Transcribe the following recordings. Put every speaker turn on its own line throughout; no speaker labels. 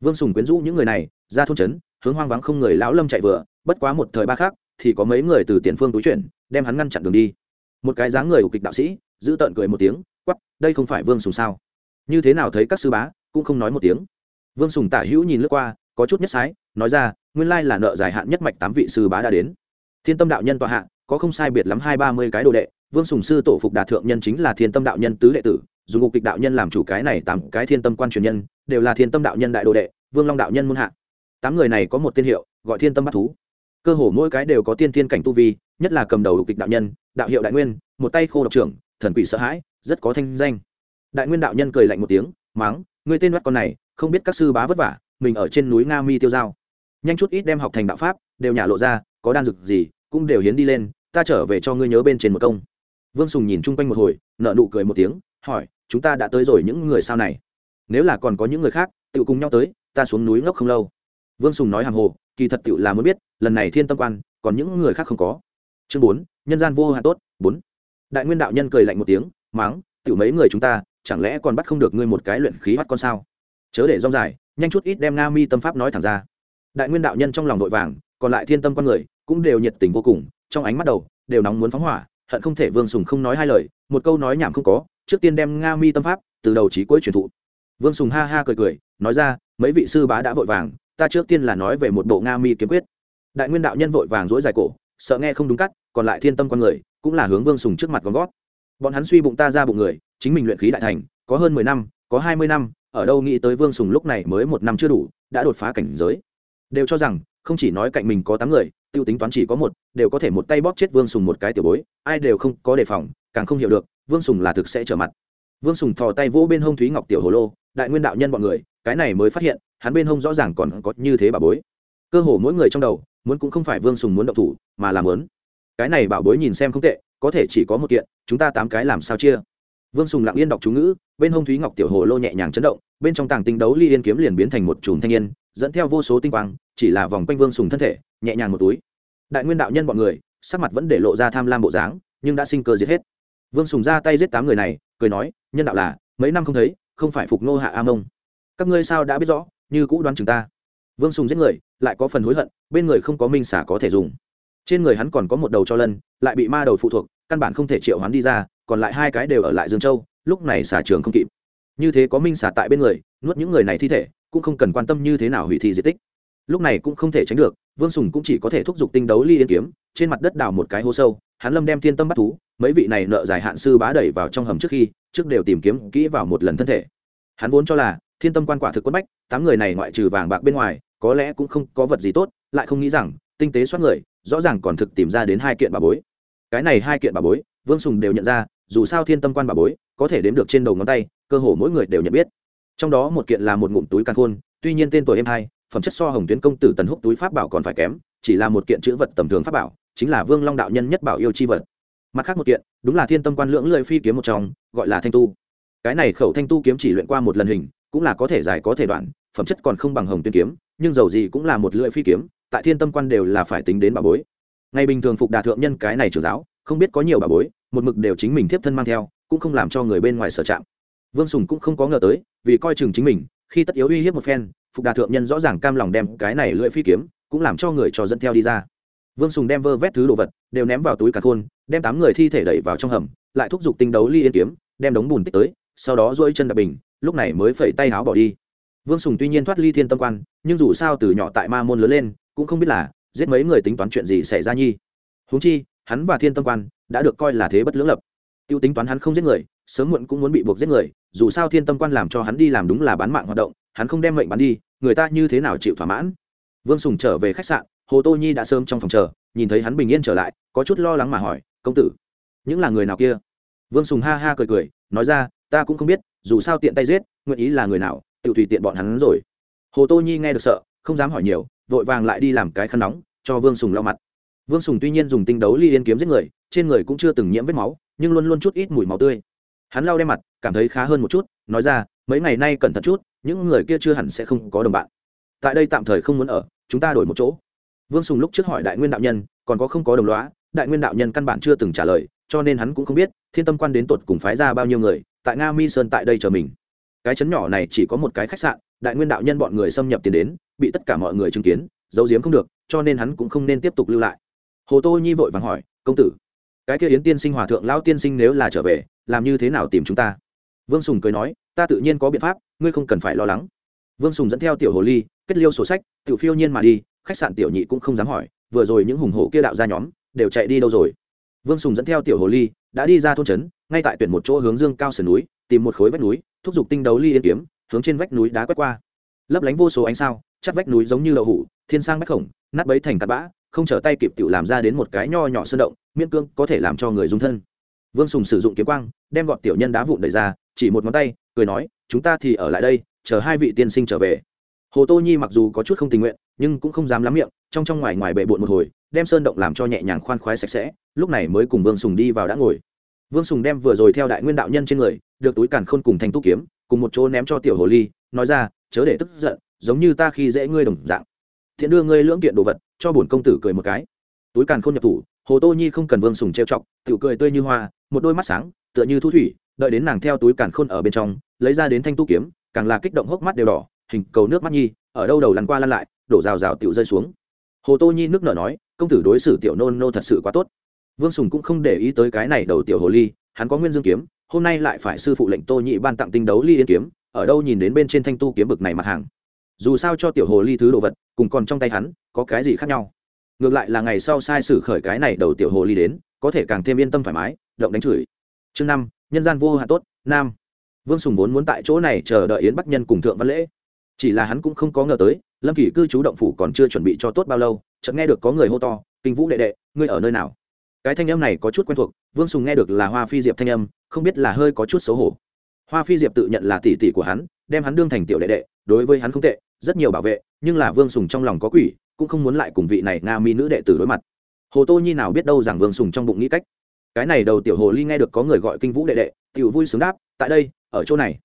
vương sùng quyến rũ những người này, ra thôn trấn, hướng hoang vắng không người lão lâm chạy vừa, bất quá một thời ba khác, thì có mấy người từ tiền phương túi chuyển, đem hắn ngăn chặn đường đi. Một cái dáng người của kịch đạo sĩ, giữ tợn cười một tiếng quắp đây không phải vương sùng sao? Như thế nào thấy các sư bá, cũng không nói một tiếng. Vương sùng tả hữu nhìn lướt qua, có chút nhất sái, nói ra, nguyên lai là nợ dài hạn nhất mạch tám vị sư bá đã đến. Thiên tâm đạo nhân tọa hạ, có không sai biệt lắm hai ba mươi cái đồ đệ, vương sùng sư tổ phục đạt thượng nhân chính là thiên tâm đạo nhân tứ đệ tử dùng ngục kịch đạo nhân làm chủ cái này tám cái thiên tâm quan truyền nhân, đều là thiên tâm đạo nhân đại đồ đệ, vương long đạo nhân muôn hạ. Tám người này có một tiên hiệu, gọi thiên tâm bắt thú. Cơ hồ mỗi cái đều có tiên thiên cảnh tu vi, nhất là cầm đầu ngục kịch đạo nhân, đạo hiệu đại nguyên, một tay khô độc trưởng, thần quỷ sợ hãi, rất có thanh danh. Đại nguyên đạo nhân cười lạnh một tiếng, máng người tên bắt con này, không biết các sư bá vất vả, mình ở trên núi nga mi tiêu dao. Nhanh chút ít đem học thành đạo pháp, đều nhả lộ ra, có đan dược gì, cũng đều hiến đi lên, ta trở về cho ngươi nhớ bên trên một công. Vương sùng nhìn chung quanh một hồi nợ nụ cười một tiếng, hỏi chúng ta đã tới rồi những người sao này. Nếu là còn có những người khác tự cùng nhau tới, ta xuống núi ngốc không lâu. Vương sùng nói hàng hồ, kỳ thật tự là muốn biết, lần này thiên tâm quan, còn những người khác không có. Chương bốn, nhân gian vô hạn tốt, bốn. Đại nguyên đạo nhân cười lạnh một tiếng, máng tự mấy người chúng ta, chẳng lẽ còn bắt không được ngươi một cái luyện khí bắt con sao? Chớ để rong dài, nhanh chút ít đem nga mi tâm pháp nói thẳng ra. Đại nguyên đạo nhân trong lòng vội vàng, còn lại thiên tâm con người, cũng đều nhiệt tình vô cùng, trong ánh mắt đầu, đều nóng muốn phóng hỏa, hận không thể vương sùng không nói hai lời, một câu nói nhảm không có trước tiên đem nga mi tâm pháp từ đầu trí cuối truyền thụ vương sùng ha ha cười cười nói ra mấy vị sư bá đã vội vàng ta trước tiên là nói về một bộ nga mi kiếm quyết đại nguyên đạo nhân vội vàng dỗi dài cổ sợ nghe không đúng cắt còn lại thiên tâm con người cũng là hướng vương sùng trước mặt con gót bọn hắn suy bụng ta ra bụng người chính mình luyện khí đại thành có hơn mười năm có hai mươi năm ở đâu nghĩ tới vương sùng lúc này mới một năm chưa đủ đã đột phá cảnh giới đều cho rằng không chỉ nói cạnh mình có tám người t i ê u tính toán chỉ có một, đều có thể một tay bóp chết vương sùng một cái tiểu bối, ai đều không có đề phòng, càng không hiểu được, vương sùng là thực sẽ trở mặt. Vương sùng thò tay vỗ bên hông thúy ngọc tiểu hồ lô, đại nguyên đạo nhân b ọ n người, cái này mới phát hiện, hắn bên hông rõ ràng còn có như thế bà bối. Cơ hồ mỗi người trong đầu, muốn cũng không phải vương sùng muốn động thủ, mà làm lớn cái này bảo bối nhìn xem không tệ, có thể chỉ có một kiện, chúng ta tám cái làm sao chia? Vương sùng lặng yên đọc chú ngữ, bên hông thúy ngọc tiểu hồ lô nhẹ nhàng chấn động, bên trong tàng tinh đấu ly yên kiếm liền biến thành một chùm thanh niên, dẫn theo vô số tinh quang chỉ là vòng quanh vương sùng thân thể, nhẹ nhàng một túi. Đại nguyên đạo nhân bọn người, sắc mặt vẫn để lộ ra tham lam bộ dáng, nhưng đã sinh cơ giết hết. Vương sùng ra tay giết tám người này, cười nói, nhân đạo là, mấy năm không thấy, không phải phục nô hạ a mông. Các ngươi sao đã biết rõ, như cũ đoán chừng ta. Vương sùng giết người, lại có phần hối hận, bên người không có minh xả có thể dùng. Trên người hắn còn có một đầu cho lân, lại bị ma đầu phụ thuộc, căn bản không thể triệu hắn đi ra, còn lại hai cái đều ở lại dương châu, lúc này xả trường không kịp. Như thế có minh xả tại bên người, nuốt những người này thi thể, cũng không cần quan tâm như thế nào hủy thi di tích lúc này cũng không thể tránh được, vương sùng cũng chỉ có thể thúc giục tinh đấu ly yên kiếm, trên mặt đất đào một cái hố sâu, hắn lâm đem thiên tâm bắt thú, mấy vị này nợ dài hạn sư bá đẩy vào trong hầm trước khi, trước đều tìm kiếm kỹ vào một lần thân thể. Hắn vốn cho là, thiên tâm quan quả thực quất bách, tám người này ngoại trừ vàng bạc bên ngoài, có lẽ cũng không có vật gì tốt, lại không nghĩ rằng, tinh tế soát người, rõ ràng còn thực tìm ra đến hai kiện bà bối. Cái này hai kiện bà bối, vương sùng đều nhận ra, dù sao thiên tâm quan bà bối, có thể đếm được trên đầu ngón tay, cơ hồ mỗi người đều nhận biết. Trong đó một kiện là một ngụm túi căn khôn, tuy nhiên tên tuổi em hai phẩm chất so hồng tuyến công tử tần húc túi pháp bảo còn phải kém, chỉ là một kiện chữ vật tầm thường pháp bảo, chính là vương long đạo nhân nhất bảo yêu chi vật. Mặt khác một kiện, đúng là thiên tâm quan lưỡng lưỡi phi kiếm một trong, gọi là thanh tu. Cái này khẩu thanh tu kiếm chỉ luyện qua một lần hình, cũng là có thể dài có thể đoạn, phẩm chất còn không bằng hồng tuyên kiếm, nhưng dầu gì cũng là một lưỡi phi kiếm, tại thiên tâm quan đều là phải tính đến bà bối. Ngày bình thường phục đà thượng nhân cái này trưởng giáo, không biết có nhiều bà bối, một mực đều chính mình tiếp thân mang theo, cũng không làm cho người bên ngoài sở trạm vương sùng cũng không có ngờ tới, vì coi chừng chính mình, khi tất yếu uy hiếp một phen phục đà thượng nhân rõ ràng cam lòng đem cái này lưỡi phi kiếm, cũng làm cho người cho dẫn theo đi ra. Vương sùng đem vơ vét thứ đồ vật, đều ném vào túi cả khôn, đem tám người thi thể đẩy vào trong hầm, lại thúc giục tinh đấu ly yên kiếm, đem đống bùn tích tới, sau đó dỗi chân đập bình, lúc này mới phẩy tay háo bỏ đi. Vương sùng tuy nhiên thoát ly thiên tâm quan, nhưng dù sao từ nhỏ tại ma môn lớn lên, cũng không biết là giết mấy người tính toán chuyện gì xảy ra nhi. Húng chi, hắn và thiên tâm quan đã được coi là thế bất lưỡng lập. T i ê u tính toán hắn không giết người, sớm muộn cũng muốn bị buộc giết người, dù sao thiên tâm quan làm cho hắn đi làm đúng là bán mạng hoạt động hắn không đem mệnh bắn đi, người ta như thế nào chịu thỏa mãn? Vương sùng trở về khách sạn, hồ tô nhi đã sớm trong phòng chờ, nhìn thấy hắn bình yên trở lại, có chút lo lắng mà hỏi, công tử, những là người nào kia? Vương sùng ha ha cười cười, nói ra, ta cũng không biết, dù sao tiện tay giết, nguyện ý là người nào, tự tùy tiện bọn hắn rồi. Hồ tô nhi nghe được sợ, không dám hỏi nhiều, vội vàng lại đi làm cái khăn nóng, cho vương sùng lau mặt. Vương sùng tuy nhiên dùng tinh đấu ly yên kiếm giết người, trên người cũng chưa từng nhiễm vết máu, nhưng luôn luôn chút ít mùi máu tươi. Hắn lau đem mặt cảm thấy khá hơn một chút, nói ra, mấy ngày nay cẩn thận chút, những người kia chưa hẳn sẽ không có đồng bạn. Tại đây tạm thời không muốn ở, chúng ta đổi một chỗ. Vương sùng lúc trước hỏi đại nguyên đạo nhân, còn có không có đồng loá đại nguyên đạo nhân căn bản chưa từng trả lời, cho nên hắn cũng không biết, thiên tâm quan đến tột cùng phái ra bao nhiêu người, tại nga mi sơn tại đây chờ mình. Cái chấn nhỏ này chỉ có một cái khách sạn, đại nguyên đạo nhân bọn người xâm nhập tiền đến, bị tất cả mọi người chứng kiến, giấu giếm không được, cho nên hắn cũng không nên tiếp tục lưu lại. Hồ tô nhi vội vàng hỏi, công tử, cái kia yến tiên sinh hòa thượng lão tiên sinh nếu là trở về, làm như thế nào tìm chúng ta? Vương sùng cười nói, ta tự nhiên có biện pháp, ngươi không cần phải lo lắng. Vương sùng dẫn theo tiểu hồ ly, kết liêu sổ sách, tiểu phiêu nhiên mà đi, khách sạn tiểu nhị cũng không dám hỏi, vừa rồi những hùng hổ kia đạo ra nhóm, đều chạy đi đâu rồi? Vương sùng dẫn theo tiểu hồ ly, đã đi ra thôn trấn, ngay tại tuyển một chỗ hướng dương cao sườn núi, tìm một khối vách núi, thúc giục tinh đấu ly yên kiếm, hướng trên vách núi đá quét qua. Lấp lánh vô số ánh sao chắc vách núi giống như đậu hủ, thiên sang bách khổng, nát bấy thành tạt bã, không trở tay kịp tự làm ra đến một cái nho nhỏ sơn động, miễn cương có thể làm cho người dung thân. Vương sùng sử dụng kiếm quang, đem gọn tiểu nhân đá vụn đẩy ra chỉ một ngón tay, cười nói, chúng ta thì ở lại đây, chờ hai vị tiên sinh trở về. Hồ tô nhi mặc dù có chút không tình nguyện, nhưng cũng không dám lắm miệng, trong trong ngoài ngoài bệ bộn một hồi, đem sơn động làm cho nhẹ nhàng khoan khoái sạch sẽ, lúc này mới cùng vương sùng đi vào đã ngồi. Vương sùng đem vừa rồi theo đại nguyên đạo nhân trên người, được túi càn khôn cùng thành tu kiếm, cùng một chỗ ném cho tiểu hồ ly, nói ra, chớ để tức giận, giống như ta khi dễ ngươi đồng dạng. Thiện đưa ngươi lưỡng kiện đồ vật, cho bổn công tử cười một cái. Túi càn khôn nhập thủ, hồ tô nhi không cần vương sùng trêu chọc tự cười tươi như hoa, một đôi mắt sáng, tựa như thu thủy đợi đến nàng theo túi càn khôn ở bên trong, lấy ra đến thanh tu kiếm, càng là kích động hốc mắt đều đỏ, hình cầu nước mắt nhi, ở đâu đầu lăn qua lăn lại, đổ rào rào tiểu rơi xuống. Hồ tô nhi nước nở nói, công tử đối xử tiểu nôn nô thật sự quá tốt. Vương sùng cũng không để ý tới cái này đầu tiểu hồ ly, hắn có nguyên dương kiếm, hôm nay lại phải sư phụ lệnh tô nhị ban tặng tinh đấu ly yên kiếm, ở đâu nhìn đến bên trên thanh tu kiếm bực này mặt hàng. Dù sao cho tiểu hồ ly thứ đồ vật, cùng còn trong tay hắn, có cái gì khác nhau? Ngược lại là ngày sau sai sử khởi cái này đầu tiểu hồ ly đến, có thể càng thêm yên tâm thoải mái, động đánh chửi. Chương năm nhân gian vô hạ tốt, nam. Vương sùng vốn muốn tại chỗ này chờ đợi yến bắc nhân cùng thượng văn lễ. Chỉ là hắn cũng không có ngờ tới, lâm kỷ cư trú động phủ còn chưa chuẩn bị cho tốt bao lâu, chợt nghe được có người hô to, kinh vũ đệ đệ, ngươi ở nơi nào? Cái thanh âm này có chút quen thuộc, vương sùng nghe được là hoa phi diệp thanh âm, không biết là hơi có chút xấu hổ. Hoa phi diệp tự nhận là tỷ tỷ của hắn, đem hắn đương thành tiểu đệ đệ, đối với hắn không tệ, rất nhiều bảo vệ, nhưng là vương sùng trong lòng có quỷ, cũng không muốn lại cùng vị này nga mi nữ đệ tử đối mặt. Hồ tô nhi nào biết đâu rằng vương sùng trong bụng nghĩ cách cái này đầu tiểu hồ ly nghe được có người gọi kinh vũ đệ đệ, tiểu vui sướng đáp, tại đây, ở chỗ này.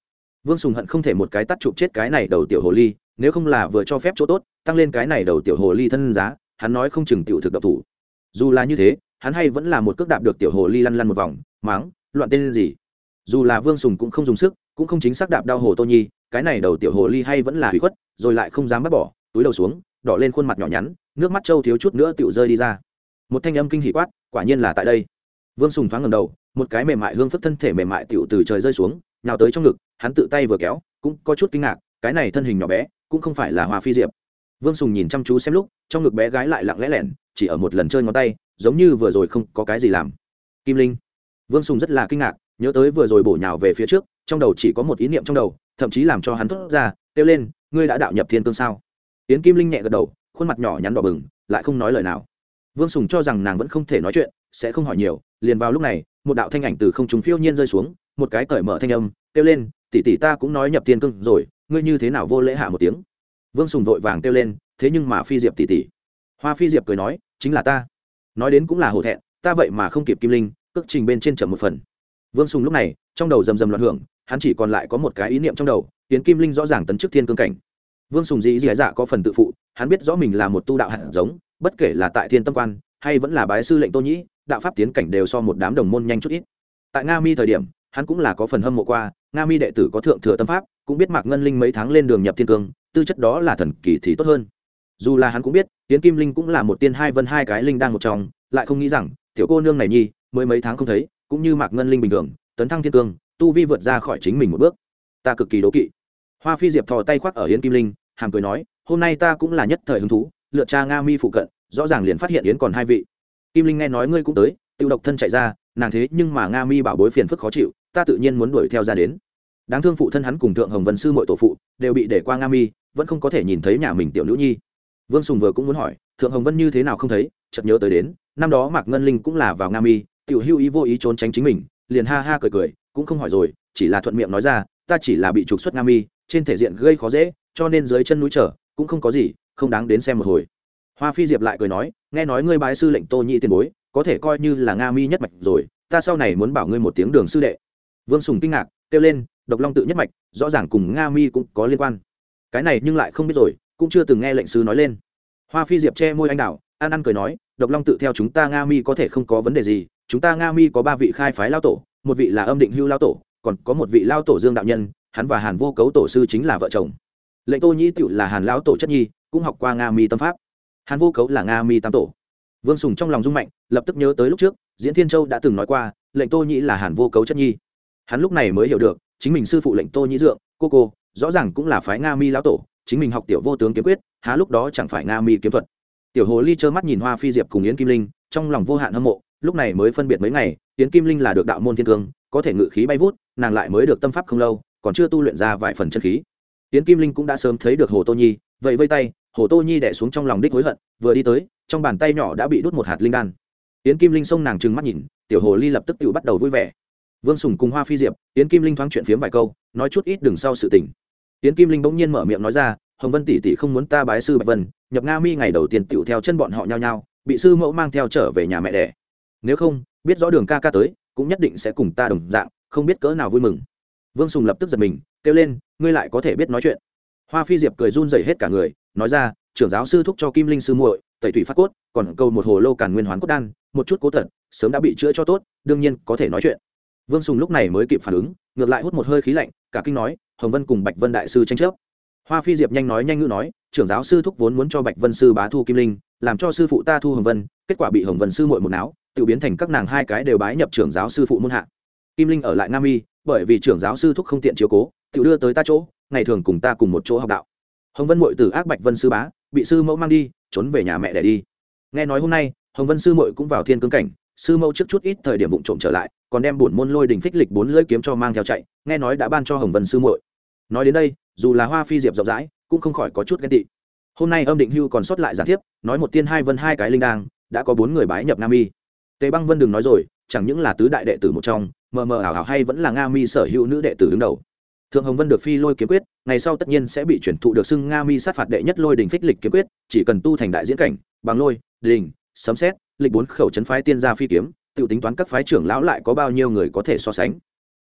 Vương sùng hận không thể một cái tắt chụp chết cái này đầu tiểu hồ ly, nếu không là vừa cho phép chỗ tốt, tăng lên cái này đầu tiểu hồ ly thân giá, hắn nói không chừng tiểu thực độc thủ. Dù là như thế, hắn hay vẫn là một cước đạp được tiểu hồ ly lăn lăn một vòng, máng, loạn tên gì. Dù là vương sùng cũng không dùng sức, cũng không chính xác đạp đau hồ tô nhi, cái này đầu tiểu hồ ly hay vẫn là hủy khuất, rồi lại không dám bắt bỏ, túi đầu xuống, đỏ lên khuôn mặt nhỏ nhắn, nước mắt trâu thiếu chút nữa tựu rơi đi ra. Một thanh âm kinh hỉ quát, quả nhiên là tại đây vương sùng thoáng ngầm đầu, một cái mềm mại hương phức thân thể mềm mại tựu từ trời rơi xuống, nhào tới trong ngực, hắn tự tay vừa kéo, cũng có chút kinh ngạc, cái này thân hình nhỏ bé, cũng không phải là hoa phi diệp. Vương sùng nhìn chăm chú xem lúc, trong ngực bé gái lại lặng lẽ lẻn, chỉ ở một lần chơi ngón tay, giống như vừa rồi không có cái gì làm. Kim linh. Vương sùng rất là kinh ngạc, nhớ tới vừa rồi bổ nhào về phía trước, trong đầu chỉ có một ý niệm trong đầu, thậm chí làm cho hắn thốt ra, kêu lên, ngươi đã đạo nhập thiên tương sao? Yến kim linh nhẹ gật đầu, khuôn mặt nhỏ nhắn đỏ bừng, lại không nói lời nào. Vương sùng cho rằng nàng vẫn không thể nói chuyện, sẽ không hỏi nhiều liền vào lúc này, một đạo thanh ảnh từ không trung phiêu nhiên rơi xuống, một cái cởi mở thanh âm, kêu lên, tỷ tỷ ta cũng nói nhập thiên cưng rồi, ngươi như thế nào vô lễ hạ một tiếng? Vương sùng vội vàng kêu lên, thế nhưng mà phi diệp tỷ tỷ. Hoa phi diệp cười nói, chính là ta. Nói đến cũng là hổ thẹn, ta vậy mà không kịp kim linh, cước trình bên trên chậm một phần. Vương sùng lúc này, trong đầu rầm rầm loạn hưởng, hắn chỉ còn lại có một cái ý niệm trong đầu tiến kim linh rõ ràng tấn chức thiên cương cảnh. Vương sùng dĩ dì dạ có phần tự phụ, hắn biết rõ mình là một tu đạo hạt giống, bất kể là tại thiên tâm quan, hay vẫn là bái sư lệnh tô nhĩ đạo pháp tiến cảnh đều so một đám đồng môn nhanh chút ít. Tại nga mi thời điểm, hắn cũng là có phần hâm mộ qua, nga mi đệ tử có thượng thừa tâm pháp, cũng biết mạc ngân linh mấy tháng lên đường nhập thiên cương, tư chất đó là thần kỳ thì tốt hơn. Dù là hắn cũng biết tiến kim linh cũng là một tiên hai vân hai cái linh đang một trong, lại không nghĩ rằng, tiểu cô nương này nhi, mới mấy tháng không thấy, cũng như mạc ngân linh bình thường, tấn thăng thiên cương, tu vi vượt ra khỏi chính mình một bước. Ta cực kỳ đố kỵ. Hoa phi diệp thò tay khoác ở yến kim linh, hàm cười nói, hôm nay ta cũng là nhất thời hứng thú lựa cha nga mi phụ cận, rõ ràng liền phát hiện yến còn hai vị kim linh nghe nói ngươi cũng tới, Tiêu độc thân chạy ra, nàng thế nhưng mà nga mi bảo bối phiền phức khó chịu, ta tự nhiên muốn đuổi theo ra đến. Đáng thương phụ thân hắn cùng thượng hồng vân sư mọi tổ phụ, đều bị để qua nga mi, vẫn không có thể nhìn thấy nhà mình tiểu nữ nhi. Vương sùng vừa cũng muốn hỏi, thượng hồng vân như thế nào không thấy, chợt nhớ tới đến, năm đó mạc ngân linh cũng là vào nga mi, tiểu hưu ý vô ý trốn tránh chính mình, liền ha ha cười cười, cũng không hỏi rồi, chỉ là thuận miệng nói ra, ta chỉ là bị trục xuất nga mi, trên thể diện gây khó dễ, cho nên dưới chân núi trở, cũng không có gì, không đáng đến xem một hồi hoa phi diệp lại cười nói, nghe nói ngươi bái sư lệnh tô nhĩ tiền bối, có thể coi như là nga mi nhất mạch rồi, ta sau này muốn bảo ngươi một tiếng đường sư đệ. Vương sùng kinh ngạc, kêu lên, độc long tự nhất mạch, rõ ràng cùng nga mi cũng có liên quan. Cái này nhưng lại không biết rồi, cũng chưa từng nghe lệnh sư nói lên. Hoa phi diệp che môi anh đào an ăn cười nói, độc long tự theo chúng ta nga mi có thể không có vấn đề gì, chúng ta nga mi có ba vị khai phái lao tổ, một vị là âm định hưu lao tổ, còn có một vị lao tổ dương đạo nhân, hắn và hàn vô cấu tổ sư chính là vợ chồng. Lệnh tô nhĩ tựu là hàn lão tổ chất nhi, cũng học qua nga mi tâm pháp hàn vô cấu là nga mi tam tổ. Vương sùng trong lòng rung mạnh, lập tức nhớ tới lúc trước, diễn thiên châu đã từng nói qua, lệnh tô nhĩ là hàn vô cấu chất nhi. Hắn lúc này mới hiểu được, chính mình sư phụ lệnh tô nhĩ dượng, cô cô, rõ ràng cũng là phái nga mi lão tổ, chính mình học tiểu vô tướng kiếm quyết, há lúc đó chẳng phải nga mi kiếm thuật. Tiểu hồ ly trơ mắt nhìn hoa phi diệp cùng yến kim linh, trong lòng vô hạn hâm mộ, lúc này mới phân biệt mấy ngày, yến kim linh là được đạo môn thiên cương, có thể ngự khí bay vút, nàng lại mới được tâm pháp không lâu, còn chưa tu luyện ra vài phần chân khí. Yến kim linh cũng đã sớm thấy được hồ tô nhi vậy vây tay hồ tô nhi đẻ xuống trong lòng đích hối hận, vừa đi tới, trong bàn tay nhỏ đã bị đút một hạt linh đan. Yến kim linh xông nàng trừng mắt nhìn, tiểu hồ ly lập tức tự bắt đầu vui vẻ. Vương sùng cùng hoa phi diệp, yến kim linh thoáng chuyện phiếm vài câu, nói chút ít đừng sau sự tình. Yến kim linh bỗng nhiên mở miệng nói ra, hồng vân tỷ tỷ không muốn ta bái sư bạch vân, nhập nga mi ngày đầu tiên tựu theo chân bọn họ nhau nhau bị sư mẫu mang theo trở về nhà mẹ đẻ. Nếu không, biết rõ đường ca ca tới, cũng nhất định sẽ cùng ta đồng dạng, không biết cỡ nào vui mừng. Vương sùng lập tức giật mình, kêu lên, ngươi lại có thể biết nói chuyện. Hoa phi diệp cười run dày hết cả người nói ra, trưởng giáo sư thúc cho kim linh sư muội, tẩy thủy phát cốt, còn câu một hồ lô càn nguyên hoán cốt đan, một chút cố thật sớm đã bị chữa cho tốt, đương nhiên có thể nói chuyện. Vương sùng lúc này mới kịp phản ứng, ngược lại hút một hơi khí lạnh, cả kinh nói, hồng vân cùng bạch vân đại sư tranh chấp. Hoa phi diệp nhanh nói nhanh ngữ nói, trưởng giáo sư thúc vốn muốn cho bạch vân sư bá thu kim linh, làm cho sư phụ ta thu hồng vân, kết quả bị hồng vân sư muội một não tự biến thành các nàng hai cái đều bái nhập trưởng giáo sư phụ môn hạ. Kim linh ở lại nam y bởi vì trưởng giáo sư thúc không tiện chiếu cố, tự đưa tới ta chỗ, ngày thường cùng ta cùng một chỗ học đạo hồng vân muội từ ác bạch vân sư bá, bị sư mẫu mang đi, trốn về nhà mẹ để đi. Nghe nói hôm nay, hồng vân sư muội cũng vào thiên cương cảnh, sư mẫu trước chút ít thời điểm vụ trộm trở lại, còn đem bổn môn lôi đình phích lịch bốn lưỡi kiếm cho mang theo chạy, nghe nói đã ban cho hồng vân sư muội. Nói đến đây, dù là hoa phi diệp rộng rãi, cũng không khỏi có chút ghen tị. Hôm nay âm định hưu còn sót lại giả thiếp, nói một tiên hai vân hai cái linh đang đã có bốn người bái nhập nam y tề băng vân đừng nói rồi, chẳng những là tứ đại đệ tử một trong, mờ mờ ảo ảo hay vẫn là nga mi sở hữu nữ đệ tử đứng đầu thượng hồng vân được phi lôi kiếm quyết, ngày sau tất nhiên sẽ bị chuyển thụ được xưng nga mi sát phạt đệ nhất lôi đình phích lịch kiếm quyết, chỉ cần tu thành đại diễn cảnh, bằng lôi đình sấm xét lịch bốn khẩu chấn phái tiên gia phi kiếm tự tính toán các phái trưởng lão lại có bao nhiêu người có thể so sánh.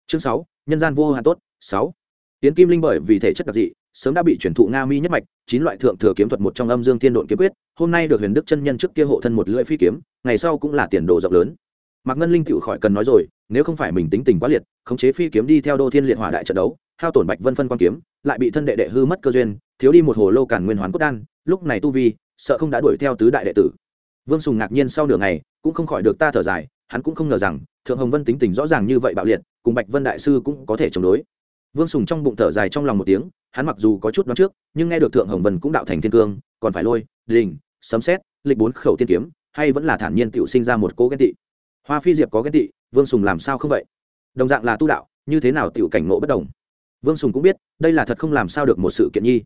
Chương sáu, nhân gian vô hạn tốt, sáu. Tiến kim linh bởi vì thể chất đặc dị, sớm đã bị chuyển thụ nga mi nhất mạch, chín loại thượng thừa kiếm thuật một trong âm dương thiên độn kiếm quyết, hôm nay được huyền đức chân nhân trước kia hộ thân một lưỡi phi kiếm, ngày sau cũng là tiền đồ rộng lớn. Mạc ngân linh tự khỏi cần nói rồi, nếu không phải mình tính tình quá liệt, khống chế phi kiếm đi theo đô thiên liệt hỏa đại trận đấu hao tổn bạch vân phân quan kiếm, lại bị thân đệ đệ hư mất cơ duyên, thiếu đi một hồ lô cản nguyên hoán cốt đan, lúc này tu vi, sợ không đã đuổi theo tứ đại đệ tử. Vương sùng ngạc nhiên sau nửa ngày, cũng không khỏi được ta thở dài, hắn cũng không ngờ rằng, thượng hồng vân tính tình rõ ràng như vậy bạo liệt, cùng bạch vân đại sư cũng có thể chống đối. Vương sùng trong bụng thở dài trong lòng một tiếng, hắn mặc dù có chút đoán trước, nhưng nghe được thượng hồng vân cũng đạo thành thiên cương, còn phải lôi, đình, sấm xét lịch bốn khẩu tiên kiếm, hay vẫn là thản nhiên tự sinh ra một cố ghen tị. Hoa phi diệp có ghen tị, vương sùng làm sao không vậy? Đồng dạng là tu đạo, như thế nào tự cảnh ngộ bất đồng? Vương sùng cũng biết, đây là thật không làm sao được một sự kiện nhi.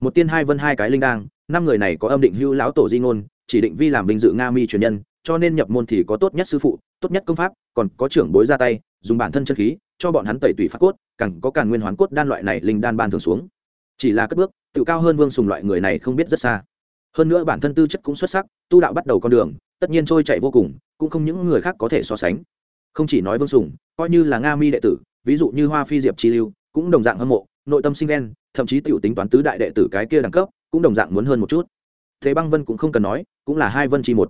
Một tiên hai vân hai cái linh đang năm người này có âm định hưu lão tổ di ngôn, chỉ định vi làm vinh dự nga mi truyền nhân, cho nên nhập môn thì có tốt nhất sư phụ, tốt nhất công pháp, còn có trưởng bối ra tay, dùng bản thân chân khí, cho bọn hắn tẩy tủy phát cốt, càng có càng nguyên hoán cốt đan loại này linh đan ban thường xuống. Chỉ là cất bước, tự cao hơn vương sùng loại người này không biết rất xa. Hơn nữa bản thân tư chất cũng xuất sắc, tu đạo bắt đầu con đường, tất nhiên trôi chạy vô cùng, cũng không những người khác có thể so sánh. Không chỉ nói vương sùng, coi như là nga mi đệ tử, ví dụ như hoa phi diệp chi lưu cũng đồng dạng hâm mộ, nội tâm sinh ghen, thậm chí t i ể u tính toán tứ đại đệ tử cái kia đẳng cấp, cũng đồng dạng muốn hơn một chút. Thế băng vân cũng không cần nói, cũng là hai vân chi một.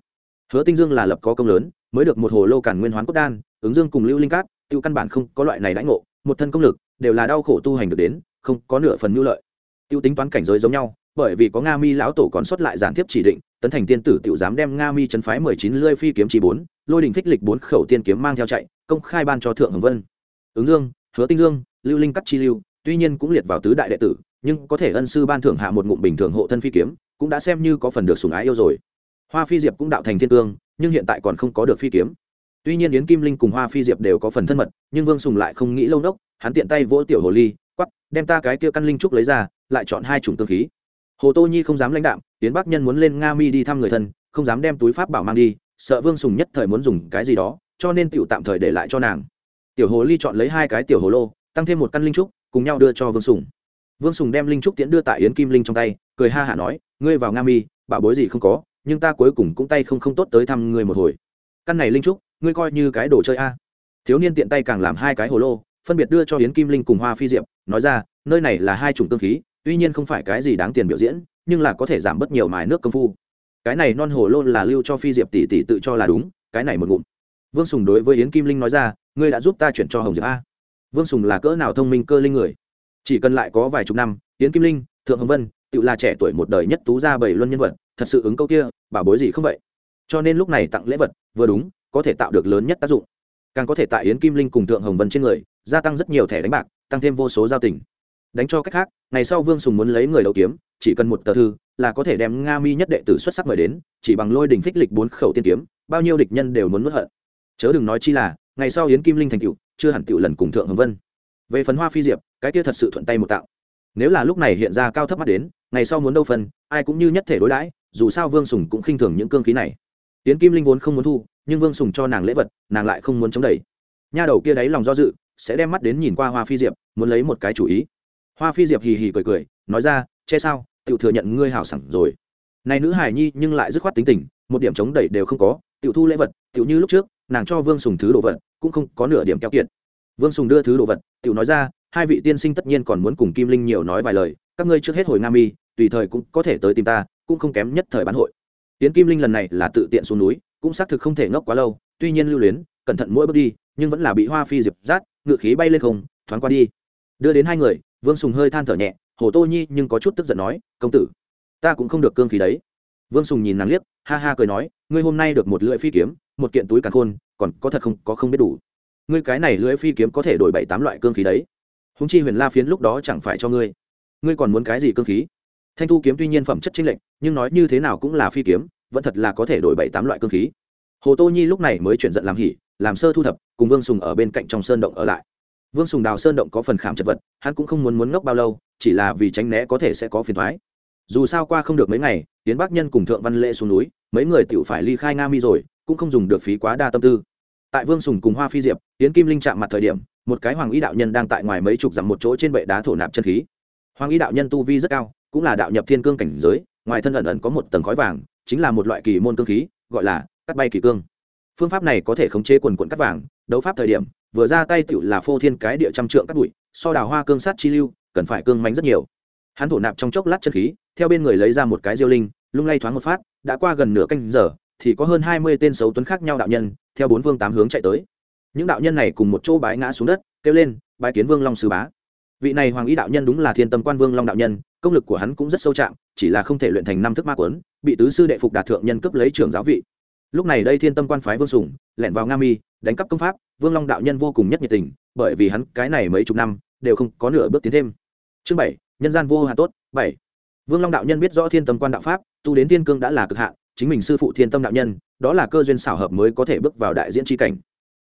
Hứa tinh dương là lập có công lớn, mới được một hồ lô cản nguyên hoán cốt đan, ứng dương cùng lưu linh cát tiêu căn bản không có loại này đãi ngộ, một thân công lực, đều là đau khổ tu hành được đến, không có nửa phần nhu lợi. Tiêu tính toán cảnh giới giống nhau, bởi vì có nga mi lão tổ còn xuất lại giản tiếp chỉ định, tấn thành tiên tử tiểu dám đem nga mi chấn phái mười chín lươi phi kiếm chỉ bốn, lôi đình phích lịch bốn khẩu tiên kiếm mang theo chạy, công khai ban cho thượng hồng vân. Ứng dương, hứa tinh dương lưu linh cắt chi lưu, tuy nhiên cũng liệt vào tứ đại đệ tử, nhưng có thể ân sư ban thưởng hạ một ngụm bình thường hộ thân phi kiếm, cũng đã xem như có phần được sùng ái yêu rồi. Hoa phi diệp cũng đạo thành thiên cương, nhưng hiện tại còn không có được phi kiếm. Tuy nhiên yến kim linh cùng hoa phi diệp đều có phần thân mật, nhưng vương sùng lại không nghĩ lâu nốc, hắn tiện tay vỗ tiểu hồ ly quắp đem ta cái kia căn linh trúc lấy ra, lại chọn hai chủng tương khí. Hồ tô nhi không dám lãnh đạm, yến bắc nhân muốn lên nga mi đi thăm người thân, không dám đem túi pháp bảo mang đi, sợ vương sùng nhất thời muốn dùng cái gì đó, cho nên tiểu tạm thời để lại cho nàng. Tiểu hồ ly chọn lấy hai cái tiểu hồ lô tăng thêm một căn linh trúc, cùng nhau đưa cho vương sùng. Vương sùng đem linh trúc tiễn đưa tại yến kim linh trong tay, cười ha hả nói, ngươi vào nga mi bảo bối gì không có, nhưng ta cuối cùng cũng tay không không tốt tới thăm ngươi một hồi. Căn này linh trúc, ngươi coi như cái đồ chơi a. Thiếu niên tiện tay càng làm hai cái hồ lô, phân biệt đưa cho Yến kim linh cùng hoa phi diệp, nói ra, nơi này là hai chủng tương khí, tuy nhiên không phải cái gì đáng tiền biểu diễn, nhưng là có thể giảm bớt nhiều mài nước công phu. Cái này non hồ lô là lưu cho phi diệp tỷ tỷ tự cho là đúng, cái này một ngụm. Vương sùng đối với yến kim linh nói ra, ngươi đã giúp ta chuyển cho hồng diệp a vương sùng là cỡ nào thông minh cơ linh người? Chỉ cần lại có vài chục năm tiến kim linh, thượng hồng vân tự là trẻ tuổi một đời nhất tú ra bảy luân nhân vật, thật sự ứng câu kia, bảo bối gì không vậy? Cho nên lúc này tặng lễ vật, vừa đúng, có thể tạo được lớn nhất tác dụng. Càng có thể tại yến kim linh cùng thượng hồng vân trên người, gia tăng rất nhiều thẻ đánh bạc, tăng thêm vô số giao tình. Đánh cho cách khác, ngày sau vương sùng muốn lấy người đầu kiếm, chỉ cần một tờ thư, là có thể đem nga mi nhất đệ tử xuất sắc mời đến, chỉ bằng lôi đình phích lịch bốn khẩu tiên kiếm, bao nhiêu địch nhân đều muốn mất hận. Chớ đừng nói chi là, ngày sau yến kim linh thành cựu chưa hẳn tiểu lần cùng thượng hồng vân. Về phần hoa phi diệp, cái kia thật sự thuận tay một tạo. Nếu là lúc này hiện ra cao thấp mắt đến, ngày sau muốn đâu phân, ai cũng như nhất thể đối đãi, dù sao vương sùng cũng khinh thường những cương khí này. Tiến kim linh vốn không muốn thu, nhưng vương sùng cho nàng lễ vật, nàng lại không muốn chống đẩy. Nha đầu kia đáy lòng do dự, sẽ đem mắt đến nhìn qua hoa phi diệp, muốn lấy một cái chủ ý. Hoa phi diệp hì hì cười cười, nói ra, che sao tự thừa nhận ngươi hảo sẵn rồi. Này nữ hài nhi nhưng lại dứt khoát tính tình, một điểm chống đẩy đều không có tự thu lễ vật tự như lúc trước, nàng cho vương sùng thứ đồ vật cũng không có nửa điểm keo kiệt. Vương sùng đưa thứ đồ vật, tiểu nói ra, hai vị tiên sinh tất nhiên còn muốn cùng kim linh nhiều nói vài lời, các ngươi trước hết hồi nga mi, tùy thời cũng có thể tới tìm ta, cũng không kém nhất thời bán hội. Tiến kim linh lần này là tự tiện xuống núi, cũng xác thực không thể ngốc quá lâu, tuy nhiên lưu luyến, cẩn thận mỗi bước đi, nhưng vẫn là bị hoa phi diệp rát, ngựa khí bay lên không, thoáng qua đi. Đưa đến hai người, vương sùng hơi than thở nhẹ, hồ tô nhi nhưng có chút tức giận nói, công tử, ta cũng không được cương khí đấy. Vương sùng nhìn nàng liếc, ha ha cười nói, ngươi hôm nay được một lưỡi phi kiếm, một kiện túi càn khôn còn có thật không, có không biết đủ. Ngươi cái này lưỡi phi kiếm có thể đổi bảy tám loại cương khí đấy. Húng chi huyền la phiến lúc đó chẳng phải cho ngươi. Ngươi còn muốn cái gì cương khí? Thanh thu kiếm tuy nhiên phẩm chất chính lệnh nhưng nói như thế nào cũng là phi kiếm, vẫn thật là có thể đổi bảy tám loại cương khí. Hồ tô nhi lúc này mới chuyển giận làm hỉ, làm sơ thu thập, cùng vương sùng ở bên cạnh trong sơn động ở lại. Vương sùng đào sơn động có phần khảm chật vật, hắn cũng không muốn muốn ngốc bao lâu, chỉ là vì tránh né có thể sẽ có phiền thoái dù sao qua không được mấy ngày tiến bác nhân cùng thượng văn lễ xuống núi, mấy người tự phải ly khai nga mi rồi cũng không dùng được phí quá đa tâm tư. Tại vương sùng cùng hoa phi diệp tiến kim linh chạm mặt thời điểm, một cái hoàng y đạo nhân đang tại ngoài mấy chục dặm một chỗ trên bệ đá thổ nạp chân khí. Hoàng y đạo nhân tu vi rất cao, cũng là đạo nhập thiên cương cảnh giới, ngoài thân ẩn ẩn có một tầng khói vàng, chính là một loại kỳ môn cương khí, gọi là cắt bay kỳ cương. Phương pháp này có thể khống chế quần quận cắt vàng, đấu pháp thời điểm, vừa ra tay tựu là phô thiên cái địa trăm trượng cắt bụi, so đào hoa cương sát chi lưu, cần phải cương mánh rất nhiều. Hắn thổ nạp trong chốc lát chân khí, theo bên người lấy ra một cái diêu linh, lung lay thoáng một phát, đã qua gần nửa canh giờ thì có hơn hai mươi tên xấu tuấn khác nhau đạo nhân, theo bốn vương tám hướng chạy tới. Những đạo nhân này cùng một chỗ bái ngã xuống đất, kêu lên, bái kiến vương long sư bá. Vị này hoàng y đạo nhân đúng là thiên tâm quan vương long đạo nhân, công lực của hắn cũng rất sâu trạng chỉ là không thể luyện thành năm thức ma quấn, bị tứ sư đệ phục đạt thượng nhân cấp lấy trưởng giáo vị. Lúc này đây thiên tâm quan phái vương sùng, lẻn vào nga mi, đánh cắp công pháp, vương long đạo nhân vô cùng nhất nhiệt tình, bởi vì hắn cái này mấy chục năm, đều không có nửa bước tiến thêm. Chương bảy, nhân gian vô hạn tốt, bảy. Vương long đạo nhân biết rõ thiên tâm quan đạo pháp, tu đến thiên cương đã là cực hạn chính mình sư phụ thiên tâm đạo nhân, đó là cơ duyên xảo hợp mới có thể bước vào đại diễn tri cảnh.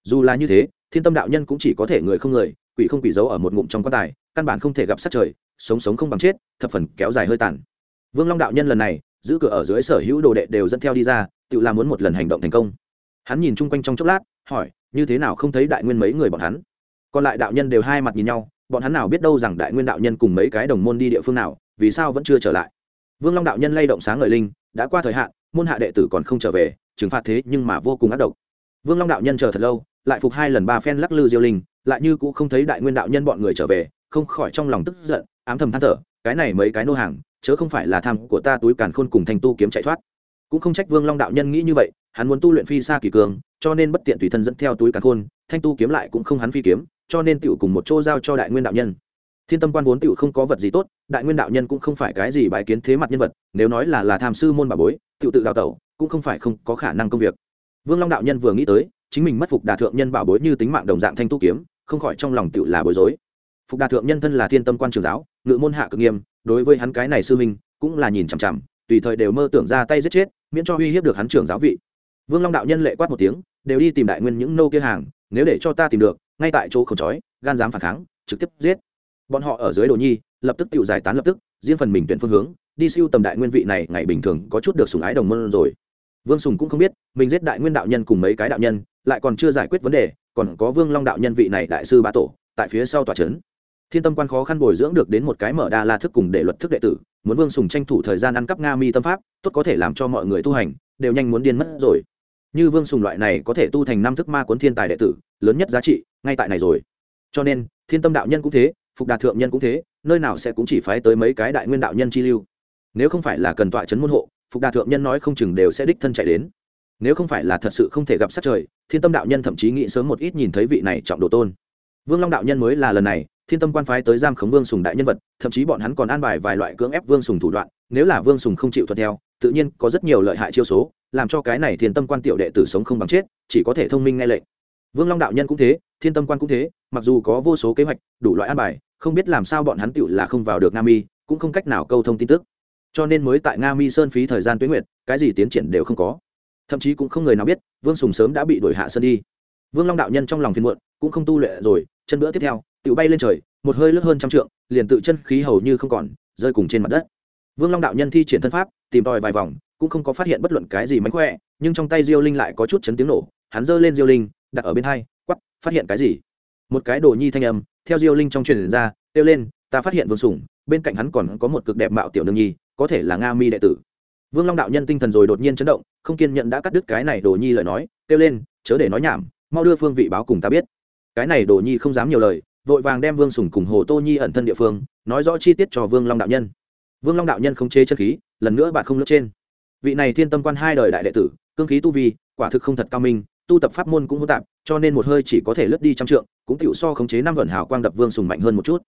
Dù là như thế, thiên tâm đạo nhân cũng chỉ có thể người không người, quỷ không quỷ giấu ở một ngụm trong quan tài, căn bản không thể gặp sát trời, sống sống không bằng chết, thập phần kéo dài hơi tàn. Vương long đạo nhân lần này, giữ cửa ở dưới sở hữu đồ đệ đều dẫn theo đi ra, tự làm muốn một lần hành động thành công. Hắn nhìn chung quanh trong chốc lát, hỏi, như thế nào không thấy đại nguyên mấy người bọn hắn? Còn lại đạo nhân đều hai mặt nhìn nhau, bọn hắn nào biết đâu rằng đại nguyên đạo nhân cùng mấy cái đồng môn đi địa phương nào, vì sao vẫn chưa trở lại. Vương long đạo nhân lay động sáng ngời linh, đã qua thời hạn môn hạ đệ tử còn không trở về, trừng phạt thế nhưng mà vô cùng ác độc. Vương long đạo nhân chờ thật lâu, lại phục hai lần ba phen lắc lư diêu linh, lại như cũng không thấy đại nguyên đạo nhân bọn người trở về, không khỏi trong lòng tức giận, ám thầm than thở, cái này mấy cái nô hàng, chớ không phải là tham của ta túi càn khôn cùng thanh tu kiếm chạy thoát. Cũng không trách vương long đạo nhân nghĩ như vậy, hắn muốn tu luyện phi xa kỳ cường, cho nên bất tiện tùy thân dẫn theo túi càn khôn, thanh tu kiếm lại cũng không hắn phi kiếm, cho nên tựu cùng một chỗ giao cho đại nguyên đạo nhân thiên tâm quan vốn tựu không có vật gì tốt, đại nguyên đạo nhân cũng không phải cái gì bãi kiến thế mặt nhân vật, nếu nói là là tham sư môn bà bối tựu tự đào tẩu, cũng không phải không có khả năng công việc. Vương long đạo nhân vừa nghĩ tới, chính mình mất phục đà thượng nhân bảo bối như tính mạng đồng dạng thanh tu kiếm, không khỏi trong lòng tựu là bối rối. Phục đà thượng nhân thân là thiên tâm quan trường giáo, ngự môn hạ cực nghiêm, đối với hắn cái này sư minh cũng là nhìn chằm chằm, tùy thời đều mơ tưởng ra tay giết chết, miễn cho uy hiếp được hắn trưởng giáo vị. Vương long đạo nhân lệ quát một tiếng, đều đi tìm đại nguyên những nô kia hàng, nếu để cho ta tìm được, ngay tại chỗ không trói gan dám phản kháng, trực tiếp giết bọn họ ở dưới đồ nhi, lập tức tự giải tán lập tức, riêng phần mình tuyển phương hướng, đi siêu tầm đại nguyên vị này, ngày bình thường có chút được sùng ái đồng môn rồi. Vương sùng cũng không biết, mình giết đại nguyên đạo nhân cùng mấy cái đạo nhân, lại còn chưa giải quyết vấn đề, còn có vương long đạo nhân vị này đại sư bá tổ, tại phía sau tòa trấn. Thiên tâm quan khó khăn bồi dưỡng được đến một cái mở đa la thức cùng để luật thức đệ tử, muốn vương sùng tranh thủ thời gian ăn cắp nga mi tâm pháp, tốt có thể làm cho mọi người tu hành, đều nhanh muốn điên mất rồi. Như vương sùng loại này có thể tu thành năm thức ma cuốn thiên tài đệ tử, lớn nhất giá trị, ngay tại này rồi. Cho nên, thiên tâm đạo nhân cũng thế phục đạt thượng nhân cũng thế, nơi nào sẽ cũng chỉ phái tới mấy cái đại nguyên đạo nhân chi lưu. Nếu không phải là cần tọa chấn môn hộ, phục đạt thượng nhân nói không chừng đều sẽ đích thân chạy đến. Nếu không phải là thật sự không thể gặp sát trời, thiên tâm đạo nhân thậm chí nghĩ sớm một ít nhìn thấy vị này trọng độ tôn. Vương long đạo nhân mới là lần này, thiên tâm quan phái tới giam khống vương sùng đại nhân vật, thậm chí bọn hắn còn an bài vài loại cưỡng ép vương sùng thủ đoạn, nếu là vương sùng không chịu thuận theo, tự nhiên có rất nhiều lợi hại chiêu số, làm cho cái này thiên tâm quan tiểu đệ tử sống không bằng chết, chỉ có thể thông minh nghe lệnh. Vương long đạo nhân cũng thế, thiên tâm quan cũng thế, mặc dù có vô số kế hoạch, đủ loại an bài không biết làm sao bọn hắn tựu là không vào được nga mi, cũng không cách nào câu thông tin tức. Cho nên mới tại nga mi sơn phí thời gian tuyến nguyệt, cái gì tiến triển đều không có. Thậm chí cũng không người nào biết, vương sùng sớm đã bị đuổi hạ sơn đi. Vương long đạo nhân trong lòng phiền muộn, cũng không tu luyện rồi, chân bữa tiếp theo tự bay lên trời, một hơi lướt hơn trăm trượng, liền tự chân khí hầu như không còn, rơi cùng trên mặt đất. Vương long đạo nhân thi triển thân pháp, tìm tòi vài vòng, cũng không có phát hiện bất luận cái gì mánh khỏe, nhưng trong tay diêu linh lại có chút chấn tiếng nổ, hắn giơ lên diêu linh, đặt ở bên hai quắp phát hiện cái gì? Một cái đồ nhi thanh âm theo diêu linh trong truyền ra, kêu lên, ta phát hiện vương sủng bên cạnh hắn còn có một cực đẹp mạo tiểu nương nhi, có thể là nga mi đệ tử. Vương long đạo nhân tinh thần rồi đột nhiên chấn động, không kiên nhận đã cắt đứt cái này đồ nhi lời nói, kêu lên, chớ để nói nhảm, mau đưa phương vị báo cùng ta biết. Cái này đồ nhi không dám nhiều lời, vội vàng đem vương sùng cùng hồ tô nhi ẩn thân địa phương, nói rõ chi tiết cho vương long đạo nhân. Vương long đạo nhân không chế chân khí, lần nữa bạn không lướt trên. Vị này thiên tâm quan hai đời đại đệ tử, cương khí tu vi, quả thực không thật cao minh, tu tập pháp môn cũng hỗn tạp cho nên một hơi chỉ có thể lướt đi trăm trượng, cũng tựu so khống chế năm vận hào quang đập vương sùng mạnh hơn một chút.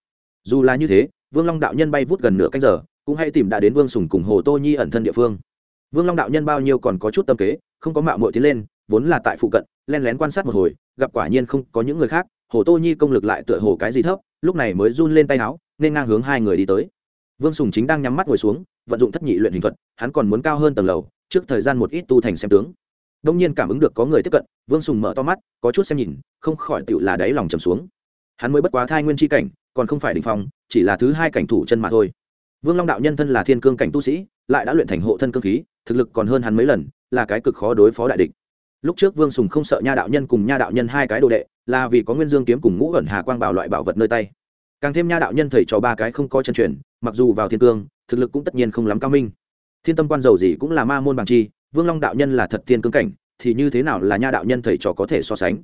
Dù là như thế, vương long đạo nhân bay vút gần nửa canh giờ, cũng hay tìm đã đến vương sùng cùng hồ tô nhi ẩn thân địa phương. Vương long đạo nhân bao nhiêu còn có chút tâm kế, không có mạo mội tiến lên, vốn là tại phụ cận, len lén quan sát một hồi, gặp quả nhiên không có những người khác, hồ tô nhi công lực lại tựa hồ cái gì thấp, lúc này mới run lên tay áo, nên ngang hướng hai người đi tới. Vương sùng chính đang nhắm mắt ngồi xuống, vận dụng thất nhị luyện hình thuật, hắn còn muốn cao hơn tầng lầu, trước thời gian một ít tu thành xem tướng đông nhiên cảm ứng được có người tiếp cận, vương sùng mở to mắt, có chút xem nhìn, không khỏi tựu là đáy lòng trầm xuống. Hắn mới bất quá thai nguyên tri cảnh, còn không phải đình phong, chỉ là thứ hai cảnh thủ chân mà thôi. Vương long đạo nhân thân là thiên cương cảnh tu sĩ, lại đã luyện thành hộ thân cương khí, thực lực còn hơn hắn mấy lần, là cái cực khó đối phó đại địch. Lúc trước vương sùng không sợ nha đạo nhân cùng nha đạo nhân hai cái đồ đệ, là vì có nguyên dương kiếm cùng ngũ ẩn hà quang bảo loại bảo vật nơi tay. Càng thêm nha đạo nhân thầy cho ba cái không có chân truyền, mặc dù vào thiên cương, thực lực cũng tất nhiên không lắm cao minh. Thiên tâm quan dầu gì cũng là ma môn bằng chi vương long đạo nhân là thật tiên cương cảnh, thì như thế nào là nha đạo nhân thầy trò có thể so sánh?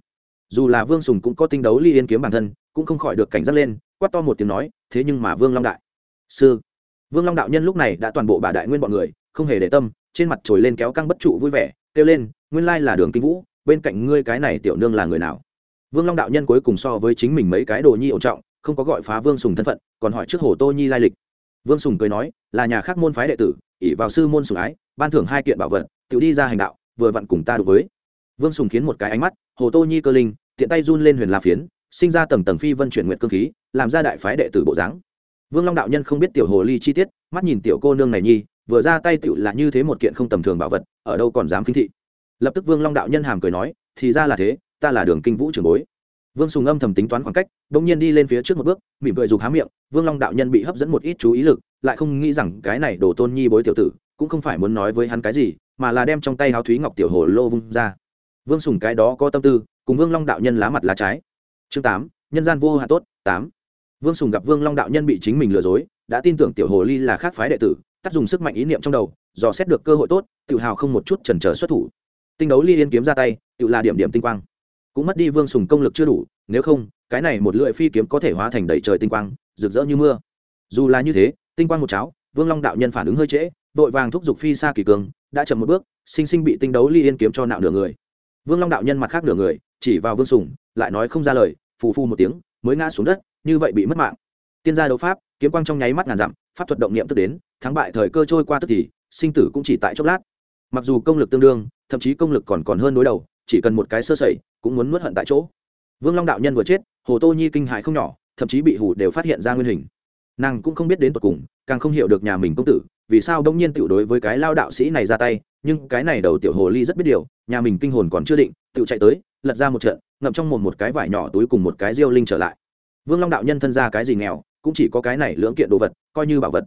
Dù là vương sùng cũng có tinh đấu ly yên kiếm bản thân, cũng không khỏi được cảnh giác lên, quát to một tiếng nói, thế nhưng mà vương long đại sư. Vương long đạo nhân lúc này đã toàn bộ bà đại nguyên bọn người, không hề để tâm, trên mặt trồi lên kéo căng bất trụ vui vẻ, kêu lên, nguyên lai là đường kinh vũ, bên cạnh ngươi cái này tiểu nương là người nào? Vương long đạo nhân cuối cùng so với chính mình mấy cái đồ nhi ổn trọng, không có gọi phá vương sùng thân phận, còn hỏi trước hồ tô nhi lai lịch. Vương sùng cười nói, là nhà khác môn phái đệ tử, ỷ vào sư môn sùng ái, ban thưởng hai kiện bảo vật tự đi ra hành đạo, vừa vặn cùng ta đối với. Vương sùng khiến một cái ánh mắt, hồ tô nhi cơ linh, tiện tay run lên huyền la phiến, sinh ra tầng tầng phi vân chuyển nguyện cơ khí, làm ra đại phái đệ tử bộ dáng. Vương long đạo nhân không biết tiểu hồ ly chi tiết, mắt nhìn tiểu cô nương này nhi, vừa ra tay tựu là như thế một kiện không tầm thường bảo vật, ở đâu còn dám khinh thị. Lập tức vương long đạo nhân hàm cười nói, thì ra là thế, ta là đường kinh vũ trường bối. Vương sùng âm thầm tính toán khoảng cách đ ỗ n g nhiên đi lên phía trước một bước, mỉm cười dục há miệng, vương long đạo nhân bị hấp dẫn một ít chú ý lực, lại không nghĩ rằng cái này đổ tôn nhi bối tiểu tử, cũng không phải muốn nói với hắn cái gì mà là đem trong tay háo thúy ngọc tiểu hồ lô vung ra. Vương sùng cái đó có tâm tư, cùng vương long đạo nhân lá mặt lá trái. Chương tám, nhân gian vô hạ tốt, tám. Vương sùng gặp vương long đạo nhân bị chính mình lừa dối, đã tin tưởng tiểu hồ ly là khác phái đệ tử, tắt dùng sức mạnh ý niệm trong đầu, dò xét được cơ hội tốt, tự hào không một chút trần trở xuất thủ. Tinh đấu ly yên kiếm ra tay, tự là điểm điểm tinh quang. Cũng mất đi vương sùng công lực chưa đủ, nếu không, cái này một lưỡi phi kiếm có thể hóa thành đầy trời tinh quang, rực rỡ như mưa. Dù là như thế, tinh quang một cháo, vương long đạo nhân phản ứng hơi trễ vội vàng thúc giục phi xa kỳ cương, đã chậm một bước sinh sinh bị tinh đấu ly yên kiếm cho nạo nửa người. Vương long đạo nhân mặt khác nửa người chỉ vào vương sùng lại nói không ra lời phù phu một tiếng mới ngã xuống đất như vậy bị mất mạng. Tiên gia đấu pháp kiếm quang trong nháy mắt ngàn dặm pháp thuật động niệm tức đến thắng bại thời cơ trôi qua tức thì sinh tử cũng chỉ tại chốc lát. Mặc dù công lực tương đương thậm chí công lực còn còn hơn đối đầu chỉ cần một cái sơ sẩy cũng muốn nuốt hận tại chỗ. Vương long đạo nhân vừa chết hồ tô nhi kinh hại không nhỏ thậm chí bị hủ đều phát hiện ra nguyên hình. Nàng cũng không biết đến tột cùng càng không hiểu được nhà mình công tử vì sao đông nhiên tiểu đối với cái lao đạo sĩ này ra tay, nhưng cái này đầu tiểu hồ ly rất biết điều, nhà mình kinh hồn còn chưa định, tiểu chạy tới, lật ra một trận, ngậm trong mồm một cái vải nhỏ túi cùng một cái diêu linh trở lại. Vương long đạo nhân thân ra cái gì nghèo, cũng chỉ có cái này lưỡng kiện đồ vật, coi như bảo vật.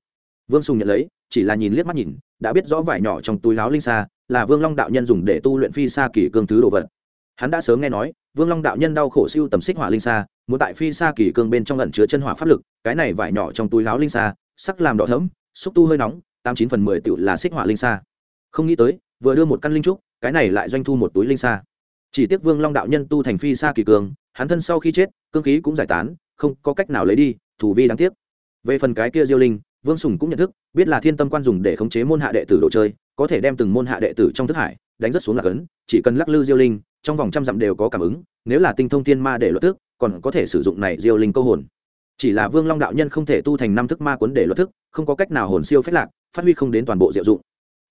Vương sùng nhận lấy, chỉ là nhìn liếc mắt nhìn, đã biết rõ vải nhỏ trong túi láo linh xa, là vương long đạo nhân dùng để tu luyện phi xa kỳ cương thứ đồ vật. Hắn đã sớm nghe nói, vương long đạo nhân đau khổ siêu tầm xích hỏa linh xa, muốn tại phi xa kỳ cương bên trong lần chứa chân hỏa pháp lực, cái này vải nhỏ trong túi láo linh xa, sắc làm đỏ thấm xúc tu hơi nóng tám chín phần mười tựu là xích hỏa linh xa không nghĩ tới vừa đưa một căn linh trúc cái này lại doanh thu một túi linh xa chỉ tiếc vương long đạo nhân tu thành phi xa kỳ cường, hắn thân sau khi chết cương khí cũng giải tán không có cách nào lấy đi thủ vi đáng tiếc. Về phần cái kia diêu linh vương sùng cũng nhận thức biết là thiên tâm quan dùng để khống chế môn hạ đệ tử đồ chơi có thể đem từng môn hạ đệ tử trong thức hải đánh rất xuống lạc ấn chỉ cần lắc lư diêu linh trong vòng trăm dặm đều có cảm ứng nếu là tinh thông thiên ma để luật tước còn có thể sử dụng này diêu linh câu hồn chỉ là vương long đạo nhân không thể tu thành năm thức ma quấn để luật thức, không có cách nào hồn siêu phép lạc, phát huy không đến toàn bộ diệu dụng.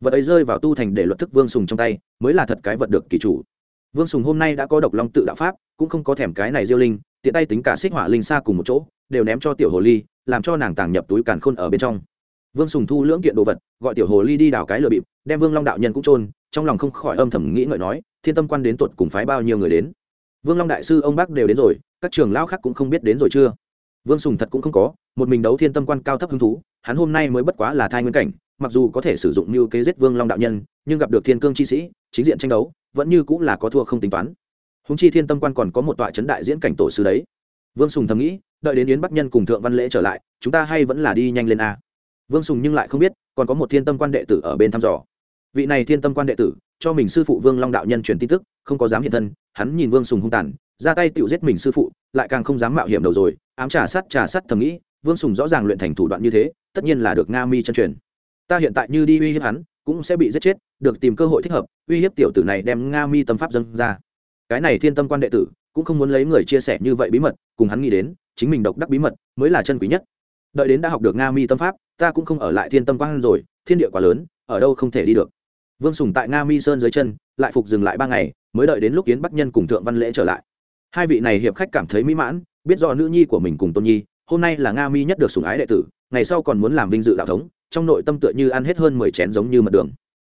Vật ấy rơi vào tu thành để luật thức vương sùng trong tay, mới là thật cái vật được kỳ chủ. Vương sùng hôm nay đã có độc long tự đạo pháp, cũng không có thèm cái này diêu linh, tiện tay tính cả xích hỏa linh xa cùng một chỗ, đều ném cho tiểu hồ ly, làm cho nàng tàng nhập túi càn khôn ở bên trong. Vương sùng thu lưỡng kiện đồ vật, gọi tiểu hồ ly đi đào cái lừa bịp, đem vương long đạo nhân cũng trôn trong lòng không khỏi âm thầm nghĩ ngợi nói, thiên tâm quan đến tột cùng phái bao nhiêu người đến? Vương long đại sư ông bác đều đến rồi, các trường lao khác cũng không biết đến rồi chưa? Vương sùng thật cũng không có, một mình đấu thiên tâm quan cao thấp hứng thú, hắn hôm nay mới bất quá là thai nguyên cảnh, mặc dù có thể sử dụng như kế giết vương long đạo nhân, nhưng gặp được thiên cương chi sĩ, chính diện tranh đấu, vẫn như cũng là có thua không tính toán. Húng chi thiên tâm quan còn có một tọa chấn đại diễn cảnh tổ sư đấy. Vương sùng thầm nghĩ, đợi đến yến bắc nhân cùng thượng văn lễ trở lại, chúng ta hay vẫn là đi nhanh lên a. Vương sùng nhưng lại không biết, còn có một thiên tâm quan đệ tử ở bên thăm dò. Vị này thiên tâm quan đệ tử, cho mình sư phụ vương long đạo nhân truyền tin tức, không có dám hiện thân, hắn nhìn vương sùng hung tàn, ra tay tự giết mình sư phụ, lại càng không dám mạo hiểm đầu rồi ám trà sắt trà sắt thầm nghĩ, vương sùng rõ ràng luyện thành thủ đoạn như thế, tất nhiên là được nga mi chân truyền. Ta hiện tại như đi uy hiếp hắn, cũng sẽ bị giết chết, được tìm cơ hội thích hợp, uy hiếp tiểu tử này đem nga mi tâm pháp dâng ra. Cái này thiên tâm quan đệ tử, cũng không muốn lấy người chia sẻ như vậy bí mật, cùng hắn nghĩ đến, chính mình độc đắc bí mật, mới là chân quý nhất. Đợi đến đã học được nga mi tâm pháp, ta cũng không ở lại thiên tâm quan rồi, thiên địa quá lớn, ở đâu không thể đi được. Vương sùng tại nga mi sơn dưới chân, lại phục dừng lại ba ngày, mới đợi đến lúc kiến bắc nhân cùng thượng văn lễ trở lại. Hai vị này hiệp khách cảm thấy mỹ mãn biết do nữ nhi của mình cùng tôn nhi, hôm nay là nga mi nhất được sùng ái đệ tử, ngày sau còn muốn làm vinh dự đạo thống, trong nội tâm tựa như ăn hết hơn mười chén giống như mật đường.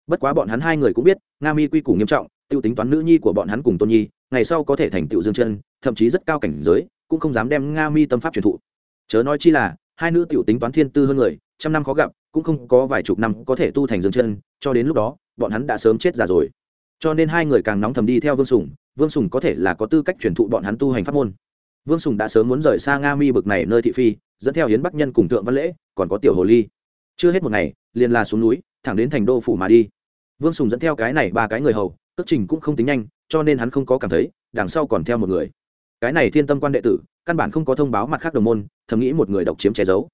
Bất quá bọn hắn hai người cũng biết, nga mi quy củ nghiêm trọng t i ê u tính toán nữ nhi của bọn hắn cùng tôn nhi, ngày sau có thể thành tựu dương chân, thậm chí rất cao cảnh giới, cũng không dám đem nga mi tâm pháp truyền thụ. Chớ nói chi là, hai nữ t i ể u tính toán thiên tư hơn người, trăm năm khó gặp, cũng không có vài chục năm có thể tu thành dương chân, cho đến lúc đó, bọn hắn đã sớm chết già rồi. Cho nên hai người càng nóng thầm đi theo vương sùng vương sùng có thể là có tư cách truyền thụ bọn hắn tu hành pháp môn vương sùng đã sớm muốn rời xa nga mi bực này nơi thị phi, dẫn theo hiến bắc nhân cùng thượng văn lễ, còn có tiểu hồ ly. Chưa hết một ngày, liền là xuống núi, thẳng đến thành đô phủ mà đi. Vương sùng dẫn theo cái này ba cái người hầu cất trình cũng không tính nhanh, cho nên hắn không có cảm thấy, đằng sau còn theo một người. Cái này thiên tâm quan đệ tử, căn bản không có thông báo mặt khác đồng môn, thầm nghĩ một người độc chiếm che giấu.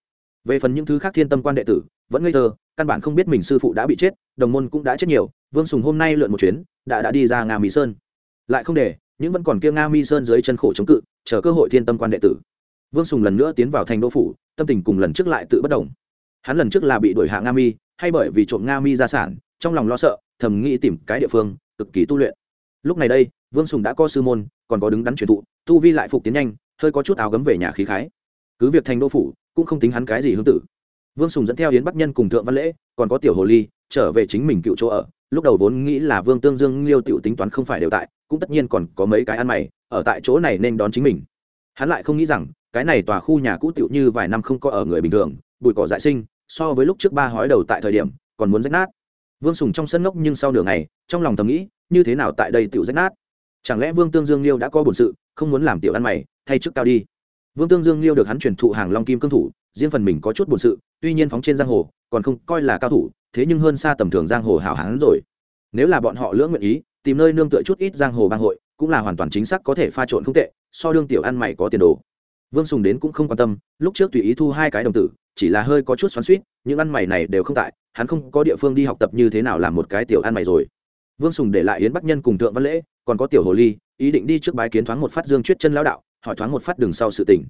Về phần những thứ khác thiên tâm quan đệ tử, vẫn ngây thơ, căn bản không biết mình sư phụ đã bị chết, đồng môn cũng đã chết nhiều, vương sùng hôm nay lượn một chuyến, đã đã đi ra nga mỹ sơn. Lại không để những vẫn còn kia nga mi sơn dưới chân khổ chống cự chờ cơ hội thiên tâm quan đệ tử. Vương sùng lần nữa tiến vào thành đô phủ, tâm tình cùng lần trước lại tự bất đồng. Hắn lần trước là bị đuổi hạ nga mi, hay bởi vì trộm nga mi gia sản, trong lòng lo sợ, thầm nghĩ tìm cái địa phương, cực kỳ tu luyện. Lúc này đây, vương sùng đã có sư môn, còn có đứng đắn truyền thụ, tu vi lại phục tiến nhanh, hơi có chút áo gấm về nhà khí khái. Cứ việc thành đô phủ, cũng không tính hắn cái gì hương tử. Vương sùng dẫn theo yến bắc nhân cùng thượng văn lễ, còn có tiểu hồ ly, trở về chính mình cựu chỗ ở lúc đầu vốn nghĩ là vương tương dương liêu tiểu tính toán không phải đều tại, cũng tất nhiên còn có mấy cái ăn mày, ở tại chỗ này nên đón chính mình. Hắn lại không nghĩ rằng, cái này tòa khu nhà cũ tiểu như vài năm không có ở người bình thường, bụi cỏ dại sinh, so với lúc trước ba hói đầu tại thời điểm, còn muốn rách nát. Vương sùng trong sân ngốc nhưng sau nửa ngày, trong lòng thầm nghĩ, như thế nào tại đây tiểu rách nát? Chẳng lẽ vương tương dương liêu đã có bổn sự, không muốn làm tiểu ăn mày, thay chức cao đi? Vương tương dương liêu được hắn truyền thụ hàng long kim cương thủ, riêng phần mình có chút bổn sự, tuy nhiên phóng trên giang hồ còn không coi là cao thủ, thế nhưng hơn xa tầm thường giang hồ hảo hán rồi. Nếu là bọn họ lưỡng nguyện ý, tìm nơi nương tựa chút ít giang hồ bang hội, cũng là hoàn toàn chính xác có thể pha trộn không tệ, so đương tiểu ăn mày có tiền đồ. Vương sùng đến cũng không quan tâm, lúc trước tùy ý thu hai cái đồng tử, chỉ là hơi có chút xoắn suýt những ăn mày này đều không tại, hắn không có địa phương đi học tập như thế nào làm một cái tiểu ăn mày rồi. Vương sùng để lại yến bắc nhân cùng thượng văn lễ, còn có tiểu hồ ly, ý định đi trước bái kiến thoáng một phát dương chuyết chân lão đạo, hỏi thoáng một phát đường sau sự tình.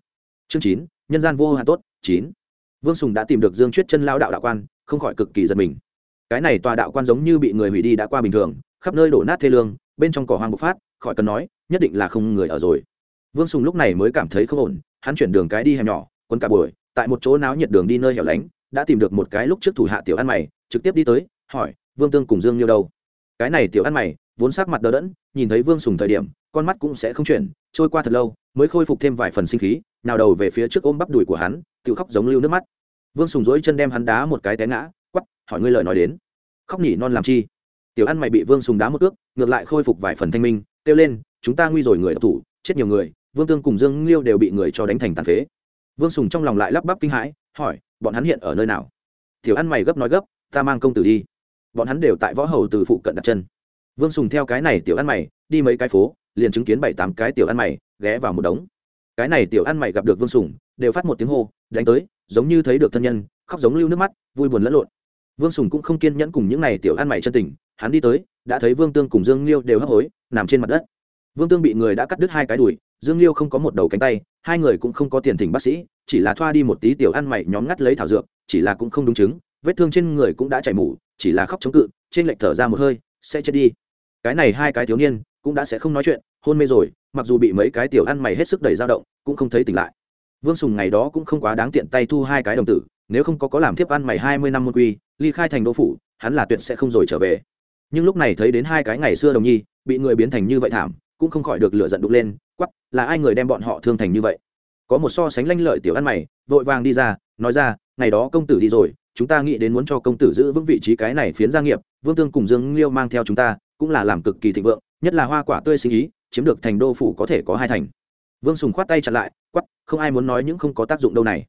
Chương chín, nhân gian vô hạn tốt, chín vương sùng đã tìm được dương chuyết chân lão đạo đạo quan, không khỏi cực kỳ giật mình. Cái này tòa đạo quan giống như bị người hủy đi đã qua bình thường, khắp nơi đổ nát thê lương, bên trong cỏ hoang bộc phát, khỏi cần nói, nhất định là không người ở rồi. Vương sùng lúc này mới cảm thấy không ổn, hắn chuyển đường cái đi hẻm nhỏ, quấn cả buổi, tại một chỗ náo nhiệt đường đi nơi hẻo lánh, đã tìm được một cái lúc trước thủ hạ tiểu ăn mày, trực tiếp đi tới, hỏi, vương tương cùng dương nhiêu đâu? Cái này tiểu ăn mày, vốn sắc mặt đờ đẫn, nhìn thấy vương sùng thời điểm, con mắt cũng sẽ không chuyển, trôi qua thật lâu, mới khôi phục thêm vài phần sinh khí, nào đầu về phía trước ôm bắp đùi của hắn tự khóc giống lưu nước mắt. Vương sùng dỗi chân đem hắn đá một cái té ngã quắp hỏi ngươi lời nói đến. Khóc nhỉ, non làm chi? Tiểu ăn mày bị vương sùng đá một ước ngược lại khôi phục vài phần thanh minh, kêu lên, chúng ta nguy rồi người độc thủ, chết nhiều người, vương tương cùng dương liêu đều bị người cho đánh thành tàn phế. Vương sùng trong lòng lại lắp bắp kinh hãi, hỏi, bọn hắn hiện ở nơi nào? Tiểu ăn mày gấp nói gấp, ta mang công tử đi. Bọn hắn đều tại võ hầu từ phụ cận đặt chân. Vương sùng theo cái này tiểu ăn mày, đi mấy cái phố, liền chứng kiến bảy tám cái tiểu ăn mày, ghé vào một đống. Cái này tiểu ăn mày gặp được vương sùng đều phát một tiếng hô, đánh tới, giống như thấy được thân nhân, khóc giống lưu nước mắt, vui buồn lẫn lộn. Vương sùng cũng không kiên nhẫn cùng những n à y tiểu ăn mày chân tình, hắn đi tới, đã thấy vương tương cùng dương liêu đều hấp hối, nằm trên mặt đất. Vương tương bị người đã cắt đứt hai cái đùi, dương liêu không có một đầu cánh tay, hai người cũng không có tiền thỉnh bác sĩ, chỉ là thoa đi một tí tiểu ăn mày nhóm ngắt lấy thảo dược, chỉ là cũng không đúng chứng, vết thương trên người cũng đã chảy mủ chỉ là khóc chống cự, trên lệch thở ra một hơi, sẽ chết đi. Cái này hai cái thiếu niên cũng đã sẽ không nói chuyện, hôn mê rồi, mặc dù bị mấy cái tiểu ăn mày hết sức đầy dao động, cũng không thấy tỉnh lại vương sùng ngày đó cũng không quá đáng tiện tay thu hai cái đồng tử, nếu không có có làm thiếp ăn mày hai mươi năm môn quy, ly khai thành đô phủ, hắn là tuyệt sẽ không rồi trở về. Nhưng lúc này thấy đến hai cái ngày xưa đồng nhi, bị người biến thành như vậy thảm, cũng không khỏi được lửa giận đục lên quắp là ai người đem bọn họ thương thành như vậy? Có một so sánh lanh lợi tiểu ăn mày, vội vàng đi ra, nói ra, ngày đó công tử đi rồi, chúng ta nghĩ đến muốn cho công tử giữ vững vị trí cái này phiến gia nghiệp, vương tương cùng dương liêu mang theo chúng ta, cũng là làm cực kỳ thịnh vượng, nhất là hoa quả tươi sinh ý, chiếm được thành đô phủ có thể có hai thành. Vương sùng khoát tay chặn lại quắp không ai muốn nói những không có tác dụng đâu này.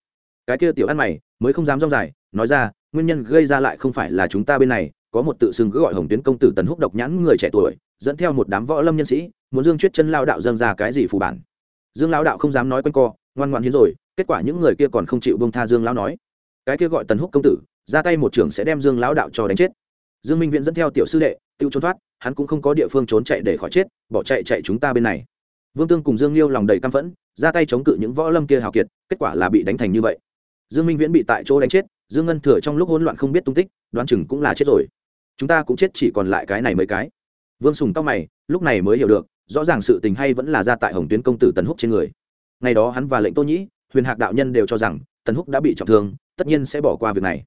Cái kia tiểu ăn mày, mới không dám rong dài, nói ra, nguyên nhân gây ra lại không phải là chúng ta bên này, có một tự xưng cứ gọi hồng tuyến công tử tần húc độc nhãn người trẻ tuổi, dẫn theo một đám võ lâm nhân sĩ, muốn dương chuyết chân lao đạo dâng ra cái gì phù bản. Dương lao đạo không dám nói quanh co, ngoan ngoan hiến rồi, kết quả những người kia còn không chịu bông tha dương lao nói. Cái kia gọi tần húc công tử, ra tay một trưởng sẽ đem dương lão đạo cho đánh chết. Dương minh viễn dẫn theo tiểu sư đệ, tiêu trốn thoát, hắn cũng không có địa phương trốn chạy để khỏi chết, bỏ chạy chạy chúng ta bên này. Vương tương cùng dương liêu lòng đầy căm phẫn ra tay chống cự những võ lâm kia hào kiệt, kết quả là bị đánh thành như vậy. Dương minh viễn bị tại chỗ đánh chết, dương ngân thừa trong lúc hỗn loạn không biết tung tích, đoán chừng cũng là chết rồi. Chúng ta cũng chết chỉ còn lại cái này mấy cái. Vương sùng tóc mày, lúc này mới hiểu được, rõ ràng sự tình hay vẫn là ra tại hồng tuyến công tử tần húc trên người. Ngày đó hắn và lệnh tô nhĩ, huyền hạc đạo nhân đều cho rằng, tần húc đã bị trọng thương, tất nhiên sẽ bỏ qua việc này.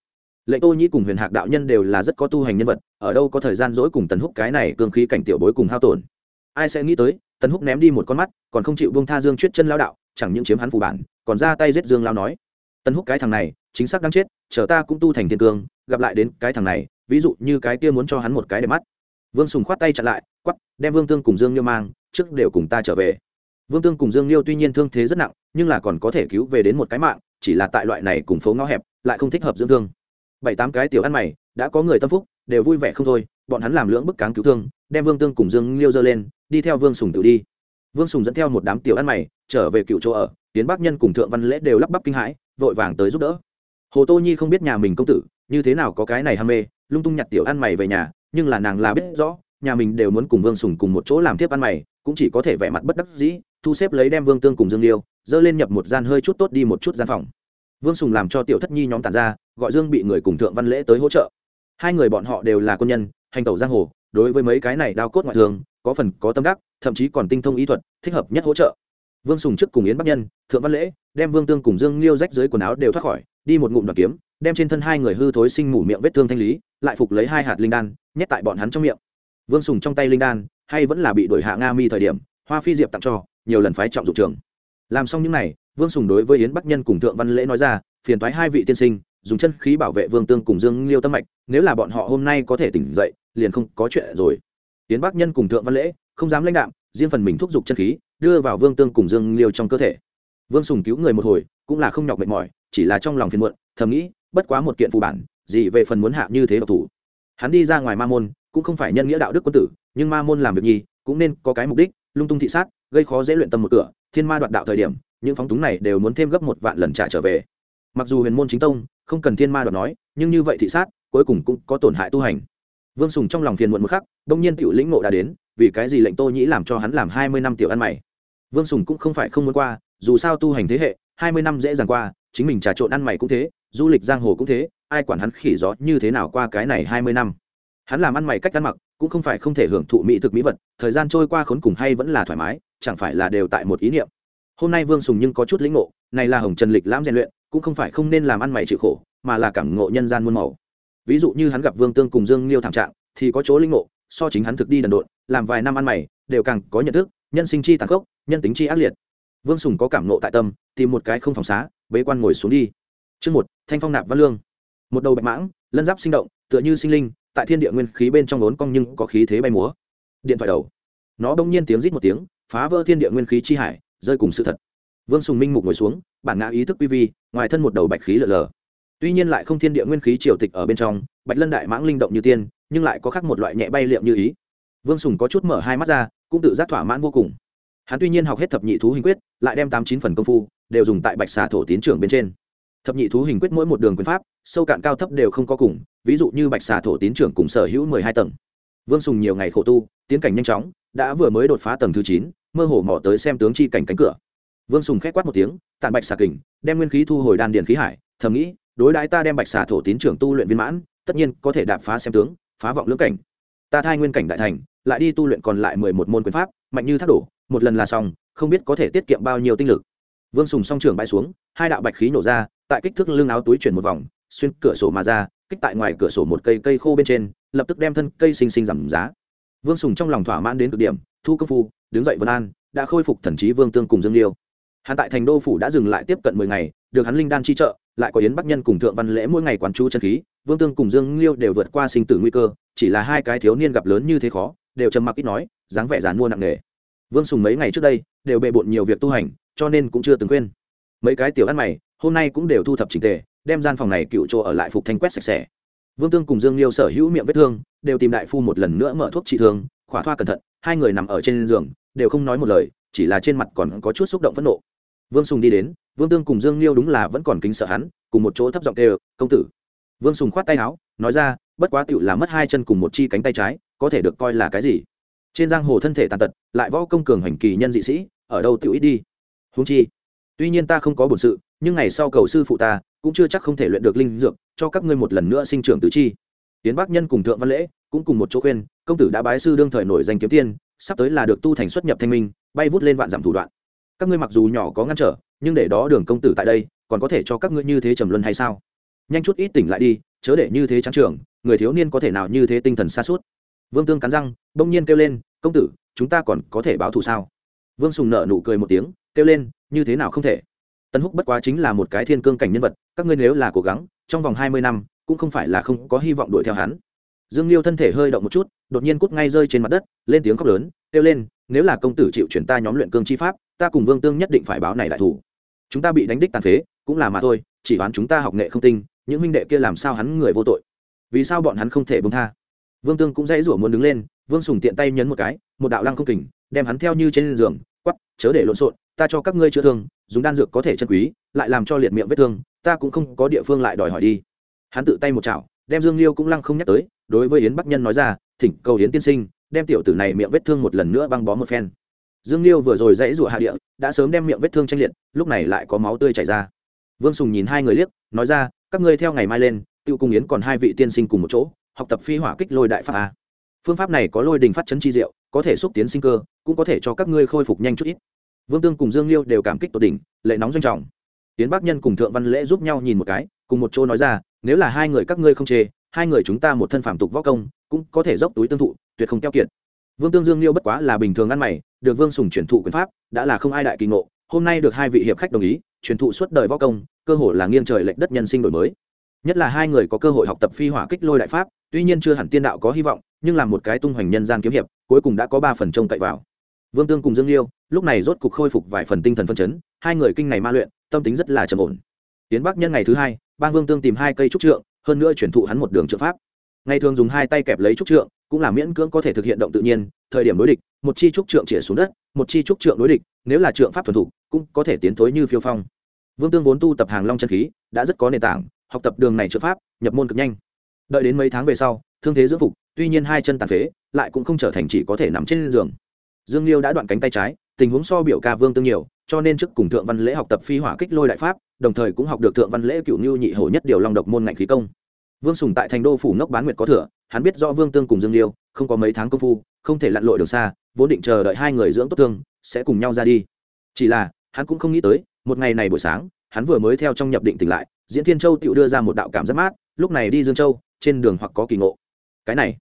Lệnh tô nhĩ cùng huyền hạc đạo nhân đều là rất có tu hành nhân vật, ở đâu có thời gian dỗi cùng tần húc cái này cương khí cảnh tiểu bối cùng hao tổn. Ai sẽ nghĩ tới tần húc ném đi một con mắt, còn không chịu buông tha dương chuyết chân lao đạo, chẳng những chiếm hắn phù bản, còn ra tay giết dương lao nói. Tần húc cái thằng này, chính xác đang chết, chờ ta cũng tu thành thiên cương, gặp lại đến cái thằng này, ví dụ như cái kia muốn cho hắn một cái để mắt. Vương sùng khoát tay chặn lại quắp đem vương tương cùng dương nhiêu mang, trước đều cùng ta trở về. Vương tương cùng dương nhiêu tuy nhiên thương thế rất nặng, nhưng là còn có thể cứu về đến một cái mạng, chỉ là tại loại này cùng phố ngõ hẹp, lại không thích hợp dưỡng thương. Bảy tám cái tiểu ăn mày, đã có người tâm phúc, đều vui vẻ không thôi bọn hắn làm lưỡng bức cáng cứu thương, đem vương tương cùng dương liêu dơ lên, đi theo vương sùng tự đi. Vương sùng dẫn theo một đám tiểu ăn mày, trở về cựu chỗ ở tiến bắc nhân cùng thượng văn lễ đều lắp bắp kinh hãi, vội vàng tới giúp đỡ. Hồ tô nhi không biết nhà mình công tử, như thế nào có cái này ham mê, lung tung nhặt tiểu ăn mày về nhà, nhưng là nàng là biết rõ, nhà mình đều muốn cùng vương sùng cùng một chỗ làm tiếp ăn mày, cũng chỉ có thể vẻ mặt bất đắc dĩ, thu xếp lấy đem vương tương cùng dương liêu, dơ lên nhập một gian hơi chút tốt đi một chút gian phòng. Vương sùng làm cho tiểu thất nhi nhóm tàn ra, gọi dương bị người cùng thượng văn lễ tới hỗ trợ. Hai người bọn họ đều là quân nhân hành tẩu giang hồ, đối với mấy cái này đao cốt ngoại thường có phần có tâm đắc, thậm chí còn tinh thông ý thuật, thích hợp nhất hỗ trợ. Vương sùng trước cùng yến bắc nhân, thượng văn lễ, đem vương tương cùng dương liêu rách dưới quần áo đều thoát khỏi, đi một ngụm đoạt kiếm, đem trên thân hai người hư thối sinh mủ miệng vết thương thanh lý, lại phục lấy hai hạt linh đan, nhét tại bọn hắn trong miệng. Vương sùng trong tay linh đan, hay vẫn là bị đổi hạ nga mi thời điểm, hoa phi diệp tặng cho, nhiều lần phái trọng dụng trường. Làm xong những n à y vương sùng đối với yến bắc nhân cùng thượng văn lễ nói ra, phiền thoái hai vị tiên sinh, dùng chân khí bảo vệ vương tương cùng dương liêu tâm mạch, nếu là bọn họ hôm nay có thể tỉnh dậy liền không có chuyện rồi. Tiến bắc nhân cùng thượng văn lễ không dám lãnh đạm, riêng phần mình thúc giục chân khí, đưa vào vương tương cùng dương liêu trong cơ thể. Vương sùng cứu người một hồi, cũng là không nhọc mệt mỏi, chỉ là trong lòng phiền muộn, thầm nghĩ, bất quá một kiện phù bản, gì về phần muốn hạ như thế độc thủ. Hắn đi ra ngoài ma môn, cũng không phải nhân nghĩa đạo đức quân tử, nhưng ma môn làm việc nhi, cũng nên có cái mục đích, lung tung thị sát, gây khó dễ luyện tâm một cửa, thiên ma đoạt đạo thời điểm, những phóng túng này đều muốn thêm gấp một vạn lần trả trở về. Mặc dù huyền môn chính tông, không cần thiên ma đoạt nói, nhưng như vậy thị sát, cuối cùng cũng có tổn hại tu hành vương sùng trong lòng phiền muộn một khắc, đông nhiên tiểu lĩnh ngộ đã đến, vì cái gì lệnh tô nhĩ làm cho hắn làm hai mươi năm tiểu ăn mày? Vương sùng cũng không phải không muốn qua, dù sao tu hành thế hệ, hai mươi năm dễ dàng qua, chính mình trà trộn ăn mày cũng thế, du lịch giang hồ cũng thế, ai quản hắn khỉ gió như thế nào qua cái này hai mươi năm? Hắn làm ăn mày cách ăn mặc, cũng không phải không thể hưởng thụ mỹ thực mỹ vật, thời gian trôi qua khốn cùng hay vẫn là thoải mái, chẳng phải là đều tại một ý niệm. Hôm nay vương sùng nhưng có chút lĩnh ngộ, này là hồng trần lịch lãm rèn luyện, cũng không phải không nên làm ăn mày chịu khổ, mà là cảm ngộ nhân gian muôn màu ví dụ như hắn gặp vương tương cùng dương liêu thảm trạng, thì có chỗ linh ngộ, so chính hắn thực đi đần độn, làm vài năm ăn mày, đều càng có nhận thức, nhân sinh chi tàn khốc, nhân tính chi ác liệt. Vương sùng có cảm nộ tại tâm, tìm một cái không phòng xá, bế quan ngồi xuống đi. Chương một, thanh phong nạp văn lương. Một đầu bạch mãng, lân giáp sinh động, tựa như sinh linh, tại thiên địa nguyên khí bên trong lốn cong nhưng có khí thế bay múa. Điện thoại đầu. Nó đông nhiên tiếng rít một tiếng, phá vỡ thiên địa nguyên khí chi hải, rơi cùng sự thật. Vương sùng minh mục ngồi xuống, bản ngã ý thức quy vi, ngoài thân một đầu bạch khí lở lờ tuy nhiên lại không thiên địa nguyên khí triều tịch ở bên trong, bạch lân đại mãng linh động như tiên, nhưng lại có khác một loại nhẹ bay liệm như ý. Vương sùng có chút mở hai mắt ra, cũng tự giác thỏa mãn vô cùng. Hắn tuy nhiên học hết thập nhị thú hình quyết, lại đem tám chín phần công phu, đều dùng tại bạch xà thổ tiến trưởng bên trên. Thập nhị thú hình quyết mỗi một đường quyền pháp, sâu cạn cao thấp đều không có cùng, ví dụ như bạch xà thổ tiến trưởng cùng sở hữu mười hai tầng. Vương sùng nhiều ngày khổ tu, tiến cảnh nhanh chóng, đã vừa mới đột phá tầng thứ chín, mơ hồ mỏ tới xem tướng chi cảnh cánh cửa. Vương sùng k h é quát một tiếng tàn bạch xà kình, đem nguyên khí thu hồi đan điền khí hải, thầm nghĩ đối đãi ta đem bạch xà thổ tín trưởng tu luyện viên mãn, tất nhiên có thể đạp phá xem tướng, phá vọng lưỡng cảnh. Ta thai nguyên cảnh đại thành, lại đi tu luyện còn lại mười một môn quyền pháp, mạnh như thác đổ, một lần là xong, không biết có thể tiết kiệm bao nhiêu tinh lực. Vương sùng song trường bay xuống, hai đạo bạch khí nổ ra, tại kích thước lưng áo túi chuyển một vòng, xuyên cửa sổ mà ra, kích tại ngoài cửa sổ một cây cây khô bên trên, lập tức đem thân cây xinh xinh giảm giá. Vương sùng trong lòng thỏa mãn đến cực điểm, thu công phu, đứng dậy vân an, đã khôi phục thần trí vương tương cùng dương liêu. Hắn tại thành đô phủ đã dừng lại tiếp cận mười ngày, được hắn linh đan chi trợ lại có yến bắc nhân cùng thượng văn lễ mỗi ngày quán chú chân khí, vương tương cùng dương liêu đều vượt qua sinh tử nguy cơ, chỉ là hai cái thiếu niên gặp lớn như thế khó, đều trầm mặc ít nói, dáng vẻ dán mua nặng nề. Vương sùng mấy ngày trước đây, đều bề bộn nhiều việc tu hành, cho nên cũng chưa từng quên. Mấy cái tiểu ăn mày, hôm nay cũng đều thu thập trình tề, đem gian phòng này cựu chỗ ở lại phục thanh quét sạch sẽ. Vương tương cùng dương liêu sở hữu miệng vết thương, đều tìm đại phu một lần nữa mở thuốc trị thương, khỏa thoa cẩn thận, hai người nằm ở trên giường, đều không nói một lời, chỉ là trên mặt còn có chút xúc động phẫn nộ. Vương sùng đi đến vương tương cùng dương liêu đúng là vẫn còn kính sợ hắn, cùng một chỗ thấp giọng đều công tử. Vương sùng khoát tay áo, nói ra, bất quá tựu là mất hai chân cùng một chi cánh tay trái, có thể được coi là cái gì? Trên giang hồ thân thể tàn tật, lại võ công cường hành kỳ nhân dị sĩ, ở đâu tựu ít đi. Húng chi, tuy nhiên ta không có bổn sự, nhưng ngày sau cầu sư phụ ta, cũng chưa chắc không thể luyện được linh dược, cho các ngươi một lần nữa sinh trưởng tứ chi. Tiến bắc nhân cùng thượng văn lễ, cũng cùng một chỗ khuyên, công tử đã bái sư đương thời nổi danh kiếm tiên, sắp tới là được tu thành xuất nhập thanh minh, bay vút lên vạn giảm thủ đoạn. Các ngươi mặc dù nhỏ có ngăn trở nhưng để đó đường công tử tại đây, còn có thể cho các ngươi như thế trầm luân hay sao? Nhanh chút ít tỉnh lại đi, chớ để như thế trắng trưởng người thiếu niên có thể nào như thế tinh thần xa suốt vương tương cắn răng, bỗng nhiên kêu lên, công tử, chúng ta còn có thể báo thù sao? Vương sùng nợ nụ cười một tiếng, kêu lên, như thế nào không thể? Tân húc bất quá chính là một cái thiên cương cảnh nhân vật, các ngươi nếu là cố gắng, trong vòng hai mươi năm, cũng không phải là không có hy vọng đuổi theo hắn. Dương liêu thân thể hơi động một chút, đột nhiên cút ngay rơi trên mặt đất, lên tiếng khóc lớn, kêu lên, nếu là công tử chịu chuyển ta nhóm luyện cương chi pháp ta cùng vương tương nhất định phải báo này đại thủ. Chúng ta bị đánh đích tàn phế, cũng là mà thôi, chỉ oán chúng ta học nghệ không tinh, những huynh đệ kia làm sao hắn người vô tội? Vì sao bọn hắn không thể bông tha? Vương tương cũng dãy rủa muốn đứng lên, vương sùng tiện tay nhấn một cái, một đạo lăng không kình, đem hắn theo như trên giường quắp chớ để lộn xộn, ta cho các ngươi chữa thương, dùng đan dược có thể chân quý, lại làm cho liệt miệng vết thương, ta cũng không có địa phương lại đòi hỏi đi. Hắn tự tay một chảo, đem dương liêu cũng lăng không nhắc tới, đối với yến bắc nhân nói ra, thỉnh cầu yến tiên sinh, đem tiểu tử này miệng vết thương một lần nữa băng bó một phen dương liêu vừa rồi dãy rủa hạ địa, đã sớm đem miệng vết thương tranh liệt, lúc này lại có máu tươi chảy ra. Vương sùng nhìn hai người liếc, nói ra, các ngươi theo ngày mai lên tự cùng yến còn hai vị tiên sinh cùng một chỗ, học tập phi hỏa kích lôi đại pháp a. Phương pháp này có lôi đình phát chấn chi diệu, có thể xúc tiến sinh cơ, cũng có thể cho các ngươi khôi phục nhanh chút ít. Vương tương cùng dương liêu đều cảm kích tột đỉnh, lệ nóng doanh trọng. Tiến bác nhân cùng thượng văn lễ giúp nhau nhìn một cái, cùng một chỗ nói ra, nếu là hai người các ngươi không chê, hai người chúng ta một thân phạm tục võ công, cũng có thể dốc túi tương thụ, tuyệt không keo kiệt vương tương dương liêu bất quá là bình thường ăn mày, được vương sùng chuyển thụ quyền pháp, đã là không ai đại kỳ ngộ, hôm nay được hai vị hiệp khách đồng ý, truyền thụ suốt đời võ công, cơ hội là nghiêng trời lệch đất nhân sinh đổi mới. Nhất là hai người có cơ hội học tập phi hỏa kích lôi đại pháp, tuy nhiên chưa hẳn tiên đạo có hy vọng, nhưng là một cái tung hoành nhân gian kiếm hiệp, cuối cùng đã có ba phần trông cậy vào. Vương tương cùng dương liêu lúc này rốt cục khôi phục vài phần tinh thần phân chấn, hai người kinh này ma luyện, tâm tính rất là trầm ổn. Tiến bắc nhân ngày thứ hai, bang vương tương tìm hai cây trúc trượng, hơn nữa chuyển thụ hắn một đường trượng pháp. Ngày thường dùng hai tay kẹp lấy trúc trượng cũng là miễn cưỡng có thể thực hiện động tự nhiên, thời điểm đối địch, một chi trúc trượng chĩa xuống đất, một chi trúc trượng đối địch, nếu là trượng pháp thuần thủ cũng có thể tiến thối như phiêu phong. Vương tương vốn tu tập hàng long chân khí, đã rất có nền tảng, học tập đường này trượng pháp, nhập môn cực nhanh. Đợi đến mấy tháng về sau, thương thế dưỡng phục, tuy nhiên hai chân tàn phế, lại cũng không trở thành chỉ có thể nằm trên giường. Dương liêu đã đoạn cánh tay trái, tình huống so biểu ca vương tương nhiều, cho nên trước cùng thượng văn lễ học tập phi hỏa kích lôi đại pháp, đồng thời cũng học được thượng văn lễ cựu như nhị hổ nhất điều long độc môn ngạnh khí công. Vương sùng tại thành đô phủ ngốc bán nguyệt có thừa hắn biết rõ vương tương cùng dương liêu, không có mấy tháng công phu, không thể lặn lội đường xa, vốn định chờ đợi hai người dưỡng tốt thương, sẽ cùng nhau ra đi. Chỉ là, hắn cũng không nghĩ tới, một ngày này buổi sáng, hắn vừa mới theo trong nhập định tỉnh lại, diễn thiên châu tự đưa ra một đạo cảm giác mát, lúc này đi dương châu, trên đường hoặc có kỳ ngộ. Cái này,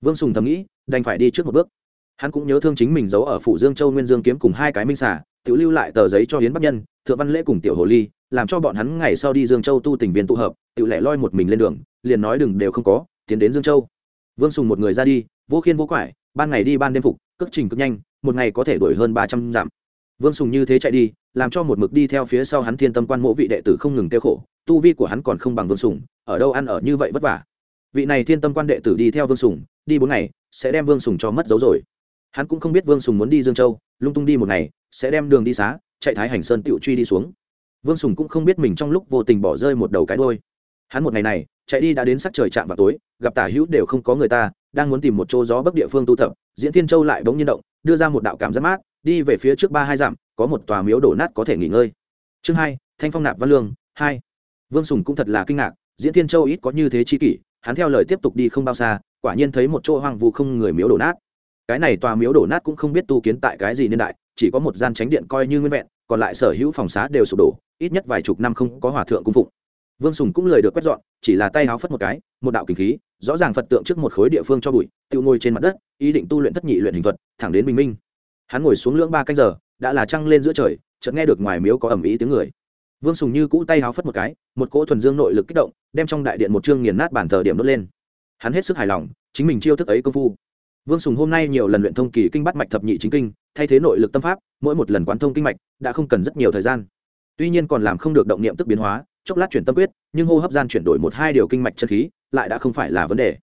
vương sùng thầm nghĩ, đành phải đi trước một bước. Hắn cũng nhớ thương chính mình giấu ở phủ dương châu nguyên dương kiếm cùng hai cái minh xả tự lưu lại tờ giấy cho hiến bắc nhân, thượng văn lễ cùng tiểu hồ ly, làm cho bọn hắn ngày sau đi dương châu tu tỉnh viên tụ hợp tự lẻ loi một mình lên đường, liền nói đừng đều không có tiến đến dương châu. Vương sùng một người ra đi, vô khiên vô quải, ban ngày đi ban đêm phục cất trình cực nhanh, một ngày có thể đuổi hơn ba trăm dặm. Vương sùng như thế chạy đi, làm cho một mực đi theo phía sau hắn thiên tâm quan mộ vị đệ tử không ngừng kêu khổ, tu vi của hắn còn không bằng vương sùng, ở đâu ăn ở như vậy vất vả. Vị này thiên tâm quan đệ tử đi theo vương sùng, đi bốn ngày, sẽ đem vương sùng cho mất dấu rồi. Hắn cũng không biết vương sùng muốn đi dương châu, lung tung đi một ngày, sẽ đem đường đi xá, chạy thái hành sơn tựu truy đi xuống. Vương sùng cũng không biết mình trong lúc vô tình bỏ rơi một đầu cái đôi hắn một ngày này chạy đi đã đến sắc trời chạm vào tối, gặp tả hữu đều không có người ta, đang muốn tìm một chỗ gió bắc địa phương tu tập, diễn thiên châu lại bỗng nhiên động, đưa ra một đạo cảm giác mát, đi về phía trước ba hai dặm, có một tòa miếu đổ nát có thể nghỉ ngơi. Chương hai, thanh phong nạp văn lương, hai. Vương sùng cũng thật là kinh ngạc, diễn thiên châu ít có như thế chi kỷ, hắn theo lời tiếp tục đi không bao xa, quả nhiên thấy một chỗ hoang vu không người miếu đổ nát. Cái này tòa miếu đổ nát cũng không biết tu kiến tại cái gì niên đại, chỉ có một gian tránh điện coi như nguyên vẹn, còn lại sở hữu phòng xá đều sụp đổ, ít nhất vài chục năm không có hòa thượng cung phụng vương sùng cũng lời được quét dọn, chỉ là tay háo phất một cái, một đạo kinh khí, rõ ràng phật tượng trước một khối địa phương cho bụi, tự ngồi trên mặt đất, ý định tu luyện thất nhị luyện hình thuật, thẳng đến bình minh. Hắn ngồi xuống lưỡng ba canh giờ, đã là trăng lên giữa trời, chợt nghe được ngoài miếu có ẩm ý tiếng người. Vương sùng như cũ tay háo phất một cái, một cỗ thuần dương nội lực kích động, đem trong đại điện một chương nghiền nát bản thờ điểm đốt lên. Hắn hết sức hài lòng, chính mình chiêu thức ấy công phu. Vương sùng hôm nay nhiều lần luyện thông kỳ kinh bắt mạch thập nhị chính kinh, thay thế nội lực tâm pháp, mỗi một lần quán thông kinh mạch, đã không cần rất nhiều thời gian. Tuy nhiên còn làm không được động niệm tức biến hóa chốc lát chuyển tâm quyết, nhưng hô hấp gian chuyển đổi một hai điều kinh mạch chân khí lại đã không phải là vấn đề.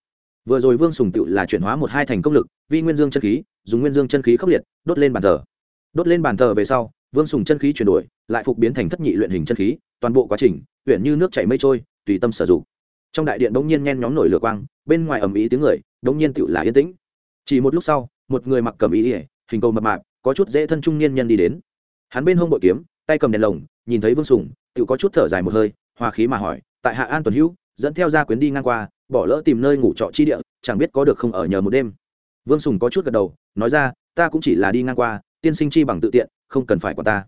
Vừa rồi vương sùng tự là chuyển hóa một hai thành công lực, vi nguyên dương chân khí, dùng nguyên dương chân khí khốc liệt, đốt lên bàn thờ. Đốt lên bàn thờ về sau, vương sùng chân khí chuyển đổi, lại phục biến thành thất nhị luyện hình chân khí, toàn bộ quá trình, huyện như nước chảy mây trôi, tùy tâm sử dụng. Trong đại điện đống nhiên nhen nhóm nổi lửa quang, bên ngoài ầm ý tiếng người đống nhiên tựu là yên tĩnh. Chỉ một lúc sau, một người mặc cầm ý ỉa hình cầu mập mạp, có chút dễ thân trung niên nhân đi đến. Hắn bên hông bội kiếm, tay cầm đèn lồng nhìn thấy vương sùng tự có chút thở dài một hơi, hòa khí mà hỏi, tại hạ an tuần hữu, dẫn theo gia quyến đi ngang qua, bỏ lỡ tìm nơi ngủ trọ chi địa, chẳng biết có được không ở nhờ một đêm. Vương sùng có chút gật đầu, nói ra, ta cũng chỉ là đi ngang qua, tiên sinh chi bằng tự tiện, không cần phải qua ta.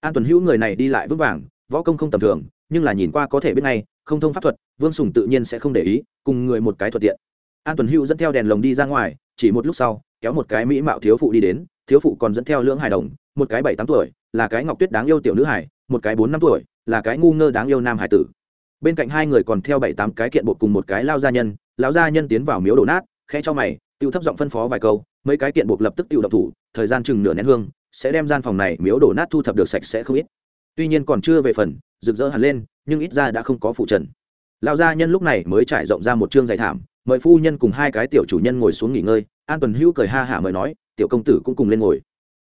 An tuần hữu người này đi lại vững vàng, võ công không tầm thường, nhưng là nhìn qua có thể biết ngay, không thông pháp thuật, vương sùng tự nhiên sẽ không để ý, cùng người một cái thuận tiện. An tuần hữu dẫn theo đèn lồng đi ra ngoài, chỉ một lúc sau, kéo một cái mỹ mạo thiếu phụ đi đến, thiếu phụ còn dẫn theo lưỡng hài đồng, một cái bảy tám tuổi, là cái ngọc tuyết đáng yêu tiểu nữ hải một cái bốn năm tuổi, là cái ngu ngơ đáng yêu nam hải tử. Bên cạnh hai người còn theo bảy tám cái kiện bột cùng một cái lao gia nhân, lão gia nhân tiến vào miếu đổ nát, khẽ cho mày, tiêu thấp giọng phân phó vài câu, mấy cái kiện bột lập tức tiêu độc thủ, thời gian chừng nửa nén hương, sẽ đem gian phòng này miếu đổ nát thu thập được sạch sẽ không ít. Tuy nhiên còn chưa về phần, rực rỡ hẳn lên, nhưng ít ra đã không có phụ trần. Lão gia nhân lúc này mới trải rộng ra một chương dày thảm, mời phu nhân cùng hai cái tiểu chủ nhân ngồi xuống nghỉ ngơi, an tuần hữu cười ha hả mời nói, tiểu công tử cũng cùng lên ngồi.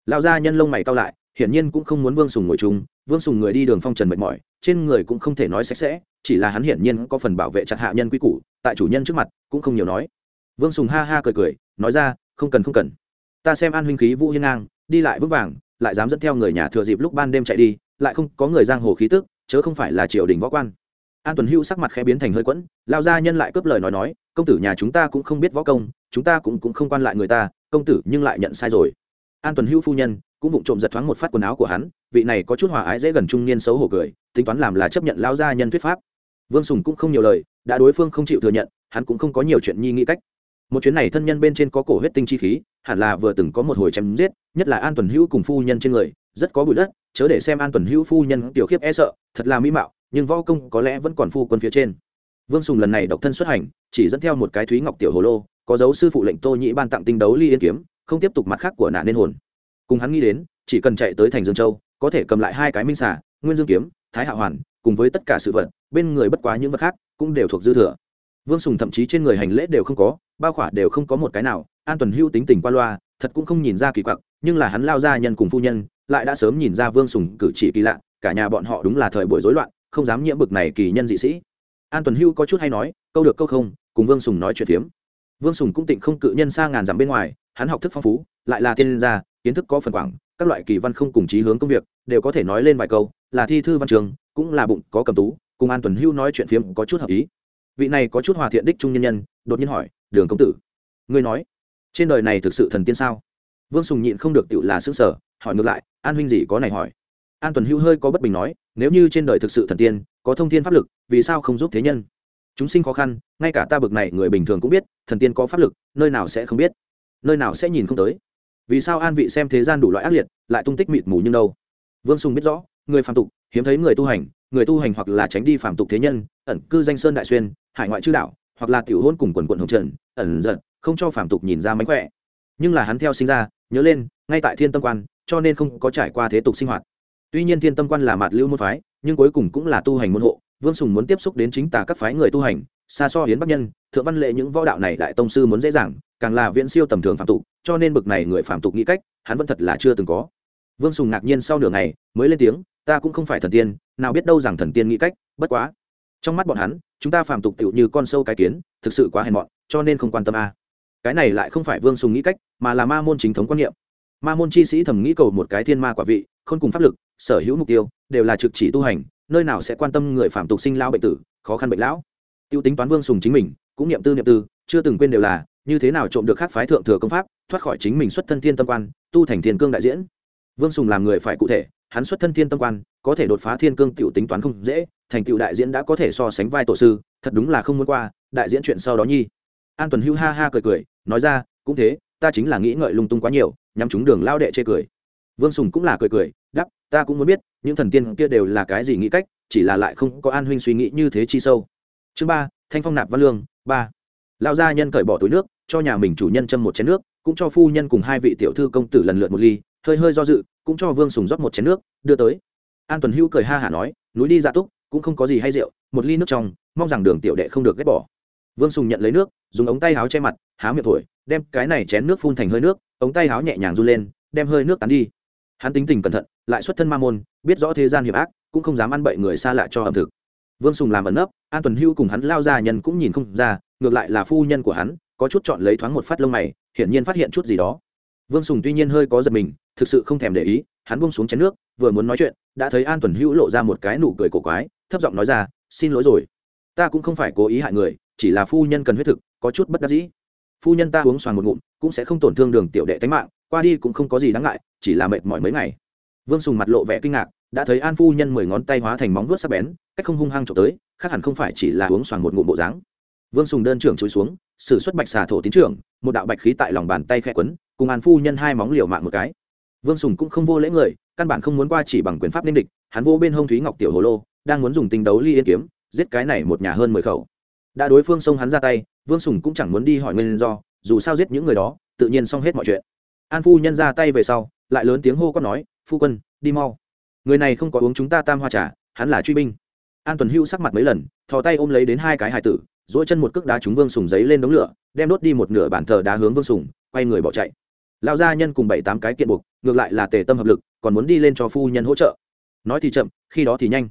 Lão gia nhân lông mày cao lại hiển nhiên cũng không muốn vương sùng ngồi chung, vương sùng người đi đường phong trần mệt mỏi, trên người cũng không thể nói sạch sẽ, chỉ là hắn hiển nhiên có phần bảo vệ chặt hạ nhân quy củ, tại chủ nhân trước mặt, cũng không nhiều nói. Vương sùng ha ha cười cười, nói ra, không cần không cần. Ta xem an huynh khí vũ hiên ngang, đi lại vững vàng, lại dám dẫn theo người nhà thừa dịp lúc ban đêm chạy đi, lại không có người giang hồ khí tức, chớ không phải là triều đình võ quan. An tuần hữu sắc mặt khẽ biến thành hơi quẫn, lao gia nhân lại cướp lời nói nói, công tử nhà chúng ta cũng không biết võ công, chúng ta cũng cũng không quan lại người ta, công tử nhưng lại nhận sai rồi. An tuần hữu phu nhân cũng vụng trộm giật thoáng một phát quần áo của hắn, vị này có chút hòa ái dễ gần trung niên xấu hổ cười, tính toán làm là chấp nhận lao gia nhân thuyết pháp. Vương sùng cũng không nhiều lời, đã đối phương không chịu thừa nhận, hắn cũng không có nhiều chuyện nhi nghĩ cách. Một chuyến này thân nhân bên trên có cổ huyết tinh chi khí, hẳn là vừa từng có một hồi chém giết, nhất là an tuần hữu cùng phu nhân trên người, rất có bụi đất, chớ để xem an tuần hữu phu nhân tiểu khiếp e sợ, thật là mỹ mạo, nhưng võ công có lẽ vẫn còn phu quân phía trên. Vương sùng lần này độc thân xuất hành, chỉ dẫn theo một cái thúy ngọc tiểu hồ lô, có dấu sư phụ lệnh tô nhĩ ban tặng tinh đấu ly yên kiếm, không tiếp tục mặt khác của nạn nên hồn cùng hắn nghĩ đến, chỉ cần chạy tới thành dương châu, có thể cầm lại hai cái minh xả nguyên dương kiếm, thái hạ hoàn, cùng với tất cả sự vật, bên người bất quá những vật khác, cũng đều thuộc dư thừa. Vương sùng thậm chí trên người hành lễ đều không có, bao khỏa đều không có một cái nào, an tuần hưu tính tình qua loa, thật cũng không nhìn ra kỳ quặc, nhưng là hắn lao ra nhân cùng phu nhân, lại đã sớm nhìn ra vương sùng cử chỉ kỳ lạ, cả nhà bọn họ đúng là thời buổi rối loạn, không dám nhiễm bực này kỳ nhân dị sĩ. An tuần hưu có chút hay nói, câu được câu không, cùng vương sùng nói chuyện phiếm. Vương sùng cũng tịnh không cự nhân xa ngàn dặm bên ngoài, hắn học thức phong phú, lại là tiên gia kiến thức có phần quảng, các loại kỳ văn không cùng chí hướng công việc, đều có thể nói lên vài câu, là thi thư văn trường, cũng là bụng có cầm tú, cùng an tuần hưu nói chuyện phiếm có chút hợp ý. Vị này có chút hòa thiện đích trung nhân nhân, đột nhiên hỏi, đường công tử, ngươi nói, trên đời này thực sự thần tiên sao? Vương sùng nhịn không được tựu là xứ sở hỏi ngược lại, an huynh gì có này hỏi? An tuần hưu hơi có bất bình nói, nếu như trên đời thực sự thần tiên, có thông thiên pháp lực, vì sao không giúp thế nhân? Chúng sinh khó khăn, ngay cả ta bực này người bình thường cũng biết, thần tiên có pháp lực, nơi nào sẽ không biết, nơi nào sẽ nhìn không tới vì sao an vị xem thế gian đủ loại ác liệt, lại tung tích mịt mù như đâu? Vương sùng biết rõ, người phạm tục, hiếm thấy người tu hành, người tu hành hoặc là tránh đi phạm tục thế nhân, ẩn cư danh sơn đại xuyên, hải ngoại chư đạo hoặc là tiểu hôn cùng quần quận hồng trần, ẩn giận không cho phạm tục nhìn ra mánh khỏe. Nhưng là hắn theo sinh ra, nhớ lên, ngay tại thiên tâm quan, cho nên không có trải qua thế tục sinh hoạt. Tuy nhiên thiên tâm quan là mạt lưu môn phái, nhưng cuối cùng cũng là tu hành môn hộ, vương sùng muốn tiếp xúc đến chính tả các phái người tu hành xa so hiến bắc nhân, thượng văn lệ những võ đạo này đại tông sư muốn dễ dàng, càng là viễn siêu tầm thường phạm tục, cho nên bực này người phạm tục nghĩ cách, hắn vẫn thật là chưa từng có. Vương sùng ngạc nhiên sau nửa ngày, mới lên tiếng, ta cũng không phải thần tiên, nào biết đâu rằng thần tiên nghĩ cách, bất quá. Trong mắt bọn hắn, chúng ta phạm tục tựu như con sâu cái kiến, thực sự quá hèn mọn, cho nên không quan tâm a. Cái này lại không phải vương sùng nghĩ cách, mà là ma môn chính thống quan niệm. Ma môn chi sĩ thầm nghĩ cầu một cái thiên ma quả vị không cùng pháp lực, sở hữu mục tiêu, đều là trực chỉ tu hành, nơi nào sẽ quan tâm người phạm tục sinh lao bệnh tử, khó khăn bệnh lão tiêu tính toán vương sùng chính mình, cũng niệm tư niệm tư, chưa từng quên đều là, như thế nào trộm được khác phái thượng thừa công pháp, thoát khỏi chính mình xuất thân thiên tâm quan, tu thành thiên cương đại diễn. Vương sùng làm người phải cụ thể, hắn xuất thân thiên tâm quan, có thể đột phá thiên cương t tính toán không dễ, thành tựu đại diễn đã có thể so sánh vai tổ sư, thật đúng là không muốn qua, đại diễn chuyện sau đó nhi. An tuần hưu ha ha cười cười, nói ra, cũng thế, ta chính là nghĩ ngợi lung tung quá nhiều, nhắm chúng đường lao đệ chê cười. Vương sùng cũng là cười cười đắp ta cũng muốn biết, những thần tiên kia đều là cái gì nghĩ cách, chỉ là lại không có an huynh suy nghĩ như thế chi sâu chương ba, thanh phong nạp văn lương, ba. Lão gia nhân cởi bỏ túi nước, cho nhà mình chủ nhân châm một chén nước, cũng cho phu nhân cùng hai vị tiểu thư công tử lần lượt một ly, hơi hơi do dự, cũng cho vương sùng rót một chén nước, đưa tới. An tuần hữu cười ha hả nói, núi đi dạ túc, cũng không có gì hay rượu, một ly nước trong, mong rằng đường tiểu đệ không được ghét bỏ. Vương sùng nhận lấy nước, dùng ống tay áo che mặt, há miệng thổi, đem cái này chén nước phun thành hơi nước, ống tay áo nhẹ nhàng run lên, đem hơi nước tán đi. Hắn tính tình cẩn thận, lại xuất thân ma môn, biết rõ thế gian hiểm ác, cũng không dám ăn bậy người xa lạ cho ẩm thực vương sùng làm ẩn nấp, an tuần hưu cùng hắn lao ra nhân cũng nhìn không ra, ngược lại là phu nhân của hắn, có chút chọn lấy thoáng một phát lông mày, hiển nhiên phát hiện chút gì đó. Vương sùng tuy nhiên hơi có giật mình, thực sự không thèm để ý, hắn buông xuống chén nước, vừa muốn nói chuyện, đã thấy an tuần hữu lộ ra một cái nụ cười cổ quái, thấp giọng nói ra, xin lỗi rồi. Ta cũng không phải cố ý hại người, chỉ là phu nhân cần huyết thực, có chút bất đắc dĩ. Phu nhân ta uống xoàn một ngụm, cũng sẽ không tổn thương đường tiểu đệ tánh mạng, qua đi cũng không có gì đáng ngại, chỉ là mệt mỏi mấy ngày. Vương sùng mặt lộ vẻ kinh ngạc, đã thấy an phu nhân mười ngón tay hóa thành móng vuốt sắc bén cách không hung hăng trộm tới, khác hẳn không phải chỉ là uống xoàng một ngụm bộ dáng. Vương sùng đơn trưởng chối xuống, sử xuất bạch xà thổ tín trưởng, một đạo bạch khí tại lòng bàn tay khẽ quấn, cùng an phu nhân hai móng liều mạng một cái. Vương sùng cũng không vô lễ người, căn bản không muốn qua chỉ bằng quyền pháp nên địch, hắn vô bên hông thúy ngọc tiểu hồ lô, đang muốn dùng tình đấu ly yên kiếm, giết cái này một nhà hơn mười khẩu. Đã đối phương xông hắn ra tay, vương sùng cũng chẳng muốn đi hỏi nguyên do, dù sao giết những người đó, tự nhiên xong hết mọi chuyện. An phu nhân ra tay về sau, lại lớn tiếng hô có nói, phu quân, đi mau. Người này không có uống chúng ta tam hoa trà, hắn là truy binh an tuần hưu sắc mặt mấy lần, thò tay ôm lấy đến hai cái hải tử dỗi chân một cước đá trúng vương sùng giấy lên đống lửa, đem đốt đi một nửa bàn thờ đá hướng vương sùng, quay người bỏ chạy. Lao gia nhân cùng bảy tám cái kiện buộc, ngược lại là tề tâm hợp lực, còn muốn đi lên cho phu nhân hỗ trợ. Nói thì chậm, khi đó thì nhanh.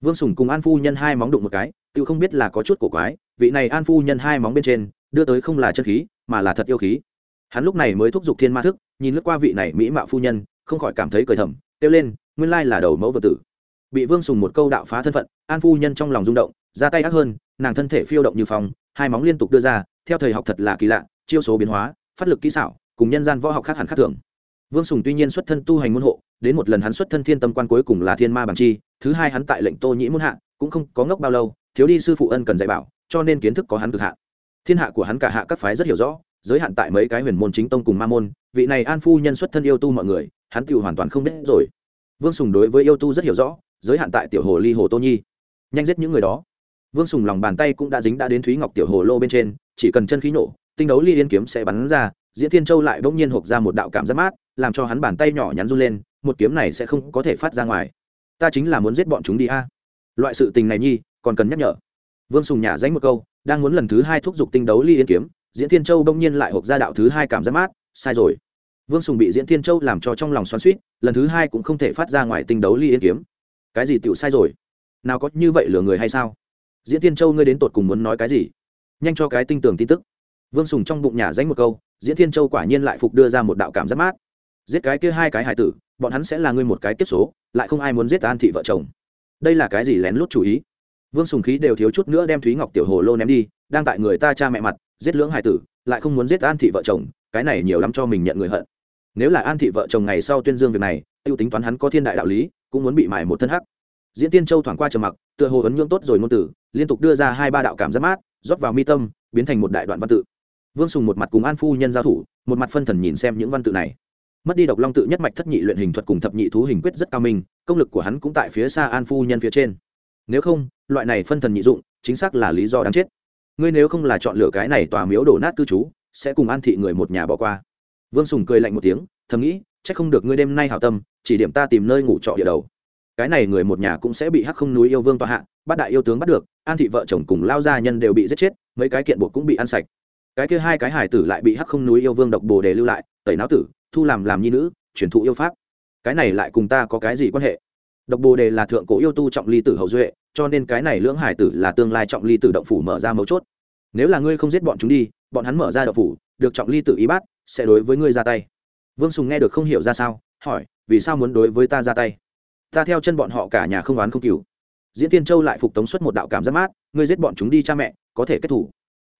Vương sùng cùng an phu nhân hai móng đụng một cái, tự không biết là có chút cổ quái, vị này an phu nhân hai móng bên trên, đưa tới không là chân khí, mà là thật yêu khí. Hắn lúc này mới thúc giục thiên ma thức, nhìn lướt qua vị này mỹ mạo phu nhân, không khỏi cảm thấy cười thầm, kêu lên, nguyên lai là đầu mẫu vật tử bị vương sùng một câu đạo phá thân phận, an phu nhân trong lòng rung động, ra tay ác hơn, nàng thân thể phiêu động như phòng hai móng liên tục đưa ra, theo thời học thật là kỳ lạ, chiêu số biến hóa, phát lực kỹ xảo, cùng nhân gian võ học khác hẳn khác thường. Vương sùng tuy nhiên xuất thân tu hành môn hộ, đến một lần hắn xuất thân thiên tâm quan cuối cùng là thiên ma bằng chi, thứ hai hắn tại lệnh tô nhĩ muôn hạ, cũng không có ngốc bao lâu, thiếu đi sư phụ ân cần dạy bảo, cho nên kiến thức có hắn cực hạ thiên hạ của hắn cả hạ các phái rất hiểu rõ, giới hạn tại mấy cái huyền môn chính tông cùng ma môn, vị này an phu nhân xuất thân yêu tu mọi người, hắn tự hoàn toàn không biết rồi. Vương sùng đối với yêu tu rất hiểu rõ giới hạn tại tiểu hồ ly hồ tô nhi. Nhanh giết những người đó. Vương sùng lòng bàn tay cũng đã dính đã đến thúy ngọc tiểu hồ lô bên trên, chỉ cần chân khí nổ, tinh đấu ly yên kiếm sẽ bắn ra, diễn thiên châu lại bỗng nhiên hộp ra một đạo cảm giác mát, làm cho hắn bàn tay nhỏ nhắn run lên, một kiếm này sẽ không có thể phát ra ngoài. Ta chính là muốn giết bọn chúng đi a. Loại sự tình này nhi, còn cần nhắc nhở. Vương sùng nhả dánh một câu, đang muốn lần thứ hai thúc giục tinh đấu ly yên kiếm, diễn thiên châu bỗng nhiên lại hộp ra đạo thứ hai cảm giác mát, sai rồi. Vương sùng bị diễn thiên châu làm cho trong lòng xoắn suýt lần thứ hai cũng không thể phát ra ngoài tinh đấu ly yên kiếm cái gì tựu sai rồi? Nào có như vậy lừa người hay sao? Diễn thiên châu ngươi đến tột cùng muốn nói cái gì? Nhanh cho cái tinh tường tin tức. Vương sùng trong bụng nhà danh một câu, diễn thiên châu quả nhiên lại phục đưa ra một đạo cảm giác mát. Giết cái kia hai cái hải tử, bọn hắn sẽ là ngươi một cái tiếp số, lại không ai muốn giết an thị vợ chồng. Đây là cái gì lén lút chủ ý? Vương sùng khí đều thiếu chút nữa đem thúy ngọc tiểu hồ lô ném đi, đang tại người ta cha mẹ mặt, giết lưỡng hải tử, lại không muốn giết an thị vợ chồng, cái này nhiều lắm cho mình nhận người hận nếu là an thị vợ chồng ngày sau tuyên dương việc này t i ê u tính toán hắn có thiên đại đạo lý, cũng muốn bị mải một thân hắc. Diễn tiên châu thoảng qua trầm mặc, tựa hồ ấn nhưỡng tốt rồi ngôn tử liên tục đưa ra hai ba đạo cảm giác mát, rót vào mi tâm, biến thành một đại đoạn văn tự. Vương sùng một mặt cùng an phu nhân giao thủ, một mặt phân thần nhìn xem những văn tự này. Mất đi độc long tự nhất mạch thất nhị luyện hình thuật cùng thập nhị thú hình quyết rất cao minh, công lực của hắn cũng tại phía xa an phu nhân phía trên. Nếu không, loại này phân thần nhị dụng, chính xác là lý do đáng chết. Ngươi nếu không là chọn lựa cái này tòa miếu đổ nát cư trú, sẽ cùng an thị người một nhà bỏ qua vương sùng cười lạnh một tiếng, thầm nghĩ c h ắ c không được ngươi đêm nay hảo tâm, chỉ điểm ta tìm nơi ngủ trọ địa đầu. Cái này người một nhà cũng sẽ bị hắc không núi yêu vương tòa hạ, bắt đại yêu tướng bắt được, an thị vợ chồng cùng lao gia nhân đều bị giết chết, mấy cái kiện buộc cũng bị ăn sạch. Cái kia hai cái hải tử lại bị hắc không núi yêu vương độc bồ đề lưu lại, tẩy não tử, thu làm làm nhi nữ, truyền thụ yêu pháp. Cái này lại cùng ta có cái gì quan hệ? Độc bồ đề là thượng cổ yêu tu trọng ly tử hậu duệ, cho nên cái này lưỡng hải tử là tương lai trọng ly tử động phủ mở ra mấu chốt. Nếu là ngươi không giết bọn chúng đi, bọn hắn mở ra động phủ, được trọng ly tử ý bát sẽ đối với ngươi ra tay. Vương sùng nghe được không hiểu ra sao, hỏi, vì sao muốn đối với ta ra tay? Ta theo chân bọn họ cả nhà không oán không cừu diễn tiên châu lại phục tống xuất một đạo cảm giác mát, ngươi giết bọn chúng đi cha mẹ, có thể kết thủ.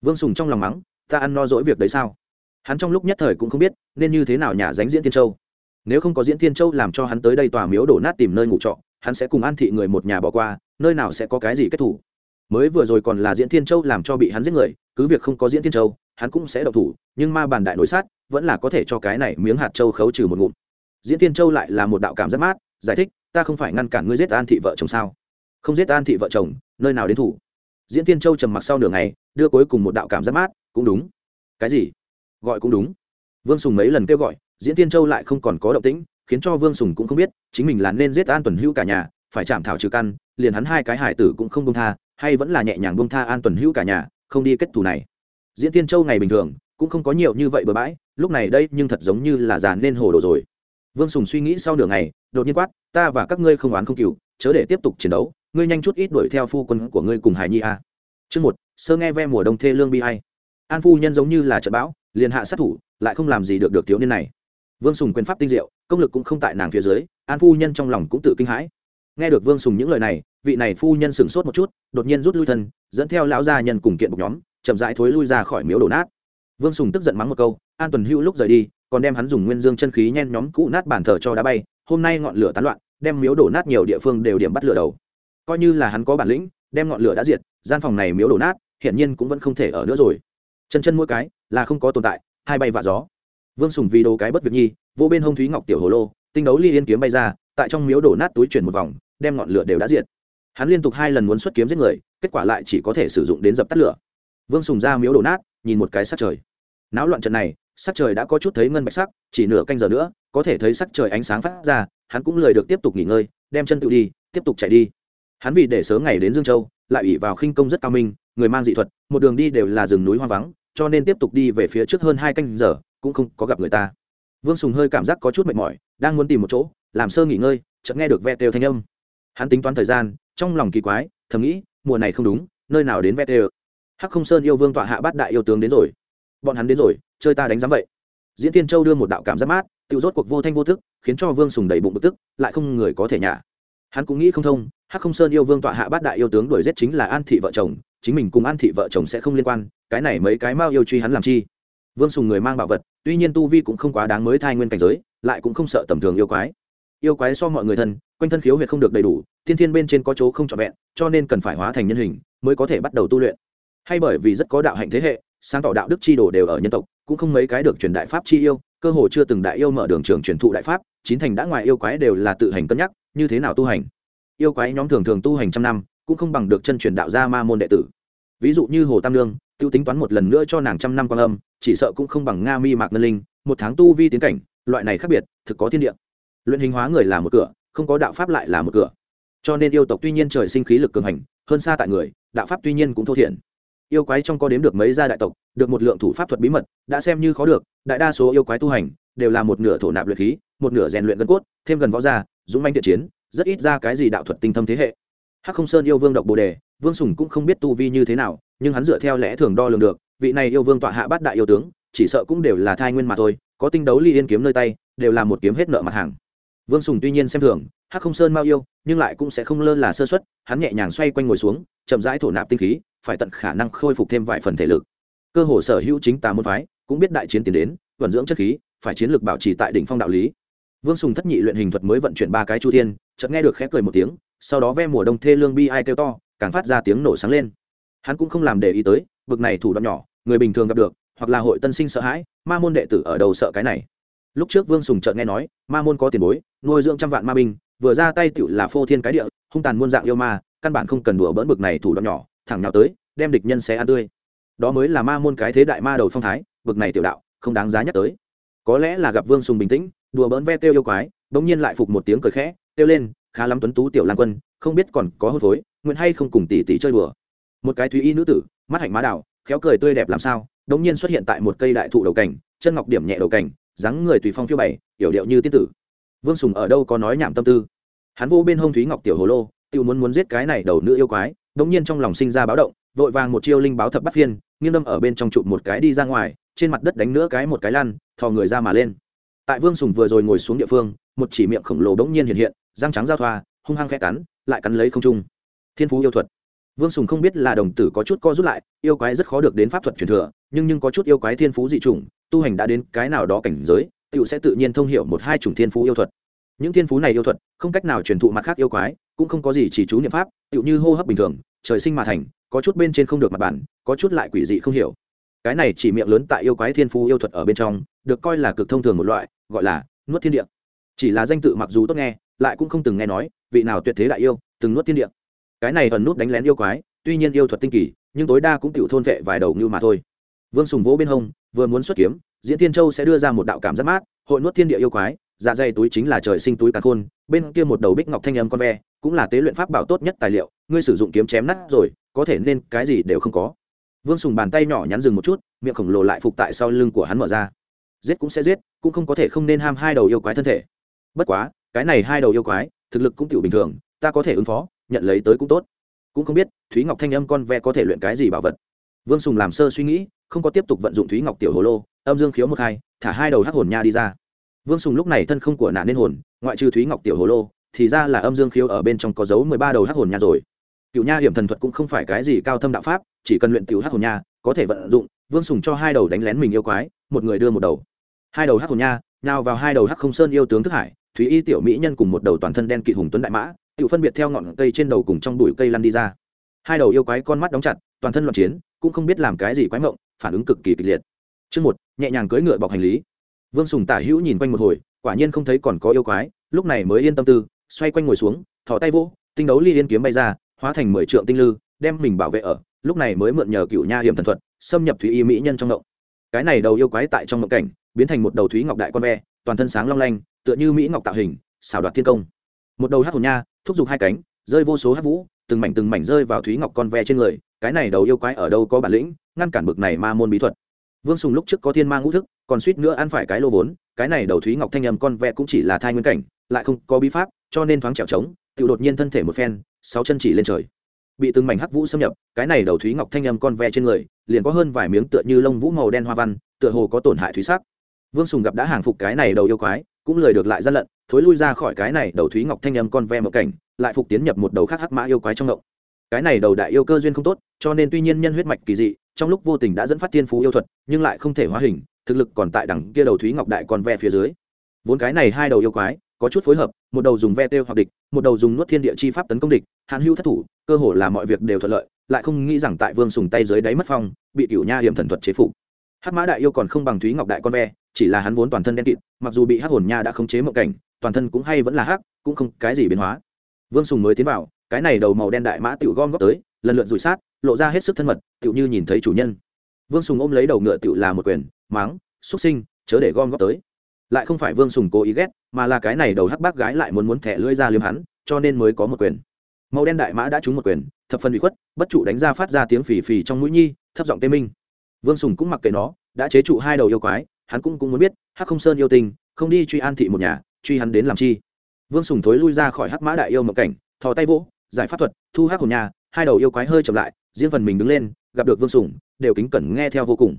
Vương sùng trong lòng mắng, ta ăn no dỗi việc đấy sao? Hắn trong lúc nhất thời cũng không biết, nên như thế nào nhà dánh diễn tiên châu. Nếu không có diễn tiên châu làm cho hắn tới đây tòa miếu đổ nát tìm nơi ngủ trọ, hắn sẽ cùng an thị người một nhà bỏ qua, nơi nào sẽ có cái gì kết thủ? Mới vừa rồi còn là diễn tiên châu làm cho bị hắn giết người, cứ việc không có diễn tiên châu, hắn cũng sẽ độc thủ, nhưng ma bàn đại nổi sát vẫn là có thể cho cái này miếng hạt châu khấu trừ một ngụm. Diễn tiên châu lại là một đạo cảm rất mát, giải thích, ta không phải ngăn cản ngươi giết an thị vợ chồng sao? Không giết an thị vợ chồng, nơi nào đến thủ? Diễn tiên châu trầm mặc sau nửa ngày, đưa cuối cùng một đạo cảm giác mát, cũng đúng. Cái gì? Gọi cũng đúng. Vương sùng mấy lần kêu gọi, diễn tiên châu lại không còn có động tĩnh, khiến cho vương sùng cũng không biết, chính mình là nên giết an tuần hữu cả nhà, phải chạm thảo trừ căn, liền hắn hai cái hải tử cũng không bông tha, hay vẫn là nhẹ nhàng bông tha an tuần hữu cả nhà, không đi kết thù này. Diễn tiên châu ngày bình thường, cũng không có nhiều như vậy bừa bãi lúc này đây nhưng thật giống như là già nên hồ đồ rồi. Vương sùng suy nghĩ sau nửa ngày, đột nhiên quát, ta và các ngươi không oán không cừu, chớ để tiếp tục chiến đấu, ngươi nhanh chút ít đuổi theo phu quân của ngươi cùng hải nhi a. Chương một, sơ nghe ve mùa đông thê lương bi hay an phu nhân giống như là trận bão, liền hạ sát thủ, lại không làm gì được được thiếu niên này. Vương sùng quyền pháp tinh diệu, công lực cũng không tại nàng phía dưới, an phu nhân trong lòng cũng tự kinh hãi. Nghe được vương sùng những lời này, vị này phu nhân sửng sốt một chút, đột nhiên rút lui thân, dẫn theo lão gia nhân cùng kiện một nhóm, chậm rãi thối lui ra khỏi miếu đổ nát vương sùng tức giận mắng một câu, an tuần hữu lúc rời đi, còn đem hắn dùng nguyên dương chân khí nhen nhóm cũ nát bàn thờ cho đá bay, hôm nay ngọn lửa tán loạn, đem miếu đổ nát nhiều địa phương đều điểm bắt lửa đầu. Coi như là hắn có bản lĩnh, đem ngọn lửa đã diệt, gian phòng này miếu đổ nát, hiển nhiên cũng vẫn không thể ở nữa rồi. Chân chân mỗi cái, là không có tồn tại, hai bay vạ gió. Vương sùng vì đồ cái bất việc nhi, vô bên hông thúy ngọc tiểu hồ lô, tinh đấu ly yên kiếm bay ra, tại trong miếu đổ nát túi chuyển một vòng, đem ngọn lửa đều đã diệt. Hắn liên tục hai lần muốn xuất kiếm giết người, kết quả lại chỉ có thể sử dụng đến dập tắt lửa. Vương sùng ra miếu đổ nát, nhìn một cái sắc trời náo loạn trận này, sắc trời đã có chút thấy ngân bạch sắc, chỉ nửa canh giờ nữa, có thể thấy sắc trời ánh sáng phát ra, hắn cũng lời được tiếp tục nghỉ ngơi, đem chân tự đi, tiếp tục chạy đi. Hắn vì để sớm ngày đến dương châu, lại ủy vào khinh công rất cao minh, người mang dị thuật, một đường đi đều là rừng núi hoang vắng, cho nên tiếp tục đi về phía trước hơn hai canh giờ, cũng không có gặp người ta. Vương sùng hơi cảm giác có chút mệt mỏi, đang muốn tìm một chỗ, làm sơ nghỉ ngơi, chợt nghe được ve têu thanh âm. Hắn tính toán thời gian, trong lòng kỳ quái, thầm nghĩ, mùa này không đúng, nơi nào đến ve têu. Hắc không sơn yêu vương tọa hạ bát đại yêu tướng đến rồi bọn hắn đến rồi, chơi ta đánh giám vậy. Diễn tiên châu đưa một đạo cảm giác mát tự rốt cuộc vô thanh vô thức khiến cho vương sùng đầy bụng bực tức, lại không người có thể nhả. Hắn cũng nghĩ không thông, hắc không sơn yêu vương tọa hạ bát đại yêu tướng đuổi giết chính là an thị vợ chồng, chính mình cùng an thị vợ chồng sẽ không liên quan, cái này mấy cái mao yêu truy hắn làm chi? Vương sùng người mang bảo vật, tuy nhiên tu vi cũng không quá đáng mới thai nguyên cảnh giới, lại cũng không sợ tầm thường yêu quái. Yêu quái so mọi người thân, quanh thân khiếu huyệt không được đầy đủ, thiên thiên bên trên có chỗ không trọn vẹn, cho nên cần phải hóa thành nhân hình, mới có thể bắt đầu tu luyện. Hay bởi vì rất có đạo hạnh thế hệ sáng tỏ đạo đức chi đồ đều ở nhân tộc, cũng không mấy cái được truyền đại pháp chi yêu, cơ hồ chưa từng đại yêu mở đường trường truyền thụ đại pháp, chín thành đã ngoài yêu quái đều là tự hành cân nhắc, như thế nào tu hành. Yêu quái nhóm thường thường tu hành trăm năm, cũng không bằng được chân truyền đạo gia ma môn đệ tử. Ví dụ như hồ tam lương t i ê u tính toán một lần nữa cho nàng trăm năm quan âm, chỉ sợ cũng không bằng nga mi mạc ngân linh, một tháng tu vi tiến cảnh, loại này khác biệt, thực có thiên địa. Luyện hình hóa người là một cửa, không có đạo pháp lại là một cửa. Cho nên yêu tộc tuy nhiên trời sinh khí lực cường hành, hơn xa tại người, đạo pháp tuy nhiên cũng thô thiện yêu quái trong có đếm được mấy gia đại tộc, được một lượng thủ pháp thuật bí mật, đã xem như khó được, đại đa số yêu quái tu hành, đều là một nửa thổ nạp luyện khí, một nửa rèn luyện gân cốt, thêm gần võ gia, dũng manh thiện chiến, rất ít ra cái gì đạo thuật tinh thâm thế hệ. Hắc không sơn yêu vương độc bồ đề, vương sùng cũng không biết tu vi như thế nào, nhưng hắn dựa theo lẽ thường đo lường được, vị này yêu vương tọa hạ bát đại yêu tướng, chỉ sợ cũng đều là thai nguyên mà thôi, có tinh đấu ly yên kiếm nơi tay, đều là một kiếm hết nợ mặt hàng. Vương sùng tuy nhiên xem thường, hắc không sơn mau yêu nhưng lại cũng sẽ không lơ là sơ xuất hắn nhẹ nhàng xoay quanh ngồi xuống, chậm rãi thổ nạp tinh khí, phải tận khả năng khôi phục thêm vài phần thể lực. Cơ hồ sở hữu chính tà môn phái cũng biết đại chiến tiến đến, vận dưỡng chất khí, phải chiến lược bảo trì tại đỉnh phong đạo lý. Vương sùng thất nhị luyện hình thuật mới vận chuyển ba cái chu thiên, chợt nghe được khẽ cười một tiếng, sau đó ve mùa đông thê lương bi ai kêu to, càng phát ra tiếng nổ sáng lên. Hắn cũng không làm để ý tới, bực này thủ đoạn nhỏ, người bình thường gặp được, hoặc là hội tân sinh sợ hãi, ma môn đệ tử ở đầu sợ cái này. Lúc trước vương sùng chợt nghe nói, ma môn có tiền bối, nuôi dưỡng trăm vạn ma binh vừa ra tay tựu là phô thiên cái địa, hung tàn muôn dạng yêu ma, căn bản không cần đùa bỡn bực này thủ đoạn nhỏ, thẳng nhào tới, đem địch nhân xé ăn tươi. Đó mới là ma môn cái thế đại ma đầu phong thái, bực này tiểu đạo, không đáng giá nhắc tới. Có lẽ là gặp vương sùng bình tĩnh, đùa bỡn ve tiêu yêu quái, bỗng nhiên lại phục một tiếng cười khẽ, kêu lên, khá lắm tuấn tú tiểu lan quân, không biết còn có hôn phối, nguyện hay không cùng tỷ tỷ chơi đùa? Một cái thúy y nữ tử, mắt hạnh má đào, khéo cười tươi đẹp làm sao, đống nhiên xuất hiện tại một cây đại thụ đầu cảnh chân ngọc điểm nhẹ đầu cảnh dáng người tùy phong phiêu bày, yểu điệu như tiên tử vương sùng ở đâu có nói nhảm tâm tư. Hắn vô bên hông thúy ngọc tiểu hồ lô tự muốn muốn giết cái này đầu nữ yêu quái, đống nhiên trong lòng sinh ra báo động, vội vàng một chiêu linh báo thập bắt phiên, nghiêng đâm ở bên trong trụ một cái đi ra ngoài, trên mặt đất đánh nữa cái một cái lăn, thò người ra mà lên. Tại vương sùng vừa rồi ngồi xuống địa phương, một chỉ miệng khổng lồ bỗng nhiên hiện hiện, răng trắng giao thoa, hung hăng khẽ cắn, lại cắn lấy không trung. Thiên phú yêu thuật. Vương sùng không biết là đồng tử có chút co rút lại, yêu quái rất khó được đến pháp thuật truyền thừa, nhưng nhưng có chút yêu quái thiên phú dị chủng, tu hành đã đến cái nào đó cảnh giới tựu sẽ tự nhiên thông hiểu một hai chủng thiên phú yêu thuật. Những thiên phú này yêu thuật, không cách nào truyền thụ mặt khác yêu quái, cũng không có gì chỉ chú niệm pháp, tựu như hô hấp bình thường, trời sinh mà thành, có chút bên trên không được mặt bản, có chút lại quỷ dị không hiểu. Cái này chỉ miệng lớn tại yêu quái thiên phú yêu thuật ở bên trong, được coi là cực thông thường một loại, gọi là nuốt thiên địa. Chỉ là danh tự mặc dù tốt nghe, lại cũng không từng nghe nói, vị nào tuyệt thế đại yêu, từng nuốt thiên địa. Cái này ẩn nút đánh lén yêu quái, tuy nhiên yêu thuật tinh kỳ, nhưng tối đa cũng tiểu thôn vệ vài đầu như mà thôi vương sùng vỗ bên hông, vừa muốn xuất kiếm, diễn thiên châu sẽ đưa ra một đạo cảm giác mát, hội nuốt thiên địa yêu quái dạ dày túi chính là trời sinh túi càn khôn, bên kia một đầu bích ngọc thanh âm con ve, cũng là tế luyện pháp bảo tốt nhất tài liệu, ngươi sử dụng kiếm chém nát rồi, có thể nên cái gì đều không có. Vương sùng bàn tay nhỏ nhắn dừng một chút, miệng khổng lồ lại phục tại sau lưng của hắn mở ra. Giết cũng sẽ giết, cũng không có thể không nên ham hai đầu yêu quái thân thể. Bất quá, cái này hai đầu yêu quái, thực lực cũng tiểu bình thường, ta có thể ứng phó, nhận lấy tới cũng tốt. Cũng không biết, thúy ngọc thanh âm con ve có thể luyện cái gì bảo vật. Vương sùng làm sơ suy nghĩ không có tiếp tục vận dụng thúy ngọc tiểu hồ lô, âm dương khiếu một hai, thả hai đầu hắc hồn nha đi ra. Vương sùng lúc này thân không của nạn nên hồn, ngoại trừ thúy ngọc tiểu hồ lô, thì ra là âm dương khiếu ở bên trong có dấu mười ba đầu hắc hồn nha rồi. Cựu nha hiểm thần thuật cũng không phải cái gì cao thâm đạo pháp, chỉ cần luyện tiểu hắc hồn nha, có thể vận dụng, vương sùng cho hai đầu đánh lén mình yêu quái, một người đưa một đầu. Hai đầu hắc hồn nha, nào vào hai đầu hắc không sơn yêu tướng thức hải, thúy y tiểu mỹ nhân cùng một đầu toàn thân đen kỵ hùng tuấn đại mã, tự phân biệt theo ngọn cây trên đầu cùng trong bụi cây lăn đi ra. Hai đầu yêu quái con mắt đóng chặt, toàn thân loạn chiến, cũng không biết làm cái gì quái mộng phản ứng cực kỳ kịch liệt. Chương một, nhẹ nhàng cưỡi ngựa bọc hành lý. Vương sùng tả hữu nhìn quanh một hồi, quả nhiên không thấy còn có yêu quái, lúc này mới yên tâm tư, xoay quanh ngồi xuống thỏ tay vỗ, tinh đấu ly yên kiếm bay ra, hóa thành mười trượng tinh lư, đem mình bảo vệ ở, lúc này mới mượn nhờ cựu nha hiểm thần thuật, xâm nhập thúy y mỹ nhân trong ngộng cái này đầu yêu quái tại trong ngộng cảnh, biến thành một đầu thúy ngọc đại con ve, toàn thân sáng long lanh, tựa như mỹ ngọc tạo hình, xảo đoạt thiên công. Một đầu hát hồn nha, thúc giục hai cánh, rơi vô số hát vũ, từng mảnh từng mảnh rơi vào thúy ngọc con ve trên người, cái này đầu yêu quái ở đâu có bản lĩnh ngăn cản bực này ma môn bí thuật. Vương sùng lúc trước có thiên ma ngũ thức, còn suýt nữa ăn phải cái lô vốn, cái này đầu thúy ngọc thanh âm con ve cũng chỉ là thai nguyên cảnh, lại không có bí pháp, cho nên thoáng trèo trống tự đột nhiên thân thể một phen, sáu chân chỉ lên trời. Bị từng mảnh hắc vũ xâm nhập, cái này đầu thúy ngọc thanh âm con ve trên người, liền có hơn vài miếng tựa như lông vũ màu đen hoa văn, tựa hồ có tổn hại thúy sắc. Vương sùng gặp đã hàng phục cái này đầu yêu quái, cũng lời được lại gian lận, thối lui ra khỏi cái này đầu thúy ngọc thanh âm con ve một cảnh, lại phục tiến nhập một đầu khác hắc mã yêu quái trong ngộng cái này đầu đại yêu cơ duyên không tốt, cho nên tuy nhiên nhân huyết mạch kỳ dị trong lúc vô tình đã dẫn phát tiên phú yêu thuật, nhưng lại không thể hóa hình, thực lực còn tại đằng kia đầu thúy ngọc đại con ve phía dưới. Vốn cái này hai đầu yêu quái, có chút phối hợp, một đầu dùng ve têu hoặc địch, một đầu dùng nuốt thiên địa chi pháp tấn công địch hạn hưu thất thủ, cơ hồ là mọi việc đều thuận lợi, lại không nghĩ rằng tại vương sùng tay dưới đáy mất phong, bị cửu nha hiểm thần thuật chế phục. Hắc mã đại yêu còn không bằng thúy ngọc đại con ve, chỉ là hắn vốn toàn thân đen kịt, mặc dù bị hắc hồn nha đã khống chế mộng cảnh, toàn thân cũng hay vẫn là hắc, cũng không cái gì biến hóa. Vương sùng mới tiến vào, cái này đầu màu đen đại mã tiểu gom góp tới, lần lượt rủi sát lộ ra hết sức thân mật, tựu như nhìn thấy chủ nhân. Vương sùng ôm lấy đầu ngựa tựu là một quyền, máng xúc sinh, chớ để gom góp tới. Lại không phải vương sùng cố ý ghét, mà là cái này đầu hắc bác gái lại muốn muốn thẻ lưỡi ra liếm hắn, cho nên mới có một quyền. Màu đen đại mã đã trúng một quyền, thập phần bị khuất, bất trụ đánh ra phát ra tiếng phì phì trong mũi nhi, thấp giọng tê minh. Vương sùng cũng mặc kệ nó, đã chế trụ hai đầu yêu quái, hắn cũng cũng muốn biết, hắc không sơn yêu tình, không đi truy an thị một nhà, truy hắn đến làm chi? Vương sùng thối lui ra khỏi hắc mã đại yêu mộng cảnh, thò tay vỗ, giải pháp thuật, thu hắc hồn nhà hai đầu yêu quái hơi chậm lại, riêng phần mình đứng lên, gặp được vương sùng, đều kính cẩn nghe theo vô cùng.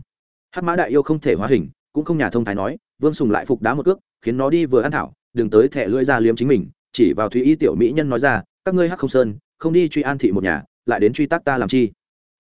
Hát mã đại yêu không thể hóa hình, cũng không nhà thông thái nói, vương sùng lại phục đá một cước, khiến nó đi vừa ăn thảo, đừng tới thẻ lưỡi ra liếm chính mình, chỉ vào thúy y tiểu mỹ nhân nói ra, các ngươi hắc không sơn, không đi truy an thị một nhà, lại đến truy tác ta làm chi?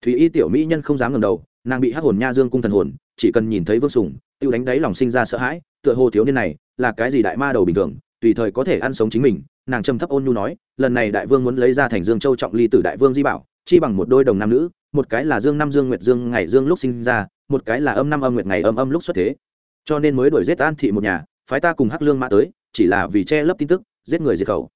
Thúy y tiểu mỹ nhân không dám ngầm đầu, nàng bị hắc hồn nha dương cung thần hồn, chỉ cần nhìn thấy vương sùng, tiêu đánh đáy lòng sinh ra sợ hãi, tựa hồ thiếu niên này là cái gì đại ma đầu bình thường, tùy thời có thể ăn sống chính mình nàng trầm thấp ôn nhu nói, lần này đại vương muốn lấy ra thành dương châu trọng ly tử đại vương di bảo, chi bằng một đôi đồng nam nữ, một cái là dương năm dương nguyệt dương ngày dương lúc sinh ra, một cái là âm năm âm nguyệt ngày âm âm lúc xuất thế. Cho nên mới đuổi giết an thị một nhà, phái ta cùng hắc lương mã tới, chỉ là vì che lấp tin tức, giết người diệt khẩu.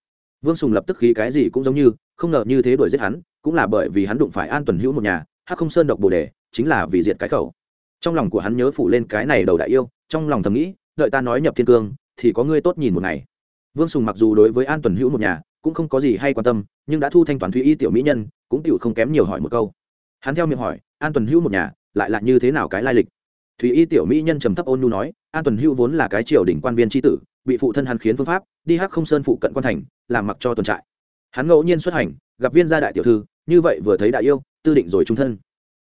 Vương sùng lập tức khí cái gì cũng giống như, không ngờ như thế đuổi giết hắn, cũng là bởi vì hắn đụng phải an tuần hữu một nhà, hắc không sơn độc bồ đề, chính là vì diệt cái khẩu. Trong lòng của hắn nhớ phủ lên cái này đầu đại yêu, trong lòng thầm nghĩ, đợi ta nói nhập thiên cương, thì có ngươi tốt nhìn một ngày vương sùng mặc dù đối với an tuần hữu một nhà cũng không có gì hay quan tâm, nhưng đã thu thanh toán thúy y tiểu mỹ nhân, cũng tiểu không kém nhiều hỏi một câu. Hắn theo miệng hỏi, an tuần hữu một nhà, lại là như thế nào cái lai lịch? Thúy y tiểu mỹ nhân trầm thấp ôn nhu nói, an tuần hữu vốn là cái triều đình quan viên tri tử, bị phụ thân hắn khiến phương pháp, đi hắc không sơn phụ cận quan thành, làm mặc cho tuần trại. Hắn ngẫu nhiên xuất hành, gặp viên gia đại tiểu thư, như vậy vừa thấy đại yêu, tư định rồi trung thân.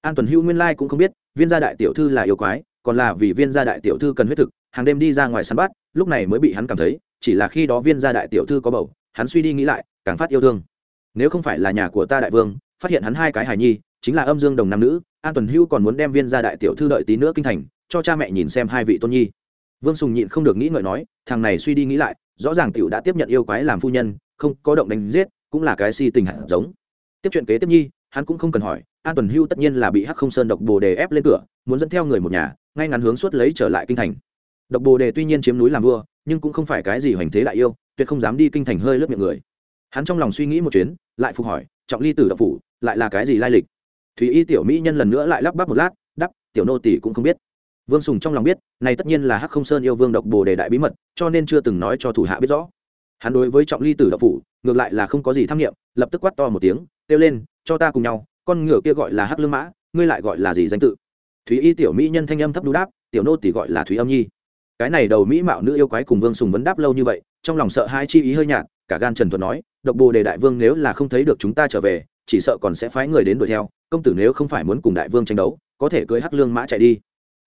An tuần hữu nguyên lai cũng không biết, viên gia đại tiểu thư là yêu quái, còn là vì viên gia đại tiểu thư cần huyết thực, hàng đêm đi ra ngoài săn bắt, lúc này mới bị hắn cảm thấy chỉ là khi đó viên gia đại tiểu thư có bầu, hắn suy đi nghĩ lại, càng phát yêu thương. Nếu không phải là nhà của ta đại vương, phát hiện hắn hai cái hài nhi, chính là âm dương đồng nam nữ, an tuần hưu còn muốn đem viên gia đại tiểu thư đợi tí nữa kinh thành, cho cha mẹ nhìn xem hai vị tôn nhi. Vương sùng nhịn không được nghĩ ngợi nói, thằng này suy đi nghĩ lại, rõ ràng t i ể u đã tiếp nhận yêu quái làm phu nhân, không có động đánh giết, cũng là cái si tình hẳn giống. Tiếp chuyện kế tiếp nhi, hắn cũng không cần hỏi, an tuần hưu tất nhiên là bị hắc không sơn độc bồ đề ép lên cửa, muốn dẫn theo người một nhà, ngay ngắn hướng suốt lấy trở lại kinh thành độc bồ đề tuy nhiên chiếm núi làm vua, nhưng cũng không phải cái gì hoành thế đại yêu, tuyệt không dám đi kinh thành hơi lướt miệng người. Hắn trong lòng suy nghĩ một chuyến, lại phục hỏi, trọng ly tử độc phủ, lại là cái gì lai lịch? Thùy y tiểu mỹ nhân lần nữa lại lắp bắp một lát, đắp, tiểu nô tỷ cũng không biết. Vương sùng trong lòng biết, này tất nhiên là hắc không sơn yêu vương độc bồ đề đại bí mật, cho nên chưa từng nói cho thủ hạ biết rõ. Hắn đối với trọng ly tử độc phủ, ngược lại là không có gì tham nghiệm lập tức quát to một tiếng, kêu lên, cho ta cùng nhau, con ngựa kia gọi là hắc lương mã, ngươi lại gọi là gì danh tự? Thúy y tiểu mỹ nhân thanh âm thấp đu đáp, tiểu nô tỷ gọi là thúy âm nhi cái này đầu mỹ mạo nữ yêu quái cùng vương sùng vấn đáp lâu như vậy, trong lòng sợ hai chi ý hơi nhạt, cả gan trần thuật nói, độc bồ đề đại vương nếu là không thấy được chúng ta trở về, chỉ sợ còn sẽ phái người đến đuổi theo, công tử nếu không phải muốn cùng đại vương tranh đấu, có thể cưới hắc lương mã chạy đi.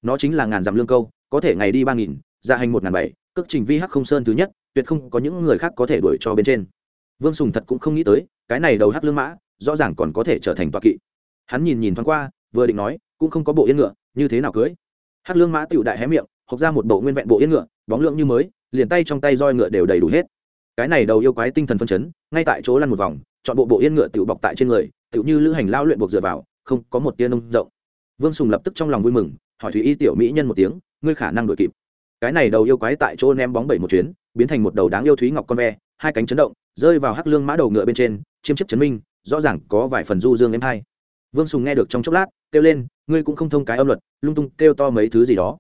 Nó chính là ngàn dặm lương câu, có thể ngày đi ba nghìn, gia hành một ngàn bảy, cước trình vi hắc không sơn thứ nhất, tuyệt không có những người khác có thể đuổi cho bên trên. Vương sùng thật cũng không nghĩ tới, cái này đầu hắc lương mã, rõ ràng còn có thể trở thành toa kỵ. Hắn nhìn nhìn thoáng qua, vừa định nói, cũng không có bộ yên ngựa, như thế nào cưới? Hắc lương mã tựu đại hé miệng học ra một bộ nguyên vẹn bộ yên ngựa, bóng lượng như mới, liền tay trong tay roi ngựa đều đầy đủ hết. Cái này đầu yêu quái tinh thần phân chấn, ngay tại chỗ lăn một vòng, chọn bộ bộ yên ngựa tự bọc tại trên người tự như lữ hành lao luyện buộc dựa vào, không có một tia nông rộng. Vương sùng lập tức trong lòng vui mừng, hỏi thủy y tiểu mỹ nhân một tiếng, ngươi khả năng đuổi kịp. Cái này đầu yêu quái tại chỗ ném bóng bảy một chuyến, biến thành một đầu đáng yêu thúy ngọc con ve, hai cánh chấn động, rơi vào hắc lương mã đầu ngựa bên trên, chiêm chiếp chấn minh, rõ ràng có vài phần du dương em hai vương sùng nghe được trong chốc lát, kêu lên, ngươi cũng không thông cái âm luật, lung tung kêu to mấy thứ gì đó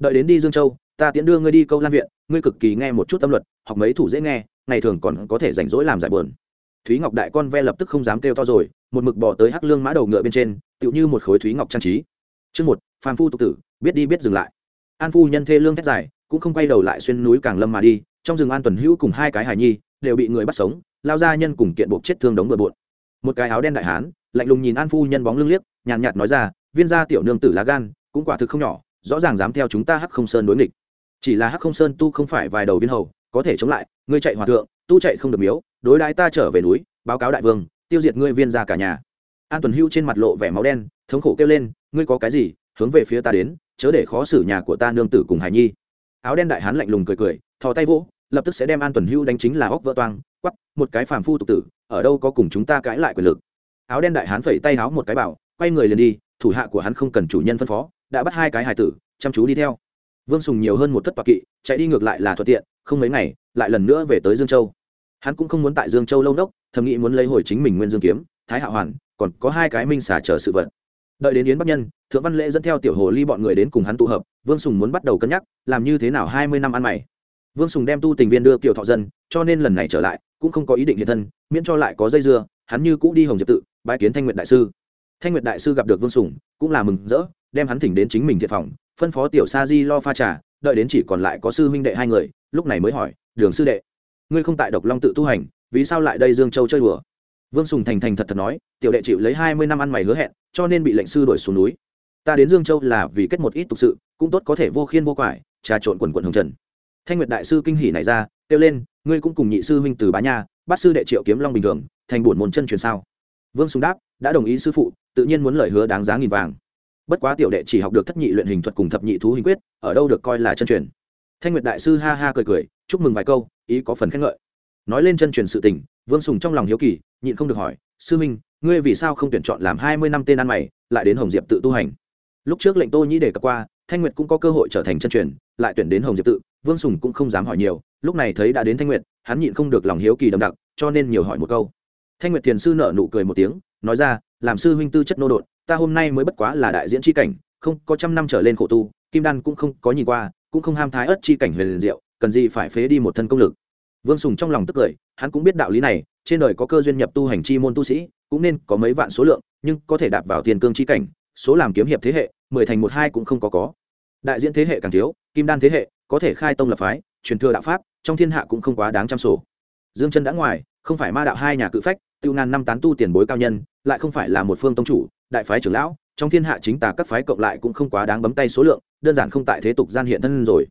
đợi đến đi dương châu, ta tiễn đưa ngươi đi câu lan viện, ngươi cực kỳ nghe một chút tâm luật, học mấy thủ dễ nghe, ngày thường còn có thể rảnh rỗi làm giải buồn. Thúy ngọc đại con ve lập tức không dám kêu to rồi, một mực bỏ tới hắc lương mã đầu ngựa bên trên, tựu như một khối thúy ngọc trang trí. Chương một, phàm phu tục tử, biết đi biết dừng lại. An phu nhân thê lương thét dài, cũng không quay đầu lại xuyên núi càng lâm mà đi, trong rừng an tuần hữu cùng hai cái hài nhi, đều bị người bắt sống, lao ra nhân cùng kiện buộc chết thương đống bừa bộn. Một cái áo đen đại hán, lạnh lùng nhìn an phu nhân bóng lưng liếc, nhàn nhạt nói ra, viên gia tiểu nương tử lá gan, cũng quả thực không nhỏ rõ ràng dám theo chúng ta hắc không sơn đối nghịch. Chỉ là hắc không sơn tu không phải vài đầu viên hầu, có thể chống lại, ngươi chạy hòa thượng, tu chạy không được miếu, đối đãi ta trở về núi, báo cáo đại vương, tiêu diệt ngươi viên gia cả nhà. An tuần hưu trên mặt lộ vẻ máu đen, thống khổ kêu lên, ngươi có cái gì, hướng về phía ta đến, chớ để khó xử nhà của ta nương tử cùng hải nhi. Áo đen đại hán lạnh lùng cười cười, thò tay vỗ, lập tức sẽ đem an tuần hưu đánh chính là óc vỡ toang quắp một cái phàm phu tục tử, ở đâu có cùng chúng ta cãi lại quyền lực. Áo đen đại hán phẩy tay áo một cái bảo, quay người liền đi, thủ hạ của hắn không cần chủ nhân phân phó đã bắt hai cái hài tử, chăm chú đi theo. Vương sùng nhiều hơn một thất toạc kỵ, chạy đi ngược lại là thuận tiện, không mấy ngày, lại lần nữa về tới dương châu. Hắn cũng không muốn tại dương châu lâu đốc, thầm nghĩ muốn lấy hồi chính mình nguyên dương kiếm, thái hạ hoàn, còn có hai cái minh xả chờ sự vật. Đợi đến yến bắc nhân, thượng văn lễ dẫn theo tiểu hồ ly bọn người đến cùng hắn tụ hợp, vương sùng muốn bắt đầu cân nhắc, làm như thế nào hai mươi năm ăn mày. Vương sùng đem tu tình viên đưa kiều thọ dân, cho nên lần này trở lại, cũng không có ý định hiện thân, miễn cho lại có dây dưa, hắn như cũ đi hồng diệp tự bãi kiến thanh nguyệt đại sư. Thanh nguyệt đại sư gặp được vương sùng, cũng là mừng rỡ đem hắn thỉnh đến chính mình thiệt phòng, phân phó tiểu sa di lo pha trà, đợi đến chỉ còn lại có sư huynh đệ hai người, lúc này mới hỏi, đường sư đệ, ngươi không tại độc long tự tu hành, vì sao lại đây dương châu chơi đùa? Vương sùng thành thành thật thật nói, tiểu đệ chịu lấy hai mươi năm ăn mày hứa hẹn, cho nên bị lệnh sư đuổi xuống núi. Ta đến dương châu là vì kết một ít tục sự, cũng tốt có thể vô khiên vô quải, trà trộn quần quần hồng trần. Thanh nguyệt đại sư kinh hỉ này ra, kêu lên, ngươi cũng cùng nhị sư huynh từ bá nha, bát sư đệ triệu kiếm long bình thường, thành buồn môn chân truyền sao? Vương sùng đáp, đã đồng ý sư phụ, tự nhiên muốn lời hứa đáng giá nghìn vàng bất quá tiểu đệ chỉ học được thất nhị luyện hình thuật cùng thập nhị thú hình quyết, ở đâu được coi là chân truyền. Thanh nguyệt đại sư ha ha cười cười, chúc mừng vài câu, ý có phần khen ngợi. Nói lên chân truyền sự tình, vương sùng trong lòng hiếu kỳ, nhịn không được hỏi, sư minh, ngươi vì sao không tuyển chọn làm hai mươi năm tên ăn mày, lại đến hồng diệp tự tu hành? Lúc trước lệnh tô nhĩ đề cập qua, thanh nguyệt cũng có cơ hội trở thành chân truyền, lại tuyển đến hồng diệp tự, vương sùng cũng không dám hỏi nhiều, lúc này thấy đã đến thanh nguyệt, hắn nhịn không được lòng hiếu kỳ đậm đặc, cho nên nhiều hỏi một câu. Thanh nguyệt thiền sư nở nụ cười một tiếng, nói ra, làm sư huynh tư chất nô đột ta hôm nay mới bất quá là đại diễn c cảnh, không, có trăm năm trở lên khổ tu, kim đan cũng không có nhìn qua, cũng không ham thái ớt chi cảnh huyền liền diệu, cần gì phải phế đi một thân công lực. Vương sùng trong lòng tức cười, hắn cũng biết đạo lý này, trên đời có cơ duyên nhập tu hành chi môn tu sĩ, cũng nên có mấy vạn số lượng, nhưng có thể đạp vào tiền cương chi cảnh, số làm kiếm hiệp thế hệ, mười thành một hai cũng không có có. Đại diễn thế hệ càng thiếu, kim đan thế hệ, có thể khai tông lập phái, truyền thừa đạo pháp, trong thiên hạ cũng không quá đáng chăm sổ. Dương chân đã ngoài, không phải ma đạo hai nhà cự phách, tiêu ngàn năm tán tu tiền bối cao nhân, lại không phải là một phương tông chủ đại phái trưởng lão, trong thiên hạ chính tà các phái cộng lại cũng không quá đáng bấm tay số lượng, đơn giản không tại thế tục gian hiện thân rồi.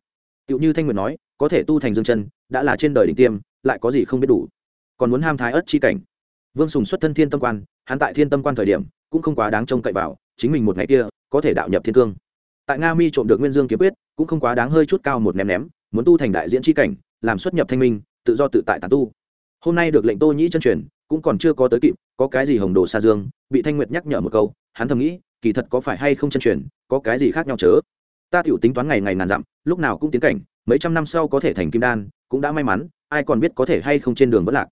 Tựu như thanh nguyệt nói, có thể tu thành dương chân, đã là trên đời đỉnh tiêm, lại có gì không biết đủ. Còn muốn ham thái ất chi cảnh. Vương sùng xuất thân thiên tâm quan, hắn tại thiên tâm quan thời điểm, cũng không quá đáng trông cậy vào, chính mình một ngày kia, có thể đạo nhập thiên cương. Tại nga mi trộm được nguyên dương kiếm quyết, cũng không quá đáng hơi chút cao một ném ném, muốn tu thành đại diễn chi cảnh, làm xuất nhập thanh minh, tự do tự tại tàn tu. Hôm nay được lệnh tô nhĩ chân truyền, cũng còn chưa có tới kịp, có cái gì hồng đồ xa dương bị thanh nguyệt nhắc nhở một câu, hắn thầm nghĩ, kỳ thật có phải hay không chân truyền, có cái gì khác nhau chớ? Ta tiểu tính toán ngày ngày ngàn dặm, lúc nào cũng tiến cảnh, mấy trăm năm sau có thể thành kim đan, cũng đã may mắn, ai còn biết có thể hay không trên đường vẫn lạc.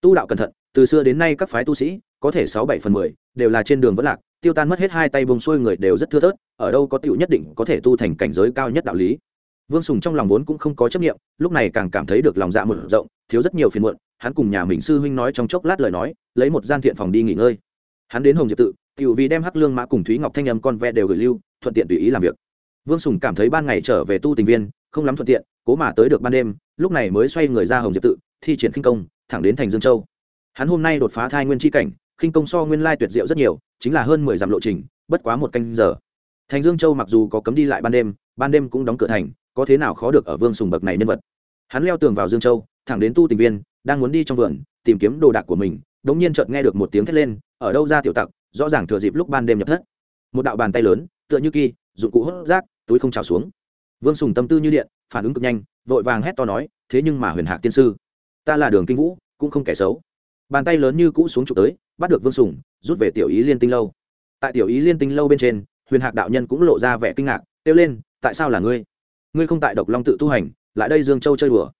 Tu đạo cẩn thận, từ xưa đến nay các phái tu sĩ, có thể sáu bảy phần mười, đều là trên đường vẫn lạc, tiêu tan mất hết hai tay bông xuôi người đều rất thưa thớt, ở đâu có tựu nhất định có thể tu thành cảnh giới cao nhất đạo lý. Vương sùng trong lòng vốn cũng không có chấp nghiệm lúc này càng cảm thấy được lòng dạ mở rộng, thiếu rất nhiều phiền muộn, hắn cùng nhà mình sư huynh nói trong chốc lát lời nói, lấy một gian thiện phòng đi nghỉ ngơi hắn đến hồng diệp tự, tiểu vì đem hắc lương mã cùng thúy ngọc thanh âm con ve đều gửi lưu, thuận tiện tùy ý làm việc. Vương sùng cảm thấy ban ngày trở về tu tình viên, không lắm thuận tiện, cố mà tới được ban đêm, lúc này mới xoay người ra hồng diệp tự, thi triển khinh công, thẳng đến thành dương châu. Hắn hôm nay đột phá thai nguyên tri cảnh, khinh công so nguyên lai tuyệt diệu rất nhiều, chính là hơn mười dặm lộ trình, bất quá một canh giờ. Thành dương châu mặc dù có cấm đi lại ban đêm ban đêm cũng đóng cửa thành, có thế nào khó được ở vương sùng bậc này nhân vật. Hắn leo tường vào dương châu, thẳng đến tu tình viên, đang muốn đi trong vườn, tìm kiếm đồ đạc của mình đ ỗ n g nhiên chợt nghe được một tiếng thét lên ở đâu ra tiểu tặc, rõ ràng thừa dịp lúc ban đêm nhập thất. Một đạo bàn tay lớn, tựa như kỳ, dụng cụ hốt rác, túi không trào xuống. Vương sùng tâm tư như điện, phản ứng cực nhanh, vội vàng hét to nói, thế nhưng mà huyền hạc tiên sư, ta là đường kinh vũ, cũng không kẻ xấu. Bàn tay lớn như cũ xuống trục tới, bắt được vương sùng, rút về tiểu ý liên tinh lâu. Tại tiểu ý liên tinh lâu bên trên, huyền hạc đạo nhân cũng lộ ra vẻ kinh ngạc, kêu lên, tại sao là ngươi? Ngươi không tại độc long tự tu hành, lại đây dương châu chơi đùa.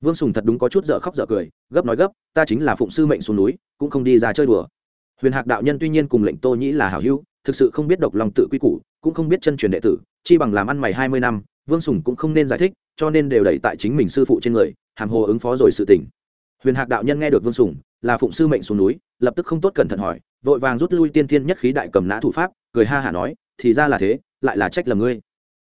Vương sùng thật đúng có chút dở khóc dở cười, gấp nói gấp, ta chính là phụng sư mệnh xuống núi, cũng không đi ra chơi đùa huyền hạc đạo nhân tuy nhiên cùng lệnh tô nhĩ là hảo hữu, thực sự không biết độc lòng tự quy củ, cũng không biết chân truyền đệ tử, chi bằng làm ăn mày hai mươi năm, vương sùng cũng không nên giải thích, cho nên đều đẩy tại chính mình sư phụ trên người, hàm hồ ứng phó rồi sự tỉnh huyền hạc đạo nhân nghe được vương sùng, là phụng sư mệnh xuống núi, lập tức không tốt cẩn thận hỏi, vội vàng rút lui tiên thiên nhất khí đại cầm nã thủ pháp, cười ha hả nói, thì ra là thế, lại là trách lầm ngươi.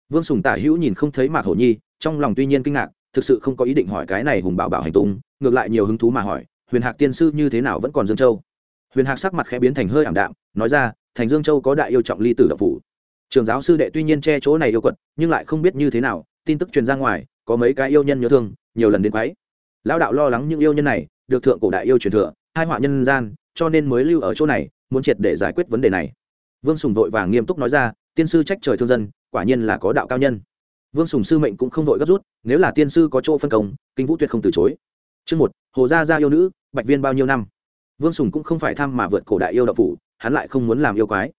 Vương sùng tả hữu nhìn không thấy mạc hổ nhi, trong lòng tuy nhiên kinh ngạc, thực sự không có ý định hỏi cái này hùng bảo bảo hành tung, ngược lại nhiều hứng thú mà hỏi, huyền hạc tiên sư như thế nào vẫn còn dương châu? Huyền hạc sắc mặt khẽ biến thành hơi ảm đạm, nói ra, thành dương châu có đại yêu trọng ly tử độc phủ. Trường giáo sư đệ tuy nhiên che chỗ này yêu quật, nhưng lại không biết như thế nào, tin tức truyền ra ngoài, có mấy cái yêu nhân nhớ thương, nhiều lần đến quấy. Lão đạo lo lắng những yêu nhân này, được thượng cổ đại yêu truyền thừa, hai họa nhân gian, cho nên mới lưu ở chỗ này, muốn triệt để giải quyết vấn đề này. Vương sùng vội vàng nghiêm túc nói ra, tiên sư trách trời thương dân, quả nhiên là có đạo cao nhân. Vương sùng sư mệnh cũng không vội gấp rút, nếu là tiên sư có chỗ phân công, kinh vũ tuyệt không từ chối. Chương một, hồ gia gia yêu nữ, bạch viên bao nhiêu năm? Vương sùng cũng không phải thăm mà vượt cổ đại yêu đạo phủ hắn lại không muốn làm yêu quái.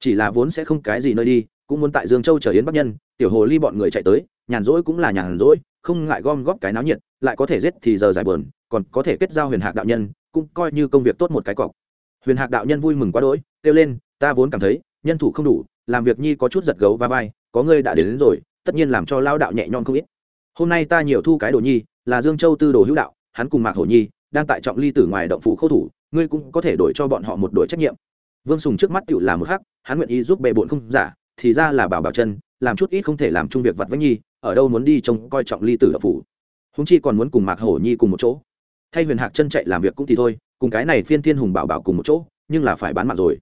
Chỉ là vốn sẽ không cái gì nơi đi cũng muốn tại dương châu chờ yến bắc nhân tiểu hồ ly bọn người chạy tới nhàn rỗi cũng là nhàn rỗi không ngại gom góp cái náo nhiệt lại có thể giết thì giờ giải bờn còn có thể kết giao huyền hạc đạo nhân cũng coi như công việc tốt một cái cọc. Huyền hạc đạo nhân vui mừng quá đỗi kêu lên ta vốn cảm thấy nhân thủ không đủ làm việc nhi có chút giật gấu va vai có ngươi đã đến, đến rồi tất nhiên làm cho lao đạo nhẹ nhõm không ít. Hôm nay ta nhiều thu cái đồ nhi là dương châu tư đồ hữu đạo hắn cùng mạc hổ nhi đang tại trọng ly tử ngoài động phủ khâu thủ ngươi cũng có thể đổi cho bọn họ một đội trách nhiệm. Vương sùng trước mắt Tiểu là một hắc, hắn nguyện ý giúp bề bộn không giả thì ra là bảo bảo chân làm chút ít không thể làm chung việc vặt với nhi ở đâu muốn đi trông coi trọng ly tử động phủ. Húng chi còn muốn cùng mạc hổ nhi cùng một chỗ. Thay huyền hạc chân chạy làm việc cũng thì thôi cùng cái này phiên thiên hùng bảo bảo cùng một chỗ nhưng là phải bán mạng rồi.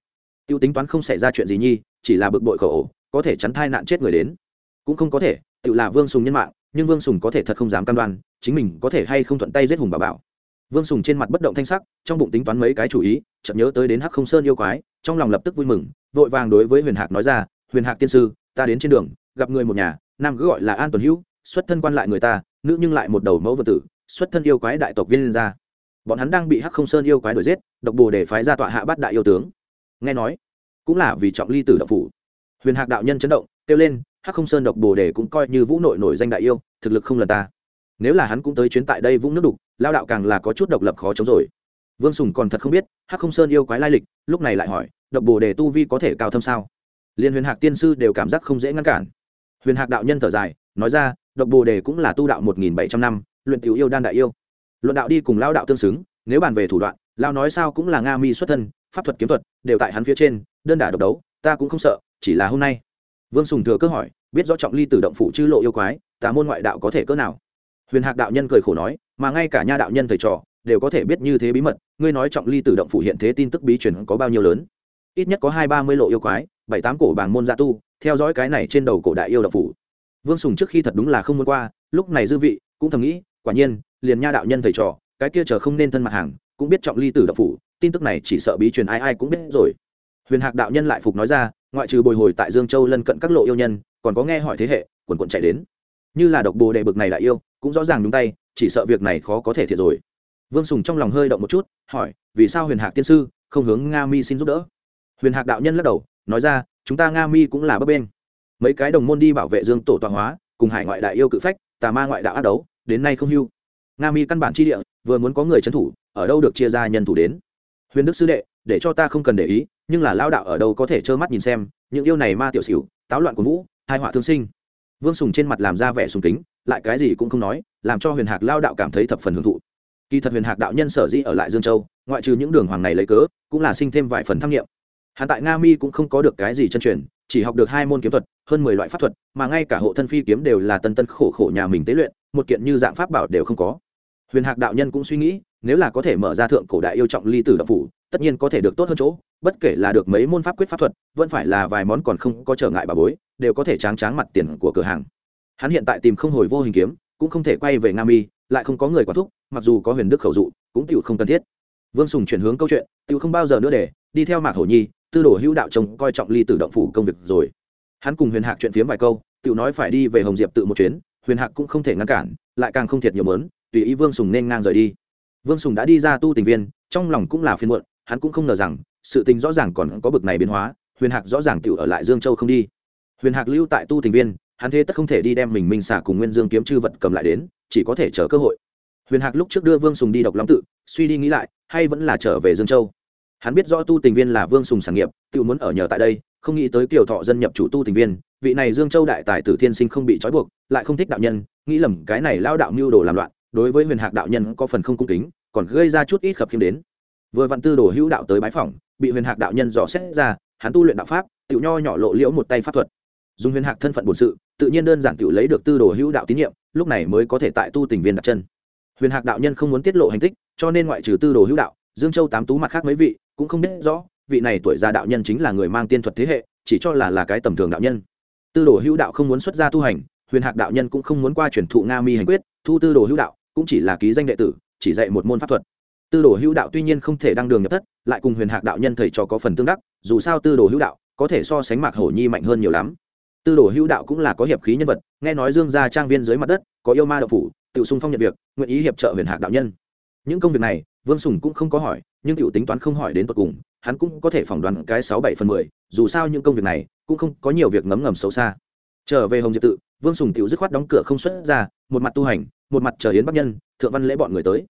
Tiêu tính toán không xảy ra chuyện gì nhi chỉ là bực bội khẩu ổ có thể chắn thai nạn chết người đến. Cũng không có thể tự là vương sùng nhân mạng nhưng vương sùng có thể thật không dám cam đoan chính mình có thể hay không thuận tay giết hùng Bảo bảo vương sùng trên mặt bất động thanh sắc trong bụng tính toán mấy cái chủ ý chậm nhớ tới đến hắc không sơn yêu quái trong lòng lập tức vui mừng vội vàng đối với huyền hạc nói ra huyền hạc tiên sư ta đến trên đường gặp người một nhà nam cứ gọi là an tuần hữu xuất thân quan lại người ta nữ nhưng lại một đầu mẫu vật tử xuất thân yêu quái đại tộc viên ra, bọn hắn đang bị hắc không sơn yêu quái đuổi giết độc bồ để phái ra tọa hạ bát đại yêu tướng. Nghe nói cũng là vì trọng ly tử độc phủ. Huyền hạc đạo nhân chấn động kêu lên hắc không sơn độc bồ đề cũng coi như vũ nội nổi danh đại yêu thực lực không lần ta. Nếu là hắn cũng tới chuyến tại đây vũng nước đục lao đạo càng là có chút độc lập khó chống rồi. Vương sùng còn thật không biết, hắc không sơn yêu quái lai lịch, lúc này lại hỏi, độc bồ đề tu vi có thể cao thâm sao? Liên huyền hạc tiên sư đều cảm giác không dễ ngăn cản. Huyền hạc đạo nhân thở dài, nói ra, độc bồ đề cũng là tu đạo một nghìn bảy trăm năm, luyện tiểu yêu đan đại yêu. Luận đạo đi cùng lao đạo tương xứng, nếu bàn về thủ đoạn, lao nói sao cũng là nga mi xuất thân, pháp thuật kiếm thuật, đều tại hắn phía trên, đơn đả độc đấu, ta cũng không sợ, chỉ là hôm nay. Vương sùng thừa cơ hỏi, biết rõ trọng ly tử động phụ chư lộ yêu quái, tà môn ngoại đạo có thể cỡ nào? Huyền hạc đạo nhân cười khổ nói mà ngay cả nha đạo nhân thầy trò đều có thể biết như thế bí mật. Ngươi nói trọng ly tử động phủ hiện thế tin tức bí truyền có bao nhiêu lớn? Ít nhất có hai ba mươi lộ yêu quái, bảy tám cổ bảng môn gia tu, theo dõi cái này trên đầu cổ đại yêu động phủ. Vương sùng trước khi thật đúng là không muốn qua, lúc này dư vị, cũng thầm nghĩ, quả nhiên, liền nha đạo nhân thầy trò, cái kia chờ không nên thân mặt hàng, cũng biết trọng ly tử đập phủ, tin tức này chỉ sợ bí truyền ai ai cũng biết rồi. Huyền hạc đạo nhân lại phục nói ra, ngoại trừ bồi hồi tại dương châu lân cận các lộ yêu nhân, còn có nghe hỏi thế hệ, quần quận chạy đến. Như là độc bồ đề bực này lại yêu, cũng rõ ràng đúng tay chỉ sợ việc này khó có thể thiệt rồi. Vương sùng trong lòng hơi động một chút, hỏi, vì sao huyền hạc tiên sư không hướng nga mi xin giúp đỡ? Huyền hạc đạo nhân lắc đầu, nói ra, chúng ta nga mi cũng là bấp bên mấy cái đồng môn đi bảo vệ dương tổ tọa hóa, cùng hải ngoại đại yêu cự phách, tà ma ngoại đạo ác đấu, đến nay không hưu. Nga mi căn bản chi địa, vừa muốn có người trấn thủ, ở đâu được chia ra nhân thủ đến? Huyền đức sư đệ, để cho ta không cần để ý, nhưng là lao đạo ở đâu có thể trơ mắt nhìn xem, những yêu này ma tiểu xỉu, táo loạn của vũ, hai họa thương sinh. Vương sùng trên mặt làm ra vẻ sùng kính lại cái gì cũng không nói, làm cho huyền hạc lao đạo cảm thấy thập phần hưởng thụ. Kỳ thật huyền hạc đạo nhân sở dĩ ở lại dương châu, ngoại trừ những đường hoàng này lấy cớ, cũng là sinh thêm vài phần tham nghiệm. Hắn tại nga mi cũng không có được cái gì chân truyền, chỉ học được hai môn kiếm thuật, hơn mười loại pháp thuật, mà ngay cả hộ thân phi kiếm đều là tân tân khổ khổ nhà mình tế luyện, một kiện như dạng pháp bảo đều không có. Huyền hạc đạo nhân cũng suy nghĩ, nếu là có thể mở ra thượng cổ đại yêu trọng ly tử đạo phủ, tất nhiên có thể được tốt hơn chỗ, bất kể là được mấy môn pháp quyết pháp thuật, vẫn phải là vài món còn không có trở ngại bà bối, đều có thể tráng tráng mặt tiền của cửa hàng hắn hiện tại tìm không hồi vô hình kiếm, cũng không thể quay về nga mi, lại không có người quản thúc, mặc dù có huyền đức khẩu dụ, cũng tựu không cần thiết. Vương sùng chuyển hướng câu chuyện tựu không bao giờ nữa để, đi theo mạc hổ nhi, tư đồ hữu đạo chồng coi trọng ly tử động phủ công việc rồi. Hắn cùng huyền hạc chuyện phiếm vài câu tựu nói phải đi về hồng diệp tự một chuyến, huyền hạc cũng không thể ngăn cản, lại càng không thiệt nhiều mớn, tùy ý vương sùng nên ngang rời đi. Vương sùng đã đi ra tu tình viên, trong lòng cũng là phiên muộn, hắn cũng không ngờ rằng, sự tình rõ ràng còn có bực này biến hóa, huyền hạc rõ ràng tựu ở lại dương châu không đi. Huyền hạc lưu tại tu tình viên hắn thế tất không thể đi đem mình minh xả cùng nguyên dương kiếm chư vật cầm lại đến, chỉ có thể chờ cơ hội. Huyền hạc lúc trước đưa vương sùng đi độc long tự, suy đi nghĩ lại, hay vẫn là trở về dương châu. Hắn biết rõ tu tình viên là vương sùng sản nghiệp, tự muốn ở nhờ tại đây, không nghĩ tới kiều thọ dân nhập chủ tu tình viên, vị này dương châu đại tài tử thiên sinh không bị trói buộc, lại không thích đạo nhân, nghĩ lầm cái này lao đạo mưu đồ làm loạn, đối với huyền hạc đạo nhân có phần không cung kính, còn gây ra chút ít khập khiêm đến. Vừa vặn tư đồ hữu đạo tới bái phỏng, bị huyền hạc đạo nhân dò xét ra, hắn tu luyện đạo pháp tự nho nhỏ lộ liễu một tay pháp thuật dùng huyền hạc thân phận bổn sự, tự nhiên đơn giản tự lấy được tư đồ hữu đạo tín nhiệm, lúc này mới có thể tại tu tình viên đặt chân. Huyền hạc đạo nhân không muốn tiết lộ hành tích, cho nên ngoại trừ tư đồ hữu đạo, dương châu tám tú mặt khác mấy vị cũng không biết rõ, vị này tuổi già đạo nhân chính là người mang tiên thuật thế hệ, chỉ cho là là cái tầm thường đạo nhân. Tư đồ hữu đạo không muốn xuất gia tu hành, huyền hạc đạo nhân cũng không muốn qua truyền thụ nga mi hành quyết, thu tư đồ hữu đạo cũng chỉ là ký danh đệ tử, chỉ dạy một môn pháp thuật. Tư đồ hữu đạo tuy nhiên không thể đăng đường nhập thất, lại cùng huyền hạc đạo nhân thầy cho có phần tương đắc, dù sao tư đồ hữu đạo có thể so sánh mạc hổ nhi mạnh hơn nhiều lắm tư đồ hữu đạo cũng là có hiệp khí nhân vật, nghe nói dương gia trang viên dưới mặt đất, có yêu ma đạo phủ tự sung phong nhận việc, nguyện ý hiệp trợ huyền hạc đạo nhân. Những công việc này, vương sùng cũng không có hỏi, nhưng tự tính toán không hỏi đến tột cùng, hắn cũng có thể phỏng đoán cái sáu bảy phần mười, dù sao những công việc này, cũng không có nhiều việc ngấm ngầm xấu xa. Trở về hồng diệp tự, vương sùng tự dứt khoát đóng cửa không xuất ra, một mặt tu hành, một mặt chờ hiến bắc nhân, thượng văn lễ bọn người tới.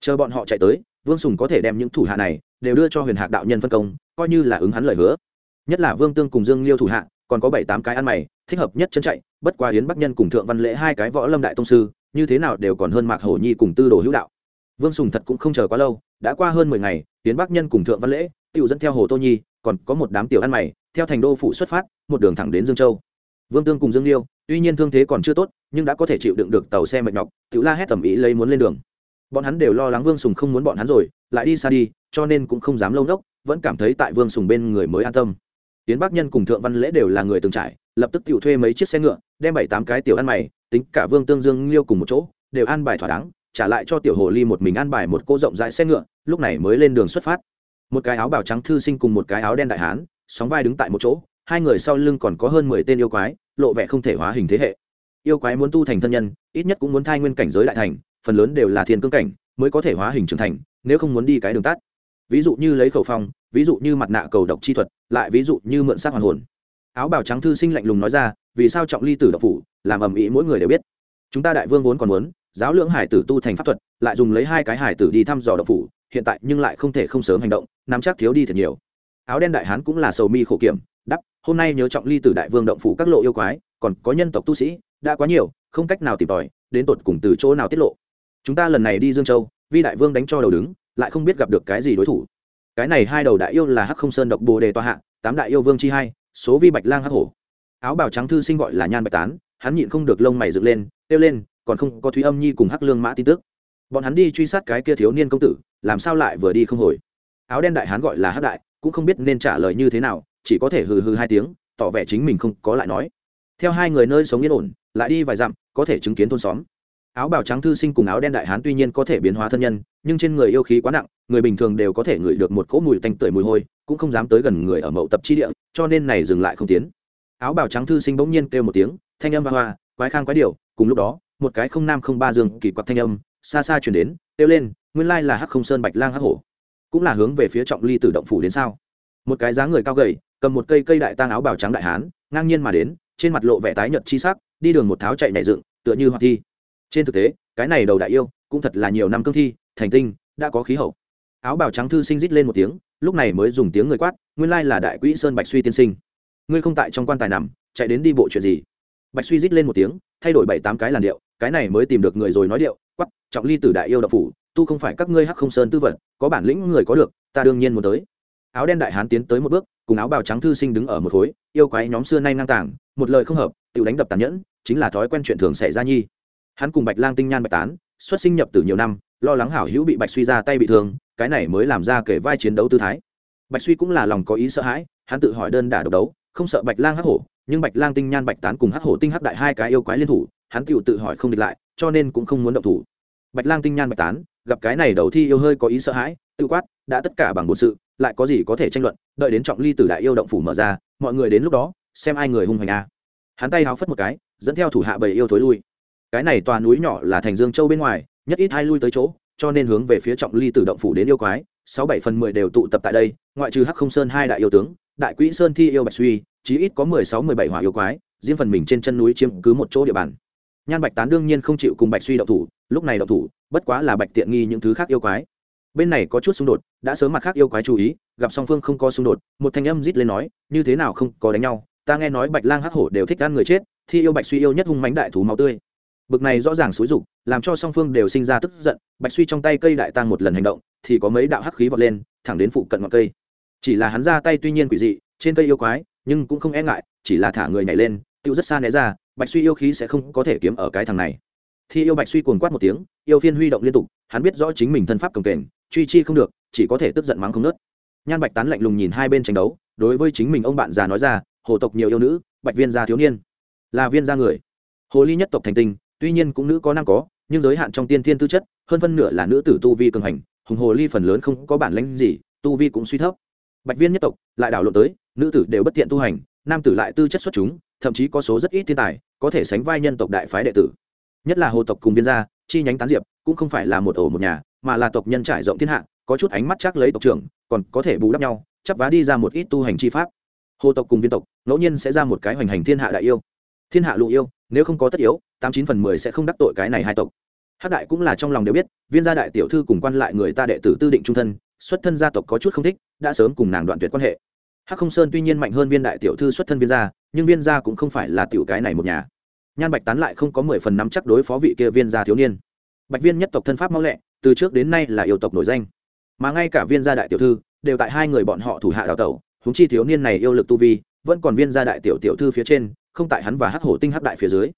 Chờ bọn họ chạy tới, vương sùng có thể đem những thủ hạ này đều đưa cho huyền hạc đạo nhân phân công, coi như là ứng hắn lời hứa. Nhất là vương tương cùng dương liêu thủ hạ còn có bảy tám cái ăn mày, thích hợp nhất chân chạy, bất qua yến bắc nhân cùng thượng văn lễ hai cái võ lâm đại tông sư, như thế nào đều còn hơn mạc hổ nhi cùng tư đồ hữu đạo. Vương sùng thật cũng không chờ quá lâu, đã qua hơn mười ngày, yến bắc nhân cùng thượng văn lễ tự dẫn theo hồ tô nhi, còn có một đám tiểu ăn mày, theo thành đô phủ xuất phát, một đường thẳng đến dương châu. Vương tương cùng dương liêu, tuy nhiên thương thế còn chưa tốt, nhưng đã có thể chịu đựng được tàu xe mệt nhọc tự la hét tầm ý lấy muốn lên đường. Bọn hắn đều lo lắng vương sùng không muốn bọn hắn rồi, lại đi xa đi, cho nên cũng không dám lâu nốc, vẫn cảm thấy tại vương sùng bên người mới an tâm tiến bắc nhân cùng thượng văn lễ đều là người từng trải, lập tức tự thuê mấy chiếc xe ngựa, đem bảy tám cái tiểu ăn mày, tính cả vương tương dương, liêu cùng một chỗ, đều an bài thỏa đáng, trả lại cho tiểu hồ ly một mình an bài một cô rộng rãi xe ngựa, lúc này mới lên đường xuất phát. Một cái áo bào trắng thư sinh cùng một cái áo đen đại hán, sóng vai đứng tại một chỗ, hai người sau lưng còn có hơn mười tên yêu quái, lộ vẻ không thể hóa hình thế hệ. Yêu quái muốn tu thành thân nhân, ít nhất cũng muốn thai nguyên cảnh giới đại thành, phần lớn đều là thiên cương cảnh, mới có thể hóa hình trưởng thành, nếu không muốn đi cái đường tắt. Ví dụ như lấy khẩu phong ví dụ như mặt nạ cầu độc chi thuật, lại ví dụ như mượn xác hoàn hồn. Áo bào trắng thư sinh lạnh lùng nói ra, vì sao trọng ly tử độc phủ, làm ầm ĩ mỗi người đều biết. Chúng ta đại vương vốn còn muốn, giáo lượng hải tử tu thành pháp thuật, lại dùng lấy hai cái hải tử đi thăm dò độc phủ, hiện tại nhưng lại không thể không sớm hành động, nắm chắc thiếu đi thật nhiều. Áo đen đại hán cũng là sầu mi khổ kiểm đắp hôm nay nhớ trọng ly tử đại vương động phủ các lộ yêu quái, còn có nhân tộc tu sĩ, đã quá nhiều, không cách nào tìm tòi, đến tột cùng từ chỗ nào tiết lộ. Chúng ta lần này đi dương châu, vi đại vương đánh cho đầu đứng, lại không biết gặp được cái gì đối thủ cái này hai đầu đại yêu là hắc không sơn độc bồ đề toa hạ, tám đại yêu vương chi hai, số vi bạch lang hắc hổ. Áo bào trắng thư sinh gọi là nhan bạch tán, hắn nhịn không được lông mày dựng lên, kêu lên, còn không có thúy âm nhi cùng hắc lương mã tin tức. Bọn hắn đi truy sát cái kia thiếu niên công tử, làm sao lại vừa đi không hồi? Áo đen đại hắn gọi là hắc đại, cũng không biết nên trả lời như thế nào, chỉ có thể hừ hừ hai tiếng, tỏ vẻ chính mình không có lại nói. Theo hai người nơi sống yên ổn, lại đi vài dặm, có thể chứng kiến thôn xóm áo bào trắng thư sinh cùng áo đen đại hán tuy nhiên có thể biến hóa thân nhân, nhưng trên người yêu khí quá nặng, người bình thường đều có thể ngửi được một cỗ mùi tanh tưởi mùi hôi, cũng không dám tới gần người ở mậu tập chi địa, cho nên này dừng lại không tiến. Áo bào trắng thư sinh bỗng nhiên kêu một tiếng, thanh âm ba hoa, quái khang quái điệu cùng lúc đó, một cái không nam không ba dương kỳ quặc thanh âm, xa xa chuyển đến, kêu lên, nguyên lai là hắc không sơn bạch lang hắc hổ. Cũng là hướng về phía trọng ly tử động phủ đến sao? Một cái dáng người cao gầy, cầm một cây cây đại tang áo bào trắng đại hán, ngang nhiên mà đến, trên mặt lộ vẻ tái nhợt chi sắc, đi đường một tháo chạy nhảy dựng, tựa như hoạt thi trên thực tế, cái này đầu đại yêu cũng thật là nhiều năm cương thi, thành tinh, đã có khí hậu. Áo bào trắng thư sinh rít lên một tiếng, lúc này mới dùng tiếng người quát, nguyên lai là đại quỹ sơn bạch suy tiên sinh. Ngươi không tại trong quan tài nằm, chạy đến đi bộ chuyện gì? Bạch suy rít lên một tiếng, thay đổi bảy tám cái làn điệu, cái này mới tìm được người rồi nói điệu quắp trọng ly tử đại yêu đậu phủ, tu không phải các ngươi hắc không sơn tư vật có bản lĩnh người có được, ta đương nhiên muốn tới. Áo đen đại hán tiến tới một bước, cùng áo bào trắng thư sinh đứng ở một khối, yêu quái nhóm xưa nay ngang tàng, một lời không hợp tự đánh đập tàn nhẫn, chính là thói quen chuyện thường xảy ra nhi hắn cùng bạch lang tinh nhan bạch tán, xuất sinh nhập từ nhiều năm, lo lắng hảo hữu bị bạch suy ra tay bị thương, cái này mới làm ra kể vai chiến đấu tư thái. Bạch suy cũng là lòng có ý sợ hãi, hắn tự hỏi đơn đả độc đấu, không sợ bạch lang hắc hổ, nhưng bạch lang tinh nhan bạch tán cùng hắc hổ tinh hắc đại hai cái yêu quái liên thủ, hắn tự tự hỏi không địch lại, cho nên cũng không muốn động thủ. Bạch lang tinh nhan bạch tán, gặp cái này đầu thi yêu hơi có ý sợ hãi, tự quát, đã tất cả bằng một sự, lại có gì có thể tranh luận, đợi đến trọng ly tử đại yêu động phủ mở ra, mọi người đến lúc đó, xem ai người hung hành a. Hắn tay háo phất một cái, dẫn theo thủ hạ bầy yêu thối lui cái này tòa núi nhỏ là thành dương châu bên ngoài, nhất ít hai lui tới chỗ, cho nên hướng về phía trọng ly từ động phủ đến yêu quái, sáu bảy phần mười đều tụ tập tại đây, ngoại trừ hắc không sơn hai đại yêu tướng, đại quỹ sơn thi yêu bạch suy, chí ít có mười sáu mười bảy hỏa yêu quái, riêng phần mình trên chân núi chiếm cứ một chỗ địa bàn. Nhan bạch tán đương nhiên không chịu cùng bạch suy động thủ, lúc này động thủ, bất quá là bạch tiện nghi những thứ khác yêu quái. Bên này có chút xung đột, đã sớm mặt khác yêu quái chú ý, gặp song phương không có xung đột, một thanh âm rít lên nói, như thế nào không có đánh nhau, ta nghe nói bạch lang hắc hổ đều thích ăn người chết, thi yêu bạch suy yêu nhất hung mánh đại thú máu tươi bực này rõ ràng xúi dục, làm cho song phương đều sinh ra tức giận, bạch suy trong tay cây đại tang một lần hành động, thì có mấy đạo hắc khí vọt lên, thẳng đến phụ cận ngọn cây. Chỉ là hắn ra tay tuy nhiên quỷ dị, trên cây yêu quái, nhưng cũng không e ngại, chỉ là thả người nhảy lên, tiêu rất xa né ra, bạch suy yêu khí sẽ không có thể kiếm ở cái thằng này. Thi yêu bạch suy cuồng quát một tiếng, yêu phiên huy động liên tục, hắn biết rõ chính mình thân pháp cầm kềnh, truy chi không được, chỉ có thể tức giận mắng không nớt nhan bạch tán lạnh lùng nhìn hai bên tranh đấu, đối với chính mình ông bạn già nói ra, hồ tộc nhiều yêu nữ, bạch viên gia thiếu niên. Là viên gia người. Hồ ly nhất tộc thành tinh tuy nhiên cũng nữ có năng có, nhưng giới hạn trong tiên thiên tư chất, hơn phân nửa là nữ tử tu vi cường hành, hùng hồ ly phần lớn không có bản lãnh gì, tu vi cũng suy thấp. Bạch viên nhất tộc, lại đảo lộn tới, nữ tử đều bất tiện tu hành, nam tử lại tư chất xuất chúng, thậm chí có số rất ít thiên tài, có thể sánh vai nhân tộc đại phái đệ tử. Nhất là hồ tộc cùng viên gia, chi nhánh tán diệp, cũng không phải là một ổ một nhà, mà là tộc nhân trải rộng thiên hạ, có chút ánh mắt chắc lấy tộc trưởng, còn có thể bù đắp nhau, chắp vá đi ra một ít tu hành chi pháp. Hồ tộc cùng viên tộc, ngẫu nhiên sẽ ra một cái hoành hành thiên hạ đại yêu. Thiên hạ lụ yêu nếu không có tất yếu, tám chín phần mười sẽ không đắc tội cái này hai tộc. Hắc đại cũng là trong lòng đều biết, viên gia đại tiểu thư cùng quan lại người ta đệ tử tư định trung thân, xuất thân gia tộc có chút không thích, đã sớm cùng nàng đoạn tuyệt quan hệ. Hắc không sơn tuy nhiên mạnh hơn viên đại tiểu thư xuất thân viên gia, nhưng viên gia cũng không phải là tiểu cái này một nhà. Nhan bạch tán lại không có mười phần nắm chắc đối phó vị kia viên gia thiếu niên. Bạch viên nhất tộc thân pháp mau lẹ, từ trước đến nay là yêu tộc nổi danh. Mà ngay cả viên gia đại tiểu thư, đều tại hai người bọn họ thủ hạ đào tẩu húng chi thiếu niên này yêu lực tu vi, vẫn còn viên gia đại tiểu tiểu thư phía trên không tại hắn và hắc hổ tinh hắc đại phía dưới.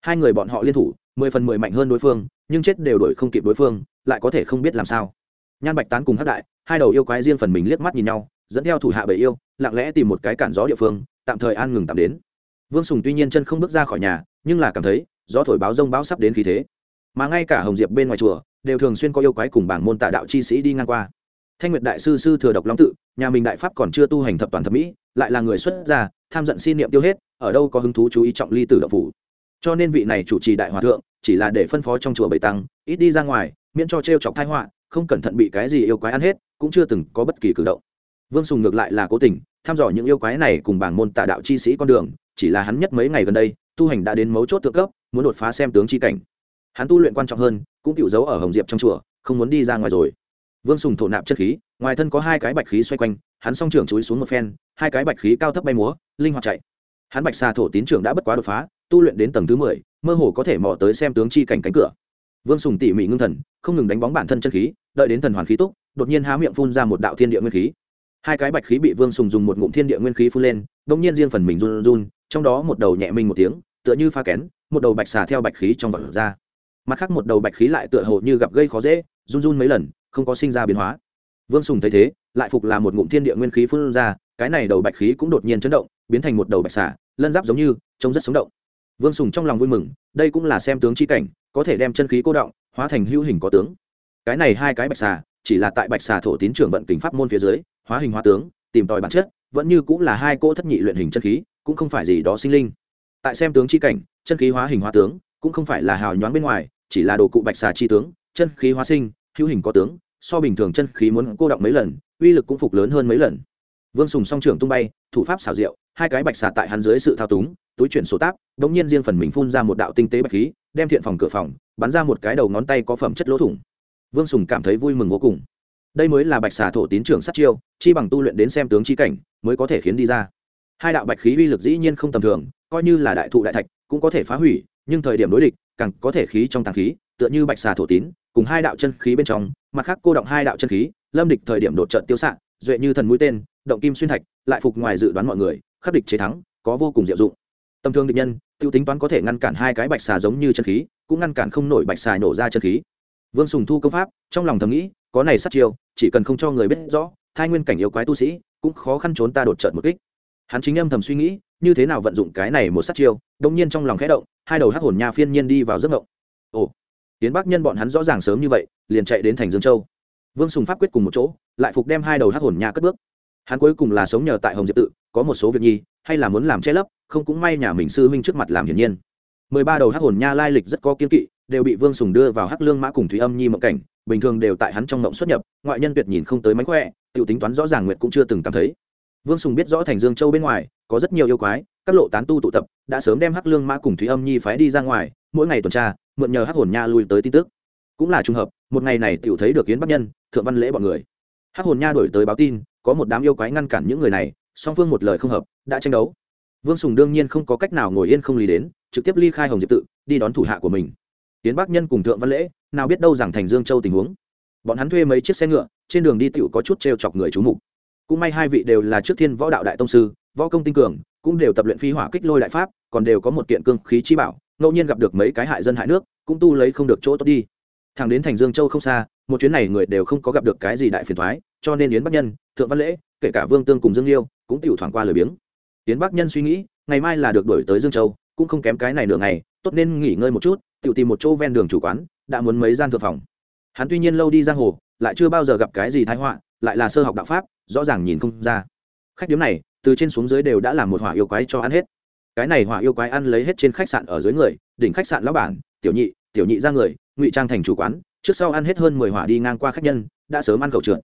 Hai người bọn họ liên thủ, mười phần mười mạnh hơn đối phương, nhưng chết đều đổi không kịp đối phương, lại có thể không biết làm sao. Nhan bạch tán cùng hắc đại, hai đầu yêu quái riêng phần mình liếc mắt nhìn nhau, dẫn theo thủ hạ bảy yêu, lặng lẽ tìm một cái cản gió địa phương, tạm thời an ngừng tạm đến. Vương sùng tuy nhiên chân không bước ra khỏi nhà, nhưng là cảm thấy, gió thổi báo rông báo sắp đến khí thế. Mà ngay cả hồng diệp bên ngoài chùa, đều thường xuyên có yêu quái cùng bảng môn tà đạo chi sĩ đi ngang qua. Thanh nguyệt đại sư sư thừa độc long tự, nhà mình đại pháp còn chưa tu hành thập toàn thập mỹ, lại là người xuất gia tham giận xin niệm tiêu hết, ở đâu có hứng thú chú ý trọng ly tử đạo phủ. Cho nên vị này chủ trì đại hòa thượng, chỉ là để phân phó trong chùa bảy tăng, ít đi ra ngoài, miễn cho t chọc thai họa, không cẩn thận bị cái gì yêu quái ăn hết, cũng chưa từng có bất kỳ cử động. Vương sùng ngược lại là cố tình thăm dò những yêu quái này cùng bảng môn tà đạo chi sĩ con đường, chỉ là hắn nhất mấy ngày gần đây, tu hành đã đến mấu chốt thượng cấp, muốn đột phá xem tướng chi cảnh. Hắn tu luyện quan trọng hơn, cũng cựu giấu ở hồng diệp trong chùa, không muốn đi ra ngoài rồi vương sùng thổ nạp chất khí, ngoài thân có hai cái bạch khí xoay quanh, hắn s o n g trưởng chúi xuống một phen, hai cái bạch khí cao thấp bay múa, linh hoạt chạy. Hắn bạch xà thổ tín trưởng đã bất quá đột phá, tu luyện đến tầng thứ mười, mơ hồ có thể mò tới xem tướng chi cảnh cánh cửa. Vương sùng tỉ mỉ ngưng thần, không ngừng đánh bóng bản thân chân khí, đợi đến thần hoàn khí túc, đột nhiên há miệng phun ra một đạo thiên địa nguyên khí. Hai cái bạch khí bị vương sùng dùng một ngụm thiên địa nguyên khí phun lên đ ỗ n g nhiên riêng phần mình run run, trong đó một đầu nhẹ minh một tiếng, tựa như pha kén, một đầu bạch xà theo bạch khí trong vật ra. Mặt khác một đầu bạch khí lại tựa hồ như gặp gây khó dễ, run run mấy lần không có sinh ra biến hóa. Vương sùng thấy thế, lại phục là một ngụm thiên địa nguyên khí phun ra, cái này đầu bạch khí cũng đột nhiên chấn động, biến thành một đầu bạch xà, lân giáp giống như, trông rất sống động. Vương sùng trong lòng vui mừng, đây cũng là xem tướng chi cảnh, có thể đem chân khí cô động, hóa thành hữu hình có tướng. Cái này hai cái bạch xà, chỉ là tại bạch xà thổ tín trưởng vận kình pháp môn phía dưới, hóa hình hóa tướng, tìm tòi bản chất, vẫn như cũng là hai cô thất nhị luyện hình chân khí, cũng không phải gì đó sinh linh. Tại xem tướng chi cảnh, chân khí hóa hình hóa tướng, cũng không phải là hào nhoáng bên ngoài, chỉ là đồ cụ bạch xà chi tướng, chân khí hóa sinh, hữu hình có tướng so bình thường chân khí muốn cô động mấy lần, uy lực cũng phục lớn hơn mấy lần. Vương sùng song trưởng tung bay, thủ pháp xảo diệu, hai cái bạch xà tại hắn dưới sự thao túng, túi chuyển số táp đ ỗ n g nhiên riêng phần mình phun ra một đạo tinh tế bạch khí, đem thiện phòng cửa phòng, bắn ra một cái đầu ngón tay có phẩm chất lỗ thủng. Vương sùng cảm thấy vui mừng vô cùng. Đây mới là bạch xà thổ tín trưởng sát chiêu, chi bằng tu luyện đến xem tướng chi cảnh, mới có thể khiến đi ra. Hai đạo bạch khí uy lực dĩ nhiên không tầm thường, coi như là đại thụ đại thạch, cũng có thể phá hủy, nhưng thời điểm đối địch, càng có thể khí trong tàng khí tựa như bạch xà thổ tín, cùng hai đạo chân khí bên trong, mặt khác cô động hai đạo chân khí, lâm địch thời điểm đột trận tiêu s ạ duệ như thần mũi tên, động kim xuyên thạch, lại phục ngoài dự đoán mọi người, khắc địch chế thắng, có vô cùng diệu dụng. Tầm thương địch nhân t i ê u tính toán có thể ngăn cản hai cái bạch xà giống như chân khí, cũng ngăn cản không nổi bạch xà nổ ra chân khí. Vương sùng thu công pháp, trong lòng thầm nghĩ, có này sát chiêu, chỉ cần không cho người biết rõ, thai nguyên cảnh yêu quái tu sĩ, cũng khó khăn trốn ta đột trận một kích. Hắn chính âm thầm suy nghĩ, như thế nào vận dụng cái này một sát chiêu đông nhiên trong lòng khẽ động, hai đầu hắc hồn nha phiên nhiên đi vào giấc ngộng ồ tiến bắc nhân bọn hắn rõ ràng sớm như vậy, liền chạy đến thành dương châu. Vương sùng pháp quyết cùng một chỗ, lại phục đem hai đầu hắc hồn nha cất bước. Hắn cuối cùng là sống nhờ tại hồng diệp tự, có một số việc nhi, hay là muốn làm che lấp, không cũng may nhà mình sư huynh trước mặt làm hiển nhiên. Mười ba đầu hắc hồn nha lai lịch rất có kiên kỵ, đều bị vương sùng đưa vào hắc lương mã cùng thúy âm nhi mộng cảnh, bình thường đều tại hắn trong mộng xuất nhập, ngoại nhân tuyệt nhìn không tới mánh khỏe t i ể u tính toán rõ ràng nguyệt cũng chưa từng cảm thấy. Vương sùng biết rõ thành dương châu bên ngoài, có rất nhiều yêu quái, các lộ tán tu tụ tập, đã sớm đem hắc lương mã cùng thúy âm nhi phái đi ra ngoài, mỗi ngày tuần tra mượn nhờ hắc hồn nha lui tới tin tức. Cũng là trùng hợp, một ngày này tiểu thấy được kiến bắc nhân, thượng văn lễ bọn người. Hắc hồn nha đổi tới báo tin, có một đám yêu quái ngăn cản những người này, song phương một lời không hợp, đã tranh đấu. Vương sùng đương nhiên không có cách nào ngồi yên không lý đến, trực tiếp ly khai hồng diệp tự, đi đón thủ hạ của mình. Tiến bắc nhân cùng thượng văn lễ, nào biết đâu rằng thành dương châu tình huống. Bọn hắn thuê mấy chiếc xe ngựa, trên đường đi tựu có chút t r e o chọc người c h mục. Cũng may hai vị đều là trước thiên võ đạo đại tông sư, võ công tinh cường, cũng đều tập luyện phi hỏa kích lôi đại pháp, còn đều có một kiện cương khí chi bảo ngẫu nhiên gặp được mấy cái hại dân hại nước, cũng tu lấy không được chỗ tốt đi. Thằng đến thành dương châu không xa, một chuyến này người đều không có gặp được cái gì đại phiền thoái cho nên yến bắc nhân, thượng văn lễ, kể cả vương tương cùng dương liêu, cũng tiểu thoảng qua lời biếng. Yến bắc nhân suy nghĩ, ngày mai là được đổi tới dương châu, cũng không kém cái này nửa ngày, tốt nên nghỉ ngơi một chút, tiểu tìm một chỗ ven đường chủ quán, đã muốn mấy gian thượng phòng. Hắn tuy nhiên lâu đi giang hồ, lại chưa bao giờ gặp cái gì thái họa, lại là sơ học đạo pháp, rõ ràng nhìn không ra. Khách điếm này, từ trên xuống dưới đều đã làm một hỏa yêu quái cho ăn hết cái này hỏa yêu quái ăn lấy hết trên khách sạn ở dưới người, đỉnh khách sạn lão bản, tiểu nhị tiểu nhị ra người, ngụy trang thành chủ quán, trước sau ăn hết hơn mười hỏa đi ngang qua khách nhân, đã sớm ăn khẩu trượt.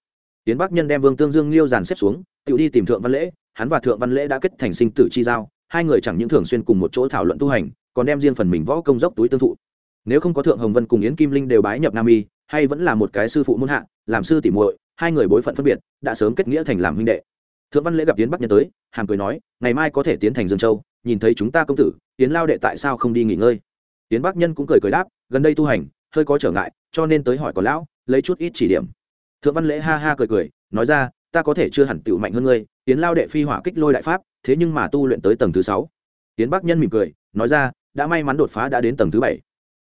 Tiến bắc nhân đem vương tương dương liêu dàn xếp xuống, tự đi tìm thượng văn lễ, hắn và thượng văn lễ đã kết thành sinh tử chi giao, hai người chẳng những thường xuyên cùng một chỗ thảo luận tu hành, còn đem riêng phần mình võ công dốc túi tương thụ. Nếu không có thượng hồng vân cùng yến kim linh đều bái nhập nam y, hay vẫn là một cái sư phụ muôn hạ, làm sư tỉ muội, hai người bối phận phân biệt, đã sớm kết nghĩa thành làm huynh đệ. Thượng văn lễ gặp tiến bắc nhân tới, hàm cười nói, ngày mai có thể tiến thành dương châu nhìn thấy chúng ta công tử tiến lao đệ tại sao không đi nghỉ ngơi? Tiến bắc nhân cũng cười cười đáp, gần đây tu hành, hơi có trở ngại, cho nên tới hỏi có lão, lấy chút ít chỉ điểm. Thượng văn lễ ha ha cười cười, nói ra, ta có thể chưa hẳn tựu mạnh hơn ngươi tiến lao đệ phi hỏa kích lôi đại pháp, thế nhưng mà tu luyện tới tầng thứ sáu. Tiến bắc nhân mỉm cười, nói ra, đã may mắn đột phá đã đến tầng thứ bảy.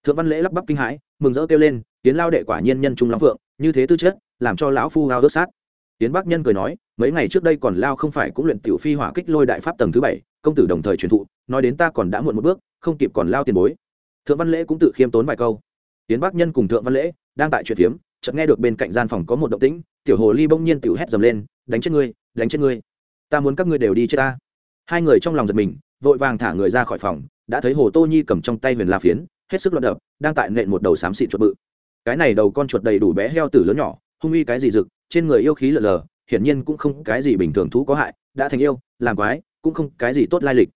Thượng văn lễ lắp bắp kinh hãi, mừng rỡ kêu lên tiến lao đệ quả nhiên nhân trung lắm phượng, như thế tư chất, làm cho lão phu gao đốt sát tiến bắc nhân cười nói, mấy ngày trước đây còn lao không phải cũng luyện tiểu phi hỏa kích lôi đại pháp tầng thứ bảy, công tử đồng thời truyền thụ, nói đến ta còn đã muộn một bước, không kịp còn lao tiền bối. Thượng văn lễ cũng tự khiêm tốn vài câu. Tiến bắc nhân cùng thượng văn lễ đang tại chuyện phiếm, chợt nghe được bên cạnh gian phòng có một động tĩnh, tiểu hồ ly bỗng nhiên tiểu hét dầm lên, đánh chết ngươi, đánh chết ngươi. Ta muốn các ngươi đều đi chết ta. Hai người trong lòng giật mình, vội vàng thả người ra khỏi phòng, đã thấy hồ tô nhi cầm trong tay huyền la phiến, hết sức loạn đập, đang tại nện một đầu xám xịt chuột bự. Cái này đầu con chuột đầy đủ bé heo tử lớn nhỏ, hung uy cái gì rực trên người yêu khí lờ lờ, hiển nhiên cũng không cái gì bình thường thú có hại, đã thành yêu, làm quái, cũng không cái gì tốt lai lịch.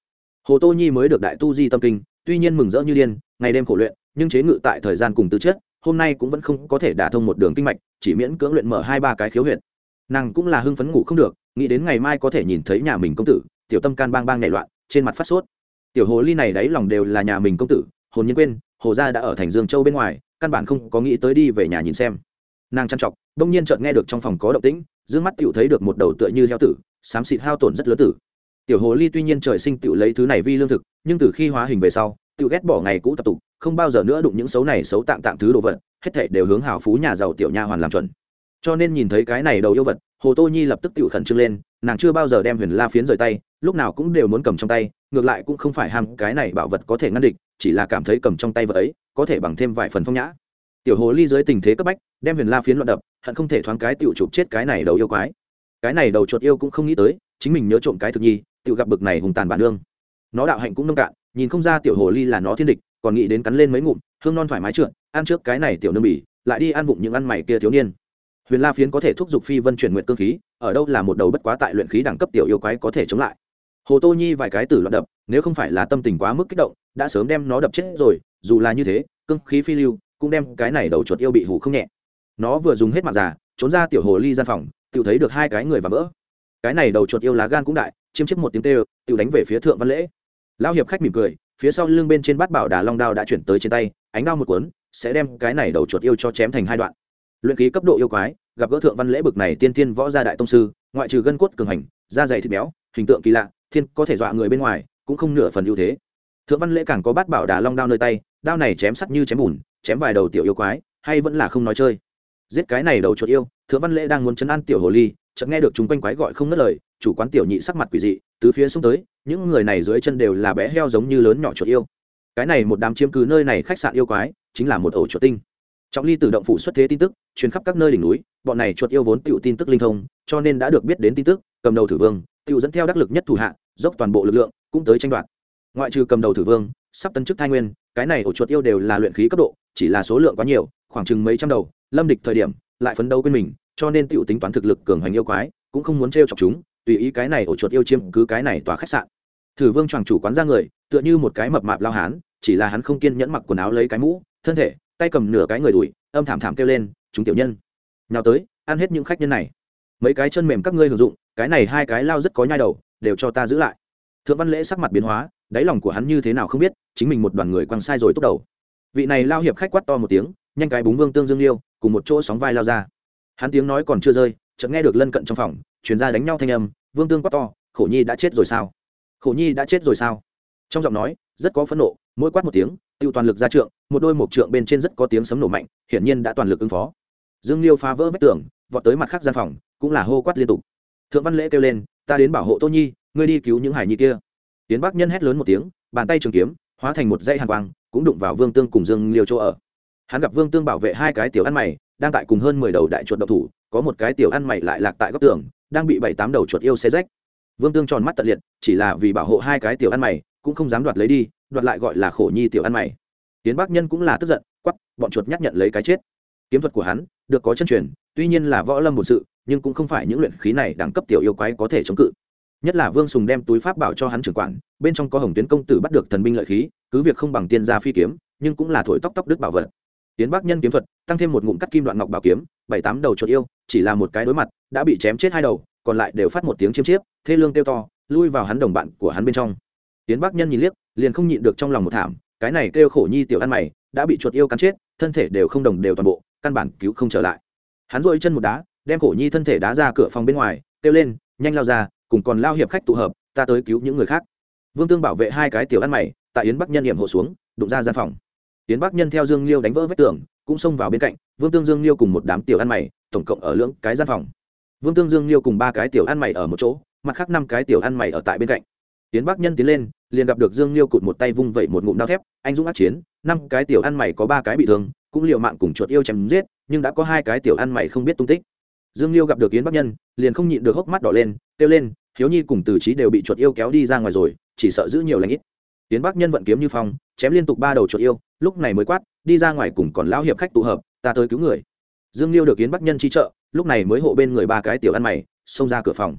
Hồ tô nhi mới được đại tu di tâm kinh, tuy nhiên mừng rỡ như điên, ngày đêm khổ luyện, nhưng chế ngự tại thời gian cùng tư chất, hôm nay cũng vẫn không có thể đả thông một đường kinh mạch, chỉ miễn cưỡng luyện mở hai ba cái khiếu huyệt. Nàng cũng là hưng phấn ngủ không được, nghĩ đến ngày mai có thể nhìn thấy nhà mình công tử, tiểu tâm can bang bang nhảy loạn, trên mặt phát sốt. Tiểu hồ ly này đáy lòng đều là nhà mình công tử, hồn nhiên quên, hồ gia đã ở thành dương châu bên ngoài, căn bản không có nghĩ tới đi về nhà nhìn xem nàng chăn trọc đông nhiên chợt nghe được trong phòng có động tĩnh, d mắt tiểu thấy được một đầu tựa như heo tử, xám xịt hao tổn rất lớn tử. Tiểu hồ ly tuy nhiên trời sinh tiểu lấy thứ này vi lương thực, nhưng từ khi hóa hình về sau, tiểu ghét bỏ ngày cũ tập tục, không bao giờ nữa đụng những xấu này xấu tạm tạm thứ đồ vật, hết thảy đều hướng hào phú nhà giàu tiểu nha hoàn làm chuẩn. Cho nên nhìn thấy cái này đầu yêu vật, hồ tô nhi lập tức tiểu khẩn trương lên, nàng chưa bao giờ đem huyền la phiến rời tay, lúc nào cũng đều muốn cầm trong tay, ngược lại cũng không phải ham cái này bảo vật có thể ngăn địch, chỉ là cảm thấy cầm trong tay vật ấy, có thể bằng thêm vài phần phong nhã. Tiểu hồ ly dưới tình thế cấp bách đem huyền la phiến loạn đập, hận không thể thoáng cái tiểu chụp chết cái này đầu yêu quái. Cái này đầu chuột yêu cũng không nghĩ tới, chính mình nhớ trộm cái thực nhi, tiểu gặp bực này hùng tàn bản nương. Nó đạo hạnh cũng nông cạn, nhìn không ra tiểu hồ ly là nó thiên địch, còn nghĩ đến cắn lên mấy ngụm, hương non thoải mái trượt, ăn trước cái này tiểu nương bỉ, lại đi ăn vụng những ăn mày kia thiếu niên. Huyền la phiến có thể thúc giục phi vân chuyển nguyện cơ khí, ở đâu là một đầu bất quá tại luyện khí đẳng cấp tiểu yêu quái có thể chống lại. Hồ tô nhi vài cái tử loạn đập, nếu không phải là tâm tình quá mức kích động, đã sớm đem nó đập chết rồi, dù là như thế cưng khí phi lưu, cũng đem cái này đầu chuột yêu bị hủ không nhẹ nó vừa dùng hết mạng già, trốn ra tiểu hồ ly gian phòng tự thấy được hai cái người và vỡ. Cái này đầu chuột yêu lá gan cũng đại, chiếm chiếc một tiếng tê tự đánh về phía thượng văn lễ. Lao hiệp khách mỉm cười, phía sau lưng bên trên bát bảo đà long đao đã chuyển tới trên tay, ánh đao một cuốn, sẽ đem cái này đầu chuột yêu cho chém thành hai đoạn. Luyện ký cấp độ yêu quái, gặp gỡ thượng văn lễ bực này tiên tiên võ gia đại tông sư, ngoại trừ gân cốt cường hành, da dày thịt béo, hình tượng kỳ lạ, thiên có thể dọa người bên ngoài, cũng không nửa phần ưu thế. Thượng văn lễ càng có bát bảo đà long đao nơi tay, đao này chém sắt như chém bùn, chém vài đầu tiểu yêu quái, hay vẫn là không nói chơi giết cái này đầu chuột yêu, thượng văn lễ đang muốn chấn an tiểu hồ ly, chợt nghe được chúng quanh quái gọi không ngớt lời, chủ quán tiểu nhị sắc mặt quỷ dị, từ phía xuống tới, những người này dưới chân đều là bé heo giống như lớn nhỏ chuột yêu. Cái này một đám chiếm cứ nơi này khách sạn yêu quái, chính là một ổ chuột tinh. Trọng ly tự động phủ xuất thế tin tức, truyền khắp các nơi đỉnh núi, bọn này chuột yêu vốn tựu tin tức linh thông, cho nên đã được biết đến tin tức, cầm đầu thử vương, tựu dẫn theo đắc lực nhất thủ hạ, dốc toàn bộ lực lượng, cũng tới tranh đoạt. Ngoại trừ cầm đầu thử vương, sắp tấn chức thai nguyên, cái này ổ chuột yêu đều là luyện khí cấp độ, chỉ là số lượng quá nhiều, khoảng chừng mấy trăm đầu lâm địch thời điểm, lại phấn đấu quên mình, cho nên tiểu tính toán thực lực cường hành yêu quái, cũng không muốn t chọc chúng, tùy ý cái này ổ chuột yêu chiêm cứ cái này tòa khách sạn. Thử vương choàng chủ quán ra người, tựa như một cái mập mạp lao hán, chỉ là hắn không kiên nhẫn mặc quần áo lấy cái mũ, thân thể, tay cầm nửa cái người đuổi âm thảm thảm kêu lên, chúng tiểu nhân, nào tới, ăn hết những khách nhân này. Mấy cái chân mềm các ngươi hưởng dụng, cái này hai cái lao rất có nhai đầu, đều cho ta giữ lại. Thượng văn lễ sắc mặt biến hóa, đáy lòng của hắn như thế nào không biết, chính mình một đoàn người quăng sai rồi tốt đầu. Vị này lao hiệp khách quát to một tiếng nhanh cái búng vương tương dương liêu, cùng một chỗ sóng vai lao ra. Hắn tiếng nói còn chưa rơi, chợt nghe được lân cận trong phòng chuyển ra đánh nhau thanh âm, vương tương quát to, khổ nhi đã chết rồi sao? Khổ nhi đã chết rồi sao? Trong giọng nói, rất có phẫn nộ, mỗi quát một tiếng, tiêu toàn lực ra trượng, một đôi mộc trượng bên trên rất có tiếng sấm nổ mạnh, hiển nhiên đã toàn lực ứng phó. Dương liêu phá vỡ vách tường, vọt tới mặt khác gian phòng, cũng là hô quát liên tục. Thượng văn lễ kêu lên, ta đến bảo hộ tô nhi, ngươi đi cứu những hải nhi kia. Tiến bắc nhân hét lớn một tiếng, bàn tay trường kiếm, hóa thành một dây hàn quang, cũng đụng vào vương tương cùng dương liêu chỗ ở hắn gặp vương tương bảo vệ hai cái tiểu ăn mày, đang tại cùng hơn mười đầu đại chuột độc thủ, có một cái tiểu ăn mày lại lạc tại góc tường, đang bị bảy tám đầu chuột yêu xe rách. Vương tương tròn mắt tận liệt, chỉ là vì bảo hộ hai cái tiểu ăn mày, cũng không dám đoạt lấy đi, đoạt lại gọi là khổ nhi tiểu ăn mày. Tiến bắc nhân cũng là tức giận, quắp, bọn chuột nhắc nhận lấy cái chết. Kiếm thuật của hắn được có chân truyền, tuy nhiên là võ lâm một sự, nhưng cũng không phải những luyện khí này đẳng cấp tiểu yêu quái có thể chống cự. Nhất là vương sùng đem túi pháp bảo cho hắn trưởng quản, bên trong có hồng tuyến công tử bắt được thần binh lợi khí, cứ việc không bằng tiên gia phi kiếm, nhưng cũng là thổi tóc tóc đức bảo vật tiến bắc nhân kiếm thuật, tăng thêm một ngụm cắt kim đoạn ngọc bảo kiếm, bảy tám đầu chuột yêu, chỉ là một cái đối mặt, đã bị chém chết hai đầu, còn lại đều phát một tiếng chiêm chiếp, thê lương kêu to, lui vào hắn đồng bạn của hắn bên trong. Tiến bắc nhân nhìn liếc, liền không nhịn được trong lòng một thảm, cái này kêu khổ nhi tiểu ăn mày, đã bị chuột yêu cắn chết, thân thể đều không đồng đều toàn bộ, căn bản cứu không trở lại. Hắn dội chân một đá, đem khổ nhi thân thể đá ra cửa phòng bên ngoài, kêu lên, nhanh lao ra, cùng còn lao hiệp khách tụ hợp, ta tới cứu những người khác. Vương tương bảo vệ hai cái tiểu ăn mày, tại yến bắc nhân hiểm hộ xuống, đụng ra gian phòng yến bắc nhân theo dương liêu đánh vỡ vách tường, cũng xông vào bên cạnh, vương tương dương liêu cùng một đám tiểu ăn mày, tổng cộng ở lưỡng cái gian phòng. Vương tương dương liêu cùng ba cái tiểu ăn mày ở một chỗ, mặt khác năm cái tiểu ăn mày ở tại bên cạnh. Yến bắc nhân tiến lên, liền gặp được dương liêu cụt một tay vung vẩy một ngụm đao thép, anh dũng ác chiến, năm cái tiểu ăn mày có ba cái bị thương, cũng liều mạng cùng chuột yêu chém giết, nhưng đã có hai cái tiểu ăn mày không biết tung tích. Dương liêu gặp được yến bắc nhân, liền không nhịn được hốc mắt đỏ lên, kêu lên, hiếu nhi cùng từ trí đều bị chuột yêu kéo đi ra ngoài rồi, chỉ sợ giữ nhiều lãnh ít. Tiến bắc nhân vận kiếm như phong, chém liên tục ba đầu chuột yêu lúc này mới quát, đi ra ngoài cùng còn lão hiệp khách tụ hợp, ta tới cứu người. Dương liêu được yến bắc nhân chi trợ, lúc này mới hộ bên người ba cái tiểu ăn mày, xông ra cửa phòng.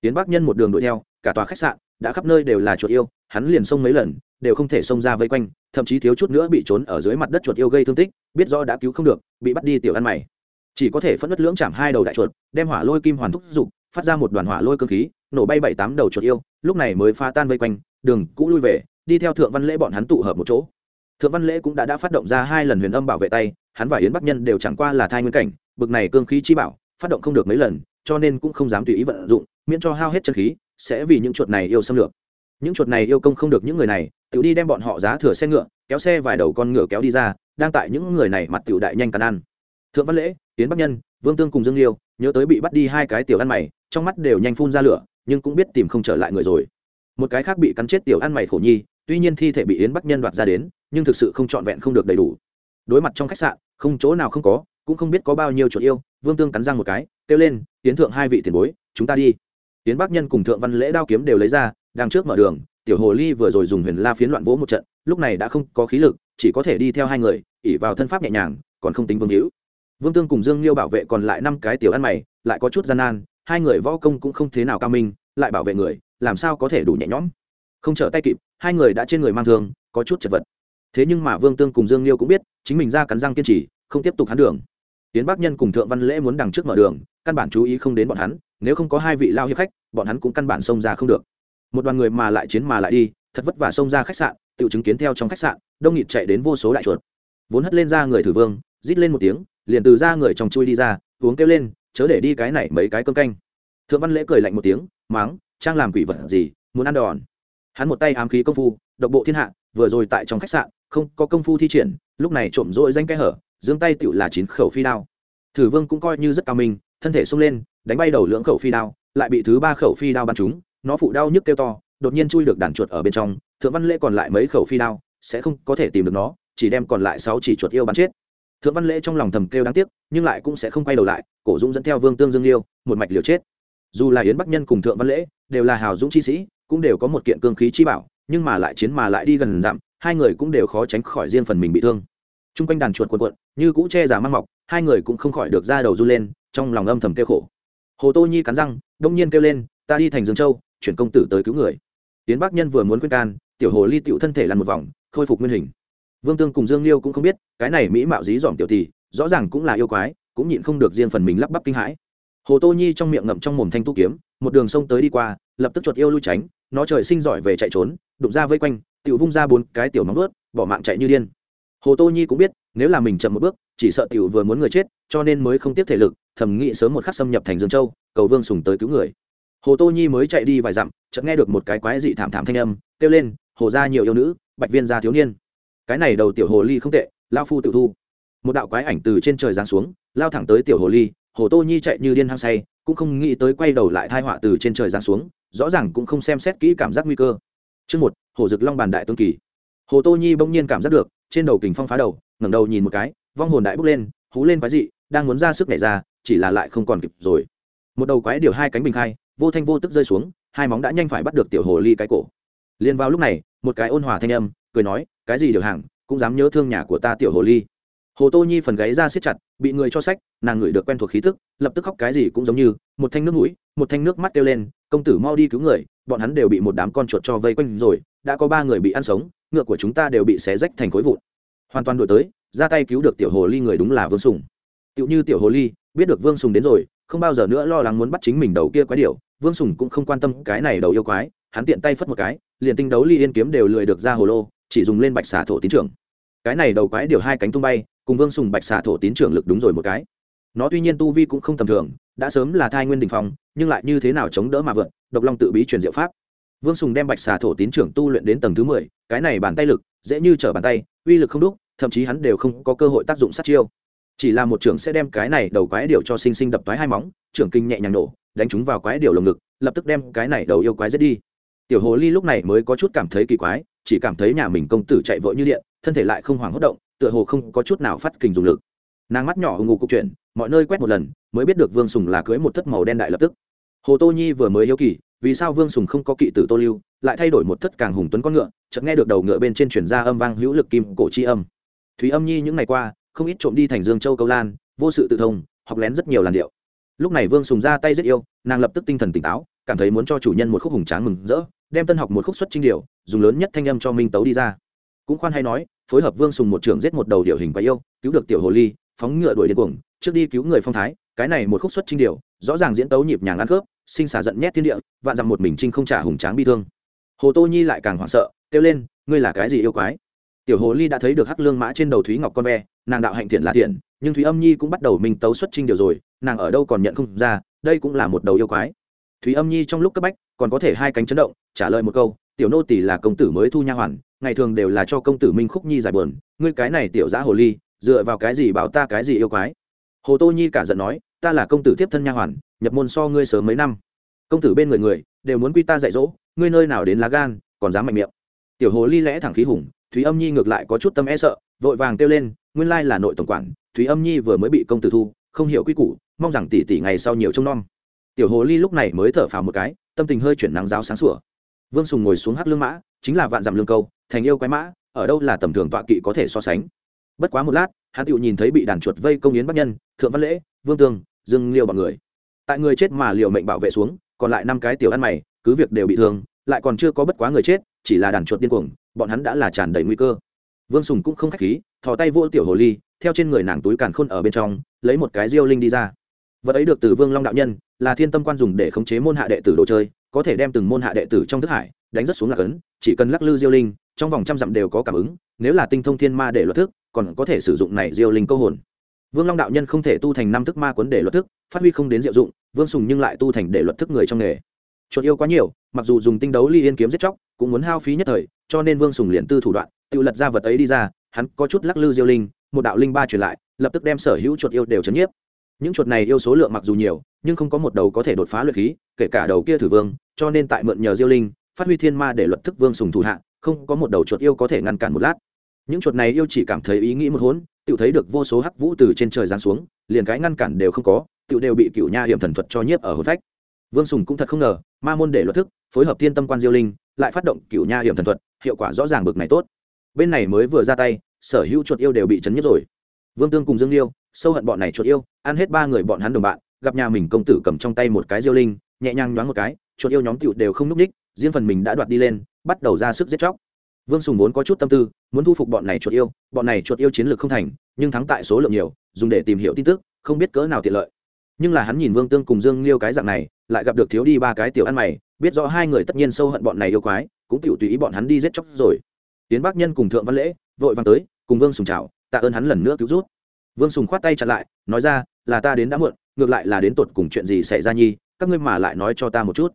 Yến bắc nhân một đường đuổi theo, cả tòa khách sạn, đã khắp nơi đều là chuột yêu, hắn liền xông mấy lần, đều không thể xông ra vây quanh, thậm chí thiếu chút nữa bị trốn ở dưới mặt đất chuột yêu gây thương tích, biết rõ đã cứu không được, bị bắt đi tiểu ăn mày. Chỉ có thể phất đất lưỡng chạm hai đầu đại chuột, đem hỏa lôi kim hoàn thúc dục, phát ra một đoàn hỏa lôi cơ khí, nổ bay bảy tám đầu chuột yêu, lúc này mới pha tan vây quanh, đường cũ lui về, đi theo thượng văn lễ bọn hắn tụ hợp một chỗ thượng văn lễ cũng đã đã phát động ra hai lần huyền âm bảo vệ tay, hắn và yến bắc nhân đều chẳng qua là thai nguyên cảnh, bực này cương khí chi bảo, phát động không được mấy lần, cho nên cũng không dám tùy ý vận dụng, miễn cho hao hết chân khí, sẽ vì những chuột này yêu xâm lược. Những chuột này yêu công không được những người này tự đi đem bọn họ giá thừa xe ngựa, kéo xe vài đầu con ngựa kéo đi ra, đang tại những người này mặt tiểu đại nhanh cắn ăn. Thượng văn lễ tiến bắc nhân, vương tương cùng dương liêu, nhớ tới bị bắt đi hai cái tiểu ăn mày, trong mắt đều nhanh phun ra lửa, nhưng cũng biết tìm không trở lại người rồi. Một cái khác bị cắn chết tiểu ăn mày khổ nhi, tuy nhiên thi thể bị yến bắc nhân đoạt ra đến nhưng thực sự không trọn vẹn không được đầy đủ. Đối mặt trong khách sạn, không chỗ nào không có, cũng không biết có bao nhiêu chuột yêu, vương tương cắn răng một cái, kêu lên, tiến thượng hai vị tiền bối, chúng ta đi. Tiến bắc nhân cùng thượng văn lễ đao kiếm đều lấy ra, đang trước mở đường, tiểu hồ ly vừa rồi dùng huyền la phiến loạn vỗ một trận, lúc này đã không có khí lực, chỉ có thể đi theo hai người ỉ vào thân pháp nhẹ nhàng, còn không tính vương hữu. Vương tương cùng dương liêu bảo vệ còn lại năm cái tiểu ăn mày, lại có chút gian nan, hai người võ công cũng không thế nào cao minh, lại bảo vệ người, làm sao có thể đủ nhẹ nhõm. Không trở tay kịp, hai người đã trên người mang thương, có chút chật vật thế nhưng mà vương tương cùng dương liêu cũng biết, chính mình ra cắn răng kiên trì, không tiếp tục hắn đường. Tiến bắc nhân cùng thượng văn lễ muốn đằng trước mở đường, căn bản chú ý không đến bọn hắn, nếu không có hai vị lao hiệp khách, bọn hắn cũng căn bản xông ra không được. Một đoàn người mà lại chiến mà lại đi, thật vất vả xông ra khách sạn, tự chứng kiến theo trong khách sạn, đông nghịt chạy đến vô số đại chuột. Vốn hất lên ra người thử vương, rít lên một tiếng, liền từ ra người trong chui đi ra, uống kêu lên, chớ để đi cái này mấy cái cơm canh. Thượng văn lễ cười lạnh một tiếng, máng, trang làm quỷ vật gì, muốn ăn đòn. Hắn một tay ám khí công phu, độc bộ thiên hạ, vừa rồi tại trong khách sạn không có công phu thi triển, lúc này trộm rỗi danh cái hở, giương tay tựu là chín khẩu phi đao. Thử vương cũng coi như rất cao minh, thân thể xông lên, đánh bay đầu lưỡng khẩu phi đao, lại bị thứ ba khẩu phi đao bắn trúng, nó phụ đau nhức kêu to, đột nhiên chui được đàn chuột ở bên trong, thượng văn lễ còn lại mấy khẩu phi đao, sẽ không có thể tìm được nó, chỉ đem còn lại sáu chỉ chuột yêu bắn chết. Thượng văn lễ trong lòng thầm kêu đáng tiếc, nhưng lại cũng sẽ không quay đầu lại, cổ dũng dẫn theo vương tương dương liêu, một mạch liều chết. Dù là yến bắc nhân cùng thượng văn lễ, đều là hào dũng chi sĩ, cũng đều có một kiện cương khí chi bảo, nhưng mà lại chiến mà lại đi gần dặm hai người cũng đều khó tránh khỏi riêng phần mình bị thương. T r u n g quanh đàn chuột quần quận như cũ che giả mang mọc, hai người cũng không khỏi được ra đầu run lên, trong lòng âm thầm kêu khổ. Hồ tô nhi cắn răng, đông nhiên kêu lên, ta đi thành dương châu, chuyển công tử tới cứu người. Tiến bắc nhân vừa muốn khuyên can, tiểu hồ ly tựu thân thể lăn một vòng, khôi phục nguyên hình. Vương tương cùng dương liêu cũng không biết, cái này mỹ mạo dí dỏm tiểu tỷ, rõ ràng cũng là yêu quái, cũng nhịn không được riêng phần mình lắp bắp kinh hãi. Hồ tô nhi trong miệng ngậm trong mồm thanh tu kiếm, một đường sông tới đi qua, lập tức chuột yêu lui tránh, nó trời sinh giỏi về chạy trốn, đụng ra vây quanh tiểu vung ra bốn cái tiểu móng vớt bỏ mạng chạy như điên. Hồ tô nhi cũng biết, nếu là mình chậm một bước, chỉ sợ tiểu vừa muốn người chết, cho nên mới không tiếp thể lực, thầm nghĩ sớm một khắc xâm nhập thành dương châu, cầu vương sùng tới cứu người. Hồ tô nhi mới chạy đi vài dặm, chợt nghe được một cái quái dị thảm thảm thanh âm, kêu lên, hồ ra nhiều yêu nữ, bạch viên gia thiếu niên. Cái này đầu tiểu hồ ly không tệ lao phu tự thu. Một đạo quái ảnh từ trên trời giáng xuống, lao thẳng tới tiểu hồ ly, hồ tô nhi chạy như điên hăng say, cũng không nghĩ tới quay đầu lại thai họa từ trên trời giáng xuống, rõ ràng cũng không xem xét kỹ cảm giác nguy cơ. Chương một Hổ dực long bàn đại tương kỳ. Hồ tô nhi bỗng nhiên cảm giác được, trên đầu kình phong phá đầu, ngẩng đầu nhìn một cái, vong hồn đại bốc lên, hú lên quái dị, đang muốn ra sức nhảy ra, chỉ là lại không còn kịp rồi. Một đầu quái điều hai cánh bình khai, vô thanh vô tức rơi xuống, hai móng đã nhanh phải bắt được tiểu hồ ly cái cổ. Liền vào lúc này, một cái ôn hòa thanh âm, cười nói, cái gì điều hàng, cũng dám nhớ thương nhà của ta tiểu hồ ly hồ tô nhi phần gáy ra siết chặt, bị người cho sách, nàng ngửi được quen thuộc khí tức, lập tức khóc cái gì cũng giống như, một thanh nước mũi, một thanh nước mắt kêu lên, công tử mau đi cứu người, bọn hắn đều bị một đám con chuột cho vây quanh rồi, đã có ba người bị ăn sống, ngựa của chúng ta đều bị xé rách thành khối vụn. Hoàn toàn đổi tới, ra tay cứu được tiểu hồ ly người đúng là vương sùng. Tựu như tiểu hồ ly, biết được vương sùng đến rồi, không bao giờ nữa lo lắng muốn bắt chính mình đầu kia quái điệu vương sùng cũng không quan tâm cái này đầu yêu quái, hắn tiện tay phất một cái, liền tinh đấu ly yên kiếm đều lười được ra hồ lô, chỉ dùng lên bạch xả thổ tín trưởng. Cái này đầu quái điều hai cánh tung bay cùng vương sùng bạch xà thổ tín trưởng lực đúng rồi một cái. Nó tuy nhiên tu vi cũng không tầm thường, đã sớm là thai nguyên đình phong, nhưng lại như thế nào chống đỡ mà vượt, độc long tự bí truyền diệu pháp. Vương sùng đem bạch xà thổ tín trưởng tu luyện đến tầng thứ mười, cái này bàn tay lực, dễ như trở bàn tay, uy lực không đúc, thậm chí hắn đều không có cơ hội tác dụng sát chiêu. Chỉ là một trưởng sẽ đem cái này đầu quái điệu cho sinh sinh đập toái hai móng, trưởng kinh nhẹ nhàng nổ, đánh chúng vào quái điệu lồng ngực, lập tức đem cái này đầu yêu quái giết đi. Tiểu hồ ly lúc này mới có chút cảm thấy kỳ quái, chỉ cảm thấy nhà mình công tử chạy vội như điện, thân thể lại không hoảng hốt động tựa hồ không có chút nào phát kình dùng lực. Nàng mắt nhỏ hùng ngụ cục chuyện, mọi nơi quét một lần mới biết được vương sùng là cưới một thất màu đen đại lập tức. Hồ tô nhi vừa mới hiếu kỳ vì sao vương sùng không có kỵ tử tô lưu lại thay đổi một thất càng hùng tuấn con ngựa chợt nghe được đầu ngựa bên trên chuyển ra âm vang hữu lực kim cổ chi âm. Thúy âm nhi những ngày qua không ít trộm đi thành dương châu câu lan vô sự tự thông học lén rất nhiều làn điệu. Lúc này vương sùng ra tay rất yêu nàng lập tức tinh thần tỉnh táo cảm thấy muốn cho chủ nhân một khúc hùng tráng mừng rỡ đem tân học một khúc xuất trinh điệu dùng lớn nhất thanh âm cho minh tấu đi ra. Cũng khoan hay nói phối hợp vương sùng một trưởng giết một đầu điều hình quái yêu, cứu được tiểu hồ ly, phóng ngựa đuổi điên cuồng, trước đi cứu người phong thái, cái này một khúc xuất trinh điều rõ ràng diễn tấu nhịp nhàng ăn khớp, sinh xả giận nhét thiên địa, vạn dặm một mình trinh không trả hùng tráng bi thương. Hồ tô nhi lại càng hoảng sợ, kêu lên, ngươi là cái gì yêu quái? Tiểu hồ ly đã thấy được hắc lương mã trên đầu thúy ngọc con ve, nàng đạo hạnh thiện là thiện, nhưng thúy âm nhi cũng bắt đầu mình tấu xuất trinh điều rồi, nàng ở đâu còn nhận không ra, đây cũng là một đầu yêu quái. Thúy âm nhi trong lúc cấp bách, còn có thể hai cánh chấn động, trả lời một câu, tiểu nô tỷ là công tử mới thu nha hoàn ngày thường đều là cho công tử minh khúc nhi giải buồn, ngươi cái này tiểu giã hồ ly, dựa vào cái gì bảo ta cái gì yêu quái? Hồ tô nhi cả giận nói, ta là công tử tiếp thân nha hoàn, nhập môn so ngươi sớm mấy năm. Công tử bên người người, đều muốn quy ta dạy dỗ, ngươi nơi nào đến lá gan, còn dám mạnh miệng. Tiểu hồ ly lẽ thẳng khí hùng, thúy âm nhi ngược lại có chút tâm e sợ, vội vàng kêu lên, nguyên lai là nội tổng quản, thúy âm nhi vừa mới bị công tử thu, không hiểu quy củ, mong rằng tỷ tỷ ngày sau nhiều trông nom. Tiểu hồ ly lúc này mới thở phào một cái, tâm tình hơi chuyển nắng giáo sáng sủa. Vương sùng ngồi xuống hát lương mã, chính là vạn dặm lương câu thành yêu quái mã, ở đâu là tầm thường tọa kỵ có thể so sánh. Bất quá một lát, hắn tựu nhìn thấy bị đàn chuột vây công yến bắc nhân, thượng văn lễ, vương tương, dương liêu bọn người. Tại người chết mà liều mệnh bảo vệ xuống, còn lại năm cái tiểu ăn mày, cứ việc đều bị thương, lại còn chưa có bất quá người chết, chỉ là đàn chuột điên cuồng, bọn hắn đã là tràn đầy nguy cơ. Vương sùng cũng không k h á c h khí, thò tay vô tiểu hồ ly, theo trên người nàng túi càn khôn ở bên trong, lấy một cái diêu linh đi ra. Vật ấy được từ vương long đạo nhân, là thiên tâm quan dùng để khống chế môn hạ đệ tử đồ chơi, có thể đem từng môn hạ đệ tử trong thức hải đánh rất xuống lạc ấn chỉ cần lắc lư diêu linh, trong vòng trăm dặm đều có cảm ứng, nếu là tinh thông thiên ma để luật thức, còn có thể sử dụng này diêu linh câu hồn. Vương long đạo nhân không thể tu thành năm thức ma quấn để luật thức, phát huy không đến diệu dụng, vương sùng nhưng lại tu thành để luật thức người trong nghề. Chuột yêu quá nhiều, mặc dù dùng tinh đấu ly yên kiếm giết chóc, cũng muốn hao phí nhất thời, cho nên vương sùng liền tư thủ đoạn, tự lật ra vật ấy đi ra, hắn có chút lắc lư diêu linh, một đạo linh ba truyền lại, lập tức đem sở hữu chuột yêu đều chấn nhiếp. Những chuột này yêu số lượng mặc dù nhiều, nhưng không có một đầu có thể đột phá luyện khí, kể cả đầu kia thử vương, cho nên tại mượn nhờ diêu linh phát huy thiên ma để luật thức vương sùng thủ hạ, không có một đầu chuột yêu có thể ngăn cản một lát. Những chuột này yêu chỉ cảm thấy ý nghĩ một hốn tự thấy được vô số hắc vũ từ trên trời giáng xuống, liền cái ngăn cản đều không có tự đều bị cựu nha hiểm thần thuật cho nhiếp ở hồn phách. Vương sùng cũng thật không ngờ, ma môn để luật thức, phối hợp thiên tâm quan diêu linh, lại phát động cựu nha hiểm thần thuật, hiệu quả rõ ràng bực này tốt. Bên này mới vừa ra tay, sở hữu chuột yêu đều bị chấn nhất rồi. Vương tương cùng dương liêu, sâu hận bọn này chuột yêu, ăn hết ba người bọn hắn đồng bạn, gặp nhà mình công tử cầm trong tay một cái diêu linh, nhẹ nhàng nhoáng một cái, chuột yêu nhóm tựu đều không núp ních riêng phần mình đã đoạt đi lên, bắt đầu ra sức giết chóc. Vương sùng vốn có chút tâm tư, muốn thu phục bọn này chuột yêu, bọn này chuột yêu chiến lược không thành, nhưng thắng tại số lượng nhiều, dùng để tìm hiểu tin tức, không biết cỡ nào tiện lợi. Nhưng là hắn nhìn vương tương cùng dương liêu cái dạng này, lại gặp được thiếu đi ba cái tiểu ăn mày, biết rõ hai người tất nhiên sâu hận bọn này yêu quái, cũng tiểu tùy ý bọn hắn đi giết chóc rồi. Tiến bắc nhân cùng thượng văn lễ, vội vàng tới, cùng vương sùng chào, tạ ơn hắn lần nữa cứu rút vương sùng khoát tay chặn lại, nói ra, là ta đến đã muộn, ngược lại là đến tột cùng chuyện gì xảy ra nhi, các ngươi mà lại nói cho ta một chút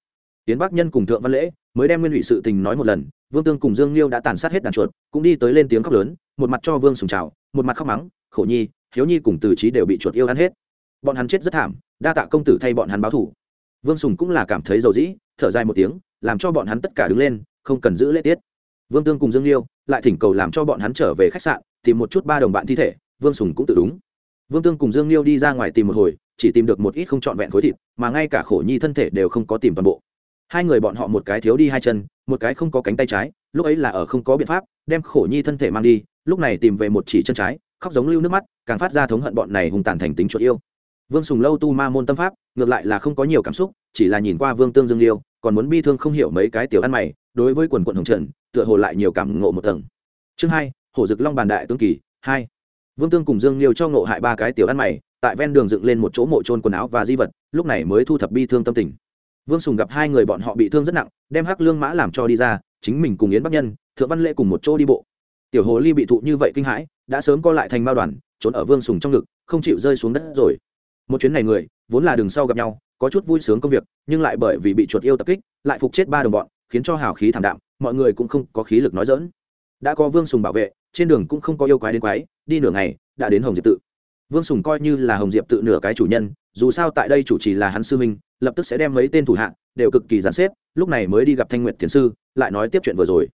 tiến bắc nhân cùng thượng văn lễ mới đem nguyên ủy sự tình nói một lần, vương tương cùng dương liêu đã tàn sát hết đàn chuột, cũng đi tới lên tiếng khóc lớn, một mặt cho vương sùng chào, một mặt khóc mắng, khổ nhi, hiếu nhi cùng từ trí đều bị chuột yêu ăn hết. Bọn hắn chết rất thảm, đa tạ công tử thay bọn hắn báo thủ. Vương sùng cũng là cảm thấy dầu dĩ, thở dài một tiếng, làm cho bọn hắn tất cả đứng lên, không cần giữ lễ tiết. Vương tương cùng dương liêu lại thỉnh cầu làm cho bọn hắn trở về khách sạn, tìm một chút ba đồng bạn thi thể, vương sùng cũng tự đúng. Vương tương cùng dương liêu đi ra ngoài tìm một hồi, chỉ tìm được một ít không trọn vẹn khối thịt, mà ngay cả khổ nhi thân thể đều không có tìm toàn bộ hai người bọn họ một cái thiếu đi hai chân, một cái không có cánh tay trái, lúc ấy là ở không có biện pháp, đem khổ nhi thân thể mang đi, lúc này tìm về một chỉ chân trái, khóc giống lưu nước mắt, càng phát ra thống hận bọn này hùng tàn thành tính chuột yêu. Vương sùng lâu tu ma môn tâm pháp, ngược lại là không có nhiều cảm xúc, chỉ là nhìn qua vương tương dương liêu, còn muốn bi thương không hiểu mấy cái tiểu ăn mày, đối với quần quận hồng trần, tựa hồ lại nhiều cảm ngộ một tầng. Chương hai, hổ dực long bàn đại tướng kỳ, hai. Vương tương cùng dương liêu cho ngộ hại ba cái tiểu ăn mày, tại ven đường dựng lên một chỗ mộ trôn quần áo và di vật, lúc này mới thu thập bi thương tâm tình vương sùng gặp hai người bọn họ bị thương rất nặng, đem hắc lương mã làm cho đi ra, chính mình cùng yến bắc nhân, thượng văn lễ cùng một chỗ đi bộ. Tiểu hồ ly bị thụ như vậy kinh hãi, đã sớm co lại thành mao đoàn, trốn ở vương sùng trong ngực, không chịu rơi xuống đất rồi. Một chuyến này người, vốn là đường sau gặp nhau, có chút vui sướng công việc, nhưng lại bởi vì bị chuột yêu tập kích, lại phục chết ba đồng bọn, khiến cho hào khí thảm đạm, mọi người cũng không có khí lực nói dỡn đã có vương sùng bảo vệ, trên đường cũng không có yêu quái đến quái, đi nửa ngày, đã đến hồng diệp tự vương sùng coi như là hồng diệp tự nửa cái chủ nhân, dù sao tại đây chủ trì là hắn sư minh lập tức sẽ đem mấy tên thủ hạ đều cực kỳ gián xếp, lúc này mới đi gặp thanh nguyệt thiền sư, lại nói tiếp chuyện vừa rồi.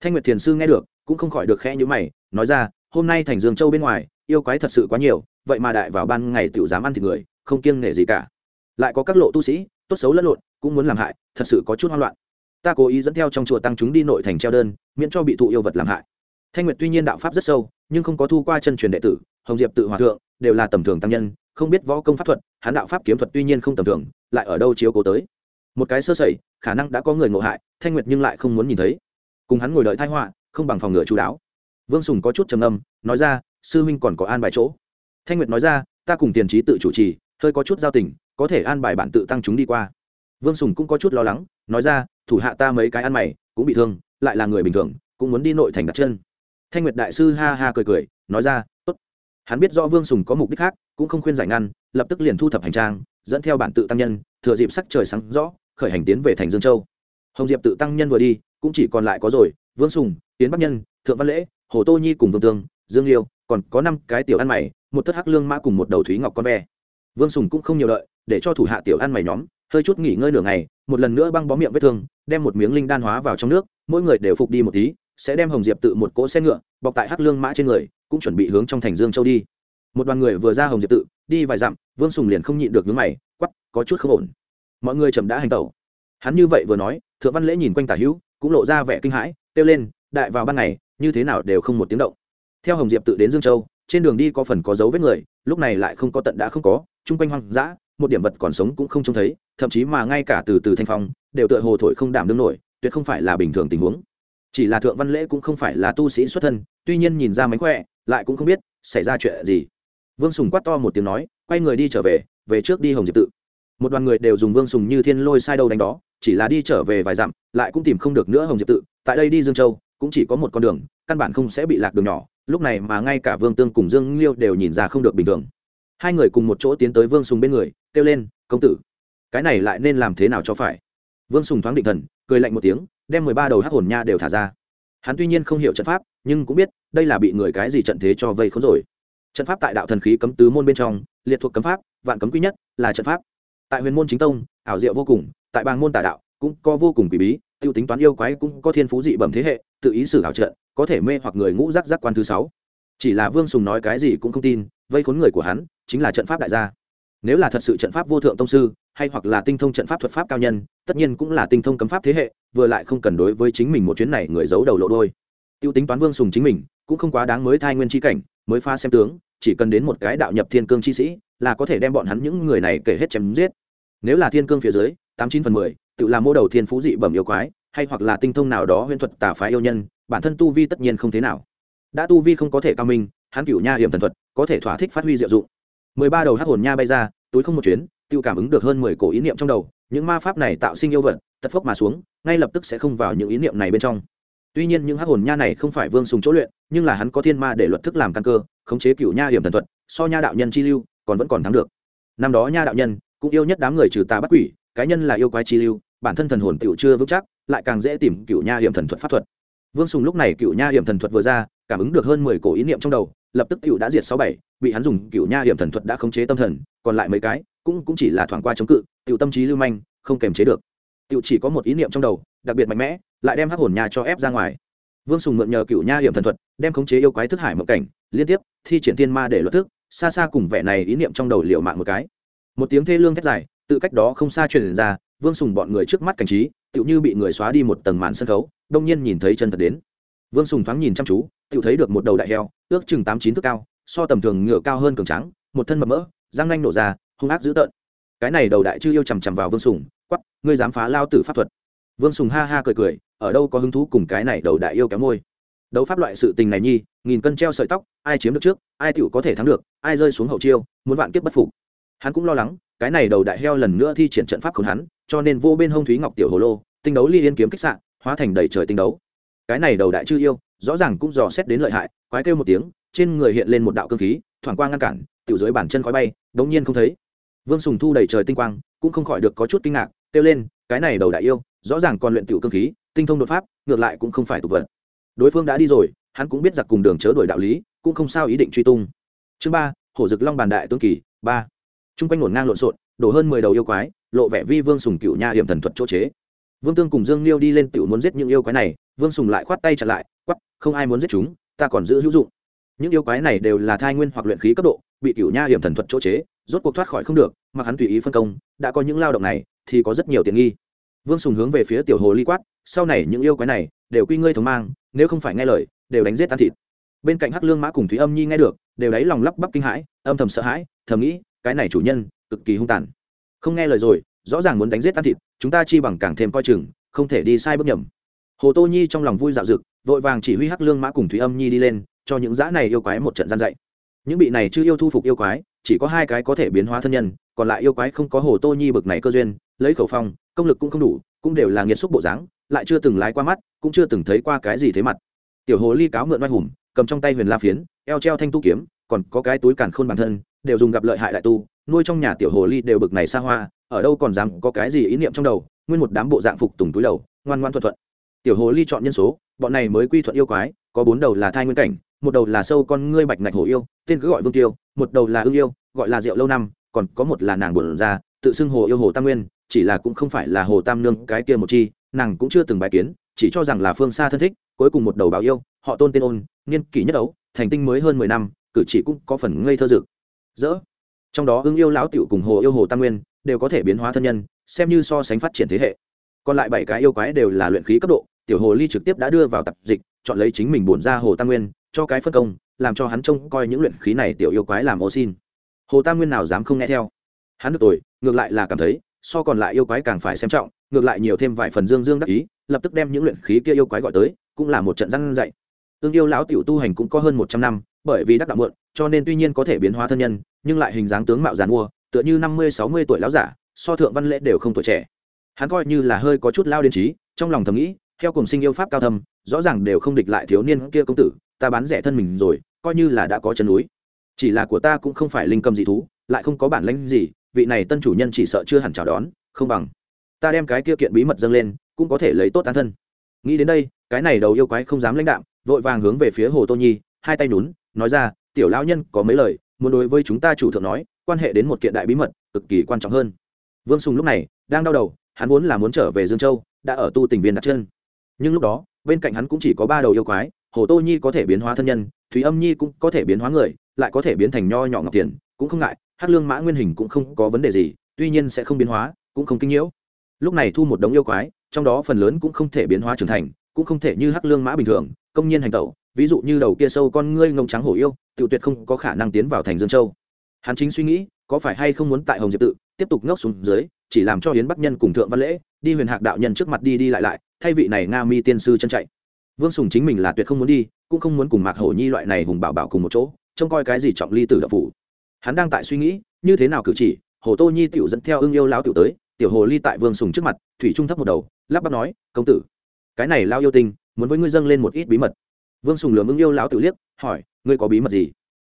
Thanh nguyệt thiền sư nghe được, cũng không khỏi được khẽ như mày, nói ra, hôm nay thành dương châu bên ngoài, yêu quái thật sự quá nhiều, vậy mà đại vào ban ngày tự dám ăn thịt người, không kiêng nể gì cả. Lại có các lộ tu sĩ, tốt xấu lẫn lộn, cũng muốn làm hại, thật sự có chút hoang loạn. Ta cố ý dẫn theo trong chùa tăng chúng đi nội thành treo đơn, miễn cho bị thụ yêu vật làm hại. Thanh nguyệt tuy nhiên đạo pháp rất sâu, nhưng không có thu qua chân truyền đệ tử hồng diệp tự hòa thượng, đều là tầm thường tăng nhân, không biết võ công pháp thuật, hắn đạo pháp kiếm thuật tuy nhiên không tầm thường, lại ở đâu chiếu cố tới. Một cái sơ sẩy, khả năng đã có người ngộ hại, thanh nguyệt nhưng lại không muốn nhìn thấy. Cùng hắn ngồi đợi thai họa, không bằng phòng ngừa chú đáo. Vương sùng có chút trầm âm nói ra, sư huynh còn có an bài chỗ. Thanh nguyệt nói ra, ta cùng tiền trí tự chủ trì, hơi có chút giao tình, có thể an bài bản tự tăng chúng đi qua. Vương sùng cũng có chút lo lắng, nói ra, thủ hạ ta mấy cái ăn mày, cũng bị thương, lại là người bình thường, cũng muốn đi nội thành đặt chân. Thanh nguyệt đại sư ha ha cười cười, nói ra hắn biết rõ vương sùng có mục đích khác, cũng không khuyên giải ngăn, lập tức liền thu thập hành trang, dẫn theo bản tự tăng nhân, thừa dịp sắc trời sáng rõ, khởi hành tiến về thành dương châu. Hồng diệp tự tăng nhân vừa đi, cũng chỉ còn lại có rồi, vương sùng tiến bắc nhân, thượng văn lễ, hồ tô nhi cùng vương tương, dương liêu, còn có năm cái tiểu ăn mày, một thất hắc lương mã cùng một đầu thúy ngọc con ve. Vương sùng cũng không nhiều lợi để cho thủ hạ tiểu ăn mày nhóm, hơi chút nghỉ ngơi nửa ngày, một lần nữa băng bó miệng vết thương, đem một miếng linh đan hóa vào trong nước, mỗi người đều phục đi một tí, sẽ đem hồng diệp tự một cỗ xe ngựa, bọc tại hắc lương mã trên người cũng chuẩn bị hướng trong thành dương châu đi. Một đoàn người vừa ra hồng diệp tự, đi vài dặm, vương sùng liền không nhịn được nhướng mày quắp có chút không ổn. Mọi người chậm đã hành tẩu. Hắn như vậy vừa nói, thượng văn lễ nhìn quanh tả hữu, cũng lộ ra vẻ kinh hãi, kêu lên, đại vào ban ngày, như thế nào đều không một tiếng động. Theo hồng diệp tự đến dương châu, trên đường đi có phần có dấu vết người, lúc này lại không có tận đã không có, chung quanh hoang dã, một điểm vật còn sống cũng không trông thấy, thậm chí mà ngay cả từ từ thanh phong, đều tựa hồ thổi không đảm đương nổi, tuyệt không phải là bình thường tình huống. Chỉ là thượng văn lễ cũng không phải là tu sĩ xuất thân, tuy nhiên nhìn ra mánh khỏe lại cũng không biết xảy ra chuyện gì. Vương sùng quát to một tiếng nói, quay người đi trở về về trước đi hồng diệp tự. Một đoàn người đều dùng vương sùng như thiên lôi sai đâu đánh đó, chỉ là đi trở về vài dặm, lại cũng tìm không được nữa hồng diệp tự. Tại đây đi dương châu, cũng chỉ có một con đường, căn bản không sẽ bị lạc đường nhỏ. Lúc này mà ngay cả vương tương cùng dương liêu đều nhìn ra không được bình thường. Hai người cùng một chỗ tiến tới vương sùng bên người, kêu lên, công tử, cái này lại nên làm thế nào cho phải? Vương sùng thoáng định thần, cười lạnh một tiếng, đem mười ba đầu hắc hồn nha đều thả ra hắn tuy nhiên không hiểu trận pháp, nhưng cũng biết đây là bị người cái gì trận thế cho vây khốn rồi. Trận pháp tại đạo thần khí cấm tứ môn bên trong, liệt thuộc cấm pháp, vạn cấm quý nhất là trận pháp. Tại huyền môn chính tông, ảo diệu vô cùng, tại bang môn tà đạo cũng có vô cùng kỳ bí, tiêu tính toán yêu quái cũng có thiên phú dị bẩm thế hệ, tự ý sử ảo trận, có thể mê hoặc người ngũ giác giác quan thứ sáu. Chỉ là vương sùng nói cái gì cũng không tin, vây khốn người của hắn chính là trận pháp đại gia nếu là thật sự trận pháp vô thượng tông sư, hay hoặc là tinh thông trận pháp thuật pháp cao nhân, tất nhiên cũng là tinh thông cấm pháp thế hệ, vừa lại không cần đối với chính mình một chuyến này người giấu đầu lộ đôi. Tiêu tính toán vương sùng chính mình, cũng không quá đáng mới thai nguyên tri cảnh, mới pha xem tướng, chỉ cần đến một cái đạo nhập thiên cương chi sĩ, là có thể đem bọn hắn những người này kể hết chém giết. Nếu là thiên cương phía dưới, tám chín phần mười, tự làm mô đầu thiên phú dị bẩm yêu quái, hay hoặc là tinh thông nào đó huyễn thuật tà phái yêu nhân, bản thân tu vi tất nhiên không thế nào. Đã tu vi không có thể cao minh, hắn cửu nha hiểm thần thuật, có thể thỏa thích phát huy diệu dụng mười ba đầu hắc hồn nha bay ra, túi không một chuyến tự cảm ứng được hơn mười cổ ý niệm trong đầu, những ma pháp này tạo sinh yêu vật, tật phốc mà xuống, ngay lập tức sẽ không vào những ý niệm này bên trong. Tuy nhiên những hắc hồn nha này không phải vương sùng chỗ luyện, nhưng là hắn có thiên ma để luật thức làm căn cơ, khống chế cửu nha hiểm thần thuật, so nha đạo nhân chi lưu, còn vẫn còn thắng được. Năm đó nha đạo nhân, cũng yêu nhất đám người trừ tà bắt quỷ, cái nhân là yêu quái chi lưu, bản thân thần hồn tiểu chưa vững chắc, lại càng dễ tìm cửu nha hiểm thần thuật pháp thuật. Vương sùng lúc này cửu nha hiểm thần thuật vừa ra, cảm ứng được hơn mười cổ ý niệm trong đầu lập tức cựu đã diệt sáu bảy, bị hắn dùng cựu nha hiểm thần thuật đã khống chế tâm thần, còn lại mấy cái cũng cũng chỉ là thoảng qua chống cự, tiểu tâm trí lưu manh, không kềm chế được. Tiểu chỉ có một ý niệm trong đầu, đặc biệt mạnh mẽ, lại đem hắc hồn nha cho ép ra ngoài. Vương sùng mượn nhờ cựu nha hiểm thần thuật, đem khống chế yêu quái thức hải mộng cảnh, liên tiếp thi triển thiên ma để luật thức, xa xa cùng vẻ này ý niệm trong đầu liệu mạng một cái. Một tiếng thê lương thét dài, tự cách đó không xa truyền ra, vương sùng bọn người trước mắt cảnh trí, tựu như bị người xóa đi một tầng màn sân khấu, đông nhiên nhìn thấy chân thật đến. Vương sùng thoáng nhìn chăm chú tự thấy được một đầu đại heo, ước chừng tám chín thước cao, so tầm thường ngựa cao hơn cường trắng một thân mập mỡ, răng nanh nổ ra, hung ác dữ tợn. Cái này đầu đại chư yêu chằm chằm vào vương sùng quắp ngươi dám phá lao tử pháp thuật. Vương sùng ha ha cười cười, ở đâu có hứng thú cùng cái này đầu đại yêu kéo môi. Đấu pháp loại sự tình này nhi, nghìn cân treo sợi tóc, ai chiếm được trước, ai tựu có thể thắng được, ai rơi xuống hậu chiêu, muốn vạn kiếp bất phục. Hắn cũng lo lắng, cái này đầu đại heo lần nữa thi triển trận pháp khốn hắn, cho nên vô bên hông thúy ngọc tiểu hồ lô, tinh đấu ly yên kiếm kích sạn hóa thành đầy trời tinh đấu. Cái này đầu đại chư yêu rõ ràng cũng dò xét đến lợi hại, quái kêu một tiếng, trên người hiện lên một đạo cơ khí, thoảng qua ngăn cản, tiểu dưới bàn chân khói bay đống nhiên không thấy. Vương sùng thu đầy trời tinh quang, cũng không khỏi được có chút kinh ngạc, kêu lên, cái này đầu đại yêu, rõ ràng còn luyện tiểu cơ khí, tinh thông đột pháp, ngược lại cũng không phải tục vật. Đối phương đã đi rồi, hắn cũng biết giặc cùng đường chớ đổi đạo lý, cũng không sao ý định truy tung. Chương ba, hổ dực long bàn đại tương kỳ, ba. T r u n g quanh ngổn ngang lộn xộn, đổ hơn mười đầu yêu quái, lộ vẻ vi vương sùng cựu nha hiểm thần thuật chỗ chế. Vương tương cùng dương liêu đi lên tiểu muốn giết những yêu quái này vương sùng lại khoát tay chặn lại quắp không ai muốn giết chúng, ta còn giữ hữu dụng. Những yêu quái này đều là thai nguyên hoặc luyện khí cấp độ, bị cựu nha hiểm thần thuật chỗ chế, rốt cuộc thoát khỏi không được, mà hắn tùy ý phân công, đã có những lao động này, thì có rất nhiều tiện nghi. Vương sùng hướng về phía tiểu hồ ly quát, sau này những yêu quái này đều quy ngươi thống mang, nếu không phải nghe lời, đều đánh giết tan thịt. Bên cạnh hắc lương mã cùng thúy âm nhi nghe được, đều đáy lòng lắp bắp kinh hãi, âm thầm sợ hãi, thầm nghĩ, cái này chủ nhân, cực kỳ hung tàn. Không nghe lời rồi, rõ ràng muốn đánh giết tan thịt, chúng ta chi bằng càng thêm coi chừng, không thể đi sai bước nhầm hồ tô nhi trong lòng vui dạo dực, vội vàng chỉ huy hắc lương mã cùng thúy âm nhi đi lên, cho những dã này yêu quái một trận gian dạy. Những bị này chưa yêu thu phục yêu quái, chỉ có hai cái có thể biến hóa thân nhân, còn lại yêu quái không có hồ tô nhi bực này cơ duyên, lấy khẩu phong, công lực cũng không đủ, cũng đều là nghiệt xúc bộ dáng, lại chưa từng lái qua mắt, cũng chưa từng thấy qua cái gì thế mặt. Tiểu hồ ly cáo mượn oai hùng, cầm trong tay huyền la phiến, eo treo thanh tu kiếm, còn có cái túi càn khôn bản thân, đều dùng gặp lợi hại đại tu, nuôi trong nhà tiểu hồ ly đều bực này xa hoa, ở đâu còn dám có cái gì ý niệm trong đầu, nguyên một đám bộ dạng phục tùng túi đầu, ngoan ngoan thuận thuận tiểu hồ ly chọn nhân số bọn này mới quy thuận yêu quái có bốn đầu là thai nguyên cảnh một đầu là sâu con ngươi bạch ngạch hồ yêu tên cứ gọi vương tiêu một đầu là ưng yêu gọi là rượu lâu năm còn có một là nàng bổn ra tự xưng hồ yêu hồ tam nguyên chỉ là cũng không phải là hồ tam nương cái kia một chi nàng cũng chưa từng bài kiến chỉ cho rằng là phương xa thân thích cuối cùng một đầu báo yêu họ tôn tên ôn niên kỷ nhất đấu, thành tinh mới hơn mười năm cử chỉ cũng có phần ngây thơ dực. Dỡ. Trong đó ưng yêu lão tiểu cùng hồ yêu hồ tam nguyên đều có thể biến hóa thân nhân xem như so sánh phát triển thế hệ còn lại bảy cái yêu quái đều là luyện khí cấp độ, tiểu hồ ly trực tiếp đã đưa vào tập dịch, chọn lấy chính mình bổn ra hồ tam nguyên, cho cái phân công, làm cho hắn trông coi những luyện khí này tiểu yêu quái làm ô xin. Hồ tam nguyên nào dám không nghe theo? Hắn được tội, ngược lại là cảm thấy, so còn lại yêu quái càng phải xem trọng, ngược lại nhiều thêm vài phần dương dương đắc ý, lập tức đem những luyện khí kia yêu quái gọi tới, cũng là một trận răn dạy. Tương yêu lão tiểu tu hành cũng có hơn một trăm năm, bởi vì đắc đạo muộn, cho nên tuy nhiên có thể biến hóa thân nhân, nhưng lại hình dáng tướng mạo giàn mua, tựa như năm mươi, sáu mươi tuổi lão giả, so thượng văn lễ đều không tuổi trẻ hắn coi như là hơi có chút lao đến trí, trong lòng thầm nghĩ, theo cùng sinh yêu pháp cao thâm, rõ ràng đều không địch lại thiếu niên kia công tử, ta bán rẻ thân mình rồi, coi như là đã có chân núi. Chỉ là của ta cũng không phải linh cầm dị thú, lại không có bản lãnh gì, vị này tân chủ nhân chỉ sợ chưa hẳn chào đón, không bằng. Ta đem cái kia kiện bí mật dâng lên, cũng có thể lấy tốt tán thân. Nghĩ đến đây, cái này đầu yêu quái không dám lãnh đạm, vội vàng hướng về phía hồ tô nhi, hai tay nhún, nói ra, tiểu lão nhân, có mấy lời, muốn đối với chúng ta chủ thượng nói, quan hệ đến một kiện đại bí mật, cực kỳ quan trọng hơn. Vương sùng lúc này, đang đau đầu hắn vốn là muốn trở về dương châu, đã ở tu tình viên đặt chân. Nhưng lúc đó, bên cạnh hắn cũng chỉ có ba đầu yêu quái, hồ tô nhi có thể biến hóa thân nhân, thúy âm nhi cũng có thể biến hóa người, lại có thể biến thành nho nhỏ ngọc tiền cũng không ngại hát lương mã nguyên hình cũng không có vấn đề gì, tuy nhiên sẽ không biến hóa, cũng không kinh nhiễu. Lúc này thu một đống yêu quái, trong đó phần lớn cũng không thể biến hóa trưởng thành, cũng không thể như hắc lương mã bình thường, công nhiên hành tẩu, ví dụ như đầu kia sâu con ngươi ngông trắng hổ yêu tự tuyệt không có khả năng tiến vào thành dương châu. Hắn chính suy nghĩ, có phải hay không muốn tại hồng diệp tự, tiếp tục ngốc xuống dưới chỉ làm cho hiến bắc nhân cùng thượng văn lễ, đi huyền hạc đạo nhân trước mặt đi đi lại lại, thay vị này nga mi tiên sư chân chạy. Vương sùng chính mình là tuyệt không muốn đi, cũng không muốn cùng mạc hổ nhi loại này hùng bảo bảo cùng một chỗ, trông coi cái gì trọng ly tử đập phủ. Hắn đang tại suy nghĩ, như thế nào cử chỉ, hồ tô nhi tiểu dẫn theo ưng yêu lão tiểu tới, tiểu hồ ly tại vương sùng trước mặt, thủy trung thấp một đầu, lắp bắp nói, công tử, cái này lao yêu tinh, muốn với ngươi dâng lên một ít bí mật. Vương sùng lường ưng yêu lão tiểu liếc, hỏi, ngươi có bí mật gì?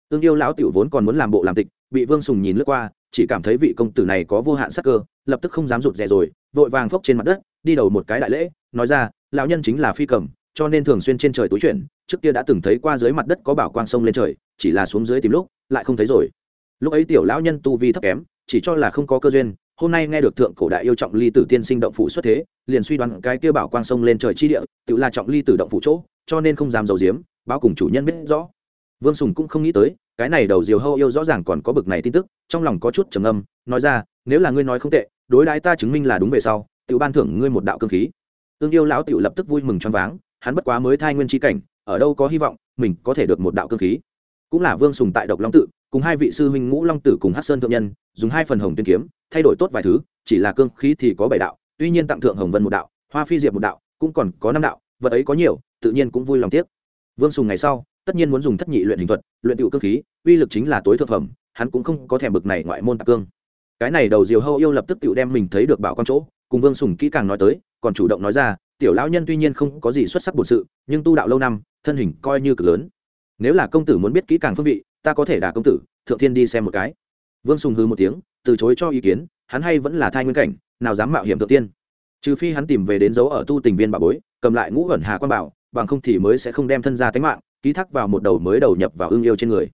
Ưng yêu lão tiểu vốn còn muốn làm bộ làm tịch, bị vương sùng nhìn lướt qua chỉ cảm thấy vị công tử này có vô hạn sắc cơ, lập tức không dám rụt rè rồi, vội vàng phốc trên mặt đất, đi đầu một cái đại lễ, nói ra, lão nhân chính là phi cầm, cho nên thường xuyên trên trời túi chuyển, trước kia đã từng thấy qua dưới mặt đất có bảo quang sông lên trời, chỉ là xuống dưới tìm lúc, lại không thấy rồi. Lúc ấy tiểu lão nhân tu vi thấp kém, chỉ cho là không có cơ duyên, hôm nay nghe được thượng cổ đại yêu trọng ly tử tiên sinh động phủ xuất thế, liền suy đoán cái kia bảo quang sông lên trời chi địa, tự là trọng ly tử động phủ chỗ, cho nên không dám dầu giếm, báo cùng chủ nhân biết rõ. Vương sùng cũng không nghĩ tới, cái này đầu diều hâu yêu rõ ràng còn có bực này tin tức trong lòng có chút trầm âm nói ra, nếu là ngươi nói không tệ, đối đãi ta chứng minh là đúng về sau tự ban thưởng ngươi một đạo cơ khí. Tương yêu lão tiểu lập tức vui mừng choáng váng, hắn bất quá mới thai nguyên chi cảnh, ở đâu có hy vọng mình có thể được một đạo cơ khí. Cũng là vương sùng tại độc long tự, cùng hai vị sư huynh ngũ long tử cùng hát sơn thượng nhân, dùng hai phần hồng tuyên kiếm, thay đổi tốt vài thứ, chỉ là cương khí thì có bảy đạo, tuy nhiên tặng thượng hồng vân một đạo, hoa phi diệp một đạo, cũng còn có năm đạo, vật ấy có nhiều, tự nhiên cũng vui lòng tiếc. Vương sùng ngày sau, tất nhiên muốn dùng thất nhị luyện hình thuật, luyện tựu cương khí, uy lực chính là tối thượng phẩm hắn cũng không có thèm bực này ngoại môn tạc cương. Cái này đầu diều hâu yêu lập tức tự đem mình thấy được bảo con chỗ, cùng vương sùng kỹ càng nói tới, còn chủ động nói ra, tiểu lão nhân tuy nhiên không có gì xuất sắc bổn sự, nhưng tu đạo lâu năm, thân hình coi như cực lớn. Nếu là công tử muốn biết kỹ càng phương vị, ta có thể đả công tử, thượng thiên đi xem một cái. Vương sùng hư một tiếng, từ chối cho ý kiến, hắn hay vẫn là thai nguyên cảnh, nào dám mạo hiểm thượng tiên. Trừ phi hắn tìm về đến dấu ở tu tình viên bà bối, cầm lại ngũ ẩn hà quan bảo, bằng không thì mới sẽ không đem thân ra tánh mạng, ký thác vào một đầu mới đầu nhập vào ương yêu trên người.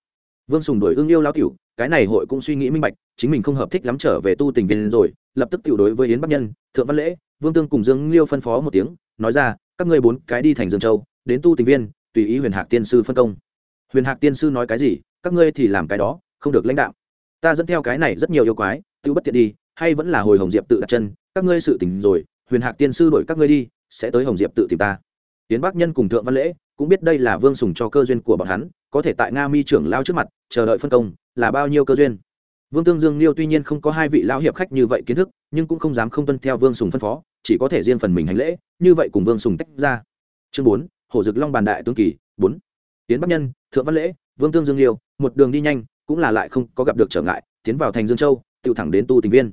Vương sùng đổi ương yêu lao tiểu cái này hội cũng suy nghĩ minh bạch, chính mình không hợp thích lắm trở về tu tình viên rồi, lập tức tiểu đối với yến bắc nhân, thượng văn lễ, vương tương cùng dương liêu phân phó một tiếng, nói ra, các ngươi bốn cái đi thành dương châu, đến tu tình viên, tùy ý huyền hạc tiên sư phân công. Huyền hạc tiên sư nói cái gì, các ngươi thì làm cái đó, không được lãnh đạo. Ta dẫn theo cái này rất nhiều yêu quái tự bất tiện đi, hay vẫn là hồi hồng diệp tự đặt chân, các ngươi sự tỉnh rồi, huyền hạc tiên sư đổi các ngươi đi, sẽ tới hồng diệp tự tìm ta tiến bắc nhân cùng thượng văn lễ cũng biết đây là vương sùng cho cơ duyên của bọn hắn, có thể tại nga mi trưởng lao trước mặt, chờ đợi phân công, là bao nhiêu cơ duyên. Vương tương dương liêu tuy nhiên không có hai vị lao hiệp khách như vậy kiến thức, nhưng cũng không dám không tuân theo vương sùng phân phó, chỉ có thể riêng phần mình hành lễ, như vậy cùng vương sùng tách ra. Chương bốn, hổ dực long bàn đại tướng kỳ, bốn. Tiến bắc nhân, thượng văn lễ, vương tương dương liêu, một đường đi nhanh, cũng là lại không có gặp được trở ngại, tiến vào thành dương châu tự thẳng đến tu tình viên.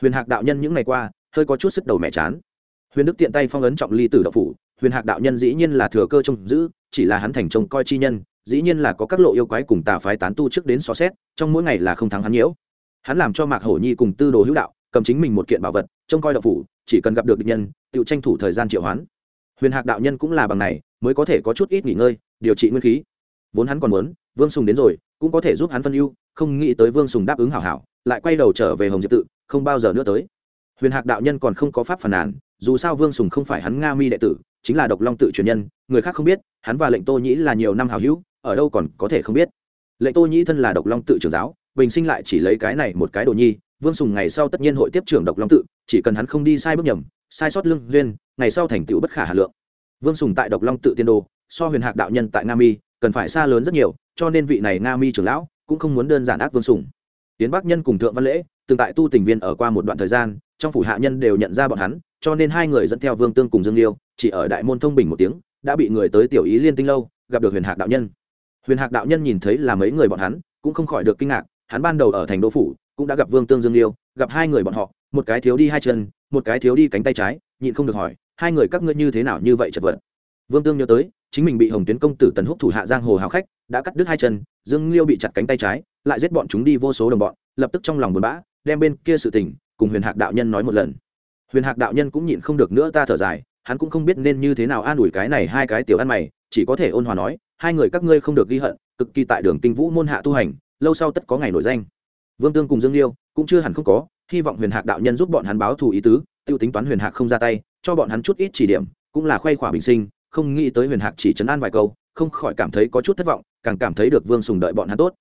Huyền hạc đạo nhân những ngày qua, hơi có chút sức đầu mẹ chán. Huyền đức tiện tay phong ấn trọng ly tử đậu phủ huyền hạc đạo nhân dĩ nhiên là thừa cơ trông giữ, chỉ là hắn thành trông coi chi nhân, dĩ nhiên là có các lộ yêu quái cùng tà phái tán tu trước đến xó xét, trong mỗi ngày là không thắng hắn nhiễu. Hắn làm cho mạc hổ nhi cùng tư đồ hữu đạo, cầm chính mình một kiện bảo vật, trông coi đạo phủ, chỉ cần gặp được địch nhân, tự tranh thủ thời gian triệu hoán. Huyền hạc đạo nhân cũng là bằng này, mới có thể có chút ít nghỉ ngơi, điều trị nguyên khí. Vốn hắn còn muốn, vương sùng đến rồi, cũng có thể giúp hắn phân ưu, không nghĩ tới vương sùng đáp ứng hảo hảo, lại quay đầu trở về hồng diệp tự, không bao giờ nữa tới. Huyền hạc đạo nhân còn không có pháp phản nàn, dù sao vương sùng không phải hắn nga mi đệ tử chính là độc long tự truyền nhân, người khác không biết, hắn và lệnh tô nhĩ là nhiều năm hào hữu, ở đâu còn có thể không biết. Lệnh tô nhĩ thân là độc long tự trưởng giáo, bình sinh lại chỉ lấy cái này một cái đồ nhi, vương sùng ngày sau tất nhiên hội tiếp trưởng độc long tự, chỉ cần hắn không đi sai bước nhầm, sai sót lương duyên, ngày sau thành tựu bất khả hà lượng. Vương sùng tại độc long tự tiên đồ so huyền hạc đạo nhân tại nga mi, cần phải xa lớn rất nhiều, cho nên vị này nga mi trưởng lão cũng không muốn đơn giản ác vương sùng. Tiến bắc nhân cùng thượng văn lễ, từng tại tu tình viên ở qua một đoạn thời gian, trong phủ hạ nhân đều nhận ra bọn hắn, cho nên hai người dẫn theo vương tương cùng dương liêu chỉ ở đại môn thông bình một tiếng, đã bị người tới tiểu ý liên tinh lâu, gặp được huyền hạc đạo nhân. Huyền hạc đạo nhân nhìn thấy là mấy người bọn hắn, cũng không khỏi được kinh ngạc, hắn ban đầu ở thành đô phủ, cũng đã gặp vương tương dương liêu, gặp hai người bọn họ, một cái thiếu đi hai chân, một cái thiếu đi cánh tay trái, nhịn không được hỏi, hai người các ngươi như thế nào như vậy chật vật? Vương tương nhớ tới, chính mình bị hồng tuyến công tử tần húc thủ hạ giang hồ hào khách, đã cắt đứt hai chân, dương liêu bị chặt cánh tay trái, lại giết bọn chúng đi vô số đồng bọn, lập tức trong lòng buồn bã, đem bên kia sự tình cùng huyền hạc đạo nhân nói một lần. Huyền hạc đạo nhân cũng nhịn không được nữa ta thở dài hắn cũng không biết nên như thế nào an ủi cái này hai cái tiểu ăn mày, chỉ có thể ôn hòa nói, hai người các ngươi không được ghi hận, cực kỳ tại đường kinh vũ môn hạ tu hành, lâu sau tất có ngày nổi danh. Vương tương cùng dương liêu cũng chưa hẳn không có, hy vọng huyền hạc đạo nhân giúp bọn hắn báo thù ý tứ t i ê u tính toán huyền hạc không ra tay, cho bọn hắn chút ít chỉ điểm, cũng là khoay khỏa bình sinh, không nghĩ tới huyền hạc chỉ chấn an vài câu, không khỏi cảm thấy có chút thất vọng, càng cảm thấy được vương sùng đợi bọn hắn tốt.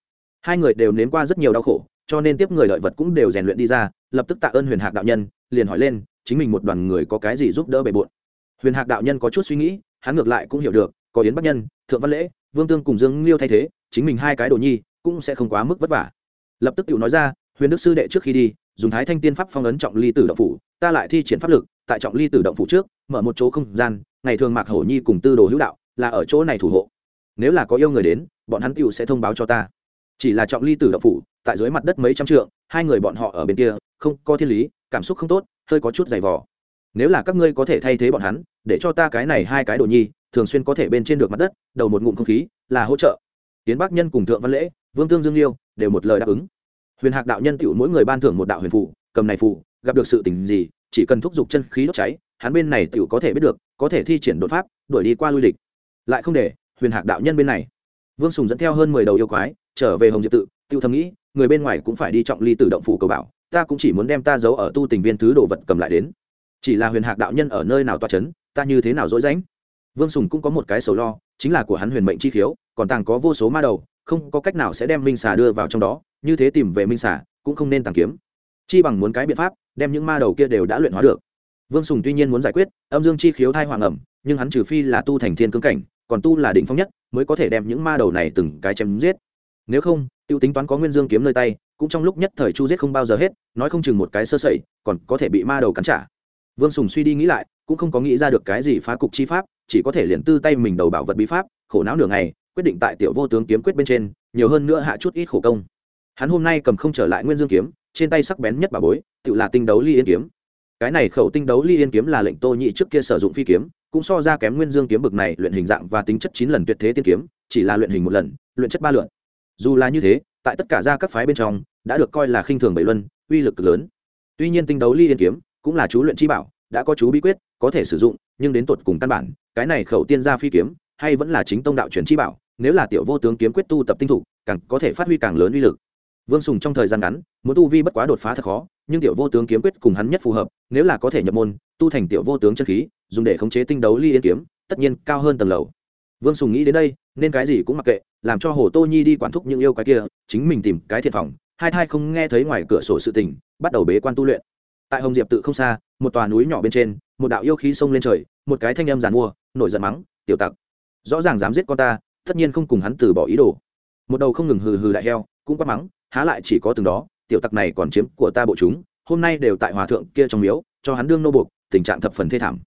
Hai người đều nếm qua rất nhiều đau khổ, cho nên tiếp người đợi vật cũng đều rèn luyện đi ra, lập tức tạ ơn huyền hạc đạo nhân, liền hỏi lên, chính mình một đoàn người có cái gì giúp đỡ bề bộn? Huyền hạc đạo nhân có chút suy nghĩ, hắn ngược lại cũng hiểu được, có yến bắc nhân, thượng văn lễ, vương tương cùng dương liêu thay thế, chính mình hai cái đồ nhi cũng sẽ không quá mức vất vả. Lập tức tự nói ra, huyền đức sư đệ trước khi đi, dùng thái thanh tiên pháp phong ấn trọng ly tử động phủ, ta lại thi triển pháp lực, tại trọng ly tử động phủ trước, mở một chỗ không gian, ngày thường mạc hổ nhi cùng tư đồ hữu đạo là ở chỗ này thủ hộ. Nếu là có yêu người đến, bọn hắn tựu sẽ thông báo cho ta. Chỉ là trọng ly tử động phủ, tại dưới mặt đất mấy trăm trượng, hai người bọn họ ở bên kia, không có thiên lý, cảm xúc không tốt, hơi có chút dày vò nếu là các ngươi có thể thay thế bọn hắn, để cho ta cái này hai cái đồ nhi, thường xuyên có thể bên trên được mặt đất, đầu một ngụm không khí, là hỗ trợ. Tiến bắc nhân cùng thượng văn lễ, vương tương dương liêu, đều một lời đáp ứng. Huyền hạc đạo nhân tựu mỗi người ban thưởng một đạo huyền phụ cầm này phụ gặp được sự tình gì, chỉ cần thúc giục chân khí đốt cháy, hắn bên này tựu có thể biết được, có thể thi triển đột pháp, đuổi đi qua lui địch lại không để, huyền hạc đạo nhân bên này. Vương sùng dẫn theo hơn mười đầu yêu quái, trở về hồng diệp tự, tiêu thầm nghĩ, người bên ngoài cũng phải đi trọng ly tự động phủ cầu bảo, ta cũng chỉ muốn đem ta giấu ở tu tình viên thứ đồ vật cầm lại đến chỉ là huyền hạc đạo nhân ở nơi nào toa c h ấ n ta như thế nào dối rãnh? Vương sùng cũng có một cái sầu lo, chính là của hắn huyền mệnh chi khiếu, còn tàng có vô số ma đầu, không có cách nào sẽ đem minh xà đưa vào trong đó, như thế tìm về minh xà cũng không nên tàng kiếm. Chi bằng muốn cái biện pháp, đem những ma đầu kia đều đã luyện hóa được. Vương sùng tuy nhiên muốn giải quyết, âm dương chi khiếu thai hoàng ẩm, nhưng hắn trừ phi là tu thành thiên cương cảnh, còn tu là đỉnh phong nhất, mới có thể đem những ma đầu này từng cái chém giết. Nếu không t i ê u tính toán có nguyên dương kiếm nơi tay, cũng trong lúc nhất thời chu giết không bao giờ hết, nói không chừng một cái sơ sẩy, còn có thể bị ma đầu cắn trả vương sùng suy đi nghĩ lại, cũng không có nghĩ ra được cái gì phá cục chi pháp, chỉ có thể liền tư tay mình đầu bảo vật bí pháp, khổ não nửa ngày, quyết định tại tiểu vô tướng kiếm quyết bên trên, nhiều hơn nữa hạ chút ít khổ công. Hắn hôm nay cầm không trở lại nguyên dương kiếm, trên tay sắc bén nhất bà bối, tự là tinh đấu ly yên kiếm. Cái này khẩu tinh đấu ly yên kiếm là lệnh tô nhị trước kia sử dụng phi kiếm, cũng so ra kém nguyên dương kiếm bực này luyện hình dạng và tính chất chín lần tuyệt thế tiên kiếm, chỉ là luyện hình một lần, luyện chất ba lượn. Dù là như thế, tại tất cả gia các phái bên trong, đã được coi là khinh thường bảy luân, uy lực lớn. Tuy nhiên tinh đấu ly yên kiếm cũng là chú luyện chi bảo, đã có chú bí quyết, có thể sử dụng, nhưng đến tột cùng căn bản, cái này khẩu tiên gia phi kiếm, hay vẫn là chính tông đạo truyền chi bảo, nếu là tiểu vô tướng kiếm quyết tu tập tinh thủ, càng có thể phát huy càng lớn uy lực. Vương sùng trong thời gian ngắn, muốn tu vi bất quá đột phá thật khó, nhưng tiểu vô tướng kiếm quyết cùng hắn nhất phù hợp, nếu là có thể nhập môn, tu thành tiểu vô tướng chân khí, dùng để khống chế tinh đấu ly yên kiếm, tất nhiên cao hơn tầng lầu. Vương sùng nghĩ đến đây, nên cái gì cũng mặc kệ, làm cho hồ tô nhi đi quản thúc những yêu cái kia, chính mình tìm cái thiệt phòng. Hai thai không nghe thấy ngoài cửa sổ sự tình, bắt đầu bế quan tu luyện tại hồng diệp tự không xa, một tòa núi nhỏ bên trên, một đạo yêu khí xông lên trời, một cái thanh âm giàn mua, nổi giận mắng, tiểu tặc, rõ ràng dám giết con ta, tất nhiên không cùng hắn từ bỏ ý đồ. Một đầu không ngừng hừ hừ đại heo, cũng quát mắng, há lại chỉ có từng đó, tiểu tặc này còn chiếm của ta bộ chúng, hôm nay đều tại hòa thượng kia trong miếu, cho hắn đương nô buộc, tình trạng thập phần thê thảm.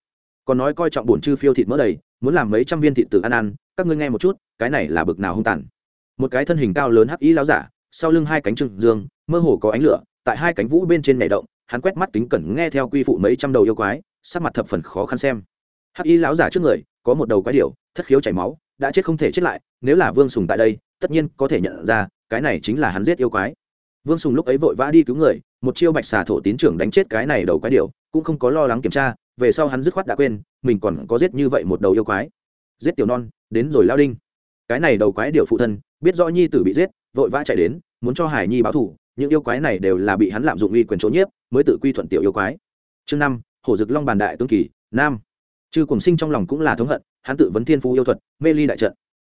Còn nói coi trọng bổn chư phiêu thịt mỡ đầy, muốn làm mấy trăm viên thịt tự ăn ăn, các ngươi nghe một chút, cái này là bực nào hung tàn. Một cái thân hình cao lớn hắc ý láo giả, sau lưng hai cánh trừng dương, mơ hồ có ánh lửa, tại hai cánh vũ bên trên nhảy động hắn quét mắt kính cẩn nghe theo quy phụ mấy trăm đầu yêu quái, sắc mặt thập phần khó khăn xem. Hắc y lão giả trước người, có một đầu quái điểu, thất khiếu chảy máu, đã chết không thể chết lại, nếu là vương sùng tại đây, tất nhiên có thể nhận ra, cái này chính là hắn giết yêu quái. Vương sùng lúc ấy vội vã đi cứu người, một chiêu bạch xà thổ tín trưởng đánh chết cái này đầu quái điểu, cũng không có lo lắng kiểm tra, về sau hắn dứt khoát đã quên, mình còn có giết như vậy một đầu yêu quái. Giết tiểu non, đến rồi lao đinh. Cái này đầu quái điểu phụ thân, biết rõ nhi tử bị giết, vội vã chạy đến, muốn cho hải nhi báo thủ những yêu quái này đều là bị hắn lạm dụng uy quyền chỗ nhiếp, mới tự quy thuận tiểu yêu quái. Chương năm, hổ dực long bàn đại tướng kỳ, nam. Chư cùng sinh trong lòng cũng là thống hận, hắn tự vấn thiên phú yêu thuật, mê ly đại trận.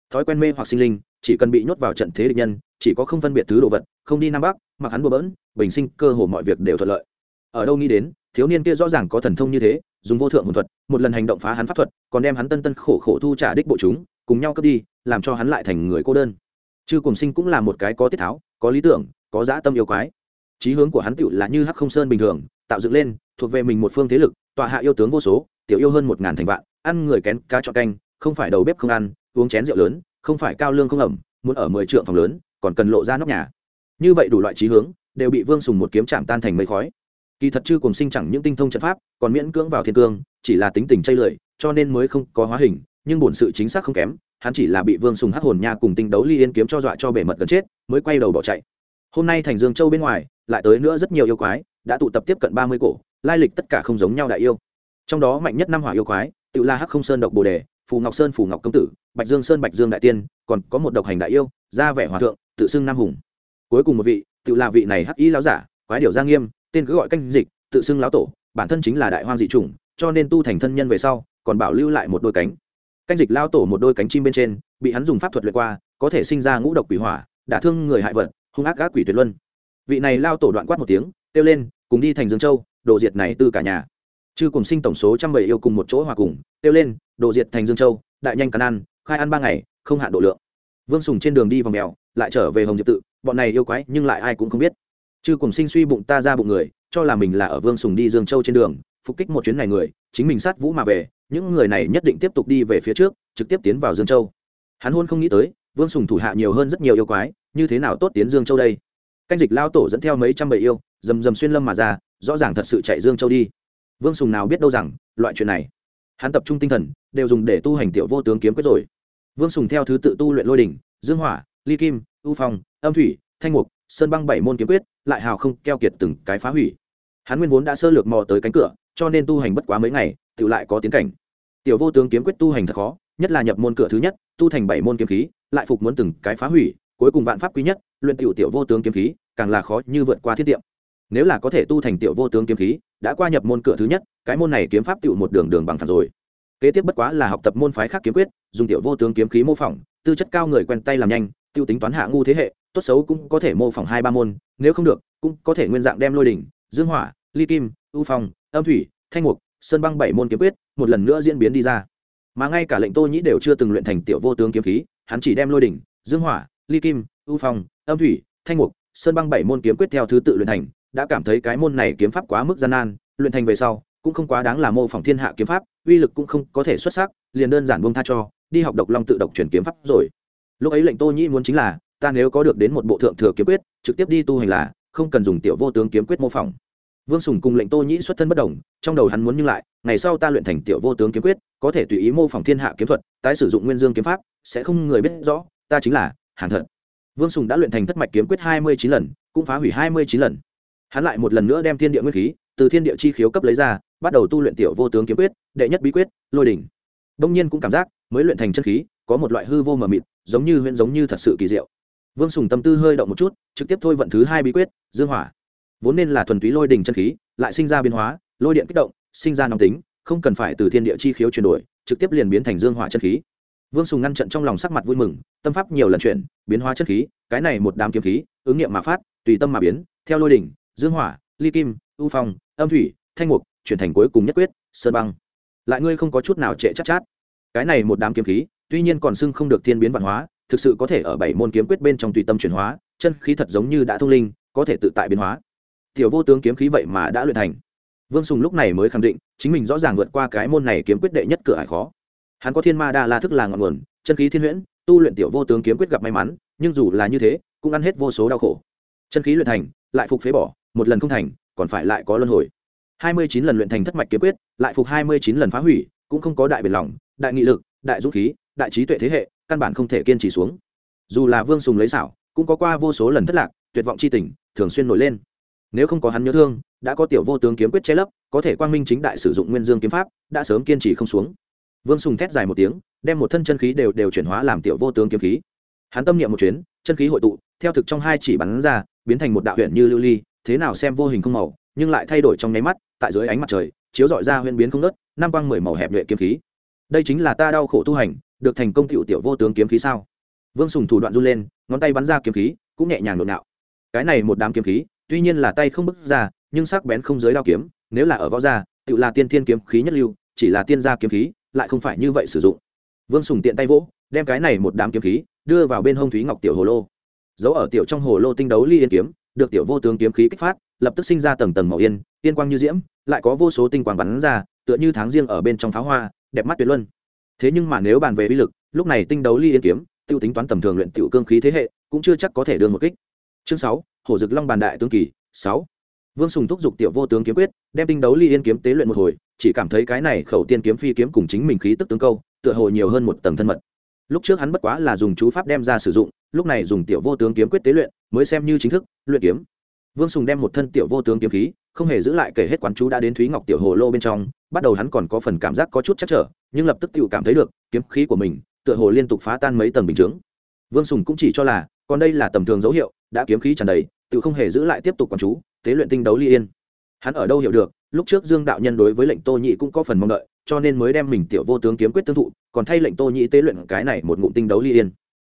Thói quen mê hoặc sinh linh, chỉ cần bị nhốt vào trận thế địch nhân, chỉ có không phân biệt thứ đồ vật, không đi nam bắc, mặc hắn bừa bỡn, bình sinh, cơ hồ mọi việc đều thuận lợi. Ở đâu nghĩ đến, thiếu niên kia rõ ràng có thần thông như thế, dùng vô thượng hồn thuật, một lần hành động phá hắn pháp thuật, còn đem hắn tân tân khổ khổ thu trả đích bộ chúng, cùng nhau cướp đi, làm cho hắn lại thành người cô đơn. Chư cùng sinh cũng là một cái có tiết tháo, có lý tưởng có dã tâm yêu quái. Chí hướng của hắn tựu là như hắc không sơn bình thường, tạo dựng lên, thuộc về mình một phương thế lực, tọa hạ yêu tướng vô số, tiểu yêu hơn một ngàn thành vạn, ăn người kén cá chọn canh, không phải đầu bếp không ăn, uống chén rượu lớn, không phải cao lương không ẩm, muốn ở mười trượng phòng lớn, còn cần lộ ra nóc nhà. Như vậy đủ loại trí hướng, đều bị vương sùng một kiếm chạm tan thành mây khói. Kỳ thật chư cùng sinh chẳng những tinh thông trận pháp, còn miễn cưỡng vào thiên cương, chỉ là tính tình chây lười cho nên mới không có hóa hình, nhưng bổn sự chính xác không kém, hắn chỉ là bị vương sùng hắc hồn nha cùng tinh đấu ly yên kiếm cho dọa cho bể mật gần chết, mới quay đầu bỏ chạy hôm nay thành dương châu bên ngoài, lại tới nữa rất nhiều yêu quái, đã tụ tập tiếp cận ba mươi cổ, lai lịch tất cả không giống nhau đại yêu. Trong đó mạnh nhất năm hỏa yêu quái, tự la hắc không sơn độc bồ đề, phù ngọc sơn phù ngọc công tử, bạch dương sơn bạch dương đại tiên, còn có một độc hành đại yêu ra vẻ hòa thượng, tự xưng nam hùng. Cuối cùng một vị, tự là vị này hắc y lão giả, quái điều gia nghiêm, tên cứ gọi canh dịch, tự xưng lão tổ, bản thân chính là đại hoang dị chủng, cho nên tu thành thân nhân về sau, còn bảo lưu lại một đôi cánh. Canh dịch lao tổ một đôi cánh chim bên trên, bị hắn dùng pháp thuật luyện qua, có thể sinh ra ngũ độc quỷ hỏa, đả thương người hại vật hung ác gác quỷ tuyệt luân. Vị này lao tổ đoạn quát một tiếng, kêu lên, cùng đi thành dương châu, đồ diệt này từ cả nhà. Chư cùng sinh tổng số trăm bảy yêu cùng một chỗ hòa cùng, kêu lên, đồ diệt thành dương châu, đại nhanh cắn ăn, khai ăn ba ngày, không hạn độ lượng. Vương sùng trên đường đi vòng mèo, lại trở về hồng diệp tự, bọn này yêu quái nhưng lại ai cũng không biết. Chư cùng sinh suy bụng ta ra bụng người, cho là mình là ở vương sùng đi dương châu trên đường, phục kích một chuyến này người, chính mình sát vũ mà về, những người này nhất định tiếp tục đi về phía trước, trực tiếp tiến vào dương châu. Hắn hôn không nghĩ tới, vương sùng thủ hạ nhiều hơn rất nhiều yêu quái như thế nào tốt tiến dương châu đây? Canh dịch lao tổ dẫn theo mấy trăm bầy yêu dầm dầm xuyên lâm mà ra, rõ ràng thật sự chạy dương châu đi. Vương sùng nào biết đâu rằng, loại chuyện này, hắn tập trung tinh thần, đều dùng để tu hành tiểu vô tướng kiếm quyết rồi. Vương sùng theo thứ tự tu luyện lôi đỉnh, dương hỏa, ly kim, u phong, âm thủy, thanh mục, sơn băng bảy môn kiếm quyết, lại hào không keo kiệt từng cái phá hủy. Hắn nguyên vốn đã sơ lược mò tới cánh cửa, cho nên tu hành bất quá mấy ngày tự lại có tiến cảnh. Tiểu vô tướng kiếm quyết tu hành thật khó, nhất là nhập môn cửa thứ nhất, tu thành bảy môn kiếm khí, lại phục muốn từng cái phá hủy cuối cùng vạn pháp quý nhất, luyện tiểu tiểu vô tướng kiếm khí, càng là khó như vượt qua thiết tiệm. Nếu là có thể tu thành tiểu vô tướng kiếm khí, đã qua nhập môn cửa thứ nhất, cái môn này kiếm pháp tiểu một đường đường bằng phẳng rồi. Kế tiếp bất quá là học tập môn phái khác kiếm quyết, dùng tiểu vô tướng kiếm khí mô phỏng, tư chất cao người quen tay làm nhanh tiêu tính toán hạ ngu thế hệ, tốt xấu cũng có thể mô phỏng hai ba môn, nếu không được, cũng có thể nguyên dạng đem lôi đỉnh, dương hỏa, ly kim, ưu phong, âm thủy, thanh mục, sơn băng bảy môn kiếm quyết, một lần nữa diễn biến đi ra. Mà ngay cả lệnh tô nhĩ đều chưa từng luyện thành tiểu vô tướng kiếm khí, hắn chỉ đem lôi đỉnh, dương hỏa ly kim u phong, âm thủy, thanh mục, sơn băng bảy môn kiếm quyết theo thứ tự luyện thành, đã cảm thấy cái môn này kiếm pháp quá mức gian nan, luyện thành về sau, cũng không quá đáng là mô phỏng thiên hạ kiếm pháp, uy lực cũng không có thể xuất sắc, liền đơn giản buông tha cho, đi học độc long tự độc truyền kiếm pháp rồi. Lúc ấy lệnh tô nhĩ muốn chính là, ta nếu có được đến một bộ thượng thừa kiếm quyết, trực tiếp đi tu hành là, không cần dùng tiểu vô tướng kiếm quyết mô phỏng. Vương sùng cùng lệnh tô nhĩ xuất thân bất đồng, trong đầu hắn muốn nhưng lại, ngày sau ta luyện thành tiểu vô tướng kiếm quyết, có thể tùy ý mô phỏng thiên hạ kiếm thuật, tái sử dụng nguyên dương kiếm pháp, sẽ không người biết rõ, ta chính là hàng thật. Vương sùng đã luyện thành thất mạch kiếm quyết hai mươi chín lần, cũng phá hủy hai mươi chín lần. Hắn lại một lần nữa đem thiên địa nguyên khí, từ thiên địa chi khiếu cấp lấy ra, bắt đầu tu luyện tiểu vô tướng kiếm quyết, đệ nhất bí quyết, lôi đỉnh. Đông nhiên cũng cảm giác, mới luyện thành chân khí, có một loại hư vô mờ mịt, giống như huyễn giống như thật sự kỳ diệu. Vương sùng tâm tư hơi động một chút, trực tiếp thôi vận thứ hai bí quyết, dương hỏa. Vốn nên là thuần túy lôi đỉnh chân khí, lại sinh ra biến hóa, lôi điện kích động, sinh ra nóng tính, không cần phải từ thiên địa chi khiếu chuyển đổi, trực tiếp liền biến thành dương hỏa chân khí vương sùng ngăn trận trong lòng sắc mặt vui mừng tâm pháp nhiều lần chuyển biến hóa chân khí cái này một đám kiếm khí ứng nghiệm mà phát tùy tâm mà biến theo lôi đỉnh dương hỏa ly kim u phong âm thủy thanh mục chuyển thành cuối cùng nhất quyết sơn băng. Lại ngươi không có chút nào trệ chắc chát, chát cái này một đám kiếm khí tuy nhiên còn xưng không được thiên biến văn hóa thực sự có thể ở bảy môn kiếm quyết bên trong tùy tâm chuyển hóa chân khí thật giống như đã thông linh có thể tự tại biến hóa. Tiểu vô tướng kiếm khí vậy mà đã luyện thành. Vương sùng lúc này mới khẳng định chính mình rõ ràng vượt qua cái môn này kiếm quyết đệ nhất cửa ải khó hắn có thiên ma đa la thức là ngọn nguồn, chân khí thiên huyễn, tu luyện tiểu vô tướng kiếm quyết gặp may mắn, nhưng dù là như thế, cũng ăn hết vô số đau khổ. Chân khí luyện thành, lại phục phế bỏ, một lần không thành, còn phải lại có luân hồi. Hai mươi chín lần luyện thành thất mạch kiếm quyết, lại phục hai mươi chín lần phá hủy, cũng không có đại bền lòng, đại nghị lực, đại dũng khí, đại trí tuệ thế hệ, căn bản không thể kiên trì xuống. Dù là vương sùng lấy xảo, cũng có qua vô số lần thất lạc, tuyệt vọng c h i tình, thường xuyên nổi lên. Nếu không có hắn nhớ thương, đã có tiểu vô tướng kiếm quyết che lấp, có thể quang minh chính đại sử dụng nguyên dương kiếm pháp, đã sớm kiên trì không xuống vương sùng thét dài một tiếng, đem một thân chân khí đều đều chuyển hóa làm tiểu vô tướng kiếm khí. Hắn tâm niệm một chuyến, chân khí hội tụ, theo thực trong hai chỉ bắn ra, biến thành một đạo huyện như lưu ly, thế nào xem vô hình không màu, nhưng lại thay đổi trong nháy mắt, tại dưới ánh mặt trời, chiếu dọi ra huyền biến không nớt năm quang mười màu hẹp nhuệ kiếm khí. Đây chính là ta đau khổ tu hành, được thành công tiểu tiểu vô tướng kiếm khí sao? Vương sùng thủ đoạn run lên, ngón tay bắn ra kiếm khí, cũng nhẹ nhàng nhộn đạo. cái này một đám kiếm khí, tuy nhiên là tay không bức ra, nhưng sắc bén không giới đao kiếm, nếu là ở võ gia, tự là tiên thiên kiếm khí nhất lưu, chỉ là tiên gia kiếm khí lại không phải như vậy sử dụng. Vương sùng tiện tay vỗ, đem cái này một đám kiếm khí, đưa vào bên hông thúy ngọc tiểu hồ lô. Giấu ở tiểu trong hồ lô tinh đấu ly yên kiếm, được tiểu vô tướng kiếm khí kích phát, lập tức sinh ra tầng tầng màu yên yên quang như diễm, lại có vô số tinh quang bắn ra, tựa như tháng riêng ở bên trong pháo hoa, đẹp mắt tuyệt luân. Thế nhưng mà nếu bàn về uy lực, lúc này tinh đấu ly yên kiếm, tiêu tính toán tầm thường luyện tiểu cương khí thế hệ, cũng chưa chắc có thể đưa một kích. Chương sáu hổ dực long bàn đại tướng kỳ, sáu. Vương sùng thúc giục tiểu vô tướng kiếm quyết, đem tinh đấu ly yên kiếm tế luyện một hồi chỉ cảm thấy cái này khẩu tiên kiếm phi kiếm cùng chính mình khí tức tướng câu, tựa hồ nhiều hơn một tầng thân mật. Lúc trước hắn bất quá là dùng chú pháp đem ra sử dụng, lúc này dùng tiểu vô tướng kiếm quyết tế luyện, mới xem như chính thức, luyện kiếm. Vương sùng đem một thân tiểu vô tướng kiếm khí, không hề giữ lại kể hết quán chú đã đến thúy ngọc tiểu hồ lô bên trong, bắt đầu hắn còn có phần cảm giác có chút chắc trở, nhưng lập tức tự cảm thấy được, kiếm khí của mình, tựa hồ liên tục phá tan mấy tầng bình chướng. Vương sùng cũng chỉ cho là, còn đây là tầm thường dấu hiệu, đã kiếm khí tràn đầy, tự không hề giữ lại tiếp tục quán chú, tế luyện tinh đấu ly yên. Hắn ở đâu hiểu được lúc trước dương đạo nhân đối với lệnh tô nhị cũng có phần mong đợi, cho nên mới đem mình tiểu vô tướng kiếm quyết tương thụ, còn thay lệnh tô nhị tế luyện cái này một ngụm tinh đấu ly yên.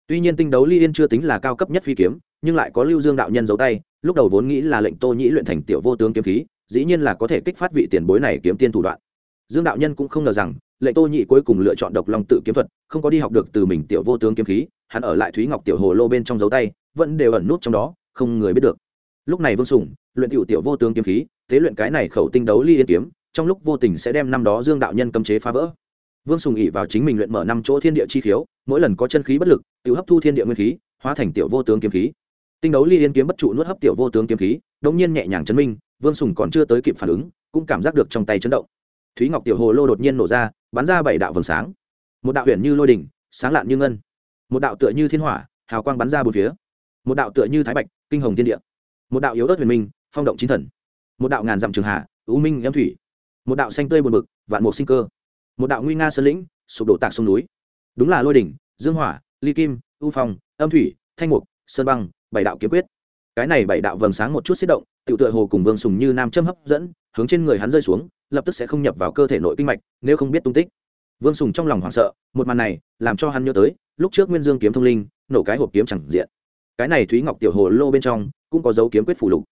Tuy nhiên tinh đấu ly yên chưa tính là cao cấp nhất phi kiếm, nhưng lại có lưu dương đạo nhân giấu tay, lúc đầu vốn nghĩ là lệnh tô Nhị luyện thành tiểu vô tướng kiếm khí, dĩ nhiên là có thể kích phát vị tiền bối này kiếm tiên thủ đoạn. Dương đạo nhân cũng không ngờ rằng, lệnh tô nhị cuối cùng lựa chọn độc long tự kiếm thuật, không có đi học được từ mình tiểu vô tướng kiếm khí, hắn ở lại thúy ngọc tiểu hồ lô bên trong dấu tay, vẫn đều ẩn nút trong đó, không người biết được. Lúc này vương sùng, luyện tiểu tiểu vô tướng kiếm khí tế luyện cái này khẩu tinh đấu ly yên kiếm, trong lúc vô tình sẽ đem năm đó dương đạo nhân cấm chế phá vỡ. Vương sùng ỉ vào chính mình luyện mở năm chỗ thiên địa chi khiếu, mỗi lần có chân khí bất lực, tự hấp thu thiên địa nguyên khí, hóa thành tiểu vô tướng kiếm khí. Tinh đấu ly yên kiếm bất trụ nuốt hấp tiểu vô tướng kiếm khí đống nhiên nhẹ nhàng chấn minh, vương sùng còn chưa tới kịp phản ứng, cũng cảm giác được trong tay chấn động. Thúy ngọc tiểu hồ lô đột nhiên nổ ra, bắn ra bảy đạo vầng sáng. Một đạo huyền như lôi đỉnh, sáng lạn như ngân. Một đạo tựa như thiên hỏa, hào quang bắn ra bốn phía. Một đạo tựa như thái bạch, kinh hồng thiên địa. Một đạo yếu ớt huyền minh, phong động chín thần một đạo ngàn dặm trường hạ ưu minh em thủy. Một đạo xanh tươi buồn bực, vạn mục sinh cơ. Một đạo nguy nga sơn lĩnh, sụp đổ tạc sông núi. Đúng là lôi đỉnh, dương hỏa, ly kim, u phong, âm thủy, thanh mục, sơn băng, bảy đạo kiếm quyết. Cái này bảy đạo vầng sáng một chút xích động tự tựa hồ cùng vương sùng như nam châm hấp dẫn, hướng trên người hắn rơi xuống, lập tức sẽ không nhập vào cơ thể nội kinh mạch, nếu không biết tung tích. Vương sùng trong lòng hoảng sợ, một màn này, làm cho hắn nhớ tới, lúc trước nguyên dương kiếm thông linh, nổ cái hộp kiếm chẳng diện. Cái này thúy ngọc tiểu hồ lô bên trong, cũng có dấu kiếm quyết phủ lục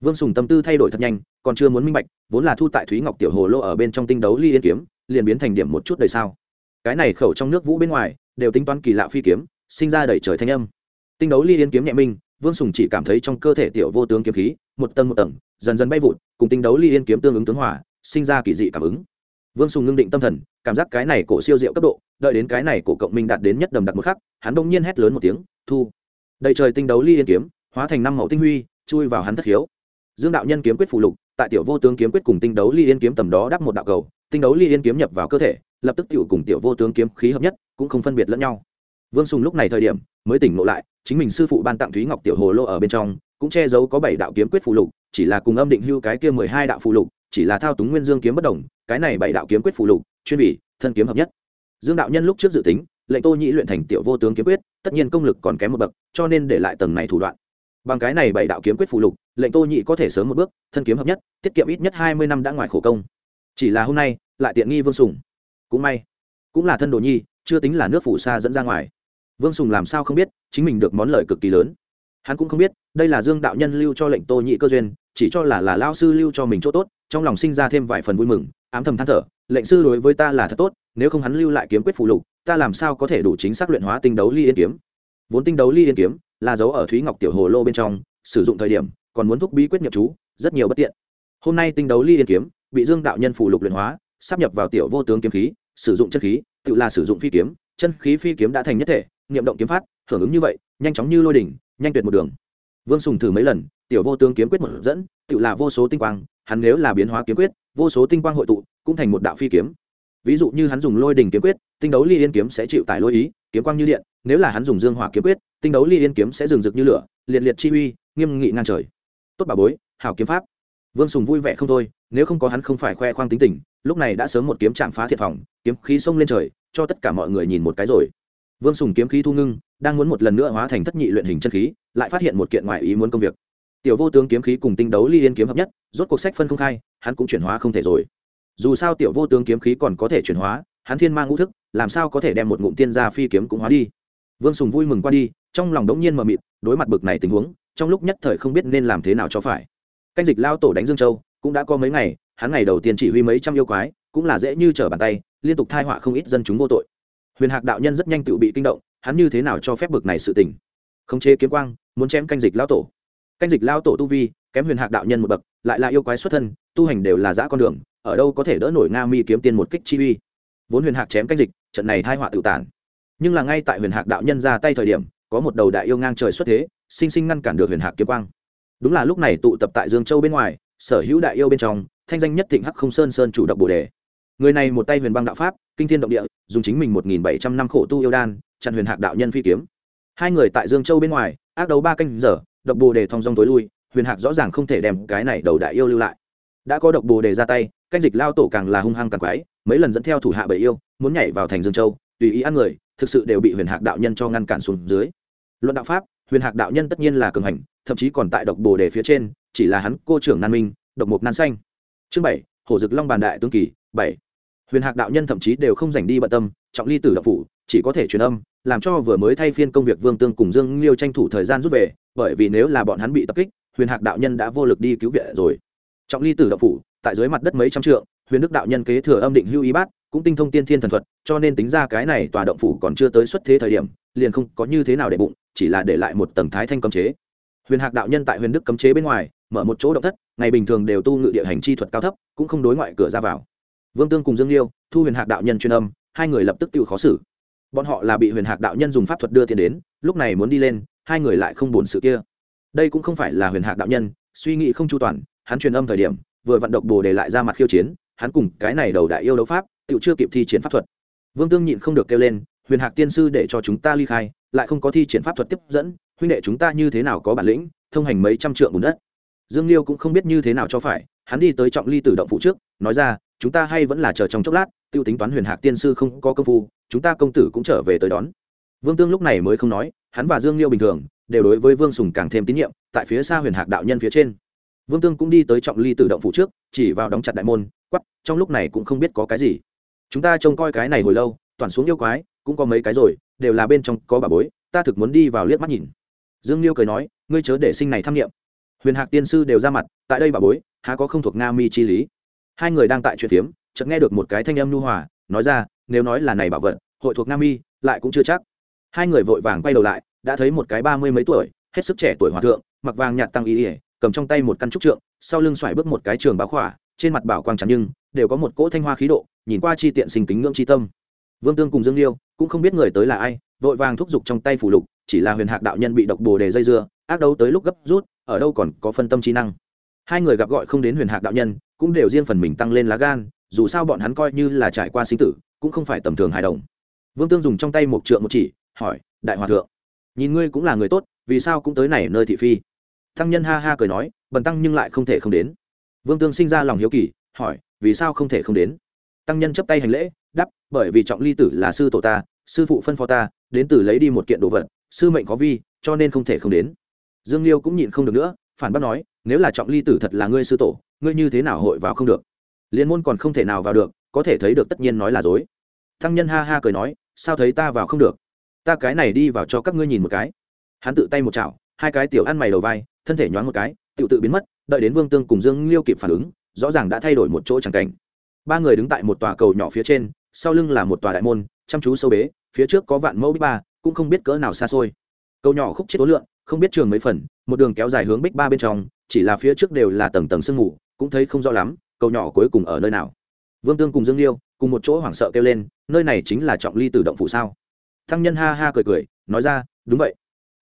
vương sùng tâm tư thay đổi thật nhanh, còn chưa muốn minh bạch, vốn là thu tại thúy ngọc tiểu hồ lô ở bên trong tinh đấu ly yên kiếm, liền biến thành điểm một chút đời sao. Cái này khẩu trong nước vũ bên ngoài, đều tính toán kỳ lạ phi kiếm, sinh ra đầy trời thanh âm. Tinh đấu ly yên kiếm nhẹ minh, vương sùng chỉ cảm thấy trong cơ thể tiểu vô tướng kiếm khí, một tầng một tầng, dần dần bay vụt, cùng tinh đấu ly yên kiếm tương ứng tướng hỏa sinh ra kỳ dị cảm ứng. Vương sùng ngưng định tâm thần, cảm giác cái này cổ siêu diệu cấp độ, đợi đến cái này cổ cộng minh đạt đến nhất đầm đặc một khắc, hắn đông nhiên hét lớn một tiếng, thu! Đầy trời tinh đấu ly yên kiếm, hóa thành năm mẫu tinh huy, chui vào hắn thất hiếu dương đạo nhân kiếm quyết phụ lục, tại tiểu vô tướng kiếm quyết cùng tinh đấu ly yên kiếm tầm đó đắp một đạo cầu, tinh đấu ly yên kiếm nhập vào cơ thể, lập tức tiểu cùng tiểu vô tướng kiếm khí hợp nhất, cũng không phân biệt lẫn nhau. Vương sùng lúc này thời điểm, mới tỉnh ngộ lại, chính mình sư phụ ban tặng thúy ngọc tiểu hồ lô ở bên trong, cũng che giấu có bảy đạo kiếm quyết phụ lục, chỉ là cùng âm định hưu cái kia mười hai đạo phụ lục, chỉ là thao túng nguyên dương kiếm bất đồng, cái này bảy đạo kiếm quyết phụ lục, chuyên vị, thân kiếm hợp nhất. Dương đạo nhân lúc trước dự tính, lệnh tô nhĩ luyện thành tiểu vô tướng kiếm quyết, tất nhiên công lực còn kém một bậc, cho nên để lại tầng này thủ đoạn bằng cái này bảy đạo kiếm quyết phụ lục, lệnh tô nhị có thể sớm một bước, thân kiếm hợp nhất, tiết kiệm ít nhất hai mươi năm đã ngoài khổ công. Chỉ là hôm nay, lại tiện nghi vương sùng. Cũng may, cũng là thân đồ nhi, chưa tính là nước phủ xa dẫn ra ngoài. Vương sùng làm sao không biết, chính mình được món lợi cực kỳ lớn. Hắn cũng không biết, đây là dương đạo nhân lưu cho lệnh tô nhị cơ duyên, chỉ cho là là lao sư lưu cho mình chỗ tốt, trong lòng sinh ra thêm vài phần vui mừng, ám thầm than thở, lệnh sư đối với ta là thật tốt, nếu không hắn lưu lại kiếm quyết phụ lục, ta làm sao có thể đủ chính xác luyện hóa tinh đấu ly yên kiếm? Vốn tinh đấu ly yên kiếm là dấu ở thúy ngọc tiểu hồ lô bên trong, sử dụng thời điểm, còn muốn thúc bí quyết nhập chú, rất nhiều bất tiện. Hôm nay tinh đấu ly yên kiếm, bị dương đạo nhân phụ lục luyện hóa, sắp nhập vào tiểu vô tướng kiếm khí, sử dụng chân khí, tự là sử dụng phi kiếm, chân khí phi kiếm đã thành nhất thể, niệm động kiếm phát, hưởng ứng như vậy, nhanh chóng như lôi đỉnh, nhanh tuyệt một đường. Vương sùng thử mấy lần, tiểu vô tướng kiếm quyết một dẫn, tự là vô số tinh quang, hắn nếu là biến hóa kiếm quyết, vô số tinh quang hội tụ, cũng thành một đạo phi kiếm ví dụ như hắn dùng lôi đỉnh kiếm quyết, tinh đấu ly yên kiếm sẽ chịu tải lôi ý, kiếm quang như điện, nếu là hắn dùng dương hỏa kiếm quyết, tinh đấu ly yên kiếm sẽ rừng rực như lửa, liệt liệt chi uy, nghiêm nghị ngang trời. Tốt bà bối, hảo kiếm pháp. Vương sùng vui vẻ không thôi, nếu không có hắn không phải khoe khoang tính tình, lúc này đã sớm một kiếm chạm phá thiệt phòng, kiếm khí xông lên trời, cho tất cả mọi người nhìn một cái rồi. Vương sùng kiếm khí thu ngưng, đang muốn một lần nữa hóa thành thất nhị luyện hình chân khí, lại phát hiện một kiện ngoại ý muốn công việc. Tiểu vô tướng kiếm khí cùng tinh đấu ly yên kiếm hợp nhất, rốt cuộc sách phân không khai, hắn cũng chuyển hóa không thể rồi dù sao tiểu vô tướng kiếm khí còn có thể chuyển hóa, hắn thiên mang ngũ thức, làm sao có thể đem một ngụm tiên gia phi kiếm cũng hóa đi? Vương sùng vui mừng qua đi, trong lòng đống nhiên mờ mịt, đối mặt bực này tình huống, trong lúc nhất thời không biết nên làm thế nào cho phải. Canh dịch lao tổ đánh dương châu, cũng đã có mấy ngày, hắn ngày đầu tiên chỉ huy mấy trăm yêu quái, cũng là dễ như trở bàn tay, liên tục thai họa không ít dân chúng vô tội. Huyền hạc đạo nhân rất nhanh tự bị kinh động, hắn như thế nào cho phép bực này sự tình? Khống chế kiếm quang, muốn chém canh dịch lao tổ. Canh dịch lao tổ tu vi kém huyền hạc đạo nhân một bậc, lại là yêu quái xuất thân, tu hành đều là giã con đường, ở đâu có thể đỡ nổi nga mi kiếm tiên một kích chi uy. Vốn huyền hạc chém canh dịch, trận này thai họa tự tản. Nhưng là ngay tại huyền hạc đạo nhân ra tay thời điểm, có một đầu đại yêu ngang trời xuất thế, sinh sinh ngăn cản được huyền hạc kiếm quang. Đúng là lúc này tụ tập tại dương châu bên ngoài, sở hữu đại yêu bên trong, thanh danh nhất thịnh hắc không sơn sơn chủ động bồ đề. Người này một tay huyền băng đạo pháp, kinh thiên động địa, dùng chính mình một nghìn bảy trăm năm khổ tu yêu đan, chặn huyền hạc đạo nhân phi kiếm. Hai người tại dương châu bên ngoài, ác đấu ba canh giờ, độc bồ đề thong dong tối lui huyền hạc rõ ràng không thể đem cái này đầu đại yêu lưu lại. Đã có độc bồ đề ra tay canh dịch lao tổ càng là hung hăng càng quái, mấy lần dẫn theo thủ hạ bầy yêu, muốn nhảy vào thành dương châu, tùy ý ăn người, thực sự đều bị huyền hạc đạo nhân cho ngăn cản xuống dưới. Luận đạo pháp, huyền hạc đạo nhân tất nhiên là cường hành, thậm chí còn tại độc bồ đề phía trên, chỉ là hắn, cô trưởng nan minh, độc mục nan xanh. Chương bảy hổ dực long bàn đại tương kỳ, bảy. Huyền hạc đạo nhân thậm chí đều không dành đi bận tâm, trọng ly tử đạo phủ, chỉ có thể truyền âm, làm cho vừa mới thay phiên công việc vương tương cùng dương liêu tranh thủ thời gian rút về, bởi vì nếu là bọn hắn bị tập kích huyền hạc đạo nhân đã vô lực đi cứu viện rồi. Trọng ly tử đạo phủ, tại dưới mặt đất mấy trăm trượng, huyền đức đạo nhân kế thừa âm định hưu ý bát, cũng tinh thông tiên thiên thần thuật, cho nên tính ra cái này tòa động phủ còn chưa tới xuất thế thời điểm, liền không có như thế nào để bụng, chỉ là để lại một tầng thái thanh cấm chế. Huyền hạc đạo nhân tại huyền đức cấm chế bên ngoài, mở một chỗ động thất, ngày bình thường đều tu ngự địa hành chi thuật cao thấp, cũng không đối ngoại cửa ra vào. Vương tương cùng dương liêu, thu huyền hạc đạo nhân chuyên âm, hai người lập tức tự khó xử. Bọn họ là bị huyền hạc đạo nhân dùng pháp thuật đưa tiền đến, lúc này muốn đi lên, hai người lại không buồn sự kia đây cũng không phải là huyền hạc đạo nhân, suy nghĩ không chu toàn, hắn truyền âm thời điểm, vừa vận động bồ để lại ra mặt khiêu chiến, hắn cùng cái này đầu đại yêu đấu pháp tự chưa kịp thi triển pháp thuật. Vương tương nhịn không được kêu lên, huyền hạc tiên sư để cho chúng ta ly khai, lại không có thi triển pháp thuật tiếp dẫn, huynh đệ chúng ta như thế nào có bản lĩnh, thông hành mấy trăm trượng bùn đất? Dương liêu cũng không biết như thế nào cho phải, hắn đi tới trọng ly tử động phụ trước, nói ra, chúng ta hay vẫn là chờ trong chốc lát tiêu tính toán huyền hạc tiên sư không có công phu, chúng ta công tử cũng trở về tới đón. Vương tương lúc này mới không nói, hắn và dương liêu bình thường đều đối với vương sùng càng thêm tín nhiệm, tại phía xa huyền hạc đạo nhân phía trên. Vương tương cũng đi tới trọng ly tự động phụ trước, chỉ vào đóng chặt đại môn quắp trong lúc này cũng không biết có cái gì. Chúng ta trông coi cái này hồi lâu, toàn xuống yêu quái, cũng có mấy cái rồi, đều là bên trong có bà bối, ta thực muốn đi vào liếc mắt nhìn. Dương liêu cười nói, ngươi chớ để sinh này tham nghiệm huyền hạc tiên sư đều ra mặt, tại đây bà bối, há có không thuộc nga mi chi lý. Hai người đang tại chuyện phiếm, chợt nghe được một cái thanh âm nhu hòa, nói ra, nếu nói là này bảo vật, hội thuộc nga mi, lại cũng chưa chắc. Hai người vội vàng quay đầu lại đã thấy một cái ba mươi mấy tuổi, hết sức trẻ tuổi hòa thượng, mặc vàng nhạt tăng y ỉa cầm trong tay một căn trúc trượng, sau lưng xoài bước một cái trường báo khỏa, trên mặt bảo quang trắng nhưng, đều có một cỗ thanh hoa khí độ, nhìn qua chi tiện sinh kính ngưỡng chi tâm. Vương tương cùng dương liêu, cũng không biết người tới là ai, vội vàng thúc giục trong tay phủ lục, chỉ là huyền hạc đạo nhân bị độc bồ đề dây dưa, ác đấu tới lúc gấp rút, ở đâu còn có phân tâm trí năng. Hai người gặp gọi không đến huyền hạc đạo nhân, cũng đều riêng phần mình tăng lên lá gan, dù sao bọn hắn coi như là trải qua sinh tử, cũng không phải tầm thường hài đồng. Vương tương dùng trong tay một trượng một chỉ, hỏi, đại hòa thượng nhìn ngươi cũng là người tốt, vì sao cũng tới này nơi thị phi? Tăng nhân ha ha cười nói, bần tăng nhưng lại không thể không đến. Vương tương sinh ra lòng hiếu kỳ, hỏi, vì sao không thể không đến? Tăng nhân chấp tay hành lễ đắp bởi vì trọng ly tử là sư tổ ta, sư phụ phân phó ta, đến từ lấy đi một kiện đồ vật, sư mệnh có vi, cho nên không thể không đến. Dương liêu cũng nhịn không được nữa, phản bác nói, nếu là trọng ly tử thật là ngươi sư tổ, ngươi như thế nào hội vào không được? Liên môn còn không thể nào vào được, có thể thấy được tất nhiên nói là dối. Thăng nhân ha ha cười nói, sao thấy ta vào không được? Ta cái này đi vào cho các ngươi nhìn một cái. Hắn tự tay một chảo, hai cái tiểu ăn mày đầu vai, thân thể nhoáng một cái tự tự biến mất, đợi đến vương tương cùng dương liêu kịp phản ứng, rõ ràng đã thay đổi một chỗ chẳng cảnh. Ba người đứng tại một tòa cầu nhỏ phía trên, sau lưng là một tòa đại môn, chăm chú sâu bế, phía trước có vạn mẫu bích ba, cũng không biết cỡ nào xa xôi. Cầu nhỏ khúc chết ố lượng, không biết trường mấy phần, một đường kéo dài hướng bích ba bên trong, chỉ là phía trước đều là tầng tầng sương mù, cũng thấy không rõ lắm, cầu nhỏ cuối cùng ở nơi nào. Vương tương cùng dương liêu, cùng một chỗ hoảng sợ kêu lên, nơi này chính là trọng ly từ động phủ sao? Thăng nhân ha ha cười cười, nói ra, đúng vậy.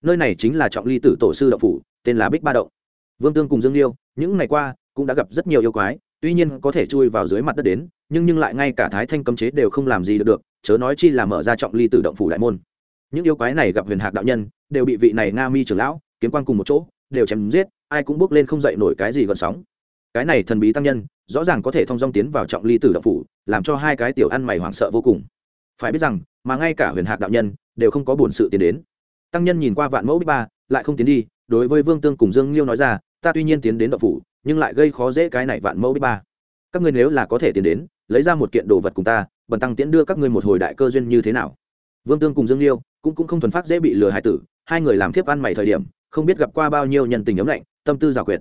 Nơi này chính là trọng ly tử tổ sư đậu phủ, tên là bích ba động. Vương tương cùng dương liêu, những ngày qua, cũng đã gặp rất nhiều yêu quái, tuy nhiên có thể chui vào dưới mặt đất đến, nhưng nhưng lại ngay cả thái thanh cấm chế đều không làm gì được được, chớ nói chi là mở ra trọng ly tử động phủ đại môn. Những yêu quái này gặp huyền hạc đạo nhân, đều bị vị này nga mi trưởng lão, kiếm quan cùng một chỗ, đều chém giết, ai cũng bước lên không dậy nổi cái gì gần sóng. Cái này thần bí tăng nhân, rõ ràng có thể thông dong tiến vào trọng ly tử động phủ, làm cho hai cái tiểu ăn mày hoảng sợ vô cùng. Phải biết rằng mà ngay cả huyền hạc đạo nhân đều không có buồn sự tiến đến. Tăng nhân nhìn qua vạn mẫu bích ba, lại không tiến đi, đối với vương tương cùng dương liêu nói ra, ta tuy nhiên tiến đến đậu phủ, nhưng lại gây khó dễ cái này vạn mẫu bích ba. Các ngươi nếu là có thể tiến đến, lấy ra một kiện đồ vật cùng ta, bần tăng tiễn đưa các ngươi một hồi đại cơ duyên như thế nào? Vương tương cùng dương liêu cũng cũng không thuần phát dễ bị lừa hại tử, hai người làm thiếp ăn mày thời điểm, không biết gặp qua bao nhiêu nhân tình ấm lạnh, tâm tư giả quyệt.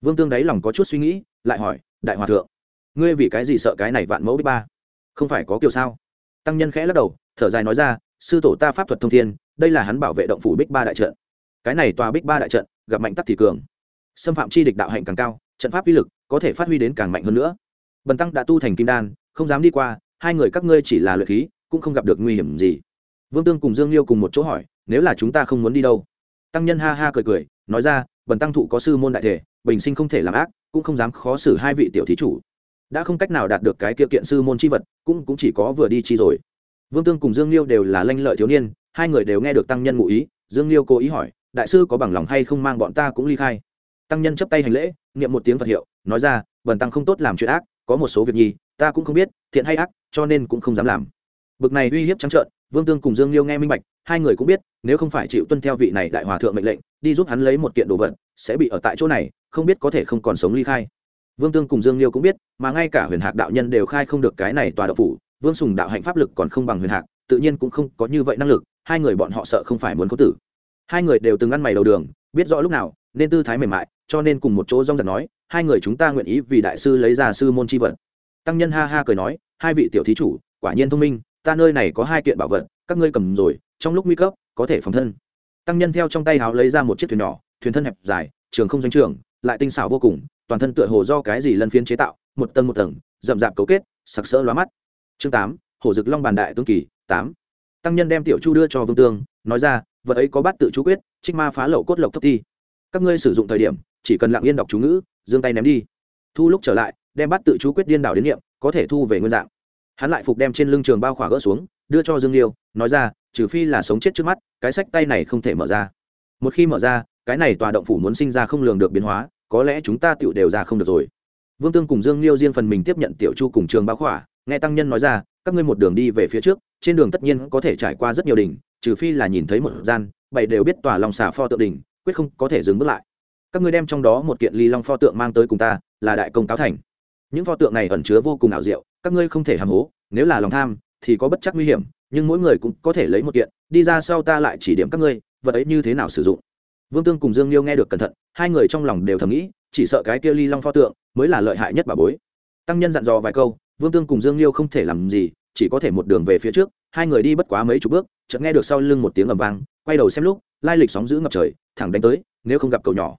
Vương tương đáy lòng có chút suy nghĩ, lại hỏi, đại hòa thượng, ngươi vì cái gì sợ cái này vạn mẫu bích ba? Không phải có kiểu sao? Tăng nhân khẽ lắc đầu thở dài nói ra, sư tổ ta pháp thuật thông thiên, đây là hắn bảo vệ động phủ bích ba đại trận. Cái này tòa bích ba đại trận, gặp mạnh tắc thì cường. Xâm phạm chi địch đạo hạnh càng cao, trận pháp uy lực có thể phát huy đến càng mạnh hơn nữa. Bần tăng đã tu thành kim đan, không dám đi qua, hai người các ngươi chỉ là luyện khí, cũng không gặp được nguy hiểm gì. Vương tương cùng dương liêu cùng một chỗ hỏi, nếu là chúng ta không muốn đi đâu? Tăng nhân ha ha cười cười, nói ra, bần tăng thụ có sư môn đại thể, bình sinh không thể làm ác, cũng không dám khó xử hai vị tiểu thí chủ. Đã không cách nào đạt được cái kiện kiện sư môn chi vật, cũng cũng chỉ có vừa đi chi rồi vương tương cùng dương liêu đều là lanh lợi thiếu niên, hai người đều nghe được tăng nhân ngụ ý, dương liêu cố ý hỏi, đại sư có bằng lòng hay không mang bọn ta cũng ly khai? Tăng nhân chấp tay hành lễ, niệm một tiếng phật hiệu, nói ra, bần tăng không tốt làm chuyện ác, có một số việc nhi ta cũng không biết, thiện hay ác, cho nên cũng không dám làm. Bực này uy hiếp trắng trợn, vương tương cùng dương liêu nghe minh bạch, hai người cũng biết, nếu không phải chịu tuân theo vị này đại hòa thượng mệnh lệnh, đi giúp hắn lấy một kiện đồ vật, sẽ bị ở tại chỗ này, không biết có thể không còn sống ly khai. Vương tương cùng dương liêu cũng biết, mà ngay cả huyền hạc đạo nhân đều khai không được cái này tòa đạo phủ vương sùng đạo hạnh pháp lực còn không bằng huyền hạc, tự nhiên cũng không có như vậy năng lực, hai người bọn họ sợ không phải muốn có tử. Hai người đều từng ăn mày đầu đường, biết rõ lúc nào, nên tư thái mềm mại, cho nên cùng một chỗ rong giật nói, hai người chúng ta nguyện ý vì đại sư lấy ra sư môn chi vật. Tăng nhân ha ha cười nói, hai vị tiểu thí chủ, quả nhiên thông minh, ta nơi này có hai kiện bảo vật, các ngươi cầm rồi, trong lúc nguy cấp, có thể phòng thân. Tăng nhân theo trong tay háo lấy ra một chiếc thuyền nhỏ, thuyền thân hẹp dài, trường không doanh trường, lại tinh xảo vô cùng, toàn thân tựa hồ do cái gì lân phiến chế tạo, một tầng một tầng, rậm rạp cấu kết, sặc sỡ lóa mắt chương tám, hổ dực long bàn đại tướng kỳ, tám. Tăng nhân đem tiểu chu đưa cho vương tương, nói ra, vật ấy có bát tự chú quyết, trích ma phá lậu cốt lộc thấp ti các ngươi sử dụng thời điểm, chỉ cần lặng yên đọc chú ngữ, giương tay ném đi. Thu lúc trở lại, đem bát tự chú quyết điên đảo đến niệm có thể thu về nguyên dạng. Hắn lại phục đem trên lưng trường bao khỏa gỡ xuống, đưa cho dương liêu, nói ra, trừ phi là sống chết trước mắt, cái sách tay này không thể mở ra. Một khi mở ra, cái này tòa động phủ muốn sinh ra không lường được biến hóa, có lẽ chúng ta tựu đều ra không được rồi. Vương tương cùng dương liêu riêng phần mình tiếp nhận tiểu chu cùng trường bao khỏa nghe tăng nhân nói ra, các ngươi một đường đi về phía trước, trên đường tất nhiên có thể trải qua rất nhiều đỉnh, trừ phi là nhìn thấy một gian, bảy đều biết tòa lòng xà pho tượng đỉnh, quyết không có thể dừng bước lại. Các ngươi đem trong đó một kiện ly long pho tượng mang tới cùng ta, là đại công cáo thành. Những pho tượng này ẩn chứa vô cùng ảo diệu, các ngươi không thể hàm hố, nếu là lòng tham, thì có bất chắc nguy hiểm, nhưng mỗi người cũng có thể lấy một kiện, đi ra sau ta lại chỉ điểm các ngươi, vật ấy như thế nào sử dụng. Vương tương cùng dương liêu nghe được cẩn thận, hai người trong lòng đều thầm nghĩ, chỉ sợ cái kia ly long pho tượng mới là lợi hại nhất bà bối. Tăng nhân dặn dò vài câu vương tương cùng dương liêu không thể làm gì, chỉ có thể một đường về phía trước, hai người đi bất quá mấy chục bước, chợt nghe được sau lưng một tiếng ầm vang, quay đầu xem lúc, lai lịch sóng giữ ngập trời, thẳng đánh tới, nếu không gặp cầu nhỏ.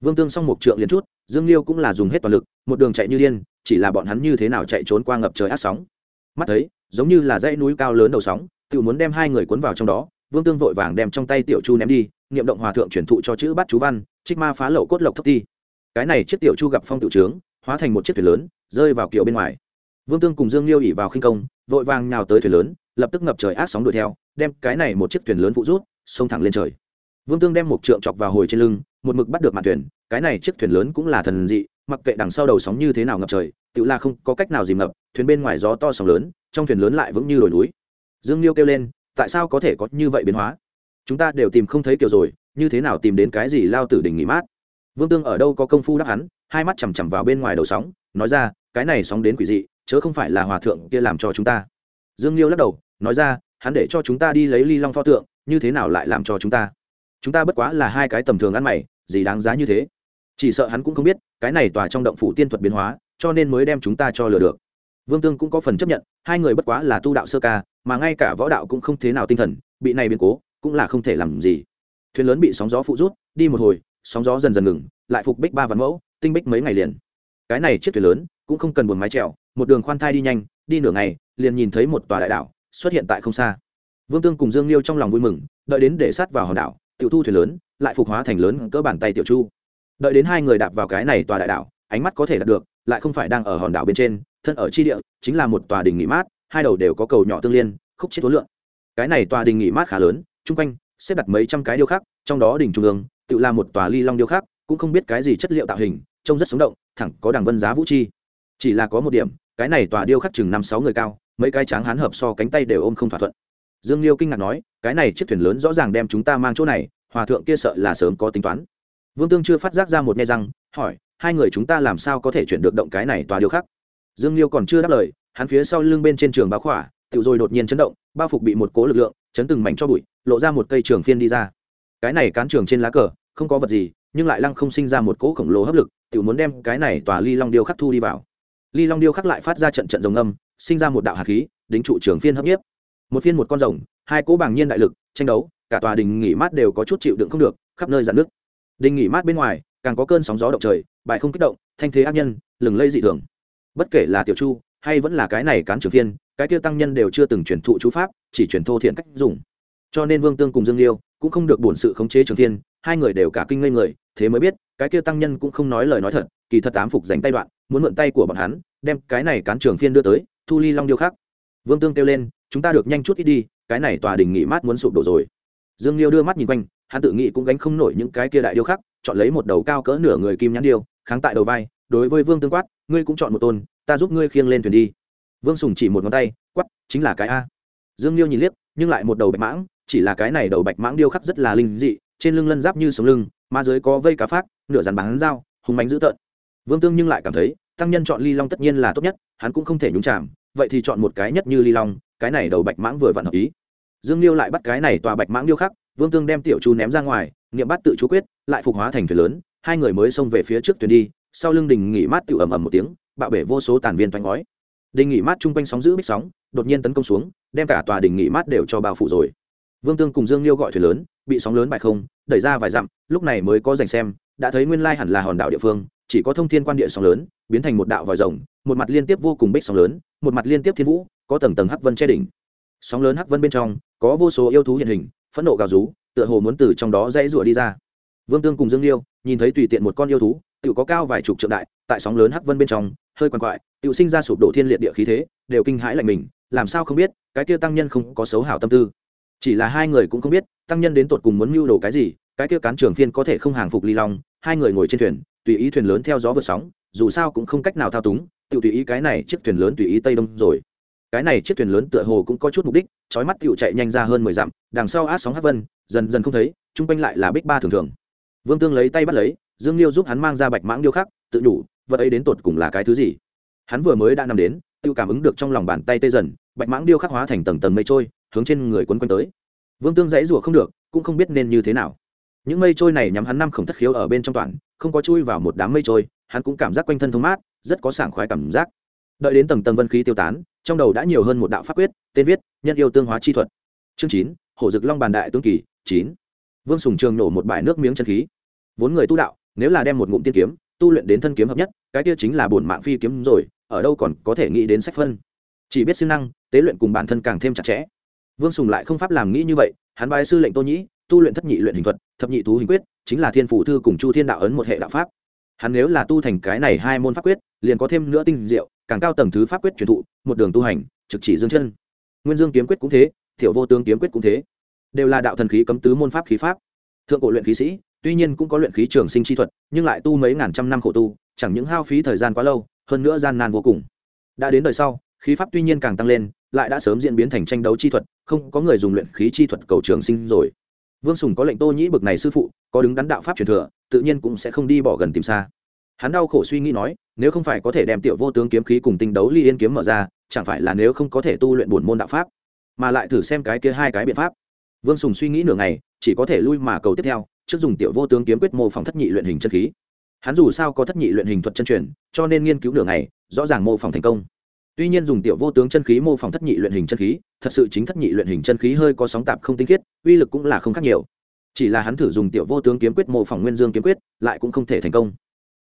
Vương tương xong một trượng liền chút, dương liêu cũng là dùng hết toàn lực, một đường chạy như điên, chỉ là bọn hắn như thế nào chạy trốn qua ngập trời ác sóng. Mắt thấy, giống như là dãy núi cao lớn đầu sóng, tự muốn đem hai người cuốn vào trong đó, vương tương vội vàng đem trong tay tiểu chu ném đi, niệm động hòa thượng chuyển thụ cho chữ bắt chú văn, trích ma phá lậu cốt lộc thấp ti. Cái này chiếc tiểu chu gặp phong tiểu trướng, hóa thành một chiếc thuyền lớn, rơi vào kiệu bên ngoài vương tương cùng dương liêu ỉ vào khinh công, vội vàng nhào tới thuyền lớn, lập tức ngập trời ác sóng đuổi theo, đem cái này một chiếc thuyền lớn phụ rút, xông thẳng lên trời. Vương tương đem một trượng chọc vào hồi trên lưng, một mực bắt được mặt thuyền, cái này chiếc thuyền lớn cũng là thần dị, mặc kệ đằng sau đầu sóng như thế nào ngập trời tự la không có cách nào dìm ngập, thuyền bên ngoài gió to sóng lớn, trong thuyền lớn lại vững như đồi núi. Dương liêu kêu lên, tại sao có thể có như vậy biến hóa? Chúng ta đều tìm không thấy kiểu rồi, như thế nào tìm đến cái gì lao tử đỉnh nghỉ mát? Vương tương ở đâu có công phu đáp hắn, hai mắt chằm chằm vào bên ngoài đầu sóng, nói ra, cái này sóng đến quỷ dị chớ không phải là hòa thượng kia làm cho chúng ta. Dương liêu lắc đầu, nói ra, hắn để cho chúng ta đi lấy ly long pho tượng, như thế nào lại làm cho chúng ta? Chúng ta bất quá là hai cái tầm thường ăn mày, gì đáng giá như thế? Chỉ sợ hắn cũng không biết, cái này tòa trong động phủ tiên thuật biến hóa, cho nên mới đem chúng ta cho lừa được. Vương tương cũng có phần chấp nhận, hai người bất quá là tu đạo sơ ca, mà ngay cả võ đạo cũng không thế nào tinh thần, bị này biến cố, cũng là không thể làm gì. Thuyền lớn bị sóng gió phụ rút, đi một hồi, sóng gió dần dần ngừng, lại phục bích ba vạn mẫu, tinh bích mấy ngày liền. Cái này chiếc thuyền lớn, cũng không cần buồn mái trèo một đường khoan thai đi nhanh, đi nửa ngày, liền nhìn thấy một tòa đại đảo xuất hiện tại không xa. Vương tương cùng dương liêu trong lòng vui mừng, đợi đến để sát vào hòn đảo, tiểu thu thuyền lớn lại phục hóa thành lớn cỡ bàn tay tiểu chu. Đợi đến hai người đạp vào cái này tòa đại đảo, ánh mắt có thể đạt được, lại không phải đang ở hòn đảo bên trên, thân ở chi địa, chính là một tòa đình nghỉ mát, hai đầu đều có cầu nhỏ tương liên, khúc chết thối lượng. Cái này tòa đình nghỉ mát khá lớn, chung quanh xếp đặt mấy trăm cái điêu khắc, trong đó đỉnh trung ương, tự là một tòa ly long điêu khắc, cũng không biết cái gì chất liệu tạo hình, trông rất sống động, thẳng có đảng vân giá vũ chi. Chỉ là có một điểm cái này tòa điêu khắc chừng năm sáu người cao, mấy cái tráng hán hợp so cánh tay đều ôm không thỏa thuận. Dương liêu kinh ngạc nói, cái này chiếc thuyền lớn rõ ràng đem chúng ta mang chỗ này, hòa thượng kia sợ là sớm có tính toán. Vương tương chưa phát giác ra một nghe răng, hỏi, hai người chúng ta làm sao có thể chuyển được động cái này tòa điêu khắc? Dương liêu còn chưa đáp lời, hắn phía sau lưng bên trên trường báo khỏa tự rồi đột nhiên chấn động, bao phục bị một cố lực lượng, chấn từng mảnh cho bụi, lộ ra một cây trường phiên đi ra. Cái này cán trường trên lá cờ, không có vật gì, nhưng lại lăng không sinh ra một cỗ khổng lồ hấp lực tự muốn đem cái này tòa ly long điêu khắc thu đi vào ly long điêu khắc lại phát ra trận trận rồng âm sinh ra một đạo hạt khí, đính trụ trường phiên hấp nhiếp. Một phiên một con rồng, hai cỗ bàng nhiên đại lực, tranh đấu, cả tòa đình nghỉ mát đều có chút chịu đựng không được, khắp nơi dạn nước đình nghỉ mát bên ngoài, càng có cơn sóng gió động trời, bài không kích động, thanh thế ác nhân, lừng lây dị thường. Bất kể là tiểu chu, hay vẫn là cái này cán trường phiên, cái kia tăng nhân đều chưa từng truyền thụ chú pháp, chỉ truyền thô thiện cách dùng. Cho nên vương tương cùng dương liêu cũng không được bổn sự khống chế trường phiên, hai người đều cả kinh ngây người thế mới biết, cái kia tăng nhân cũng không nói lời nói thật, kỳ thật tám phục dành tay đoạn, muốn mượn tay của bọn hắn, đem cái này cán trường phiên đưa tới, thu ly long điêu khác. Vương tương kêu lên, chúng ta được nhanh chút ít đi, cái này tòa đình nghỉ mát muốn sụp đổ rồi. Dương liêu đưa mắt nhìn quanh, hắn tự nghĩ cũng gánh không nổi những cái kia đại điêu khác, chọn lấy một đầu cao cỡ nửa người kim nhãn điêu, kháng tại đầu vai, đối với vương tương quát, ngươi cũng chọn một tôn, ta giúp ngươi khiêng lên thuyền đi. Vương sùng chỉ một ngón tay quắp chính là cái a. Dương liêu nhìn liếc, nhưng lại một đầu bạch mãng, chỉ là cái này đầu bạch mãng điêu khắc rất là linh dị, trên lưng lân giáp như sống lưng ma dưới có vây cá phát nửa dàn bán dao, hùng bánh dữ tợn. Vương tương nhưng lại cảm thấy, tăng nhân chọn ly long tất nhiên là tốt nhất, hắn cũng không thể nhúng chạm vậy thì chọn một cái nhất như ly long, cái này đầu bạch mãng vừa vặn hợp ý. Dương liêu lại bắt cái này tòa bạch mãng điêu khắc, vương tương đem tiểu chu ném ra ngoài, niệm bắt tự chú quyết, lại phục hóa thành thuyền lớn, hai người mới xông về phía trước thuyền đi, sau lưng đình nghỉ mát tự ầm ầm một tiếng, bạo bể vô số tàn viên toanh ngói. Đình nghỉ mát chung quanh sóng giữ bích sóng, đột nhiên tấn công xuống, đem cả tòa đình nghỉ mát đều cho bao phủ rồi vương tương cùng dương liêu gọi thuyền lớn, bị sóng lớn bại không, đẩy ra vài dặm, lúc này mới có dành xem, đã thấy nguyên lai hẳn là hòn đảo địa phương, chỉ có thông thiên quan địa sóng lớn, biến thành một đạo vòi rồng, một mặt liên tiếp vô cùng bích sóng lớn, một mặt liên tiếp thiên vũ, có tầng tầng hắc vân che đỉnh. Sóng lớn hắc vân bên trong, có vô số yêu thú hiện hình, phẫn nộ gào rú, tựa hồ muốn từ trong đó dãy rủa đi ra. Vương tương cùng dương liêu nhìn thấy tùy tiện một con yêu thú, tự có cao vài chục trượng đại, tại sóng lớn hắc vân bên trong, hơi quằn quại, tự sinh ra sụp đổ thiên liệt địa khí thế, đều kinh hãi lạnh mình, làm sao không biết, cái kia tăng nhân không có xấu hảo tâm tư chỉ là hai người cũng không biết, tăng nhân đến tột cùng muốn mưu đồ cái gì, cái kia cán trường phiên có thể không hàng phục ly long, hai người ngồi trên thuyền, tùy ý thuyền lớn theo gió vượt sóng, dù sao cũng không cách nào thao túng tự tùy ý cái này chiếc thuyền lớn tùy ý tây đông rồi. Cái này chiếc thuyền lớn tựa hồ cũng có chút mục đích trói mắt tựu chạy nhanh ra hơn mười dặm, đằng sau át sóng hát vân, dần dần không thấy, chung quanh lại là bích ba thường thường. Vương tương lấy tay bắt lấy, dương liêu giúp hắn mang ra bạch mãng điêu khắc, tự đủ, vật ấy đến tột cùng là cái thứ gì? Hắn vừa mới đã nằm đến tự cảm ứng được trong lòng bàn tay tê dần, bạch mãng điêu khắc hóa thành tầng tầng mây trôi hướng trên người quấn quanh tới. Vương tương dãy rủa không được, cũng không biết nên như thế nào. Những mây trôi này nhắm hắn năm khổng thất khiếu ở bên trong toàn, không có chui vào một đám mây trôi, hắn cũng cảm giác quanh thân thông mát, rất có sảng khoái cảm giác. Đợi đến tầng tầng vân khí tiêu tán, trong đầu đã nhiều hơn một đạo pháp quyết, tên viết, nhân yêu tương hóa chi thuật. Chương chín, hổ dực long bàn đại tương kỳ, chín. Vương sùng trường nổ một bãi nước miếng chân khí. Vốn người tu đạo, nếu là đem một ngụm tiên kiếm, tu luyện đến thân kiếm hợp nhất, cái kia chính là bổn mạng phi kiếm rồi, ở đâu còn có thể nghĩ đến sách phân. Chỉ biết siêng năng, tế luyện cùng bản thân càng thêm chặt chẽ vương sùng lại không pháp làm nghĩ như vậy, hắn bài sư lệnh tô nhĩ, tu luyện thất nhị luyện hình thuật, thập nhị thú hình quyết, chính là thiên phủ thư cùng chu thiên đạo ấn một hệ đạo pháp. Hắn nếu là tu thành cái này hai môn pháp quyết, liền có thêm nữa tinh diệu, càng cao tầng thứ pháp quyết truyền thụ, một đường tu hành, trực chỉ dương chân. Nguyên dương kiếm quyết cũng thế thiểu vô tướng kiếm quyết cũng thế. Đều là đạo thần khí cấm tứ môn pháp khí pháp. Thượng cổ luyện khí sĩ, tuy nhiên cũng có luyện khí trường sinh chi thuật, nhưng lại tu mấy ngàn trăm năm khổ tu, chẳng những hao phí thời gian quá lâu, hơn nữa gian nan vô cùng. Đã đến đời sau, khí pháp tuy nhiên càng tăng lên lại đã sớm diễn biến thành tranh đấu chi thuật, không có người dùng luyện khí chi thuật cầu trường sinh rồi. Vương sùng có lệnh tô nhĩ bực này sư phụ, có đứng đắn đạo pháp truyền thừa, tự nhiên cũng sẽ không đi bỏ gần tìm xa. Hắn đau khổ suy nghĩ nói, nếu không phải có thể đem tiểu vô tướng kiếm khí cùng tinh đấu ly yên kiếm mở ra, chẳng phải là nếu không có thể tu luyện buồn môn đạo pháp? Mà lại thử xem cái kia hai cái biện pháp. Vương sùng suy nghĩ nửa ngày, chỉ có thể lui mà cầu tiếp theo, trước dùng tiểu vô tướng kiếm quyết mô phỏng thất nhị luyện hình chân khí. Hắn dù sao có thất nhị luyện hình thuật chân truyền, cho nên nghiên cứu nửa ngày, rõ ràng mô phỏng thành công tuy nhiên dùng tiểu vô tướng chân khí mô phỏng thất nhị luyện hình chân khí, thật sự chính thất nhị luyện hình chân khí hơi có sóng tạp không tinh khiết, uy lực cũng là không khác nhiều. Chỉ là hắn thử dùng tiểu vô tướng kiếm quyết mô phỏng nguyên dương kiếm quyết, lại cũng không thể thành công.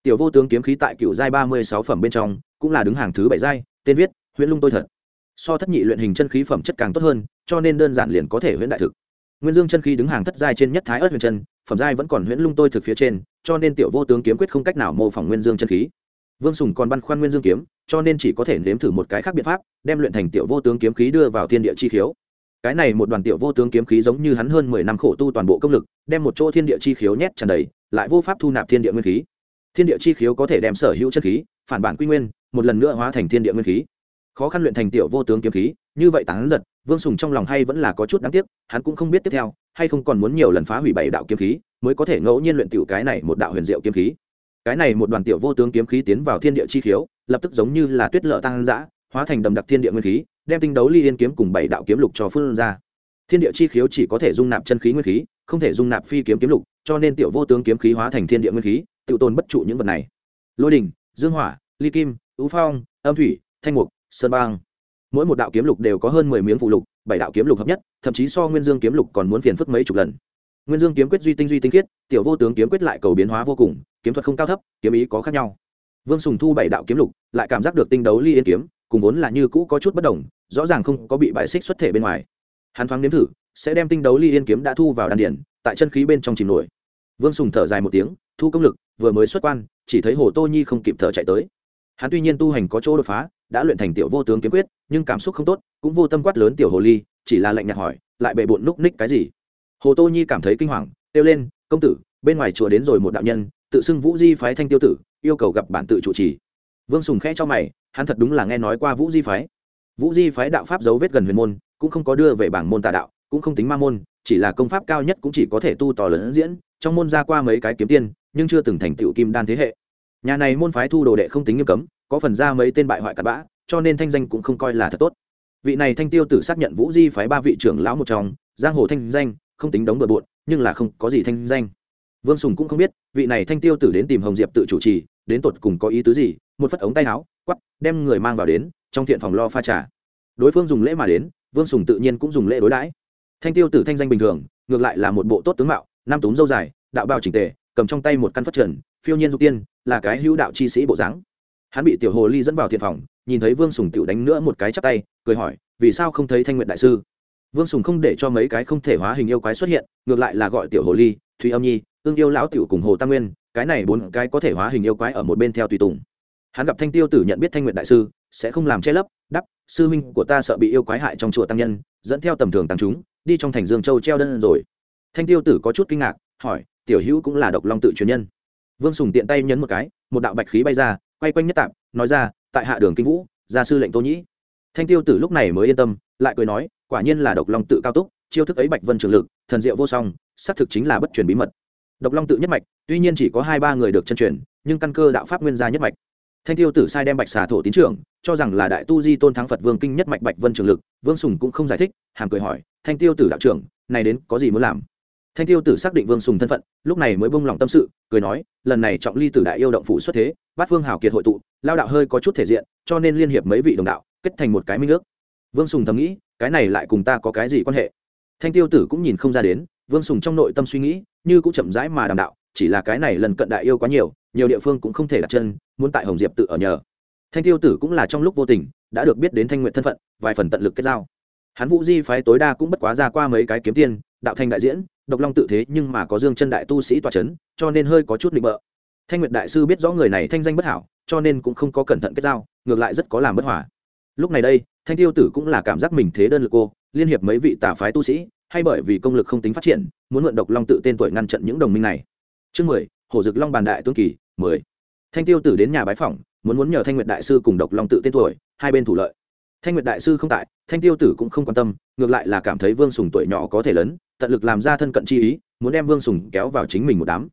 Tiểu vô tướng kiếm khí tại cựu giai ba mươi sáu phẩm bên trong, cũng là đứng hàng thứ bảy giai, tên viết, huyễn lung tôi thật. So thất nhị luyện hình chân khí phẩm chất càng tốt hơn, cho nên đơn giản liền có thể huyễn đại thực. Nguyên dương chân khí đứng hàng thất giai trên nhất thái ớt huyền chân, phẩm giai vẫn còn huyễn lung tôi thực phía trên, cho nên tiểu vô tướng kiếm quyết không cách nào mô phỏng nguyên dương chân khí vương sùng còn băn khoăn nguyên dương kiếm, cho nên chỉ có thể nếm thử một cái khác biện pháp, đem luyện thành tiểu vô tướng kiếm khí đưa vào thiên địa chi khiếu. Cái này một đoàn tiểu vô tướng kiếm khí giống như hắn hơn mười năm khổ tu toàn bộ công lực, đem một chỗ thiên địa chi khiếu nhét tràn đầy, lại vô pháp thu nạp thiên địa nguyên khí. Thiên địa chi khiếu có thể đem sở hữu chân khí, phản bản quy nguyên, một lần nữa hóa thành thiên địa nguyên khí. Khó khăn luyện thành tiểu vô tướng kiếm khí, như vậy tán giật, vương sùng trong lòng hay vẫn là có chút đáng tiếc, hắn cũng không biết tiếp theo, hay không còn muốn nhiều lần phá hủy bảy đạo kiếm khí, mới có thể ngẫu nhiên luyện tiểu cái này một đạo huyền diệu kiếm khí cái này một đoàn tiểu vô tướng kiếm khí tiến vào thiên địa chi khiếu, lập tức giống như là tuyết lợ tăng dã, hóa thành đầm đặc thiên địa nguyên khí, đem tinh đấu ly yên kiếm cùng bảy đạo kiếm lục cho phương ra. Thiên địa chi khiếu chỉ có thể dung nạp chân khí nguyên khí, không thể dung nạp phi kiếm kiếm lục, cho nên tiểu vô tướng kiếm khí hóa thành thiên địa nguyên khí, tự tồn bất trụ những vật này. Lôi đình dương hỏa, ly kim ưu phong, âm thủy, thanh mục, sơn bang mỗi một đạo kiếm lục đều có hơn mười miếng phụ lục, bảy đạo kiếm lục hợp nhất, thậm chí so nguyên dương kiếm lục còn muốn phiền phức mấy chục lần nguyên dương kiếm quyết duy tinh duy tinh khiết, tiểu vô tướng kiếm quyết lại cầu biến hóa vô cùng, kiếm thuật không cao thấp, kiếm ý có khác nhau. Vương sùng thu bảy đạo kiếm lục, lại cảm giác được tinh đấu ly yên kiếm, cùng vốn là như cũ có chút bất đồng, rõ ràng không có bị bại xích xuất thể bên ngoài. Hắn thoáng nếm thử, sẽ đem tinh đấu ly yên kiếm đã thu vào đan điển tại chân khí bên trong chìm nổi. Vương sùng thở dài một tiếng, thu công lực, vừa mới xuất quan, chỉ thấy hồ tô nhi không kịp thở chạy tới. Hắn tuy nhiên tu hành có chỗ đột phá, đã luyện thành tiểu vô tướng kiếm quyết, nhưng cảm xúc không tốt, cũng vô tâm quát lớn tiểu hồ ly, chỉ là lạnh nhạt hỏi, lại bệ bộn núc ních cái gì? Hồ tô nhi cảm thấy kinh hoàng, kêu lên, công tử, bên ngoài chùa đến rồi một đạo nhân, tự xưng vũ di phái thanh tiêu tử, yêu cầu gặp bản tự chủ trì. Vương sùng khẽ cho mày, hắn thật đúng là nghe nói qua vũ di phái. Vũ di phái đạo pháp dấu vết gần huyền môn, cũng không có đưa về bảng môn tà đạo, cũng không tính ma môn, chỉ là công pháp cao nhất cũng chỉ có thể tu tò lớn diễn, trong môn ra qua mấy cái kiếm tiên, nhưng chưa từng thành tựu kim đan thế hệ. Nhà này môn phái thu đồ đệ không tính nghiêm cấm, có phần ra mấy tên bại hoại cặn bã, cho nên thanh danh cũng không coi là thật tốt. Vị này thanh tiêu tử xác nhận vũ di phái ba vị trưởng lão một trong, giang hồ thanh danh không tính đóng bừa bộn, nhưng là không có gì thanh danh. Vương sùng cũng không biết, vị này thanh tiêu tử đến tìm hồng diệp tự chủ trì, đến tột cùng có ý tứ gì, một phất ống tay áo quắp đem người mang vào đến, trong thiện phòng lo pha trà. Đối phương dùng lễ mà đến, vương sùng tự nhiên cũng dùng lễ đối đãi. Thanh tiêu tử thanh danh bình thường, ngược lại là một bộ tốt tướng mạo nam túm dâu dài, đạo bào trình tề, cầm trong tay một căn phát trần, phiêu nhiên dục tiên, là cái hữu đạo chi sĩ bộ dáng. Hắn bị tiểu hồ ly dẫn vào thiện phòng, nhìn thấy vương sùng tiểu đánh nữa một cái chắp tay, cười hỏi, vì sao không thấy thanh nguyện đại sư? Vương sùng không để cho mấy cái không thể hóa hình yêu quái xuất hiện, ngược lại là gọi tiểu hồ ly, thùy âm nhi ương yêu lão tiểu cùng hồ tam nguyên, cái này bốn cái có thể hóa hình yêu quái ở một bên theo tùy tùng. Hắn gặp thanh tiêu tử nhận biết thanh nguyện đại sư, sẽ không làm che lấp, đắp, sư huynh của ta sợ bị yêu quái hại trong chùa tăng nhân, dẫn theo tầm thường tăng chúng, đi trong thành dương châu treo đơn rồi. Thanh tiêu tử có chút kinh ngạc, hỏi, tiểu hữu cũng là độc long tự truyền nhân? Vương sùng tiện tay nhấn một cái, một đạo bạch khí bay ra, quay quanh nhất tạp, nói ra, tại hạ đường kinh vũ, gia sư lệnh tô nhĩ thanh tiêu tử lúc này mới yên tâm, lại cười nói, quả nhiên là độc long tự cao túc, chiêu thức ấy bạch vân trường lực, thần diệu vô song, xác thực chính là bất truyền bí mật. Độc long tự nhất mạch, tuy nhiên chỉ có hai ba người được chân truyền, nhưng căn cơ đạo pháp nguyên gia nhất mạch. Thanh tiêu tử sai đem bạch xà thổ tín trưởng, cho rằng là đại tu di tôn thắng phật vương kinh nhất mạch bạch vân trường lực, vương sùng cũng không giải thích, hàm cười hỏi, thanh tiêu tử đạo trưởng, này đến có gì muốn làm? Thanh tiêu tử xác định vương sùng thân phận, lúc này mới bông lòng tâm sự, cười nói, lần này trọng ly tử đại yêu động phủ xuất thế, bát phương hào kiệt hội tụ, lao đạo hơi có chút thể diện, cho nên liên hiệp mấy vị đồng đạo kết thành một cái minh ước. Vương sùng thầm nghĩ, cái này lại cùng ta có cái gì quan hệ? Thanh tiêu tử cũng nhìn không ra đến, vương sùng trong nội tâm suy nghĩ, như cũng chậm rãi mà đàm đạo, chỉ là cái này lần cận đại yêu quá nhiều nhiều địa phương cũng không thể đặt chân, muốn tại hồng diệp tự ở nhờ. Thanh tiêu tử cũng là trong lúc vô tình, đã được biết đến thanh nguyện thân phận, vài phần tận lực kết giao. Hắn vũ di phái tối đa cũng bất quá ra qua mấy cái kiếm tiên, đạo thanh đại diễn, độc long tự thế nhưng mà có dương chân đại tu sĩ tòa c h ấ n cho nên hơi có chút định bợ. Thanh nguyệt đại sư biết rõ người này thanh danh bất hảo, cho nên cũng không có cẩn thận kết giao, ngược lại rất có làm bất hòa lúc này đây, thanh tiêu tử cũng là cảm giác mình thế đơn lực cô, liên hiệp mấy vị tà phái tu sĩ, hay bởi vì công lực không tính phát triển, muốn mượn độc long tự tên tuổi ngăn chặn những đồng minh này. Chương mười hổ dực long bàn đại tương kỳ, mười. Thanh tiêu tử đến nhà bái phỏng, muốn muốn nhờ thanh nguyệt đại sư cùng độc long tự tên tuổi, hai bên thủ lợi. Thanh nguyệt đại sư không tại, thanh tiêu tử cũng không quan tâm, ngược lại là cảm thấy vương sùng tuổi nhỏ có thể lớn, tận lực làm ra thân cận chi ý, muốn đem vương sùng kéo vào chính mình một đám.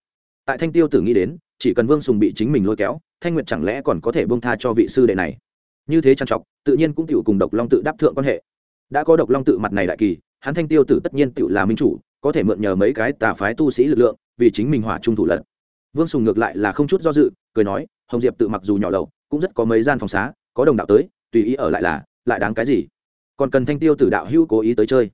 Tại thanh tiêu tử nghĩ đến, chỉ cần vương sùng bị chính mình lôi kéo, thanh nguyệt chẳng lẽ còn có thể bông tha cho vị sư đệ này? Như thế trang trọc tự nhiên cũng tựu cùng độc long tự đáp thượng quan hệ. Đã có độc long tự mặt này đại kỳ, hắn thanh tiêu tử tất nhiên tựu là minh chủ, có thể mượn nhờ mấy cái tà phái tu sĩ lực lượng, vì chính mình hỏa trung thủ lật. Vương sùng ngược lại là không chút do dự, cười nói, hồng diệp tự mặc dù nhỏ lậu, cũng rất có mấy gian phòng xá, có đồng đạo tới, tùy ý ở lại là, lại đáng cái gì? Còn cần thanh tiêu tử đạo hữu cố ý tới chơi.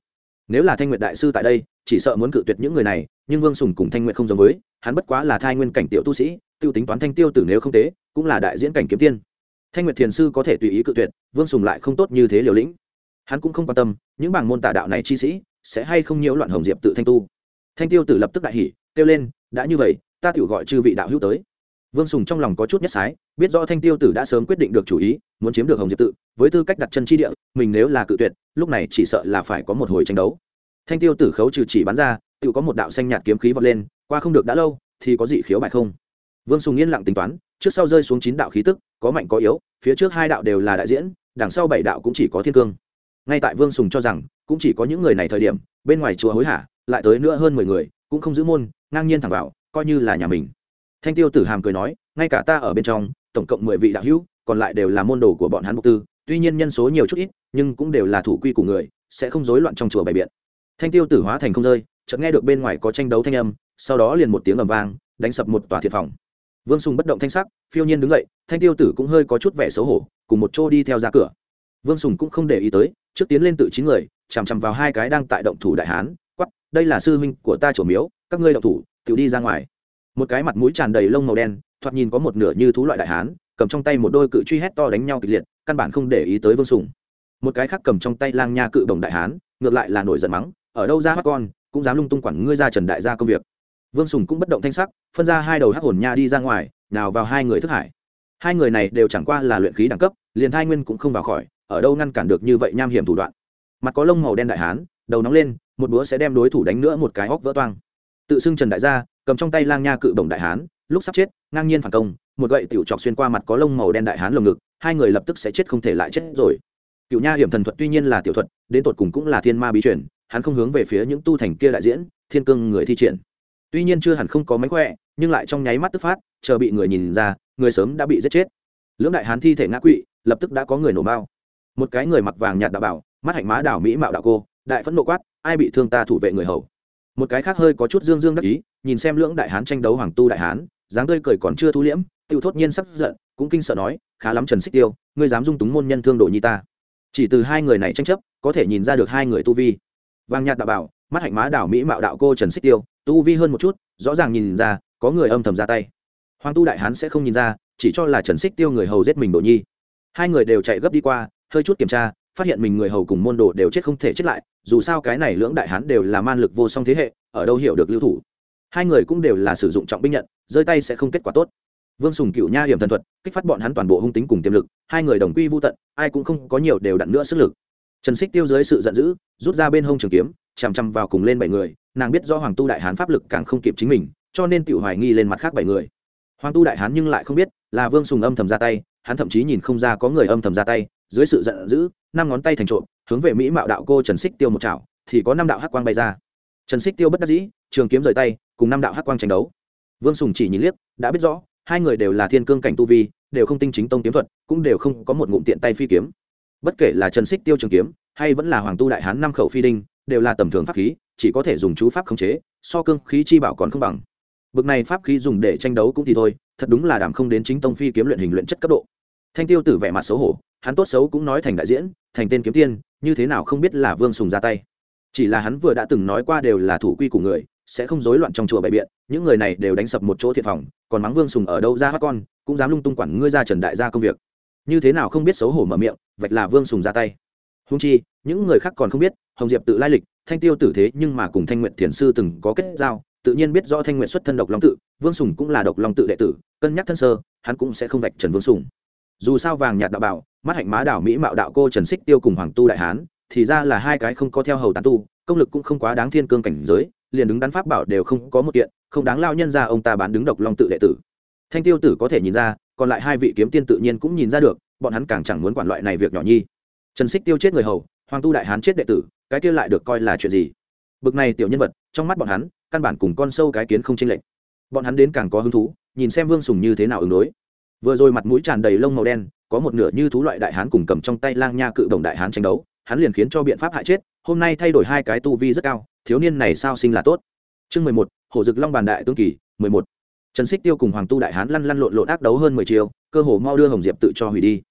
Nếu là thanh nguyện đại sư tại đây, chỉ sợ muốn cự tuyệt những người này, nhưng vương sùng cùng thanh nguyện không giống với, hắn bất quá là thai nguyên cảnh tiểu tu sĩ t i ê u tính toán thanh tiêu tử nếu không tế, cũng là đại diễn cảnh kiếm tiên thanh nguyệt thiền sư có thể tùy ý cự tuyệt, vương sùng lại không tốt như thế liều lĩnh. Hắn cũng không quan tâm, những bảng môn tà đạo này chi sĩ sẽ hay không nhiễu loạn hồng diệp tự thanh tu. Thanh tiêu tử lập tức đại hỉ, kêu lên, đã như vậy, ta tự gọi chư vị đạo hữu tới. Vương sùng trong lòng có chút nhất sái, biết rõ thanh tiêu tử đã sớm quyết định được chủ ý, muốn chiếm được hồng diệp tự, với tư cách đặt chân tri địa, mình nếu là cự tuyệt, lúc này chỉ sợ là phải có một hồi tranh đấu. Thanh tiêu tử khấu trừ chỉ bắn ra, tự có một đạo xanh nhạt kiếm khí vọt lên, qua không được đã lâu, thì có dị khiếu bại không? Vương sùng yên lặng tính toán trước sau rơi xuống chín đạo khí tức, có mạnh có yếu, phía trước hai đạo đều là đại diễn, đằng sau bảy đạo cũng chỉ có thiên cương. Ngay tại vương sùng cho rằng, cũng chỉ có những người này thời điểm, bên ngoài chùa hối hả, lại tới nữa hơn mười người, cũng không giữ môn, ngang nhiên thẳng vào, coi như là nhà mình. Thanh tiêu tử hàm cười nói, ngay cả ta ở bên trong, tổng cộng mười vị đạo hữu, còn lại đều là môn đồ của bọn hắn mục tư, tuy nhiên nhân số nhiều chút ít, nhưng cũng đều là thủ quy của người, sẽ không rối loạn trong chùa bày biện. Thanh tiêu tử hóa thành không rơi, chợt nghe được bên ngoài có tranh đấu thanh âm, sau đó liền một tiếng ầm vang, đánh sập một tòa thiệt phòng vương sùng bất động thanh sắc, phiêu nhiên đứng dậy, thanh tiêu tử cũng hơi có chút vẻ xấu hổ, cùng một chỗ đi theo ra cửa. Vương sùng cũng không để ý tới, trước tiến lên tự chín người, chằm chằm vào hai cái đang tại động thủ đại hán quắp đây là sư huynh của ta chủ miếu, các ngươi động thủ tự đi ra ngoài. Một cái mặt mũi tràn đầy lông màu đen, thoạt nhìn có một nửa như thú loại đại hán, cầm trong tay một đôi cự truy hét to đánh nhau kịch liệt, căn bản không để ý tới vương sùng. Một cái khác cầm trong tay lang nha cự đồng đại hán, ngược lại là nổi giận mắng, ở đâu ra mắt con, cũng dám lung tung quản ngươi ra trần đại gia công việc vương sùng cũng bất động thanh sắc, phân ra hai đầu hắc hồn nha đi ra ngoài, nào vào hai người thức hải. Hai người này đều chẳng qua là luyện khí đẳng cấp, liền thai nguyên cũng không vào khỏi, ở đâu ngăn cản được như vậy nham hiểm thủ đoạn. Mặt có lông màu đen đại hán, đầu nóng lên, một búa sẽ đem đối thủ đánh nữa một cái hóc vỡ toang. Tự xưng trần đại gia, cầm trong tay lang nha cự bổng đại hán, lúc sắp chết, ngang nhiên phản công, một gậy tiểu chọc xuyên qua mặt có lông màu đen đại hán lồng ngực, hai người lập tức sẽ chết không thể lại chết rồi. Cựu nha hiểm thần thuật tuy nhiên là tiểu thuật, đến tột cùng cũng là thiên ma bí truyền, hắn không hướng về phía những tu thành kia đại diễn, thiên cương người thi triển tuy nhiên chưa hẳn không có mánh khỏe, nhưng lại trong nháy mắt tức phát, chờ bị người nhìn ra, người sớm đã bị giết chết. Lưỡng đại hán thi thể ngã quỵ, lập tức đã có người nổ bao một cái người mặc vàng nhạt đạo bảo, mắt hạnh má đảo mỹ mạo đạo cô, đại phẫn nộ quát, ai bị thương ta thủ vệ người hầu? Một cái khác hơi có chút dương dương đắc ý, nhìn xem lưỡng đại hán tranh đấu hoàng tu đại hán, dáng tươi cười còn chưa thu liễm tiêu thốt nhiên sắp giận, cũng kinh sợ nói, khá lắm trần xích tiêu, ngươi dám dung túng môn nhân thương đồ như ta. Chỉ từ hai người này tranh chấp, có thể nhìn ra được hai người tu vi. Vàng nhạt đạo bảo mắt hạnh má đảo mỹ mạo đạo cô trần xích tiêu, tu vi hơn một chút, rõ ràng nhìn ra, có người âm thầm ra tay. Hoàng tu đại hán sẽ không nhìn ra, chỉ cho là trần xích tiêu người hầu giết mình đồ nhi. Hai người đều chạy gấp đi qua, hơi chút kiểm tra, phát hiện mình người hầu cùng môn đồ đều chết không thể chết lại, dù sao cái này lưỡng đại hán đều là man lực vô song thế hệ, ở đâu hiểu được lưu thủ. Hai người cũng đều là sử dụng trọng binh nhận, rơi tay sẽ không kết quả tốt. Vương sùng cựu nha hiểm thần thuật, kích phát bọn hắn toàn bộ hung tính cùng tiềm lực, hai người đồng quy vô tận, ai cũng không có nhiều đều đặn nữa sức lực. Trần xích tiêu dưới sự giận dữ, rút ra bên hông trường kiếm chằm chằm vào cùng lên bảy người, nàng biết do hoàng tu đại hán pháp lực càng không kịp chính mình, cho nên tự hoài nghi lên mặt khác bảy người. Hoàng tu đại hán nhưng lại không biết, là vương sùng âm thầm ra tay, hắn thậm chí nhìn không ra có người âm thầm ra tay, dưới sự giận dữ, năm ngón tay thành trộm, hướng về mỹ mạo đạo cô trần xích tiêu một chảo, thì có năm đạo hắc quang bay ra. Trần xích tiêu bất đắc dĩ, trường kiếm rời tay, cùng năm đạo hắc quang tranh đấu. Vương sùng chỉ nhìn liếc, đã biết rõ, hai người đều là thiên cương cảnh tu vi, đều không tinh chính tông kiếm thuật, cũng đều không có một ngụm tiện tay phi kiếm. Bất kể là trần xích tiêu trường kiếm, hay vẫn là hoàng tu đại hán năm khẩu phi đinh đều là tầm thường pháp khí, chỉ có thể dùng chú pháp khống chế, so cương khí chi bảo còn không bằng. Bực này pháp khí dùng để tranh đấu cũng thì thôi, thật đúng là đảm không đến chính tông phi kiếm luyện hình luyện chất cấp độ. Thanh tiêu tử vẻ mặt xấu hổ, hắn tốt xấu cũng nói thành đại diễn, thành tên kiếm tiên, như thế nào không biết là vương sùng ra tay. Chỉ là hắn vừa đã từng nói qua đều là thủ quy của người, sẽ không rối loạn trong chùa bày biện, những người này đều đánh sập một chỗ thiệt phòng, còn mắng vương sùng ở đâu ra hát con, cũng dám lung tung quản ngươi ra trần đại gia công việc. Như thế nào không biết xấu hổ mở miệng, vạch là vương sùng ra tay húng chi, những người khác còn không biết, hồng diệp tự lai lịch, thanh tiêu tử thế nhưng mà cùng thanh nguyện thiền sư từng có kết giao, tự nhiên biết rõ thanh nguyện xuất thân độc long tự, vương sùng cũng là độc long tự đệ tử, cân nhắc thân sơ, hắn cũng sẽ không vạch trần vương sùng. Dù sao vàng nhạt đạo bảo, mắt hạnh má đảo mỹ mạo đạo cô trần xích tiêu cùng hoàng tu đại hán, thì ra là hai cái không có theo hầu tán tu, công lực cũng không quá đáng thiên cương cảnh giới, liền đứng đắn pháp bảo đều không có một kiện, không đáng lao nhân ra ông ta bán đứng độc long tự đệ tử. Thanh tiêu tử có thể nhìn ra, còn lại hai vị kiếm tiên tự nhiên cũng nhìn ra được, bọn hắn càng chẳng muốn quản loại này việc nhỏ nhi trần xích tiêu chết người hầu, hoàng tu đại hán chết đệ tử, cái kia lại được coi là chuyện gì? Bực này tiểu nhân vật, trong mắt bọn hắn, căn bản cùng con sâu cái kiến không chênh lệch. Bọn hắn đến càng có hứng thú, nhìn xem vương sùng như thế nào ứng đối. Vừa rồi mặt mũi tràn đầy lông màu đen, có một nửa như thú loại đại hán cùng cầm trong tay lang nha cự đồng đại hán tranh đấu, hắn liền khiến cho biện pháp hại chết, hôm nay thay đổi hai cái tu vi rất cao, thiếu niên này sao sinh là tốt? Chương mười một hổ dực long bàn đại tương kỳ, mười một. Trần xích tiêu cùng hoàng tu đại hán lăn lăn lộn lộn ác đấu hơn mười chiều cơ hồ mau đưa hồng diệp tự cho hủy đi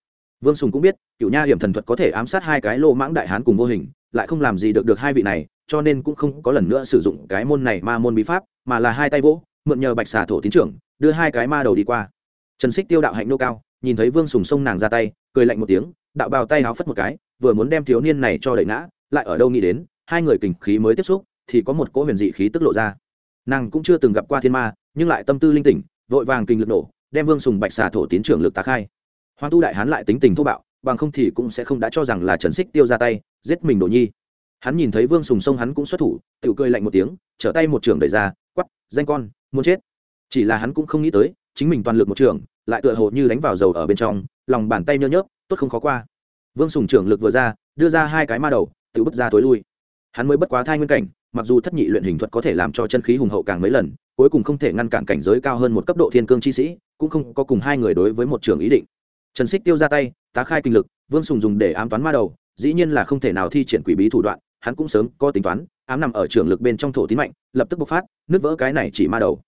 vương sùng cũng biết cựu nha hiểm thần thuật có thể ám sát hai cái lô mãng đại hán cùng vô hình, lại không làm gì được được hai vị này, cho nên cũng không có lần nữa sử dụng cái môn này ma môn bí pháp, mà là hai tay vỗ, mượn nhờ bạch xà thổ tín trưởng, đưa hai cái ma đầu đi qua. Trần xích tiêu đạo hạnh nô cao, nhìn thấy vương sùng sông nàng ra tay, cười lạnh một tiếng, đạo bào tay háo phất một cái, vừa muốn đem thiếu niên này cho đẩy ngã, lại ở đâu nghĩ đến, hai người kình khí mới tiếp xúc, thì có một cỗ huyền dị khí tức lộ ra. Nàng cũng chưa từng gặp qua thiên ma, nhưng lại tâm tư linh tỉnh, vội vàng kinh lực nổ, đem vương sùng bạch xà thổ tiến trưởng lực tá khai hoàng tu đại hán lại tính tình thô bạo, bằng không thì cũng sẽ không đã cho rằng là trần xích tiêu ra tay, giết mình đồ nhi. Hắn nhìn thấy vương sùng sông hắn cũng xuất thủ tự cười lạnh một tiếng, trở tay một trường đẩy ra quắp danh con, muốn chết. Chỉ là hắn cũng không nghĩ tới, chính mình toàn lực một trường, lại tựa hồ như đánh vào dầu ở bên trong, lòng bàn tay nhơ nhớp, tốt không khó qua. Vương sùng trưởng lực vừa ra, đưa ra hai cái ma đầu, tự bước ra tối lui. Hắn mới bất quá thai nguyên cảnh, mặc dù thất nhị luyện hình thuật có thể làm cho chân khí hùng hậu càng mấy lần, cuối cùng không thể ngăn cản cảnh giới cao hơn một cấp độ thiên cương chi sĩ, cũng không có cùng hai người đối với một trường ý định trần xích tiêu ra tay, tá khai kinh lực, vương sùng dùng để ám toán ma đầu, dĩ nhiên là không thể nào thi triển quỷ bí thủ đoạn, hắn cũng sớm có tính toán, ám nằm ở trường lực bên trong thổ tín mạnh, lập tức bộc phát, nứt vỡ cái này chỉ ma đầu.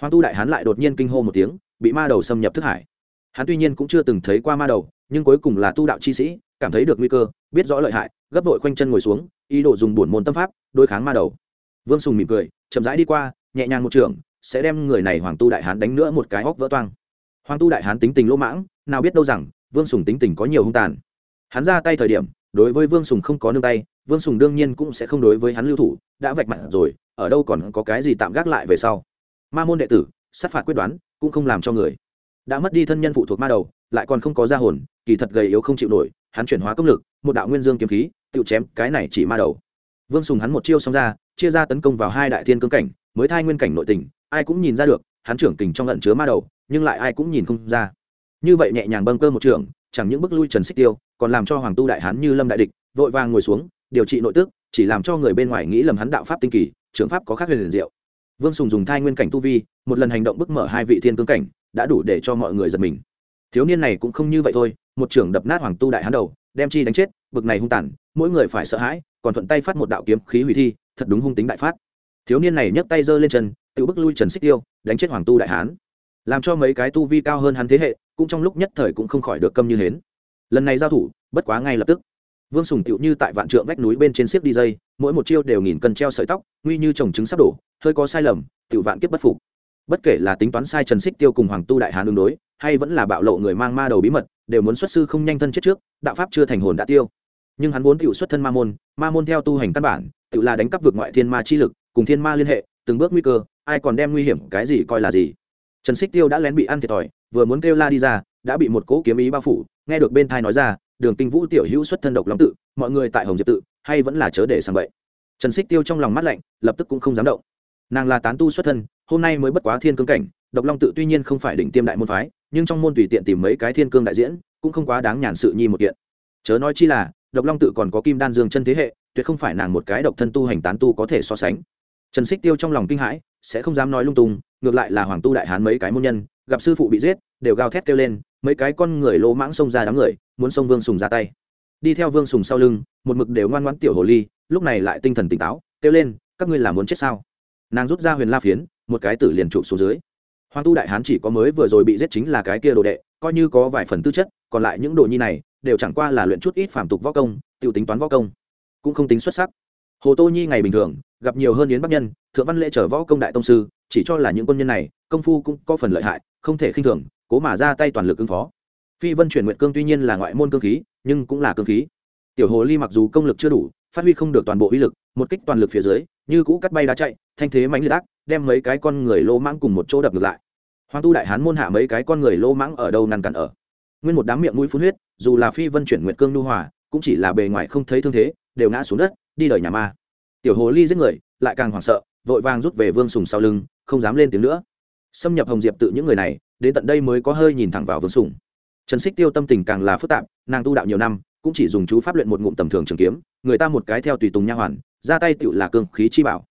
Hoàng tu đại hắn lại đột nhiên kinh hô một tiếng, bị ma đầu xâm nhập thức hải. Hắn tuy nhiên cũng chưa từng thấy qua ma đầu, nhưng cuối cùng là tu đạo chi sĩ, cảm thấy được nguy cơ, biết rõ lợi hại, gấp vội khoanh chân ngồi xuống, ý đồ dùng buồn môn tâm pháp, đối kháng ma đầu. Vương sùng mỉm cười, chậm rãi đi qua, nhẹ nhàng một trường, sẽ đem người này hoàng tu đại hán đánh nữa một cái hóc vỡ toang. Hoàng tu đại hán tính tình lỗ mãng nào biết đâu rằng, vương sùng tính tình có nhiều hung tàn. Hắn ra tay thời điểm, đối với vương sùng không có nương tay, vương sùng đương nhiên cũng sẽ không đối với hắn lưu thủ, đã vạch mặt rồi, ở đâu còn có cái gì tạm gác lại về sau. Ma môn đệ tử, sát phạt quyết đoán, cũng không làm cho người. Đã mất đi thân nhân phụ thuộc ma đầu, lại còn không có gia hồn, kỳ thật gầy yếu không chịu nổi, hắn chuyển hóa công lực, một đạo nguyên dương kiếm khí, tự chém cái này chỉ ma đầu. Vương sùng hắn một chiêu xong ra, chia ra tấn công vào hai đại thiên cương cảnh, mới thai nguyên cảnh nội tình, ai cũng nhìn ra được, hắn trưởng kình trong lận chứa ma đầu, nhưng lại ai cũng nhìn không ra như vậy nhẹ nhàng bâng cơ một trường, chẳng những bước lui trần xích tiêu, còn làm cho hoàng tu đại hán như lâm đại địch, vội vàng ngồi xuống, điều trị nội tức, chỉ làm cho người bên ngoài nghĩ lầm hắn đạo pháp tinh kỳ, trưởng pháp có khác huyền liền diệu. Vương sùng dùng thai nguyên cảnh tu vi, một lần hành động bức mở hai vị thiên cương cảnh, đã đủ để cho mọi người giật mình. Thiếu niên này cũng không như vậy thôi, một trưởng đập nát hoàng tu đại hán đầu, đem chi đánh chết, bực này hung tàn, mỗi người phải sợ hãi, còn thuận tay phát một đạo kiếm khí hủy thi, thật đúng hung tính đại phát. Thiếu niên này nhấc tay giơ lên chân, tự bức lui trần xích tiêu, đánh chết hoàng tu đại hán làm cho mấy cái tu vi cao hơn hắn thế hệ, cũng trong lúc nhất thời cũng không khỏi được câm như hến. Lần này giao thủ, bất quá ngay lập tức. Vương sùng tựu như tại vạn trượng vách núi bên trên xiếc đi dây, mỗi một chiêu đều nghìn cân treo sợi tóc, nguy như trồng trứng sắp đổ, hơi có sai lầm, tựu vạn kiếp bất phục. Bất kể là tính toán sai trần xích tiêu cùng hoàng tu đại hán ứng đối, hay vẫn là bạo lộ người mang ma đầu bí mật, đều muốn xuất sư không nhanh thân chết trước, đạo pháp chưa thành hồn đã tiêu. Nhưng hắn vốn tựu xuất thân ma môn ma môn theo tu hành căn bản, tựu là đánh cắp vượt ngoại thiên ma chi lực, cùng thiên ma liên hệ, từng bước nguy cơ, ai còn đem nguy hiểm cái gì coi là gì trần xích tiêu đã lén bị ăn thiệt thòi, vừa muốn kêu la đi ra, đã bị một cỗ kiếm ý bao phủ, nghe được bên thai nói ra, đường kinh vũ tiểu hữu xuất thân độc long tự, mọi người tại hồng diệp tự, hay vẫn là chớ để sang vậy trần xích tiêu trong lòng mắt lạnh, lập tức cũng không dám động. Nàng là tán tu xuất thân, hôm nay mới bất quá thiên cương cảnh, độc long tự tuy nhiên không phải đỉnh tiêm đại môn phái, nhưng trong môn tùy tiện tìm mấy cái thiên cương đại diễn, cũng không quá đáng nhàn sự nhi một kiện. Chớ nói chi là, độc long tự còn có kim đan dương chân thế hệ, tuyệt không phải nàng một cái độc thân tu hành tán tu có thể so sánh trần xích tiêu trong lòng kinh hãi, sẽ không dám nói lung tung, ngược lại là hoàng tu đại hán mấy cái môn nhân, gặp sư phụ bị giết, đều gào thét kêu lên, mấy cái con người lỗ mãng xông ra đám người, muốn xông vương sùng ra tay. Đi theo vương sùng sau lưng, một mực đều ngoan ngoãn tiểu hồ ly, lúc này lại tinh thần tỉnh táo, kêu lên, các ngươi là muốn chết sao? Nàng rút ra huyền la phiến, một cái tử liền chụp xuống dưới. Hoàng tu đại hán chỉ có mới vừa rồi bị giết chính là cái kia đồ đệ, coi như có vài phần tư chất, còn lại những đồ nhi này, đều chẳng qua là luyện chút ít phản tục võ công tự tính toán võ công, cũng không tính xuất sắc hồ tô nhi ngày bình thường, gặp nhiều hơn yến bắc nhân, thượng văn lễ trở võ công đại tông sư, chỉ cho là những quân nhân này, công phu cũng có phần lợi hại, không thể khinh thường, cố mà ra tay toàn lực ứng phó. Phi vân chuyển nguyện cương tuy nhiên là ngoại môn cương khí, nhưng cũng là cương khí. Tiểu hồ ly mặc dù công lực chưa đủ, phát huy không được toàn bộ uy lực, một kích toàn lực phía dưới, như cũ cắt bay đá chạy, thanh thế mánh liệt ác, đem mấy cái con người lô mãng cùng một chỗ đập ngược lại. Hoàng tu đại hán môn hạ mấy cái con người lô mãng ở đâu ngăn cản ở? Nguyên một đám miệng mũi phun huyết, dù là phi vân chuyển nguyện cương nu hòa, cũng chỉ là bề ngoài không thấy thương thế, đều ngã xuống đất đi đời nhà ma. Tiểu hồ ly giết người, lại càng hoảng sợ, vội vàng rút về vương sùng sau lưng, không dám lên tiếng nữa. Xâm nhập hồng diệp tự những người này, đến tận đây mới có hơi nhìn thẳng vào vương sùng. Trần xích tiêu tâm tình càng là phức tạp, nàng tu đạo nhiều năm, cũng chỉ dùng chú pháp luyện một ngụm tầm thường trường kiếm, người ta một cái theo tùy tùng nha hoàn, ra tay tựu là cương khí chi bảo.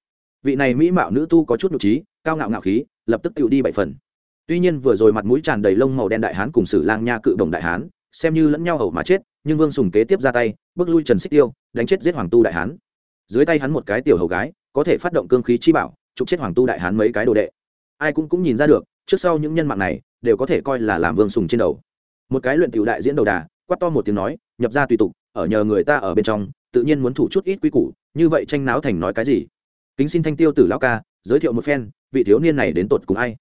Vị này mỹ mạo nữ tu có chút nhục trí, cao ngạo ngạo khí, lập tức tựu đi bảy phần. Tuy nhiên vừa rồi mặt mũi tràn đầy lông màu đen đại hán cùng sử lang nha cự đồng đại hán, xem như lẫn nhau hầu mà chết nhưng vương sùng kế tiếp ra tay, bước lui trần xích tiêu, đánh chết giết hoàng tu đại hán. Dưới tay hắn một cái tiểu hầu gái, có thể phát động cương khí chi bảo, trục chết hoàng tu đại hán mấy cái đồ đệ. Ai cũng cũng nhìn ra được, trước sau những nhân mạng này, đều có thể coi là làm vương sùng trên đầu. Một cái luyện tiểu đại diễn đầu đà, quát to một tiếng nói, nhập ra tùy tục, ở nhờ người ta ở bên trong, tự nhiên muốn thủ chút ít quy củ, như vậy tranh náo thành nói cái gì? Kính xin thanh tiêu tử lão ca, giới thiệu một phen, vị thiếu niên này đến tột cùng ai?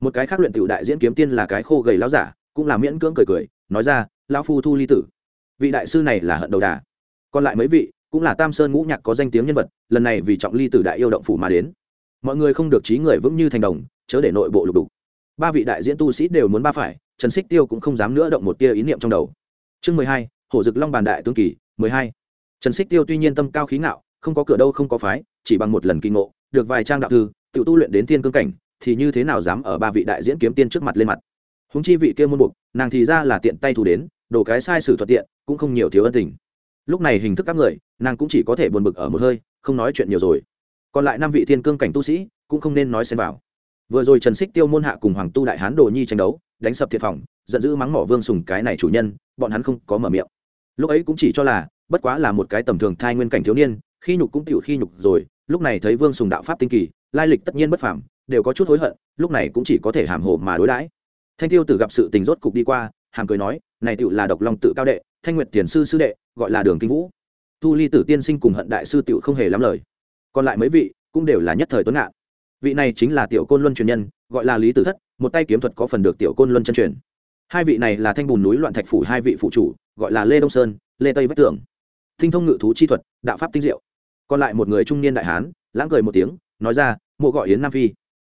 Một cái khác luyện tiểu đại diễn kiếm tiên là cái khô gầy lao giả, cũng là miễn cưỡng cười cười, nói ra, lão phu thu ly tử vị đại sư này là hận đầu đà. Còn lại mấy vị, cũng là tam sơn ngũ nhạc có danh tiếng nhân vật, lần này vì trọng ly từ đại yêu động phủ mà đến. Mọi người không được trí người vững như thành đồng, chớ để nội bộ lục đục. Ba vị đại diễn tu sĩ đều muốn ba phải, trần xích tiêu cũng không dám nữa động một tia ý niệm trong đầu. Chương mười hai, hổ dực long bàn đại tương kỳ, mười hai. Trần xích tiêu tuy nhiên tâm cao khí ngạo, không có cửa đâu không có phái, chỉ bằng một lần kinh ngộ, được vài trang đạo thư, tự tu luyện đến thiên cương cảnh, thì như thế nào dám ở ba vị đại diễn kiếm tiên trước mặt lên mặt. Húng chi vị kia môn buộc nàng thì ra là tiện tay thu đến đồ cái sai sử thuận tiện, cũng không nhiều thiếu ân tình. Lúc này hình thức các người, nàng cũng chỉ có thể buồn bực ở một hơi, không nói chuyện nhiều rồi. Còn lại năm vị thiên cương cảnh tu sĩ, cũng không nên nói xen vào. Vừa rồi trần xích tiêu môn hạ cùng hoàng tu đại hán đồ nhi tranh đấu, đánh sập thiệt phòng, giận dữ mắng mỏ vương sùng cái này chủ nhân, bọn hắn không có mở miệng. Lúc ấy cũng chỉ cho là, bất quá là một cái tầm thường thai nguyên cảnh thiếu niên, khi nhục cũng tựu khi nhục rồi, lúc này thấy vương sùng đạo pháp tinh kỳ, lai lịch tất nhiên bất phàm, đều có chút hối hận, lúc này cũng chỉ có thể hàm hồ mà đối đãi. Thanh tiêu tử gặp sự tình rốt cục đi qua, hàm cười nói này tựu là độc long tự cao đệ, thanh nguyệt tiền sư sư đệ, gọi là đường kinh vũ. Thu ly tử tiên sinh cùng hận đại sư tựu không hề lắm lời. Còn lại mấy vị, cũng đều là nhất thời tuấn ngạn. Vị này chính là tiểu côn luân truyền nhân, gọi là lý tử thất, một tay kiếm thuật có phần được tiểu côn luân chân truyền. Hai vị này là thanh bùn núi loạn thạch phủ hai vị phụ chủ, gọi là lê đông sơn, lê tây vách tường. Tinh thông ngự thú chi thuật, đạo pháp tinh diệu. Còn lại một người trung niên đại hán, lãng cười một tiếng, nói ra, mộ gọi yến nam phi.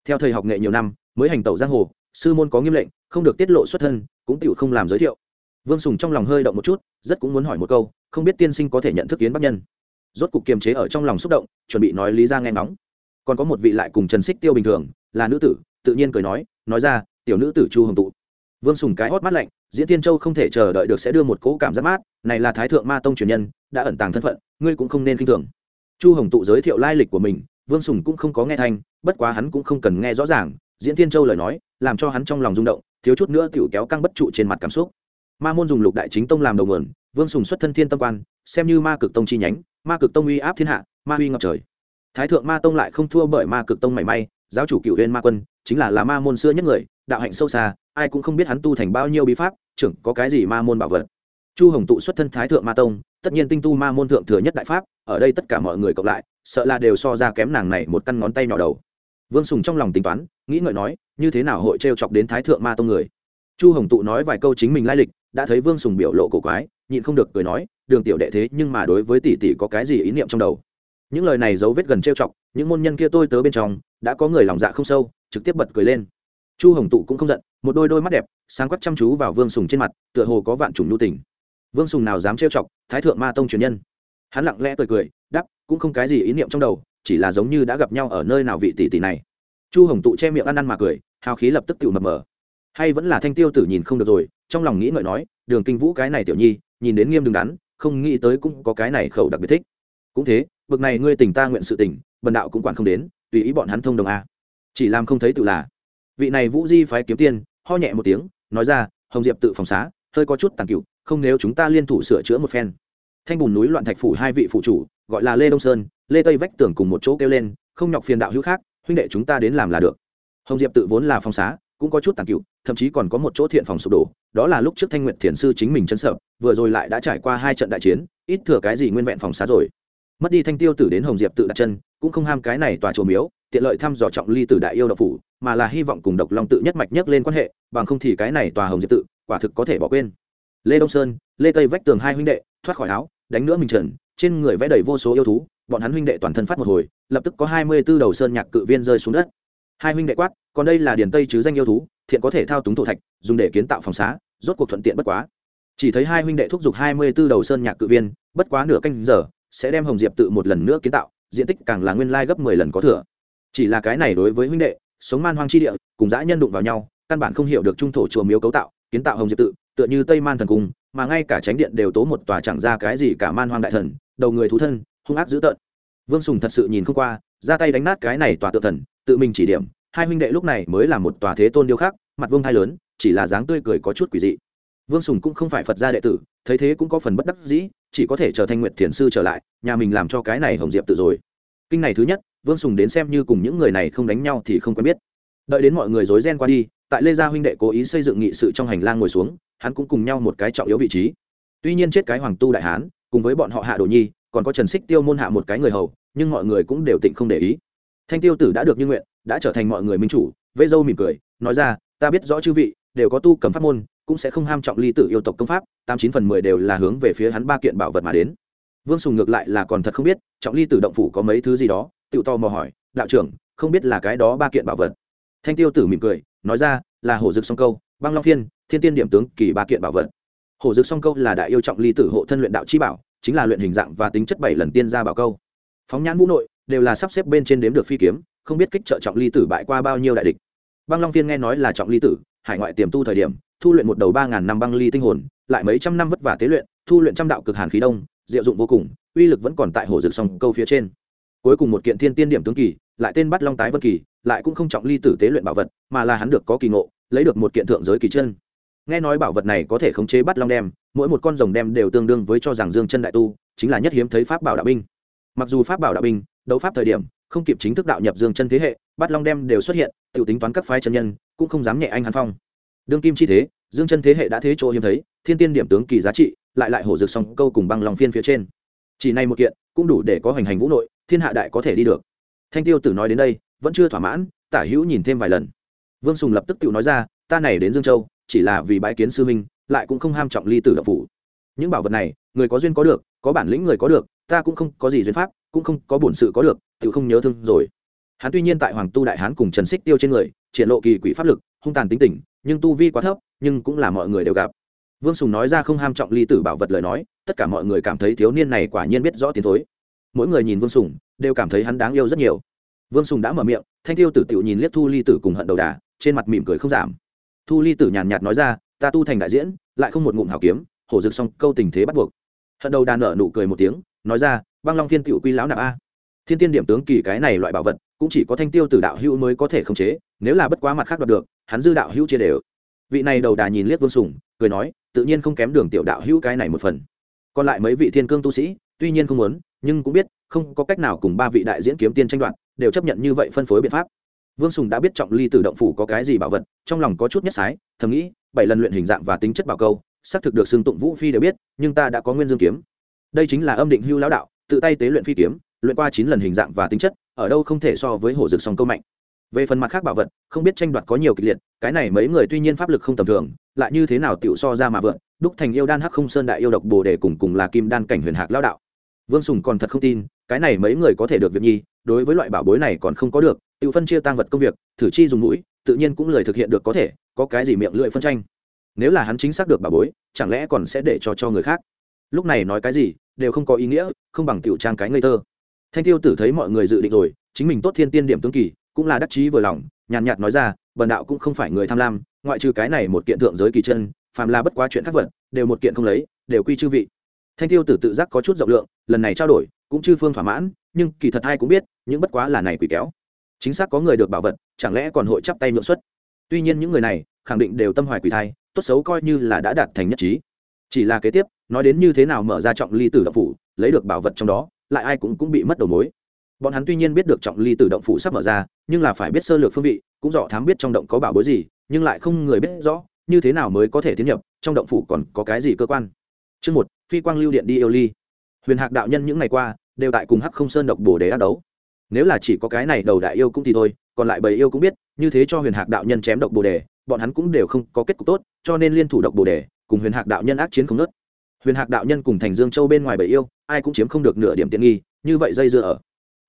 Theo thầy học nghệ nhiều năm, mới hành tẩu giang hồ, sư môn có nghiêm lệnh, không được tiết lộ xuất thân, cũng tựu không làm giới thiệu vương sùng trong lòng hơi động một chút, rất cũng muốn hỏi một câu, không biết tiên sinh có thể nhận thức yến bắc nhân. Rốt cục kiềm chế ở trong lòng xúc động, chuẩn bị nói lý ra nghe ngóng. Còn có một vị lại cùng trần xích tiêu bình thường, là nữ tử, tự nhiên cười nói nói ra, tiểu nữ tử chu hồng tụ. Vương sùng cái hót mắt lạnh, diễn tiên châu không thể chờ đợi được sẽ đưa một cỗ cảm giác mát, này là thái thượng ma tông truyền nhân, đã ẩn tàng thân phận, ngươi cũng không nên k i n h thường. Chu hồng tụ giới thiệu lai lịch của mình, vương sùng cũng không có nghe thanh, bất quá hắn cũng không cần nghe rõ ràng, diễn tiên châu lời nói, làm cho hắn trong lòng rung động, thiếu chút nữa t kéo căng bất trụ trên mặt cảm xúc ma môn dùng lục đại chính tông làm đầu nguồn, vương sùng xuất thân thiên tâm quan, xem như ma cực tông chi nhánh, ma cực tông uy áp thiên hạ, ma uy ngập trời. Thái thượng ma tông lại không thua bởi ma cực tông mảy may, giáo chủ cựu huyên ma quân, chính là là ma môn xưa nhất người, đạo hạnh sâu xa, ai cũng không biết hắn tu thành bao nhiêu bí pháp, trưởng có cái gì ma môn bảo vật. Chu hồng tụ xuất thân thái thượng ma tông, tất nhiên tinh tu ma môn thượng thừa nhất đại pháp, ở đây tất cả mọi người cộng lại, sợ là đều so ra kém nàng này một căn ngón tay nhỏ đầu. Vương sùng trong lòng tính toán, nghĩ ngợi nói, như thế nào hội t chọc đến thái thượng ma tông người? Chu hồng tụ nói vài câu chính mình lai lịch đã thấy vương sùng biểu lộ cổ quái, nhịn không được cười nói, đường tiểu đệ thế nhưng mà đối với tỷ tỷ có cái gì ý niệm trong đầu? Những lời này dấu vết gần trêu chọc, những môn nhân kia tôi tớ bên trong, đã có người lòng dạ không sâu, trực tiếp bật cười lên. Chu hồng tụ cũng không giận, một đôi đôi mắt đẹp, sáng quắc chăm chú vào vương sùng trên mặt, tựa hồ có vạn trùng lưu tình. Vương sùng nào dám trêu chọc, thái thượng ma tông truyền nhân. Hắn lặng lẽ cười cười đắp cũng không cái gì ý niệm trong đầu, chỉ là giống như đã gặp nhau ở nơi nào vị tỷ tỷ này. Chu hồng tụ che miệng ăn ăn mà cười, hào khí lập tức tự mập mờ. Hay vẫn là thanh tiêu tử nhìn không được rồi trong lòng nghĩ ngợi nói, đường kinh vũ cái này tiểu nhi, nhìn đến nghiêm đứng đắn, không nghĩ tới cũng có cái này khẩu đặc biệt thích. Cũng thế, bực này ngươi tình ta nguyện sự tình, bần đạo cũng quản không đến, tùy ý bọn hắn thông đồng a. Chỉ làm không thấy tự là. Vị này vũ di phái kiếm tiên, ho nhẹ một tiếng, nói ra, hồng diệp tự phòng xá, hơi có chút tàn cựu, không nếu chúng ta liên thủ sửa chữa một phen. Thanh bùn núi loạn thạch phủ hai vị phụ chủ, gọi là lê đông sơn, lê tây vách tường cùng một chỗ kêu lên, không nhọc phiền đạo hữu khác, huynh đệ chúng ta đến làm là được. Hồng diệp tự vốn là phòng xá cũng có chút tàn cựu, thậm chí còn có một chỗ thiện phòng sụp đổ, đó là lúc trước thanh nguyện thiền sư chính mình chân sợ, vừa rồi lại đã trải qua hai trận đại chiến, ít thừa cái gì nguyên vẹn phòng xá rồi. Mất đi thanh tiêu tử đến hồng diệp tự đặt chân, cũng không ham cái này tòa chùa miếu, tiện lợi thăm dò trọng ly tử đại yêu độc phủ, mà là hy vọng cùng độc long tự nhất mạch nhất lên quan hệ, bằng không thì cái này tòa hồng diệp tự, quả thực có thể bỏ quên. Lê đông sơn, lê tây vách tường hai huynh đệ, thoát khỏi áo, đánh nữa mình trần, trên người vẽ đầy vô số yêu thú, bọn hắn huynh đệ toàn thân phát một hồi, lập tức có hai mươi b ố đầu sơn nhạc cự viên rơi xuống đất hai huynh đệ quát, còn đây là điền tây chứ danh yêu thú, thiện có thể thao túng thổ thạch, dùng để kiến tạo phòng xá, rốt cuộc thuận tiện bất quá. Chỉ thấy hai huynh đệ thúc giục hai mươi b ố đầu sơn nhạc cự viên, bất quá nửa canh giờ, sẽ đem hồng diệp tự một lần nữa kiến tạo, diện tích càng là nguyên lai gấp mười lần có thừa. Chỉ là cái này đối với huynh đệ, sống man hoang chi địa, cùng dã nhân đụng vào nhau, căn bản không hiểu được trung thổ chùa miếu cấu tạo, kiến tạo hồng diệp tự, tựa như tây man thần cung, mà ngay cả tránh điện đều tố một tòa chẳng ra cái gì cả man hoang đại thần, đầu người thú thân, hung ác dữ tợn. Vương sùng thật sự nhìn không qua, ra tay đánh nát cái này tòa tự thần tự mình chỉ điểm hai huynh đệ lúc này mới là một tòa thế tôn điêu khắc, mặt vương hai lớn chỉ là dáng tươi cười có chút quỷ dị. Vương sùng cũng không phải phật gia đệ tử thấy thế cũng có phần bất đắc dĩ chỉ có thể chờ thanh nguyện thiền sư trở lại nhà mình làm cho cái này hồng diệp tự rồi. Kinh này thứ nhất vương sùng đến xem như cùng những người này không đánh nhau thì không quen biết. Đợi đến mọi người dối ghen qua đi tại lê gia huynh đệ cố ý xây dựng nghị sự trong hành lang ngồi xuống hắn cũng cùng nhau một cái trọng yếu vị trí. Tuy nhiên chết cái hoàng tu đại hán cùng với bọn họ hạ đồ nhi còn có trần xích tiêu môn hạ một cái người hầu nhưng mọi người cũng đều tịnh không để ý thanh tiêu tử đã được như nguyện, đã trở thành mọi người minh chủ vây dâu mỉm cười, nói ra, ta biết rõ chư vị, đều có tu cấm pháp môn, cũng sẽ không ham trọng ly tử yêu tộc công pháp, tám chín phần mười đều là hướng về phía hắn ba kiện bảo vật mà đến. Vương sùng ngược lại là còn thật không biết, trọng ly tử động phủ có mấy thứ gì đó tự to mò hỏi, đạo trưởng, không biết là cái đó ba kiện bảo vật? Thanh tiêu tử mỉm cười, nói ra, là hổ dực song câu, băng long phiên, thiên tiên điểm tướng, kỳ ba kiện bảo vật. Hổ dực song câu là đại yêu trọng ly tử hộ thân luyện đạo chi bảo, chính là luyện hình dạng và tính chất bảy lần tiên gia bảo câu. Phóng nhãn vũ nội đều là sắp xếp bên trên đếm được phi kiếm, không biết kích trợ trọng ly tử bại qua bao nhiêu đại địch. Băng long phiên nghe nói là trọng ly tử, hải ngoại tiềm tu thời điểm, thu luyện một đầu ba ngàn năm băng ly tinh hồn, lại mấy trăm năm vất vả tế luyện, thu luyện trăm đạo cực hàn khí đông, diệu dụng vô cùng, uy lực vẫn còn tại hồ dược song câu phía trên. Cuối cùng một kiện thiên tiên điểm tướng kỳ, lại tên bắt long tái vân kỳ, lại cũng không trọng ly tử tế luyện bảo vật, mà là hắn được có kỳ ngộ, lấy được một kiện thượng giới kỳ chân. Nghe nói bảo vật này có thể khống chế bắt long đem, mỗi một con rồng đem đều tương đương với cho rằng dương chân đại tu, chính là nhất hiếm thấy pháp bảo đạo binh. Mặc dù pháp bảo đạo binh đấu pháp thời điểm, không kịp chính thức đạo nhập dương chân thế hệ bắt long đem đều xuất hiện tự tính toán các phái chân nhân, cũng không dám nhẹ anh hàn phong. Đương kim chi thế, dương chân thế hệ đã thế chỗ hiếm thấy, thiên tiên điểm tướng kỳ giá trị, lại lại hổ dược song câu cùng băng lòng phiên phía trên. Chỉ này một kiện, cũng đủ để có hoành hành vũ nội, thiên hạ đại có thể đi được. Thanh tiêu tử nói đến đây, vẫn chưa thỏa mãn, tả hữu nhìn thêm vài lần. Vương sùng lập tức tự nói ra, ta này đến dương châu, chỉ là vì bãi kiến sư minh lại cũng không ham trọng ly tử độc phủ. Những bảo vật này, người có duyên có được, có bản lĩnh người có được, ta cũng không có gì duyên pháp cũng không có bổn sự có được tự không nhớ thương rồi. Hắn tuy nhiên tại hoàng tu đại hán cùng trần xích tiêu trên người, triển lộ kỳ quỷ pháp lực, hung tàn tính tình, nhưng tu vi quá thấp, nhưng cũng là mọi người đều gặp. Vương sùng nói ra không ham trọng ly tử bảo vật lời nói, tất cả mọi người cảm thấy thiếu niên này quả nhiên biết rõ tiến thối. Mỗi người nhìn vương sùng, đều cảm thấy hắn đáng yêu rất nhiều. Vương sùng đã mở miệng, thanh tiêu tử tiểu nhìn liếc thu ly tử cùng hận đầu đà, trên mặt mỉm cười không giảm. Thu ly tử nhàn nhạt nói ra, ta tu thành đại diễn, lại không một ngụm hảo kiếm, hổ dực xong, câu tình thế bắt buộc. Hận đầu đà nở nụ cười một tiếng nói ra, băng long phiên tiểu quy lão nạp a, thiên tiên điểm tướng kỳ cái này loại bảo vật, cũng chỉ có thanh tiêu tử đạo hữu mới có thể khống chế, nếu là bất quá mặt khác đoạt được, hắn dư đạo hữu chia đều. Vị này đầu đà nhìn liếc vương sùng, cười nói, tự nhiên không kém đường tiểu đạo hữu cái này một phần. Còn lại mấy vị thiên cương tu sĩ, tuy nhiên không muốn, nhưng cũng biết, không có cách nào cùng ba vị đại diễn kiếm tiên tranh đoạt, đều chấp nhận như vậy phân phối biện pháp. Vương sùng đã biết trọng ly tử động phủ có cái gì bảo vật, trong lòng có chút nhất sái, thầm nghĩ, bảy lần luyện hình dạng và tính chất bảo câu, xác thực được xưng tụng vũ phi đều biết, nhưng ta đã có nguyên dương kiếm đây chính là âm định hưu lão đạo, tự tay tế luyện phi kiếm, luyện qua chín lần hình dạng và tính chất, ở đâu không thể so với hổ dược song câu mạnh. Về phần mặt khác bảo vật, không biết tranh đoạt có nhiều kịch liệt, cái này mấy người tuy nhiên pháp lực không tầm thường, lại như thế nào tựu so ra mà vượn, đúc thành yêu đan hắc không sơn đại yêu độc bồ đề cùng cùng là kim đan cảnh huyền hạc lão đạo. Vương sùng còn thật không tin, cái này mấy người có thể được việc nhi, đối với loại bảo bối này còn không có được, tự phân chia tăng vật công việc, thử chi dùng mũi, tự nhiên cũng lời thực hiện được có thể, có cái gì miệng lưỡi phân tranh. Nếu là hắn chính xác được bảo bối, chẳng lẽ còn sẽ để cho cho người khác? Lúc này nói cái gì đều không có ý nghĩa, không bằng tiểu trang cái ngây thơ. Thanh tiêu tử thấy mọi người dự định rồi, chính mình tốt thiên tiên điểm tướng kỳ, cũng là đắc chí vừa lòng, nhàn nhạt nói ra, bần đạo cũng không phải người tham lam, ngoại trừ cái này một kiện thượng giới kỳ chân, phàm là bất quá chuyện khác vật, đều một kiện không lấy, đều quy chư vị. Thanh tiêu tử tự giác có chút rộng lượng, lần này trao đổi, cũng chư phương thỏa mãn, nhưng kỳ thật ai cũng biết, những bất quá là này quỷ kéo. Chính xác có người được bảo vật, chẳng lẽ còn hội chắp tay nhượng xuất? Tuy nhiên những người này, khẳng định đều tâm hoài quỷ thai, tốt xấu coi như là đã đạt thành nhất trí. Chỉ là kế tiếp nói đến như thế nào mở ra trọng ly tử động phủ, lấy được bảo vật trong đó, lại ai cũng cũng bị mất đầu mối. Bọn hắn tuy nhiên biết được trọng ly tử động phủ sắp mở ra, nhưng là phải biết sơ lược phương vị, cũng dọ thám biết trong động có bảo bối gì, nhưng lại không người biết rõ, như thế nào mới có thể tiến nhập, trong động phủ còn có cái gì cơ quan. Chương một, phi quang lưu điện đi yêu ly. Huyền hạc đạo nhân những ngày qua, đều tại cùng hắc không sơn độc bồ đề ác đấu. Nếu là chỉ có cái này đầu đại yêu cũng thì thôi, còn lại bầy yêu cũng biết, như thế cho huyền hạc đạo nhân chém độc bồ đề bọn hắn cũng đều không có kết cục tốt, cho nên liên thủ độc bồ đề cùng huyền hạc đạo nhân ác chiến không nớt huyền hạc đạo nhân cùng thành dương châu bên ngoài bầy yêu, ai cũng chiếm không được nửa điểm tiện nghi, như vậy dây dưa ở.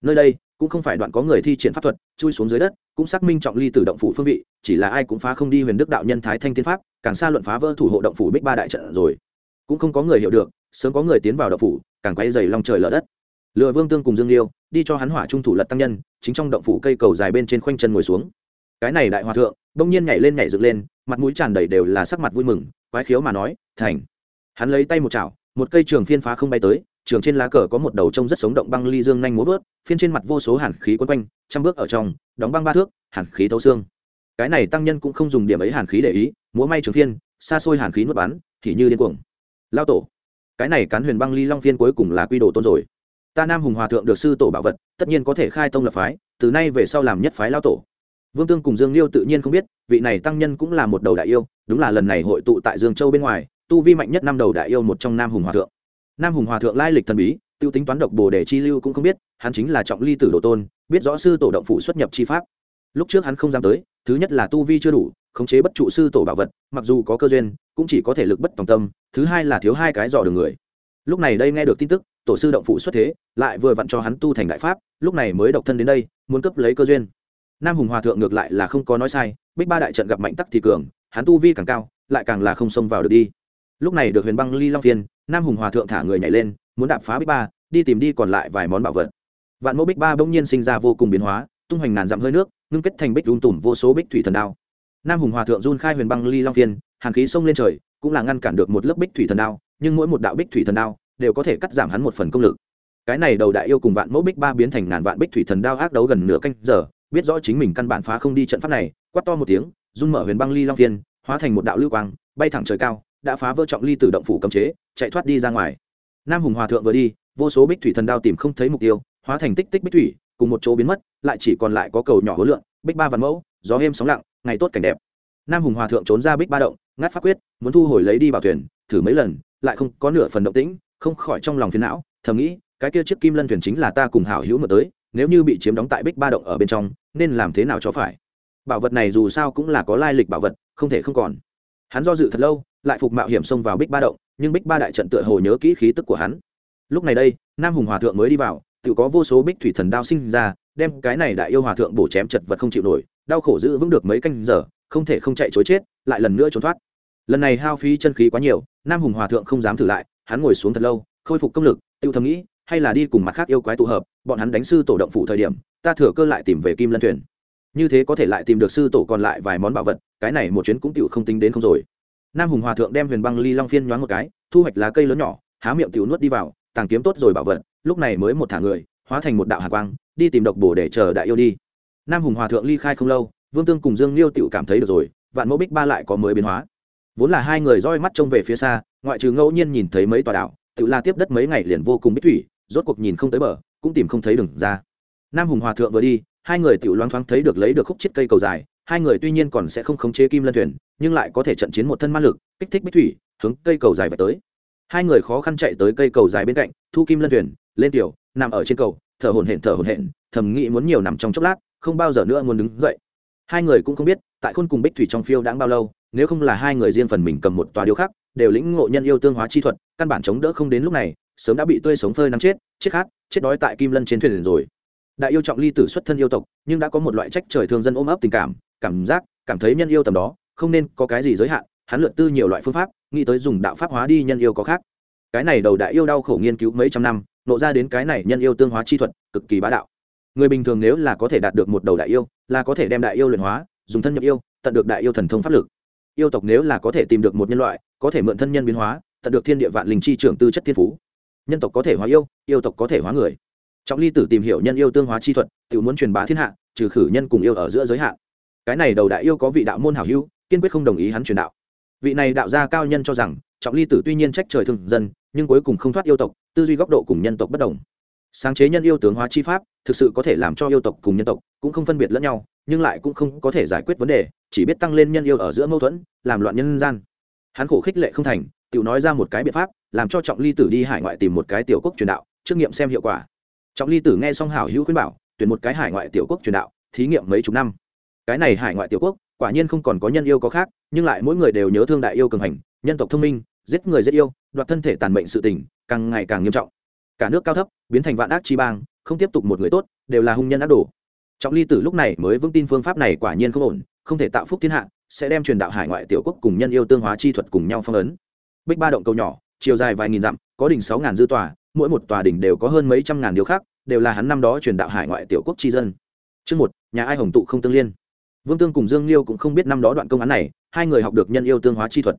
Nơi đây, cũng không phải đoạn có người thi triển pháp thuật, chui xuống dưới đất, cũng xác minh trọng ly từ động phủ phương vị, chỉ là ai cũng phá không đi huyền đức đạo nhân thái thanh tiên pháp, càng xa luận phá vỡ thủ hộ động phủ bích ba đại trận rồi. Cũng không có người hiểu được, sớm có người tiến vào động phủ, càng quay dày lòng trời lở đất. Lừa vương tương cùng dương liêu, đi cho hắn hỏa trung thủ lật tăng nhân, chính trong động phủ cây cầu dài bên trên khoanh chân ngồi xuống. Cái này đại hòa thượng bỗng nhiên nhảy lên nhảy dựng lên, mặt mũi tràn đầy đều là sắc mặt vui mừng, quái khiếu mà nói, thành hắn lấy tay một chảo, một cây trường phiên phá không bay tới, trường trên lá cờ có một đầu trông rất sống động băng ly dương nhanh múa vớt, phiên trên mặt vô số hàn khí quấn quanh, trăm bước ở trong, đóng băng ba thước, hàn khí thấu xương. Cái này tăng nhân cũng không dùng điểm ấy hàn khí để ý, múa may trường phiên, xa xôi hàn khí nuốt bắn, thì như điên cuồng. Lao tổ, cái này cán huyền băng ly long phiên cuối cùng là quy đồ tôn rồi. Ta nam hùng hòa thượng được sư tổ bảo vật, tất nhiên có thể khai tông lập phái, từ nay về sau làm nhất phái lao tổ. Vương tương cùng dương liêu tự nhiên không biết, vị này tăng nhân cũng là một đầu đại yêu, đúng là lần này hội tụ tại dương châu bên ngoài tu vi mạnh nhất năm đầu đại yêu một trong nam hùng hòa thượng. Nam hùng hòa thượng lai lịch thần bí t i ê u tính toán độc bồ đề chi lưu cũng không biết, hắn chính là trọng ly tử đồ tôn, biết rõ sư tổ động phủ xuất nhập chi pháp. Lúc trước hắn không dám tới, thứ nhất là tu vi chưa đủ, khống chế bất trụ sư tổ bảo vật, mặc dù có cơ duyên, cũng chỉ có thể lực bất tòng tâm, thứ hai là thiếu hai cái dò đường người. Lúc này đây nghe được tin tức, tổ sư động phủ xuất thế, lại vừa vặn cho hắn tu thành đại pháp, lúc này mới độc thân đến đây, muốn cấp lấy cơ duyên. Nam hùng hòa thượng ngược lại là không có nói sai, bích ba đại trận gặp mạnh tắc thì cường, hắn tu vi càng cao, lại càng là không xông vào được đi lúc này được huyền băng ly long phiên nam hùng hòa thượng thả người nhảy lên, muốn đạp phá bích ba, đi tìm đi còn lại vài món bảo vật. Vạn mẫu bích ba bỗng nhiên sinh ra vô cùng biến hóa, tung hoành ngàn dặm hơi nước, ngưng kết thành bích rung tủm vô số bích thủy thần đao. Nam hùng hòa thượng run khai huyền băng ly long phiên hàn khí xông lên trời, cũng là ngăn cản được một lớp bích thủy thần đao, nhưng mỗi một đạo bích thủy thần đao đều có thể cắt giảm hắn một phần công lực. Cái này đầu đại yêu cùng vạn mẫu bích ba biến thành ngàn vạn bích thủy thần đao ác đấu gần nửa canh giờ, biết rõ chính mình căn bản phá không đi trận pháp này, quát to một tiếng run mở huyền băng ly long phiên hóa thành một đạo lưu quang, bay thẳng trời cao đã phá vỡ trọng ly tự động phủ cấm chế, chạy thoát đi ra ngoài. Nam hùng hòa thượng vừa đi, vô số bích thủy thần đao tìm không thấy mục tiêu, hóa thành tích tích bích thủy, cùng một chỗ biến mất, lại chỉ còn lại có cầu nhỏ hối lượng, bích ba vạn mẫu, gió êm sóng lặng, ngày tốt cảnh đẹp. Nam hùng hòa thượng trốn ra bích ba động, ngắt pháp quyết, muốn thu hồi lấy đi bảo thuyền, thử mấy lần, lại không có nửa phần động tĩnh, không khỏi trong lòng phiền não, thầm nghĩ, cái kia chiếc kim lân thuyền chính là ta cùng hảo hữu mà tới, nếu như bị chiếm đóng tại bích ba động ở bên trong, nên làm thế nào cho phải? Bảo vật này dù sao cũng là có lai lịch bảo vật, không thể không còn. Hắn do dự thật lâu lại phục mạo hiểm xông vào bích ba động, nhưng bích ba đại trận tựa hồ nhớ kỹ khí tức của hắn. Lúc này đây, nam hùng hòa thượng mới đi vào, tự có vô số bích thủy thần đao sinh ra, đem cái này đại yêu hòa thượng bổ chém chật vật không chịu nổi, đau khổ giữ vững được mấy canh giờ, không thể không chạy chối chết, lại lần nữa trốn thoát. Lần này hao phí chân khí quá nhiều, nam hùng hòa thượng không dám thử lại, hắn ngồi xuống thật lâu, khôi phục công lực, tự thầm nghĩ, hay là đi cùng mặt khác yêu quái tụ hợp, bọn hắn đánh sư tổ động phủ thời điểm, ta thừa cơ lại tìm về kim lân thuyền. Như thế có thể lại tìm được sư tổ còn lại vài món bảo vật, cái này một chuyến cũng tựu không tính đến không rồi nam hùng hòa thượng đem huyền băng ly long phiên nhoáng một cái, thu hoạch lá cây lớn nhỏ, há miệng tiểu nuốt đi vào, tàng kiếm tốt rồi bảo vật, lúc này mới một thả người, hóa thành một đạo hạ quang, đi tìm độc bổ để chờ đại yêu đi. Nam hùng hòa thượng ly khai không lâu, vương tương cùng dương liêu tiểu cảm thấy được rồi, vạn mẫu bích ba lại có mới biến hóa. Vốn là hai người roi mắt trông về phía xa, ngoại trừ ngẫu nhiên nhìn thấy mấy tòa đảo, tự la tiếp đất mấy ngày liền vô cùng bích thủy, rốt cuộc nhìn không tới bờ, cũng tìm không thấy đường ra. Nam hùng hòa thượng vừa đi, hai người tiểu loáng thoáng thấy được lấy được khúc chiết cây cầu dài hai người tuy nhiên còn sẽ không khống chế kim lân thuyền, nhưng lại có thể trận chiến một thân ma lực, kích thích bích thủy, hướng cây cầu dài về tới. Hai người khó khăn chạy tới cây cầu dài bên cạnh, thu kim lân thuyền, lên tiểu, nằm ở trên cầu, thở hổn hển, thở hổn hển, thầm nghĩ muốn nhiều nằm trong chốc lát, không bao giờ nữa muốn đứng dậy. Hai người cũng không biết, tại khôn cùng bích thủy trong phiêu đãng bao lâu, nếu không là hai người riêng phần mình cầm một tòa điêu khắc, đều lĩnh ngộ nhân yêu tương hóa chi thuật, căn bản chống đỡ không đến lúc này, sớm đã bị tươi sống phơi nắng chết chết khát, chết đói tại kim lân trên thuyền rồi. Đại yêu trọng ly tử xuất thân yêu tộc, nhưng đã có một loại trách trời thương dân ôm ấp tình cảm cảm giác, cảm thấy nhân yêu tầm đó, không nên có cái gì giới hạn, hắn lượn tư nhiều loại phương pháp, nghĩ tới dùng đạo pháp hóa đi nhân yêu có khác. Cái này đầu đại yêu đau khổ nghiên cứu mấy trăm năm, nộ ra đến cái này nhân yêu tương hóa chi thuật, cực kỳ bá đạo. Người bình thường nếu là có thể đạt được một đầu đại yêu, là có thể đem đại yêu luyện hóa, dùng thân nhập yêu, tận được đại yêu thần thông pháp lực. Yêu tộc nếu là có thể tìm được một nhân loại, có thể mượn thân nhân biến hóa, tận được thiên địa vạn linh chi trưởng tư chất thiên phú. Nhân tộc có thể hóa yêu yêu tộc có thể hóa người. Trọng ly tử tìm hiểu nhân yêu tương hóa chi thuật, tự muốn truyền bá thiên hạ, trừ khử nhân cùng yêu ở giữa giới hạn cái này đầu đại yêu có vị đạo môn hảo hữu, kiên quyết không đồng ý hắn truyền đạo. Vị này đạo gia cao nhân cho rằng, trọng ly tử tuy nhiên trách trời thường dân, nhưng cuối cùng không thoát yêu tộc, tư duy góc độ cùng nhân tộc bất đồng. Sáng chế nhân yêu tướng hóa chi pháp, thực sự có thể làm cho yêu tộc cùng nhân tộc cũng không phân biệt lẫn nhau, nhưng lại cũng không có thể giải quyết vấn đề, chỉ biết tăng lên nhân yêu ở giữa mâu thuẫn, làm loạn nhân gian. Hắn khổ khích lệ không thành tự nói ra một cái biện pháp, làm cho trọng ly tử đi hải ngoại tìm một cái tiểu quốc truyền đạo, trước nghiệm xem hiệu quả. Trọng ly tử nghe xong hảo hữu khuyên bảo, tuyển một cái hải ngoại tiểu quốc truyền đạo, thí nghiệm mấy chục năm cái này hải ngoại tiểu quốc, quả nhiên không còn có nhân yêu có khác, nhưng lại mỗi người đều nhớ thương đại yêu cường hành, nhân tộc thông minh, giết người giết yêu, đoạt thân thể tàn mệnh sự tình, càng ngày càng nghiêm trọng. Cả nước cao thấp, biến thành vạn ác chi bang, không tiếp tục một người tốt, đều là hung nhân ác đồ. Trọng ly tử lúc này mới vững tin phương pháp này quả nhiên không ổn, không thể tạo phúc thiên hạ, sẽ đem truyền đạo hải ngoại tiểu quốc cùng nhân yêu tương hóa chi thuật cùng nhau phong ấn. Bích ba động cầu nhỏ, chiều dài vài nghìn dặm, có đỉnh sáu ngàn dư tòa, mỗi một tòa đỉnh đều có hơn mấy trăm ngàn điều khác, đều là hắn năm đó truyền đạo hải ngoại tiểu quốc chi dân. Chương một, nhà ai hồng tụ không tương liên? Vương tương cùng dương liêu cũng không biết năm đó đoạn công án này, hai người học được nhân yêu tương hóa chi thuật.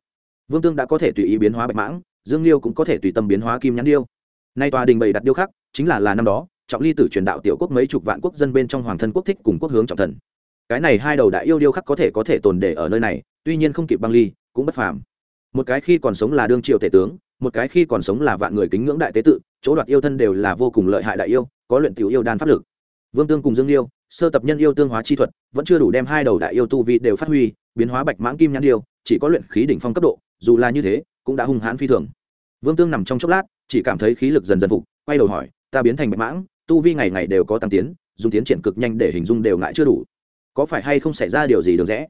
Vương tương đã có thể tùy ý biến hóa bạch mãng, dương liêu cũng có thể tùy tâm biến hóa kim nhắn điêu. Nay tòa đình bày đặt điêu khắc, chính là là năm đó, trọng ly tử truyền đạo tiểu quốc mấy chục vạn quốc dân bên trong hoàng thân quốc thích cùng quốc hướng trọng thần. Cái này hai đầu đại yêu điêu khắc có thể có thể tồn để ở nơi này, tuy nhiên không kịp băng ly, cũng bất phàm. Một cái khi còn sống là đương triều tể tướng, một cái khi còn sống là vạn người kính ngưỡng đại tế tự, chỗ đoạt yêu thân đều là vô cùng lợi hại đại yêu, có luyện tiểu yêu đan pháp lực. Vương tương cùng dương liêu sơ tập nhân yêu tương hóa chi thuật, vẫn chưa đủ đem hai đầu đại yêu tu vi đều phát huy, biến hóa bạch mãng kim nhãn điêu, chỉ có luyện khí đỉnh phong cấp độ, dù là như thế, cũng đã hung hãn phi thường. Vương tương nằm trong chốc lát, chỉ cảm thấy khí lực dần dần phục, quay đầu hỏi, ta biến thành bạch mãng, tu vi ngày ngày đều có tăng tiến, dùng tiến triển cực nhanh để hình dung đều ngại chưa đủ. Có phải hay không xảy ra điều gì được rẽ?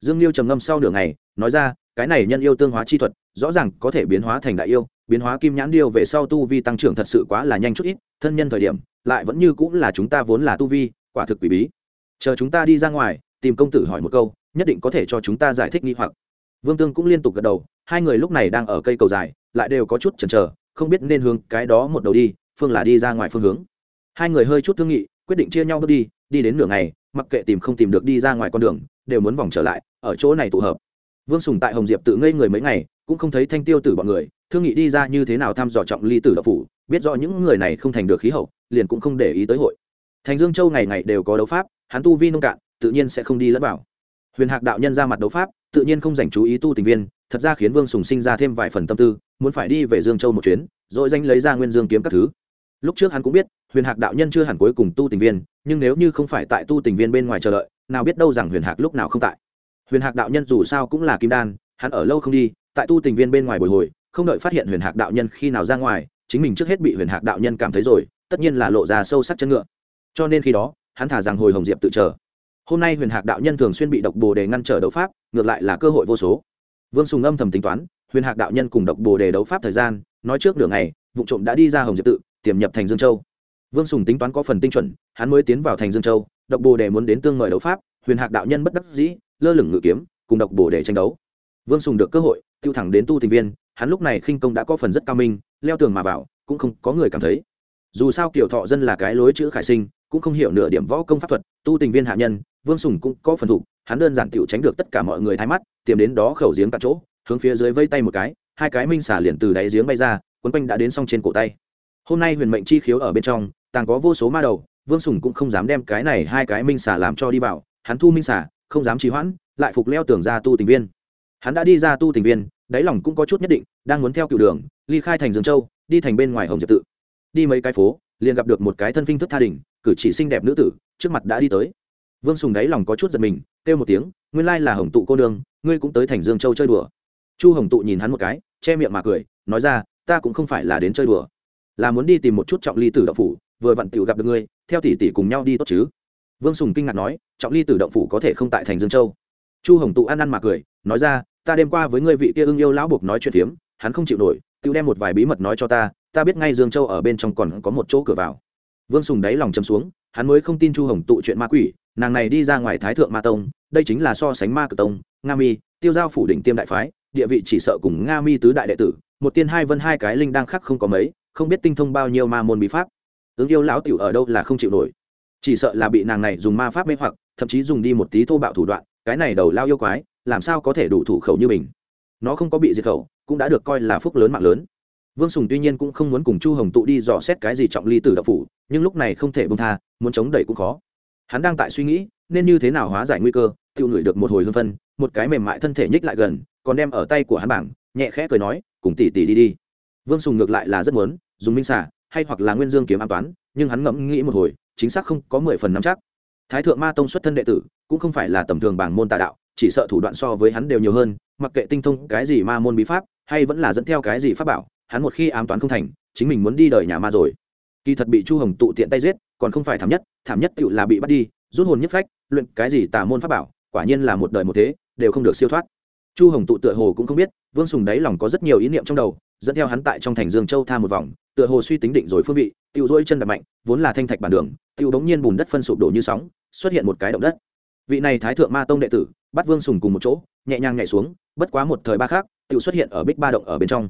Dương liêu trầm ngâm sau nửa ngày, nói ra, cái này nhân yêu tương hóa chi thuật, rõ ràng có thể biến hóa thành đại yêu, biến hóa kim nhãn điêu về sau tu vi tăng trưởng thật sự quá là nhanh chút ít, thân nhân thời điểm, lại vẫn như cũng là chúng ta vốn là tu vi quả thực quỷ bí. Chờ chúng ta đi ra ngoài, tìm công tử hỏi một câu, nhất định có thể cho chúng ta giải thích nghi hoặc. Vương tương cũng liên tục gật đầu, hai người lúc này đang ở cây cầu dài, lại đều có chút chần chờ, không biết nên hướng cái đó một đầu đi, phương là đi ra ngoài phương hướng. Hai người hơi chút thương nghị, quyết định chia nhau bước đi đi đến nửa ngày, mặc kệ tìm không tìm được đi ra ngoài con đường, đều muốn vòng trở lại, ở chỗ này tụ hợp. Vương sùng tại hồng diệp tự ngây người mấy ngày, cũng không thấy thanh tiêu tử bọn người, thương nghị đi ra như thế nào thăm dò trọng ly tử đậu phủ, biết rõ những người này không thành được khí hậu, liền cũng không để ý tới hội thành dương châu ngày ngày đều có đấu pháp, hắn tu vi nông cạn, tự nhiên sẽ không đi lẫn vào. Huyền hạc đạo nhân ra mặt đấu pháp, tự nhiên không dành chú ý tu tình viên, thật ra khiến vương sùng sinh ra thêm vài phần tâm tư, muốn phải đi về dương châu một chuyến, rồi danh lấy ra nguyên dương kiếm các thứ. Lúc trước hắn cũng biết, huyền hạc đạo nhân chưa hẳn cuối cùng tu tình viên, nhưng nếu như không phải tại tu tình viên bên ngoài chờ đợi, nào biết đâu rằng huyền hạc lúc nào không tại. Huyền hạc đạo nhân dù sao cũng là kim đan, hắn ở lâu không đi, tại tu tình viên bên ngoài bồi hồi, không đợi phát hiện huyền hạc đạo nhân khi nào ra ngoài, chính mình trước hết bị huyền hạc đạo nhân cảm thấy rồi, tất nhiên là lộ ra sâu sắc chân ngựa cho nên khi đó, hắn thả rằng hồi hồng diệp tự chờ. Hôm nay huyền hạc đạo nhân thường xuyên bị độc bồ đề ngăn trở đấu pháp, ngược lại là cơ hội vô số. Vương sùng âm thầm tính toán, huyền hạc đạo nhân cùng độc bồ đề đấu pháp thời gian, nói trước nửa ngày, vụ trộm đã đi ra hồng diệp tự, tiềm nhập thành dương châu. Vương sùng tính toán có phần tinh chuẩn, hắn mới tiến vào thành dương châu, độc bồ đề muốn đến tương mời đấu pháp, huyền hạc đạo nhân bất đắc dĩ, lơ lửng ngự kiếm, cùng độc bồ đề tranh đấu. Vương sùng được cơ hội, tiêu thẳng đến tu tình viên, hắn lúc này khinh công đã có phần rất cao minh, leo tường mà vào, cũng không có người cảm thấy. Dù sao kiểu thọ dân là cái lối chữ khải sinh cũng không hiểu nửa điểm võ công pháp thuật, tu tình viên hạ nhân, vương sùng cũng có phần thủ hắn đơn giản tựu tránh được tất cả mọi người thay mắt tìm đến đó khẩu giếng tại chỗ, hướng phía dưới vây tay một cái, hai cái minh xả liền từ đáy giếng bay ra, quấn quanh đã đến xong trên cổ tay. Hôm nay huyền mệnh chi khiếu ở bên trong, tàng có vô số ma đầu, vương sùng cũng không dám đem cái này hai cái minh xả làm cho đi vào, hắn thu minh xả không dám trì hoãn, lại phục leo tường ra tu tình viên. Hắn đã đi ra tu tình viên, đáy lòng cũng có chút nhất định, đang muốn theo cựu đường, ly khai thành dương châu, đi thành bên ngoài hồng diệp tự. Đi mấy cái phố, liền gặp được một cái thân phinh thức tha đình cử chỉ xinh đẹp nữ tử, trước mặt đã đi tới. Vương sùng đáy lòng có chút giật mình, kêu một tiếng, nguyên lai là hồng tụ cô nương, ngươi cũng tới thành dương châu chơi đùa. Chu hồng tụ nhìn hắn một cái, che miệng mà cười, nói ra, ta cũng không phải là đến chơi đùa, là muốn đi tìm một chút trọng ly tử động phủ, vừa vặn tiểu gặp được ngươi, theo tỷ tỷ cùng nhau đi tốt chứ. Vương sùng kinh ngạc nói, trọng ly tử động phủ có thể không tại thành dương châu? Chu hồng tụ ăn ăn mà cười, nói ra, ta đêm qua với ngươi vị kia ưng yêu lão buộc nói chuyện phiếm, hắn không chịu nổi tự đem một vài bí mật nói cho ta ta biết ngay dương châu ở bên trong còn có một chỗ cửa vào vương sùng đáy lòng chấm xuống, hắn mới không tin chu hồng tụ chuyện ma quỷ, nàng này đi ra ngoài thái thượng ma tông, đây chính là so sánh ma cử tông, nga mi, tiêu giao phủ đỉnh tiêm đại phái, địa vị chỉ sợ cùng nga mi tứ đại đệ tử, một tiên hai vân hai cái linh đang khắc không có mấy, không biết tinh thông bao nhiêu ma môn bí pháp. Ứng yêu lão tiểu ở đâu là không chịu nổi. Chỉ sợ là bị nàng này dùng ma pháp mê hoặc, thậm chí dùng đi một tí thô bạo thủ đoạn, cái này đầu lao yêu quái, làm sao có thể đủ thủ khẩu như mình? Nó không có bị diệt khẩu, cũng đã được coi là phúc lớn mạng lớn vương sùng tuy nhiên cũng không muốn cùng chu hồng tụ đi dò xét cái gì trọng ly tử đạo phủ, nhưng lúc này không thể bông tha, muốn chống đẩy cũng khó. Hắn đang tại suy nghĩ, nên như thế nào hóa giải nguy cơ tự ngửi được một hồi hương phân, một cái mềm mại thân thể nhích lại gần, còn đem ở tay của hắn bảng, nhẹ khẽ cười nói, cùng tỷ tỷ đi đi. Vương sùng ngược lại là rất muốn, dùng minh xả hay hoặc là nguyên dương kiếm an toán, nhưng hắn ngẫm nghĩ một hồi, chính xác không có mười phần nắm chắc. Thái thượng ma tông xuất thân đệ tử, cũng không phải là tầm thường bảng môn tà đạo, chỉ sợ thủ đoạn so với hắn đều nhiều hơn, mặc kệ tinh thông cái gì ma môn bí pháp, hay vẫn là dẫn theo cái gì pháp bảo hắn một khi ám toán không thành, chính mình muốn đi đời nhà ma rồi. Kỳ thật bị chu hồng tụ tiện tay giết, còn không phải thảm nhất thảm nhất tự là bị bắt đi, rút hồn nhất phách, luyện cái gì tà môn pháp bảo, quả nhiên là một đời một thế, đều không được siêu thoát. Chu hồng tụ tựa hồ cũng không biết, vương sùng đáy lòng có rất nhiều ý niệm trong đầu, dẫn theo hắn tại trong thành dương châu tha một vòng, tựa hồ suy tính định rồi phương vị tiêu dỗi chân đập mạnh, vốn là thanh thạch bản đường tiêu đống nhiên bùn đất phân sụp đổ như sóng, xuất hiện một cái động đất. Vị này thái thượng ma tông đệ tử, bắt vương sùng cùng một chỗ, nhẹ nhàng nhảy xuống, bất quá một thời ba khác tiêu xuất hiện ở bích ba động ở bên trong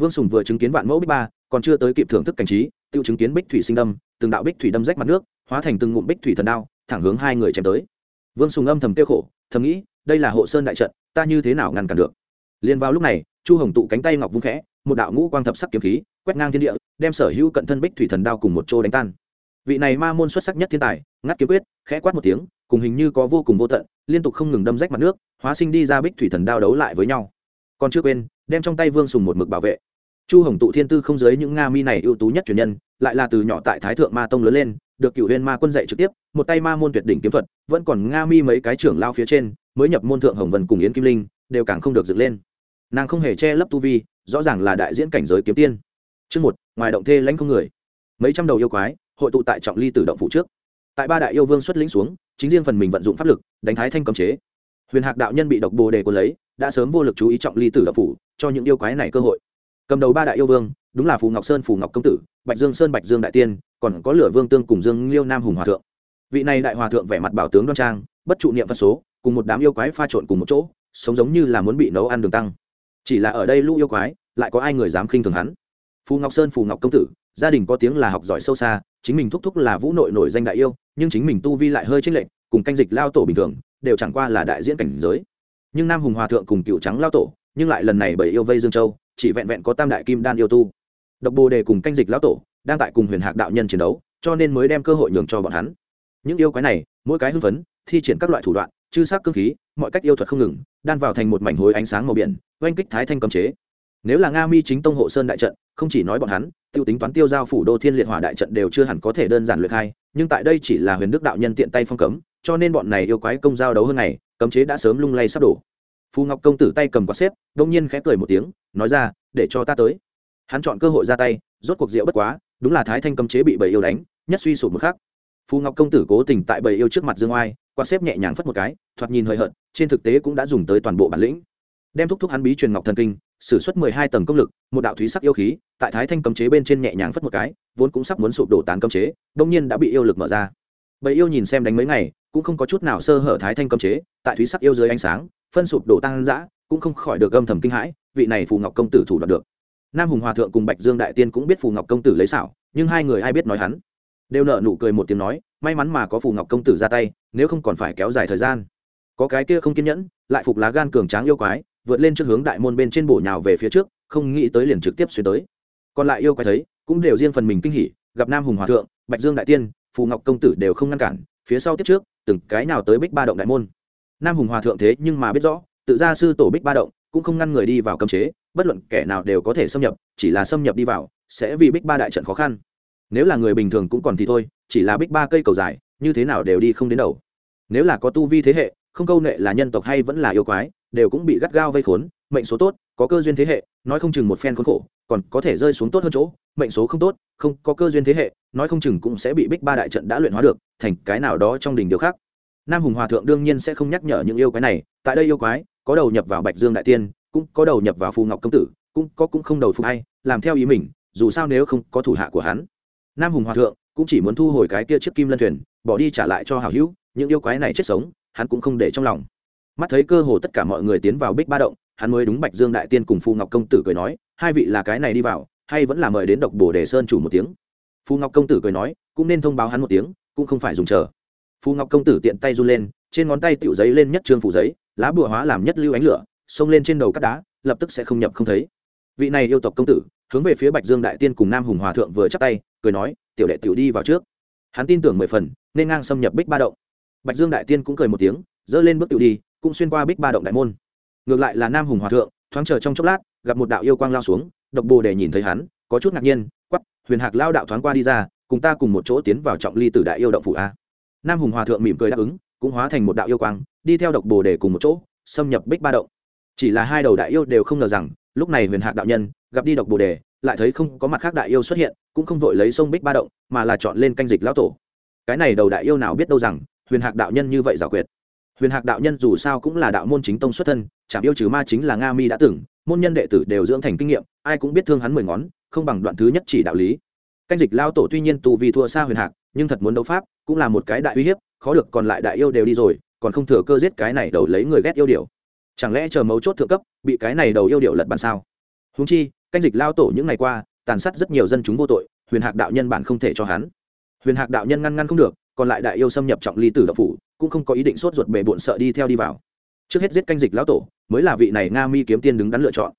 vương sùng vừa chứng kiến vạn mẫu bích ba, còn chưa tới kịp thưởng thức cảnh trí, tiêu chứng kiến bích thủy sinh đâm, từng đạo bích thủy đâm rách mặt nước, hóa thành từng ngụm bích thủy thần đao, thẳng hướng hai người chém tới. Vương sùng âm thầm tiêu khổ, thầm nghĩ, đây là hộ sơn đại trận, ta như thế nào ngăn cản được? Liền vào lúc này, chu hồng tụ cánh tay ngọc vung khẽ, một đạo ngũ quang thập sắc kiếm khí, quét ngang thiên địa, đem sở hữu cận thân bích thủy thần đao cùng một chỗ đánh tan. Vị này ma môn xuất sắc nhất thiên tài, ngắt kiếm quyết, khẽ quát một tiếng, cùng hình như có vô cùng vô tận, liên tục không ngừng đâm rách mặt nước, hóa sinh đi ra bích thủy thần đao đấu lại với nhau. Còn chưa quên, đem trong tay vương sùng một mực bảo vệ chu hồng tụ thiên tư không giới những nga mi này ưu tú nhất truyền nhân, lại là từ nhỏ tại thái thượng ma tông lớn lên, được cựu huyên ma quân dạy trực tiếp, một tay ma môn tuyệt đỉnh kiếm thuật, vẫn còn nga mi mấy cái trưởng lao phía trên, mới nhập môn thượng hồng vân cùng yến kim linh, đều càng không được dựng lên. Nàng không hề che lấp tu vi, rõ ràng là đại diễn cảnh giới kiếm tiên. Chương một, ngoài động thê lãnh không người. Mấy trăm đầu yêu quái, hội tụ tại trọng ly tử động phủ trước. Tại ba đại yêu vương xuất lĩnh xuống, chính riêng phần mình vận dụng pháp lực, đánh thái thanh cầm chế. Huyền hạc đạo nhân bị độc bồ đề quân lấy, đã sớm vô lực chú ý trọng ly tử động phủ, cho những yêu quái này cơ hội cầm đầu ba đại yêu vương, đúng là phù ngọc sơn, phù ngọc công tử, bạch dương sơn, bạch dương đại tiên, còn có lửa vương tương cùng dương liêu nam hùng hòa thượng. Vị này đại hòa thượng vẻ mặt bảo tướng đoan trang, bất trụ niệm phật số, cùng một đám yêu quái pha trộn cùng một chỗ, sống giống như là muốn bị nấu ăn đường tăng. Chỉ là ở đây lũ yêu quái, lại có ai người dám khinh thường hắn? Phù ngọc sơn, phù ngọc công tử, gia đình có tiếng là học giỏi sâu xa, chính mình thúc thúc là vũ nội nổi danh đại yêu, nhưng chính mình tu vi lại hơi chênh lệch, cùng canh dịch lao tổ bình thường, đều chẳng qua là đại diễn cảnh giới. Nhưng nam hùng hòa thượng cùng cựu trắng lao tổ, nhưng lại lần này bảy yêu vây dương châu chỉ vẹn vẹn có tam đại kim đan yêu tu. Độc bồ đề cùng canh dịch lão tổ đang tại cùng huyền hạc đạo nhân chiến đấu, cho nên mới đem cơ hội nhường cho bọn hắn. Những yêu quái này, mỗi cái hưng phấn, thi triển các loại thủ đoạn, chư sắc cương khí, mọi cách yêu thuật không ngừng, đan vào thành một mảnh hối ánh sáng màu biển, oanh kích thái thanh cấm chế. Nếu là nga mi chính tông hộ sơn đại trận, không chỉ nói bọn hắn t i ê u tính toán tiêu giao phủ đô thiên liệt hỏa đại trận đều chưa hẳn có thể đơn giản luyện khai nhưng tại đây chỉ là huyền đức đạo nhân tiện tay phong cấm, cho nên bọn này yêu quái công giao đấu hơn này cấm chế đã sớm lung lay sắp đổ. Phù ngọc công tử tay cầm quạt xếp, đông nhiên khẽ cười một tiếng nói ra, để cho ta tới. Hắn chọn cơ hội ra tay, rốt cuộc rượu bất quá, đúng là thái thanh cấm chế bị bầy yêu đánh, nhất suy sụp một khắc. Phù ngọc công tử cố tình tại bầy yêu trước mặt dương oai quan xếp nhẹ nhàng phất một cái, thoạt nhìn hơi hợt, trên thực tế cũng đã dùng tới toàn bộ bản lĩnh. Đem thúc thúc hắn bí truyền ngọc thần kinh s ử suất mười hai tầng công lực, một đạo thúy sắc yêu khí, tại thái thanh cấm chế bên trên nhẹ nhàng phất một cái, vốn cũng sắp muốn sụp đổ tán cấm chế đông nhiên đã bị yêu lực mở ra. Bầy yêu nhìn xem đánh mấy ngày, cũng không có chút nào sơ hở thái thanh cấm chế, tại thúy sắc yêu dưới ánh sáng, phân sụp đổ tăng giã cũng không khỏi được gâm thầm kinh hãi, vị này phù ngọc công tử thủ đoạn được. Nam hùng hòa thượng cùng bạch dương đại tiên cũng biết phù ngọc công tử lấy xảo, nhưng hai người ai biết nói hắn. Đều nợ nụ cười một tiếng nói, may mắn mà có phù ngọc công tử ra tay, nếu không còn phải kéo dài thời gian. Có cái kia không kiên nhẫn, lại phục lá gan cường tráng yêu quái, vượt lên trước hướng đại môn bên trên bổ nhào về phía trước, không nghĩ tới liền trực tiếp xuyên tới. Còn lại yêu quái thấy, cũng đều riêng phần mình kinh hỉ, gặp nam hùng hòa thượng, bạch dương đại tiên, phù ngọc công tử đều không ngăn cản, phía sau tiếp trước, từng cái nào tới bích ba động đại môn. Nam hùng hòa thượng thế nhưng mà biết rõ tự ra sư tổ bích ba động, cũng không ngăn người đi vào cấm chế, bất luận kẻ nào đều có thể xâm nhập, chỉ là xâm nhập đi vào, sẽ vì bích ba đại trận khó khăn. Nếu là người bình thường cũng còn thì thôi, chỉ là bích ba cây cầu dài, như thế nào đều đi không đến đầu. Nếu là có tu vi thế hệ, không câu nệ là nhân tộc hay vẫn là yêu quái, đều cũng bị gắt gao vây khốn, mệnh số tốt, có cơ duyên thế hệ, nói không chừng một phen khốn khổ, còn có thể rơi xuống tốt hơn chỗ, mệnh số không tốt, không có cơ duyên thế hệ, nói không chừng cũng sẽ bị bích ba đại trận đã luyện hóa được, thành cái nào đó trong đình điều khác nam hùng hòa thượng đương nhiên sẽ không nhắc nhở những yêu quái này, tại đây yêu quái, có đầu nhập vào bạch dương đại tiên, cũng có đầu nhập vào phù ngọc công tử, cũng có cũng không đầu phục hay làm theo ý mình, dù sao nếu không có thủ hạ của hắn. Nam hùng hòa thượng cũng chỉ muốn thu hồi cái kia chiếc kim lân thuyền, bỏ đi trả lại cho hảo hữu, những yêu quái này chết sống, hắn cũng không để trong lòng. Mắt thấy cơ hồ tất cả mọi người tiến vào bích ba động, hắn mới đúng bạch dương đại tiên cùng phù ngọc công tử cười nói, hai vị là cái này đi vào, hay vẫn là mời đến độc bồ đề sơn chủ một tiếng? Phù ngọc công tử cười nói, cũng nên thông báo hắn một tiếng, cũng không phải dùng chờ phù ngọc công tử tiện tay run lên, trên ngón tay tiểu giấy lên nhất trương phủ giấy, lá bùa hóa làm nhất lưu ánh lửa, xông lên trên đầu cắt đá, lập tức sẽ không nhập không thấy. Vị này yêu tộc công tử, hướng về phía bạch dương đại tiên cùng nam hùng hòa thượng vừa chắp tay, cười nói, tiểu đệ tiểu đi vào trước. Hắn tin tưởng mười phần, nên ngang xâm nhập bích ba động. Bạch dương đại tiên cũng cười một tiếng dơ lên bước tiểu đi, cũng xuyên qua bích ba động đại môn. Ngược lại là nam hùng hòa thượng, thoáng chờ trong chốc lát, gặp một đạo yêu quang lao xuống, độc bồ để nhìn thấy hắn, có chút ngạc nhiên quắp huyền hạc lao đạo thoáng qua đi ra, cùng ta cùng một chỗ tiến vào trọng ly tử đại yêu động phủ a nam hùng hòa thượng mỉm cười đáp ứng, cũng hóa thành một đạo yêu quang, đi theo độc bồ để cùng một chỗ, xâm nhập bích ba động. Chỉ là hai đầu đại yêu đều không ngờ rằng, lúc này huyền hạc đạo nhân gặp đi độc bồ đề, lại thấy không có mặt khác đại yêu xuất hiện, cũng không vội lấy sông bích ba động, mà là chọn lên canh dịch lão tổ. Cái này đầu đại yêu nào biết đâu rằng, huyền hạc đạo nhân như vậy giảo quyệt. Huyền hạc đạo nhân dù sao cũng là đạo môn chính tông xuất thân chạm yêu trừ ma chính là nga mi đã từng, môn nhân đệ tử đều dưỡng thành kinh nghiệm, ai cũng biết thương hắn mười ngón, không bằng đoạn thứ nhất chỉ đạo lý. Canh dịch lao tổ tuy nhiên tù vì thua xa huyền hạc nhưng thật muốn đấu pháp cũng là một cái đại uy hiếp, khó được còn lại đại yêu đều đi rồi, còn không thừa cơ giết cái này đầu lấy người ghét yêu điều chẳng lẽ chờ mấu chốt thượng cấp, bị cái này đầu yêu điều lật bàn sao? Húng chi, canh dịch lao tổ những ngày qua, tàn sát rất nhiều dân chúng vô tội, huyền hạc đạo nhân bản không thể cho hắn. Huyền hạc đạo nhân ngăn ngăn không được, còn lại đại yêu xâm nhập trọng ly tử đạo phủ, cũng không có ý định sốt ruột bề bộn sợ đi theo đi vào. Trước hết giết canh dịch lão tổ, mới là vị này nga mi kiếm tiên đứng đắn lựa chọn.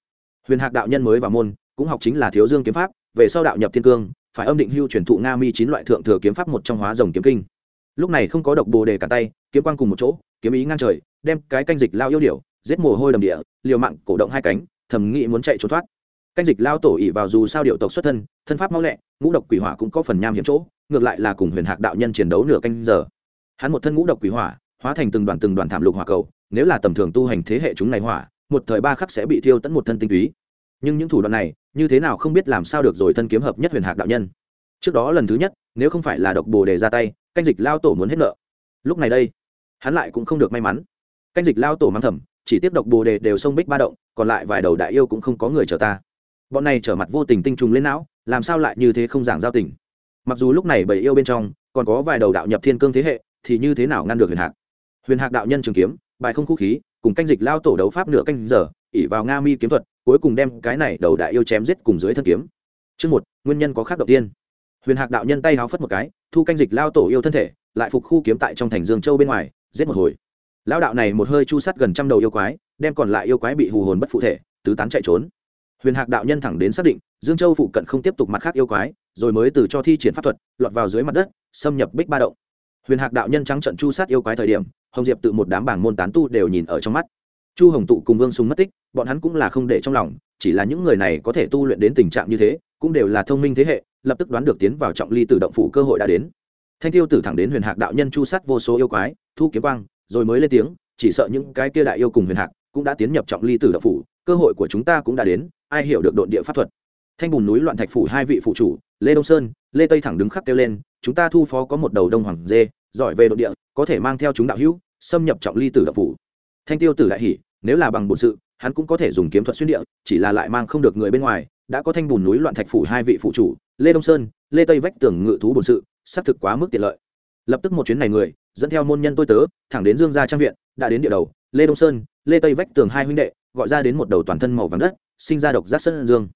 Huyền hạc đạo nhân mới vào môn, cũng học chính là thiếu dương kiếm pháp, về sau đạo nhập thiên cương phải âm định hưu truyền thụ nga mi chín loại thượng thừa kiếm pháp một trong hóa rồng kiếm kinh. Lúc này không có độc bồ đề cả tay, kiếm quang cùng một chỗ, kiếm ý ngang trời, đem cái canh dịch lao yêu điểu, giết mồ hôi đầm địa, liều mạng cổ động hai cánh, thầm nghĩ muốn chạy trốn thoát. Canh dịch lao tổ ỉ vào dù sao điệu tộc xuất thân thân pháp mau lẹ, ngũ độc quỷ hỏa cũng có phần nham hiểm chỗ, ngược lại là cùng huyền hạc đạo nhân chiến đấu nửa canh giờ. Hắn một thân ngũ độc quỷ hỏa, hóa thành từng đoàn từng đoàn thảm lục hỏa cầu, nếu là tầm thường tu hành thế hệ chúng này hỏa, một thời ba khắc sẽ bị thiêu tẫn một thân tinh túy nhưng những thủ đoạn này, như thế nào không biết làm sao được rồi thân kiếm hợp nhất huyền hạc đạo nhân. Trước đó lần thứ nhất, nếu không phải là độc bồ đề ra tay, canh dịch lao tổ muốn hết nợ. Lúc này đây, hắn lại cũng không được may mắn. Canh dịch lao tổ mang thầm, chỉ tiếp độc bồ đề đều sông bích ba động, còn lại vài đầu đại yêu cũng không có người chờ ta. Bọn này trở mặt vô tình tinh trùng lên não, làm sao lại như thế không giảng giao tình? Mặc dù lúc này bảy yêu bên trong, còn có vài đầu đạo nhập thiên cương thế hệ, thì như thế nào ngăn được huyền hạc? Huyền hạc đạo nhân trường kiếm, bài không khu khí, cùng canh dịch lao tổ đấu pháp nửa canh giờ ỉ vào nga mi kiếm thuật, cuối cùng đem cái này đầu đại yêu chém giết cùng dưới thân kiếm. Chương một, nguyên nhân có khác đầu tiên. Huyền hạc đạo nhân tay háo phất một cái, thu canh dịch lao tổ yêu thân thể, lại phục khu kiếm tại trong thành dương châu bên ngoài, giết một hồi. Lao đạo này một hơi chu sắt gần trăm đầu yêu quái, đem còn lại yêu quái bị hù hồn bất phụ thể, tứ tán chạy trốn. Huyền hạc đạo nhân thẳng đến xác định, dương châu phụ cận không tiếp tục mặt khác yêu quái, rồi mới từ cho thi triển pháp thuật, lọt vào dưới mặt đất, xâm nhập bích ba động. Huyền hạc đạo nhân trắng trận chu sát yêu quái thời điểm, hồng diệp tự một đám bảng môn tán tu đều nhìn ở trong mắt. Chu hồng tụ cùng vương sùng mất tích bọn hắn cũng là không để trong lòng, chỉ là những người này có thể tu luyện đến tình trạng như thế, cũng đều là thông minh thế hệ, lập tức đoán được tiến vào trọng ly tự động phủ cơ hội đã đến. Thanh tiêu tử thẳng đến huyền hạc đạo nhân chu sát vô số yêu quái, thu kiếm quang, rồi mới lên tiếng, chỉ sợ những cái kia đại yêu cùng huyền hạc cũng đã tiến nhập trọng ly tử động phủ, cơ hội của chúng ta cũng đã đến, ai hiểu được độn địa pháp thuật. Thanh bùn núi loạn thạch phủ hai vị phụ chủ, lê đông sơn, lê tây thẳng đứng khắc kêu lên, chúng ta thu phó có một đầu đông hoàng dê, giỏi về độn địa, có thể mang theo chúng đạo hữu, xâm nhập trọng ly tử động phủ. Thanh tiêu tử đại hỉ, nếu là bằng bổn sự hắn cũng có thể dùng kiếm thuật xuyên địa, chỉ là lại mang không được người bên ngoài, đã có thanh bùn núi loạn thạch phủ hai vị phụ chủ, lê đông sơn, lê tây vách tường ngự thú bổn sự, xác thực quá mức tiện lợi. Lập tức một chuyến này người, dẫn theo môn nhân tôi tớ, thẳng đến dương gia trang viện, đã đến địa đầu, lê đông sơn, lê tây vách tường hai huynh đệ, gọi ra đến một đầu toàn thân màu vàng đất, sinh ra độc giác sơn dương.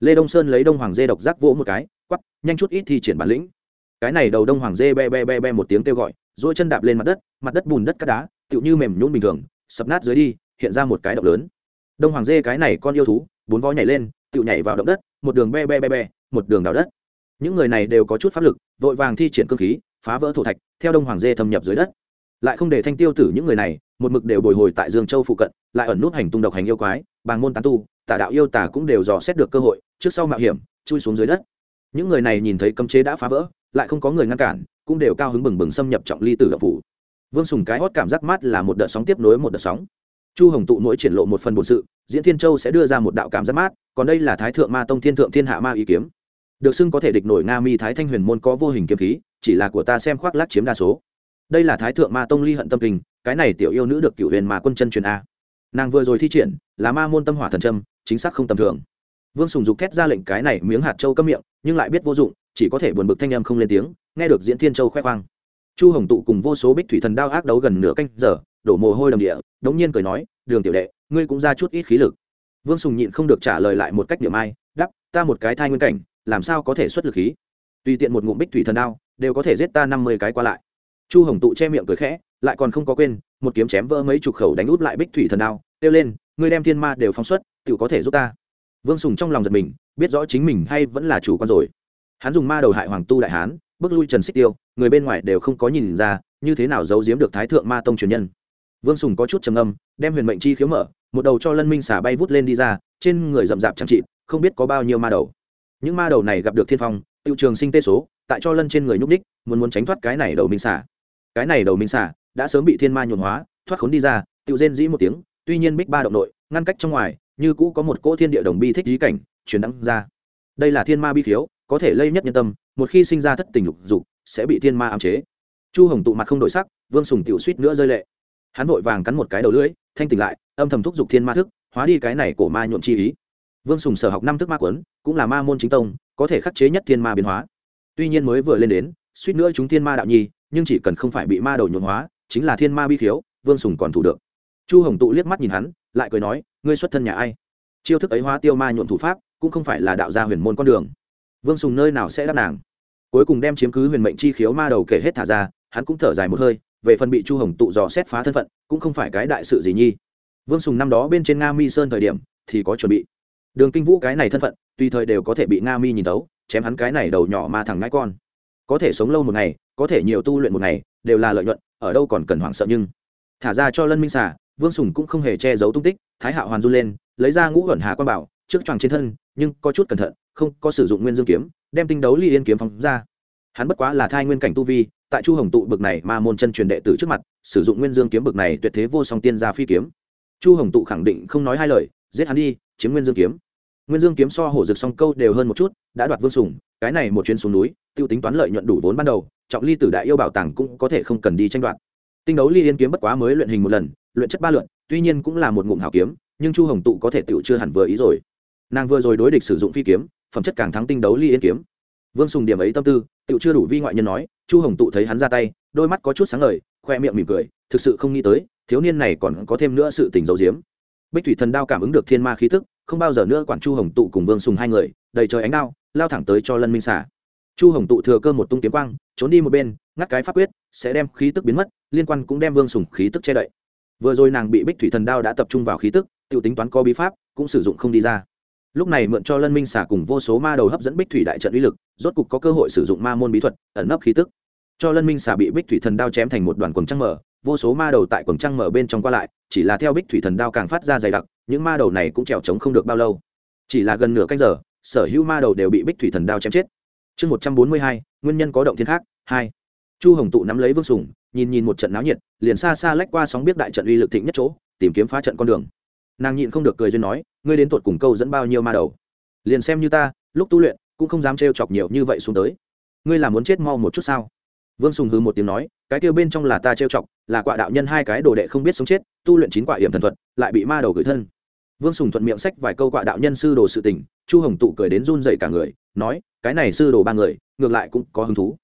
Lê đông sơn lấy đông hoàng dê độc giác vỗ một cái quắp nhanh chút ít thi triển bản lĩnh. Cái này đầu đông hoàng dê be be be be một tiếng kêu gọi dỗi chân đạp lên mặt đất mặt đất bùn đất cát đá, tựu như mềm nhún bình thường, sập nát dưới đi, hiện ra một cái động lớn đông hoàng dê cái này con yêu thú, bốn vó nhảy lên tự nhảy vào động đất, một đường be be be be, một đường đào đất. Những người này đều có chút pháp lực, vội vàng thi triển cơ khí, phá vỡ thổ thạch, theo đông hoàng dê thâm nhập dưới đất. Lại không để thanh tiêu tử những người này, một mực đều bồi hồi tại dương châu phụ cận, lại ẩn nút hành tung độc hành yêu quái, bàng môn tán tu tà đạo yêu tà cũng đều dò xét được cơ hội, trước sau mạo hiểm, chui xuống dưới đất. Những người này nhìn thấy cấm chế đã phá vỡ, lại không có người ngăn cản, cũng đều cao hứng bừng bừng xâm nhập trọng ly tử độc phủ. Vương sùng cái hót cảm giác mát là một đợt sóng tiếp nối một đợt sóng chu hồng tụ mỗi triển lộ một phần bổn sự, diễn thiên châu sẽ đưa ra một đạo cảm giác mát, còn đây là thái thượng ma tông thiên thượng thiên hạ ma ý kiếm. Được xưng có thể địch nổi nga mi thái thanh huyền môn có vô hình kiếm khí, chỉ là của ta xem khoác lác chiếm đa số. Đây là thái thượng ma tông ly hận tâm kinh, cái này tiểu yêu nữ được cựu huyền mà quân chân truyền a. Nàng vừa rồi thi triển, là ma môn tâm hỏa thần trâm chính xác không tầm thường. Vương sùng dục thét ra lệnh cái này miếng hạt châu cấm miệng, nhưng lại biết vô dụng, chỉ có thể buồn bực thanh em không lên tiếng, nghe được diễn thiên châu khoe khoang. Chu hồng tụ cùng vô số bích thủy thần đao ác đấu gần nửa canh giờ đổ mồ hôi đầm địa, đống nhiên cười nói, đường tiểu đệ, ngươi cũng ra chút ít khí lực. Vương sùng nhịn không được trả lời lại một cách điểm ai, đắp, ta một cái thai nguyên cảnh, làm sao có thể xuất lực khí? Tùy tiện một ngụm bích thủy thần đao, đều có thể giết ta năm mươi cái qua lại. Chu hồng tụ che miệng cười khẽ, lại còn không có quên, một kiếm chém vỡ mấy chục khẩu đánh út lại bích thủy thần đao, kêu lên, ngươi đem thiên ma đều phóng xuất tự có thể giúp ta. Vương sùng trong lòng giật mình, biết rõ chính mình hay vẫn là chủ quan rồi. Hắn dùng ma đầu hại hoàng tu đại hán, bước lui trần xích tiêu, người bên ngoài đều không có nhìn ra, như thế nào giấu giếm được thái thượng ma tông truyền nhân vương sùng có chút trầm âm đem huyền mệnh chi khiếu mở, một đầu cho lân minh xả bay vút lên đi ra, trên người rậm rạp chẳng trị không biết có bao nhiêu ma đầu. Những ma đầu này gặp được thiên phong, Tiêu trường sinh tê số, tại cho lân trên người nhúc ních muốn muốn tránh thoát cái này đầu minh xả. Cái này đầu minh xả đã sớm bị thiên ma nhuộn hóa, thoát khốn đi ra tự rên dĩ một tiếng, tuy nhiên bích ba động nội, ngăn cách trong ngoài, như cũ có một cỗ thiên địa đồng bi thích dí cảnh truyền đăng ra. Đây là thiên ma bi khiếu, có thể lây nhất nhân tâm, một khi sinh ra thất tình lục dục, sẽ bị thiên ma ám chế. Chu hồng tụ mặt không đổi sắc, vương sùng tiểu suýt nữa rơi lệ hắn vội vàng cắn một cái đầu lưỡi, thanh tỉnh lại, âm thầm thúc giục thiên ma thức, hóa đi cái này của ma nhuộm chi ý. Vương sùng sở học năm thức ma quấn, cũng là ma môn chính tông, có thể khắc chế nhất thiên ma biến hóa. Tuy nhiên mới vừa lên đến, suýt nữa chúng thiên ma đạo nhi, nhưng chỉ cần không phải bị ma đầu nhuộm hóa, chính là thiên ma bi khiếu, vương sùng còn thủ được. Chu hồng tụ liếc mắt nhìn hắn, lại cười nói, ngươi xuất thân nhà ai? Chiêu thức ấy hóa tiêu ma nhuộm thủ pháp, cũng không phải là đạo gia huyền môn con đường. Vương sùng nơi nào sẽ đáp nàng. Cuối cùng đem chiếm cứ huyền mệnh chi khiếu ma đầu kể hết thả ra, hắn cũng thở dài một hơi về phần bị chu hồng tụ dò xét phá thân phận, cũng không phải cái đại sự gì nhi. Vương sùng năm đó bên trên nga mi sơn thời điểm, thì có chuẩn bị. Đường kinh vũ cái này thân phận, tùy thời đều có thể bị nga mi nhìn tấu, chém hắn cái này đầu nhỏ mà thằng ngãi con. Có thể sống lâu một ngày, có thể nhiều tu luyện một ngày, đều là lợi nhuận, ở đâu còn cần hoảng sợ nhưng. Thả ra cho lân minh xả vương sùng cũng không hề che giấu tung tích, thái hạo hoàn run lên, lấy ra ngũ ẩn hà quan bảo, trước choàng trên thân, nhưng có chút cẩn thận, không có sử dụng nguyên dương kiếm, đem tinh đấu ly yên kiếm phóng ra hắn bất quá là thai nguyên cảnh tu vi, tại chu hồng tụ bực này ma môn chân truyền đệ tử trước mặt, sử dụng nguyên dương kiếm bực này tuyệt thế vô song tiên gia phi kiếm. Chu hồng tụ khẳng định không nói hai lời, giết hắn đi, chiếm nguyên dương kiếm. Nguyên dương kiếm so hổ rực song câu đều hơn một chút, đã đoạt vương sùng cái này một chuyến xuống núi, tiêu tính toán lợi nhuận đủ vốn ban đầu, trọng ly tử đại yêu bảo tàng cũng có thể không cần đi tranh đoạt. Tinh đấu ly yên kiếm bất quá mới luyện hình một lần, luyện chất ba lượn, tuy nhiên cũng là một ngụm hảo kiếm, nhưng chu hồng tụ có thể tựu chưa hẳn vừa ý rồi. Nàng vừa rồi đối địch sử dụng phi kiếm, phẩm chất càng thắng tinh đấu ly yên kiếm vương sùng điểm ấy tâm tư, tựu chưa đủ vi ngoại nhân nói, chu hồng tụ thấy hắn ra tay, đôi mắt có chút sáng ngời, khoe miệng mỉm cười, thực sự không nghĩ tới, thiếu niên này còn có thêm nữa sự tình dấu diếm bích thủy thần đao cảm ứng được thiên ma khí tức, không bao giờ nữa quản chu hồng tụ cùng vương sùng hai người, đầy trời ánh đao, lao thẳng tới cho lân minh xả chu hồng tụ thừa cơ một tung kiếm quang, trốn đi một bên, ngắt cái pháp quyết, sẽ đem khí tức biến mất, liên quan cũng đem vương sùng khí tức che đậy. Vừa rồi nàng bị bích thủy thần đao đã tập trung vào khí tức t i u tính toán có bí pháp, cũng sử dụng không đi ra lúc này mượn cho lân minh xả cùng vô số ma đầu hấp dẫn bích thủy đại trận uy lực, rốt cục có cơ hội sử dụng ma môn bí thuật, ẩn nấp khí tức. Cho lân minh xả bị bích thủy thần đao chém thành một đoàn quần trăng mở vô số ma đầu tại quần trăng mở bên trong qua lại, chỉ là theo bích thủy thần đao càng phát ra dày đặc, những ma đầu này cũng trèo trống không được bao lâu. Chỉ là gần nửa canh giờ, sở hữu ma đầu đều bị bích thủy thần đao chém chết. Chương một trăm bốn mươi hai, nguyên nhân có động thiên khác, hai. Chu hồng tụ nắm lấy vương sùng, nhìn nhìn một trận náo nhiệt, liền xa xa lách qua sóng biết đại trận uy lực thịnh nhất chỗ, tìm kiếm phá trận con đường nàng nhịn không được cười duyên nói, ngươi đến tột cùng câu dẫn bao nhiêu ma đầu? Liền xem như ta, lúc tu luyện, cũng không dám trêu chọc nhiều như vậy xuống tới. Ngươi là muốn chết mau một chút sao? Vương sùng hư một tiếng nói, cái kêu bên trong là ta trêu chọc, là quạ đạo nhân hai cái đồ đệ không biết sống chết, tu luyện chín quạ hiểm thần thuật, lại bị ma đầu gửi thân. Vương sùng thuận miệng sách vài câu quạ đạo nhân sư đồ sự tình, chu hồng tụ cười đến run dậy cả người, nói, cái này sư đồ ba người, ngược lại cũng có hứng thú.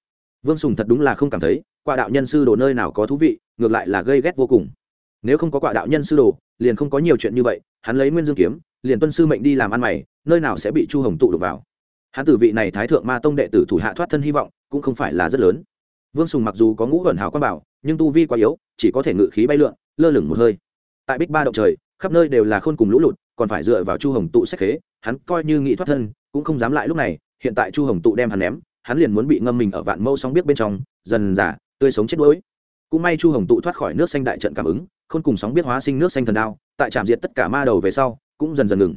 Vương sùng thật đúng là không cảm thấy, quạ đạo nhân sư đồ nơi nào có thú vị, ngược lại là gây ghét vô cùng. Nếu không có quạ đạo nhân sư đồ liền không có nhiều chuyện như vậy, hắn lấy nguyên dương kiếm, liền tuân sư mệnh đi làm ăn mày, nơi nào sẽ bị chu hồng tụ đục vào. Hắn tử vị này thái thượng ma tông đệ tử thủ hạ thoát thân hy vọng, cũng không phải là rất lớn. Vương sùng mặc dù có ngũ vẩn hào quan bảo, nhưng tu vi quá yếu, chỉ có thể ngự khí bay lượn, lơ lửng một hơi. Tại bích ba động trời, khắp nơi đều là khôn cùng lũ lụt, còn phải dựa vào chu hồng tụ sách khế, hắn coi như nghĩ thoát thân, cũng không dám lại lúc này, hiện tại chu hồng tụ đem hắn ném, hắn liền muốn bị ngâm mình ở vạn mâu sóng biết bên trong, dần giả tươi sống chết đuối cũng may chu hồng tụ thoát khỏi nước xanh đại trận cảm ứng không cùng sóng biết hóa sinh nước xanh thần đao, tại trạm diệt tất cả ma đầu về sau, cũng dần dần ngừng.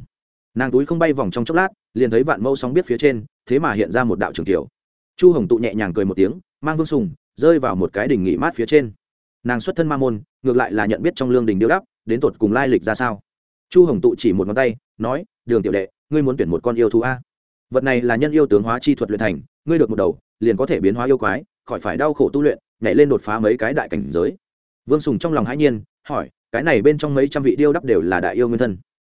Nàng túi không bay vòng trong chốc lát, liền thấy vạn mẫu sóng biết phía trên, thế mà hiện ra một đạo trường tiểu. chu hồng tụ nhẹ nhàng cười một tiếng, mang vương sùng, rơi vào một cái đỉnh nghỉ mát phía trên. Nàng xuất thân ma môn, ngược lại là nhận biết trong lương đình điêu đắp đến tột cùng lai lịch ra sao? Chu hồng tụ chỉ một ngón tay, nói, đường tiểu đệ, ngươi muốn tuyển một con yêu thú a? Vật này là nhân yêu tướng hóa chi thuật luyện thành, ngươi được một đầu, liền có thể biến hóa yêu quái, khỏi phải đau khổ tu luyện nhảy lên đột phá mấy cái đại cảnh giới. Vương sùng trong lòng hãi nhiên, hỏi, cái này bên trong mấy trăm vị điêu đắp đều là đại yêu nguyên thân.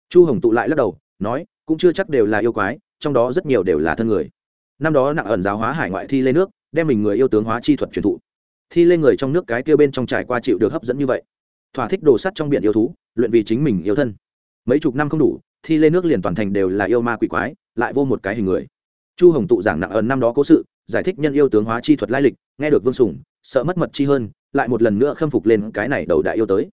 Chu hồng tụ lại lắc đầu, nói, cũng chưa chắc đều là yêu quái, trong đó rất nhiều đều là thân người. Năm đó nặng ẩn giáo hóa hải ngoại thi lên nước, đem mình người yêu tướng hóa chi thuật truyền thụ. Thi lên người trong nước cái kia bên trong trải qua chịu được hấp dẫn như vậy. Thỏa thích đồ sắt trong biển yêu thú, luyện vì chính mình yêu thân. Mấy chục năm không đủ, thi lên nước liền toàn thành đều là yêu ma quỷ quái, lại vô một cái hình người. Chu hồng tụ giảng nặng ẩn năm đó cố sự giải thích nhân yêu tướng hóa chi thuật lai lịch, nghe được vương sùng, sợ mất mật chi hơn, lại một lần nữa khâm phục lên cái này đầu đại yêu tới.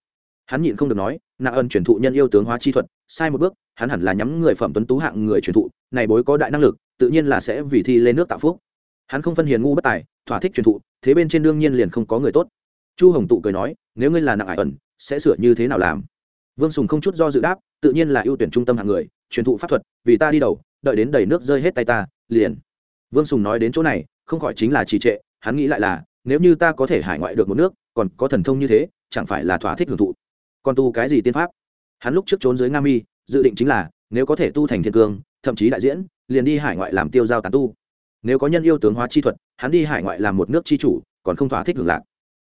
Hắn nhịn không được nói, nạ ân truyền thụ nhân yêu tướng hóa chi thuật, sai một bước, hắn hẳn là nhắm người phẩm tuấn tú hạng người truyền thụ, này bối có đại năng lực, tự nhiên là sẽ vì thi lên nước tạo phúc. Hắn không phân hiền ngu bất tài, thỏa thích truyền thụ, thế bên trên đương nhiên liền không có người tốt. Chu hồng tụ cười nói, nếu ngươi là nặng ải ẩn, sẽ sửa như thế nào làm? Vương sùng không chút do dự đáp, tự nhiên là ưu tuyển trung tâm hạng người, truyền thụ pháp thuật, vì ta đi đầu, đợi đến đầy nước rơi hết tay ta, liền vương sùng nói đến chỗ này, không khỏi chính là trì trệ, hắn nghĩ lại là, nếu như ta có thể hải ngoại được một nước, còn có thần thông như thế, chẳng phải là thỏa thích hưởng thụ. Còn tu cái gì tiên pháp? Hắn lúc trước trốn dưới nga mi, dự định chính là, nếu có thể tu thành thiên cương, thậm chí đại diễn, liền đi hải ngoại làm tiêu giao tán tu. Nếu có nhân yêu tướng hóa chi thuật, hắn đi hải ngoại làm một nước chi chủ, còn không thỏa thích hưởng lạc.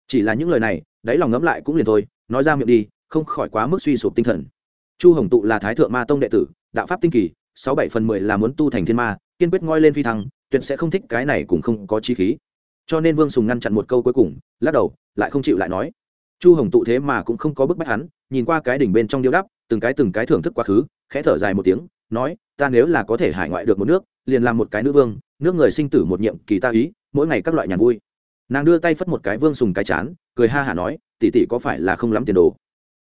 Chỉ là những lời này, đáy lòng ngẫm lại cũng liền thôi, nói ra miệng đi, không khỏi quá mức suy sụp tinh thần. Chu hồng tụ là thái thượng ma tông đệ tử, đạo pháp tinh kỳ, sáu bảy phần mười là muốn tu thành thiên ma, kiên quyết ngoi lên phi thăng tuyệt sẽ không thích cái này cũng không có chí khí. Cho nên vương sùng ngăn chặn một câu cuối cùng, lắc đầu, lại không chịu lại nói. Chu hồng tụ thế mà cũng không có bức bách hắn, nhìn qua cái đỉnh bên trong điêu đắp từng cái từng cái thưởng thức quá khứ, khẽ thở dài một tiếng, nói, ta nếu là có thể hải ngoại được một nước, liền làm một cái nữ vương, nước người sinh tử một nhiệm kỳ ta ý, mỗi ngày các loại nhàn vui. Nàng đưa tay phất một cái vương sùng cái chán, cười ha hả nói tỉ tỉ có phải là không lắm tiền đồ?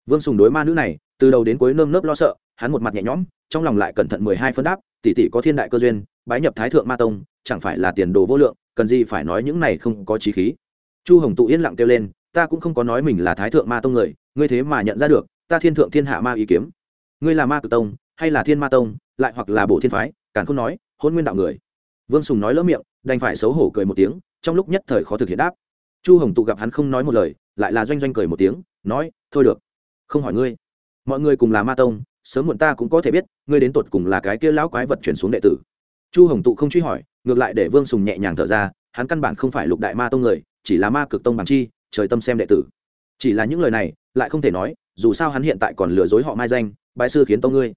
Vương sùng đối ma nữ này, từ đầu đến cuối nơm nớp lo sợ, hắn một mặt nhẹ nhõm, trong lòng lại cẩn thận mười hai phân đáp, tỷ tỷ có thiên đại cơ duyên bái nhập thái thượng ma tông, chẳng phải là tiền đồ vô lượng, cần gì phải nói những này không có trí khí. Chu hồng tụ yên lặng kêu lên, ta cũng không có nói mình là thái thượng ma tông người, ngươi thế mà nhận ra được, ta thiên thượng thiên hạ ma ý kiếm. Ngươi là ma cử tông, hay là thiên ma tông, lại hoặc là bộ thiên phái, càng không nói, hôn nguyên đạo người. Vương sùng nói lỡ miệng, đành phải xấu hổ cười một tiếng, trong lúc nhất thời khó thực hiện đáp. Chu hồng tụ gặp hắn không nói một lời, lại là doanh doanh cười một tiếng, nói, thôi được, không hỏi ngươi. Mọi người cùng là ma tông, sớm muộn ta cũng có thể biết, ngươi đến tột cùng là cái kia lão quái vật chuyển xuống đệ tử chu hồng tụ không truy hỏi, ngược lại để vương sùng nhẹ nhàng thở ra, hắn căn bản không phải lục đại ma tông người, chỉ là ma cực tông bằng chi, trời tâm xem đệ tử. Chỉ là những lời này, lại không thể nói, dù sao hắn hiện tại còn lừa dối họ mai danh bại sư khiến tông ngươi.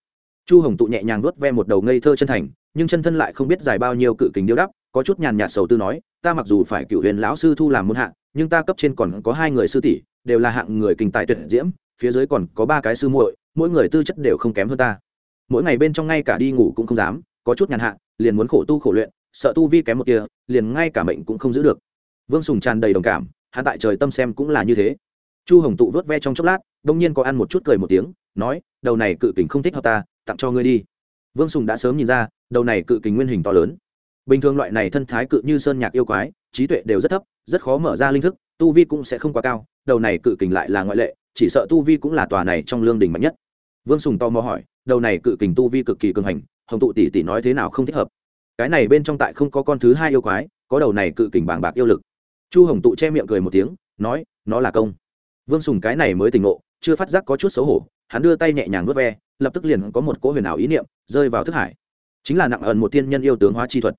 Chu hồng tụ nhẹ nhàng nuốt ve một đầu ngây thơ chân thành, nhưng chân thân lại không biết dài bao nhiêu cự kính điêu đắp, có chút nhàn nhạt sầu tư nói, ta mặc dù phải cựu huyền lão sư thu làm môn hạ, nhưng ta cấp trên còn có hai người sư tỷ, đều là hạng người kinh tài tuyệt diễm, phía dưới còn có ba cái sư muội, mỗi người tư chất đều không kém hơn ta. Mỗi ngày bên trong ngay cả đi ngủ cũng không dám, có chút nhàn hạ liền muốn khổ tu khổ luyện, sợ tu vi kém một kia, liền ngay cả mệnh cũng không giữ được. Vương sùng tràn đầy đồng cảm, hắn tại trời tâm xem cũng là như thế. Chu hồng tụ vớt ve trong chốc lát, đông nhiên có ăn một chút cười một tiếng, nói, đầu này cự kình không thích hợp ta, tặng cho ngươi đi. Vương sùng đã sớm nhìn ra, đầu này cự kình nguyên hình to lớn. Bình thường loại này thân thái cự như sơn nhạc yêu quái, trí tuệ đều rất thấp, rất khó mở ra linh thức, tu vi cũng sẽ không quá cao, đầu này cự kình lại là ngoại lệ, chỉ sợ tu vi cũng là tòa này trong lương đình mạnh nhất. Vương sùng to mò hỏi, đầu này cự kình tu vi cực kỳ cường hành hồng tụ tỷ tỷ nói thế nào không thích hợp. Cái này bên trong tại không có con thứ hai yêu quái, có đầu này cự kình bàng bạc yêu lực. Chu hồng tụ che miệng cười một tiếng, nói, nó là công. Vương sùng cái này mới tỉnh ngộ, chưa phát giác có chút xấu hổ, hắn đưa tay nhẹ nhàng vớt ve, lập tức liền có một cỗ huyền ảo ý niệm, rơi vào thức hải. Chính là nặng ẩn một thiên nhân yêu tướng hóa chi thuật.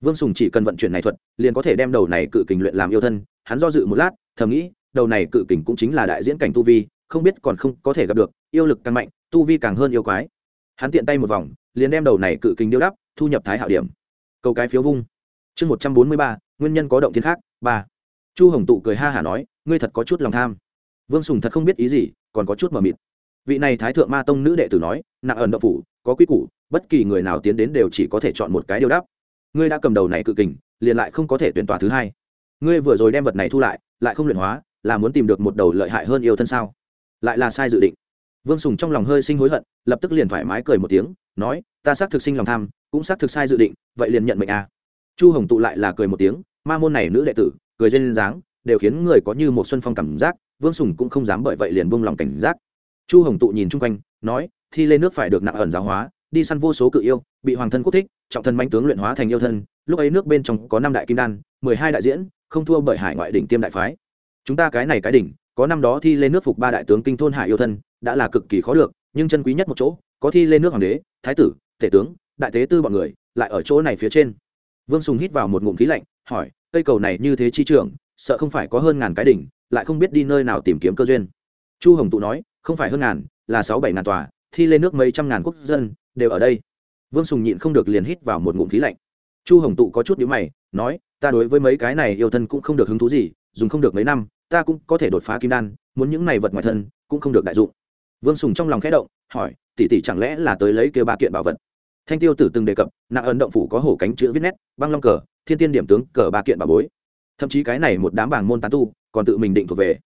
Vương sùng chỉ cần vận chuyển này thuật, liền có thể đem đầu này cự kình luyện làm yêu thân, hắn do dự một lát, thầm nghĩ, đầu này cự kình cũng chính là đại diễn cảnh tu vi, không biết còn không có thể gặp được, yêu lực càng mạnh, tu vi càng hơn yêu quái hắn tiện tay một vòng, liền đem đầu này cự kính điêu đắp, thu nhập thái hảo điểm. Câu cái phiếu vung. Chương một trăm bốn mươi ba, nguyên nhân có động thiên khác, ba. Chu hồng tụ cười ha hả nói, ngươi thật có chút lòng tham. Vương sùng thật không biết ý gì, còn có chút mờ mịt. Vị này thái thượng ma tông nữ đệ tử nói, nặng ẩn đậu phủ, có quy củ, bất kỳ người nào tiến đến đều chỉ có thể chọn một cái điêu đắp. Ngươi đã cầm đầu này cự kình, liền lại không có thể tuyển tòa thứ hai. Ngươi vừa rồi đem vật này thu lại lại không luyện hóa, là muốn tìm được một đầu lợi hại hơn yêu thân sao? Lại là sai dự định vương sùng trong lòng hơi sinh hối hận, lập tức liền thoải mái cười một tiếng, nói, ta xác thực sinh lòng tham, cũng xác thực sai dự định, vậy liền nhận mệnh a à. chu hồng tụ lại là cười một tiếng, ma môn này nữ đệ tử, cười dên dáng, đều khiến người có như một xuân phong cảm giác, vương sùng cũng không dám bởi vậy liền buông lòng cảnh giác chu hồng tụ nhìn chung quanh, nói, thi lên nước phải được nặng ẩn giáo hóa, đi săn vô số cự yêu, bị hoàng thân quốc thích, trọng thân manh tướng luyện hóa thành yêu thân, lúc ấy nước bên trong có năm đại kim đan, mười hai đại diễn, không thua bởi hải ngoại đỉnh tiêm đại phái chúng ta cái này cái đỉnh, có năm đó thi lên nước phục ba đại tướng kinh thôn hải yêu thân đã là cực kỳ khó được, nhưng chân quý nhất một chỗ, có thi lên nước hoàng đế, thái tử, tể tướng, đại tế tư bọn người, lại ở chỗ này phía trên. Vương sùng hít vào một ngụm khí lạnh, hỏi, cây cầu này như thế chi trưởng, sợ không phải có hơn ngàn cái đỉnh, lại không biết đi nơi nào tìm kiếm cơ duyên? Chu hồng tụ nói, không phải hơn ngàn, là sáu bảy ngàn tòa, thi lên nước mấy trăm ngàn quốc dân đều ở đây. Vương sùng nhịn không được liền hít vào một ngụm khí lạnh. Chu hồng tụ có chút nhữ mày, nói, ta đối với mấy cái này yêu thân cũng không được hứng thú gì, dùng không được mấy năm, ta cũng có thể đột phá kim đan, muốn những này vật ngoài thân cũng không được đại dụng vương sùng trong lòng khẽ động, hỏi, tỷ tỷ chẳng lẽ là tới lấy kêu ba kiện bảo vật? Thanh tiêu tử từng đề cập, nặng ấn động phủ có hổ cánh chữ viết nét, băng long cờ, thiên tiên điểm tướng cờ ba kiện bà bối. Thậm chí cái này một đám bảng môn tán tu, còn tự mình định thuộc về.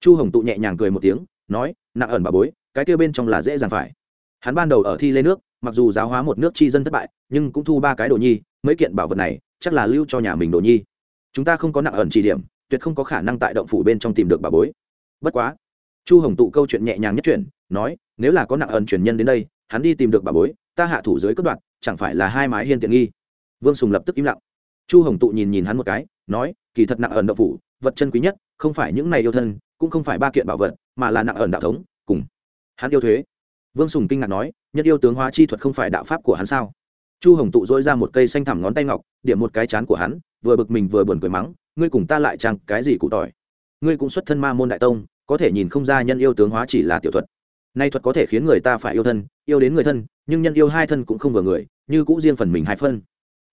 Chu hồng tụ nhẹ nhàng cười một tiếng, nói, nặng ẩn bà bối, cái kia bên trong là dễ dàng phải. Hắn ban đầu ở thi lên nước, mặc dù giáo hóa một nước chi dân thất bại, nhưng cũng thu ba cái đồ nhi, mấy kiện bảo vật này, chắc là lưu cho nhà mình đồ nhi. Chúng ta không có nặng ẩn chỉ điểm, tuyệt không có khả năng tại động phủ bên trong tìm được bà bối. Bất quá, chu hồng tụ câu chuyện nhẹ nhàng nhất chuyển nói, nếu là có nặng ẩn truyền nhân đến đây, hắn đi tìm được bà bối, ta hạ thủ dưới cất đoạn chẳng phải là hai mái hiên tiện nghi? Vương sùng lập tức im lặng. Chu hồng tụ nhìn nhìn hắn một cái, nói, kỳ thật nặng ẩn đạo phủ, vật chân quý nhất, không phải những này yêu thân, cũng không phải ba kiện bảo vật, mà là nặng ẩn đạo thống, cùng hắn yêu thuế. Vương sùng kinh ngạc nói, nhân yêu tướng hóa chi thuật không phải đạo pháp của hắn sao? Chu hồng tụ dỗi ra một cây xanh thẳm ngón tay ngọc, điểm một cái chán của hắn, vừa bực mình vừa buồn cười mắng, ngươi cùng ta lại chẳng cái gì cụ tỏi. Ngươi cũng xuất thân ma môn đại tông, có thể nhìn không ra nhân yêu tướng hóa chỉ là tiểu thuật nay thuật có thể khiến người ta phải yêu thân, yêu đến người thân, nhưng nhân yêu hai thân cũng không vừa người, như cũ riêng phần mình hai phân.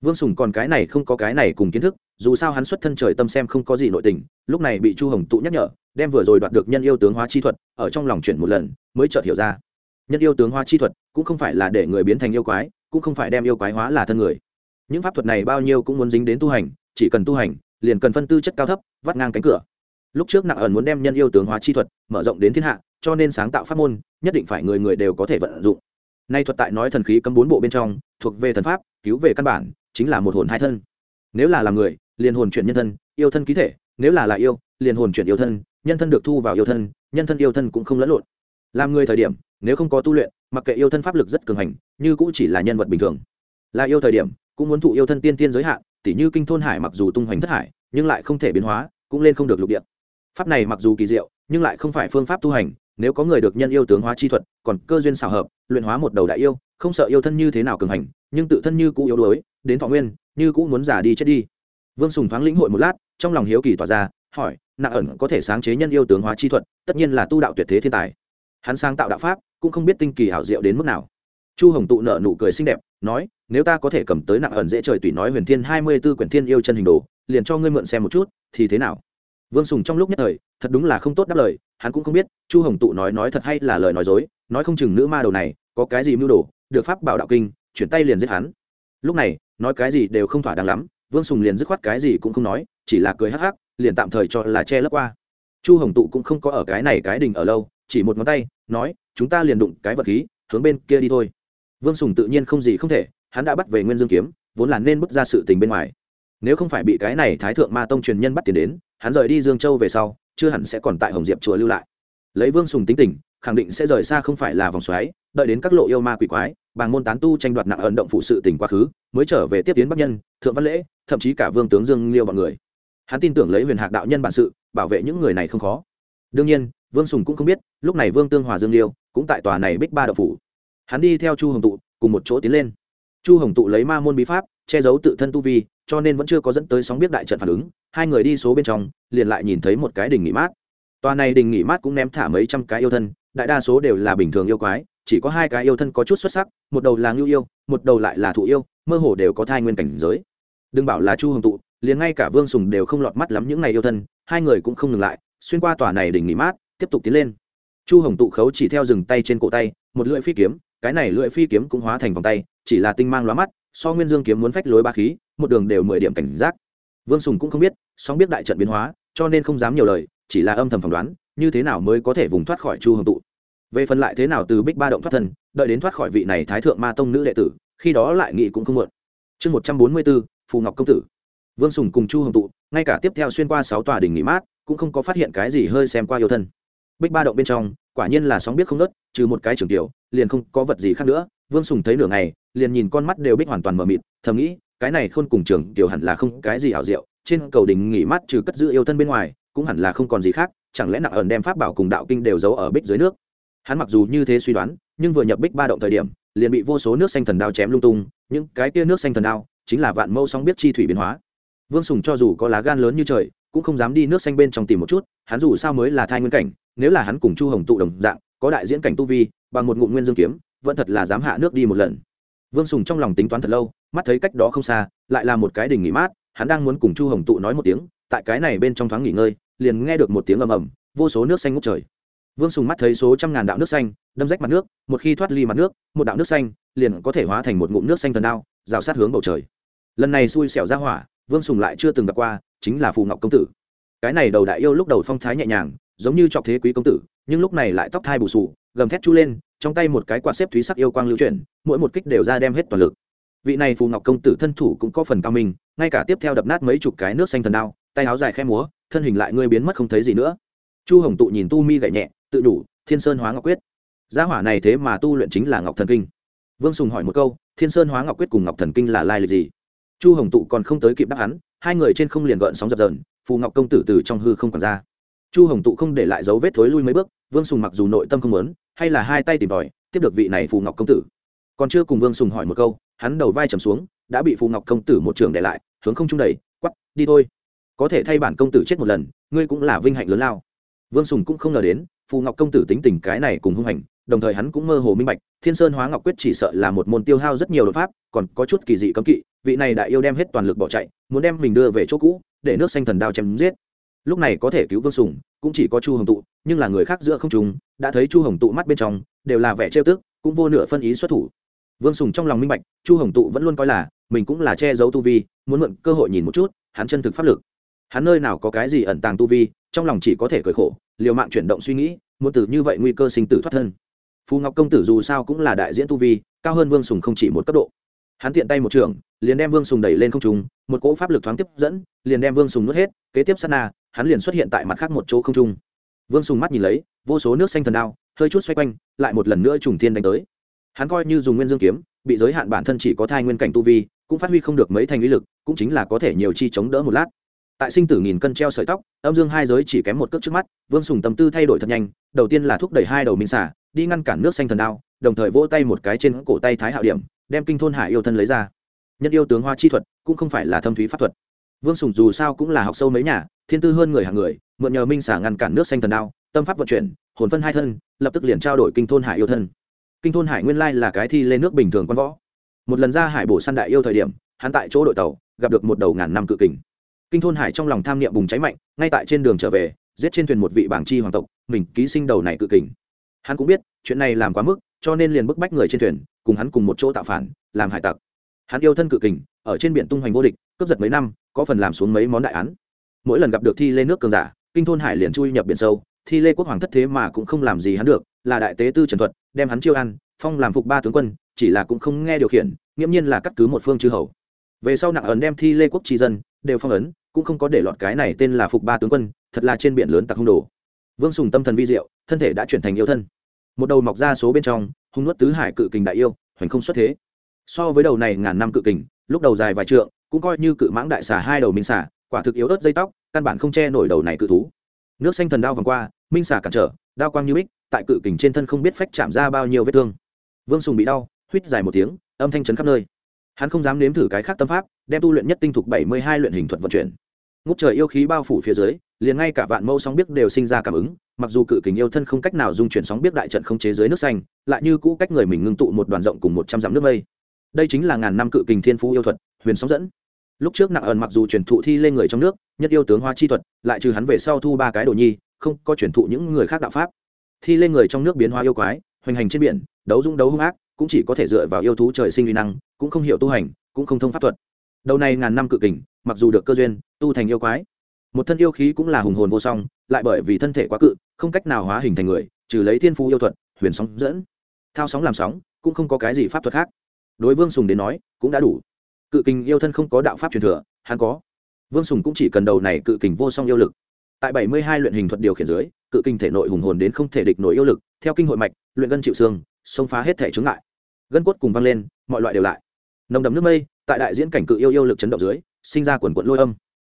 Vương sùng còn cái này không có cái này cùng kiến thức, dù sao hắn xuất thân trời tâm xem không có gì nội tình, lúc này bị chu hồng tụ nhắc nhở, đem vừa rồi đoạt được nhân yêu tướng hóa chi thuật, ở trong lòng chuyển một lần, mới chợt hiểu ra. Nhân yêu tướng hóa chi thuật, cũng không phải là để người biến thành yêu quái, cũng không phải đem yêu quái hóa là thân người. Những pháp thuật này bao nhiêu cũng muốn dính đến tu hành, chỉ cần tu hành, liền cần phân tư chất cao thấp, vắt ngang cánh cửa. Lúc trước nặng ẩn muốn đem nhân yêu tướng hóa chi thuật, mở rộng đến thiên hạ cho nên sáng tạo pháp môn, nhất định phải người người đều có thể vận dụng. Nay thuật tại nói thần khí cấm bốn bộ bên trong, thuộc về thần pháp, cứu về căn bản, chính là một hồn hai thân. Nếu là làm người, liền hồn chuyển nhân thân, yêu thân ký thể, nếu là là yêu, liền hồn chuyển yêu thân, nhân thân được thu vào yêu thân, nhân thân yêu thân cũng không lẫn lộn. Làm người thời điểm, nếu không có tu luyện, mặc kệ yêu thân pháp lực rất cường hành, như cũng chỉ là nhân vật bình thường. Là yêu thời điểm, cũng muốn thụ yêu thân tiên tiên giới hạn, tỉ như kinh thôn hải mặc dù tung hoành thất hải, nhưng lại không thể biến hóa, cũng lên không được lục địa. Pháp này mặc dù kỳ diệu, nhưng lại không phải phương pháp tu hành nếu có người được nhân yêu tướng hóa chi thuật, còn cơ duyên xảo hợp, luyện hóa một đầu đại yêu, không sợ yêu thân như thế nào cường hành, nhưng tự thân như cũ yếu đuối, đến thọ nguyên, như cũ muốn giả đi chết đi. Vương sùng thoáng lĩnh hội một lát, trong lòng hiếu kỳ tỏa ra, hỏi nặng ẩn có thể sáng chế nhân yêu tướng hóa chi thuật, tất nhiên là tu đạo tuyệt thế thiên tài. Hắn sáng tạo đạo pháp, cũng không biết tinh kỳ hảo diệu đến mức nào. Chu hồng tụ nợ nụ cười xinh đẹp, nói, nếu ta có thể cầm tới nặng ẩn dễ trời tùy nói huyền thiên hai mươi b ố quyển thiên yêu chân hình đồ, liền cho ngươi mượn xem một chút, thì thế nào? Vương sùng trong lúc nhất thời, thật đúng là không tốt đáp lời, hắn cũng không biết, chu hồng tụ nói nói thật hay là lời nói dối, nói không chừng nữ ma đầu này, có cái gì mưu đồ, được pháp bảo đạo kinh, chuyển tay liền giết hắn. Lúc này, nói cái gì đều không thỏa đáng lắm, vương sùng liền dứt khoát cái gì cũng không nói, chỉ là cười hắc hắc, liền tạm thời cho là che lấp qua. Chu hồng tụ cũng không có ở cái này cái đình ở lâu, chỉ một ngón tay, nói, chúng ta liền đụng cái vật khí, hướng bên kia đi thôi. Vương sùng tự nhiên không gì không thể, hắn đã bắt về nguyên dương kiếm, vốn là nên bước ra sự tình bên ngoài. Nếu không phải bị cái này thái thượng ma tông truyền nhân bắt tiền đến hắn rời đi dương châu về sau, chưa hẳn sẽ còn tại hồng diệp chùa lưu lại. Lấy vương sùng tính tình, khẳng định sẽ rời xa không phải là vòng xoáy, đợi đến các lộ yêu ma quỷ quái, bàng môn tán tu tranh đoạt nặng ẩn động phụ sự tình quá khứ, mới trở về tiếp tiến bắc nhân, thượng văn lễ, thậm chí cả vương tướng dương liêu bọn người. Hắn tin tưởng lấy huyền hạc đạo nhân bản sự, bảo vệ những người này không khó. Đương nhiên, vương sùng cũng không biết, lúc này vương tương hòa dương liêu cũng tại tòa này bích ba đậu phủ. Hắn đi theo chu hồng tụ, cùng một chỗ tiến lên. Chu hồng tụ lấy ma môn bí pháp che giấu tự thân tu vi, cho nên vẫn chưa có dẫn tới sóng biết đại trận phản ứng. Hai người đi số bên trong, liền lại nhìn thấy một cái đình nghỉ mát. Tòa này đình nghỉ mát cũng ném thả mấy trăm cái yêu thân, đại đa số đều là bình thường yêu quái, chỉ có hai cái yêu thân có chút xuất sắc, một đầu là ngưu yêu, một đầu lại là thụ yêu, mơ hồ đều có thai nguyên cảnh giới. Đừng bảo là chu hồng tụ, liền ngay cả vương sùng đều không lọt mắt lắm những ngày yêu thân, hai người cũng không ngừng lại, xuyên qua tòa này đỉnh nghỉ mát, tiếp tục tiến lên. Chu hồng tụ khấu chỉ theo dừng tay trên cổ tay, một lưỡi phi kiếm, cái này lưỡi phi kiếm cũng hóa thành vòng tay, chỉ là tinh mang lóa mắt so nguyên dương kiếm muốn phách lối ba khí, một đường đều mười điểm cảnh giác. Vương sùng cũng không biết, song biết đại trận biến hóa, cho nên không dám nhiều lời, chỉ là âm thầm phỏng đoán, như thế nào mới có thể vùng thoát khỏi chu hồng tụ. Về phần lại thế nào từ bích ba động thoát thân, đợi đến thoát khỏi vị này thái thượng ma tông nữ đệ tử, khi đó lại nghĩ cũng không muộn. Chương một trăm bốn mươi bốn, phù ngọc công tử. Vương sùng cùng chu hồng tụ, ngay cả tiếp theo xuyên qua sáu tòa đình nghỉ mát, cũng không có phát hiện cái gì hơi xem qua yêu thân. Bích ba động bên trong, quả nhiên là sóng biết không nớt trừ một cái trường tiểu, liền không có vật gì khác nữa vương sùng thấy nửa ngày, liền nhìn con mắt đều bích hoàn toàn mờ mịt, thầm nghĩ, cái này khôn cùng trường tiểu hẳn là không cái gì hảo diệu, trên cầu đình nghỉ mát trừ cất giữ yêu thân bên ngoài, cũng hẳn là không còn gì khác, chẳng lẽ nặng ẩn đem pháp bảo cùng đạo kinh đều giấu ở bích dưới nước? Hắn mặc dù như thế suy đoán, nhưng vừa nhập bích ba động thời điểm, liền bị vô số nước xanh thần đao chém lung tung, những cái kia nước xanh thần đao, chính là vạn mâu song biết chi thủy biến hóa. Vương sùng cho dù có lá gan lớn như trời, cũng không dám đi nước xanh bên trong tìm một chút, hắn dù sao mới là thai nguyên cảnh, nếu là hắn cùng chu hồng tụ đồng dạng, có đại diễn cảnh tu vi, bằng một ngụm nguyên dương kiếm vẫn thật là dám hạ nước đi một lần. Vương sùng trong lòng tính toán thật lâu, mắt thấy cách đó không xa, lại là một cái đỉnh nghỉ mát, hắn đang muốn cùng chu hồng tụ nói một tiếng, tại cái này bên trong thoáng nghỉ ngơi, liền nghe được một tiếng ầm ầm, vô số nước xanh ngút trời. Vương sùng mắt thấy số trăm ngàn đạo nước xanh, đâm rách mặt nước, một khi thoát ly mặt nước, một đạo nước xanh liền có thể hóa thành một ngụm nước xanh thần đao, rào sát hướng bầu trời. Lần này xui xẻo ra hỏa, vương sùng lại chưa từng gặp qua, chính là phù ngọc công tử. Cái này đầu đại yêu lúc đầu phong thái nhẹ nhàng, giống như trọc thế quý công tử, nhưng lúc này lại tóc thai bù sù, gầm thét chu lên trong tay một cái quạt xếp thúy sắc yêu quang lưu chuyển, mỗi một kích đều ra đem hết toàn lực. Vị này phù ngọc công tử thân thủ cũng có phần cao minh, ngay cả tiếp theo đập nát mấy chục cái nước xanh thần đao, tay áo dài khe múa, thân hình lại ngươi biến mất không thấy gì nữa. Chu hồng tụ nhìn tu mi gậy nhẹ, tự đủ, thiên sơn hóa ngọc quyết. Gia hỏa này thế mà tu luyện chính là ngọc thần kinh. Vương sùng hỏi một câu, thiên sơn hóa ngọc quyết cùng ngọc thần kinh là lai lịch gì? Chu hồng tụ còn không tới kịp đáp hắn, hai người trên không liền gợn sóng dập dờn, phù ngọc công tử từ trong hư không còn ra. Chu hồng tụ không để lại dấu vết thối lui mấy bước vương sùng mặc dù nội tâm không muốn, hay là hai tay tìm tòi tiếp được vị này phù ngọc công tử. Còn chưa cùng vương sùng hỏi một câu hắn đầu vai trầm xuống đã bị phù ngọc công tử một trường để lại hướng không trung đầy quắp đi thôi. Có thể thay bản công tử chết một lần ngươi cũng là vinh hạnh lớn lao. Vương sùng cũng không ngờ đến phù ngọc công tử tính tình cái này cùng hung hành đồng thời hắn cũng mơ hồ minh bạch thiên sơn hóa ngọc quyết chỉ sợ là một môn tiêu hao rất nhiều đột pháp còn có chút kỳ dị cấm kỵ vị này đại yêu đem hết toàn lực bỏ chạy muốn đem mình đưa về chỗ cũ để nước xanh thần đao chém giết. Lúc này có thể cứu vương sùng cũng chỉ có chu hồng tụ, nhưng là người khác giữa không chúng đã thấy chu hồng tụ mắt bên trong, đều là vẻ trêu tức, cũng vô nửa phân ý xuất thủ. Vương sùng trong lòng minh bạch, chu hồng tụ vẫn luôn coi là, mình cũng là che giấu tu vi, muốn mượn cơ hội nhìn một chút, hắn chân thực pháp lực. Hắn nơi nào có cái gì ẩn tàng tu vi, trong lòng chỉ có thể cười khổ, liều mạng chuyển động suy nghĩ, muốn từ như vậy nguy cơ sinh tử thoát thân. Phù ngọc công tử dù sao cũng là đại diễn tu vi, cao hơn vương sùng không chỉ một cấp độ. Hắn tiện tay một trường, liền đem vương sùng đẩy lên không trung, một cỗ pháp lực thoáng tiếp dẫn, liền đem vương sùng nuốt hết, kế tiếp sana hắn liền xuất hiện tại mặt khác một chỗ không trung. Vương sùng mắt nhìn lấy, vô số nước xanh thần đao, hơi chút xoay quanh, lại một lần nữa trùng thiên đánh tới. Hắn coi như dùng nguyên dương kiếm, bị giới hạn bản thân chỉ có thai nguyên cảnh tu vi, cũng phát huy không được mấy thành lý lực, cũng chính là có thể nhiều chi chống đỡ một lát. Tại sinh tử nghìn cân treo sợi tóc, âm dương hai giới chỉ kém một cước trước mắt, vương sùng tâm tư thay đổi thật nhanh, đầu tiên là thúc đẩy hai đầu minh xả đi ngăn cản nước xanh thần đao, đồng thời vỗ tay một cái trên cổ tay thái hạo điểm, đem kinh thôn hải yêu thân lấy ra. Nhân yêu tướng hoa chi thuật cũng không phải là thâm thúy pháp thuật vương sùng dù sao cũng là học sâu mấy nhà, thiên tư hơn người hàng người, mượn nhờ minh xả ngăn cản nước xanh thần đao, tâm pháp vận chuyển, hồn phân hai thân, lập tức liền trao đổi kinh thôn hải yêu thân. Kinh thôn hải nguyên lai là cái thi lên nước bình thường quan võ. Một lần ra hải bổ săn đại yêu thời điểm, hắn tại chỗ đội tàu, gặp được một đầu ngàn năm cự kình. Kinh thôn hải trong lòng tham niệm bùng cháy mạnh, ngay tại trên đường trở về, giết trên thuyền một vị bảng chi hoàng tộc, mình ký sinh đầu này cự kình. Hắn cũng biết, chuyện này làm quá mức, cho nên liền bức bách người trên thuyền, cùng hắn cùng một chỗ tạo phản, làm hải tặc. Hắn yêu thân cự kình, ở trên biển tung hoành vô địch, cướp giật mấy năm có phần làm xuống mấy món đại án. Mỗi lần gặp được thi Lê nước cường giả, kinh thôn hải liền chui nhập biển sâu, thi lê quốc hoàng thất thế mà cũng không làm gì hắn được, là đại tế tư trần thuật, đem hắn chiêu ăn, phong làm phục ba tướng quân, chỉ là cũng không nghe điều khiển nghiễm nhiên là cắt cứ một phương chư hầu. Về sau nặng ấn đem thi lê quốc tri dân, đều phong ấn, cũng không có để lọt cái này tên là phục ba tướng quân, thật là trên biển lớn tặc hung đồ. Vương sùng tâm thần vi diệu, thân thể đã chuyển thành yêu thân. Một đầu mọc ra số bên trong, hung nuốt tứ hải cự kình đại yêu, hoành không xuất thế. So với đầu này ngàn năm cự kình, lúc đầu dài vài trượng cũng coi như cự mãng đại xà hai đầu minh xà, quả thực yếu ớt dây tóc, căn bản không che nổi đầu này cự thú. Nước xanh thần đao vòng qua, minh xà cản trở, đao quang như bích, tại cự kình trên thân không biết phách chạm ra bao nhiêu vết thương. Vương sùng bị đau, huýt dài một tiếng, âm thanh chấn khắp nơi. Hắn không dám nếm thử cái khác tâm pháp, đem tu luyện nhất tinh thục bảy mươi hai luyện hình thuật vận chuyển. Ngút trời yêu khí bao phủ phía dưới, liền ngay cả vạn mẫu sóng biết đều sinh ra cảm ứng, mặc dù cự kình yêu thân không cách nào dung chuyển sóng biết đại trận không chế dưới nước xanh, lại như cũ cách người mình ngưng tụ một đoàn rộng cùng một trăm dặm nước mây. Đây chính là ngàn năm cự kình thiên phú yêu thuật, huyền sóng dẫn lúc trước nặng ẩn mặc dù truyền thụ thi lên người trong nước, nhất yêu tướng hoa chi thuật, lại trừ hắn về sau thu ba cái đồ nhi, không có truyền thụ những người khác đạo pháp. Thi lên người trong nước biến hóa yêu quái, hoành hành trên biển, đấu dung đấu hung ác, cũng chỉ có thể dựa vào yêu thú trời sinh uy năng, cũng không hiểu tu hành, cũng không thông pháp thuật. Đầu này ngàn năm cự kình, mặc dù được cơ duyên, tu thành yêu quái. Một thân yêu khí cũng là hùng hồn vô song, lại bởi vì thân thể quá cự, không cách nào hóa hình thành người, trừ lấy thiên phú yêu thuật, huyền sóng dẫn. Thao sóng làm sóng, cũng không có cái gì pháp thuật khác. Đối vương sùng đến nói, cũng đã đủ cự kình yêu thân không có đạo pháp truyền thừa, hắn có. Vương sùng cũng chỉ cần đầu này cự kình vô song yêu lực. Tại bảy mươi hai luyện hình thuật điều khiển dưới, cự kinh thể nội hùng hồn đến không thể địch nổi yêu lực, theo kinh hội mạch, luyện gân chịu xương, xông phá hết thể chướng ngại. Gân cốt cùng văng lên, mọi loại đều lại. Nồng đậm nước mây, tại đại diễn cảnh cự yêu yêu lực chấn động dưới, sinh ra quần quận lôi âm.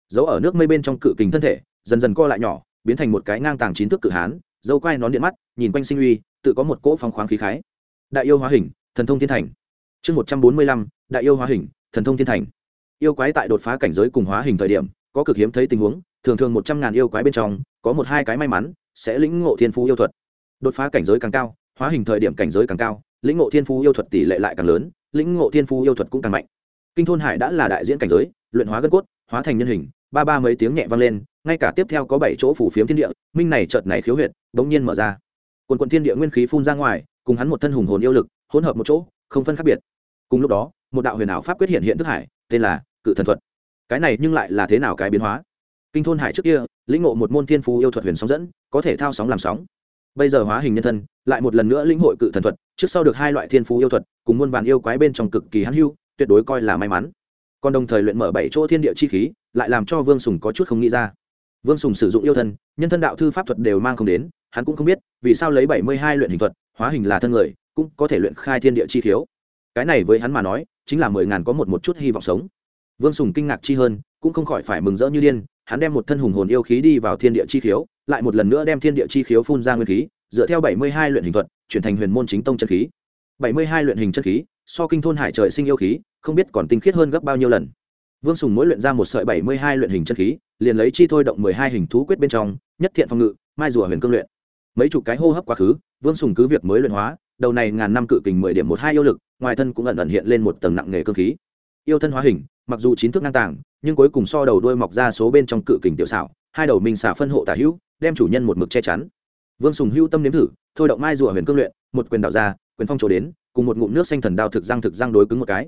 Dấu ở nước mây bên trong cự kình thân thể, dần dần co lại nhỏ, biến thành một cái ngang tàng chín thước cự hán, dâu quai nón điện mắt, nhìn quanh sinh uy, tự có một cỗ phong khoáng khí khái. Đại yêu hóa hình, thần thông thiên thành. Chương một trăm bốn mươi lăm, đại yêu hóa hình thần thông thiên thành. Yêu quái tại đột phá cảnh giới cùng hóa hình thời điểm, có cực hiếm thấy tình huống, thường thường một trăm ngàn yêu quái bên trong, có một hai cái may mắn, sẽ lĩnh ngộ thiên phú yêu thuật. Đột phá cảnh giới càng cao, hóa hình thời điểm cảnh giới càng cao, lĩnh ngộ thiên phú yêu thuật tỷ lệ lại càng lớn, lĩnh ngộ thiên phú yêu thuật cũng càng mạnh. Kinh thôn hải đã là đại diễn cảnh giới, luyện hóa gân cốt, hóa thành nhân hình, ba ba mấy tiếng nhẹ vang lên, ngay cả tiếp theo có bảy chỗ phủ phiếm thiên địa, minh này chợt này khiếu huyệt, bỗng nhiên mở ra. Quần quận thiên địa nguyên khí phun ra ngoài, cùng hắn một thân hùng hồn yêu lực, hỗn hợp một chỗ, không phân khác biệt. Cùng lúc đó một đạo huyền ảo pháp quyết hiện hiện thức hải, tên là cự thần thuật. Cái này nhưng lại là thế nào cái biến hóa? Kinh thôn hải trước kia, lĩnh ngộ một môn thiên phú yêu thuật huyền sóng dẫn, có thể thao sóng làm sóng. Bây giờ hóa hình nhân thân, lại một lần nữa lĩnh hội cự thần thuật, trước sau được hai loại thiên phú yêu thuật, cùng muôn vàn yêu quái bên trong cực kỳ hắn hưu, tuyệt đối coi là may mắn. Còn đồng thời luyện mở bảy chỗ thiên địa chi khí, lại làm cho vương sùng có chút không nghĩ ra. Vương sùng sử dụng yêu thân, nhân thân đạo thư pháp thuật đều mang không đến, hắn cũng không biết, vì sao lấy bảy mươi hai luyện hình thuật, hóa hình là thân người, cũng có thể luyện khai thiên địa chi khiếu. Cái này với hắn mà nói chính là mười ngàn có một một chút hy vọng sống. Vương sùng kinh ngạc chi hơn, cũng không khỏi phải mừng rỡ như điên, hắn đem một thân hùng hồn yêu khí đi vào thiên địa chi khiếu, lại một lần nữa đem thiên địa chi khiếu phun ra nguyên khí, dựa theo bảy mươi hai luyện hình thuật, chuyển thành huyền môn chính tông chân khí. Bảy mươi hai luyện hình chân khí, so kinh thôn hải trời sinh yêu khí, không biết còn tinh khiết hơn gấp bao nhiêu lần. Vương sùng mỗi luyện ra một sợi bảy mươi hai luyện hình chân khí, liền lấy chi thôi động mười hai hình thú quyết bên trong, nhất thiện phòng ngự, mai rùa huyền cương luyện. Mấy chục cái hô hấp quá khứ, vương sùng cứ việc mới luyện hóa đầu này ngàn năm cự kình mười điểm một hai yêu lực, ngoài thân cũng ẩn ẩn hiện lên một tầng nặng nghề cơ khí. Yêu thân hóa hình, mặc dù chín thước ngang tàng, nhưng cuối cùng so đầu đuôi mọc ra số bên trong cự kình tiểu xảo, hai đầu minh xả phân hộ tả hữu, đem chủ nhân một mực che chắn. Vương sùng hữu tâm nếm thử, thôi động mai rùa huyền cương luyện, một quyền đạo ra, quyền phong trổ đến, cùng một ngụm nước xanh thần đao thực răng thực răng đối cứng một cái.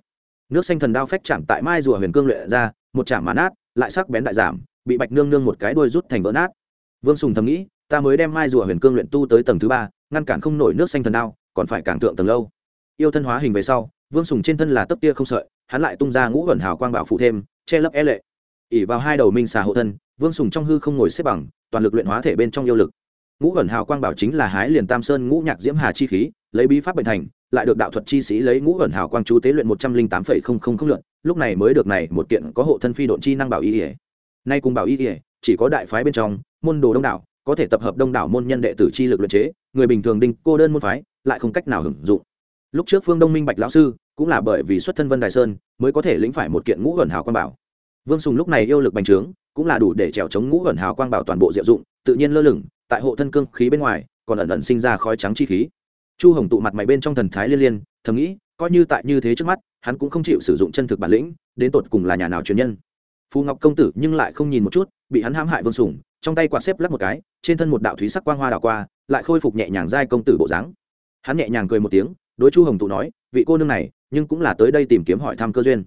Nước xanh thần đao phách chạm tại mai rùa huyền cương luyện ra, một chạm mán nát, lại sắc bén đại giảm, bị bạch nương nương một cái đuôi rút thành vỡ nát. Vương sùng thầm nghĩ, ta mới đem mai rùa huyền cương luyện tu tới tầng thứ ba, ngăn cản không nổi nước xanh thần đao còn phải càng thượng tầng lâu. Yêu thân hóa hình về sau, vương sùng trên thân là tấp tia không sợi, hắn lại tung ra ngũ huẩn hào quang bảo phụ thêm, che lấp e lệ. Ỉ vào hai đầu minh xà hộ thân, vương sùng trong hư không ngồi xếp bằng, toàn lực luyện hóa thể bên trong yêu lực. Ngũ huẩn hào quang bảo chính là hái liền tam sơn ngũ nhạc diễm hà chi khí, lấy bí pháp bệnh thành, lại được đạo thuật chi sĩ lấy ngũ huẩn hào quang chú tế luyện một trăm linh tám phẩy không không không lượn lúc này mới được này một kiện có hộ thân phi độn chi năng bảo y ỉa nay cùng bảo y ỉa chỉ có đại phái bên trong, môn đồ đông đảo, có thể tập hợp đông đảo môn nhân đệ tử chi lực luyện chế, người bình thường đinh cô đơn môn phái lại không cách nào hưởng dụng. Lúc trước phương đông minh bạch lão sư cũng là bởi vì xuất thân vân đài sơn mới có thể lĩnh phải một kiện ngũ ẩn hào quang bảo. Vương sùng lúc này yêu lực bành trướng, cũng là đủ để trèo chống ngũ ẩn hào quang bảo toàn bộ diệu dụng, tự nhiên lơ lửng, tại hộ thân cương khí bên ngoài, còn ẩn ẩn sinh ra khói trắng chi khí. Chu hồng tụ mặt mày bên trong thần thái liên liên, thầm nghĩ, coi như tại như thế trước mắt, hắn cũng không chịu sử dụng chân thực bản lĩnh, đến tột cùng là nhà nào truyền nhân. Phù ngọc công tử nhưng lại không nhìn một chút, bị hắn hãm hại vương sùng, trong tay quạt xếp lắc một cái, trên thân một đạo thúy sắc quang hoa đảo qua, lại khôi phục nhẹ nhàng giai công tử bộ dáng hắn nhẹ nhàng cười một tiếng, đối chu hồng tụ nói, vị cô nương này, nhưng cũng là tới đây tìm kiếm hỏi thăm cơ duyên.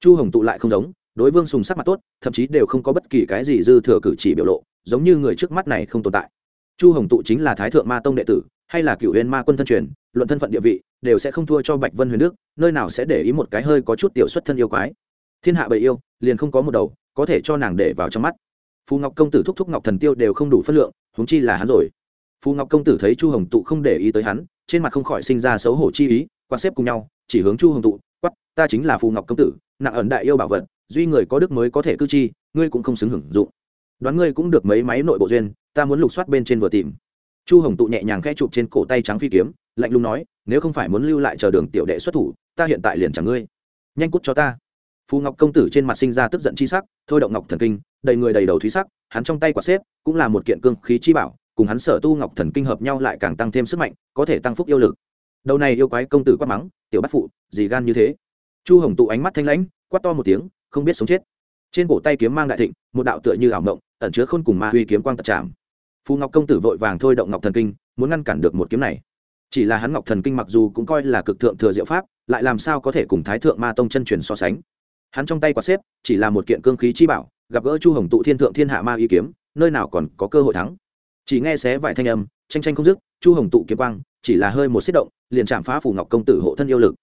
Chu hồng tụ lại không giống, đối vương sùng sắc mặt tốt, thậm chí đều không có bất kỳ cái gì dư thừa cử chỉ biểu lộ, giống như người trước mắt này không tồn tại. Chu hồng tụ chính là thái thượng ma tông đệ tử, hay là cựu huyền ma quân thân truyền, luận thân phận địa vị, đều sẽ không thua cho bạch vân huyền đức, nơi nào sẽ để ý một cái hơi có chút tiểu xuất thân yêu quái. Thiên hạ bầy yêu, liền không có một đầu, có thể cho nàng để vào trong mắt. Phù ngọc công tử thúc thúc ngọc thần tiêu đều không đủ phân lượng, huống chi là hắn rồi. Phù ngọc công tử thấy chu hồng tụ không để ý tới hắn trên mặt không khỏi sinh ra xấu hổ chi ý quan xếp cùng nhau, chỉ hướng chu hồng tụ quắp ta chính là phù ngọc công tử, nặng ẩn đại yêu bảo vật, duy người có đức mới có thể cư chi, ngươi cũng không xứng hưởng dụng. Đoán ngươi cũng được mấy máy nội bộ duyên, ta muốn lục soát bên trên vừa tìm. Chu hồng tụ nhẹ nhàng khẽ chụp trên cổ tay trắng phi kiếm, lạnh lùng nói, nếu không phải muốn lưu lại chờ đường tiểu đệ xuất thủ, ta hiện tại liền chẳng ngươi. Nhanh cút cho ta. Phù ngọc công tử trên mặt sinh ra tức giận chi sắc, thôi động ngọc thần kinh, đầy người đầy đầu thúy sắc, hắn trong tay quả xếp cũng là một kiện cương khí chi bảo cùng hắn sở tu ngọc thần kinh hợp nhau lại càng tăng thêm sức mạnh, có thể tăng phúc yêu lực. Đầu này yêu quái công tử quát mắng, tiểu bát phụ, gì gan như thế? Chu hồng tụ ánh mắt thanh lãnh, quát to một tiếng, không biết sống chết. Trên cổ tay kiếm mang đại thịnh, một đạo tựa như ảo mộng, ẩn chứa khôn cùng ma huy kiếm quang tật chạm phù ngọc công tử vội vàng thôi động ngọc thần kinh, muốn ngăn cản được một kiếm này. Chỉ là hắn ngọc thần kinh mặc dù cũng coi là cực thượng thừa diệu pháp, lại làm sao có thể cùng thái thượng ma tông chân truyền so sánh? Hắn trong tay quạt xếp, chỉ là một kiện cương khí chi bảo, gặp gỡ chu hồng tụ thiên thượng thiên hạ ma y kiếm, nơi nào còn có cơ hội thắng? Chỉ nghe xé vài thanh âm, tranh tranh không dứt, chu hồng tụ kiếm quang, chỉ là hơi một xích động, liền chạm phá phù ngọc công tử hộ thân yêu lực.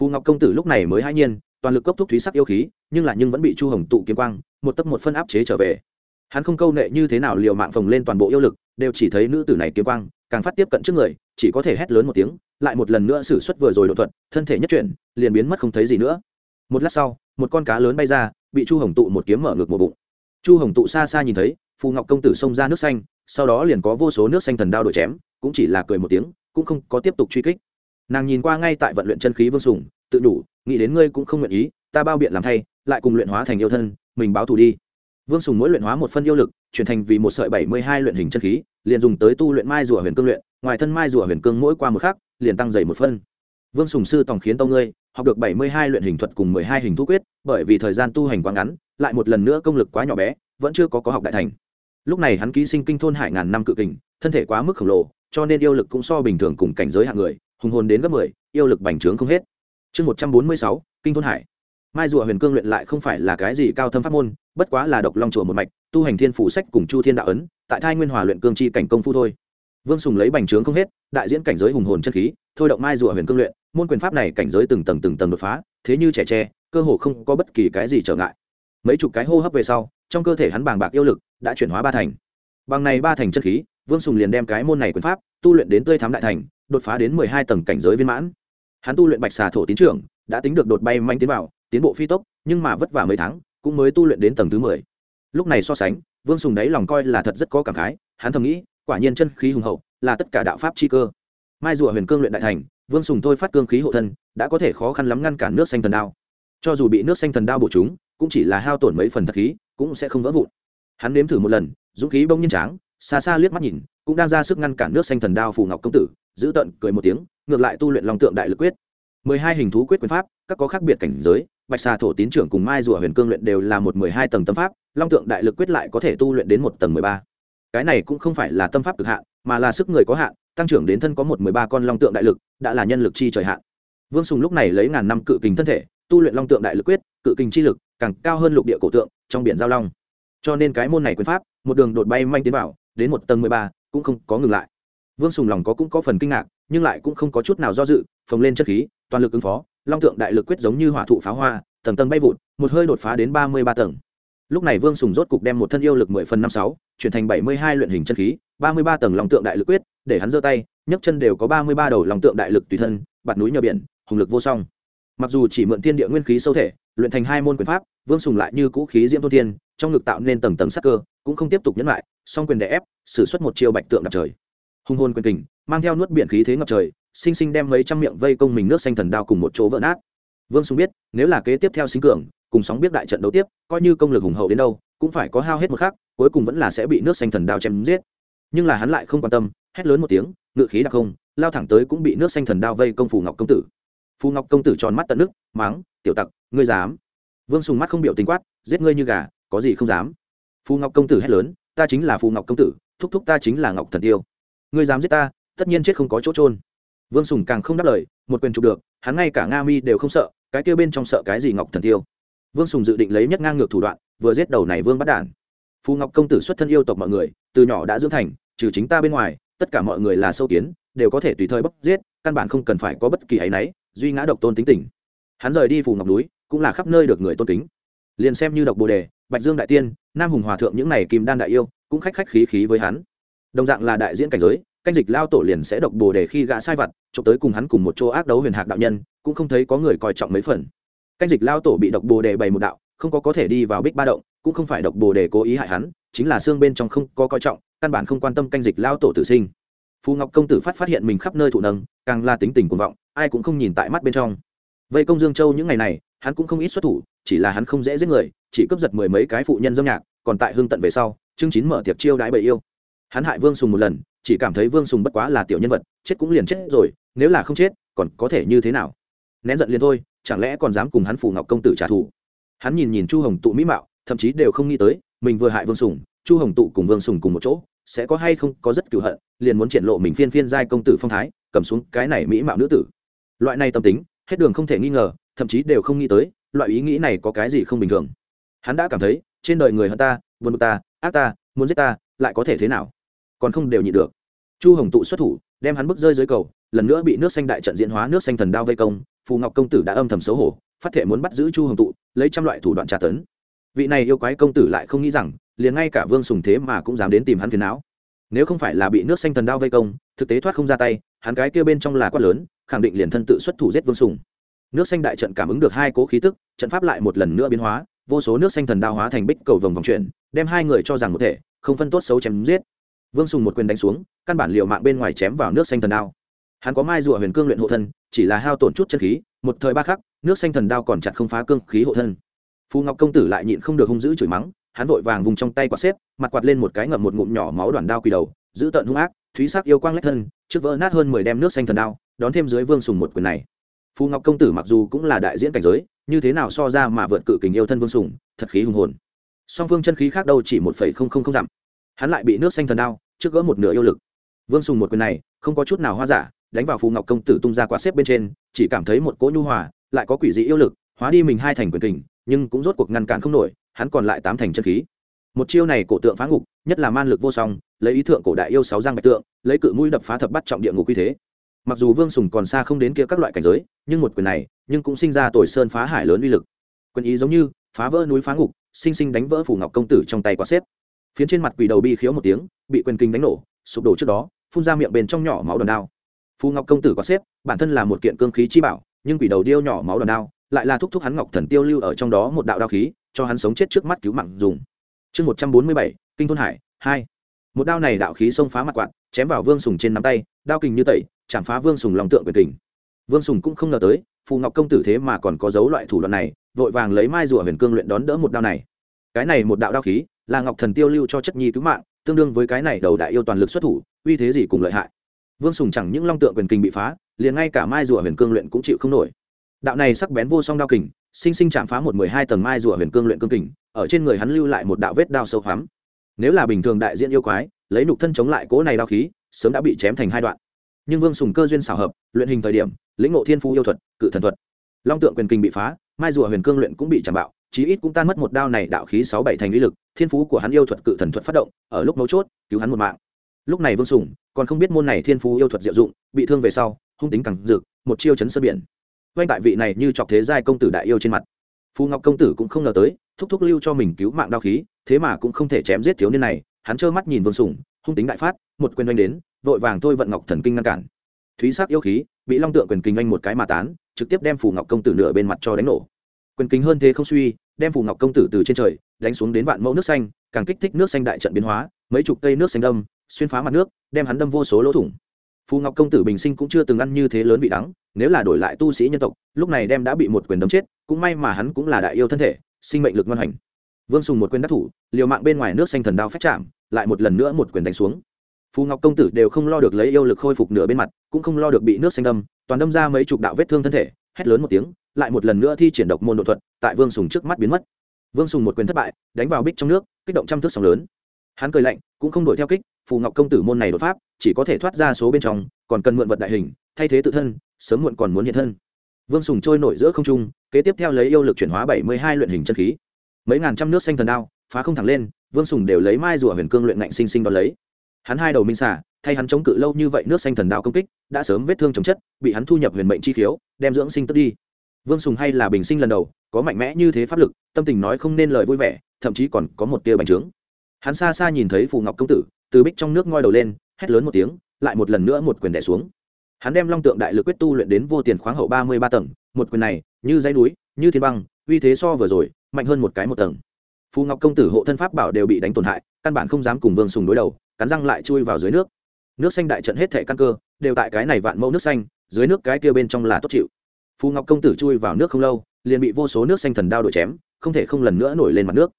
Phù ngọc công tử lúc này mới hai nhiên, toàn lực cốc thúc thúy sắc yêu khí, nhưng là nhưng vẫn bị chu hồng tụ kiếm quang, một tấc một phân áp chế trở về. Hắn không câu nệ như thế nào liều mạng phồng lên toàn bộ yêu lực, đều chỉ thấy nữ tử này kiếm quang, càng phát tiếp cận trước người, chỉ có thể hét lớn một tiếng, lại một lần nữa xử suất vừa rồi độ thuật, thân thể nhất chuyển, liền biến mất không thấy gì nữa. Một lát sau, một con cá lớn bay ra, bị chu hồng tụ một kiếm mở ngược một bụng. Chu hồng tụ xa xa nhìn thấy, phù ngọc công tử xông ra nước xanh sau đó liền có vô số nước xanh thần đao đổi chém, cũng chỉ là cười một tiếng, cũng không có tiếp tục truy kích. Nàng nhìn qua ngay tại vận luyện chân khí vương sùng, tự đủ, nghĩ đến ngươi cũng không nguyện ý, ta bao biện làm thay, lại cùng luyện hóa thành yêu thân, mình báo thù đi. Vương sùng mỗi luyện hóa một phân yêu lực, chuyển thành vì một sợi bảy mươi hai luyện hình chân khí, liền dùng tới tu luyện mai rùa huyền cương luyện, ngoài thân mai rùa huyền cương mỗi qua một khắc, liền tăng dày một phân. Vương sùng sư tòng khiến tông ngươi, học được bảy mươi hai luyện hình thuật cùng mười hai hình thu quyết, bởi vì thời gian tu hành quá ngắn, lại một lần nữa công lực quá nhỏ bé, vẫn chưa có có học đại thành lúc này hắn ký sinh kinh thôn hải ngàn năm cự kình, thân thể quá mức khổng lồ, cho nên yêu lực cũng so bình thường cùng cảnh giới hạng người, hùng hồn đến gấp mười, yêu lực bành trướng không hết. Chương một trăm bốn mươi sáu, kinh thôn hải. Mai rùa huyền cương luyện lại không phải là cái gì cao thâm pháp môn, bất quá là độc long chùa một mạch, tu hành thiên phủ sách cùng chu thiên đạo ấn, tại thai nguyên hòa luyện cương chi cảnh công phu thôi. Vương sùng lấy bành trướng không hết, đại diễn cảnh giới hùng hồn chân khí, thôi động mai rùa huyền cương luyện, môn quyền pháp này cảnh giới từng tầng từng tầng đột phá, thế như trẻ tre, cơ hồ không có bất kỳ cái gì trở ngại. Mấy chục cái hô hấp về sau, trong cơ thể hắn bàng bạc yêu lực đã chuyển hóa ba thành. Bằng này ba thành chân khí, vương sùng liền đem cái môn này quyền pháp, tu luyện đến tươi thám đại thành, đột phá đến mười hai tầng cảnh giới viên mãn. Hắn tu luyện bạch xà thổ tín trưởng, đã tính được đột bay manh tiến vào, tiến bộ phi tốc, nhưng mà vất vả mấy tháng, cũng mới tu luyện đến tầng thứ mười. Lúc này so sánh, vương sùng đáy lòng coi là thật rất có cảm khái, hắn thầm nghĩ, quả nhiên chân khí hùng hậu, là tất cả đạo pháp chi cơ. Mai rùa huyền cương luyện đại thành, vương sùng thôi phát cương khí hộ thân, đã có thể khó khăn lắm ngăn cản nước xanh thần đao. Cho dù bị nước xanh thần đao bổ chúng, cũng chỉ là hao tổn mấy phần thật khí, cũng sẽ không vỡ vụn hắn nếm thử một lần, dũng khí bông nhiên tráng, xa xa liếc mắt nhìn, cũng đang ra sức ngăn cản nước xanh thần đao phù ngọc công tử, giữ tận cười một tiếng, ngược lại tu luyện long tượng đại lực quyết. Mười hai hình thú quyết quyền pháp, các có khác biệt cảnh giới, bạch xà thổ tín trưởng cùng mai rùa huyền cương luyện đều là một mười hai tầng tâm pháp, long tượng đại lực quyết lại có thể tu luyện đến một tầng mười ba. Cái này cũng không phải là tâm pháp cực hạn, mà là sức người có hạn, tăng trưởng đến thân có một mười ba con long tượng đại lực, đã là nhân lực chi trời hạn. Vương sùng lúc này lấy ngàn năm cự kình thân thể, tu luyện long tượng đại lực quyết, cự kình chi lực, càng cao hơn lục địa cổ tượng, trong biển giao long cho nên cái môn này quyền pháp, một đường đột bay manh tiến vào, đến một tầng mười ba, cũng không có ngừng lại. Vương sùng lòng có cũng có phần kinh ngạc, nhưng lại cũng không có chút nào do dự, phồng lên chất khí, toàn lực ứng phó, long tượng đại lực quyết giống như hỏa thụ pháo hoa, tầng tầng bay vụt, một hơi đột phá đến ba mươi ba tầng. Lúc này vương sùng rốt cục đem một thân yêu lực mười phần năm sáu, chuyển thành bảy mươi hai luyện hình chân khí, ba mươi ba tầng long tượng đại lực quyết, để hắn giơ tay, nhấc chân đều có ba mươi ba đầu long tượng đại lực tùy thân, bạt núi nhờ biển, hùng lực vô song. Mặc dù chỉ mượn thiên địa nguyên khí sâu thể, luyện thành hai môn quyền pháp, vương sùng lại như cũ khí diễm thôn thiên trong ngực tạo nên tầng tầng sắc cơ, cũng không tiếp tục nhấn lại, song quyền đè ép xử suất một chiêu bạch tượng đạp trời. Hung hồn quyền kình, mang theo nuốt biển khí thế ngập trời, sinh sinh đem mấy trăm miệng vây công mình nước xanh thần đao cùng một chỗ vỡ nát. Vương sùng biết, nếu là kế tiếp theo sinh cường, cùng sóng biết đại trận đấu tiếp, coi như công lực hùng hậu đến đâu, cũng phải có hao hết một khắc, cuối cùng vẫn là sẽ bị nước xanh thần đao chém giết. Nhưng là hắn lại không quan tâm, hét lớn một tiếng, ngự khí đặc không lao thẳng tới cũng bị nước xanh thần đao vây công phù ngọc công tử. Phù ngọc công tử tròn mắt tận nước máng tiểu tặc, ngươi dám? Vương sùng mắt không biểu tình quát, giết ngươi như gà có gì không dám? Phù ngọc công tử hét lớn, ta chính là phù ngọc công tử, thúc thúc ta chính là ngọc thần tiêu. Ngươi dám giết ta, tất nhiên chết không có chỗ trôn vương sùng càng không đáp lời, một quyền chụp được, hắn ngay cả nga mi đều không sợ, cái kêu bên trong sợ cái gì ngọc thần tiêu? Vương sùng dự định lấy nhất ngang ngược thủ đoạn, vừa giết đầu này vương bắt đản. Phù ngọc công tử xuất thân yêu tộc mọi người, từ nhỏ đã dưỡng thành, trừ chính ta bên ngoài, tất cả mọi người là sâu kiến, đều có thể tùy thời bóc giết, căn bản không cần phải có bất kỳ áy náy, duy ngã độc tôn tính tình. Hắn rời đi phù ngọc núi, cũng là khắp nơi được người tôn kính. Liền xem như độc bồ đề bạch dương đại tiên, nam hùng hòa thượng những này kim đan đại yêu, cũng khách khách khí khí với hắn. Đồng dạng là đại diễn cảnh giới, canh dịch lao tổ liền sẽ độc bồ để khi gã sai vặt trộm tới cùng hắn cùng một chỗ ác đấu huyền hạc đạo nhân, cũng không thấy có người coi trọng mấy phần. Canh dịch lao tổ bị độc bồ đề bày một đạo, không có có thể đi vào bích ba động, cũng không phải độc bồ đề cố ý hại hắn, chính là xương bên trong không có coi trọng, căn bản không quan tâm canh dịch lao tổ tử sinh. Phù ngọc công tử phát phát hiện mình khắp nơi thụ nâng, càng là tính tình cuồng vọng, ai cũng không nhìn tại mắt bên trong. Vây công dương châu những ngày này, hắn cũng không ít xuất thủ, chỉ là hắn không dễ giết người chỉ cướp giật mười mấy cái phụ nhân dâm nhạc, còn tại hương tận về sau, chương chín mở tiệc chiêu đãi bầy yêu. Hắn hại vương sùng một lần, chỉ cảm thấy vương sùng bất quá là tiểu nhân vật, chết cũng liền chết rồi, nếu là không chết, còn có thể như thế nào? Nén giận liền thôi, chẳng lẽ còn dám cùng hắn phù ngọc công tử trả thù? Hắn nhìn nhìn chu hồng tụ mỹ mạo, thậm chí đều không nghĩ tới, mình vừa hại vương sùng, chu hồng tụ cùng vương sùng cùng một chỗ, sẽ có hay không có rất cựu hận, liền muốn triển lộ mình phiên phiên giai công tử phong thái, cầm xuống cái này mỹ mạo nữ tử. Loại này tâm tính, hết đường không thể nghi ngờ, thậm chí đều không nghĩ tới, loại ý nghĩ này có cái gì không bình thường hắn đã cảm thấy, trên đời người hận ta, buồn bực ta, ác ta, muốn giết ta, lại có thể thế nào? Còn không đều nhịn được. Chu hồng tụ xuất thủ, đem hắn bước rơi dưới cầu, lần nữa bị nước xanh đại trận diễn hóa nước xanh thần đao vây công, phù ngọc công tử đã âm thầm xấu hổ, phát thể muốn bắt giữ chu hồng tụ, lấy trăm loại thủ đoạn tra tấn. Vị này yêu quái công tử lại không nghĩ rằng, liền ngay cả vương sùng thế mà cũng dám đến tìm hắn phiền não. Nếu không phải là bị nước xanh thần đao vây công, thực tế thoát không ra tay, hắn cái kia bên trong là quát lớn, khẳng định liền thân tự xuất thủ giết vương sùng. Nước xanh đại trận cảm ứng được hai cố khí tức, trận pháp lại một lần nữa biến hóa vô số nước xanh thần đao hóa thành bích cầu vòng vòng chuyển, đem hai người cho rằng một thể, không phân tốt xấu chém giết. Vương sùng một quyền đánh xuống, căn bản liệu mạng bên ngoài chém vào nước xanh thần đao. Hắn có mai rùa huyền cương luyện hộ thân, chỉ là hao tổn chút chân khí, một thời ba khắc, nước xanh thần đao còn chặt không phá cương khí hộ thân. Phù ngọc công tử lại nhịn không được hung dữ chửi mắng, hắn vội vàng vùng trong tay quạt xếp, mặt quạt lên một cái ngậm một ngụm nhỏ máu đoàn đao quỳ đầu, giữ tận hung ác, thúy sắc yêu quang lách thân, trước vỡ nát hơn mười đem nước xanh thần đao, đón thêm dưới vương sùng một quyền này. Phù ngọc công tử mặc dù cũng là đại diễn cảnh giới như thế nào so ra mà vượt cự kình yêu thân vương sùng, thật khí hùng hồn. Song phương chân khí khác đâu chỉ một phẩy không không không dặm. Hắn lại bị nước xanh thần đao, trước gỡ một nửa yêu lực. Vương sùng một quyền này, không có chút nào hoa giả, đánh vào phù ngọc công tử tung ra quạt xếp bên trên, chỉ cảm thấy một cỗ nhu hòa, lại có quỷ dị yêu lực, hóa đi mình hai thành quyền kình, nhưng cũng rốt cuộc ngăn cản không nổi, hắn còn lại tám thành chân khí. Một chiêu này cổ tượng phá ngục, nhất là man lực vô song, lấy ý thượng cổ đại yêu sáu giang bạch tượng, lấy cự mũi đập phá thập bắt trọng địa ngục quy thế mặc dù vương sùng còn xa không đến kia các loại cảnh giới, nhưng một quyền này, nhưng cũng sinh ra tồi sơn phá hải lớn uy lực. Quyền ý giống như, phá vỡ núi phá ngục, sinh sinh đánh vỡ phủ ngọc công tử trong tay quá xếp. Phiến trên mặt quỷ đầu bi khiếu một tiếng, bị quyền kinh đánh nổ, sụp đổ trước đó, phun ra miệng bên trong nhỏ máu đòn đao. Phù ngọc công tử quá xếp, bản thân là một kiện cương khí chi bảo, nhưng quỷ đầu điêu nhỏ máu đòn đao, lại là thúc thúc hắn ngọc thần tiêu lưu ở trong đó một đạo đao khí, cho hắn sống chết trước mắt cứu mạng dùng. Chương một trăm bốn mươi bảy, kinh thôn hải, hai. Một đao này đạo khí xông phá mặt quạt chém vào vương sùng trên nắm tay, đao kình như tẩy, chạm phá vương sùng lòng tượng quyền kình. Vương sùng cũng không ngờ tới, phù ngọc công tử thế mà còn có dấu loại thủ đoạn này, vội vàng lấy mai rùa huyền cương luyện đón đỡ một đao này. Cái này một đạo đao khí, là ngọc thần tiêu lưu cho chất nhi cứu mạng, tương đương với cái này đầu đại yêu toàn lực xuất thủ, uy thế gì cùng lợi hại. Vương sùng chẳng những long tượng quyền kình bị phá, liền ngay cả mai rùa huyền cương luyện cũng chịu không nổi. Đạo này sắc bén vô song đao kình, sinh sinh chạm phá một mười hai tầng mai rùa huyền cương luyện cương kình, ở trên người hắn lưu lại một đạo vết đao sâu hoắm. Nếu là bình thường đại diện yêu quái lấy nục thân chống lại cỗ này đao khí, sớm đã bị chém thành hai đoạn. Nhưng vương sùng cơ duyên xảo hợp, luyện hình thời điểm, lĩnh ngộ thiên phú yêu thuật, cự thần thuật. Long tượng quyền kinh bị phá, mai rùa huyền cương luyện cũng bị chạm bạo, chí ít cũng tan mất một đao này đạo khí sáu bảy thành lý lực, thiên phú của hắn yêu thuật cự thần thuật phát động, ở lúc mấu chốt, cứu hắn một mạng. Lúc này vương sùng còn không biết môn này thiên phú yêu thuật diệu dụng, bị thương về sau, hung tính càng dược, một chiêu chấn sơ biển. Quanh tại vị này như chọc thế giai công tử đại yêu trên mặt. Phù ngọc công tử cũng không ngờ tới, thúc thúc lưu cho mình cứu mạng đao khí, thế mà cũng không thể chém giết thiếu niên này hắn trơ mắt nhìn vương sùng, hung tính đại phát, một quyền oanh đến, vội vàng thôi vận ngọc thần kinh ngăn cản. Thúy sắc yêu khí, bị long tượng quyền kinh oanh một cái mà tán, trực tiếp đem phù ngọc công tử nửa bên mặt cho đánh nổ. Quyền Kính hơn thế không suy, đem phù ngọc công tử từ trên trời, đánh xuống đến vạn mẫu nước xanh, càng kích thích nước xanh đại trận biến hóa, mấy chục cây nước xanh đâm, xuyên phá mặt nước, đem hắn đâm vô số lỗ thủng. Phù ngọc công tử bình sinh cũng chưa từng ăn như thế lớn vị đắng, nếu là đổi lại tu sĩ nhân tộc, lúc này đem đã bị một quyền đấm chết, cũng may mà hắn cũng là đại yêu thân thể, sinh mệnh lực ngoan hành vương sùng một quyền đắc thủ, liều mạng bên ngoài nước xanh thần đao phép chạm, lại một lần nữa một quyền đánh xuống. Phù ngọc công tử đều không lo được lấy yêu lực khôi phục nửa bên mặt, cũng không lo được bị nước xanh đâm, toàn đâm ra mấy chục đạo vết thương thân thể, hét lớn một tiếng, lại một lần nữa thi triển độc môn độ thuật, tại vương sùng trước mắt biến mất. Vương sùng một quyền thất bại, đánh vào bích trong nước, kích động trăm thước sóng lớn. Hắn cười lạnh, cũng không đuổi theo kích, phù ngọc công tử môn này đột pháp, chỉ có thể thoát ra số bên trong, còn cần mượn vật đại hình, thay thế tự thân, sớm muộn còn muốn hiện thân. Vương sùng trôi nổi giữa không trung, kế tiếp theo lấy yêu lực chuyển hóa bảy mươi hai luyện hình chân khí mấy ngàn trăm nước xanh thần đao, phá không thẳng lên, vương sùng đều lấy mai rùa huyền cương luyện ngạnh sinh sinh đón lấy. Hắn hai đầu minh xả thay hắn chống cự lâu như vậy nước xanh thần đao công kích, đã sớm vết thương chống chất, bị hắn thu nhập huyền mệnh chi khiếu, đem dưỡng sinh tức đi. Vương sùng hay là bình sinh lần đầu, có mạnh mẽ như thế pháp lực, tâm tình nói không nên lời vui vẻ, thậm chí còn có một tia bành trướng. Hắn xa xa nhìn thấy phù ngọc công tử, từ bích trong nước ngoi đầu lên, hét lớn một tiếng, lại một lần nữa một quyền đẻ xuống. Hắn đem long tượng đại lực quyết tu luyện đến vô tiền khoáng hậu ba mươi ba tầng, một quyền này, như dãy núi, như thiên băng, uy thế so vừa rồi mạnh hơn một cái một tầng. Phù ngọc công tử hộ thân pháp bảo đều bị đánh tổn hại, căn bản không dám cùng vương sùng đối đầu, cắn răng lại chui vào dưới nước. Nước xanh đại trận hết thể căn cơ, đều tại cái này vạn mẫu nước xanh, dưới nước cái kia bên trong là tốt chịu. Phù ngọc công tử chui vào nước không lâu, liền bị vô số nước xanh thần đao đổi chém, không thể không lần nữa nổi lên mặt nước.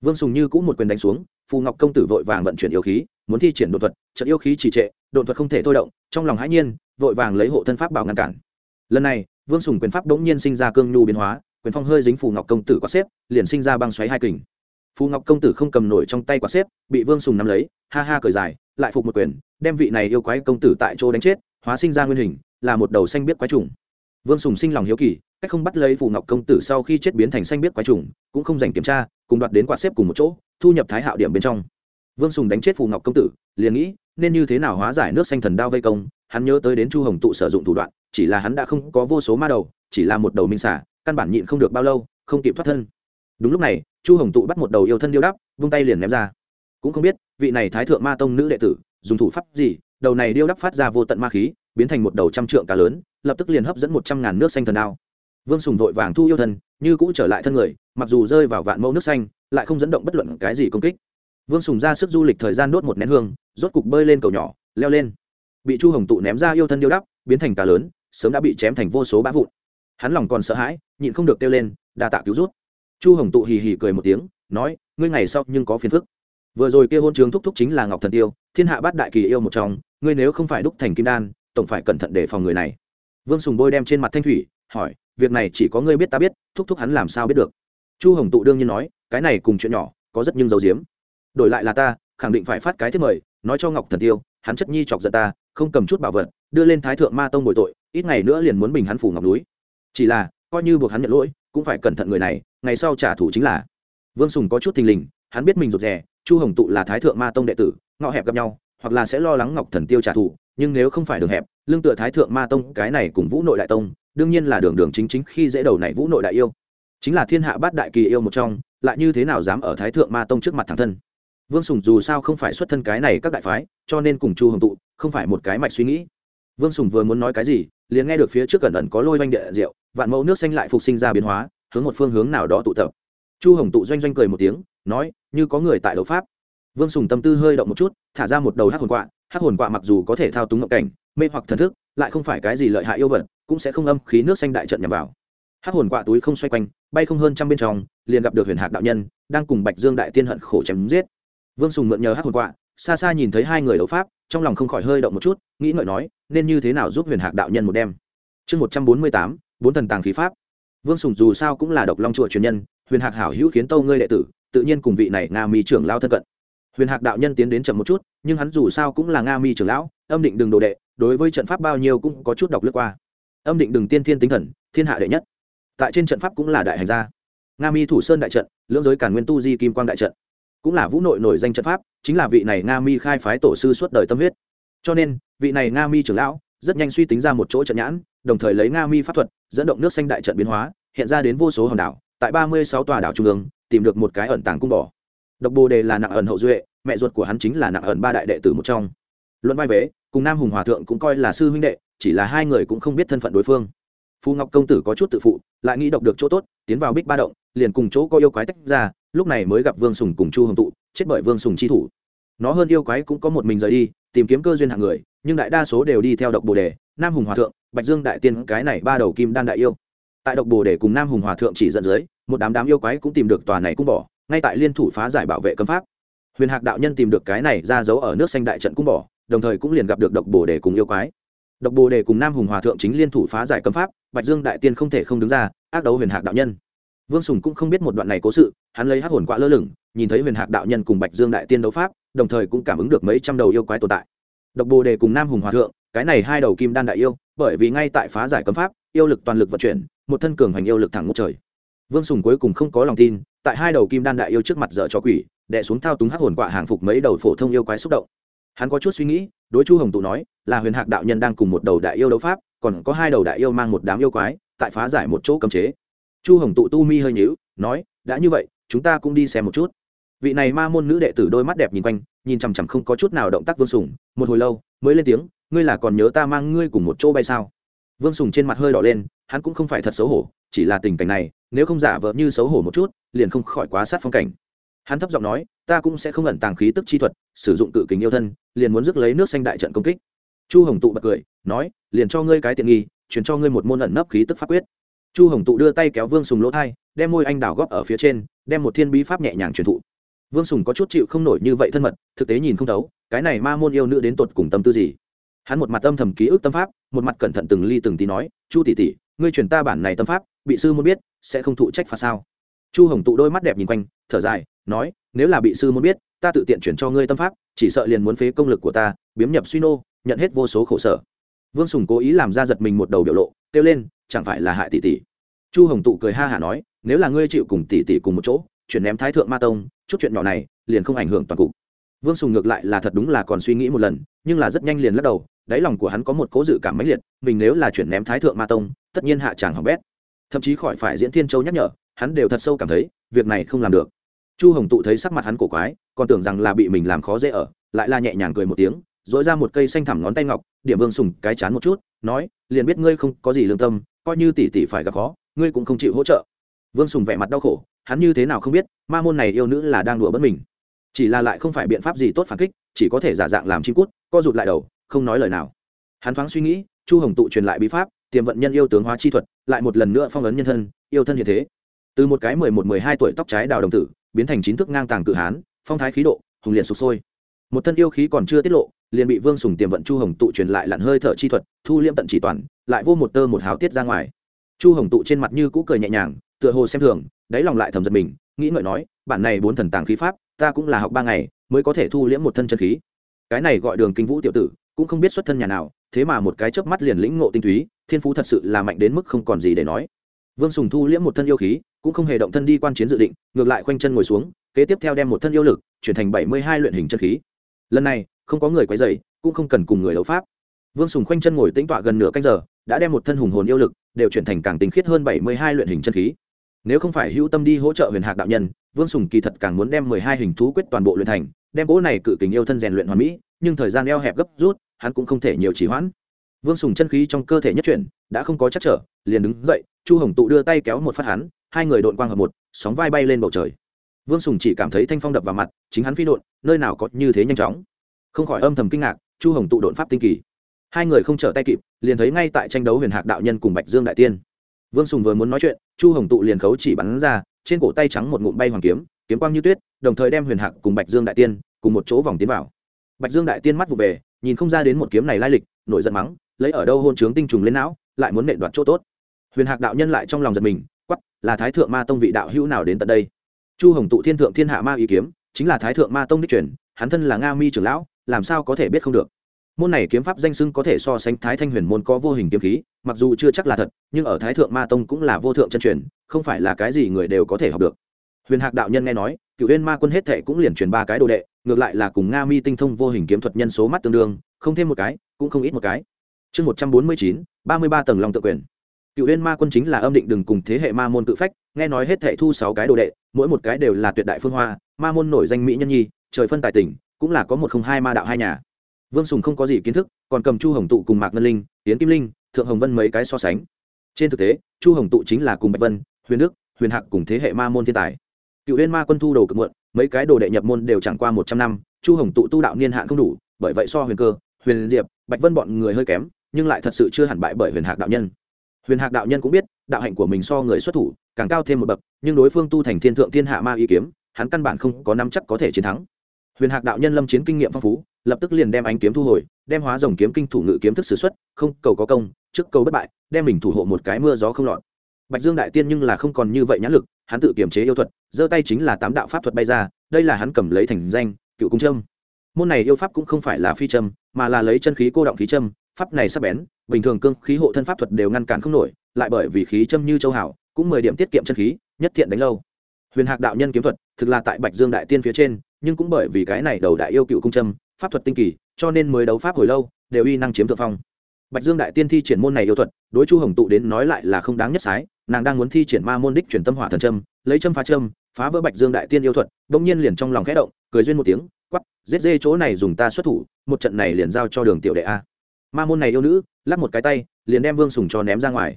Vương sùng như cũng một quyền đánh xuống, phù ngọc công tử vội vàng vận chuyển yêu khí, muốn thi triển đột thuật, trận yêu khí trì trệ đột thuật không thể thôi động, trong lòng hãi nhiên, vội vàng lấy hộ thân pháp bảo ngăn cản. Lần này, vương sùng quyền pháp đ ỗ n g nhiên sinh ra cương nhu biến hóa quyền phong hơi dính phù ngọc công tử quạt xếp, liền sinh ra băng xoáy hai kình. Phù ngọc công tử không cầm nổi trong tay quạt xếp, bị vương sùng nắm lấy, ha ha cởi dài, lại phục một quyền, đem vị này yêu quái công tử tại chỗ đánh chết, hóa sinh ra nguyên hình, là một đầu xanh biết quái trùng. Vương sùng sinh lòng hiếu kỳ, cách không bắt lấy phù ngọc công tử sau khi chết biến thành xanh biết quái trùng, cũng không dành kiểm tra, cùng đoạt đến quạt xếp cùng một chỗ, thu nhập thái hạo điểm bên trong. Vương sùng đánh chết phù ngọc công tử, liền nghĩ, nên như thế nào hóa giải nước xanh thần đao vây công, hắn nhớ tới đến chu hồng tụ sử dụng thủ đoạn, chỉ là hắn đã không có vô số ma đầu, chỉ là một đầu minh xả căn bản nhịn không được bao lâu, không kịp thoát thân. Đúng lúc này, chu hồng tụ bắt một đầu yêu thân điêu đắp, vung tay liền ném ra. Cũng không biết, vị này thái thượng ma tông nữ đệ tử, dùng thủ pháp gì, đầu này điêu đắp phát ra vô tận ma khí, biến thành một đầu trăm trượng cá lớn, lập tức liền hấp dẫn một trăm ngàn nước xanh thần đao. Vương sùng vội vàng thu yêu thân, như cũ trở lại thân người, mặc dù rơi vào vạn mẫu nước xanh, lại không dẫn động bất luận cái gì công kích. Vương sùng ra sức du lịch thời gian đốt một nén hương, rốt cục bơi lên cầu nhỏ, leo lên. Bị chu hồng tụ ném ra yêu thân điêu đắp, biến thành cá lớn, sớm đã bị chém thành vô số bã vụn hắn lòng còn sợ hãi, nhịn không được kêu lên, đa tạ cứu rút chu hồng tụ hì hì cười một tiếng, nói, ngươi ngày sau nhưng có phiền phức. Vừa rồi kia hôn trướng thúc thúc chính là ngọc thần tiêu, thiên hạ bát đại kỳ yêu một trong, ngươi nếu không phải đúc thành kim đan, tổng phải cẩn thận để phòng người này. Vương sùng bôi đem trên mặt thanh thủy, hỏi, việc này chỉ có ngươi biết ta biết, thúc thúc hắn làm sao biết được? Chu hồng tụ đương nhiên nói, cái này cùng chuyện nhỏ, có rất nhưng dấu diếm đổi lại là ta, khẳng định phải phát cái thiết mời, nói cho ngọc thần tiêu, hắn chất nhi chọc giận ta, không cầm chút bảo vật, đưa lên thái thượng ma tông bồi tội, ít ngày nữa liền muốn bình hắn phủ ngọc núi chỉ là, coi như buộc hắn nhận lỗi, cũng phải cẩn thận người này, ngày sau trả thù chính là. Vương sùng có chút thình lình, hắn biết mình rụt rè, chu hồng tụ là thái thượng ma tông đệ tử, ngọ hẹp gặp nhau, hoặc là sẽ lo lắng ngọc thần tiêu trả thù, nhưng nếu không phải đường hẹp lương tựa thái thượng ma tông, cái này cùng vũ nội đại tông, đương nhiên là đường đường chính chính khi dễ đầu này vũ nội đại yêu. Chính là thiên hạ bát đại kỳ yêu một trong, lại như thế nào dám ở thái thượng ma tông trước mặt thẳng thân? Vương sùng dù sao không phải xuất thân cái này các đại phái, cho nên cùng chu hồng tụ, không phải một cái mạch suy nghĩ. Vương sùng vừa muốn nói cái gì liền nghe được phía trước cẩn ẩn có lôi oanh địa rượu, vạn mẫu nước xanh lại phục sinh ra biến hóa, hướng một phương hướng nào đó tụ tập. Chu hồng tụ doanh doanh cười một tiếng, nói, như có người tại đấu pháp. Vương sùng tâm tư hơi động một chút, thả ra một đầu hát hồn quạ hát hồn quạ mặc dù có thể thao túng ngộng cảnh, mê hoặc thần thức, lại không phải cái gì lợi hại yêu vật, cũng sẽ không âm khí nước xanh đại trận nhằm vào. Hát hồn quạ túi không xoay quanh, bay không hơn trăm bên trong, liền gặp được huyền hạc đạo nhân, đang cùng bạch dương đại tiên hận khổ chém giết. Vương sùng mượn nhờ hát hồn quạ, xa xa nhìn thấy hai người đấu pháp trong lòng không khỏi hơi động một chút, nghĩ ngợi nói, nên như thế nào giúp huyền hạc đạo nhân một đêm chương một trăm bốn mươi tám, bốn thần tàng khí pháp. Vương sùng dù sao cũng là độc long chùa truyền nhân, huyền hạc hảo hữu khiến tâu ngươi đệ tử, tự nhiên cùng vị này nga mi trưởng lao thân cận. Huyền hạc đạo nhân tiến đến chậm một chút, nhưng hắn dù sao cũng là nga mi trưởng lão, âm định đừng đồ đệ, đối với trận pháp bao nhiêu cũng có chút đọc lướt qua. Âm định đừng tiên thiên tinh thần, thiên hạ đệ nhất. Tại trên trận pháp cũng là đại hành gia. Nga mi thủ sơn đại trận, lưỡng giới cản nguyên tu di kim quang đại trận. Cũng là vũ nội nổi danh trận pháp chính là vị này nga mi khai phái tổ sư suốt đời tâm huyết. Cho nên, vị này nga mi trưởng lão rất nhanh suy tính ra một chỗ trận nhãn, đồng thời lấy nga mi pháp thuật, dẫn động nước xanh đại trận biến hóa, hiện ra đến vô số hòn đảo, tại ba mươi sáu tòa đảo trung ương, tìm được một cái ẩn tàng cung bỏ độc bồ đề là nặng ẩn hậu duệ, mẹ ruột của hắn chính là nặng ẩn ba đại đệ tử một trong. Luận vai vế, cùng nam hùng hòa thượng cũng coi là sư huynh đệ, chỉ là hai người cũng không biết thân phận đối phương. Phu ngọc công tử có chút tự phụ, lại nghĩ đọc được chỗ tốt, tiến vào bích ba động, liền cùng chỗ có yêu quái tách ra, lúc này mới gặp vương sùng cùng chu hồng tụ chết bởi vương sùng chi thủ. Nó hơn yêu quái cũng có một mình rời đi, tìm kiếm cơ duyên hạng người, nhưng đại đa số đều đi theo độc bồ đề, nam hùng hòa thượng, bạch dương đại tiên cái này ba đầu kim đan đại yêu. Tại độc bồ đề cùng nam hùng hòa thượng chỉ dẫn dưới, một đám đám yêu quái cũng tìm được tòa này cũng bỏ ngay tại liên thủ phá giải bảo vệ cấm pháp. Huyền hạc đạo nhân tìm được cái này ra giấu ở nước xanh đại trận cũng bỏ đồng thời cũng liền gặp được độc bồ đề cùng yêu quái. Độc bồ đề cùng nam hùng hòa thượng chính liên thủ phá giải cấm pháp, bạch dương đại tiên không thể không đứng ra, ác đấu huyền hạc đạo nhân vương sùng cũng không biết một đoạn này cố sự, hắn lấy hắc hồn quạ lơ lửng, nhìn thấy huyền hạc đạo nhân cùng bạch dương đại tiên đấu pháp, đồng thời cũng cảm ứng được mấy trăm đầu yêu quái tồn tại. Độc bồ đề cùng nam hùng hòa thượng, cái này hai đầu kim đan đại yêu, bởi vì ngay tại phá giải cấm pháp, yêu lực toàn lực vận chuyển, một thân cường hành yêu lực thẳng ngút trời. Vương sùng cuối cùng không có lòng tin, tại hai đầu kim đan đại yêu trước mặt dở cho quỷ, đè xuống thao túng hắc hồn quạ hàng phục mấy đầu phổ thông yêu quái xúc động. Hắn có chút suy nghĩ, đối chu hồng tụ nói, là huyền hạc đạo nhân đang cùng một đầu đại yêu đấu pháp, còn có hai đầu đại yêu mang một đám yêu quái, tại phá giải một chỗ cấm chế chu hồng tụ tu mi hơi nhíu, nói, đã như vậy, chúng ta cũng đi xem một chút. Vị này ma môn nữ đệ tử đôi mắt đẹp nhìn quanh, nhìn chằm chằm không có chút nào động tác vương sùng, một hồi lâu, mới lên tiếng, ngươi là còn nhớ ta mang ngươi cùng một chỗ bay sao? Vương sùng trên mặt hơi đỏ lên, hắn cũng không phải thật xấu hổ, chỉ là tình cảnh này, nếu không giả vờ như xấu hổ một chút, liền không khỏi quá sát phong cảnh. Hắn thấp giọng nói, ta cũng sẽ không ẩn tàng khí tức chi thuật, sử dụng cự kính yêu thân, liền muốn rước lấy nước xanh đại trận công kích. Chu hồng tụ bật cười, nói, liền cho ngươi cái tiện nghi chuyển cho ngươi một môn ẩn nấp khí tức pháp quyết chu hồng tụ đưa tay kéo vương sùng lỗ thai, đem môi anh đào góp ở phía trên, đem một thiên bí pháp nhẹ nhàng truyền thụ. Vương sùng có chút chịu không nổi như vậy thân mật, thực tế nhìn không thấu, cái này ma môn yêu nữ đến tột cùng tâm tư gì? Hắn một mặt âm thầm ký ức tâm pháp, một mặt cẩn thận từng ly từng tí nói, chu tỷ tỷ, ngươi truyền ta bản này tâm pháp, bị sư muốn biết, sẽ không thụ trách phạt sao? Chu hồng tụ đôi mắt đẹp nhìn quanh, thở dài, nói, nếu là bị sư muốn biết, ta tự tiện chuyển cho ngươi tâm pháp, chỉ sợ liền muốn phế công lực của ta, biếm nhập suy nô, nhận hết vô số khổ sở. Vương sùng cố ý làm ra giật mình một đầu biểu lộ, kêu lên chẳng phải là hại tỷ tỷ. Chu hồng tụ cười ha hả nói, nếu là ngươi chịu cùng tỷ tỷ cùng một chỗ, chuyển ném thái thượng ma tông, chút chuyện nhỏ này, liền không ảnh hưởng toàn cục. Vương sùng ngược lại là thật đúng là còn suy nghĩ một lần, nhưng là rất nhanh liền lắc đầu, đáy lòng của hắn có một cố dự cảm mãnh liệt, mình nếu là chuyển ném thái thượng ma tông, tất nhiên hạ tràng hỏng bét. Thậm chí khỏi phải diễn thiên châu nhắc nhở, hắn đều thật sâu cảm thấy, việc này không làm được. Chu hồng tụ thấy sắc mặt hắn cổ quái, còn tưởng rằng là bị mình làm khó dễ ở, lại là nhẹ nhàng cười một tiếng dỗi ra một cây xanh thẳm ngón tay ngọc, điểm vương sùng cái chán một chút, nói, liền biết ngươi không có gì lương tâm coi như tỷ tỷ phải gặp khó, ngươi cũng không chịu hỗ trợ. Vương sùng vẻ mặt đau khổ, hắn như thế nào không biết, ma môn này yêu nữ là đang đùa bất mình. Chỉ là lại không phải biện pháp gì tốt phản kích, chỉ có thể giả dạng làm chim cút, co rụt lại đầu, không nói lời nào. Hắn thoáng suy nghĩ, chu hồng tụ truyền lại bí pháp, tiềm vận nhân yêu tướng hóa chi thuật, lại một lần nữa phong ấn nhân thân, yêu thân như thế. Từ một cái mười một, mười hai tuổi tóc trái đào đồng tử, biến thành chín thước ngang tàng cự hán, phong thái khí độ, hùng liệt sụp sôi. Một thân yêu khí còn chưa tiết lộ liền bị vương sùng tiềm vận chu hồng tụ truyền lại lặn hơi thở chi thuật, thu liêm tận chỉ toàn, lại vô một tơ một háo tiết ra ngoài. Chu hồng tụ trên mặt như cũ cười nhẹ nhàng, tựa hồ xem thường, đáy lòng lại thầm giật mình, nghĩ ngợi nói, bản này bốn thần tàng khí pháp, ta cũng là học ba ngày, mới có thể thu liễm một thân chân khí. Cái này gọi đường kinh vũ tiểu tử, cũng không biết xuất thân nhà nào, thế mà một cái chớp mắt liền lĩnh ngộ tinh túy, thiên phú thật sự là mạnh đến mức không còn gì để nói. Vương sùng thu liễm một thân yêu khí, cũng không hề động thân đi quan chiến dự định, ngược lại khoanh chân ngồi xuống, kế tiếp theo đem một thân yêu lực, chuyển thành bảy mươi hai luyện hình chân khí. Lần này không có người quấy dày cũng không cần cùng người đấu pháp. Vương sùng khoanh chân ngồi tĩnh tọa gần nửa canh giờ, đã đem một thân hùng hồn yêu lực, đều chuyển thành càng tinh khiết hơn bảy mươi hai luyện hình chân khí. Nếu không phải hữu tâm đi hỗ trợ huyền hạc đạo nhân, vương sùng kỳ thật càng muốn đem mười hai hình thú quyết toàn bộ luyện thành, đem gỗ này cự tình yêu thân rèn luyện hoàn mỹ, nhưng thời gian eo hẹp gấp rút, hắn cũng không thể nhiều trì hoãn. Vương sùng chân khí trong cơ thể nhất chuyển, đã không có chắc trở, liền đứng dậy, chu hồng tụ đưa tay kéo một phát hắn, hai người đội quang hợp một, sóng vai bay lên bầu trời. Vương sùng chỉ cảm thấy thanh phong đập vào mặt, chính hắn phi đột nơi nào có như thế nhanh chóng không khỏi âm thầm kinh ngạc, chu hồng tụ đột pháp tinh kỳ. Hai người không trở tay kịp, liền thấy ngay tại tranh đấu huyền hạc đạo nhân cùng bạch dương đại tiên. Vương sùng vừa muốn nói chuyện, chu hồng tụ liền khấu chỉ bắn ra, trên cổ tay trắng một ngụm bay hoàng kiếm kiếm quang như tuyết, đồng thời đem huyền hạc cùng bạch dương đại tiên cùng một chỗ vòng tiến vào. Bạch dương đại tiên mắt vụ về, nhìn không ra đến một kiếm này lai lịch, nổi giận mắng, lấy ở đâu hôn trướng tinh trùng lên não, lại muốn nện đoạt chỗ tốt. Huyền hạc đạo nhân lại trong lòng giật mình quắp là thái thượng ma tông vị đạo hữu nào đến tận đây? Chu hồng tụ thiên thượng thiên hạ ma ý kiếm, chính là thái thượng ma tông đích truyền, hắn thân là nga mi trưởng lão làm sao có thể biết không được? Môn này kiếm pháp danh sưng có thể so sánh thái thanh huyền môn có vô hình kiếm khí, mặc dù chưa chắc là thật, nhưng ở thái thượng ma tông cũng là vô thượng chân truyền, không phải là cái gì người đều có thể học được. Huyền hạc đạo nhân nghe nói cựu huyên ma quân hết thệ cũng liền truyền ba cái đồ đệ, ngược lại là cùng nga mi tinh thông vô hình kiếm thuật nhân số mắt tương đương, không thêm một cái, cũng không ít một cái. Chương một trăm bốn mươi chín, ba mươi ba tầng lòng tự quyền. Cựu huyên ma quân chính là âm định đừng cùng thế hệ ma môn tự phách, nghe nói hết thệ thu sáu cái đồ đệ, mỗi một cái đều là tuyệt đại phương hoa, ma môn nổi danh mỹ nhân nhi, trời phân tài tỉnh cũng là có một không hai ma đạo hai nhà. Vương sùng không có gì kiến thức, còn cầm chu hồng tụ cùng mạc ngân linh tiến kim linh, thượng hồng vân mấy cái so sánh. Trên thực tế, chu hồng tụ chính là cùng bạch vân, huyền đức, huyền hạc cùng thế hệ ma môn thiên tài. Cựu huyên ma quân thu đồ cực muộn, mấy cái đồ đệ nhập môn đều chẳng qua một trăm năm, chu hồng tụ tu đạo niên hạn không đủ, bởi vậy so huyền cơ, huyền diệp, bạch vân bọn người hơi kém, nhưng lại thật sự chưa hẳn bại bởi huyền hạc đạo nhân. Huyền hạc đạo nhân cũng biết, đạo hạnh của mình so người xuất thủ càng cao thêm một bậc, nhưng đối phương tu thành thiên thượng thiên hạ ma y kiếm, hắn căn bản không có nắm chắc có thể chiến thắng huyền hạc đạo nhân lâm chiến kinh nghiệm phong phú, lập tức liền đem ánh kiếm thu hồi, đem hóa dòng kiếm kinh thủ ngự kiếm thức s ử x u ấ t không, cầu có công, trước cầu bất bại, đem mình thủ hộ một cái mưa gió không lọt. Bạch dương đại tiên nhưng là không còn như vậy nhãn lực, hắn tự kiềm chế yêu thuật, giơ tay chính là tám đạo pháp thuật bay ra, đây là hắn cầm lấy thành danh, cựu cung trâm môn này yêu pháp cũng không phải là phi trâm mà là lấy chân khí cô động khí trâm pháp này sắp bén, bình thường cương khí hộ thân pháp thuật đều ngăn cản không nổi, lại bởi vì khí trâm như châu hảo, cũng mười điểm tiết kiệm chân khí, nhất thiện đánh lâu. Huyền hạc đạo nhân kiếm thuật, thực là tại bạch dương đại tiên phía trên nhưng cũng bởi vì cái này đầu đại yêu cựu cung trâm pháp thuật tinh kỳ, cho nên mới đấu pháp hồi lâu, đều uy năng chiếm thượng phong. Bạch dương đại tiên thi triển môn này yêu thuật, đối chu hồng tụ đến nói lại là không đáng nhất sái, nàng đang muốn thi triển ma môn đích truyền tâm hỏa thần trâm lấy châm phá châm, phá vỡ bạch dương đại tiên yêu thuật bỗng nhiên liền trong lòng khẽ động, cười duyên một tiếng quắp giết dê chỗ này dùng ta xuất thủ, một trận này liền giao cho đường tiểu đệ a. Ma môn này yêu nữ, lắc một cái tay, liền đem vương sùng cho ném ra ngoài.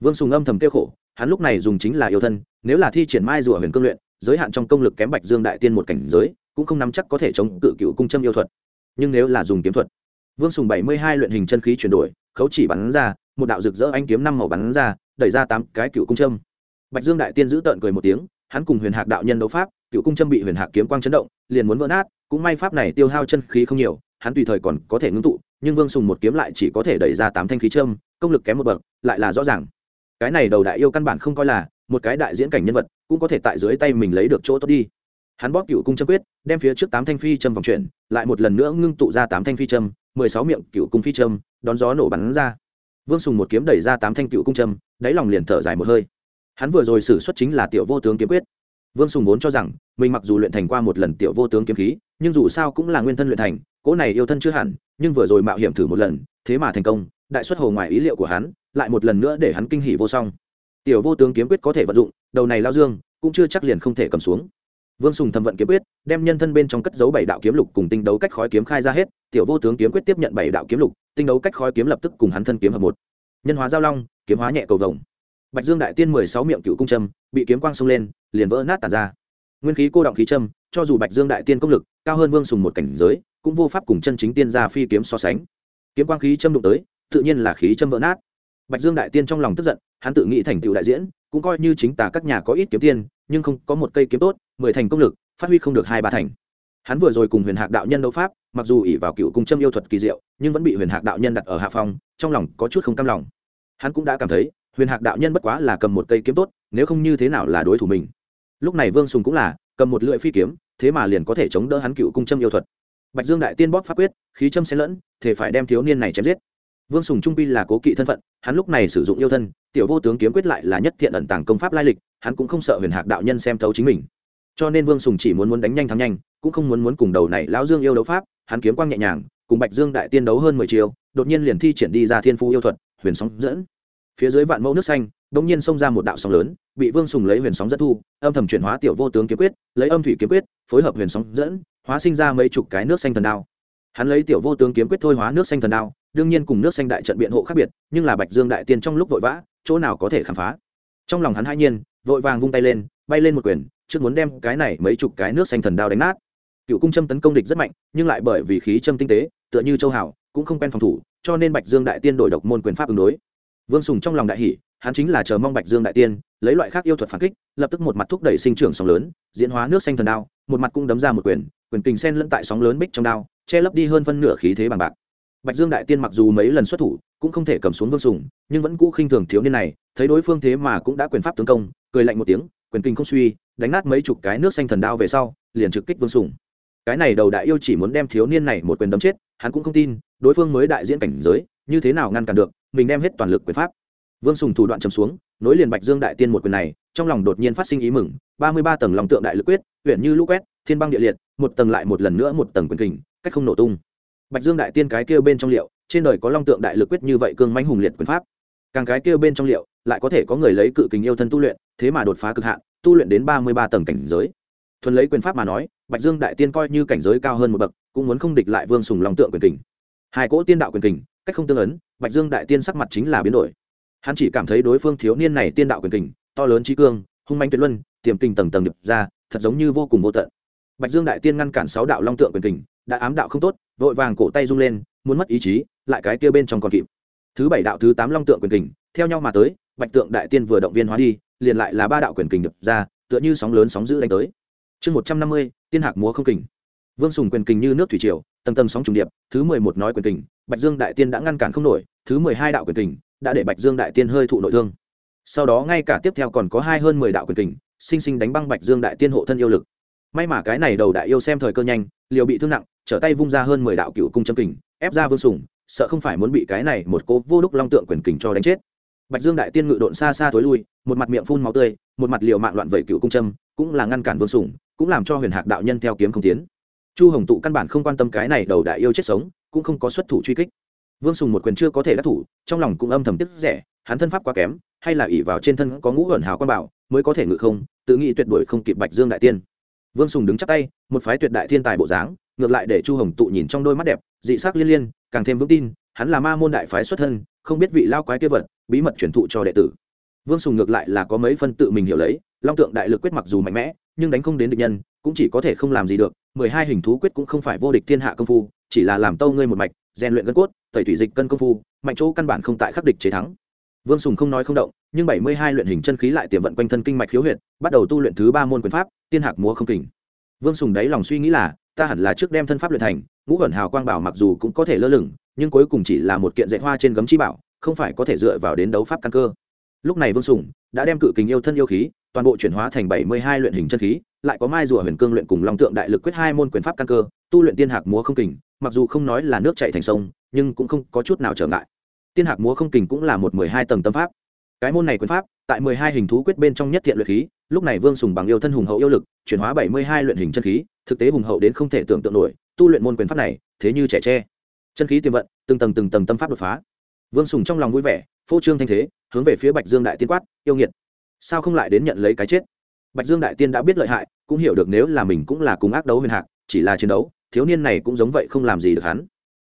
Vương sùng âm thầm kêu khổ, hắn lúc này dùng chính là yêu thân, nếu là thi triển mai rùa huyền cương luyện, giới hạn trong công lực kém bạch dương đại tiên một cảnh giới cũng không nắm chắc có thể chống cự cựu cung châm yêu thuật. Nhưng nếu là dùng kiếm thuật, vương sùng bảy mươi hai luyện hình chân khí chuyển đổi, khấu chỉ bắn ra, một đạo rực rỡ anh kiếm năm màu bắn ra, đẩy ra tám cái cựu cung châm. Bạch dương đại tiên giữ tợn cười một tiếng, hắn cùng huyền hạc đạo nhân đấu pháp, cựu cung châm bị huyền hạc kiếm quang chấn động, liền muốn vỡ nát, cũng may pháp này tiêu hao chân khí không nhiều, hắn tùy thời còn có thể ngưng tụ, nhưng vương sùng một kiếm lại chỉ có thể đẩy ra tám thanh khí châm, công lực kém một bậc, lại là rõ ràng. Cái này đầu đại yêu căn bản không coi là, một cái đại diễn cảnh nhân vật, cũng có thể tại dưới tay mình lấy được chỗ tốt đi hắn bóp cựu cung châm quyết, đem phía trước tám thanh phi châm vòng chuyển, lại một lần nữa ngưng tụ ra tám thanh phi châm, mười sáu miệng cựu cung phi châm, đón gió nổ bắn ra. Vương sùng một kiếm đẩy ra tám thanh cựu cung châm, đáy lòng liền thở dài một hơi. Hắn vừa rồi xử xuất chính là tiểu vô tướng kiếm quyết. Vương sùng vốn cho rằng, mình mặc dù luyện thành qua một lần tiểu vô tướng kiếm khí, nhưng dù sao cũng là nguyên thân luyện thành, cỗ này yêu thân chưa hẳn, nhưng vừa rồi mạo hiểm thử một lần, thế mà thành công, đại xuất hồ ngoài ý liệu của hắn, lại một lần nữa để hắn kinh hỉ vô song. Tiểu vô tướng kiếm quyết có thể vận dụng, đầu này lao dương cũng chưa chắc liền không thể cầm xuống vương sùng thầm vận kiếm quyết đem nhân thân bên trong cất giấu bảy đạo kiếm lục cùng tinh đấu cách khói kiếm khai ra hết tiểu vô tướng kiếm quyết tiếp nhận bảy đạo kiếm lục tinh đấu cách khói kiếm lập tức cùng hắn thân kiếm hợp một. Nhân hóa giao long kiếm hóa nhẹ cầu vồng. Bạch dương đại tiên mười sáu miệng cựu cung châm, bị kiếm quang xông lên liền vỡ nát tản ra. Nguyên khí cô động khí châm, cho dù bạch dương đại tiên công lực cao hơn vương sùng một cảnh giới cũng vô pháp cùng chân chính tiên gia phi kiếm so sánh. Kiếm quang khí châm đụng tới tự nhiên là khí châm vỡ nát. Bạch dương đại tiên trong lòng tức giận hắn tự nghĩ thành tựu đại diễn cũng coi như chính tà các nhà có ít kiếm tiên nhưng không có một cây kiếm tốt, mười thành công lực, phát huy không được hai ba thành. Hắn vừa rồi cùng huyền hạc đạo nhân đấu pháp, mặc dù ỉ vào cựu cung châm yêu thuật kỳ diệu, nhưng vẫn bị huyền hạc đạo nhân đặt ở hạ phong trong lòng có chút không cam lòng. Hắn cũng đã cảm thấy, huyền hạc đạo nhân bất quá là cầm một cây kiếm tốt, nếu không như thế nào là đối thủ mình. Lúc này vương sùng cũng là, cầm một lưỡi phi kiếm, thế mà liền có thể chống đỡ hắn cựu cung châm yêu thuật. Bạch dương đại tiên bóp pháp quyết, khí châm xen lẫn thể phải đem thiếu niên này chém giết vương sùng trung pi là cố kỵ thân phận, hắn lúc này sử dụng yêu thân, tiểu vô tướng kiếm quyết lại là nhất thiện ẩn tàng công pháp lai lịch, hắn cũng không sợ huyền hạc đạo nhân xem thấu chính mình. Cho nên vương sùng chỉ muốn muốn đánh nhanh thắng nhanh, cũng không muốn muốn cùng đầu này lão dương yêu đấu pháp, hắn kiếm quang nhẹ nhàng, cùng bạch dương đại tiên đấu hơn mười chiều đột nhiên liền thi triển đi ra thiên phu yêu thuật, huyền sóng dẫn. Phía dưới vạn mẫu nước xanh đột nhiên xông ra một đạo sóng lớn, bị vương sùng lấy huyền sóng dẫn thu, âm thầm chuyển hóa tiểu vô tướng kiếm quyết, lấy âm thủy kiếm quyết, phối hợp huyền sóng dẫn, hóa sinh ra mấy chục cái nước xanh thần đao hắn lấy tiểu vô tướng kiếm quyết thôi hóa nước xanh thần đao, đương nhiên cùng nước xanh đại trận biện hộ khác biệt, nhưng là bạch dương đại tiên trong lúc vội vã, chỗ nào có thể khám phá. Trong lòng hắn hai nhiên, vội vàng vung tay lên, bay lên một quyền, trước muốn đem cái này mấy chục cái nước xanh thần đao đánh nát. Cựu cung châm tấn công địch rất mạnh, nhưng lại bởi vì khí châm tinh tế, tựa như châu hảo, cũng không quen phòng thủ, cho nên bạch dương đại tiên đổi độc môn quyền pháp ứng đối. Vương sùng trong lòng đại hỷ hắn chính là chờ mong bạch dương đại tiên, lấy loại khác yêu thuật phản kích, lập tức một mặt thúc đẩy sinh trưởng sóng lớn, diễn hóa nước xanh thần đao, một mặt cũng đấm ra một quyền quyền kình sen lẫn tại sóng lớn bích trong đao che lấp đi hơn phân nửa khí thế bằng bạc. Bạch dương đại tiên mặc dù mấy lần xuất thủ, cũng không thể cầm xuống vương sùng, nhưng vẫn cũ khinh thường thiếu niên này, thấy đối phương thế mà cũng đã quyền pháp tướng công, cười lạnh một tiếng, quyền kinh không suy, đánh nát mấy chục cái nước xanh thần đao về sau, liền trực kích vương sùng. Cái này đầu đại yêu chỉ muốn đem thiếu niên này một quyền đấm chết, hắn cũng không tin, đối phương mới đại diễn cảnh giới, như thế nào ngăn cản được, mình đem hết toàn lực quyền pháp. Vương sùng thủ đoạn chấm xuống, nối liền bạch dương đại tiên một quyền này, trong lòng đột nhiên phát sinh ý mừng, ba mươi ba tầng lòng tượng đại lực quyết, huyện như lũ quét, thiên băng địa liệt, một tầng lại một lần nữa một tầng quyền kình cách không nổ tung. Bạch dương đại tiên cái kia bên trong liệu, trên đời có long tượng đại lực quyết như vậy cương manh hùng liệt quyền pháp. Càng cái kia bên trong liệu, lại có thể có người lấy cự kình yêu thân tu luyện, thế mà đột phá cực hạn, tu luyện đến ba mươi ba tầng cảnh giới. Thuần lấy quyền pháp mà nói, bạch dương đại tiên coi như cảnh giới cao hơn một bậc, cũng muốn không địch lại vương sùng long tượng quyền kình. Hai cỗ tiên đạo quyền kình, cách không tương ấn, bạch dương đại tiên sắc mặt chính là biến đổi. Hắn chỉ cảm thấy đối phương thiếu niên này tiên đạo quyền kình, to lớn trí cương, hung manh tuyệt luân, tiềm kình tầng tầng đập ra, thật giống như vô cùng vô tận. Bạch dương đại tiên ngăn cản sáu đạo long tượng quyền kình đã ám đạo không tốt, vội vàng cổ tay rung lên, muốn mất ý chí, lại cái kia bên trong còn kịp. Thứ bảy đạo thứ tám long tượng quyền kình, theo nhau mà tới, bạch tượng đại tiên vừa động viên hóa đi, liền lại là ba đạo quyền kình đập ra, tựa như sóng lớn sóng dữ đánh tới. Chương một trăm năm mươi, tiên hạc múa không kình. Vương sùng quyền kình như nước thủy triều, tầng tầng sóng trùng điệp, thứ mười một nói quyền kình, bạch dương đại tiên đã ngăn cản không nổi, thứ mười hai đạo quyền kình đã để bạch dương đại tiên hơi thụ nội thương. Sau đó ngay cả tiếp theo còn có hai hơn mười đạo quyền kình, sinh sinh đánh băng bạch dương đại tiên hộ thân yêu lực. May mà cái này đầu đại yêu xem thời cơ nhanh, liều bị thương nặng trở tay vung ra hơn mười đạo cựu cung châm kình, ép ra vương sùng, sợ không phải muốn bị cái này một cố vô đúc long tượng quyền kình cho đánh chết. Bạch dương đại tiên ngự độn xa xa thối lui, một mặt miệng phun máu tươi, một mặt liều mạng loạn vẩy cựu cung châm, cũng là ngăn cản vương sùng, cũng làm cho huyền hạc đạo nhân theo kiếm không tiến. Chu hồng tụ căn bản không quan tâm cái này đầu đại yêu chết sống, cũng không có xuất thủ truy kích. Vương sùng một quyền chưa có thể đắc thủ, trong lòng cũng âm thầm tiếc rẻ hắn thân pháp quá kém, hay là ỉ vào trên thân có ngũ ẩn hào quan bảo, mới có thể ngự không, tự nghĩ tuyệt đối không kịp bạch dương đại tiên vương sùng đứng chắc tay, một phái tuyệt đại thiên tài bộ dáng, ngược lại để chu hồng tụ nhìn trong đôi mắt đẹp, dị sắc liên liên, càng thêm vững tin, hắn là ma môn đại phái xuất thân, không biết vị lao quái kia vật, bí mật truyền thụ cho đệ tử. Vương sùng ngược lại là có mấy phân tự mình hiểu lấy, long tượng đại lực quyết mặc dù mạnh mẽ, nhưng đánh không đến địch nhân, cũng chỉ có thể không làm gì được, mười hai hình thú quyết cũng không phải vô địch thiên hạ công phu, chỉ là làm tâu ngươi một mạch, rèn luyện gân cốt, tẩy thủy dịch cân công phu, mạnh chỗ căn bản không tại khắc địch chế thắng vương sùng không nói không động, nhưng bảy mươi hai luyện hình chân khí lại tiềm vận quanh thân kinh mạch khiếu huyệt, bắt đầu tu luyện thứ ba môn quyền pháp, tiên hạc múa không kình. Vương sùng đáy lòng suy nghĩ là, ta hẳn là trước đem thân pháp luyện thành, ngũ ẩn hào quang bảo mặc dù cũng có thể lơ lửng, nhưng cuối cùng chỉ là một kiện dệt hoa trên gấm chi bảo, không phải có thể dựa vào đến đấu pháp căn cơ. Lúc này vương sùng đã đem cự kình yêu thân yêu khí, toàn bộ chuyển hóa thành bảy mươi hai luyện hình chân khí, lại có mai rùa huyền cương luyện cùng long tượng đại lực quyết hai môn quyền pháp căn cơ, tu luyện tiên hạc múa không kình, mặc dù không nói là nước chảy thành sông, nhưng cũng không có chút nào trở ngại tiên hạc múa không kình cũng là một mười hai tầng tâm pháp. Cái môn này quyền pháp, tại mười hai hình thú quyết bên trong nhất thiện luyện khí, lúc này vương sùng bằng yêu thân hùng hậu yêu lực, chuyển hóa bảy mươi hai luyện hình chân khí, thực tế hùng hậu đến không thể tưởng tượng nổi, tu luyện môn quyền pháp này, thế như trẻ tre. Chân khí tiềm vận, từng tầng từng tầng tâm pháp đột phá. Vương sùng trong lòng vui vẻ, phô trương thanh thế, hướng về phía bạch dương đại tiên quát, yêu nghiệt, sao không lại đến nhận lấy cái chết? Bạch dương đại tiên đã biết lợi hại, cũng hiểu được nếu là mình cũng là cùng ác đấu huyền hạc, chỉ là chiến đấu, thiếu niên này cũng giống vậy không làm gì được hắn.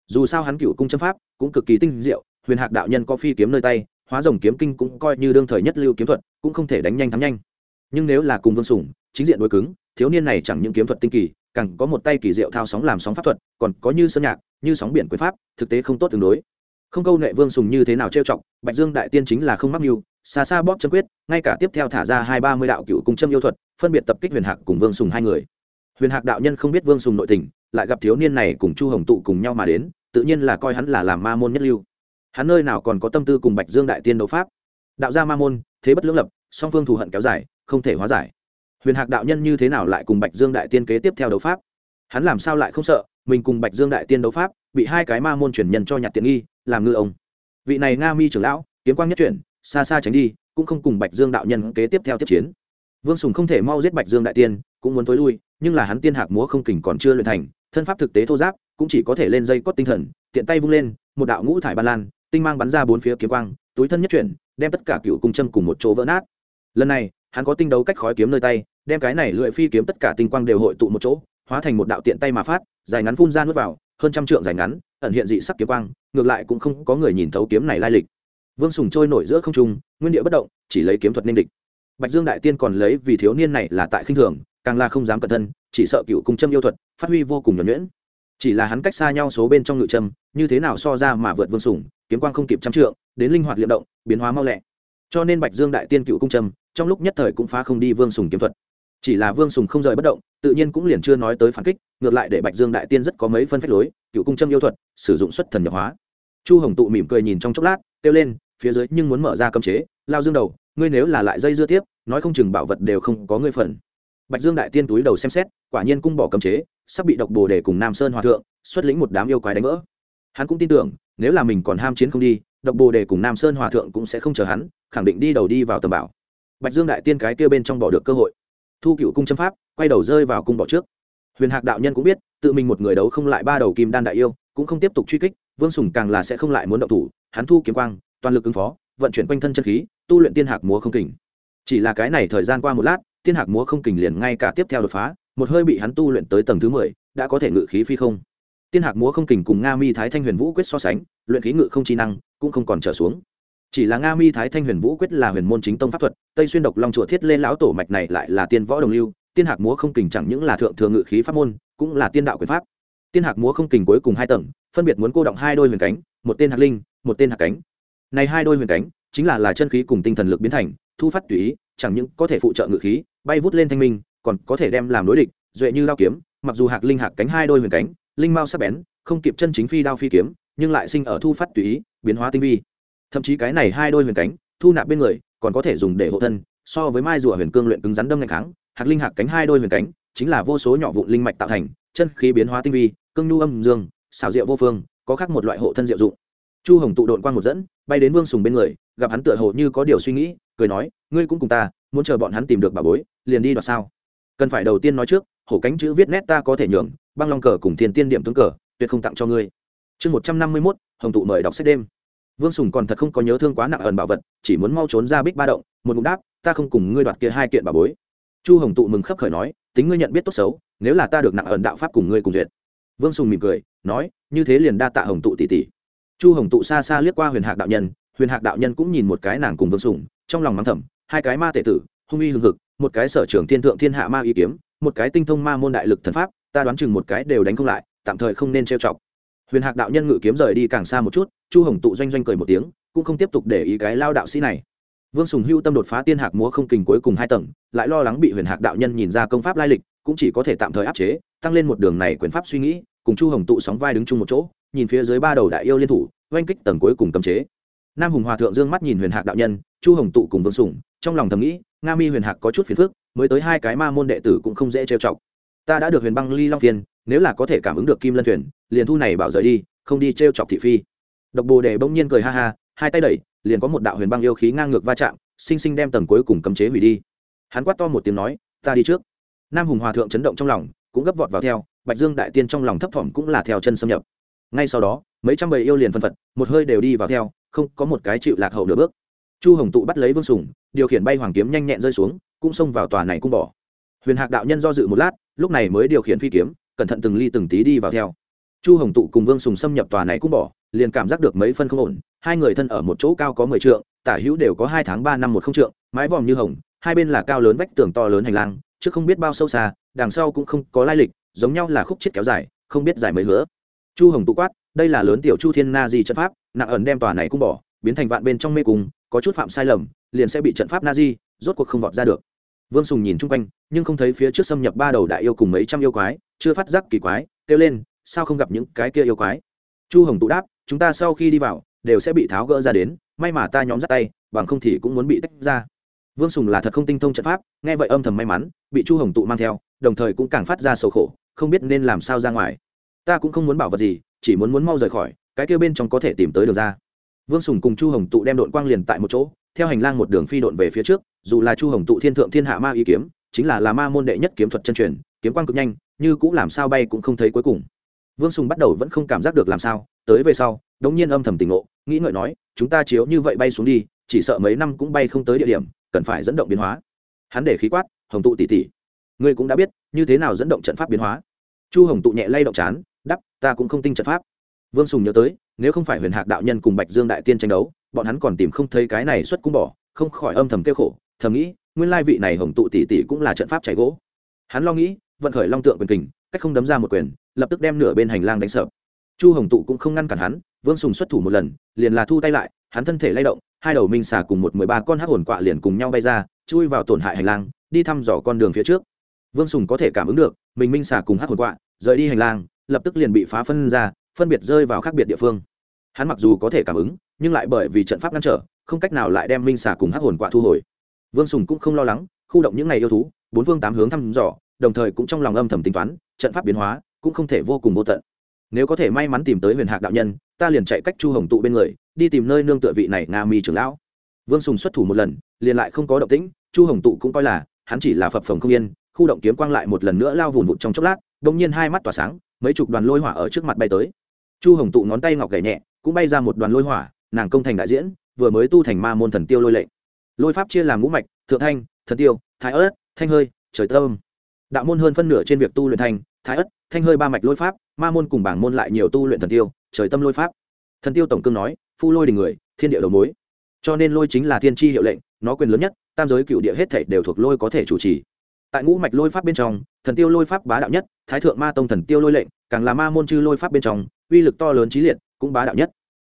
Dù sao hắn cựu cung châm pháp, cũng cực kỳ tinh diệu huyền hạc đạo nhân có phi kiếm nơi tay, hóa rồng kiếm kinh cũng coi như đương thời nhất lưu kiếm thuật, cũng không thể đánh nhanh thắng nhanh. Nhưng nếu là cùng vương sùng, chính diện đối cứng, thiếu niên này chẳng những kiếm thuật tinh kỳ, càng có một tay kỳ diệu thao sóng làm sóng pháp thuật, còn có như sơn nhạc, như sóng biển quyền pháp, thực tế không tốt tương đối. Không câu nệ vương sùng như thế nào trêu chọc, bạch dương đại tiên chính là không mắc mưu, xa xa bóp chân quyết, ngay cả tiếp theo thả ra hai ba mươi đạo cựu cung châm yêu thuật, phân biệt tập kích huyền hạc cùng vương sùng hai người. Huyền hạc đạo nhân không biết vương sùng nội tình, lại gặp thiếu niên này cùng chu hồng tụ cùng nhau mà đến, tự nhiên là coi hắn là làm ma môn nhất lưu hắn nơi nào còn có tâm tư cùng bạch dương đại tiên đấu pháp? Đạo gia ma môn, thế bất lưỡng lập, song phương thù hận kéo dài, không thể hóa giải. Huyền hạc đạo nhân như thế nào lại cùng bạch dương đại tiên kế tiếp theo đấu pháp? Hắn làm sao lại không sợ, mình cùng bạch dương đại tiên đấu pháp, bị hai cái ma môn chuyển nhân cho nhặt tiện nghi, làm ngư ông. Vị này nga mi trưởng lão, kiếm quang nhất chuyển, xa xa tránh đi, cũng không cùng bạch dương đạo nhân kế tiếp theo tiếp chiến. Vương sùng không thể mau giết bạch dương đại tiên, cũng muốn t ố i lui, nhưng là hắn tiên hạc múa không kình còn chưa luyện thành, thân pháp thực tế thô giáp, cũng chỉ có thể lên dây cót tinh thần, tiện tay vung lên, một đạo ngũ thải ba lan tinh mang bắn ra bốn phía kiếm quang, túi thân nhất chuyển, đem tất cả cựu cung châm cùng một chỗ vỡ nát. Lần này, hắn có tinh đấu cách khói kiếm nơi tay, đem cái này lưỡi phi kiếm tất cả tinh quang đều hội tụ một chỗ, hóa thành một đạo tiện tay mà phát, dài ngắn phun ra nuốt vào, hơn trăm trượng dài ngắn, ẩn hiện dị sắc kiếm quang, ngược lại cũng không có người nhìn thấu kiếm này lai lịch. Vương sùng trôi nổi giữa không trung, nguyên địa bất động, chỉ lấy kiếm thuật nên địch. Bạch dương đại tiên còn lấy vì thiếu niên này là tại khinh thường, càng là không dám cẩn thân, chỉ sợ cựu cung châm yêu thuật, phát huy vô cùng nhuẩn nhuyễn chỉ là hắn cách xa nhau số bên trong ngự trâm, như thế nào so ra mà vượt vương sùng kiếm quang không kịp trăm trượng, đến linh hoạt liệm động, biến hóa mau lẹ. Cho nên bạch dương đại tiên cựu cung trâm, trong lúc nhất thời cũng phá không đi vương sùng kiếm thuật. Chỉ là vương sùng không rời bất động, tự nhiên cũng liền chưa nói tới phản kích, ngược lại để bạch dương đại tiên rất có mấy phân phách lối, cựu cung trâm yêu thuật, sử dụng xuất thần nhập hóa. Chu hồng tụ mỉm cười nhìn trong chốc lát, kêu lên, phía dưới nhưng muốn mở ra cấm chế, lao dương đầu, ngươi nếu là lại dây dưa tiếp, nói không chừng bảo vật đều không có ngươi phần. Bạch dương đại tiên túi đầu xem xét, quả nhiên cung bỏ cấm chế sắp bị độc bồ đề cùng nam sơn hòa thượng xuất lĩnh một đám yêu quái đánh vỡ. Hắn cũng tin tưởng, nếu là mình còn ham chiến không đi, độc bồ đề cùng nam sơn hòa thượng cũng sẽ không chờ hắn, khẳng định đi đầu đi vào tầm bảo. Bạch dương đại tiên cái kia bên trong bỏ được cơ hội. Thu cựu cung châm pháp, quay đầu rơi vào cung bỏ trước. Huyền hạc đạo nhân cũng biết, tự mình một người đấu không lại ba đầu kim đan đại yêu, cũng không tiếp tục truy kích, vương sùng càng là sẽ không lại muốn động thủ, hắn thu kiếm quang, toàn lực ứng phó, vận chuyển quanh thân chân khí, tu luyện tiên hạc múa không kình. Chỉ là cái này thời gian qua một lát, tiên hạc múa không kình liền ngay cả tiếp theo đột phá một hơi bị hắn tu luyện tới tầng thứ mười, đã có thể ngự khí phi không. Tiên hạc múa không kình cùng nga mi thái thanh huyền vũ quyết so sánh, luyện khí ngự không chi năng cũng không còn trở xuống. Chỉ là nga mi thái thanh huyền vũ quyết là huyền môn chính tông pháp thuật, tây xuyên độc long chùa thiết lên lão tổ mạch này lại là tiên võ đồng lưu, tiên hạc múa không kình chẳng những là thượng thừa ngự khí pháp môn, cũng là tiên đạo quyền pháp. Tiên hạc múa không kình cuối cùng hai tầng, phân biệt muốn cô động hai đôi huyền cánh, một tên hạc linh, một tên hạc cánh. Này hai đôi huyền cánh, chính là là chân khí cùng tinh thần lực biến thành, thu phát tùy ý, chẳng những có thể phụ trợ ngự khí, bay vút lên thanh minh còn có thể đem làm đối địch, duệ như lao kiếm, mặc dù hạc linh hạc cánh hai đôi huyền cánh, linh mao sắc bén, không kịp chân chính phi đao phi kiếm, nhưng lại sinh ở thu phát tùy ý, biến hóa tinh vi. Thậm chí cái này hai đôi huyền cánh, thu nạp bên người, còn có thể dùng để hộ thân, so với mai rùa huyền cương luyện cứng rắn đâm ngày kháng, hạc linh hạc cánh hai đôi huyền cánh, chính là vô số nhỏ vụn linh mạch tạo thành, chân khí biến hóa tinh vi, cương nhu âm dương, xảo diệu vô phương, có khác một loại hộ thân diệu dụng. Chu hồng tụ đội quan một dẫn, bay đến vương sùng bên người, gặp hắn tựa hồ như có điều suy nghĩ, cười nói, ngươi cũng cùng ta, muốn chờ bọn hắn tìm được bà bối, liền đi đoạt sao? Cần phải đầu tiên nói trước, hổ cánh chữ viết nét ta có thể nhường, băng long cờ cùng thiên tiên điểm tướng cờ, tuyệt không tặng cho ngươi. Chương một trăm năm mươi mốt, hồng tụ mời đọc sách đêm. Vương sùng còn thật không có nhớ thương quá nặng ẩn bảo vật, chỉ muốn mau trốn ra bích ba động, một mục đáp, ta không cùng ngươi đoạt kia hai kiện bà bối. Chu hồng tụ mừng khấp khởi nói, tính ngươi nhận biết tốt xấu, nếu là ta được nặng ẩn đạo pháp cùng ngươi cùng duyệt. Vương sùng mỉm cười, nói, như thế liền đa tạ hồng tụ tỷ tỷ. Chu hồng tụ xa xa liếc qua huyền hạc đạo nhân, huyền hạc đạo nhân cũng nhìn một cái nàng cùng vương sùng, trong lòng mắng thầm, hai cái ma tệ tử, hung uy hưng hực một cái sở trường thiên thượng thiên hạ ma y kiếm, một cái tinh thông ma môn đại lực thần pháp, ta đoán chừng một cái đều đánh không lại, tạm thời không nên trêu chọc. Huyền hạc đạo nhân ngự kiếm rời đi càng xa một chút, chu hồng tụ doanh doanh cười một tiếng, cũng không tiếp tục để ý cái lao đạo sĩ này. Vương sùng hưu tâm đột phá tiên hạc múa không kình cuối cùng hai tầng, lại lo lắng bị huyền hạc đạo nhân nhìn ra công pháp lai lịch, cũng chỉ có thể tạm thời áp chế, tăng lên một đường này quyền pháp suy nghĩ, cùng chu hồng tụ sóng vai đứng chung một chỗ, nhìn phía dưới ba đầu đại yêu liên thủ, oanh kích tầng cuối cùng cấm chế nam hùng hòa thượng dương mắt nhìn huyền hạc đạo nhân, chu hồng tụ cùng vương sủng trong lòng thầm nghĩ, nga mi huyền hạc có chút phiền phức, mới tới hai cái ma môn đệ tử cũng không dễ trêu chọc. Ta đã được huyền băng ly long phiên nếu là có thể cảm ứng được kim lân thuyền, liền thu này bảo rời đi, không đi trêu chọc thị phi. Độc bồ đề bỗng nhiên cười ha ha, hai tay đẩy, liền có một đạo huyền băng yêu khí ngang ngược va chạm, sinh sinh đem tầng cuối cùng cấm chế hủy đi. Hắn quát to một tiếng nói, ta đi trước. Nam hùng hòa thượng chấn động trong lòng, cũng gấp vọt vào theo, bạch dương đại tiên trong lòng thấp thỏm cũng là theo chân xâm nhập ngay sau đó, mấy trăm bầy yêu liền phân phật, một hơi đều đi vào theo, không có một cái chịu lạc hậu nửa bước. Chu hồng tụ bắt lấy vương sùng, điều khiển bay hoàng kiếm nhanh nhẹn rơi xuống, cũng xông vào tòa này cung bỏ huyền hạc đạo nhân do dự một lát, lúc này mới điều khiển phi kiếm, cẩn thận từng ly từng tí đi vào theo. Chu hồng tụ cùng vương sùng xâm nhập tòa này cung bỏ liền cảm giác được mấy phân không ổn, hai người thân ở một chỗ cao có mười trượng, tả hữu đều có hai tháng ba năm một không trượng, mái vòm như hồng, hai bên là cao lớn vách tường to lớn hành lang chứ không biết bao sâu xa, đằng sau cũng không có lai lịch, giống nhau là khúc chết kéo dài, không biết dài mấy hứa chu hồng tụ quát, đây là lớn tiểu chu thiên na di trận pháp, nặng ẩn đem tòa này cung bỏ, biến thành vạn bên trong mê cung, có chút phạm sai lầm, liền sẽ bị trận pháp na di, rốt cuộc không vọt ra được. Vương sùng nhìn chung quanh, nhưng không thấy phía trước xâm nhập ba đầu đại yêu cùng mấy trăm yêu quái, chưa phát giác kỳ quái, kêu lên, sao không gặp những cái kia yêu quái? Chu hồng tụ đáp, chúng ta sau khi đi vào, đều sẽ bị tháo gỡ ra đến, may mà ta nhóm dắt tay, bằng không thì cũng muốn bị tách ra. Vương sùng là thật không tinh thông trận pháp, nghe vậy âm thầm may mắn, bị chu hồng tụ mang theo, đồng thời cũng càng phát ra sầu khổ, không biết nên làm sao ra ngoài ta cũng không muốn bảo vật gì, chỉ muốn muốn mau rời khỏi, cái kia bên trong có thể tìm tới được ra. Vương sùng cùng chu hồng tụ đem đội quang liền tại một chỗ, theo hành lang một đường phi độn về phía trước, dù là chu hồng tụ thiên thượng thiên hạ ma y kiếm, chính là là ma môn đệ nhất kiếm thuật chân truyền, kiếm quang cực nhanh, như cũng làm sao bay cũng không thấy cuối cùng. Vương sùng bắt đầu vẫn không cảm giác được làm sao, tới về sau, đống nhiên âm thầm tỉnh ngộ, nghĩ ngợi nói, chúng ta chiếu như vậy bay xuống đi, chỉ sợ mấy năm cũng bay không tới địa điểm, cần phải dẫn động biến hóa. Hắn để khí quát, hồng tụ tỉ tỉ ngươi cũng đã biết, như thế nào dẫn động trận pháp biến hóa? Chu hồng tụ nhẹ lay động chán đắp, ta cũng không tin trận pháp. Vương sùng nhớ tới, nếu không phải huyền hạc đạo nhân cùng bạch dương đại tiên tranh đấu, bọn hắn còn tìm không thấy cái này xuất cung bỏ, không khỏi âm thầm kêu khổ, thầm nghĩ, nguyên lai vị này hồng tụ tỷ tỷ cũng là trận pháp chảy gỗ. Hắn lo nghĩ, vận khởi long tượng quyền kình, cách không đấm ra một quyền, lập tức đem nửa bên hành lang đánh sập chu hồng tụ cũng không ngăn cản hắn, vương sùng xuất thủ một lần, liền là thu tay lại, hắn thân thể lay động, hai đầu minh xà cùng một mười ba con hắc hồn quạ liền cùng nhau bay ra, chui vào tổn hại hành lang, đi thăm dò con đường phía trước. Vương sùng có thể cảm ứng được, mình minh xà cùng hắc hồn quạ, rời đi hành lang lập tức liền bị phá phân ra, phân biệt rơi vào khác biệt địa phương. Hắn mặc dù có thể cảm ứng, nhưng lại bởi vì trận pháp ngăn trở, không cách nào lại đem minh xà cùng hắc hồn quạ thu hồi. Vương sùng cũng không lo lắng, khu động những ngày yêu thú, bốn phương tám hướng thăm dò, đồng thời cũng trong lòng âm thầm tính toán, trận pháp biến hóa cũng không thể vô cùng vô tận. Nếu có thể may mắn tìm tới huyền hạc đạo nhân, ta liền chạy cách chu hồng tụ bên người, đi tìm nơi nương tựa vị này nga mi trưởng lão. Vương sùng xuất thủ một lần, liền lại không có động tĩnh, chu hồng tụ cũng coi là, hắn chỉ là phập phồng không yên, khu động kiếm quang lại một lần nữa lao vùn vụt trong chốc lát đ ỗ n g nhiên hai mắt tỏa sáng mấy chục đoàn lôi hỏa ở trước mặt bay tới. Chu hồng tụ ngón tay ngọc gảy nhẹ, cũng bay ra một đoàn lôi hỏa, nàng công thành đại diễn, vừa mới tu thành ma môn thần tiêu lôi lệnh. Lôi pháp chia làm ngũ mạch, thượng thanh, thần tiêu, thái ớt, thanh hơi, trời tâm. Đạo môn hơn phân nửa trên việc tu luyện thanh thái ất thanh hơi ba mạch lôi pháp, ma môn cùng bảng môn lại nhiều tu luyện thần tiêu, trời tâm lôi pháp. Thần tiêu tổng cương nói, phu lôi đình người, thiên địa đầu mối. Cho nên lôi chính là thiên tri hiệu lệnh, nó quyền lớn nhất, tam giới cựu địa hết thể đều thuộc lôi có thể chủ trì tại ngũ mạch lôi pháp bên trong, thần tiêu lôi pháp bá đạo nhất, thái thượng ma tông thần tiêu lôi lệnh, càng là ma môn chư lôi pháp bên trong, uy lực to lớn trí liệt, cũng bá đạo nhất.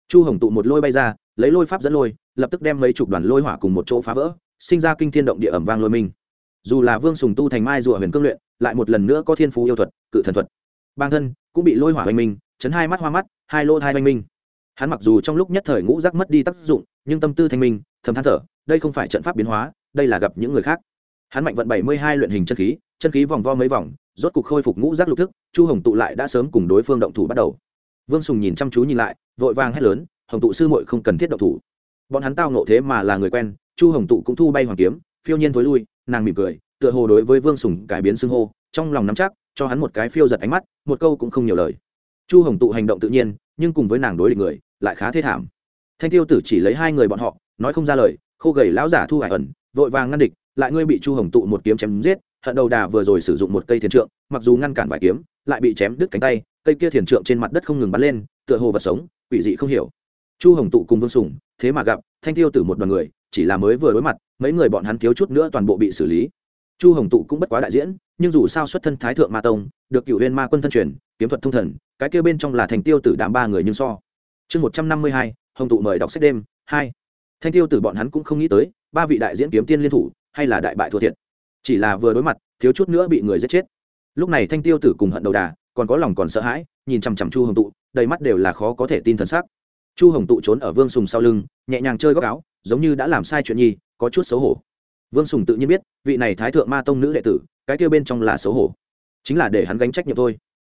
Chu hồng tụ một lôi bay ra, lấy lôi pháp dẫn lôi, lập tức đem mấy chục đoàn lôi hỏa cùng một chỗ phá vỡ, sinh ra kinh thiên động địa ẩm vang lôi minh. Dù là vương sùng tu thành mai rùa huyền cương luyện, lại một lần nữa có thiên phú yêu thuật, cự thần thuật. Bang thân cũng bị lôi hỏa hoành minh, chấn hai mắt hoa mắt, hai lô thai hoành minh. Hắn mặc dù trong lúc nhất thời ngũ giác mất đi tác dụng, nhưng tâm tư thanh minh, thầm than thở, đây không phải trận pháp biến hóa, đây là gặp những người khác hắn mạnh vận bảy mươi hai luyện hình chân khí chân khí vòng vo mấy vòng, rốt cục khôi phục ngũ giác lục thức, chu hồng tụ lại đã sớm cùng đối phương động thủ bắt đầu. Vương sùng nhìn chăm chú nhìn lại, vội vàng hét lớn, hồng tụ sư muội không cần thiết động thủ. Bọn hắn tao nộ thế mà là người quen, chu hồng tụ cũng thu bay hoàng kiếm, phiêu nhiên thối lui, nàng mỉm cười, tựa hồ đối với vương sùng cải biến xưng hô, trong lòng nắm chắc, cho hắn một cái phiêu giật ánh mắt, một câu cũng không nhiều lời. Chu hồng tụ hành động tự nhiên, nhưng cùng với nàng đối địch người, lại khá thê thảm. Thanh tiêu tử chỉ lấy hai người bọn họ, nói không ra lời, khô gầy lão giả thu hải ẩn, vội vàng ngăn địch lại ngươi bị chu hồng tụ một kiếm chém giết, hận đầu đà vừa rồi sử dụng một cây thiền trượng, mặc dù ngăn cản vài kiếm, lại bị chém đứt cánh tay, cây kia thiền trượng trên mặt đất không ngừng bắn lên, tựa hồ vật sống, quỷ dị không hiểu. Chu hồng tụ cùng vương sùng, thế mà gặp, thanh tiêu tử một đoàn người, chỉ là mới vừa đối mặt, mấy người bọn hắn thiếu chút nữa toàn bộ bị xử lý. Chu hồng tụ cũng bất quá đại diễn, nhưng dù sao xuất thân thái thượng ma tông, được cựu huyên ma quân thân truyền, kiếm thuật thông thần, cái kia bên trong là thành tiêu tử đạm ba người nhưng so. Chương một trăm năm mươi hai, hồng tụ mời đọc sách đêm, hai. Thanh tiêu tử bọn hắn cũng không nghĩ tới, ba vị đại diễn kiếm tiên liên thủ hay là đại bại thua thiệt. Chỉ là vừa đối mặt, thiếu chút nữa bị người giết chết. Lúc này thanh tiêu tử cùng hận đầu đà còn có lòng còn sợ hãi, nhìn chằm chằm chu hồng tụ, đầy mắt đều là khó có thể tin thần sắc. Chu hồng tụ trốn ở vương sùng sau lưng, nhẹ nhàng chơi góc áo, giống như đã làm sai chuyện nhi, có chút xấu hổ. Vương sùng tự nhiên biết, vị này thái thượng ma tông nữ đệ tử, cái kêu bên trong là xấu hổ. Chính là để hắn gánh trách nhiệm thôi.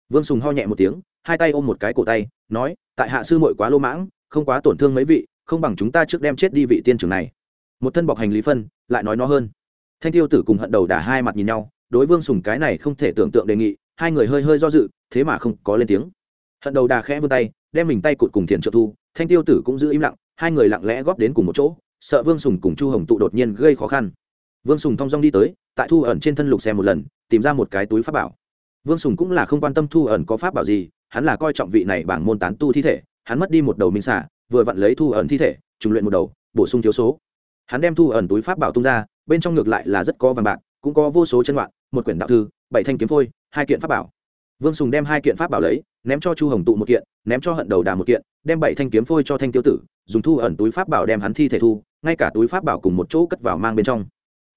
Vương sùng ho nhẹ một tiếng, hai tay ôm một cái cổ tay, nói, tại hạ sư mội quá lô mãng, không quá tổn thương mấy vị, không bằng chúng ta trước đem chết đi vị tiên trưởng này một thân bọc hành lý phân, lại nói nó hơn. Thanh tiêu tử cùng hận đầu đả hai mặt nhìn nhau, đối vương sùng cái này không thể tưởng tượng đề nghị, hai người hơi hơi do dự, thế mà không có lên tiếng. Hận đầu đà khẽ vươn tay, đem mình tay cụt cùng thiền trợ thu, thanh tiêu tử cũng giữ im lặng, hai người lặng lẽ góp đến cùng một chỗ, sợ vương sùng cùng chu hồng tụ đột nhiên gây khó khăn. Vương sùng thong dong đi tới, tại thu ẩn trên thân lục xe một lần, tìm ra một cái túi pháp bảo. Vương sùng cũng là không quan tâm thu ẩn có pháp bảo gì, hắn là coi trọng vị này bảng môn tán tu thi thể, hắn mất đi một đầu minh xả, vừa vặn lấy thu ẩn thi thể, trùng luyện một đầu, bổ sung thiếu số hắn đem thu ẩn túi pháp bảo tung ra, bên trong ngược lại là rất có vàng bạc, cũng có vô số chân loạn, một quyển đạo thư, bảy thanh kiếm phôi, hai kiện pháp bảo. Vương sùng đem hai kiện pháp bảo lấy, ném cho chu hồng tụ một kiện, ném cho hận đầu đà một kiện, đem bảy thanh kiếm phôi cho thanh tiêu tử, dùng thu ẩn túi pháp bảo đem hắn thi thể thu, ngay cả túi pháp bảo cùng một chỗ cất vào mang bên trong.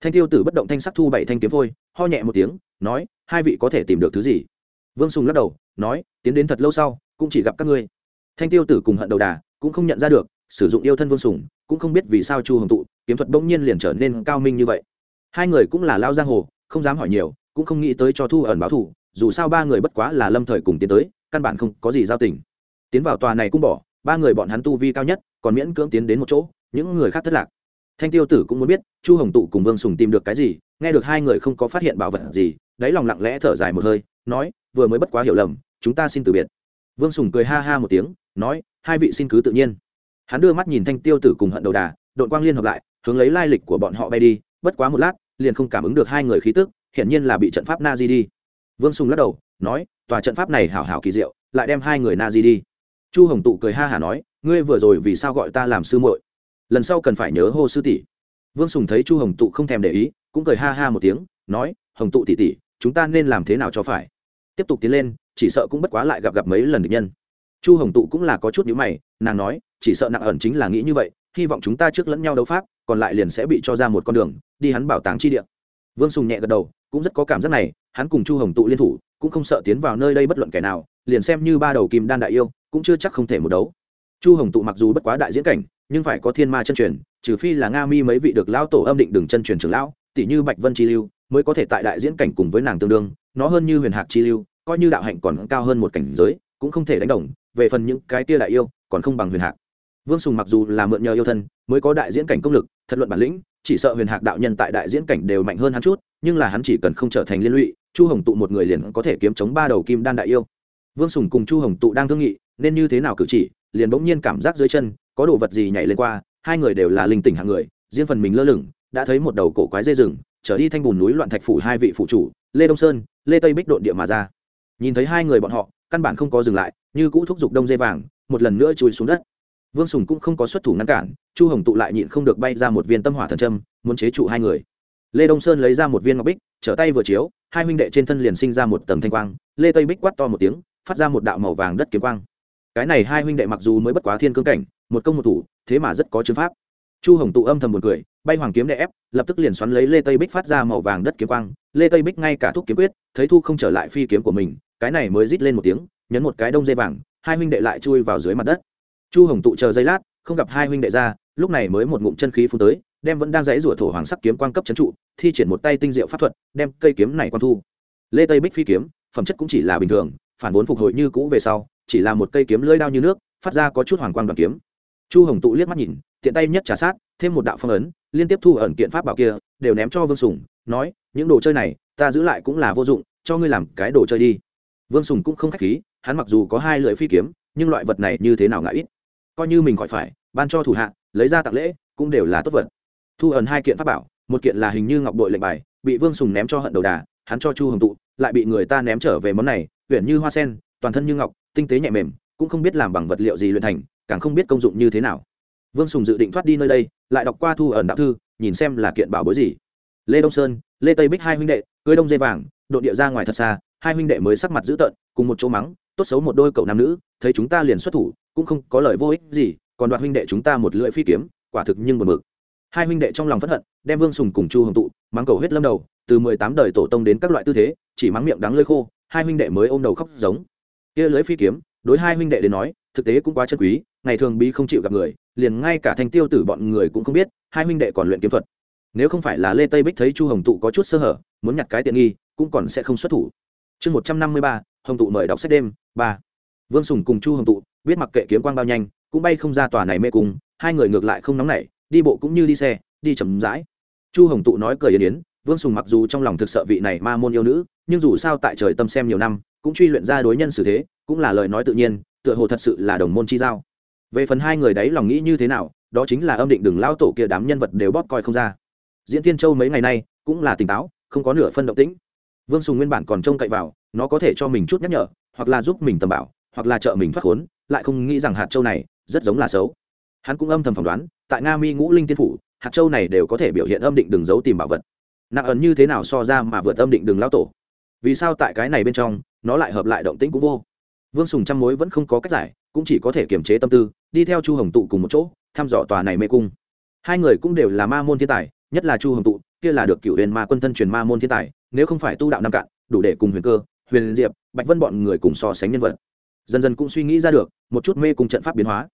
Thanh tiêu tử bất động thanh sắc thu bảy thanh kiếm phôi, ho nhẹ một tiếng, nói, hai vị có thể tìm được thứ gì? Vương sùng lắc đầu, nói, tiến đến thật lâu sau, cũng chỉ gặp các ngươi. Thanh tiêu tử cùng hận đầu đà cũng không nhận ra được, sử dụng yêu thân vương sùng, cũng không biết vì sao chu hồng tụ kiếm thuật bỗng nhiên liền trở nên cao minh như vậy. Hai người cũng là lao giang hồ, không dám hỏi nhiều, cũng không nghĩ tới cho thu ẩn báo thủ dù sao ba người bất quá là lâm thời cùng tiến tới, căn bản không có gì giao tình. Tiến vào tòa này cũng bỏ, ba người bọn hắn tu vi cao nhất, còn miễn cưỡng tiến đến một chỗ, những người khác thất lạc. Thanh tiêu tử cũng muốn biết, chu hồng tụ cùng vương sùng tìm được cái gì, nghe được hai người không có phát hiện bảo vật gì, đáy lòng lặng lẽ thở dài một hơi, nói, vừa mới bất quá hiểu lầm, chúng ta xin từ biệt. Vương sùng cười ha ha một tiếng, nói, hai vị xin cứ tự nhiên. Hắn đưa mắt nhìn thanh tiêu tử cùng hận đầu đà đội quang liên hợp lại hướng lấy lai lịch của bọn họ bay đi, bất quá một lát, liền không cảm ứng được hai người khí tức, hiển nhiên là bị trận pháp na di đi. Vương sùng lắc đầu, nói, tòa trận pháp này hảo hảo kỳ diệu, lại đem hai người na di đi. Chu hồng tụ cười ha hả nói, ngươi vừa rồi vì sao gọi ta làm sư muội? Lần sau cần phải nhớ hô sư tỷ. Vương sùng thấy chu hồng tụ không thèm để ý, cũng cười ha ha một tiếng, nói, hồng tụ tỷ tỷ, chúng ta nên làm thế nào cho phải? Tiếp tục tiến lên, chỉ sợ cũng bất quá lại gặp gặp mấy lần được nhân. Chu hồng tụ cũng là có chút nhữ mày, nàng nói, chỉ sợ nặng ẩn chính là nghĩ như vậy hy vọng chúng ta trước lẫn nhau đấu pháp, còn lại liền sẽ bị cho ra một con đường, đi hắn bảo tàng chi địa. Vương sùng nhẹ gật đầu, cũng rất có cảm giác này, hắn cùng chu hồng tụ liên thủ, cũng không sợ tiến vào nơi đây bất luận kẻ nào, liền xem như ba đầu kim đan đại yêu, cũng chưa chắc không thể một đấu. Chu hồng tụ mặc dù bất quá đại diễn cảnh, nhưng phải có thiên ma chân truyền, trừ phi là nga mi mấy vị được lao tổ âm định đường chân truyền trưởng lão tỷ như bạch vân chi lưu, mới có thể tại đại diễn cảnh cùng với nàng tương đương, nó hơn như huyền hạc chi lưu, coi như đạo hạnh còn cao hơn một cảnh giới, cũng không thể đánh đồng, về phần những cái tia đại yêu, còn không bằng huyền hạc vương sùng mặc dù là mượn nhờ yêu thân, mới có đại diễn cảnh công lực, thật luận bản lĩnh, chỉ sợ huyền hạc đạo nhân tại đại diễn cảnh đều mạnh hơn hắn chút, nhưng là hắn chỉ cần không trở thành liên lụy, chu hồng tụ một người liền có thể kiếm chống ba đầu kim đan đại yêu. Vương sùng cùng chu hồng tụ đang thương nghị, nên như thế nào cử chỉ, liền bỗng nhiên cảm giác dưới chân, có đồ vật gì nhảy lên qua, hai người đều là linh tỉnh hạng người, riêng phần mình lơ lửng, đã thấy một đầu cổ quái dây rừng, trở đi thanh bùn núi loạn thạch phủ hai vị phụ chủ, lê đông sơn, lê tây bích độn địa mà ra. Nhìn thấy hai người bọn họ, căn bản không có dừng lại, như cũ thúc giục đông dây vàng, một lần nữa chui xuống đất vương sùng cũng không có xuất thủ ngăn cản, chu hồng tụ lại nhịn không được bay ra một viên tâm hỏa thần trâm muốn chế trụ hai người. Lê đông sơn lấy ra một viên ngọc bích, trở tay vừa chiếu, hai huynh đệ trên thân liền sinh ra một tầng thanh quang, lê tây bích quát to một tiếng, phát ra một đạo màu vàng đất kiếm quang. Cái này hai huynh đệ mặc dù mới bất quá thiên cương cảnh, một công một thủ, thế mà rất có chứng pháp. Chu hồng tụ âm thầm một cười, bay hoàng kiếm đè ép, lập tức liền xoắn lấy lê tây bích phát ra màu vàng đất kiếm quang. Lê tây bích ngay cả thúc kiếm quyết, thấy thu không trở lại phi kiếm của mình, cái này mới rít lên một tiếng, nhấn một cái đông dây vàng, hai huynh đệ lại chui vào dưới mặt đất chu hồng tụ chờ giây lát, không gặp hai huynh đệ ra, lúc này mới một ngụm chân khí phun tới, đem vẫn đang dãy rủa thổ hoàng sắc kiếm quang cấp trấn trụ, thi triển một tay tinh diệu pháp thuật, đem cây kiếm này quan thu. Lê tây bích phi kiếm, phẩm chất cũng chỉ là bình thường, phản vốn phục hồi như cũ về sau, chỉ là một cây kiếm lưỡi đao như nước, phát ra có chút hoàng quang đoàn kiếm. Chu hồng tụ liếc mắt nhìn, tiện tay nhất trả sát, thêm một đạo phong ấn, liên tiếp thu ẩn kiện pháp bảo kia, đều ném cho vương sùng, nói, những đồ chơi này, ta giữ lại cũng là vô dụng, cho ngươi làm cái đồ chơi đi. Vương sùng cũng không k h á c h khí, hắn mặc dù có hai lưỡi phi kiếm, nhưng loại vật này như thế nào ngại ít coi như mình khỏi phải, ban cho thủ hạ, lấy ra tặng lễ, cũng đều là tốt vật. Thu ẩn hai kiện pháp bảo, một kiện là hình như ngọc bội lệnh bài, bị vương sùng ném cho hận đầu đà, hắn cho chu hồng tụ, lại bị người ta ném trở về món này huyện như hoa sen, toàn thân như ngọc, tinh tế nhẹ mềm, cũng không biết làm bằng vật liệu gì luyện thành, càng không biết công dụng như thế nào. Vương sùng dự định thoát đi nơi đây, lại đọc qua thu ẩn đạo thư, nhìn xem là kiện bảo bối gì. Lê đông sơn, lê tây bích hai huynh đệ, cưới đông dây vàng đội địa ra ngoài thật xa, hai huynh đệ mới sắc mặt dữ tợn, cùng một chỗ mắng, tốt xấu một đôi cậu nam nữ, thấy chúng ta liền xuất thủ cũng không có lời vô ích gì, còn đoạt huynh đệ chúng ta một lưỡi phi kiếm, quả thực nhưng một mực hai huynh đệ trong lòng phẫn hận, đem vương sùng cùng chu hồng tụ, mắng cầu hết lâm đầu, từ mười tám đời tổ tông đến các loại tư thế, chỉ mắng miệng đắng lơi khô, hai huynh đệ mới ôm đầu khóc giống. Kia lưỡi phi kiếm, đối hai huynh đệ đến nói, thực tế cũng quá chân quý, ngày thường bí không chịu gặp người, liền ngay cả thanh tiêu tử bọn người cũng không biết, hai huynh đệ còn luyện kiếm thuật. Nếu không phải là lê tây bích thấy chu hồng tụ có chút sơ hở, muốn nhặt cái tiện nghi, cũng còn sẽ không xuất thủ. Chương một trăm năm mươi ba, hồng tụ mời đọc sách đêm, ba vương sùng cùng chu hồng tụ biết mặc kệ kiếm quang bao nhanh, cũng bay không ra tòa này mê cung, hai người ngược lại không nóng nảy, đi bộ cũng như đi xe, đi chậm rãi. Chu hồng tụ nói cười yên yến, vương sùng mặc dù trong lòng thực sợ vị này ma môn yêu nữ, nhưng dù sao tại trời tâm xem nhiều năm, cũng truy luyện ra đối nhân xử thế, cũng là lời nói tự nhiên, tựa hồ thật sự là đồng môn chi giao. Về phần hai người đấy lòng nghĩ như thế nào, đó chính là âm định đừng lao tổ kia đám nhân vật đều bóp coi không ra. Diễn tiên châu mấy ngày nay cũng là tỉnh táo, không có nửa phân động tĩnh. Vương sùng nguyên bản còn trông cậy vào, nó có thể cho mình chút nhắc nhở, hoặc là giúp mình tầm bảo hoặc là trợ mình thoát khốn, lại không nghĩ rằng hạt châu này rất giống là xấu. Hắn cũng âm thầm phỏng đoán, tại nga mi ngũ linh tiên phủ, hạt châu này đều có thể biểu hiện âm định đường giấu tìm bảo vật. Nặng ấn như thế nào so ra mà vượt âm định đường lao tổ? Vì sao tại cái này bên trong, nó lại hợp lại động tĩnh cũng vô? Vương sùng trăm mối vẫn không có cách giải, cũng chỉ có thể kiềm chế tâm tư, đi theo chu hồng tụ cùng một chỗ, thăm dò tòa này mê cung. Hai người cũng đều là ma môn thiên tài, nhất là chu hồng tụ, kia là được cựu huyền ma quân thân truyền ma môn thiên tài, nếu không phải tu đạo năm cạn, đủ để cùng huyền cơ, huyền diệp, bạch vân bọn người cùng so sánh nhân vật dần dần cũng suy nghĩ ra được, một chút mê cùng trận pháp biến hóa.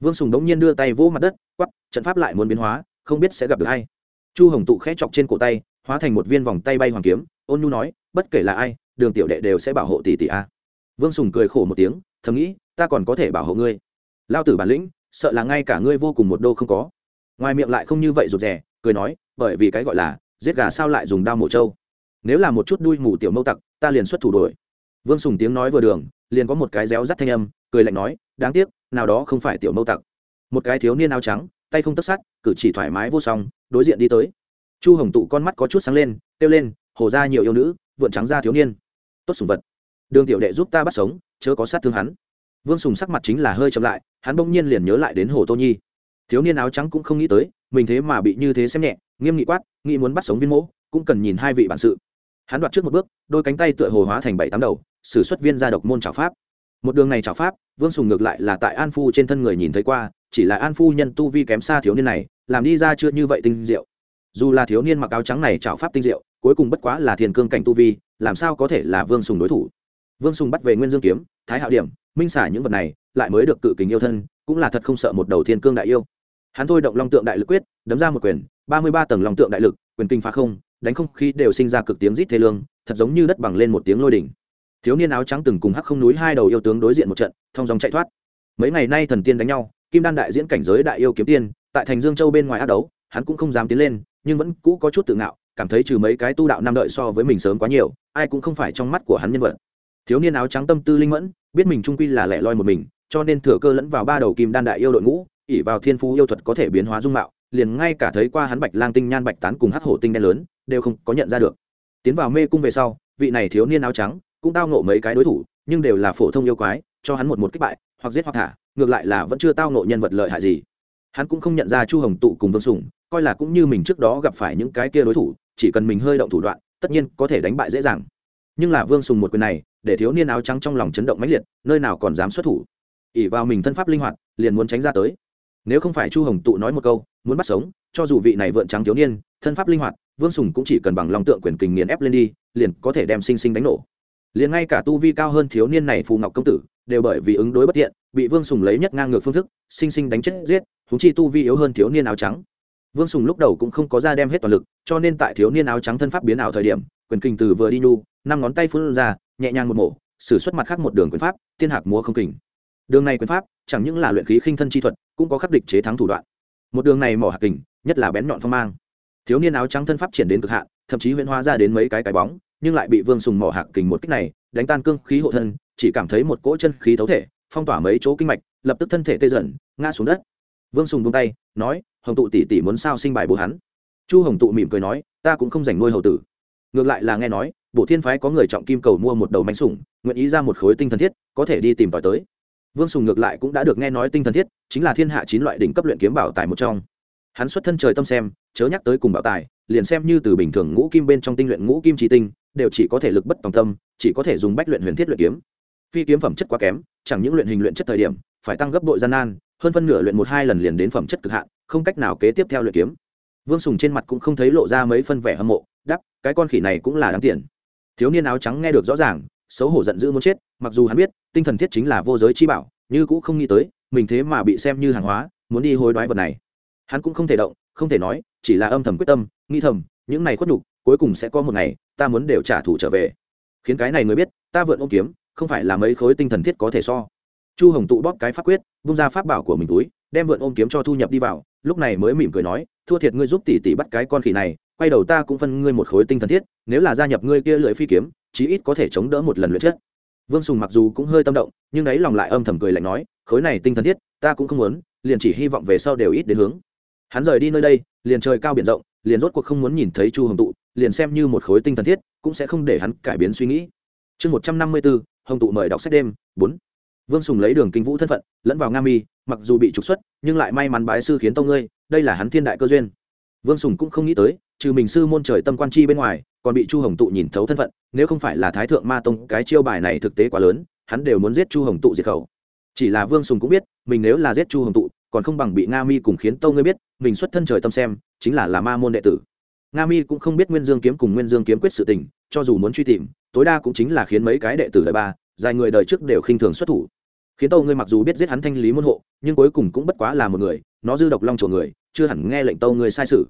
Vương sùng đống nhiên đưa tay vỗ mặt đất quắp trận pháp lại muốn biến hóa, không biết sẽ gặp được hay chu hồng tụ khẽ chọc trên cổ tay, hóa thành một viên vòng tay bay hoàng kiếm, ôn nhu nói, bất kể là ai, đường tiểu đệ đều sẽ bảo hộ tỷ tỷ a. Vương sùng cười khổ một tiếng, thầm nghĩ, ta còn có thể bảo hộ ngươi. Lao tử bản lĩnh, sợ là ngay cả ngươi vô cùng một đô không có. Ngoài miệng lại không như vậy rụt rè, cười nói, bởi vì cái gọi là, giết gà sao lại dùng đao mổ trâu. Nếu là một chút đuôi mù tiểu mâu tặc, ta liền xuất thủ đổi vương sùng tiếng nói vừa đường, liền có một cái réo rắt thanh âm, cười lạnh nói, đáng tiếc, nào đó không phải tiểu mâu tặc. Một cái thiếu niên áo trắng, tay không tất sát, cử chỉ thoải mái vô song, đối diện đi tới. Chu hồng tụ con mắt có chút sáng lên, kêu lên, hồ ra nhiều yêu nữ, vượn trắng ra thiếu niên. Tốt sùng vật. Đường tiểu đệ giúp ta bắt sống, chớ có sát thương hắn. Vương sùng sắc mặt chính là hơi chậm lại, hắn bỗng nhiên liền nhớ lại đến hồ tô nhi. Thiếu niên áo trắng cũng không nghĩ tới, mình thế mà bị như thế xem nhẹ, nghiêm nghị quát, nghĩ muốn bắt sống viên mỗ, cũng cần nhìn hai vị bản sự. Hắn đoạt trước một bước, đôi cánh tay tựa hồ hóa thành bảy tám đầu Sử xuất viên gia độc môn trảo pháp. Một đường này trảo pháp, vương sùng ngược lại là tại an phu trên thân người nhìn thấy qua, chỉ là an phu nhân tu vi kém xa thiếu niên này, làm đi ra chưa như vậy tinh diệu. Dù là thiếu niên mặc áo trắng này trảo pháp tinh diệu, cuối cùng bất quá là thiền cương cảnh tu vi, làm sao có thể là vương sùng đối thủ? Vương sùng bắt về nguyên dương kiếm, thái hạo điểm, minh xả những vật này, lại mới được cự kính yêu thân, cũng là thật không sợ một đầu thiên cương đại yêu. Hắn thôi động long tượng đại lực quyết, đấm ra một quyền, ba mươi ba tầng long tượng đại lực, quyền kinh phá không, đánh không khí đều sinh ra cực tiếng rít thê lương, thật giống như đất bằng lên một tiếng lôi đỉnh thiếu niên áo trắng từng cùng hắc không núi hai đầu yêu tướng đối diện một trận thông dòng chạy thoát. Mấy ngày nay thần tiên đánh nhau, kim đan đại diễn cảnh giới đại yêu kiếm tiên, tại thành dương châu bên ngoài ác đấu, hắn cũng không dám tiến lên, nhưng vẫn cũ có chút tự ngạo, cảm thấy trừ mấy cái tu đạo năm đợi so với mình sớm quá nhiều, ai cũng không phải trong mắt của hắn nhân vật. Thiếu niên áo trắng tâm tư linh mẫn, biết mình trung quy là lẻ loi một mình, cho nên thừa cơ lẫn vào ba đầu kim đan đại yêu đội ngũ ỉ vào thiên phú yêu thuật có thể biến hóa dung mạo, liền ngay cả thấy qua hắn bạch lang tinh nhan bạch tán cùng hắc hổ tinh đen lớn, đều không có nhận ra được. Tiến vào mê cung về sau, vị này thiếu niên áo trắng cũng tao ngộ mấy cái đối thủ, nhưng đều là phổ thông yêu quái, cho hắn một một kích bại, hoặc giết hoặc thả, ngược lại là vẫn chưa tao ngộ nhân vật lợi hại gì. Hắn cũng không nhận ra chu hồng tụ cùng vương sùng, coi là cũng như mình trước đó gặp phải những cái kia đối thủ, chỉ cần mình hơi động thủ đoạn, tất nhiên có thể đánh bại dễ dàng. Nhưng là vương sùng một quyền này, để thiếu niên áo trắng trong lòng chấn động mãnh liệt, nơi nào còn dám xuất thủ. ỉ vào mình thân pháp linh hoạt, liền muốn tránh ra tới. Nếu không phải chu hồng tụ nói một câu, muốn bắt sống, cho dù vị này vợn trắng thiếu niên, thân pháp linh hoạt, vương sùng cũng chỉ cần bằng lòng tượng quyền kình nghiền ép lên đi, liền có thể đem sinh sinh đánh nổ liền ngay cả tu vi cao hơn thiếu niên này phù ngọc công tử, đều bởi vì ứng đối bất tiện, bị vương sùng lấy nhất ngang ngược phương thức, sinh sinh đánh chết giết húng chi tu vi yếu hơn thiếu niên áo trắng. Vương sùng lúc đầu cũng không có ra đem hết toàn lực, cho nên tại thiếu niên áo trắng thân pháp biến ảo thời điểm, quyền kình từ vừa đi nhu, năm ngón tay phun ra, nhẹ nhàng một mổ s ử suất mặt khác một đường quyền pháp thiên hạc múa không kình. Đường này quyền pháp, chẳng những là luyện khí khinh thân chi thuật, cũng có khắc địch chế thắng thủ đoạn. Một đường này mỏ hạc kình, nhất là bén nhọn phong mang. Thiếu niên áo trắng thân pháp triển đến cực hạn, thậm chí huyễn hóa ra đến mấy cái cái bóng nhưng lại bị vương sùng mỏ hạc kình một kích này, đánh tan cương khí hộ thân, chỉ cảm thấy một cỗ chân khí thấu thể, phong tỏa mấy chỗ kinh mạch, lập tức thân thể tê dần, ngã xuống đất. Vương sùng buông tay, nói, hồng tụ tỷ tỷ muốn sao sinh bài bố hắn? Chu hồng tụ mỉm cười nói, ta cũng không dành nuôi hầu tử. Ngược lại là nghe nói bộ thiên phái có người trọng kim cầu mua một đầu mánh sủng, nguyện ý ra một khối tinh thần thiết, có thể đi tìm tòi tới. Vương sùng ngược lại cũng đã được nghe nói tinh thần thiết, chính là thiên hạ chín loại đỉnh cấp luyện kiếm bảo tài một trong. Hắn xuất thân trời tâm xem, chớ nhắc tới cùng bảo tài, liền xem như từ bình thường ngũ kim bên trong tinh luyện ngũ kim trí tinh đều chỉ có thể lực bất tòng tâm, chỉ có thể dùng bách luyện huyền thiết luyện kiếm. Phi kiếm phẩm chất quá kém, chẳng những luyện hình luyện chất thời điểm, phải tăng gấp bội gian nan, hơn phân nửa luyện một hai lần liền đến phẩm chất cực hạn, không cách nào kế tiếp theo luyện kiếm. Vương sùng trên mặt cũng không thấy lộ ra mấy phân vẻ hâm mộ đắp cái con khỉ này cũng là đáng tiền. Thiếu niên áo trắng nghe được rõ ràng, xấu hổ giận dữ muốn chết, mặc dù hắn biết, tinh thần thiết chính là vô giới chi bảo, như cũng không nghĩ tới, mình thế mà bị xem như hàng hóa, muốn đi hối đoái vật này. Hắn cũng không thể động, không thể nói, chỉ là âm thầm quyết tâm, nghĩ thầm, những này khuất nhục cuối cùng sẽ có một ngày, ta muốn đều trả thù trở về. Khiến cái này người biết, ta vượn ôm kiếm, không phải là mấy khối tinh thần thiết có thể so. Chu hồng tụ bóp cái pháp quyết bung ra pháp bảo của mình túi, đem vượn ôm kiếm cho thu nhập đi vào, lúc này mới mỉm cười nói, thua thiệt ngươi giúp tỷ tỷ bắt cái con khỉ này, quay đầu ta cũng phân ngươi một khối tinh thần thiết, nếu là gia nhập ngươi kia lưỡi phi kiếm, chí ít có thể chống đỡ một lần luyện chất vương sùng mặc dù cũng hơi tâm động, nhưng đấy lòng lại âm thầm cười lạnh nói, khối này tinh thần thiết, ta cũng không muốn, liền chỉ hy vọng về sau đều ít đến hướng. Hắn rời đi nơi đây, liền trời cao biển rộng, liền rốt cuộc không muốn nhìn thấy chu hồng tụ liền xem như một khối tinh thần thiết, cũng sẽ không để hắn cải biến suy nghĩ. Chương một trăm năm mươi bốn, hồng tụ mời đọc sách đêm, bốn. Vương sùng lấy đường kinh vũ thân phận, lẫn vào nga mi, mặc dù bị trục xuất, nhưng lại may mắn bái sư khiến tông ngươi, đây là hắn thiên đại cơ duyên. Vương sùng cũng không nghĩ tới, trừ mình sư môn trời tâm quan chi bên ngoài, còn bị chu hồng tụ nhìn thấu thân phận, nếu không phải là thái thượng ma tông, cái chiêu bài này thực tế quá lớn, hắn đều muốn giết chu hồng tụ diệt khẩu. Chỉ là vương sùng cũng biết, mình nếu là giết chu hồng tụ, còn không bằng bị nga mi cùng khiến tâu ngươi biết, mình xuất thân trời tâm xem, chính là là ma môn đệ tử nga mi cũng không biết nguyên dương kiếm cùng nguyên dương kiếm quyết sự tình, cho dù muốn truy tìm, tối đa cũng chính là khiến mấy cái đệ tử đời ba, dài người đời trước đều khinh thường xuất thủ. Khiến tâu ngươi mặc dù biết giết hắn thanh lý môn hộ, nhưng cuối cùng cũng bất quá là một người, nó dư độc long chùa người, chưa hẳn nghe lệnh tâu ngươi sai sự.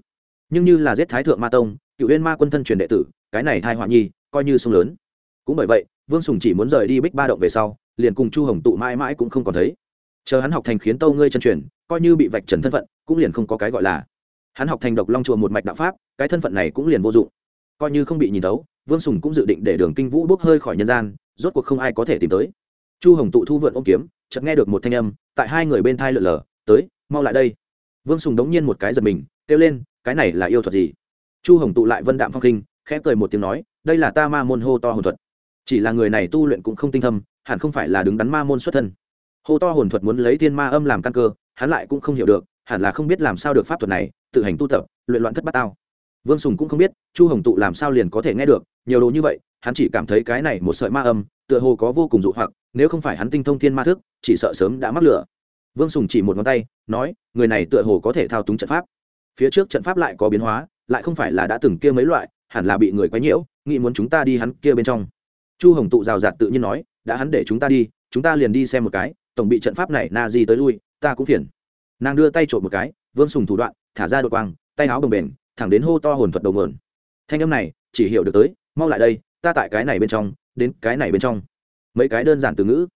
Nhưng như là giết thái thượng ma tông, cựu yên ma quân thân truyền đệ tử, cái này thai họa nhi, coi như sông lớn. Cũng bởi vậy, vương sùng chỉ muốn rời đi bích ba động về sau, liền cùng chu hồng tụ mãi mãi cũng không còn thấy. Chờ hắn học thành khiến tâu ngươi chân truyền, coi như bị vạch trần thân phận, cũng liền không có cái gọi là hắn học thành độc long chùa một mạch đạo pháp cái thân phận này cũng liền vô dụng. Coi như không bị nhìn thấu, vương sùng cũng dự định để đường kinh vũ bốc hơi khỏi nhân gian rốt cuộc không ai có thể tìm tới. Chu hồng tụ thu vượn ôm kiếm chợt nghe được một thanh âm tại hai người bên thai lượn lờ tới mau lại đây. Vương sùng đống nhiên một cái giật mình kêu lên cái này là yêu thuật gì? Chu hồng tụ lại vân đạm phong khinh khẽ cười một tiếng nói đây là ta ma môn hô to hồn thuật. Chỉ là người này tu luyện cũng không tinh thâm hẳn không phải là đứng đắn ma môn xuất thân. Hô to hồn thuật muốn lấy thiên ma âm làm căn cơ hắn lại cũng không hiểu được hẳn là không biết làm sao được pháp thuật này, tự hành tu tập, luyện loạn thất bát tao. Vương sùng cũng không biết, chu hồng tụ làm sao liền có thể nghe được, nhiều đồ như vậy, hắn chỉ cảm thấy cái này một sợi ma âm, tựa hồ có vô cùng dụ hoặc, nếu không phải hắn tinh thông thiên ma thức, chỉ sợ sớm đã mắc lửa. Vương sùng chỉ một ngón tay, nói, người này tựa hồ có thể thao túng trận pháp. Phía trước trận pháp lại có biến hóa, lại không phải là đã từng kia mấy loại, hẳn là bị người quấy nhiễu, nghĩ muốn chúng ta đi hắn kia bên trong. Chu hồng tụ rào rạt tự nhiên nói, đã hắn để chúng ta đi, chúng ta liền đi xem một cái, tổng bị trận pháp này na di tới lui, ta cũng phiền nàng đưa tay trộm một cái, vương sùng thủ đoạn, thả ra đột quang, tay áo bồng bềnh, thẳng đến hô to hồn thuật đầu mượn thanh âm này, chỉ hiểu được tới, mau lại đây, ta tại cái này bên trong, đến cái này bên trong. Mấy cái đơn giản từ ngữ.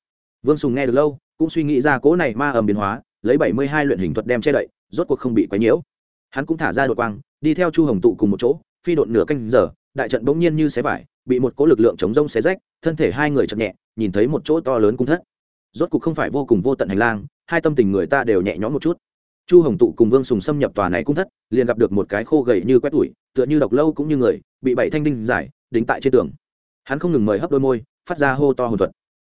Vương sùng nghe được lâu, cũng suy nghĩ ra cỗ này ma ầm biến hóa, lấy bảy mươi hai luyện hình thuật đem che đậy, rốt cuộc không bị quấy nhiễu. Hắn cũng thả ra đột quang, đi theo chu hồng tụ cùng một chỗ, phi độn nửa canh giờ, đại trận bỗng nhiên như xé vải, bị một cỗ lực lượng chống rông xé rách, thân thể hai người chậm nhẹ, nhìn thấy một chỗ to lớn cung thất rốt cục không phải vô cùng vô tận hành lang, hai tâm tình người ta đều nhẹ nhõm một chút. Chu hồng tụ cùng vương sùng xâm nhập tòa này cũng thất, liền gặp được một cái khô gầy như quét tủi, tựa như độc lâu cũng như người, bị bảy thanh đinh giải, đính tại trên tường. Hắn không ngừng mời hấp đôi môi, phát ra hô to hồn thuật.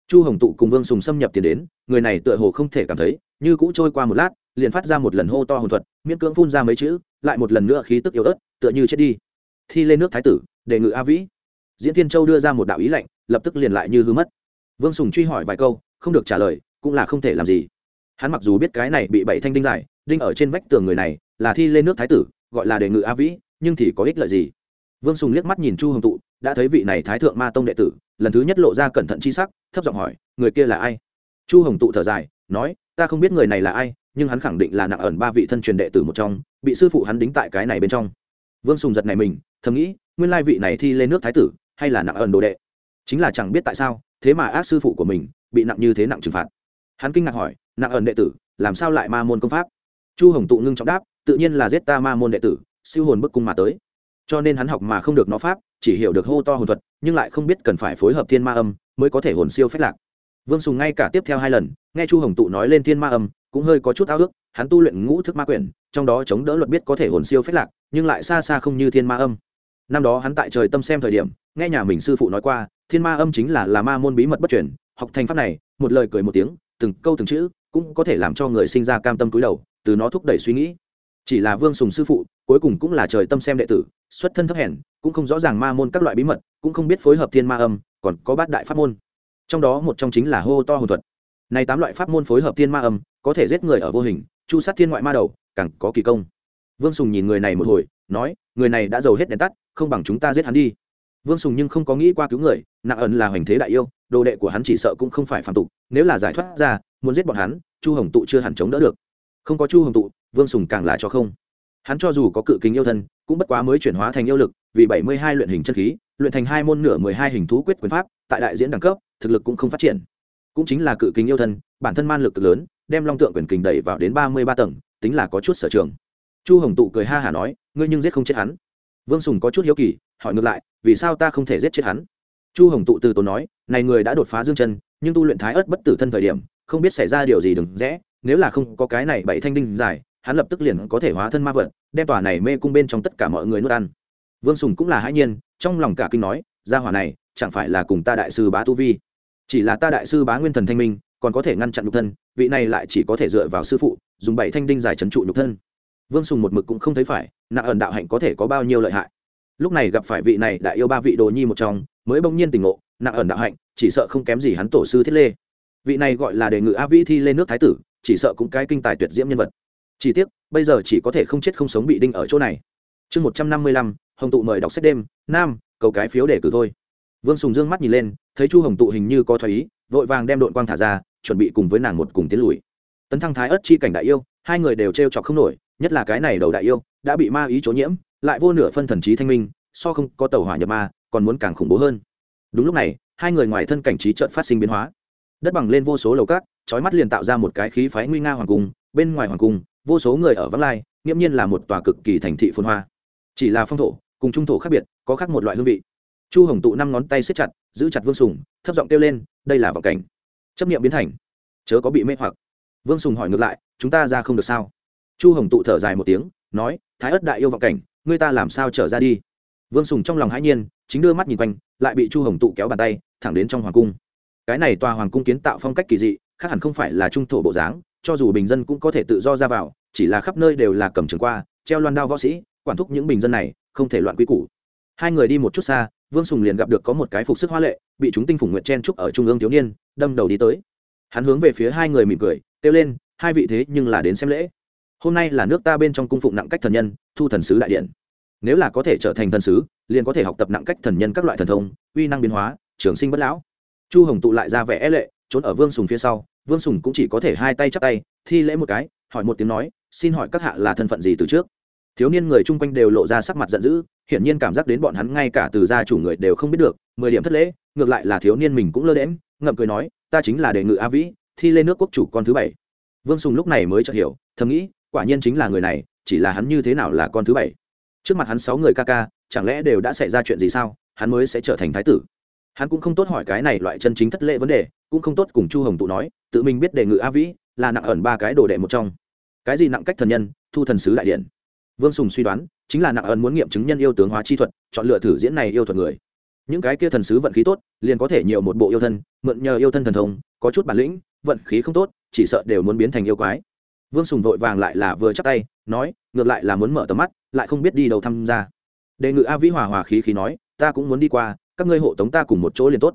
Chu hồng tụ cùng vương sùng xâm nhập tiền đến, người này tựa hồ không thể cảm thấy, như cũ trôi qua một lát, liền phát ra một lần hô to hồn thuật, miễn cưỡng phun ra mấy chữ, lại một lần nữa khí tức yếu ớt, tựa như chết đi. Thi lên nước thái tử, đề ngự a vĩ. Diễn thiên châu đưa ra một đạo ý lệnh lập tức liền lại như hư mất. Vương sùng truy hỏi vài câu không được trả lời, cũng là không thể làm gì. Hắn mặc dù biết cái này bị bảy thanh đinh giải, đinh ở trên vách tường người này là thi lên nước thái tử, gọi là đề ngự a vĩ, nhưng thì có ích lợi gì? Vương sùng liếc mắt nhìn chu hồng tụ, đã thấy vị này thái thượng ma tông đệ tử, lần thứ nhất lộ ra cẩn thận chi sắc, thấp giọng hỏi, người kia là ai? Chu hồng tụ thở dài, nói, ta không biết người này là ai, nhưng hắn khẳng định là nặng ẩn ba vị thân truyền đệ tử một trong, bị sư phụ hắn đính tại cái này bên trong. Vương sùng giật này mình, thầm nghĩ, nguyên lai vị này thi lên nước thái tử, hay là nặng ẩn đồ đệ? Chính là chẳng biết tại sao, thế mà ác sư phụ của mình bị nặng như thế nặng trừng phạt. Hắn kinh ngạc hỏi, nặng ẩn đệ tử, làm sao lại ma môn công pháp? Chu hồng tụ ngưng trọng đáp, tự nhiên là giết ta ma môn đệ tử, siêu hồn bức cung mà tới. Cho nên hắn học mà không được nó pháp, chỉ hiểu được hô to hồn thuật, nhưng lại không biết cần phải phối hợp thiên ma âm mới có thể hồn siêu phách lạc. Vương sùng ngay cả tiếp theo hai lần, nghe chu hồng tụ nói lên thiên ma âm, cũng hơi có chút ao ước. Hắn tu luyện ngũ thức ma quyển, trong đó chống đỡ luật biết có thể hồn siêu phách lạc, nhưng lại xa xa không như thiên ma âm. Năm đó hắn tại trời tâm xem thời điểm, nghe nhà mình sư phụ nói qua, thiên ma âm chính là là ma môn bí mật bất truyền học thành pháp này, một lời cười một tiếng, từng câu từng chữ cũng có thể làm cho người sinh ra cam tâm túi đầu, từ nó thúc đẩy suy nghĩ. Chỉ là vương sùng sư phụ, cuối cùng cũng là trời tâm xem đệ tử, xuất thân thấp hèn, cũng không rõ ràng ma môn các loại bí mật, cũng không biết phối hợp thiên ma âm, còn có bát đại pháp môn. Trong đó một trong chính là hô to hồn thuật. Này tám loại pháp môn phối hợp thiên ma âm, có thể giết người ở vô hình, chu sát thiên ngoại ma đầu, càng có kỳ công. Vương sùng nhìn người này một hồi, nói, người này đã giàu hết đèn tắt, không bằng chúng ta giết hắn đi vương sùng nhưng không có nghĩ qua cứu người, nặng ẩn là hoành thế đại yêu, đồ đệ của hắn chỉ sợ cũng không phải phạm tục, nếu là giải thoát ra, muốn giết bọn hắn, chu hồng tụ chưa hẳn chống đỡ được. Không có chu hồng tụ, vương sùng càng là cho không. Hắn cho dù có cự kính yêu thân, cũng bất quá mới chuyển hóa thành yêu lực, vì bảy mươi hai luyện hình chân khí, luyện thành hai môn nửa mười hai hình thú quyết quyền pháp, tại đại diễn đẳng cấp, thực lực cũng không phát triển. Cũng chính là cự kính yêu thân, bản thân man lực cực lớn, đem long tượng quyền kình đẩy vào đến ba mươi ba tầng, tính là có chút sở trường. Chu hồng tụ cười ha hả nói, ngươi nhưng giết không chết hắn. Vương sùng có chút hiếu kỳ, hỏi ngược lại vì sao ta không thể giết chết hắn? Chu hồng tụ từ tốn nói, này người đã đột phá dương chân, nhưng tu luyện thái ớt bất tử thân thời điểm, không biết xảy ra điều gì đừng rẽ, nếu là không có cái này bảy thanh đinh dài, hắn lập tức liền có thể hóa thân ma vật, đem tòa này mê cung bên trong tất cả mọi người nuốt ăn. Vương sùng cũng là hãi nhiên, trong lòng cả kinh nói, gia hỏa này, chẳng phải là cùng ta đại sư bá tu vi? Chỉ là ta đại sư bá nguyên thần thanh minh, còn có thể ngăn chặn nhục thân, vị này lại chỉ có thể dựa vào sư phụ, dùng bảy thanh đinh dài trấn trụ nhục thân. Vương sùng một mực cũng không thấy phải nặng ẩn đạo hạnh có thể có bao nhiêu lợi hại lúc này gặp phải vị này đại yêu ba vị đồ nhi một trong, mới bỗng nhiên tỉnh ngộ, nặng ẩn đạo hạnh, chỉ sợ không kém gì hắn tổ sư thiết lê. Vị này gọi là đề ngự a vĩ thi lên nước thái tử, chỉ sợ cũng cái kinh tài tuyệt diễm nhân vật. Chỉ tiếc, bây giờ chỉ có thể không chết không sống bị đinh ở chỗ này. Chương một trăm năm mươi lăm, hồng tụ mời đọc sách đêm, nam, cầu cái phiếu để cử thôi. Vương sùng dương mắt nhìn lên, thấy chu hồng tụ hình như có thoái ý, vội vàng đem đội quang thả ra, chuẩn bị cùng với nàng một cùng tiến lùi. Tấn thăng thái ất chi cảnh đại yêu, hai người đều t r e o chọc không nổi, nhất là cái này đầu đại yêu, đã bị ma ý chỗ nhiễm lại vô nửa phân thần trí thanh minh, so không có tàu hỏa nhập ma, còn muốn càng khủng bố hơn. Đúng lúc này, hai người ngoài thân cảnh trí trợn phát sinh biến hóa. Đất bằng lên vô số lầu cát trói mắt liền tạo ra một cái khí phái nguy nga hoàng cung, bên ngoài hoàng cung, vô số người ở vắng lai, nghiễm nhiên là một tòa cực kỳ thành thị phồn hoa. Chỉ là phong thổ, cùng trung thổ khác biệt, có khác một loại hương vị. Chu hồng tụ năm ngón tay xếp chặt, giữ chặt vương sùng, thấp giọng kêu lên, đây là vọng cảnh. Chấp nghiệm biến thành. Chớ có bị mê hoặc. Vương sùng hỏi ngược lại, chúng ta ra không được sao? Chu hồng tụ thở dài một tiếng, nói, thái ất đại yêu vọng cảnh ngươi ta làm sao trở ra đi? Vương sùng trong lòng hãi nhiên, chính đưa mắt nhìn quanh, lại bị chu hồng tụ kéo bàn tay, thẳng đến trong hoàng cung. Cái này tòa hoàng cung kiến tạo phong cách kỳ dị, khác hẳn không phải là trung thổ bộ dáng, cho dù bình dân cũng có thể tự do ra vào, chỉ là khắp nơi đều là cầm trường qua, treo loan đao võ sĩ, quản thúc những bình dân này, không thể loạn quy củ. Hai người đi một chút xa, vương sùng liền gặp được có một cái phục sức hoa lệ, bị chúng tinh phủng nguyện chen trúc ở trung ương thiếu niên, đâm đầu đi tới. Hắn hướng về phía hai người mỉm cười, kêu lên, hai vị thế nhưng là đến xem lễ hôm nay là nước ta bên trong cung phụng nặng cách thần nhân, thu thần sứ đại điện. Nếu là có thể trở thành thần sứ, liền có thể học tập nặng cách thần nhân các loại thần thông, uy năng biến hóa, trường sinh bất lão. Chu hồng tụ lại ra vẻ e lệ, trốn ở vương sùng phía sau, vương sùng cũng chỉ có thể hai tay chắp tay, thi lễ một cái, hỏi một tiếng nói, xin hỏi các hạ là thân phận gì từ trước? Thiếu niên người chung quanh đều lộ ra sắc mặt giận dữ, hiển nhiên cảm giác đến bọn hắn ngay cả từ gia chủ người đều không biết được, mười điểm thất lễ, ngược lại là thiếu niên mình cũng lơ đễm ngậm cười nói, ta chính là đề ngự a vĩ, thi lên nước quốc chủ con thứ bảy. Vương sùng lúc này mới chợt hiểu, thầm nghĩ quả nhiên chính là người này, chỉ là hắn như thế nào là con thứ bảy. Trước mặt hắn sáu người ca ca, chẳng lẽ đều đã xảy ra chuyện gì sao? Hắn mới sẽ trở thành thái tử. Hắn cũng không tốt hỏi cái này loại chân chính thất lễ vấn đề, cũng không tốt cùng chu hồng tụ nói, tự mình biết đề ngự a vĩ, là nặng ẩn ba cái đồ đệ một trong. Cái gì nặng cách thần nhân, thu thần sứ đại điện. Vương sùng suy đoán, chính là nặng ẩn muốn nghiệm chứng nhân yêu tướng hóa chi thuật, chọn lựa thử diễn này yêu thuật người. Những cái kia thần sứ vận khí tốt, liền có thể nhiều một bộ yêu thân, mượn nhờ yêu thân thần thông, có chút bản lĩnh, vận khí không tốt, chỉ sợ đều muốn biến thành yêu quái vương sùng vội vàng lại là vừa chắc tay, nói, ngược lại là muốn mở tầm mắt, lại không biết đi đâu tham gia. Đề ngự a vĩ hòa hòa khí khí nói, ta cũng muốn đi qua, các ngươi hộ tống ta cùng một chỗ liền tốt.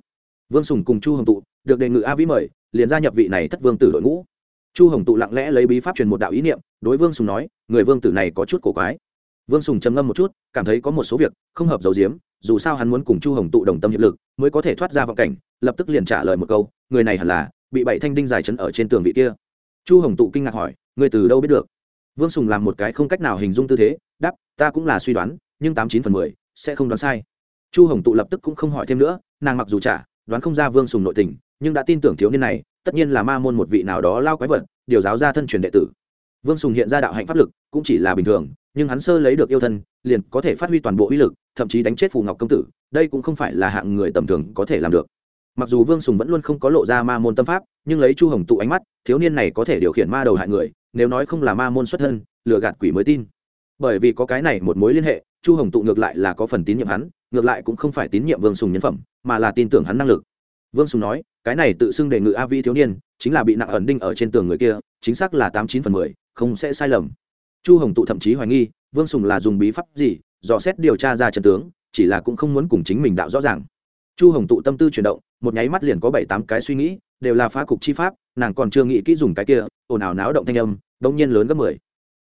Vương sùng cùng chu hồng tụ, được đề ngự a vĩ mời, liền gia nhập vị này thất vương tử đội ngũ. Chu hồng tụ lặng lẽ lấy bí pháp truyền một đạo ý niệm, đối vương sùng nói, người vương tử này có chút cổ quái. Vương sùng trầm ngâm một chút, cảm thấy có một số việc không hợp dầu diếm, dù sao hắn muốn cùng chu hồng tụ đồng tâm hiệp lực, mới có thể thoát ra vọng cảnh, lập tức liền trả lời một câu, người này hẳn là bị bảy thanh đinh dài chấn ở trên tường vị kia. Chu hồng tụ kinh ngạc hỏi Ngươi từ đâu biết được? Vương sùng làm một cái không cách nào hình dung tư thế, đáp, ta cũng là suy đoán, nhưng tám chín phần mười, sẽ không đoán sai. Chu hồng tụ lập tức cũng không hỏi thêm nữa, nàng mặc dù trả, đoán không ra vương sùng nội tình, nhưng đã tin tưởng thiếu niên này, tất nhiên là ma môn một vị nào đó lao quái vật, điều giáo ra thân truyền đệ tử. Vương sùng hiện ra đạo hạnh pháp lực, cũng chỉ là bình thường, nhưng hắn sơ lấy được yêu thân, liền có thể phát huy toàn bộ uy lực, thậm chí đánh chết phù ngọc công tử, đây cũng không phải là hạng người tầm thường có thể làm được. Mặc dù vương sùng vẫn luôn không có lộ ra ma môn tâm pháp, nhưng lấy chu hồng tụ ánh mắt, thiếu niên này có thể điều khiển ma đầu hại người nếu nói không là ma môn xuất thân, lừa gạt quỷ mới tin. Bởi vì có cái này một mối liên hệ, chu hồng tụ ngược lại là có phần tín nhiệm hắn, ngược lại cũng không phải tín nhiệm vương sùng nhân phẩm, mà là tin tưởng hắn năng lực. Vương sùng nói, cái này tự xưng đề ngự a vi thiếu niên, chính là bị nặng ẩn đinh ở trên tường người kia, chính xác là tám chín phần mười, không sẽ sai lầm. Chu hồng tụ thậm chí hoài nghi, vương sùng là dùng bí pháp gì, dò xét điều tra ra trận tướng, chỉ là cũng không muốn cùng chính mình đạo rõ ràng. Chu hồng tụ tâm tư chuyển động, một nháy mắt liền có bảy tám cái suy nghĩ, đều là phá cục chi pháp, nàng còn chưa nghĩ kỹ dùng cái kia, ồn ào náo động thanh âm đông nhiên lớn gấp mười.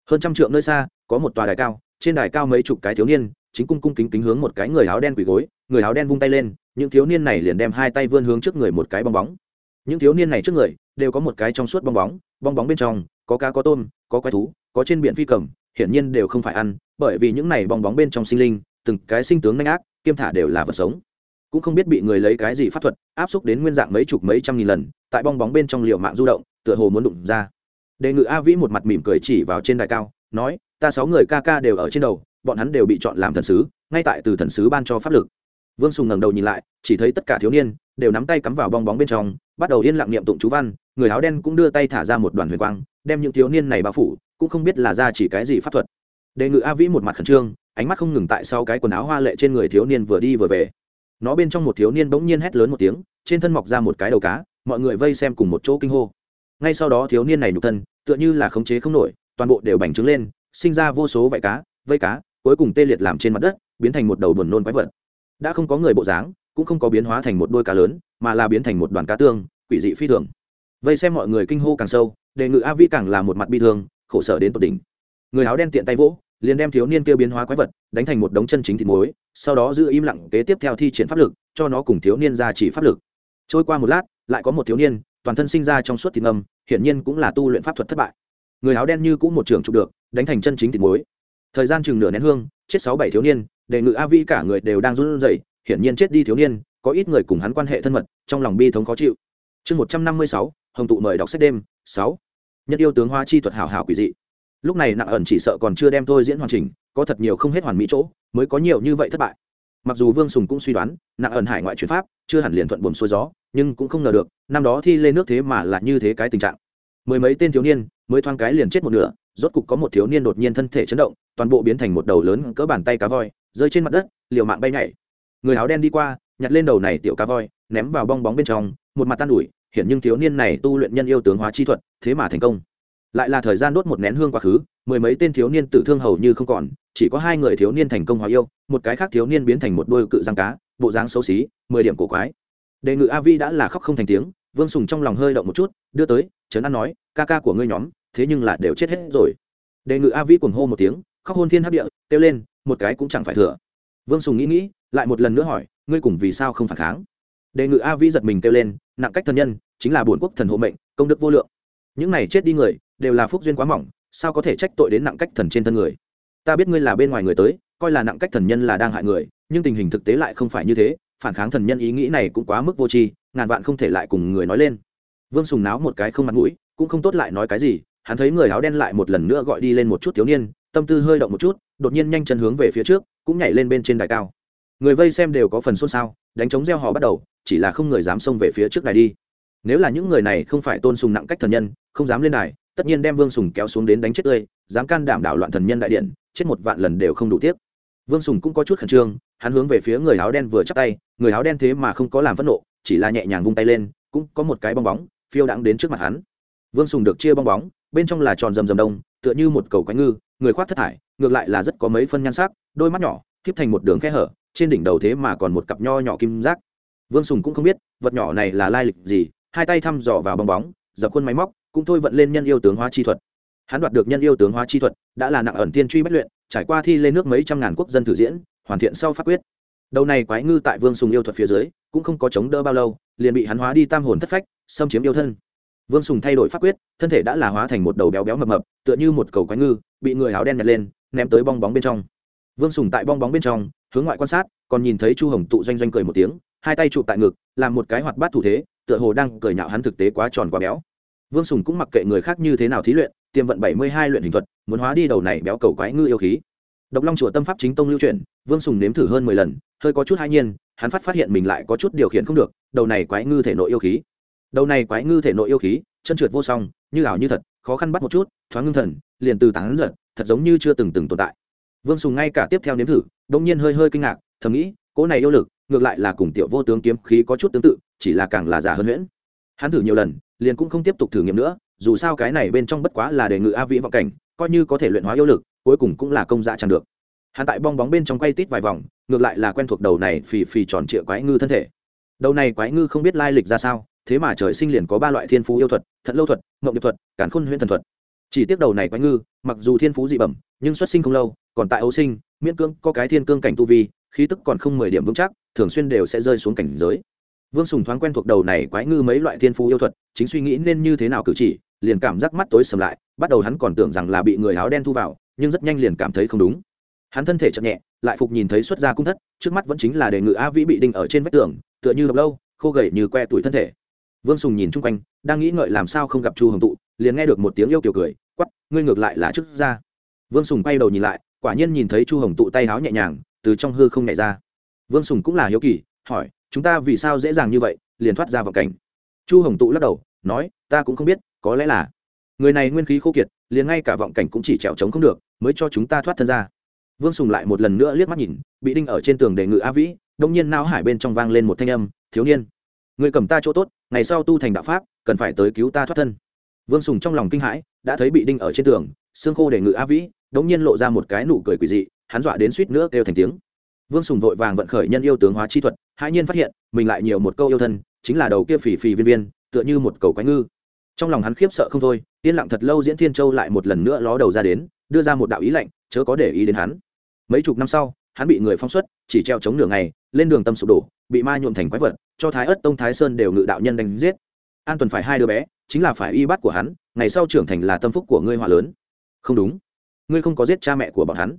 Hơn trăm trượng nơi xa, có một tòa đài cao, trên đài cao mấy chục cái thiếu niên, chính cung cung kính kính hướng một cái người áo đen quỳ gối, người áo đen vung tay lên, những thiếu niên này liền đem hai tay vươn hướng trước người một cái bong bóng. Những thiếu niên này trước người, đều có một cái trong suốt bong bóng bong bóng bên trong, có cá có tôm, có quái thú, có trên biển phi cầm, hiển nhiên đều không phải ăn, bởi vì những này bong bóng bên trong sinh linh, từng cái sinh tướng nhanh ác, kiêm thả đều là vật sống. Cũng không biết bị người lấy cái gì pháp thuật, áp xúc đến nguyên dạng mấy chục mấy trăm nghìn lần, tại bong bóng bên trong liệu mạng du động, tựa hồ muốn đụng ra đề ngự a vĩ một mặt mỉm cười chỉ vào trên đài cao, nói, ta sáu người ca ca đều ở trên đầu, bọn hắn đều bị chọn làm thần sứ, ngay tại từ thần sứ ban cho pháp lực. Vương sùng ngẩng đầu nhìn lại, chỉ thấy tất cả thiếu niên đều nắm tay cắm vào bong bóng bên trong, bắt đầu yên lặng niệm tụng chú văn, người áo đen cũng đưa tay thả ra một đoàn huyền quang, đem những thiếu niên này bao phủ, cũng không biết là ra chỉ cái gì pháp thuật. Đề ngự a vĩ một mặt khẩn trương, ánh mắt không ngừng tại sau cái quần áo hoa lệ trên người thiếu niên vừa đi vừa về. Nó bên trong một thiếu niên bỗng nhiên hét lớn một tiếng, trên thân mọc ra một cái đầu cá, mọi người vây xem cùng một chỗ kinh hô ngay sau đó thiếu niên này nhục thân, tựa như là khống chế không nổi, toàn bộ đều bành trướng lên, sinh ra vô số vải cá, vây cá, cuối cùng tê liệt làm trên mặt đất, biến thành một đầu buồn nôn quái vật. Đã không có người bộ dáng, cũng không có biến hóa thành một đôi cá lớn, mà là biến thành một đoàn cá tương, quỷ dị phi thường. Vây xem mọi người kinh hô càng sâu, đề ngự a vi càng là một mặt bi thương, khổ sở đến tột đỉnh. Người áo đen tiện tay vỗ, liền đem thiếu niên kia biến hóa quái vật đánh thành một đống chân chính thịt muối, sau đó giữ im lặng kế tiếp theo thi triển pháp lực, cho nó cùng thiếu niên ra chỉ pháp lực. Trôi qua một lát, lại có một thiếu niên toàn thân sinh ra trong suốt thịt ngầm hiển nhiên cũng là tu luyện pháp thuật thất bại. Người áo đen như cũng một trường chụp được, đánh thành chân chính thịt muối. Thời gian chừng nửa nén hương, chết sáu bảy thiếu niên đề ngự a vi cả người đều đang run rẩy, hiển nhiên chết đi thiếu niên, có ít người cùng hắn quan hệ thân mật, trong lòng bi thống khó chịu. Chương một trăm năm mươi sáu, hồng tụ mời đọc sách đêm, sáu. Nhất yêu tướng hoa chi thuật hảo hảo quỷ dị. Lúc này nặng ẩn chỉ sợ còn chưa đem tôi diễn hoàn chỉnh, có thật nhiều không hết hoàn mỹ chỗ, mới có nhiều như vậy thất bại mặc dù vương sùng cũng suy đoán, nặng ẩn hải ngoại chuyển pháp, chưa hẳn liền thuận buồn xuôi gió, nhưng cũng không ngờ được, năm đó thi lên nước thế mà là như thế cái tình trạng. Mười mấy tên thiếu niên, mới thoáng cái liền chết một nửa, rốt cục có một thiếu niên đột nhiên thân thể chấn động, toàn bộ biến thành một đầu lớn cỡ bàn tay cá voi, rơi trên mặt đất, liều mạng bay nhảy. Người áo đen đi qua, nhặt lên đầu này tiểu cá voi, ném vào bong bóng bên trong, một mặt tan ủi hiện nhưng thiếu niên này tu luyện nhân yêu tướng hóa chi thuật, thế mà thành công lại là thời gian đốt một nén hương quá khứ, mười mấy tên thiếu niên tử thương hầu như không còn, chỉ có hai người thiếu niên thành công hóa yêu, một cái khác thiếu niên biến thành một đôi cự răng cá, bộ dáng xấu xí, mười điểm cổ quái. Đề ngự a vi đã là khóc không thành tiếng, vương sùng trong lòng hơi động một chút, đưa tới, trấn an nói, ca ca của ngươi nhóm, thế nhưng là đều chết hết rồi. Đề ngự a vi cuồng hô một tiếng, khóc hôn thiên hấp địa, kêu lên, một cái cũng chẳng phải thừa. Vương sùng nghĩ nghĩ, lại một lần nữa hỏi, ngươi cùng vì sao không phản kháng? Đề ngự a vi giật mình kêu lên, nặng cách thân nhân, chính là bổn quốc thần hộ mệnh, công đức vô lượng. Những này chết đi người đều là phúc duyên quá mỏng, sao có thể trách tội đến nặng cách thần trên thân người? Ta biết ngươi là bên ngoài người tới, coi là nặng cách thần nhân là đang hại người, nhưng tình hình thực tế lại không phải như thế, phản kháng thần nhân ý nghĩ này cũng quá mức vô tri, ngàn vạn không thể lại cùng người nói lên. Vương sùng náo một cái không mặt mũi, cũng không tốt lại nói cái gì, hắn thấy người áo đen lại một lần nữa gọi đi lên một chút thiếu niên, tâm tư hơi động một chút, đột nhiên nhanh chân hướng về phía trước, cũng nhảy lên bên trên đài cao. Người vây xem đều có phần xôn xao, đánh chống gieo họ bắt đầu, chỉ là không người dám xông về phía trước đài đi. Nếu là những người này không phải tôn sùng nặng cách thần nhân, không dám lên đài tất nhiên đem vương sùng kéo xuống đến đánh chết tươi, dám can đảm đảo loạn thần nhân đại điện, chết một vạn lần đều không đủ tiếc. Vương sùng cũng có chút khẩn trương, hắn hướng về phía người áo đen vừa chắc tay, người áo đen thế mà không có làm phẫn nộ, chỉ là nhẹ nhàng vung tay lên, cũng có một cái bong bóng, phiêu đãng đến trước mặt hắn. Vương sùng được chia bong bóng, bên trong là tròn rầm rầm đông, tựa như một cầu quái ngư, người khoác thất thải, ngược lại là rất có mấy phân nhan sắc, đôi mắt nhỏ khiếp thành một đường khe hở, trên đỉnh đầu thế mà còn một cặp nho nhỏ kim giác. Vương sùng cũng không biết, vật nhỏ này là lai lịch gì, hai tay thăm dò vào bong bóng, dập khuôn máy móc cũng thôi vận lên nhân yêu tướng hóa chi thuật. Hắn đoạt được nhân yêu tướng hóa chi thuật, đã là nặng ẩn tiên truy bất luyện, trải qua thi lên nước mấy trăm ngàn quốc dân thử diễn, hoàn thiện sau pháp quyết. Đầu này quái ngư tại vương sùng yêu thuật phía dưới, cũng không có chống đỡ bao lâu, liền bị hắn hóa đi tam hồn thất phách, xâm chiếm yêu thân. Vương sùng thay đổi pháp quyết, thân thể đã là hóa thành một đầu béo béo mập mập, tựa như một cầu quái ngư, bị người áo đen nhặt lên, ném tới bong bóng bên trong. Vương sùng tại bong bóng bên trong, hướng ngoại quan sát, còn nhìn thấy chu hồng tụ doanh doanh cười một tiếng, hai tay chụp tại ngực, làm một cái hoạt bát thủ thế, tựa hồ đang cười nhạo hắn thực tế quá tròn quá béo vương sùng cũng mặc kệ người khác như thế nào thí luyện, tiềm vận bảy mươi hai luyện hình thuật, muốn hóa đi đầu này béo cầu quái ngư yêu khí. Độc long chùa tâm pháp chính tông lưu truyền, vương sùng nếm thử hơn mười lần, hơi có chút hai nhiên, hắn phát phát hiện mình lại có chút điều khiển không được, đầu này quái ngư thể nội yêu khí. Đầu này quái ngư thể nội yêu khí, chân trượt vô song, như ảo như thật, khó khăn bắt một chút, thoáng ngưng thần, liền từ tán giật thật giống như chưa từng từng tồn tại. Vương sùng ngay cả tiếp theo nếm thử đông nhiên hơi hơi kinh ngạc, thầm nghĩ, cỗ này yêu lực, ngược lại là cùng tiểu vô tướng kiếm khí có chút tương tự, chỉ là càng là giả hơn huyễn. Hắn thử nhiều lần liền cũng không tiếp tục thử nghiệm nữa, dù sao cái này bên trong bất quá là đề ngự a vĩ vọng cảnh, coi như có thể luyện hóa yêu lực, cuối cùng cũng là công dạ chẳng được. Hắn tại bong bóng bên trong quay tít vài vòng, ngược lại là quen thuộc đầu này phì phì tròn trịa quái ngư thân thể. Đầu này quái ngư không biết lai lịch ra sao, thế mà trời sinh liền có ba loại thiên phú yêu thuật thận lâu thuật, mộng điệp thuật cản khôn huyễn thần thuật. Chỉ tiếc đầu này quái ngư, mặc dù thiên phú dị bẩm, nhưng xuất sinh không lâu, còn tại ấu sinh, miễn cưỡng có cái thiên cương cảnh tu vi, khí tức còn không mười điểm vững chắc, thường xuyên đều sẽ rơi xuống cảnh giới vương sùng thoáng quen thuộc đầu này quái ngư mấy loại thiên phú yêu thuật, chính suy nghĩ nên như thế nào cử chỉ, liền cảm giác mắt tối sầm lại, bắt đầu hắn còn tưởng rằng là bị người áo đen thu vào, nhưng rất nhanh liền cảm thấy không đúng. Hắn thân thể chậm nhẹ, lại phục nhìn thấy xuất ra cung thất, trước mắt vẫn chính là đề ngự a vĩ bị đinh ở trên vách tường, tựa như độc lâu, khô gầy như que tuổi thân thể. Vương sùng nhìn chung quanh, đang nghĩ ngợi làm sao không gặp chu hồng tụ, liền nghe được một tiếng yêu kiểu cười quắp ngươi ngược lại là trước ra. Vương sùng quay đầu nhìn lại, quả nhiên nhìn thấy chu hồng tụ tay háo nhẹ nhàng, từ trong hư không nhảy ra. Vương sùng cũng là hiếu kỳ, hỏi chúng ta vì sao dễ dàng như vậy, liền thoát ra vào cảnh? Chu hồng tụ lắc đầu, nói, ta cũng không biết, có lẽ là người này nguyên khí khô kiệt, liền ngay cả vọng cảnh cũng chỉ trèo trống không được, mới cho chúng ta thoát thân ra. Vương sùng lại một lần nữa liếc mắt nhìn, bị đinh ở trên tường đề ngự a vĩ, đông nhiên nao hải bên trong vang lên một thanh âm, thiếu niên, người cầm ta chỗ tốt, ngày sau tu thành đạo pháp, cần phải tới cứu ta thoát thân. Vương sùng trong lòng kinh hãi, đã thấy bị đinh ở trên tường, xương khô đề ngự a vĩ, đống nhiên lộ ra một cái nụ cười quỷ dị, hắn dọa đến suýt nữa kêu thành tiếng. Vương sùng vội vàng vận khởi nhân yêu tướng hóa chi thuật hãi nhiên phát hiện, mình lại nhiều một câu yêu thân, chính là đầu kia phì phì viên viên, tựa như một cầu quái ngư. Trong lòng hắn khiếp sợ không thôi, yên lặng thật lâu diễn thiên châu lại một lần nữa ló đầu ra đến, đưa ra một đạo ý lạnh, chớ có để ý đến hắn. Mấy chục năm sau, hắn bị người phong xuất, chỉ treo chống nửa ngày, lên đường tâm sụp đổ, bị ma nhuộm thành quái vật, cho thái ất tông thái sơn đều ngự đạo nhân đánh giết. An tuần phải hai đứa bé, chính là phải y bắt của hắn, ngày sau trưởng thành là tâm phúc của ngươi họa lớn. Không đúng, ngươi không có giết cha mẹ của bọn hắn.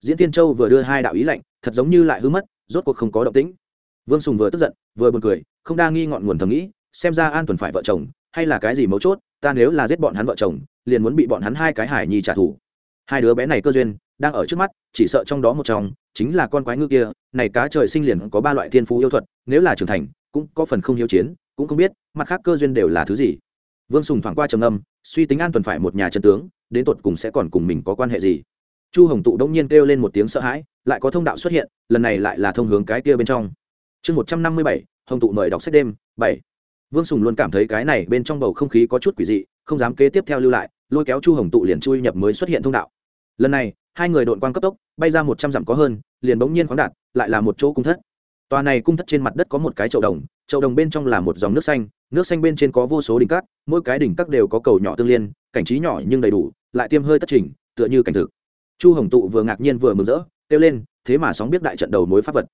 Diễn tiên châu vừa đưa hai đạo ý lạnh, thật giống như lại hư mất, rốt cuộc không có động tĩnh vương sùng vừa tức giận, vừa buồn cười, không đa nghi ngọn nguồn thầm nghĩ, xem ra an tuần phải vợ chồng, hay là cái gì mấu chốt, ta nếu là giết bọn hắn vợ chồng, liền muốn bị bọn hắn hai cái hải nhi trả thù. Hai đứa bé này cơ duyên, đang ở trước mắt, chỉ sợ trong đó một trong chính là con quái ngư kia, này cá trời sinh liền có ba loại thiên phú yêu thuật, nếu là trưởng thành, cũng có phần không hiếu chiến, cũng không biết, mặt khác cơ duyên đều là thứ gì. Vương sùng thoảng qua trầm âm suy tính an tuần phải một nhà chân tướng, đến tột cùng sẽ còn cùng mình có quan hệ gì. Chu hồng tụ đông nhiên kêu lên một tiếng sợ hãi, lại có thông đạo xuất hiện, lần này lại là thông hướng cái kia bên trong chương một trăm năm mươi bảy, hồng tụ mời đọc sách đêm, bảy. Vương sùng luôn cảm thấy cái này bên trong bầu không khí có chút quỷ dị, không dám kế tiếp theo lưu lại, lôi kéo chu hồng tụ liền chui nhập mới xuất hiện thông đạo. Lần này, hai người đội quan cấp tốc, bay ra một trăm dặm có hơn, liền bỗng nhiên khoáng đạt, lại là một chỗ cung thất. Tòa này cung thất trên mặt đất có một cái chậu đồng chậu đồng bên trong là một dòng nước xanh nước xanh bên trên có vô số đỉnh cát, mỗi cái đỉnh cát đều có cầu nhỏ tương liên, cảnh trí nhỏ nhưng đầy đủ, lại tiêm hơi tất trình tựa như cảnh thực. Chu hồng tụ vừa ngạc nhiên vừa mừng rỡ, kêu lên, thế mà sóng biết đại trận đầu mối pháp vật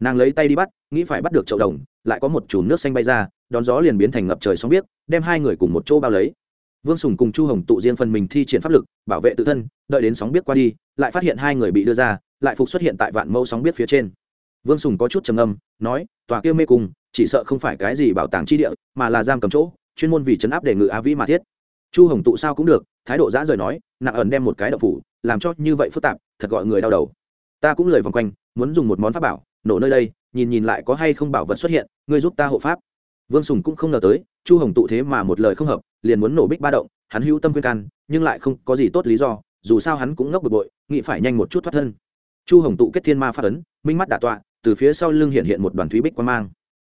nàng lấy tay đi bắt, nghĩ phải bắt được chậu đồng, lại có một chùm nước xanh bay ra, đón gió liền biến thành ngập trời sóng biết đem hai người cùng một chỗ bao lấy. Vương sùng cùng chu hồng tụ riêng phần mình thi triển pháp lực, bảo vệ tự thân, đợi đến sóng biết qua đi, lại phát hiện hai người bị đưa ra, lại phục xuất hiện tại vạn mẫu sóng biết phía trên. Vương sùng có chút trầm âm nói, tòa kia mê cung, chỉ sợ không phải cái gì bảo tàng chi địa, mà là giam cầm chỗ, chuyên môn vì chấn áp để ngự á vĩ mà thiết. Chu hồng tụ sao cũng được, thái độ giã rời nói, nặng ẩn đem một cái đậu phủ, làm cho như vậy phức tạp, thật gọi người đau đầu. Ta cũng lời vòng quanh, muốn dùng một món pháp bảo nổ nơi đây, nhìn nhìn lại có hay không bảo vật xuất hiện, ngươi giúp ta hộ pháp. Vương sùng cũng không ngờ tới, chu hồng tụ thế mà một lời không hợp, liền muốn nổ bích ba động, hắn hữu tâm khuyên can, nhưng lại không có gì tốt lý do, dù sao hắn cũng ngốc bực bội, nghĩ phải nhanh một chút thoát thân. Chu hồng tụ kết thiên ma phát ấn, minh mắt đả tọa, từ phía sau lưng hiện hiện một đoàn thúy bích quan mang.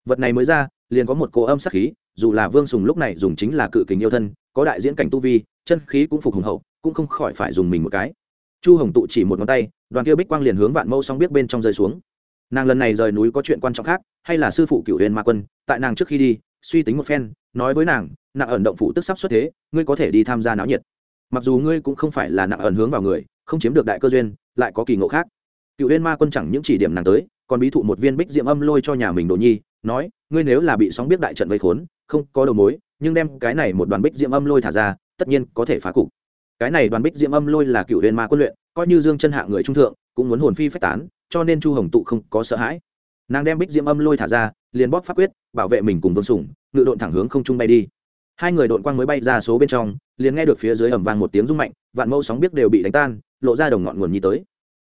Vật này mới ra, liền có một cỗ âm sắc khí, dù là vương sùng lúc này dùng chính là cự kính yêu thân, có đại diễn cảnh tu vi, chân khí cũng phục hùng hậu, cũng không khỏi phải dùng mình một cái. Chu hồng tụ chỉ một ngón tay, đoàn kia bích quang liền hướng vạn mâu song biết bên trong rơi xuống nàng lần này rời núi có chuyện quan trọng khác, hay là sư phụ cựu huyền ma quân, tại nàng trước khi đi, suy tính một phen, nói với nàng, nặng ẩn động phụ tức sắp xuất thế, ngươi có thể đi tham gia náo nhiệt. Mặc dù ngươi cũng không phải là nặng ẩn hướng vào người, không chiếm được đại cơ duyên, lại có kỳ ngộ khác. Cựu huyền ma quân chẳng những chỉ điểm nàng tới, còn bí thụ một viên bích diệm âm lôi cho nhà mình đồ nhi, nói, ngươi nếu là bị sóng biết đại trận vây khốn, không có đầu mối, nhưng đem cái này một đoàn bích diệm âm lôi thả ra, tất nhiên có thể phá cục. Cái này đoàn bích diệm âm lôi là cựu huyền ma quân luyện, coi như dương chân hạ người trung thượng, cũng muốn hồn phi phách tán cho nên chu hồng tụ không có sợ hãi. Nàng đem bích diễm âm lôi thả ra, liền bóp pháp quyết, bảo vệ mình cùng vương sủng ngự độn thẳng hướng không trung bay đi. Hai người đội quang mới bay ra số bên trong, liền nghe được phía dưới ẩm vang một tiếng rung mạnh, vạn mẫu sóng biết đều bị đánh tan, lộ ra đồng ngọn nguồn nhi tới.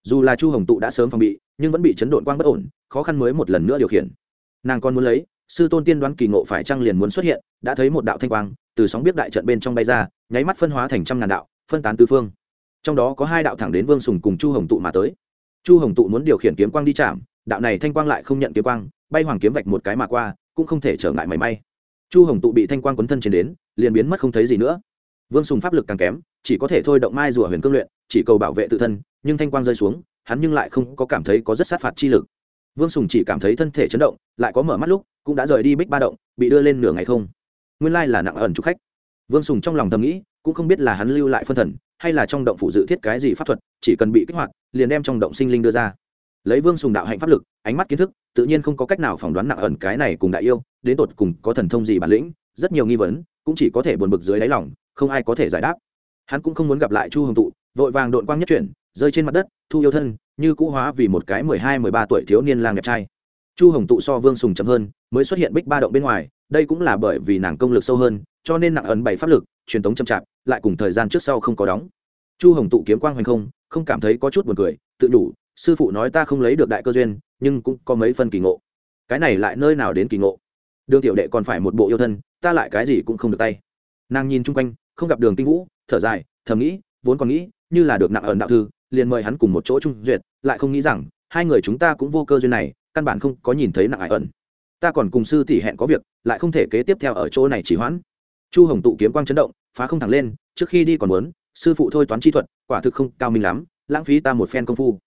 Dù là chu hồng tụ đã sớm phòng bị, nhưng vẫn bị chấn độn quang bất ổn, khó khăn mới một lần nữa điều khiển. Nàng còn muốn lấy, sư tôn tiên đoán kỳ ngộ phải trăng liền muốn xuất hiện, đã thấy một đạo thanh quang, từ sóng biết đại trận bên trong bay ra, nháy mắt phân hóa thành trăm ngàn đạo, phân tán tứ phương. Trong đó có hai đạo thẳng đến vương sùng cùng chu hồng tụ mà tới chu hồng tụ muốn điều khiển kiếm quang đi chạm, đạo này thanh quang lại không nhận kiếm quang, bay hoàng kiếm vạch một cái mà qua, cũng không thể trở ngại mảy may. Chu hồng tụ bị thanh quang quấn thân trên đến, liền biến mất không thấy gì nữa. Vương sùng pháp lực càng kém, chỉ có thể thôi động mai rùa huyền cương luyện, chỉ cầu bảo vệ tự thân, nhưng thanh quang rơi xuống, hắn nhưng lại không có cảm thấy có rất sát phạt chi lực. Vương sùng chỉ cảm thấy thân thể chấn động, lại có mở mắt lúc, cũng đã rời đi bích ba động, bị đưa lên nửa ngày không. Nguyên lai là nặng ẩn chúc khách. Vương sùng trong lòng thầm nghĩ, cũng không biết là hắn lưu lại phân thần, hay là trong động phủ dự thiết cái gì pháp thuật, chỉ cần bị kích hoạt liền đem trong động sinh linh đưa ra. Lấy vương sùng đạo hạnh pháp lực, ánh mắt kiến thức, tự nhiên không có cách nào phỏng đoán nặng ẩn cái này cùng đại yêu, đến tột cùng có thần thông gì bản lĩnh, rất nhiều nghi vấn, cũng chỉ có thể buồn bực dưới đáy lòng, không ai có thể giải đáp. Hắn cũng không muốn gặp lại chu hồng tụ, vội vàng đội quang nhất chuyển, rơi trên mặt đất, thu yêu thân, như cũ hóa vì một cái mười hai, mười ba tuổi thiếu niên lang đẹp trai. Chu hồng tụ so vương sùng chậm hơn, mới xuất hiện bích ba động bên ngoài, đây cũng là bởi vì nàng công lực sâu hơn, cho nên nặng ấn bảy pháp lực, truyền thống chậm chạp, lại cùng thời gian trước sau không có đóng. Chu hồng tụ kiếm quang hoành không không cảm thấy có chút buồn cười, tự đủ sư phụ nói ta không lấy được đại cơ duyên, nhưng cũng có mấy phần kỳ ngộ. Cái này lại nơi nào đến kỳ ngộ? Đường tiểu đệ còn phải một bộ yêu thân, ta lại cái gì cũng không được tay. Nàng nhìn chung quanh, không gặp đường tinh vũ, thở dài, thầm nghĩ, vốn còn nghĩ, như là được nặng ẩn đạo thư, liền mời hắn cùng một chỗ trung duyệt, lại không nghĩ rằng, hai người chúng ta cũng vô cơ duyên này, căn bản không có nhìn thấy nặng ải ẩn. Ta còn cùng sư tỷ hẹn có việc, lại không thể kế tiếp theo ở chỗ này chỉ hoãn. Chu hồng tụ kiếm quang chấn động, phá không thẳng lên, trước khi đi còn muốn sư phụ thôi toán chi thuật, quả thực không cao minh lắm, lãng phí ta một phen công phu.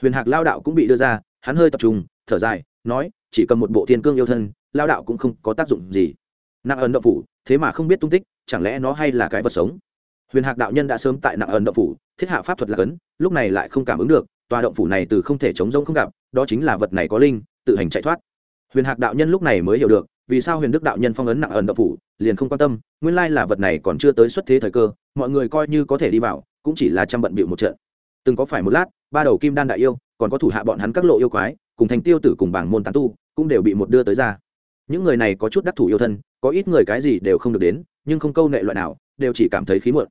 Huyền hạc lao đạo cũng bị đưa ra, hắn hơi tập trung, thở dài, nói, chỉ cần một bộ thiên cương yêu thân, lao đạo cũng không có tác dụng gì. Nặng ẩn động phủ, thế mà không biết tung tích, chẳng lẽ nó hay là cái vật sống? Huyền hạc đạo nhân đã sớm tại nặng ẩn động phủ, thiết hạ pháp thuật là cấn, lúc này lại không cảm ứng được, tòa động phủ này từ không thể chống rông không gặp, đó chính là vật này có linh, tự hành chạy thoát. Huyền hạc đạo nhân lúc này mới hiểu được, vì sao huyền đức đạo nhân phong ấn nặng ẩn động phủ liền không quan tâm, nguyên lai là vật này còn chưa tới xuất thế thời cơ, mọi người coi như có thể đi vào, cũng chỉ là chăm bận bịu một trận. Từng có phải một lát, ba đầu kim đan đại yêu, còn có thủ hạ bọn hắn các lộ yêu quái, cùng thành tiêu tử cùng bảng môn tán tu, cũng đều bị một đưa tới ra. Những người này có chút đắc thủ yêu thân, có ít người cái gì đều không được đến, nhưng không câu nệ loại nào, đều chỉ cảm thấy khí muộn.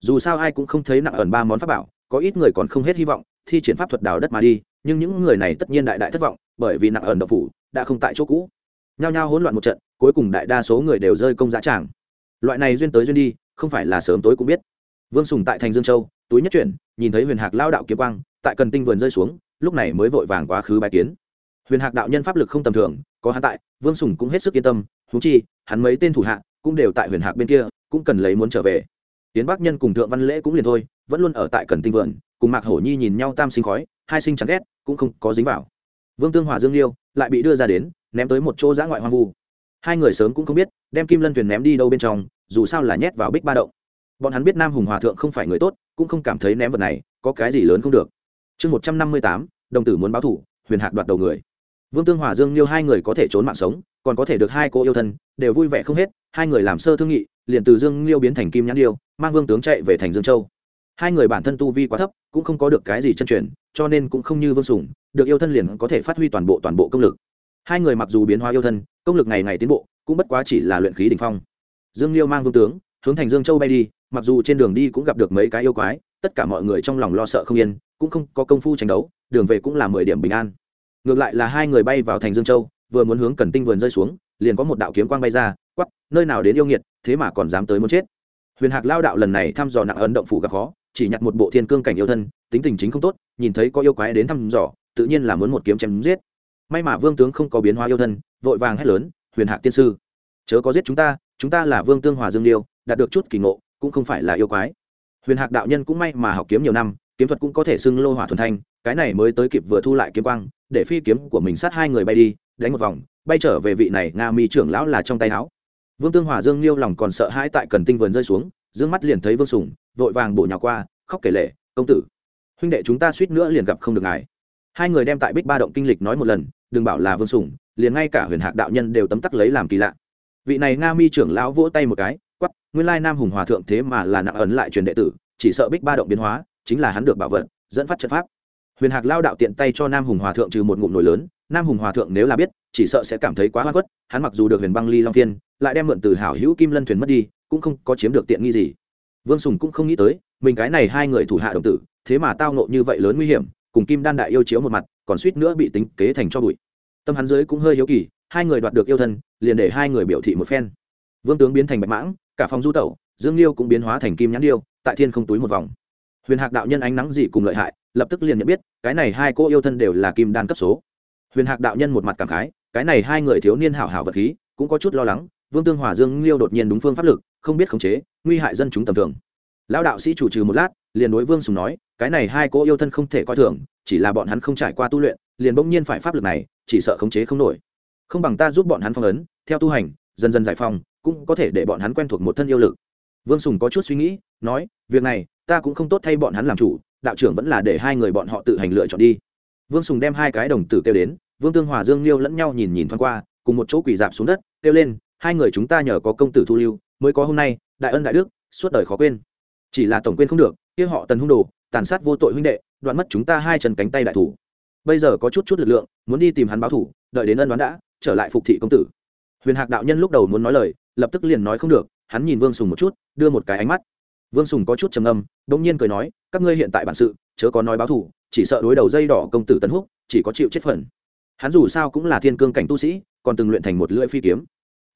Dù sao ai cũng không thấy nặng ẩn ba món pháp bảo, có ít người còn không hết hy vọng, thi triển pháp thuật đào đất mà đi, nhưng những người này tất nhiên đại đại thất vọng, bởi vì nặng ẩn độc phủ, đã không tại chỗ cũ. Nhao nhao hỗn loạn một trận cuối cùng đại đa số người đều rơi công giá tràng. Loại này duyên tới duyên đi, không phải là sớm tối cũng biết. Vương sùng tại thành dương châu, túi nhất chuyển, nhìn thấy huyền hạc lao đạo kiếm quang, tại cần tinh vườn rơi xuống, lúc này mới vội vàng quá khứ bài kiến. Huyền hạc đạo nhân pháp lực không tầm thường, có hắn tại, vương sùng cũng hết sức yên tâm thú chi, hắn mấy tên thủ hạ cũng đều tại huyền hạc bên kia, cũng cần lấy muốn trở về. Tiến bắc nhân cùng thượng văn lễ cũng liền thôi, vẫn luôn ở tại cần tinh vườn, cùng mạc hổ nhi nhìn nhau tam sinh khói, hai sinh chẳng ghét, cũng không có dính vào. Vương tương hòa dương liêu lại bị đưa ra đến, ném tới một chỗ giã ngoại hoang vu hai người sớm cũng không biết, đem kim lân thuyền ném đi đâu bên trong, dù sao là nhét vào bích ba động. Bọn hắn biết nam hùng hòa thượng không phải người tốt, cũng không cảm thấy ném vật này có cái gì lớn không được. Chương một trăm năm mươi tám, đồng tử muốn báo thủ, huyền hạc đoạt đầu người. Vương tương hòa dương liêu hai người có thể trốn mạng sống, còn có thể được hai cô yêu thân, đều vui vẻ không hết, hai người làm sơ thương nghị, liền từ dương liêu biến thành kim nhãn điêu, mang vương tướng chạy về thành dương châu. Hai người bản thân tu vi quá thấp, cũng không có được cái gì chân truyền, cho nên cũng không như vương sùng, được yêu thân liền có thể phát huy toàn bộ toàn bộ công lực hai người mặc dù biến hóa yêu thân, công lực ngày ngày tiến bộ, cũng bất quá chỉ là luyện khí đình phong. Dương liêu mang vương tướng, hướng thành dương châu bay đi, mặc dù trên đường đi cũng gặp được mấy cái yêu quái, tất cả mọi người trong lòng lo sợ không yên, cũng không có công phu tranh đấu, đường về cũng là mười điểm bình an. Ngược lại là hai người bay vào thành dương châu, vừa muốn hướng cần tinh vườn rơi xuống, liền có một đạo kiếm quang bay ra quắp nơi nào đến yêu nghiệt, thế mà còn dám tới muốn chết. Huyền hạc lao đạo lần này thăm dò nặng ấn động phủ gặp khó, chỉ nhặt một bộ thiên cương cảnh yêu thân, tính tình chính không tốt, nhìn thấy có yêu quái đến thăm dò, tự nhiên là muốn một kiếm chém giết may mà vương tướng không có biến hóa yêu thân, vội vàng hét lớn, huyền hạc tiên sư, chớ có giết chúng ta chúng ta là vương tương hòa dương liêu, đạt được chút kỳ ngộ, cũng không phải là yêu quái. Huyền hạc đạo nhân cũng may mà học kiếm nhiều năm, kiếm thuật cũng có thể xưng lô hỏa thuần thanh, cái này mới tới kịp vừa thu lại kiếm quang, để phi kiếm của mình sát hai người bay đi, đánh một vòng, bay trở về vị này nga mi trưởng lão là trong tay áo. Vương tương hòa dương liêu lòng còn sợ hãi tại cần tinh vườn rơi xuống, dương mắt liền thấy vương sùng, vội vàng bổ nhào qua, khóc kể lệ công tử, huynh đệ chúng ta suýt nữa liền gặp không được ngài hai người đem tại bích ba động kinh lịch nói một lần, đừng bảo là vương sùng, liền ngay cả huyền hạc đạo nhân đều tấm tắc lấy làm kỳ lạ. Vị này nga mi trưởng lão vỗ tay một cái quắp nguyên lai nam hùng hòa thượng thế mà là nặng ấn lại truyền đệ tử, chỉ sợ bích ba động biến hóa, chính là hắn được bảo vật, dẫn phát trận pháp. Huyền hạc lao đạo tiện tay cho nam hùng hòa thượng trừ một ngụm nổi lớn, nam hùng hòa thượng nếu là biết, chỉ sợ sẽ cảm thấy quá hoa quất hắn mặc dù được huyền băng ly long phiên lại đem mượn từ hảo hữu kim lân thuyền mất đi, cũng không có chiếm được tiện nghi gì. Vương sùng cũng không nghĩ tới, mình cái này hai người thủ hạ đồng tử, thế mà tao nộ như vậy lớn nguy hiểm cùng kim đan đại yêu chiếu một mặt, còn suýt nữa bị tính kế thành cho bụi. Tâm hắn dưới cũng hơi hiếu kỳ, hai người đoạt được yêu thân, liền để hai người biểu thị một phen. Vương tướng biến thành bạch mãng, cả phòng du tẩu, dương liêu cũng biến hóa thành kim nhãn điêu, tại thiên không túi một vòng. Huyền hạc đạo nhân ánh nắng dị cùng lợi hại, lập tức liền nhận biết, cái này hai cô yêu thân đều là kim đan cấp số. Huyền hạc đạo nhân một mặt cảm khái, cái này hai người thiếu niên hảo hảo vật khí, cũng có chút lo lắng, vương tương hòa dương liêu đột nhiên đúng phương pháp lực, không biết khống chế, nguy hại dân chúng tầm thường. Lão đạo sĩ chủ trừ một lát, liền đối vương sùng nói cái này hai cô yêu thân không thể coi thường, chỉ là bọn hắn không trải qua tu luyện, liền bỗng nhiên phải pháp lực này, chỉ sợ khống chế không nổi. Không bằng ta giúp bọn hắn phong ấn, theo tu hành, dần dần giải phong cũng có thể để bọn hắn quen thuộc một thân yêu lực. Vương sùng có chút suy nghĩ, nói, việc này, ta cũng không tốt thay bọn hắn làm chủ, đạo trưởng vẫn là để hai người bọn họ tự hành lựa chọn đi. Vương sùng đem hai cái đồng tử kêu đến, vương tương hòa, dương liêu lẫn nhau nhìn nhìn thoáng qua, cùng một chỗ quỳ dạp xuống đất, kêu lên, hai người chúng ta nhờ có công tử thu lưu, mới có hôm nay, đại ân đại đức, suốt đời khó quên. Chỉ là tổng quên không được, kia họ tần hung đồ tàn sát vô tội huynh đệ, đoạn mất chúng ta hai chân cánh tay đại thủ. Bây giờ có chút chút lực lượng, muốn đi tìm hắn báo thủ, đợi đến ân đoán đã, trở lại phục thị công tử. Huyền hạc đạo nhân lúc đầu muốn nói lời, lập tức liền nói không được, hắn nhìn vương sùng một chút, đưa một cái ánh mắt. Vương sùng có chút trầm âm đ ỗ n g nhiên cười nói, các ngươi hiện tại bản sự, chớ có nói báo thủ, chỉ sợ đối đầu dây đỏ công tử tấn húc, chỉ có chịu chết phần. Hắn dù sao cũng là thiên cương cảnh tu sĩ, còn từng luyện thành một lưỡi phi kiếm.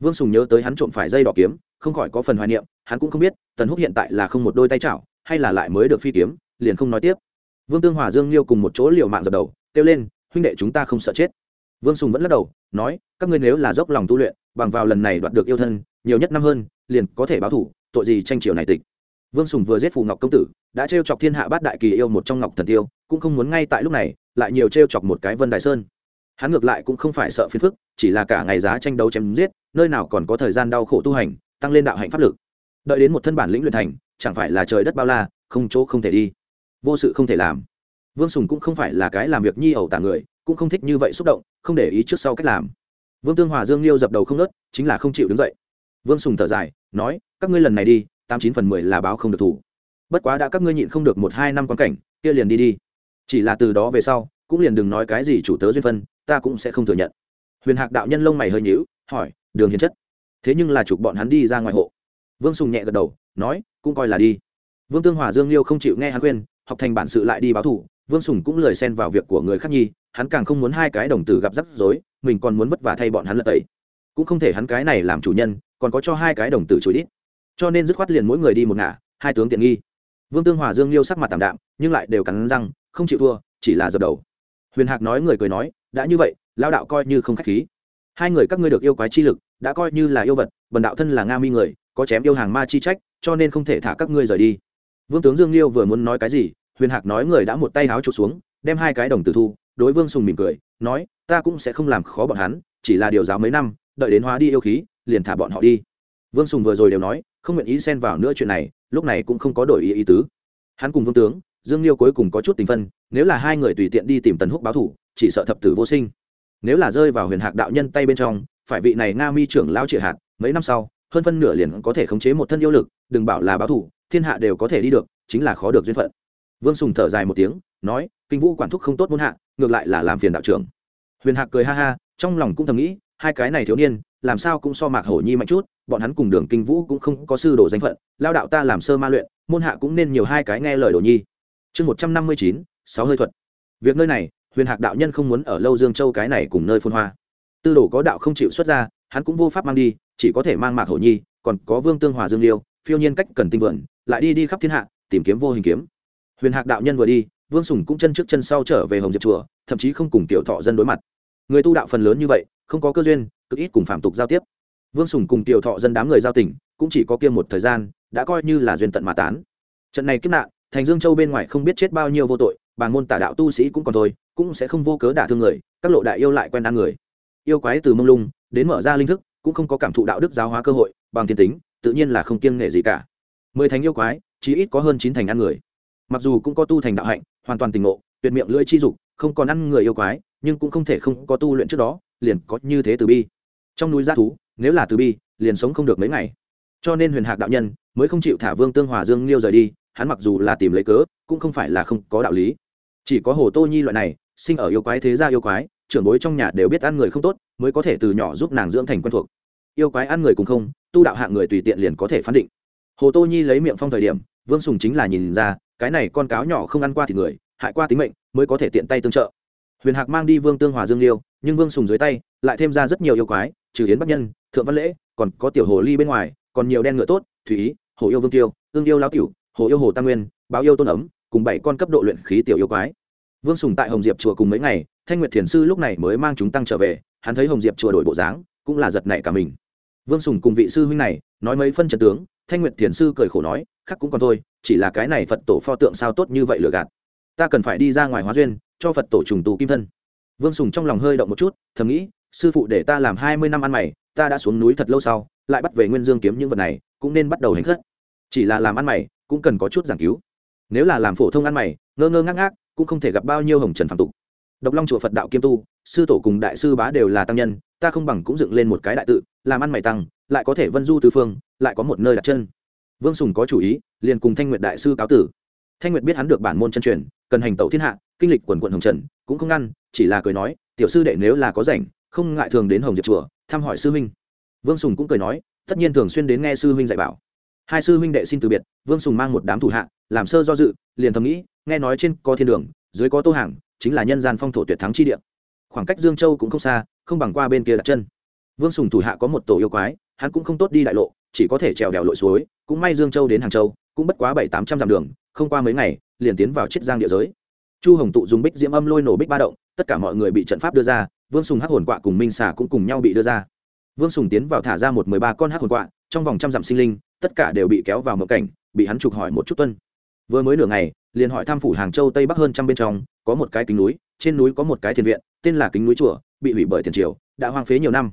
Vương sùng nhớ tới hắn trộm phải dây đỏ kiếm, không khỏi có phần hoài niệm, hắn cũng không biết tần húc hiện tại là không một đôi tay chảo, hay là lại mới được phi kiếm liền không nói tiếp. Vương tương hòa dương liêu cùng một chỗ liều mạng dập đầu, kêu lên, huynh đệ chúng ta không sợ chết. Vương sùng vẫn lắc đầu, nói, các ngươi nếu là dốc lòng tu luyện, bằng vào lần này đoạt được yêu thân, nhiều nhất năm hơn, liền có thể báo thủ, tội gì tranh triều này tịch. Vương sùng vừa giết phù ngọc công tử, đã t chọc thiên hạ bát đại kỳ yêu một trong ngọc thần tiêu, cũng không muốn ngay tại lúc này, lại nhiều t chọc một cái vân đại sơn. Hắn ngược lại cũng không phải sợ phiền phức, chỉ là cả ngày giá tranh đấu chém giết, nơi nào còn có thời gian đau khổ tu hành, tăng lên đạo hạnh pháp lực. Đợi đến một thân bản lĩnh luyện thành, chẳng phải là trời đất bao la, không chỗ không thể đi vô sự không thể làm. Vương sùng cũng không phải là cái làm việc nhi ẩu tả người, cũng không thích như vậy xúc động, không để ý trước sau cách làm. Vương tương hòa dương liêu dập đầu không nớt, chính là không chịu đứng dậy. Vương sùng thở dài, nói, các ngươi lần này đi, tám chín phần mười là báo không được thủ. Bất quá đã các ngươi nhịn không được một hai năm quan cảnh, kia liền đi đi. Chỉ là từ đó về sau, cũng liền đừng nói cái gì chủ tớ duyên phân, ta cũng sẽ không thừa nhận. Huyền hạc đạo nhân lông mày hơi nhíu, hỏi, đường hiền chất, thế nhưng là chụp bọn hắn đi ra ngoài hộ? Vương sùng nhẹ gật đầu, nói, cũng coi là đi. Vương tương hòa dương liêu không chịu nghe hắn khuyên học thành bản sự lại đi báo thủ, vương sùng cũng lời xen vào việc của người khác nhi, hắn càng không muốn hai cái đồng tử gặp rắc rối, mình còn muốn vất vả thay bọn hắn lật tẩy. Cũng không thể hắn cái này làm chủ nhân, còn có cho hai cái đồng tử chối đít. Cho nên dứt khoát liền mỗi người đi một ngả, hai tướng tiện nghi. Vương tương hòa dương liêu sắc mặt tảm đạm, nhưng lại đều cắn răng, không chịu thua, chỉ là dập đầu. Huyền hạc nói người cười nói, đã như vậy lao đạo coi như không k h á c h khí. Hai người các ngươi được yêu quái chi lực, đã coi như là yêu vật, bần đạo thân là nga mi người, có chém yêu hàng ma chi trách, cho nên không thể thả các ngươi rời đi. Vương tướng dương liêu vừa muốn nói cái gì huyền hạc nói người đã một tay háo trục xuống, đem hai cái đồng tử thu, đối vương sùng mỉm cười, nói, ta cũng sẽ không làm khó bọn hắn, chỉ là điều giáo mấy năm, đợi đến hóa đi yêu khí, liền thả bọn họ đi. Vương sùng vừa rồi đều nói, không nguyện ý xen vào nữa chuyện này, lúc này cũng không có đổi ý ý tứ. Hắn cùng vương tướng, dương liêu cuối cùng có chút tình phân, nếu là hai người tùy tiện đi tìm tần húc báo thủ, chỉ sợ thập tử vô sinh. Nếu là rơi vào huyền hạc đạo nhân tay bên trong, phải vị này nga mi trưởng lao triệt hạt, mấy năm sau, hơn phân nửa liền có thể khống chế một thân yêu lực, đừng bảo là báo thủ, thiên hạ đều có thể đi được, chính là khó được duyên phận vương sùng thở dài một tiếng, nói, kinh vũ quản thúc không tốt muốn hạ, ngược lại là làm phiền đạo trưởng. Huyền hạc cười ha ha, trong lòng cũng thầm nghĩ, hai cái này thiếu niên, làm sao cũng so mạc hổ nhi mạnh chút, bọn hắn cùng đường kinh vũ cũng không có sư đồ danh phận, lao đạo ta làm sơ ma luyện, môn hạ cũng nên nhiều hai cái nghe lời đồ nhi. Chương một trăm năm mươi chín, sáu hơi thuật. Việc nơi này, huyền hạc đạo nhân không muốn ở lâu dương châu cái này cùng nơi phôn hoa. Tư đồ có đạo không chịu xuất ra, hắn cũng vô pháp mang đi, chỉ có thể mang mạc hổ nhi, còn có vương tương hòa dương liêu, phiêu nhiên cách cần tinh vượn lại đi đi khắp thiên hạ, tìm kiếm vô hình kiếm huyền hạc đạo nhân vừa đi, vương sùng cũng chân trước chân sau trở về hồng diệp chùa, thậm chí không cùng tiểu thọ dân đối mặt. Người tu đạo phần lớn như vậy, không có cơ duyên, cực ít cùng phạm tục giao tiếp. Vương sùng cùng tiểu thọ dân đám người giao tỉnh cũng chỉ có kia một thời gian, đã coi như là duyên tận mà tán. Trận này kiếp nạn, thành dương châu bên ngoài không biết chết bao nhiêu vô tội, bà môn tả đạo tu sĩ cũng còn thôi, cũng sẽ không vô cớ đả thương người, các lộ đại yêu lại quen ăn người. Yêu quái từ mông lung, đến mở ra linh thức, cũng không có cảm thụ đạo đức giáo hóa cơ hội, bằng thiên tính, tự nhiên là không kiêng nghệ gì cả. Mười thành yêu quái chỉ ít có hơn chín thành ăn người mặc dù cũng có tu thành đạo hạnh, hoàn toàn tình ngộ, tuyệt miệng lưỡi chi dục, không còn ăn người yêu quái, nhưng cũng không thể không có tu luyện trước đó, liền có như thế từ bi. Trong núi g thú, nếu là từ bi, liền sống không được mấy ngày. Cho nên huyền hạc đạo nhân mới không chịu thả vương tương hòa dương liêu rời đi, hắn mặc dù là tìm lấy cớ, cũng không phải là không có đạo lý. Chỉ có hồ tô nhi loại này, sinh ở yêu quái thế gia yêu quái, trưởng bối trong nhà đều biết ăn người không tốt, mới có thể từ nhỏ giúp nàng dưỡng thành quen thuộc. Yêu quái ăn người cùng không, tu đạo hạng người tùy tiện liền có thể phán định. Hồ tô nhi lấy miệng phong thời điểm vương sùng chính là nhìn ra, cái này con cáo nhỏ không ăn qua thì người, hại qua tính mệnh, mới có thể tiện tay tương trợ. Huyền hạc mang đi vương tương hòa dương liêu, nhưng vương sùng dưới tay lại thêm ra rất nhiều yêu quái, trừ hiến bắc nhân, thượng văn lễ, còn có tiểu hồ ly bên ngoài, còn nhiều đen ngựa tốt, thủy ý, hồ yêu vương tiêu, ương yêu lao tiểu, hồ yêu hồ tam nguyên, báo yêu tôn ấm, cùng bảy con cấp độ luyện khí tiểu yêu quái. Vương sùng tại hồng diệp chùa cùng mấy ngày, thanh nguyệt thiền sư lúc này mới mang chúng tăng trở về, hắn thấy hồng diệp chùa đổi bộ dáng, cũng là giật nảy cả mình. Vương sùng cùng vị sư huynh này, nói mấy phân trần tướng, thanh nguyệt thiền sư cười khổ nói khác cũng còn thôi, chỉ là cái này phật tổ pho tượng sao tốt như vậy lừa gạt. Ta cần phải đi ra ngoài hóa duyên, cho phật tổ trùng tù kim thân. Vương sùng trong lòng hơi động một chút, thầm nghĩ, sư phụ để ta làm hai mươi năm ăn mày, ta đã xuống núi thật lâu sau, lại bắt về nguyên dương kiếm những vật này, cũng nên bắt đầu hành khất. Chỉ là làm ăn mày, cũng cần có chút giảng cứu. Nếu là làm phổ thông ăn mày, ngơ ngơ ngác ngác, cũng không thể gặp bao nhiêu hồng trần phạm tục. Độc long chùa phật đạo kiêm tu, sư tổ cùng đại sư bá đều là tăng nhân, ta không bằng cũng dựng lên một cái đại tự, làm ăn mày tăng, lại có thể vân du tứ phương, lại có một nơi đặt chân vương sùng có chủ ý, liền cùng thanh nguyệt đại sư cáo tử. Thanh nguyệt biết hắn được bản môn chân truyền, cần hành tẩu thiên hạ, kinh lịch quần quận hồng trần, cũng không ngăn, chỉ là cười nói, tiểu sư đệ nếu là có rảnh, không ngại thường đến hồng diệp chùa, thăm hỏi sư huynh. Vương sùng cũng cười nói, tất nhiên thường xuyên đến nghe sư huynh dạy bảo. Hai sư huynh đệ xin từ biệt, vương sùng mang một đám thủ hạ, làm sơ do dự, liền thầm nghĩ, nghe nói trên có thiên đường, dưới có tô hàng, chính là nhân gian phong thổ tuyệt thắng chi địa. Khoảng cách dương châu cũng không xa, không bằng qua bên kia đặt chân. Vương sùng thủ hạ có một tổ yêu quái hắn cũng không tốt đi đại lộ, chỉ có thể trèo đèo lội suối, cũng may dương châu đến hàng châu, cũng bất quá bảy tám trăm dặm đường, không qua mấy ngày, liền tiến vào chiết giang địa giới. Chu hồng tụ dùng bích diễm âm lôi nổ bích ba động, tất cả mọi người bị trận pháp đưa ra, vương sùng hắc hồn quạ cùng minh xà cũng cùng nhau bị đưa ra. Vương sùng tiến vào thả ra một mười ba con hắc hồn quạ, trong vòng trăm dặm sinh linh, tất cả đều bị kéo vào mộng cảnh, bị hắn trục hỏi một chút tuân. Vừa mới nửa ngày, liền hỏi tham phủ hàng châu tây bắc hơn trăm bên trong, có một cái kính núi, trên núi có một cái thiền viện, tên là kính núi chùa, bị hủy bởi tiền triều, đã hoang phế nhiều năm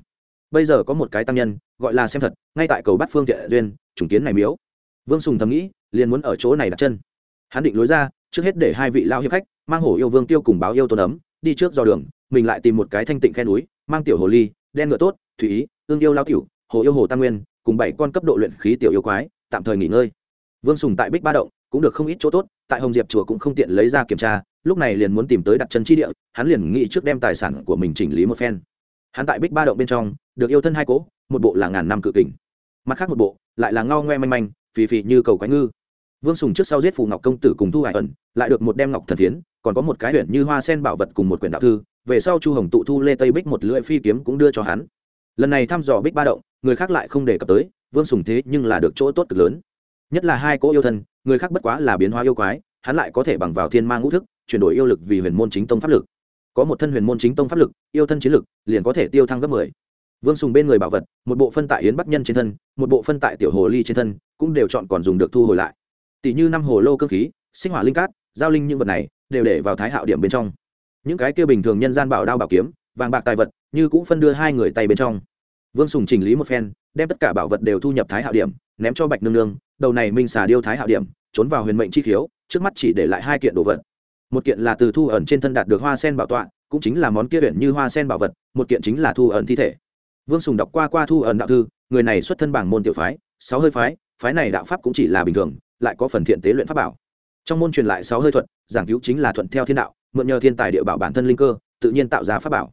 bây giờ có một cái tăng nhân, gọi là xem thật, ngay tại cầu bát phương thiện duyên chủng kiến này miếu. Vương sùng thầm nghĩ, liền muốn ở chỗ này đặt chân. Hắn định lối ra, trước hết để hai vị lao hiệp khách, mang hổ yêu vương tiêu cùng báo yêu tôn ấm, đi trước do đường, mình lại tìm một cái thanh tịnh khe núi, mang tiểu hồ ly, đen ngựa tốt, thủy ý, ương yêu lao tiểu, hồ yêu hồ tam nguyên, cùng bảy con cấp độ luyện khí tiểu yêu quái, tạm thời nghỉ ngơi. Vương sùng tại bích ba động, cũng được không ít chỗ tốt, tại hồng diệp chùa cũng không tiện lấy ra kiểm tra, lúc này liền muốn tìm tới đặt chân chi địa, hắn liền nghĩ trước đem tài sản của mình chỉnh lý một phen. Hắn tại bích ba động bên trong được yêu thân hai cỗ một bộ là ngàn năm cự kình. Mặt khác một bộ lại là ngao ngoe manh manh, phì phì như cầu quái ngư. Vương sùng trước sau giết phù ngọc công tử cùng thu hải ẩn, lại được một đem ngọc thần phiến, còn có một cái huyện như hoa sen bảo vật cùng một quyển đạo thư, về sau chu hồng tụ thu lê tây bích một lưỡi phi kiếm cũng đưa cho hắn. Lần này thăm dò bích ba động, người khác lại không đề cập tới, vương sùng thế nhưng là được chỗ tốt cực lớn. Nhất là hai cỗ yêu thân, người khác bất quá là biến hóa yêu quái, hắn lại có thể bằng vào thiên mang ngũ thức, chuyển đổi yêu lực vì huyền môn chính tông pháp lực. Có một thân huyền môn chính tông pháp lực, yêu thân chiến lực, liền có thể tiêu thăng gấp mười vương sùng bên người bảo vật, một bộ phân tại yến bắc nhân trên thân, một bộ phân tại tiểu hồ ly trên thân, cũng đều chọn còn dùng được thu hồi lại. Tỷ như năm hồ lô cơ khí, sinh hỏa linh cát, giao linh những vật này, đều để vào thái hạo điểm bên trong. Những cái kia bình thường nhân gian bảo đao bảo kiếm, vàng bạc tài vật, như cũng phân đưa hai người tay bên trong. Vương sùng chỉnh lý một phen, đem tất cả bảo vật đều thu nhập thái hạo điểm, ném cho bạch nương nương, đầu này minh xà điêu thái hạo điểm, trốn vào huyền mệnh chi khiếu, trước mắt chỉ để lại hai kiện đồ vật. Một kiện là từ thu ẩn trên thân đạt được hoa sen bảo tọa, cũng chính là món kia huyện như hoa sen bảo vật, một kiện chính là thu ẩn thi thể vương sùng đọc qua qua thu ẩn đạo thư, người này xuất thân bảng môn tiểu phái, sáu hơi phái phái này đạo pháp cũng chỉ là bình thường, lại có phần thiện tế luyện pháp bảo. Trong môn truyền lại sáu hơi thuật, giảng cứu chính là thuận theo thiên đạo, mượn nhờ thiên tài địa bảo bản thân linh cơ, tự nhiên tạo ra pháp bảo.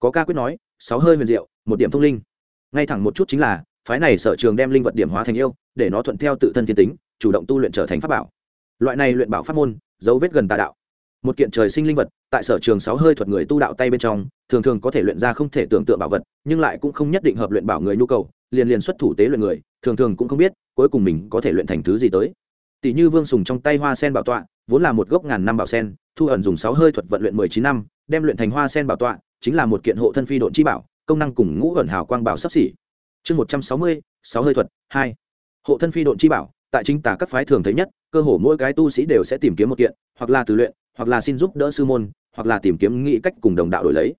Có ca quyết nói, sáu hơi huyền diệu, một điểm thông linh. Ngay thẳng một chút chính là, phái này sở trường đem linh vật điểm hóa thành yêu, để nó thuận theo tự thân thiên tính, chủ động tu luyện trở thành pháp bảo. Loại này luyện bảo pháp môn, dấu vết gần tà đạo một kiện trời sinh linh vật, tại sở trường sáu hơi thuật người tu đạo tay bên trong, thường thường có thể luyện ra không thể tưởng tượng bảo vật, nhưng lại cũng không nhất định hợp luyện bảo người nhu cầu, liền liền xuất thủ tế luyện người, thường thường cũng không biết, cuối cùng mình có thể luyện thành thứ gì tới. Tỷ như vương sùng trong tay hoa sen bảo tọa, vốn là một gốc ngàn năm bảo sen, thu ẩn dùng sáu hơi thuật vận luyện mười chín năm, đem luyện thành hoa sen bảo tọa, chính là một kiện hộ thân phi độn chi bảo, công năng cùng ngũ ẩn hào quang bảo sắp xỉ. Chương một trăm sáu mươi, sáu hơi thuật, hai. Hộ thân phi độn chi bảo, tại chính tả các phái thường thấy nhất, cơ hồ mỗi cái tu sĩ đều sẽ tìm kiếm một kiện, hoặc là từ luyện hoặc là xin giúp đỡ sư môn, hoặc là tìm kiếm nghĩ cách cùng đồng đạo đổi lấy.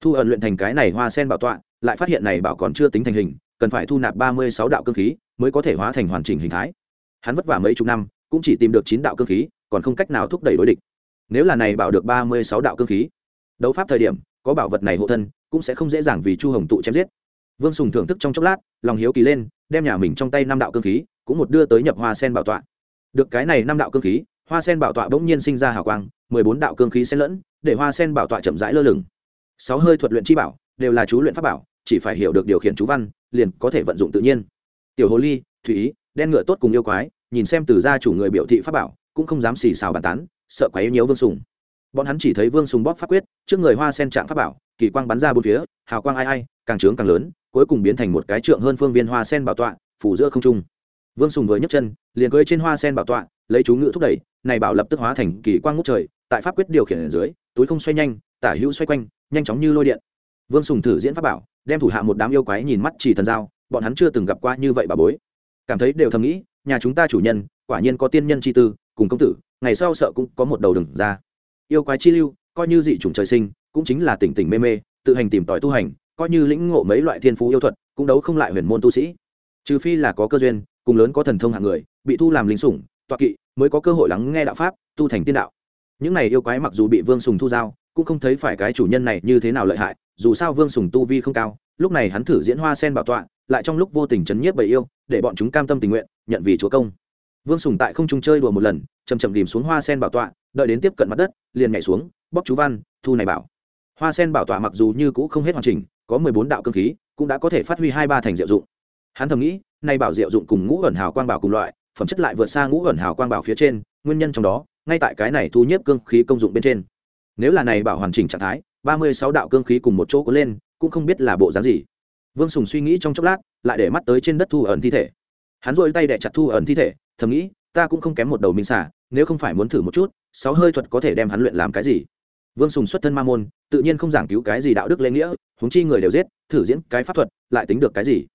Thu ẩn luyện thành cái này hoa sen bảo tọa, lại phát hiện này bảo còn chưa tính thành hình, cần phải thu nạp ba mươi sáu đạo cơ khí mới có thể hóa thành hoàn chỉnh hình thái. Hắn vất vả mấy chục năm, cũng chỉ tìm được chín đạo cơ khí, còn không cách nào thúc đẩy đối địch. Nếu là này bảo được ba mươi sáu đạo cơ khí, đấu pháp thời điểm, có bảo vật này hộ thân, cũng sẽ không dễ dàng vì chu hồng tụ chém giết. Vương sùng thưởng thức trong chốc lát, lòng hiếu kỳ lên, đem nhà mình trong tay năm đạo cơ khí, cũng một đưa tới nhập hoa sen bảo tọa. Được cái này năm đạo cơ khí hoa sen bảo tọa bỗng nhiên sinh ra hào quang, mười bốn đạo cương khí xen lẫn, để hoa sen bảo tọa chậm rãi lơ lửng. Sáu hơi thuật luyện chi bảo, đều là chú luyện pháp bảo, chỉ phải hiểu được điều khiển chú văn, liền có thể vận dụng tự nhiên. Tiểu hồ ly, thủy ý đen ngựa tốt cùng yêu quái, nhìn xem từ gia chủ người biểu thị pháp bảo, cũng không dám xì xào bàn tán, sợ quá yêu nhiễu vương sùng. Bọn hắn chỉ thấy vương sùng bóp pháp quyết, trước người hoa sen trạng pháp bảo, kỳ quang bắn ra bốn phía, hào quang ai ai, càng trướng càng lớn, cuối cùng biến thành một cái trượng hơn phương viên hoa sen bảo tọa, phủ giữa không trung. Vương sùng vừa nhấc chân, liền cưỡi trên hoa sen bảo tọa lấy chú ngự thúc đẩy này bảo lập tức hóa thành kỳ quang ngút trời tại pháp quyết điều khiển ở dưới túi không xoay nhanh tả hữu xoay quanh nhanh chóng như lôi điện. Vương sùng thử diễn pháp bảo đem thủ hạ một đám yêu quái nhìn mắt chỉ thần giao, bọn hắn chưa từng gặp qua như vậy bà bối. Cảm thấy đều thầm nghĩ nhà chúng ta chủ nhân quả nhiên có tiên nhân chi tư cùng công tử ngày sau sợ cũng có một đầu đừng ra. Yêu quái chi lưu coi như dị chủng trời sinh cũng chính là tỉnh tỉnh mê mê tự hành tìm tòi tu hành coi như lĩnh ngộ mấy loại thiên phú yêu thuật cũng đấu không lại huyền môn tu sĩ. Trừ phi là có cơ duyên cùng lớn có thần thông hạng người bị thu làm lính sủng toạ kỵ mới có cơ hội lắng nghe đạo pháp, tu thành tiên đạo. Những này yêu quái mặc dù bị vương sùng thu giao, cũng không thấy phải cái chủ nhân này như thế nào lợi hại, dù sao vương sùng tu vi không cao, lúc này hắn thử diễn hoa sen bảo tọa, lại trong lúc vô tình chấn nhiếp bầy yêu, để bọn chúng cam tâm tình nguyện, nhận vì chúa công. Vương sùng tại không trung chơi đùa một lần chầm chậm tìm xuống hoa sen bảo tọa, đợi đến tiếp cận mặt đất, liền nhảy xuống bóc chú văn, thu này bảo. Hoa sen bảo tọa mặc dù như cũ không hết hoàn chỉnh, có mười bốn đạo cơ khí, cũng đã có thể phát huy hai ba thành diệu dụng. Hắn thầm nghĩ nay bảo diệu dụng cùng ngũ ẩn hào quang bảo cùng loại phẩm chất lại vượt xa ngũ ẩn hào quang bảo phía trên, nguyên nhân trong đó, ngay tại cái này thu nhếp cương khí công dụng bên trên. Nếu là này bảo hoàn chỉnh trạng thái, ba mươi sáu đạo cương khí cùng một chỗ có lên, cũng không biết là bộ dáng gì. Vương sùng suy nghĩ trong chốc lát, lại để mắt tới trên đất thu ẩn thi thể. Hắn dội tay đẻ chặt thu ẩn thi thể, thầm nghĩ, ta cũng không kém một đầu minh xả nếu không phải muốn thử một chút, sáu hơi thuật có thể đem hắn luyện làm cái gì? Vương sùng xuất thân ma môn, tự nhiên không giảng cứu cái gì đạo đức lễ nghĩa húng chi người đều giết, thử diễn cái pháp thuật, lại tính được cái gì?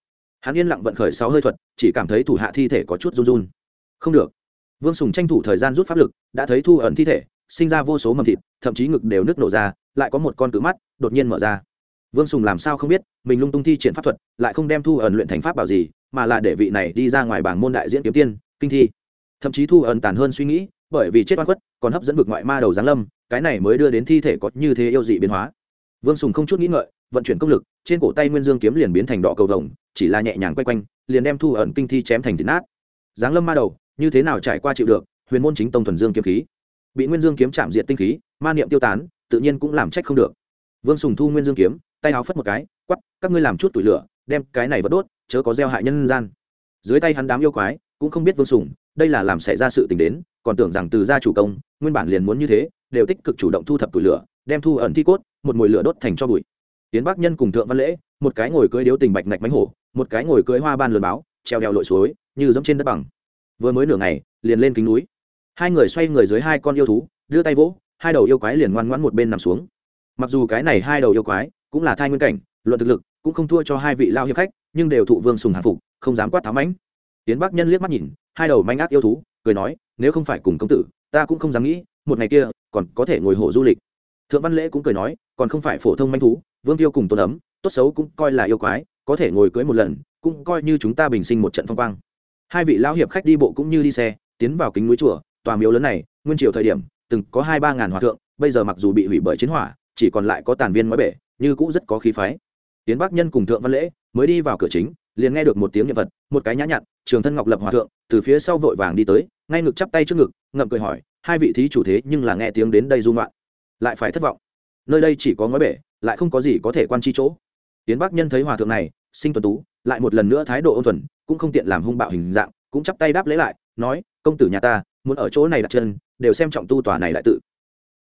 Hắn yên lặng vận khởi sáu hơi thuật, chỉ cảm thấy thủ hạ thi thể có chút run run. Không được. Vương sùng tranh thủ thời gian rút pháp lực, đã thấy thu ẩn thi thể, sinh ra vô số mầm thịt, thậm chí ngực đều nước nổ ra, lại có một con cự mắt, đột nhiên mở ra. Vương sùng làm sao không biết, mình lung tung thi triển pháp thuật, lại không đem thu ẩn luyện thành pháp bảo gì, mà là để vị này đi ra ngoài bảng môn đại diễn kiếm tiên, kinh thi. Thậm chí thu ẩn tàn hơn suy nghĩ, bởi vì chết oan khuất, còn hấp dẫn vực ngoại ma đầu giáng lâm, cái này mới đưa đến thi thể có như thế yêu dị biến hóa. Vương sùng không chút nghĩ ngợi, vận chuyển công lực, trên cổ tay nguyên dương kiếm liền biến thành đỏ cầu vồng chỉ là nhẹ nhàng quay quanh, liền đem thu ẩn kinh thi chém thành thịt nát. Giáng lâm ma đầu, như thế nào trải qua chịu được, huyền môn chính tông thuần dương kiếm khí. Bị nguyên dương kiếm chạm diện tinh khí, ma niệm tiêu tán, tự nhiên cũng làm trách không được. Vương sùng thu nguyên dương kiếm, tay áo phất một cái quắp các ngươi làm chút tủi lửa, đem cái này vật đốt, chớ có gieo hại nhân gian. Dưới tay hắn đám yêu quái, cũng không biết vương sùng, đây là làm xảy ra sự tình đến, còn tưởng rằng từ gia chủ công, nguyên bản liền muốn như thế, đều tích cực chủ động thu thập tủi lửa, đem thu ẩn thi cốt, một mồi lửa đốt thành cho bụi. Tiến bắc nhân cùng thượng văn lễ, một cái ngồi cưới điếu tình bạch nạch mánh hổ một cái ngồi cưới hoa ban lừa báo, treo đeo lội suối, như giống trên đất bằng. Vừa mới nửa ngày, liền lên kính núi. Hai người xoay người dưới hai con yêu thú, đưa tay vỗ, hai đầu yêu quái liền ngoan ngoãn một bên nằm xuống. Mặc dù cái này hai đầu yêu quái cũng là thai nguyên cảnh, luận thực lực, cũng không thua cho hai vị lao hiệp khách, nhưng đều thụ vương sùng hạ phục, không dám quát tháo mãnh. Tiến bắc nhân liếc mắt nhìn, hai đầu manh ác yêu thú, cười nói, nếu không phải cùng công tử, ta cũng không dám nghĩ, một ngày kia, còn có thể ngồi hộ du lịch. Thượng văn lễ cũng cười nói, còn không phải phổ thông manh thú, vương tiêu cùng tôn ấm, tốt xấu cũng coi là yêu quái có thể ngồi cưới một lần, cũng coi như chúng ta bình sinh một trận phong quang. Hai vị lão hiệp khách đi bộ cũng như đi xe, tiến vào kính núi chùa, tòa miếu lớn này, nguyên triều thời điểm, từng có hai ba ngàn hòa thượng, bây giờ mặc dù bị hủy bởi chiến hỏa, chỉ còn lại có tàn viên mới bể, như cũ rất có khí phái. Tiến bắc nhân cùng thượng văn lễ mới đi vào cửa chính, liền nghe được một tiếng nhật vật một cái nhã nhặn, trường thân ngọc lập hòa thượng, từ phía sau vội vàng đi tới, ngay ngực chắp tay trước ngực, ngậm cười hỏi, hai vị thí chủ thế nhưng là nghe tiếng đến đây dung loạn lại phải thất vọng. Nơi đây chỉ có ngói bể, lại không có gì có thể quan chi chỗ tiến bắc nhân thấy hòa thượng này, sinh tuần tú, lại một lần nữa thái độ ôn thuần, cũng không tiện làm hung bạo hình dạng, cũng chắp tay đáp lễ lại, nói, công tử nhà ta, muốn ở chỗ này đặt chân, đều xem trọng tu tòa này lại tự.